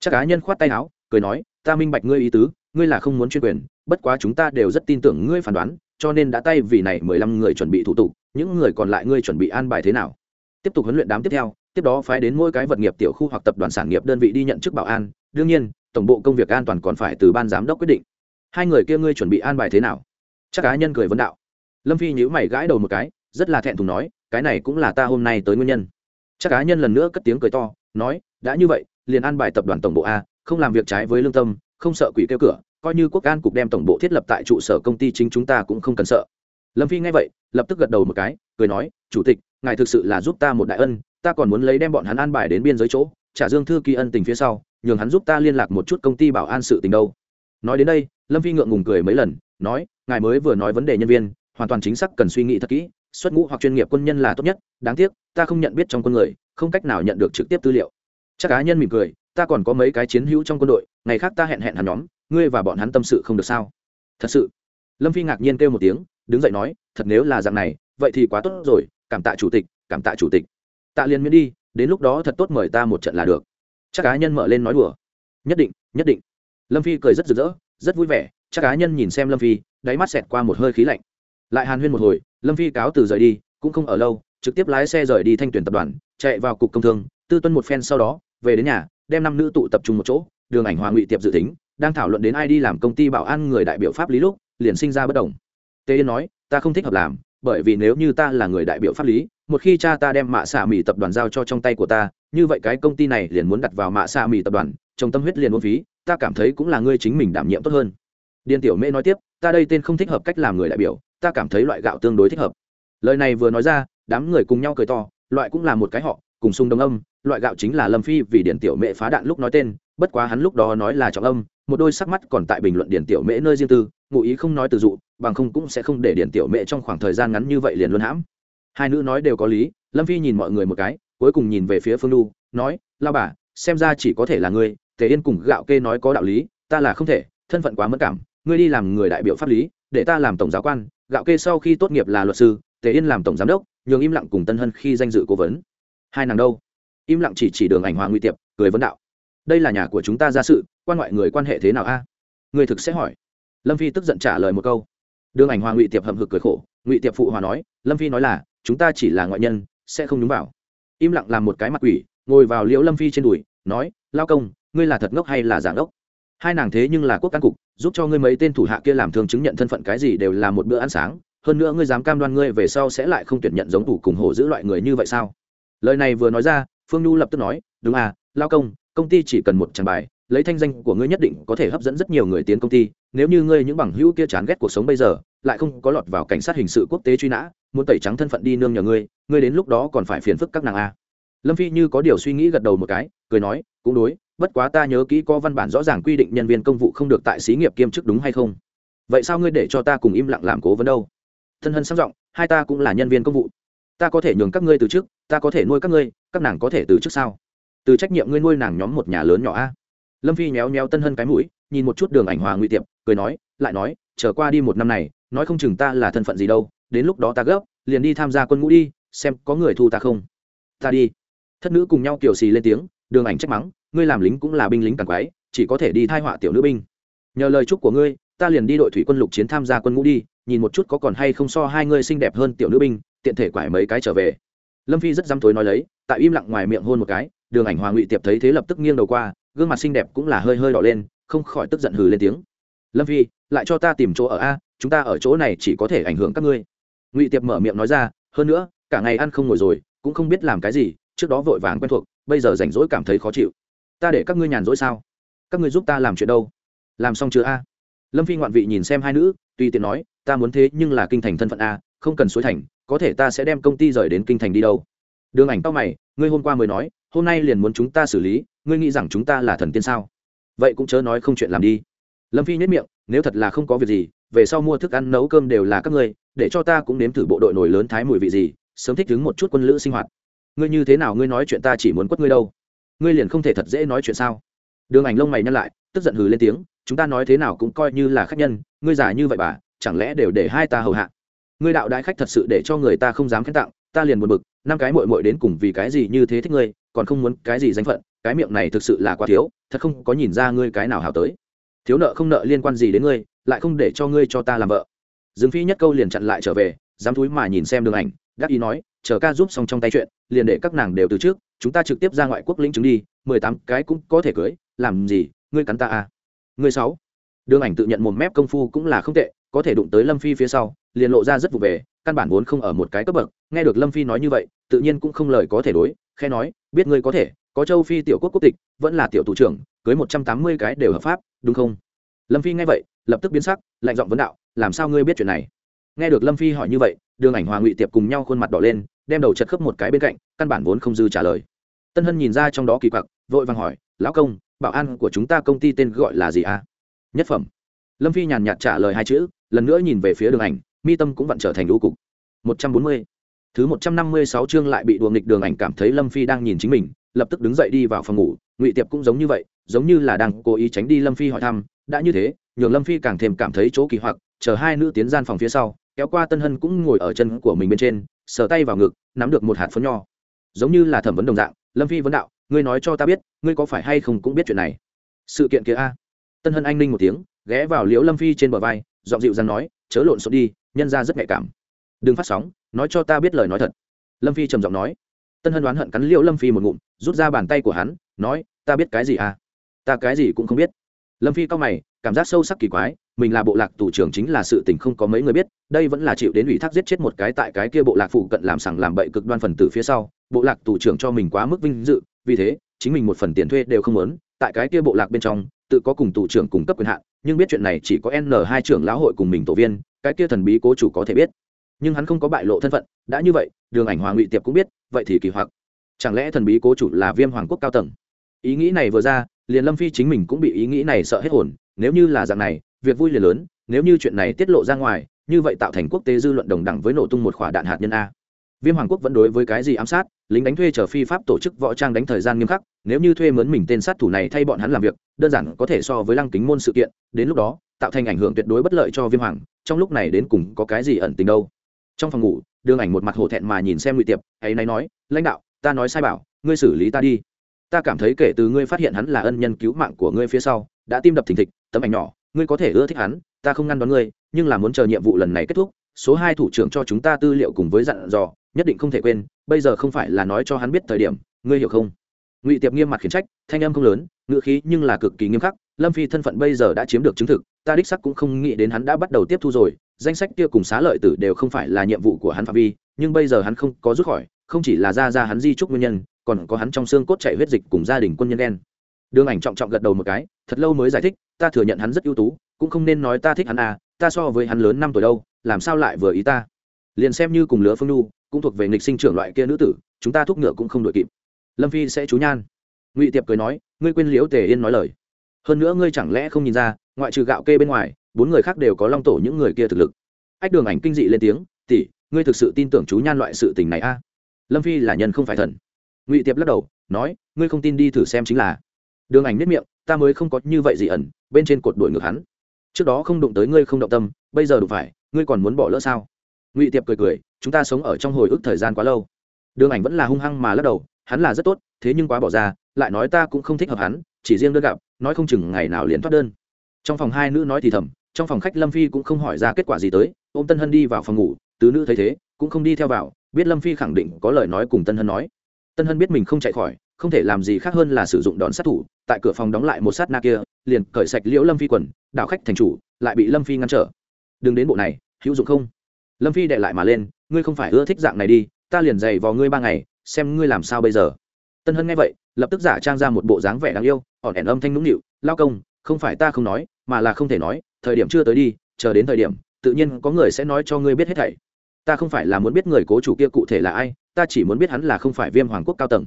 chắc cá nhân khoát tay áo, cười nói, ta minh bạch ngươi ý tứ ngươi là không muốn chuyên quyền, bất quá chúng ta đều rất tin tưởng ngươi phán đoán, cho nên đã tay vì này mười lăm người chuẩn bị thủ tục, những người còn lại ngươi chuẩn bị an bài thế nào? Tiếp tục huấn luyện đám tiếp theo, tiếp đó phái đến mỗi cái vật nghiệp tiểu khu hoặc tập đoàn sản nghiệp đơn vị đi nhận chức bảo an. Đương nhiên, tổng bộ công việc an toàn còn phải từ ban giám đốc quyết định. Hai người kia ngươi chuẩn bị an bài thế nào? Chắc cá nhân cười vấn đạo. Lâm phi nhíu mày gãi đầu một cái, rất là thẹn thùng nói, cái này cũng là ta hôm nay tới nguyên nhân. Chắc cá nhân lần nữa cất tiếng cười to, nói, đã như vậy, liền an bài tập đoàn tổng bộ a, không làm việc trái với lương tâm, không sợ quỷ kêu cửa coi như quốc an cục đem tổng bộ thiết lập tại trụ sở công ty chính chúng ta cũng không cần sợ. Lâm phi nghe vậy, lập tức gật đầu một cái, cười nói, chủ tịch, ngài thực sự là giúp ta một đại ân, ta còn muốn lấy đem bọn hắn an bài đến biên giới chỗ, trả dương thư kỳ ân tình phía sau, nhường hắn giúp ta liên lạc một chút công ty bảo an sự tình đâu. Nói đến đây, lâm phi ngượng ngùng cười mấy lần, nói, ngài mới vừa nói vấn đề nhân viên, hoàn toàn chính xác cần suy nghĩ thật kỹ, xuất ngũ hoặc chuyên nghiệp quân nhân là tốt nhất, đáng tiếc, ta không nhận biết trong quân người, không cách nào nhận được trực tiếp tư liệu. Chắc cá nhân mỉm cười, ta còn có mấy cái chiến hữu trong quân đội, ngày khác ta hẹn hẹn hắn nhóm ngươi và bọn hắn tâm sự không được sao? Thật sự? Lâm phi ngạc nhiên kêu một tiếng, đứng dậy nói, thật nếu là dạng này, vậy thì quá tốt rồi, cảm tạ chủ tịch, cảm tạ chủ tịch. Tạ liền miễn đi, đến lúc đó thật tốt mời ta một trận là được. Chắc cá nhân mở lên nói đùa. Nhất định nhất định. Lâm phi cười rất rực rỡ, rất vui vẻ, chắc cá nhân nhìn xem lâm phi, đáy mắt xẹt qua một hơi khí lạnh. Lại hàn huyên một hồi, lâm phi cáo từ rời đi, cũng không ở lâu, trực tiếp lái xe rời đi thanh tuyển tập đoàn, chạy vào cục công thương, tư tuân một phen sau đó, về đến nhà, đem năm nữ tụ tập trung một chỗ, đường ảnh hòa ngụy tiệp dự tính đang thảo luận đến ai đi làm công ty bảo an người đại biểu pháp lý lúc, liền sinh ra bất đồng. Tê yên nói, ta không thích hợp làm, bởi vì nếu như ta là người đại biểu pháp lý, một khi cha ta đem mạ xạ mì tập đoàn giao cho trong tay của ta, như vậy cái công ty này liền muốn đặt vào mạ xạ mì tập đoàn, trong tâm huyết liền uống phí, ta cảm thấy cũng là ngươi chính mình đảm nhiệm tốt hơn. Điền tiểu mễ nói tiếp, ta đây tên không thích hợp cách làm người đại biểu, ta cảm thấy loại gạo tương đối thích hợp. Lời này vừa nói ra, đám người cùng nhau cười to, loại cũng là một cái họ cùng sung đồng âm, loại gạo chính là lâm phi vì điển tiểu mễ phá đạn lúc nói tên, bất quá hắn lúc đó nói là trọng âm, một đôi sắc mắt còn tại bình luận điển tiểu mễ nơi riêng tư, ngụ ý không nói từ dụ, bằng không cũng sẽ không để điển tiểu mễ trong khoảng thời gian ngắn như vậy liền luôn hãm. Hai nữ nói đều có lý, lâm phi nhìn mọi người một cái, cuối cùng nhìn về phía phương lu nói, lao bà, xem ra chỉ có thể là ngươi, tề yên cùng gạo kê nói có đạo lý, ta là không thể, thân phận quá mất cảm, ngươi đi làm người đại biểu pháp lý, để ta làm tổng giáo quan, gạo kê sau khi tốt nghiệp là luật sư, tề yên làm tổng giám đốc, nhường im lặng cùng tân hân khi danh dự cố vấn hai nàng đâu? Im lặng chỉ chỉ đường ảnh hòa nguy tiệp, cười vấn đạo. Đây là nhà của chúng ta ra sự, quan ngoại người quan hệ thế nào a? Người thực sẽ hỏi. Lâm phi tức giận trả lời một câu. Đường ảnh hòa ngụy tiệp hậm hực cười khổ, ngụy tiệp phụ hòa nói, lâm phi nói là, chúng ta chỉ là ngoại nhân, sẽ không đúng vào. Im lặng làm một cái mặt quỷ, ngồi vào liễu lâm phi trên đùi, nói, lao công, ngươi là thật ngốc hay là giả ngốc? Hai nàng thế nhưng là quốc căn cục, giúp cho ngươi mấy tên thủ hạ kia làm thường chứng nhận thân phận cái gì đều là một bữa ăn sáng, hơn nữa ngươi dám cam đoan ngươi về sau sẽ lại không tuyển nhận giống thủ cùng hổ giữ loại người như vậy sao? Lời này vừa nói ra, phương nhu lập tức nói, đúng à lao công công ty chỉ cần một tràng bài, lấy thanh danh của ngươi nhất định có thể hấp dẫn rất nhiều người tiến công ty. Nếu như ngươi những bằng hữu kia chán ghét cuộc sống bây giờ, lại không có lọt vào cảnh sát hình sự quốc tế truy nã, muốn tẩy trắng thân phận đi nương nhờ ngươi ngươi đến lúc đó còn phải phiền phức các nàng a lâm phi như có điều suy nghĩ gật đầu một cái, cười nói, cũng đối, bất quá ta nhớ kỹ có văn bản rõ ràng quy định nhân viên công vụ không được tại xí nghiệp kiêm chức đúng hay không. Vậy sao ngươi để cho ta cùng im lặng làm cố vấn đâu? Thân hân sang giọng, hai ta cũng là nhân viên công vụ ta có thể nhường các ngươi từ trước, ta có thể nuôi các ngươi các nàng có thể từ trước sao? Từ trách nhiệm ngươi nuôi nàng nhóm một nhà lớn nhỏ a. Lâm phi méo méo tân hân cái mũi nhìn một chút đường ảnh hòa nguy tiệm cười nói lại nói trở qua đi một năm này nói không chừng ta là thân phận gì đâu đến lúc đó ta gấp liền đi tham gia quân ngũ đi xem có người thu ta không. Ta đi. Thất nữ cùng nhau kiểu xì lên tiếng đường ảnh trách mắng ngươi làm lính cũng là binh lính càng quái chỉ có thể đi thai họa tiểu nữ binh. Nhờ lời chúc của ngươi ta liền đi đội thủy quân lục chiến tham gia quân ngũ đi nhìn một chút có còn hay không so hai ngươi xinh đẹp hơn tiểu nữ binh tiện thể quải mấy cái trở về. Lâm phi rất dám thối nói lấy, tại im lặng ngoài miệng hôn một cái, đường ảnh hòa ngụy tiệp thấy thế lập tức nghiêng đầu qua, gương mặt xinh đẹp cũng là hơi hơi đỏ lên, không khỏi tức giận hừ lên tiếng. Lâm phi, lại cho ta tìm chỗ ở a, chúng ta ở chỗ này chỉ có thể ảnh hưởng các ngươi. Ngụy tiệp mở miệng nói ra, hơn nữa, cả ngày ăn không ngồi rồi, cũng không biết làm cái gì, trước đó vội vàng quen thuộc, bây giờ rảnh rỗi cảm thấy khó chịu. Ta để các ngươi nhàn rỗi sao? Các ngươi giúp ta làm chuyện đâu? Làm xong chưa a? Lâm phi ngoạn vị nhìn xem hai nữ, tùy tiện nói, ta muốn thế nhưng là kinh thành thân phận a không cần suối thành, có thể ta sẽ đem công ty rời đến kinh thành đi đâu. Đường ảnh tóc mày, ngươi hôm qua mới nói, hôm nay liền muốn chúng ta xử lý, ngươi nghĩ rằng chúng ta là thần tiên sao? Vậy cũng chớ nói không chuyện làm đi. Lâm phi nhất miệng, nếu thật là không có việc gì, về sau mua thức ăn nấu cơm đều là các ngươi, để cho ta cũng nếm thử bộ đội nổi lớn thái mùi vị gì, sớm thích đứng một chút quân lữ sinh hoạt. Ngươi như thế nào ngươi nói chuyện ta chỉ muốn quất ngươi đâu. Ngươi liền không thể thật dễ nói chuyện sao? Đường ảnh lông mày nhăn lại, tức giận hừ lên tiếng, chúng ta nói thế nào cũng coi như là khách nhân, ngươi già như vậy bà, chẳng lẽ đều để hai ta hầu hạ? Ngươi đạo đại khách thật sự để cho người ta không dám khen tặng, ta liền buồn bực, năm cái mội mội đến cùng vì cái gì như thế thích ngươi, còn không muốn cái gì danh phận, cái miệng này thực sự là quá thiếu, thật không có nhìn ra ngươi cái nào hào tới. Thiếu nợ không nợ liên quan gì đến ngươi, lại không để cho ngươi cho ta làm vợ. Dương phi nhất câu liền chặn lại trở về, dám thúi mà nhìn xem đường ảnh, gác ý nói, chờ ca giúp xong trong tay chuyện, liền để các nàng đều từ trước, chúng ta trực tiếp ra ngoại quốc lĩnh chứng đi, mười tám cái cũng có thể cưới, làm gì, ngươi cắn ta à. Ngươi sáu. Đường ảnh tự nhận một mép công phu cũng là không tệ, có thể đụng tới lâm phi phía sau liền lộ ra rất vụ về, căn bản vốn không ở một cái cấp bậc. Nghe được lâm phi nói như vậy, tự nhiên cũng không lời có thể đối khe nói, biết ngươi có thể, có châu phi tiểu quốc quốc tịch, vẫn là tiểu thủ trưởng, cưới một trăm tám mươi cái đều hợp pháp, đúng không? Lâm phi nghe vậy, lập tức biến sắc, lạnh giọng vấn đạo, làm sao ngươi biết chuyện này? Nghe được lâm phi hỏi như vậy, đường ảnh hòa ngụy tiệp cùng nhau khuôn mặt đỏ lên, đem đầu chật khớp một cái bên cạnh, căn bản vốn không dư trả lời. Tân hân nhìn ra trong đó kỳ quặc, vội vàng hỏi, lão công, bảo an của chúng ta công ty tên gọi là gì à? Nhất phẩm. Lâm phi nhàn nhạt trả lời hai chữ, lần nữa nhìn về phía đường ảnh mi tâm cũng vặn trở thành lũ cục. Một trăm bốn mươi. Thứ một trăm năm mươi sáu chương lại bị đùa nghịch đường ảnh cảm thấy lâm phi đang nhìn chính mình, lập tức đứng dậy đi vào phòng ngủ. Ngụy tiệp cũng giống như vậy, giống như là đang cố ý tránh đi lâm phi hỏi thăm. Đã như thế, nhường lâm phi càng thêm cảm thấy chỗ kỳ hoặc, chờ hai nữ tiến gian phòng phía sau, kéo qua tân hân cũng ngồi ở chân của mình bên trên, sờ tay vào ngực, nắm được một hạt phấn nho. Giống như là thẩm vấn đồng dạng, lâm phi vấn đạo, ngươi nói cho ta biết, ngươi có phải hay không cũng biết chuyện này? Sự kiện kia a. Tân hân anh ninh một tiếng, ghé vào liễu lâm phi trên bờ vai, giọng dịu dàng nói chớ lộn xộn đi, nhân ra rất nhạy cảm. Đừng phát sóng, nói cho ta biết lời nói thật. Lâm phi trầm giọng nói. Tân hân đoán hận cắn liễu lâm phi một ngụm, rút ra bàn tay của hắn, nói, ta biết cái gì à? Ta cái gì cũng không biết. Lâm phi cao mày, cảm giác sâu sắc kỳ quái, mình là bộ lạc tù trưởng chính là sự tình không có mấy người biết, đây vẫn là chịu đến ủy thác giết chết một cái tại cái kia bộ lạc phụ cận làm sằng làm bậy cực đoan phần tử phía sau, bộ lạc tù trưởng cho mình quá mức vinh dự, vì thế, chính mình một phần tiền thuê đều không muốn tại cái kia bộ lạc bên trong, tự có cùng tù trưởng cung cấp quyền hạn, nhưng biết chuyện này chỉ có n hai trưởng lão hội cùng mình tổ viên, cái kia thần bí cố chủ có thể biết. Nhưng hắn không có bại lộ thân phận, đã như vậy, đường ảnh hoàng ngụy tiệp cũng biết, vậy thì kỳ hoặc. Chẳng lẽ thần bí cố chủ là viêm hoàng quốc cao tầng? Ý nghĩ này vừa ra, liền lâm phi chính mình cũng bị ý nghĩ này sợ hết hồn, nếu như là dạng này, việc vui liền lớn, nếu như chuyện này tiết lộ ra ngoài, như vậy tạo thành quốc tế dư luận đồng đẳng với nổ tung một quả đạn hạt nhân a. Viêm hoàng quốc vẫn đối với cái gì ám sát lính đánh thuê chờ phi pháp tổ chức võ trang đánh thời gian nghiêm khắc, nếu như thuê mướn mình tên sát thủ này thay bọn hắn làm việc, đơn giản có thể so với lăng kính môn sự kiện, đến lúc đó, tạo thành ảnh hưởng tuyệt đối bất lợi cho viêm hoàng, trong lúc này đến cùng có cái gì ẩn tình đâu. Trong phòng ngủ đương ảnh một mặt hổ thẹn mà nhìn xem ngụy tiệp, ấy nay nói, lãnh đạo, ta nói sai bảo, ngươi xử lý ta đi. Ta cảm thấy kể từ ngươi phát hiện hắn là ân nhân cứu mạng của ngươi phía sau, đã tim đập thình thịch, tấm ảnh nhỏ, ngươi có thể ưa thích hắn, ta không ngăn đón ngươi, nhưng là muốn chờ nhiệm vụ lần này kết thúc, số hai thủ trưởng cho chúng ta tư liệu cùng với dặn dò, nhất định không thể quên bây giờ không phải là nói cho hắn biết thời điểm, ngươi hiểu không? Ngụy tiệp nghiêm mặt khiển trách, thanh âm không lớn ngựa khí nhưng là cực kỳ nghiêm khắc, lâm phi thân phận bây giờ đã chiếm được chứng thực, ta đích sắc cũng không nghĩ đến hắn đã bắt đầu tiếp thu rồi, danh sách kia cùng xá lợi tử đều không phải là nhiệm vụ của hắn phạm vi, nhưng bây giờ hắn không có rút khỏi, không chỉ là ra ra hắn di trúc nguyên nhân, còn có hắn trong xương cốt chạy huyết dịch cùng gia đình quân nhân đen đương ảnh trọng trọng gật đầu một cái, thật lâu mới giải thích, ta thừa nhận hắn rất ưu tú, cũng không nên nói ta thích hắn à ta so với hắn lớn năm tuổi đâu, làm sao lại vừa ý ta? Liền xem như cùng lứa phương nhu cũng thuộc về nghịch sinh trưởng loại kia nữ tử, chúng ta thúc ngựa cũng không đội kịp. Lâm phi sẽ chú nhan. Ngụy tiệp cười nói, ngươi quên liễu tề yên nói lời. Hơn nữa ngươi chẳng lẽ không nhìn ra, ngoại trừ gạo kê bên ngoài, bốn người khác đều có long tổ những người kia thực lực. Ách đường ảnh kinh dị lên tiếng, tỷ, ngươi thực sự tin tưởng chú nhan loại sự tình này a? Lâm phi là nhân không phải thần. Ngụy tiệp lắc đầu, nói, ngươi không tin đi thử xem chính là. Đường ảnh nếp miệng, ta mới không có như vậy gì ẩn, bên trên cột đuổi ngược hắn. Trước đó không đụng tới ngươi không động tâm, bây giờ đụng phải, ngươi còn muốn bỏ lỡ sao? Ngụy tiệp cười cười, chúng ta sống ở trong hồi ức thời gian quá lâu. Đường ảnh vẫn là hung hăng mà lắc đầu, hắn là rất tốt, thế nhưng quá bỏ ra, lại nói ta cũng không thích hợp hắn, chỉ riêng đơn gặp, nói không chừng ngày nào liền thoát đơn. Trong phòng hai nữ nói thì thầm, trong phòng khách lâm phi cũng không hỏi ra kết quả gì tới ô m tân hân đi vào phòng ngủ, tứ nữ thấy thế, cũng không đi theo vào, biết lâm phi khẳng định có lời nói cùng tân hân nói. Tân hân biết mình không chạy khỏi, không thể làm gì khác hơn là sử dụng đòn sát thủ, tại cửa phòng đóng lại một sát na kia, liền cởi sạch liễu lâm phi quần, đảo khách thành chủ, lại bị lâm phi ngăn trở. Đừng đến bộ này, hữu dụng không? Lâm phi đệ lại mà lên, ngươi không phải ưa thích dạng này đi, ta liền dày vào ngươi ba ngày, xem ngươi làm sao bây giờ. Tân hân nghe vậy, lập tức giả trang ra một bộ dáng vẻ đáng yêu ỏn ẻn âm thanh nũng nịu, lao công, không phải ta không nói, mà là không thể nói, thời điểm chưa tới đi, chờ đến thời điểm, tự nhiên có người sẽ nói cho ngươi biết hết thảy. Ta không phải là muốn biết người cố chủ kia cụ thể là ai, ta chỉ muốn biết hắn là không phải viêm hoàng quốc cao tầng.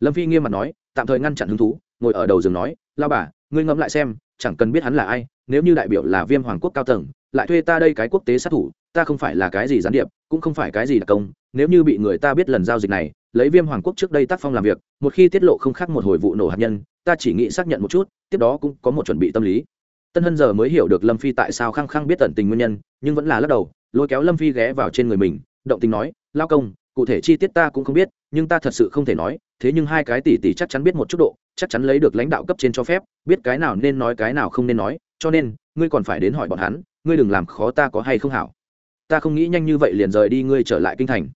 Lâm phi nghiêm mặt nói, tạm thời ngăn chặn hứng thú, ngồi ở đầu giường nói, lao bà, ngươi ngẫm lại xem, chẳng cần biết hắn là ai, nếu như đại biểu là viêm hoàng quốc cao tầng, lại thuê ta đây cái quốc tế sát thủ ta không phải là cái gì gián điệp, cũng không phải cái gì đặc công, nếu như bị người ta biết lần giao dịch này, lấy viêm hoàng quốc trước đây tác phong làm việc, một khi tiết lộ không khác một hồi vụ nổ hạt nhân, ta chỉ nghĩ xác nhận một chút, tiếp đó cũng có một chuẩn bị tâm lý. Tân hân giờ mới hiểu được lâm phi tại sao khăng khăng biết tận tình nguyên nhân, nhưng vẫn là lắc đầu, lôi kéo lâm phi ghé vào trên người mình, động tình nói, lao công, cụ thể chi tiết ta cũng không biết, nhưng ta thật sự không thể nói, thế nhưng hai cái tỷ tỷ chắc chắn biết một chút độ, chắc chắn lấy được lãnh đạo cấp trên cho phép, biết cái nào nên nói cái nào không nên nói, cho nên, ngươi còn phải đến hỏi bọn hắn, ngươi đừng làm khó ta có hay không hảo ta không nghĩ nhanh như vậy liền rời đi ngươi trở lại kinh thành.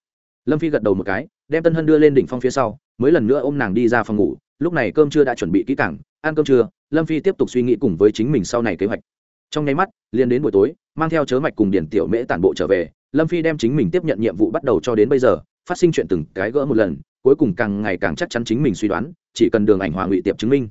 Lâm phi gật đầu một cái, đem tân hân đưa lên đỉnh phong phía sau, mới lần nữa ôm nàng đi ra phòng ngủ. Lúc này cơm trưa đã chuẩn bị kỹ càng, ăn cơm trưa, lâm phi tiếp tục suy nghĩ cùng với chính mình sau này kế hoạch. Trong nháy mắt, liền đến buổi tối, mang theo chớ mạch cùng điển tiểu mễ tản bộ trở về. Lâm phi đem chính mình tiếp nhận nhiệm vụ bắt đầu cho đến bây giờ, phát sinh chuyện từng cái gỡ một lần, cuối cùng càng ngày càng chắc chắn chính mình suy đoán, chỉ cần đường ảnh hòa ngụy tiệp chứng minh.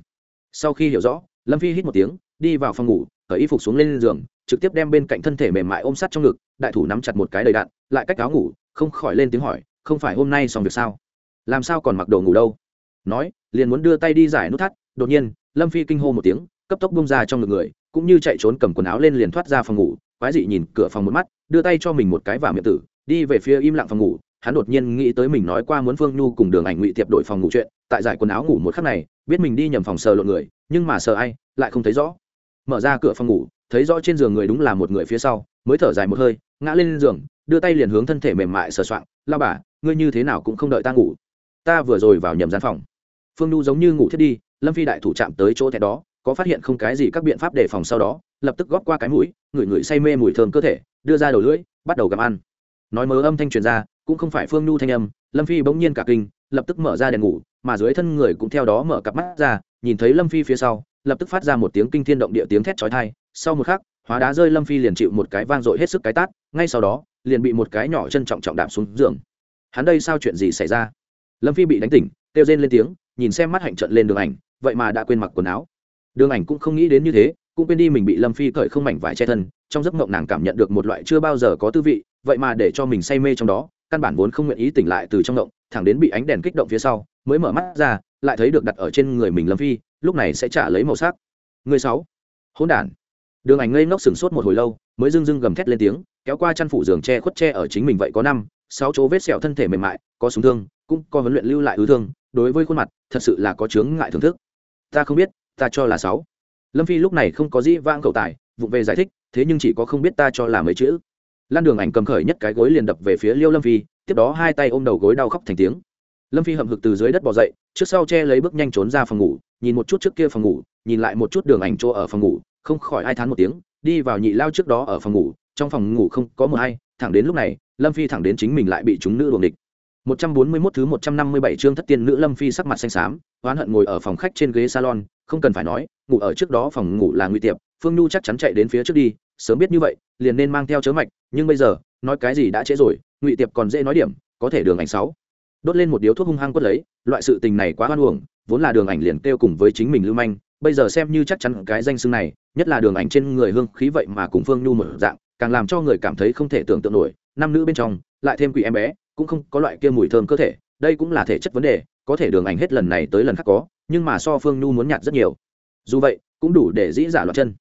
Sau khi hiểu rõ, lâm phi hít một tiếng, đi vào phòng ngủ, cởi y phục xuống lên giường trực tiếp đem bên cạnh thân thể mềm mại ôm sát trong ngực, đại thủ nắm chặt một cái đầy đạn, lại cách áo ngủ, không khỏi lên tiếng hỏi, không phải hôm nay xong việc sao? Làm sao còn mặc đồ ngủ đâu? Nói, liền muốn đưa tay đi giải nút thắt, đột nhiên, lâm phi kinh hô một tiếng, cấp tốc bông ra trong ngực người, cũng như chạy trốn cầm quần áo lên liền thoát ra phòng ngủ, quái dị nhìn cửa phòng một mắt, đưa tay cho mình một cái vào miệng tử, đi về phía im lặng phòng ngủ, hắn đột nhiên nghĩ tới mình nói qua muốn phương nhu cùng đường ảnh ngụy tiệp đội phòng ngủ chuyện, tại giải quần áo ngủ một khắc này, biết mình đi nhầm phòng sờ lộn người, nhưng mà sờ ai, lại không thấy rõ. Mở ra cửa phòng ngủ thấy rõ trên giường người đúng là một người phía sau, mới thở dài một hơi, ngã lên giường, đưa tay liền hướng thân thể mềm mại sờ soạng lao bà, ngươi như thế nào cũng không đợi ta ngủ. Ta vừa rồi vào nhầm gian phòng. Phương nhu giống như ngủ thiết đi, lâm phi đại thủ chạm tới chỗ thẹn đó, có phát hiện không cái gì các biện pháp đề phòng sau đó, lập tức góp qua cái mũi, ngửi ngửi say mê mùi thơm cơ thể, đưa ra đầu lưỡi, bắt đầu gặm ăn. Nói mớ âm thanh truyền ra, cũng không phải phương nhu thanh âm, lâm phi bỗng nhiên cả kinh, lập tức mở ra đèn ngủ mà dưới thân người cũng theo đó mở cặp mắt ra, nhìn thấy lâm phi phía sau, lập tức phát ra một tiếng kinh thiên động địa tiếng thét chói tai. Sau một khắc, hóa đá rơi lâm phi liền chịu một cái vang dội hết sức cái tát, ngay sau đó, liền bị một cái nhỏ chân trọng trọng đạp xuống giường. Hắn đây sao chuyện gì xảy ra? Lâm phi bị đánh tỉnh, kêu rên lên tiếng, nhìn xem mắt hạnh trận lên đường ảnh, vậy mà đã quên mặc quần áo. Đường ảnh cũng không nghĩ đến như thế, cũng quên đi mình bị lâm phi cởi không mảnh vải che thân, trong giấc mộng nàng cảm nhận được một loại chưa bao giờ có tư vị, vậy mà để cho mình say mê trong đó, căn bản vốn không nguyện ý tỉnh lại từ trong mộng thẳng đến bị ánh đèn kích động phía sau, mới mở mắt ra, lại thấy được đặt ở trên người mình lâm phi, lúc này sẽ trả lấy màu sắc. Người sáu. Hỗn đản. Đường ảnh ngây ngốc sửng sốt một hồi lâu, mới dưng dưng gầm thét lên tiếng, kéo qua chăn phủ giường che khuất che ở chính mình vậy có năm, sáu chỗ vết sẹo thân thể mềm mại, có súng thương, cũng có huấn luyện lưu lại ứ thương, đối với khuôn mặt, thật sự là có chướng ngại thưởng thức. Ta không biết, ta cho là sáu. Lâm phi lúc này không có dĩ vang cầu tài, vụng về giải thích, thế nhưng chỉ có không biết ta cho là mấy chữ lan đường ảnh cầm khởi nhất cái gối liền đập về phía liêu lâm phi tiếp đó hai tay ôm đầu gối đau khóc thành tiếng. Lâm phi hậm hực từ dưới đất bỏ dậy trước sau che lấy bước nhanh trốn ra phòng ngủ nhìn một chút trước kia phòng ngủ nhìn lại một chút đường ảnh chỗ ở phòng ngủ không khỏi ai thán một tiếng đi vào nhị lao trước đó ở phòng ngủ trong phòng ngủ không có một ai thẳng đến lúc này lâm phi thẳng đến chính mình lại bị chúng nữ đuồng địch 141 thứ 157 chương thất tiên nữ Lâm Phi sắc mặt xanh xám, oán hận ngồi ở phòng khách trên ghế salon, không cần phải nói, ngủ ở trước đó phòng ngủ là nguy tiệp, Phương Nhu chắc chắn chạy đến phía trước đi, sớm biết như vậy, liền nên mang theo chớ mạch, nhưng bây giờ, nói cái gì đã trễ rồi, Ngụy Tiệp còn dễ nói điểm, có thể đường ảnh sáu. Đốt lên một điếu thuốc hung hăng quất lấy, loại sự tình này quá hoan uổng, vốn là đường ảnh liền kêu cùng với chính mình lưu manh, bây giờ xem như chắc chắn cái danh xưng này, nhất là đường ảnh trên người hương khí vậy mà cùng Phương Nhu một dạng, càng làm cho người cảm thấy không thể tưởng tượng nổi, nam nữ bên trong, lại thêm quỷ em bé, cũng không có loại kia mùi thơm cơ thể đây cũng là thể chất vấn đề có thể đường ảnh hết lần này tới lần khác có nhưng mà so phương nhu muốn nhạt rất nhiều dù vậy cũng đủ để dĩ giả loạt chân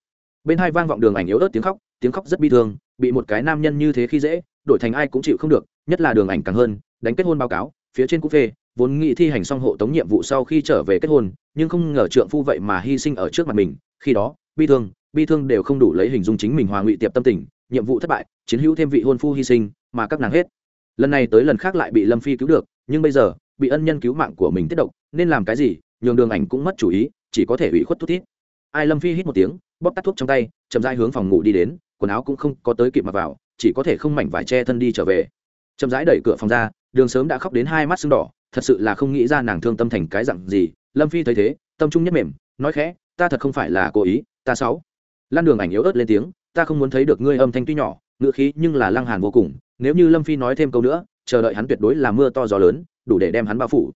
bên hai vang vọng đường ảnh yếu ớt tiếng khóc tiếng khóc rất bi thương, bị một cái nam nhân như thế khi dễ, đổi thành ai cũng chịu không được, nhất là đường ảnh càng hơn, đánh kết hôn báo cáo, phía trên cũng phê, vốn nghĩ thi hành xong hộ tống nhiệm vụ sau khi trở về kết hôn, nhưng không ngờ trượng phu vậy mà hy sinh ở trước mặt mình, khi đó, bi thương bi thương đều không đủ lấy hình dung chính mình hòa ngụy tiệp tâm tình, nhiệm vụ thất bại, chiến hữu thêm vị hôn phu hy sinh, mà các nàng hết. Lần này tới lần khác lại bị lâm phi cứu được, nhưng bây giờ, bị ân nhân cứu mạng của mình tiết độc, nên làm cái gì, nhường đường ảnh cũng mất chủ ý, chỉ có thể ủy khuất thút thít. Ai lâm phi hít một tiếng, bóp tắt thuốc trong tay, chậm rãi hướng phòng ngủ đi đến quần áo cũng không có tới kịp mặc vào, chỉ có thể không mảnh vải che thân đi trở về. Chậm rãi đẩy cửa phòng ra, đường sớm đã khóc đến hai mắt sưng đỏ, thật sự là không nghĩ ra nàng thương tâm thành cái dặn gì. Lâm phi thấy thế, tâm trung nhất mềm, nói khẽ, ta thật không phải là cố ý, ta sáu lan đường ảnh yếu ớt lên tiếng, ta không muốn thấy được ngươi âm thanh tuy nhỏ ngựa khí nhưng là lăng hàn vô cùng, nếu như lâm phi nói thêm câu nữa, chờ đợi hắn tuyệt đối là mưa to gió lớn, đủ để đem hắn bao phủ.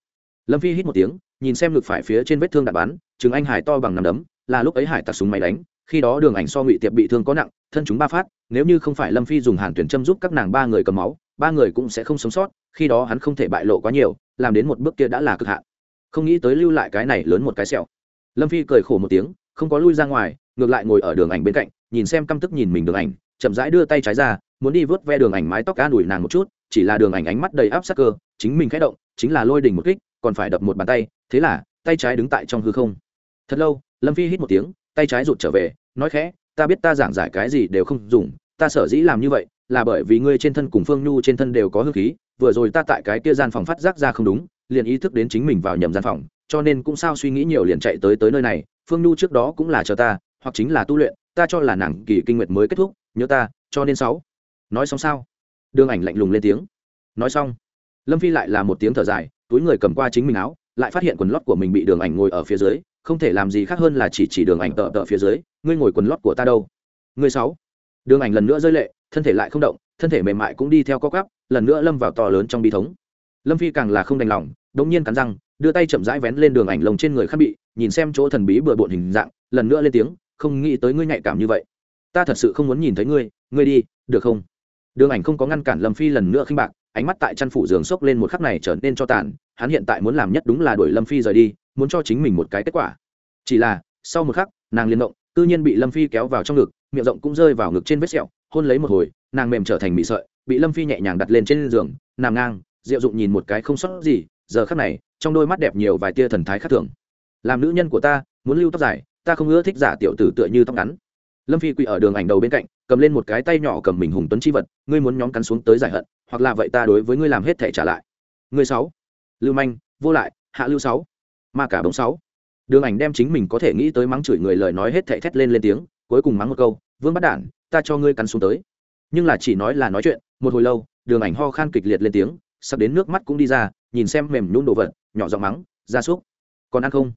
Lâm phi hít một tiếng, nhìn xem ngực phải phía trên vết thương đạn bắn chừng anh hải to bằng nằm đấm, là lúc ấy hải tặc súng máy đánh khi đó đường ảnh so ngụy tiệp bị thương có nặng, thân chúng ba phát, nếu như không phải lâm phi dùng hàn tuyển châm giúp các nàng ba người cầm máu, ba người cũng sẽ không sống sót, khi đó hắn không thể bại lộ quá nhiều, làm đến một bước kia đã là cực hạn. Không nghĩ tới lưu lại cái này lớn một cái sẹo. Lâm phi cười khổ một tiếng, không có lui ra ngoài, ngược lại ngồi ở đường ảnh bên cạnh, nhìn xem căm tức nhìn mình đường ảnh, chậm rãi đưa tay trái ra, muốn đi vớt ve đường ảnh mái tóc cá đùi nàng một chút, chỉ là đường ảnh ánh mắt đầy áp sắc cơ, chính mình khẽ động, chính là lôi đỉnh một kích, còn phải đập một bàn tay, thế là, tay trái đứng tại trong hư không. Thật lâu, lâm phi hít một tiếng tay trái rụt trở về, nói khẽ, ta biết ta giảng giải cái gì đều không dùng, ta sở dĩ làm như vậy là bởi vì ngươi trên thân cùng phương nhu trên thân đều có hương khí, vừa rồi ta tại cái kia gian phòng phát giác ra không đúng, liền ý thức đến chính mình vào nhầm gian phòng, cho nên cũng sao suy nghĩ nhiều liền chạy tới tới nơi này, phương nhu trước đó cũng là chờ ta, hoặc chính là tu luyện, ta cho là nàng kỳ kinh nguyệt mới kết thúc, nhớ ta, cho nên sáu. Nói xong sao? Đường ảnh lạnh lùng lên tiếng. Nói xong, lâm phi lại là một tiếng thở dài, túi người cầm qua chính mình áo, lại phát hiện quần lót của mình bị đường ảnh ngồi ở phía dưới không thể làm gì khác hơn là chỉ chỉ đường ảnh tợ tợ phía dưới, ngươi ngồi quần lót của ta đâu. Ngươi sáu. Đường ảnh lần nữa rơi lệ, thân thể lại không động, thân thể mềm mại cũng đi theo co cắp lần nữa lâm vào to lớn trong bi thống. Lâm phi càng là không đành lòng, đống nhiên cắn răng, đưa tay chậm rãi vén lên đường ảnh lồng trên người khăn bị, nhìn xem chỗ thần bí bừa bộn hình dạng, lần nữa lên tiếng, không nghĩ tới ngươi nhạy cảm như vậy. Ta thật sự không muốn nhìn thấy ngươi ngươi đi, được không? Đường ảnh không có ngăn cản lâm phi lần nữa khinh bạc, ánh mắt tại chăn phủ giường sốc lên một khắc này trở nên cho tàn, hắn hiện tại muốn làm nhất đúng là đuổi lâm phi rời đi muốn cho chính mình một cái kết quả. Chỉ là, sau một khắc, nàng liên động, tự nhiên bị lâm phi kéo vào trong ngực, miệng rộng cũng rơi vào ngực trên vết sẹo, hôn lấy một hồi, nàng mềm trở thành mị sợi, bị lâm phi nhẹ nhàng đặt lên trên giường, nằm ngang, diệu dụng nhìn một cái không sót gì, giờ khắc này, trong đôi mắt đẹp nhiều vài tia thần thái khác thường. Làm nữ nhân của ta, muốn lưu tóc dài, ta không ưa thích giả tiểu tử tựa như tóc ngắn. Lâm phi quỳ ở đường ảnh đầu bên cạnh, cầm lên một cái tay nhỏ cầm mình hùng tuấn chi vật, ngươi muốn nhóm cắn xuống tới giải hận, hoặc là vậy ta đối với ngươi làm hết thể trả lại. Ngươi sáu, lưu manh, vô lại, hạ lưu sáu ma cả bóng sáu. Đường ảnh đem chính mình có thể nghĩ tới mắng chửi người lời nói hết thệ thét lên lên tiếng, cuối cùng mắng một câu, vương bắt đản, ta cho ngươi cắn xuống tới. Nhưng là chỉ nói là nói chuyện, một hồi lâu, đường ảnh ho khan kịch liệt lên tiếng, sắp đến nước mắt cũng đi ra, nhìn xem mềm nhún đồ vật, nhỏ giọng mắng ra súc, còn ăn không?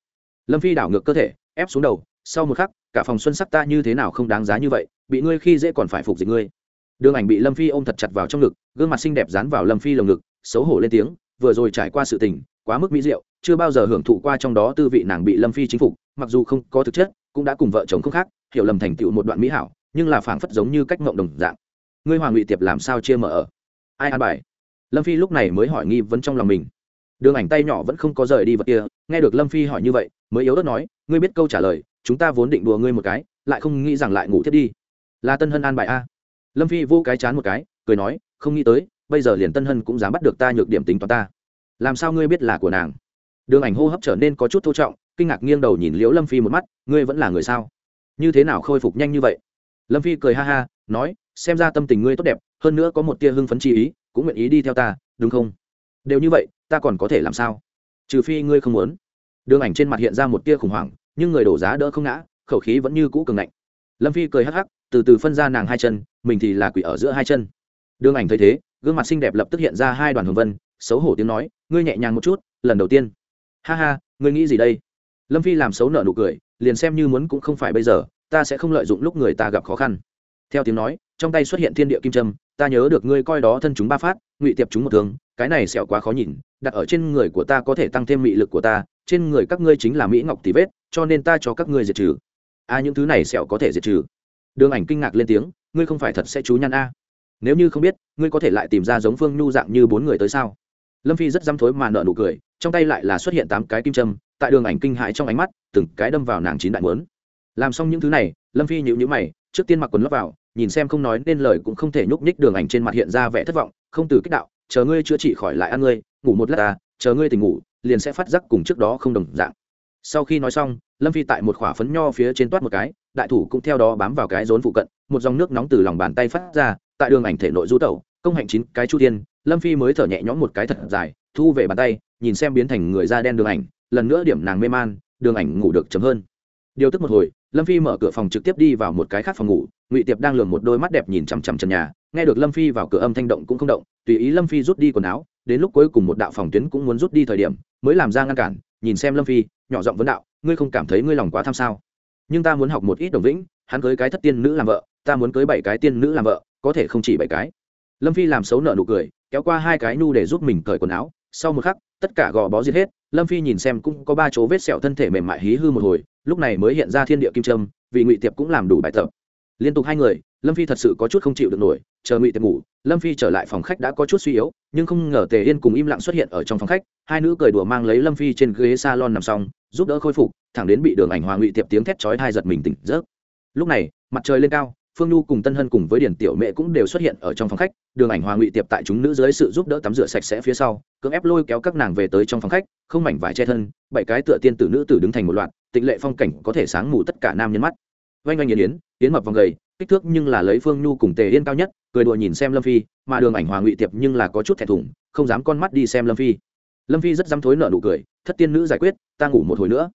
Lâm phi đảo ngược cơ thể, ép xuống đầu, sau một khắc, cả phòng xuân sắc ta như thế nào không đáng giá như vậy, bị ngươi khi dễ còn phải phục dịch ngươi. Đường ảnh bị lâm phi ôm thật chặt vào trong ngực, gương mặt xinh đẹp dán vào lâm phi lồng ngực, xấu hổ lên tiếng, vừa rồi trải qua sự tình, quá mức mỹ diệu chưa bao giờ hưởng thụ qua trong đó tư vị nàng bị lâm phi chính phục, mặc dù không có thực chất, cũng đã cùng vợ chồng không khác, hiểu lầm thành tựu một đoạn mỹ hảo, nhưng là phảng phất giống như cách mộng đồng dạng. Ngươi hoàng ngụy tiệp làm sao chia mở ở? Ai an bài? Lâm phi lúc này mới hỏi nghi vấn trong lòng mình. Đường ảnh tay nhỏ vẫn không có rời đi vật kia, nghe được lâm phi hỏi như vậy, mới yếu ớt nói, ngươi biết câu trả lời, chúng ta vốn định đùa ngươi một cái, lại không nghĩ rằng lại ngủ thiết đi. Là tân hân an bài a. Lâm phi vô cái chán một cái, cười nói, không nghĩ tới, bây giờ liền tân hân cũng dám bắt được ta nhược điểm tính toán ta. Làm sao ngươi biết là của nàng? Đường ảnh hô hấp trở nên có chút thô trọng, kinh ngạc nghiêng đầu nhìn liễu lâm phi một mắt, ngươi vẫn là người sao? Như thế nào khôi phục nhanh như vậy? Lâm phi cười ha ha, nói, xem ra tâm tình ngươi tốt đẹp, hơn nữa có một tia hưng phấn chi ý, cũng nguyện ý đi theo ta, đúng không? Đều như vậy, ta còn có thể làm sao? Trừ phi ngươi không muốn. Đường ảnh trên mặt hiện ra một tia khủng hoảng, nhưng người đổ giá đỡ không ngã, khẩu khí vẫn như cũ cường ngạnh. Lâm phi cười hắc hắc, từ từ phân ra nàng hai chân, mình thì là quỷ ở giữa hai chân. Đường ảnh thấy thế, gương mặt xinh đẹp lập tức hiện ra hai đoàn hồng vân, xấu hổ tiếng nói, ngươi nhẹ nhàng một chút, lần đầu tiên ha ha ngươi nghĩ gì đây? Lâm phi làm xấu nợ nụ cười liền xem như muốn cũng không phải bây giờ ta sẽ không lợi dụng lúc người ta gặp khó khăn. Theo tiếng nói trong tay xuất hiện thiên địa kim trâm ta nhớ được ngươi coi đó thân chúng ba phát ngụy tiệp chúng một thường cái này sẹo quá khó nhìn đặt ở trên người của ta có thể tăng thêm mị lực của ta trên người các ngươi chính là mỹ ngọc tì vết cho nên ta cho các ngươi diệt trừ. A à, những thứ này sẹo có thể diệt trừ. Đường ảnh kinh ngạc lên tiếng ngươi không phải thật sẽ chú nhăn a. Nếu như không biết ngươi có thể lại tìm ra giống phương nhu dạng như bốn người tới sao? Lâm phi rất dăm thối mà nợ nụ cười, trong tay lại là xuất hiện tám cái kim châm, tại đường ảnh kinh hại trong ánh mắt, từng cái đâm vào nàng chín đại muốn. làm xong những thứ này, lâm phi nhịu nhữ mày, trước tiên mặc quần lấp vào, nhìn xem không nói nên lời cũng không thể nhúc nhích đường ảnh trên mặt hiện ra vẻ thất vọng, không từ kích đạo, chờ ngươi chữa trị khỏi lại ăn ngươi, ngủ một lát ta, chờ ngươi tỉnh ngủ, liền sẽ phát giác cùng trước đó không đồng dạng sau khi nói xong, lâm phi tại một khỏa phấn nho phía trên toát một cái, đại thủ cũng theo đó bám vào cái rốn phụ cận, một dòng nước nóng từ lòng bàn tay phát ra, tại đường ảnh thể nội du tẩu công hạnh chín cái chu tiên lâm phi mới thở nhẹ nhõm một cái thật dài, thu về bàn tay, nhìn xem biến thành người da đen đường ảnh, lần nữa điểm nàng mê man, đường ảnh ngủ được chấm hơn. Điều tức một hồi, lâm phi mở cửa phòng trực tiếp đi vào một cái khác phòng ngủ, ngụy tiệp đang lường một đôi mắt đẹp nhìn chằm chằm trần nhà, nghe được lâm phi vào cửa âm thanh động cũng không động, tùy ý lâm phi rút đi quần áo, đến lúc cuối cùng một đạo phòng tuyến cũng muốn rút đi thời điểm, mới làm ra ngăn cản, nhìn xem lâm phi, nhỏ giọng vấn đạo, ngươi không cảm thấy ngươi lòng quá tham sao? Nhưng ta muốn học một ít đồng vĩnh, hắn cưới cái thất tiên nữ làm vợ, ta muốn cưới bảy cái tiên nữ làm vợ, có thể không chỉ bảy cái lâm phi làm xấu nợ nụ cười, kéo qua hai cái nu để giúp mình cởi quần áo. Sau một khắc, tất cả gò bó giết hết. Lâm phi nhìn xem cũng có ba chỗ vết sẹo thân thể mềm mại hí hư một hồi, lúc này mới hiện ra thiên địa kim trâm vì ngụy tiệp cũng làm đủ bài tập. Liên tục hai người, lâm phi thật sự có chút không chịu được nổi, chờ ngụy tiệp ngủ, lâm phi trở lại phòng khách đã có chút suy yếu, nhưng không ngờ tề yên cùng im lặng xuất hiện ở trong phòng khách. Hai nữ cười đùa mang lấy lâm phi trên ghế s a lon nằm xong, giúp đỡ khôi phục, thẳng đến bị đường ảnh hòa ngụy tiệp tiếng thét chói hai giật mình tỉnh giấc. Lúc này, mặt trời lên cao phương nhu cùng tân hân cùng với điển tiểu mẹ cũng đều xuất hiện ở trong phòng khách, đường ảnh hòa ngụy tiệp tại chúng nữ dưới sự giúp đỡ tắm rửa sạch sẽ phía sau, cưỡng ép lôi kéo các nàng về tới trong phòng khách, không mảnh vải che thân, bảy cái tựa tiên tử nữ tử đứng thành một loạt, tịnh lệ phong cảnh có thể sáng mù tất cả nam nhân mắt. Oanh oanh yến yến yến mập vòng gầy, kích thước nhưng là lấy phương nhu cùng tề yên cao nhất, cười đùa nhìn xem lâm phi, mà đường ảnh hòa ngụy tiệp nhưng là có chút thẹn thùng, không dám con mắt đi xem lâm phi. Lâm phi rất dám thối nợ nụ cười, thất tiên nữ giải quyết, ta ngủ một hồi nữa.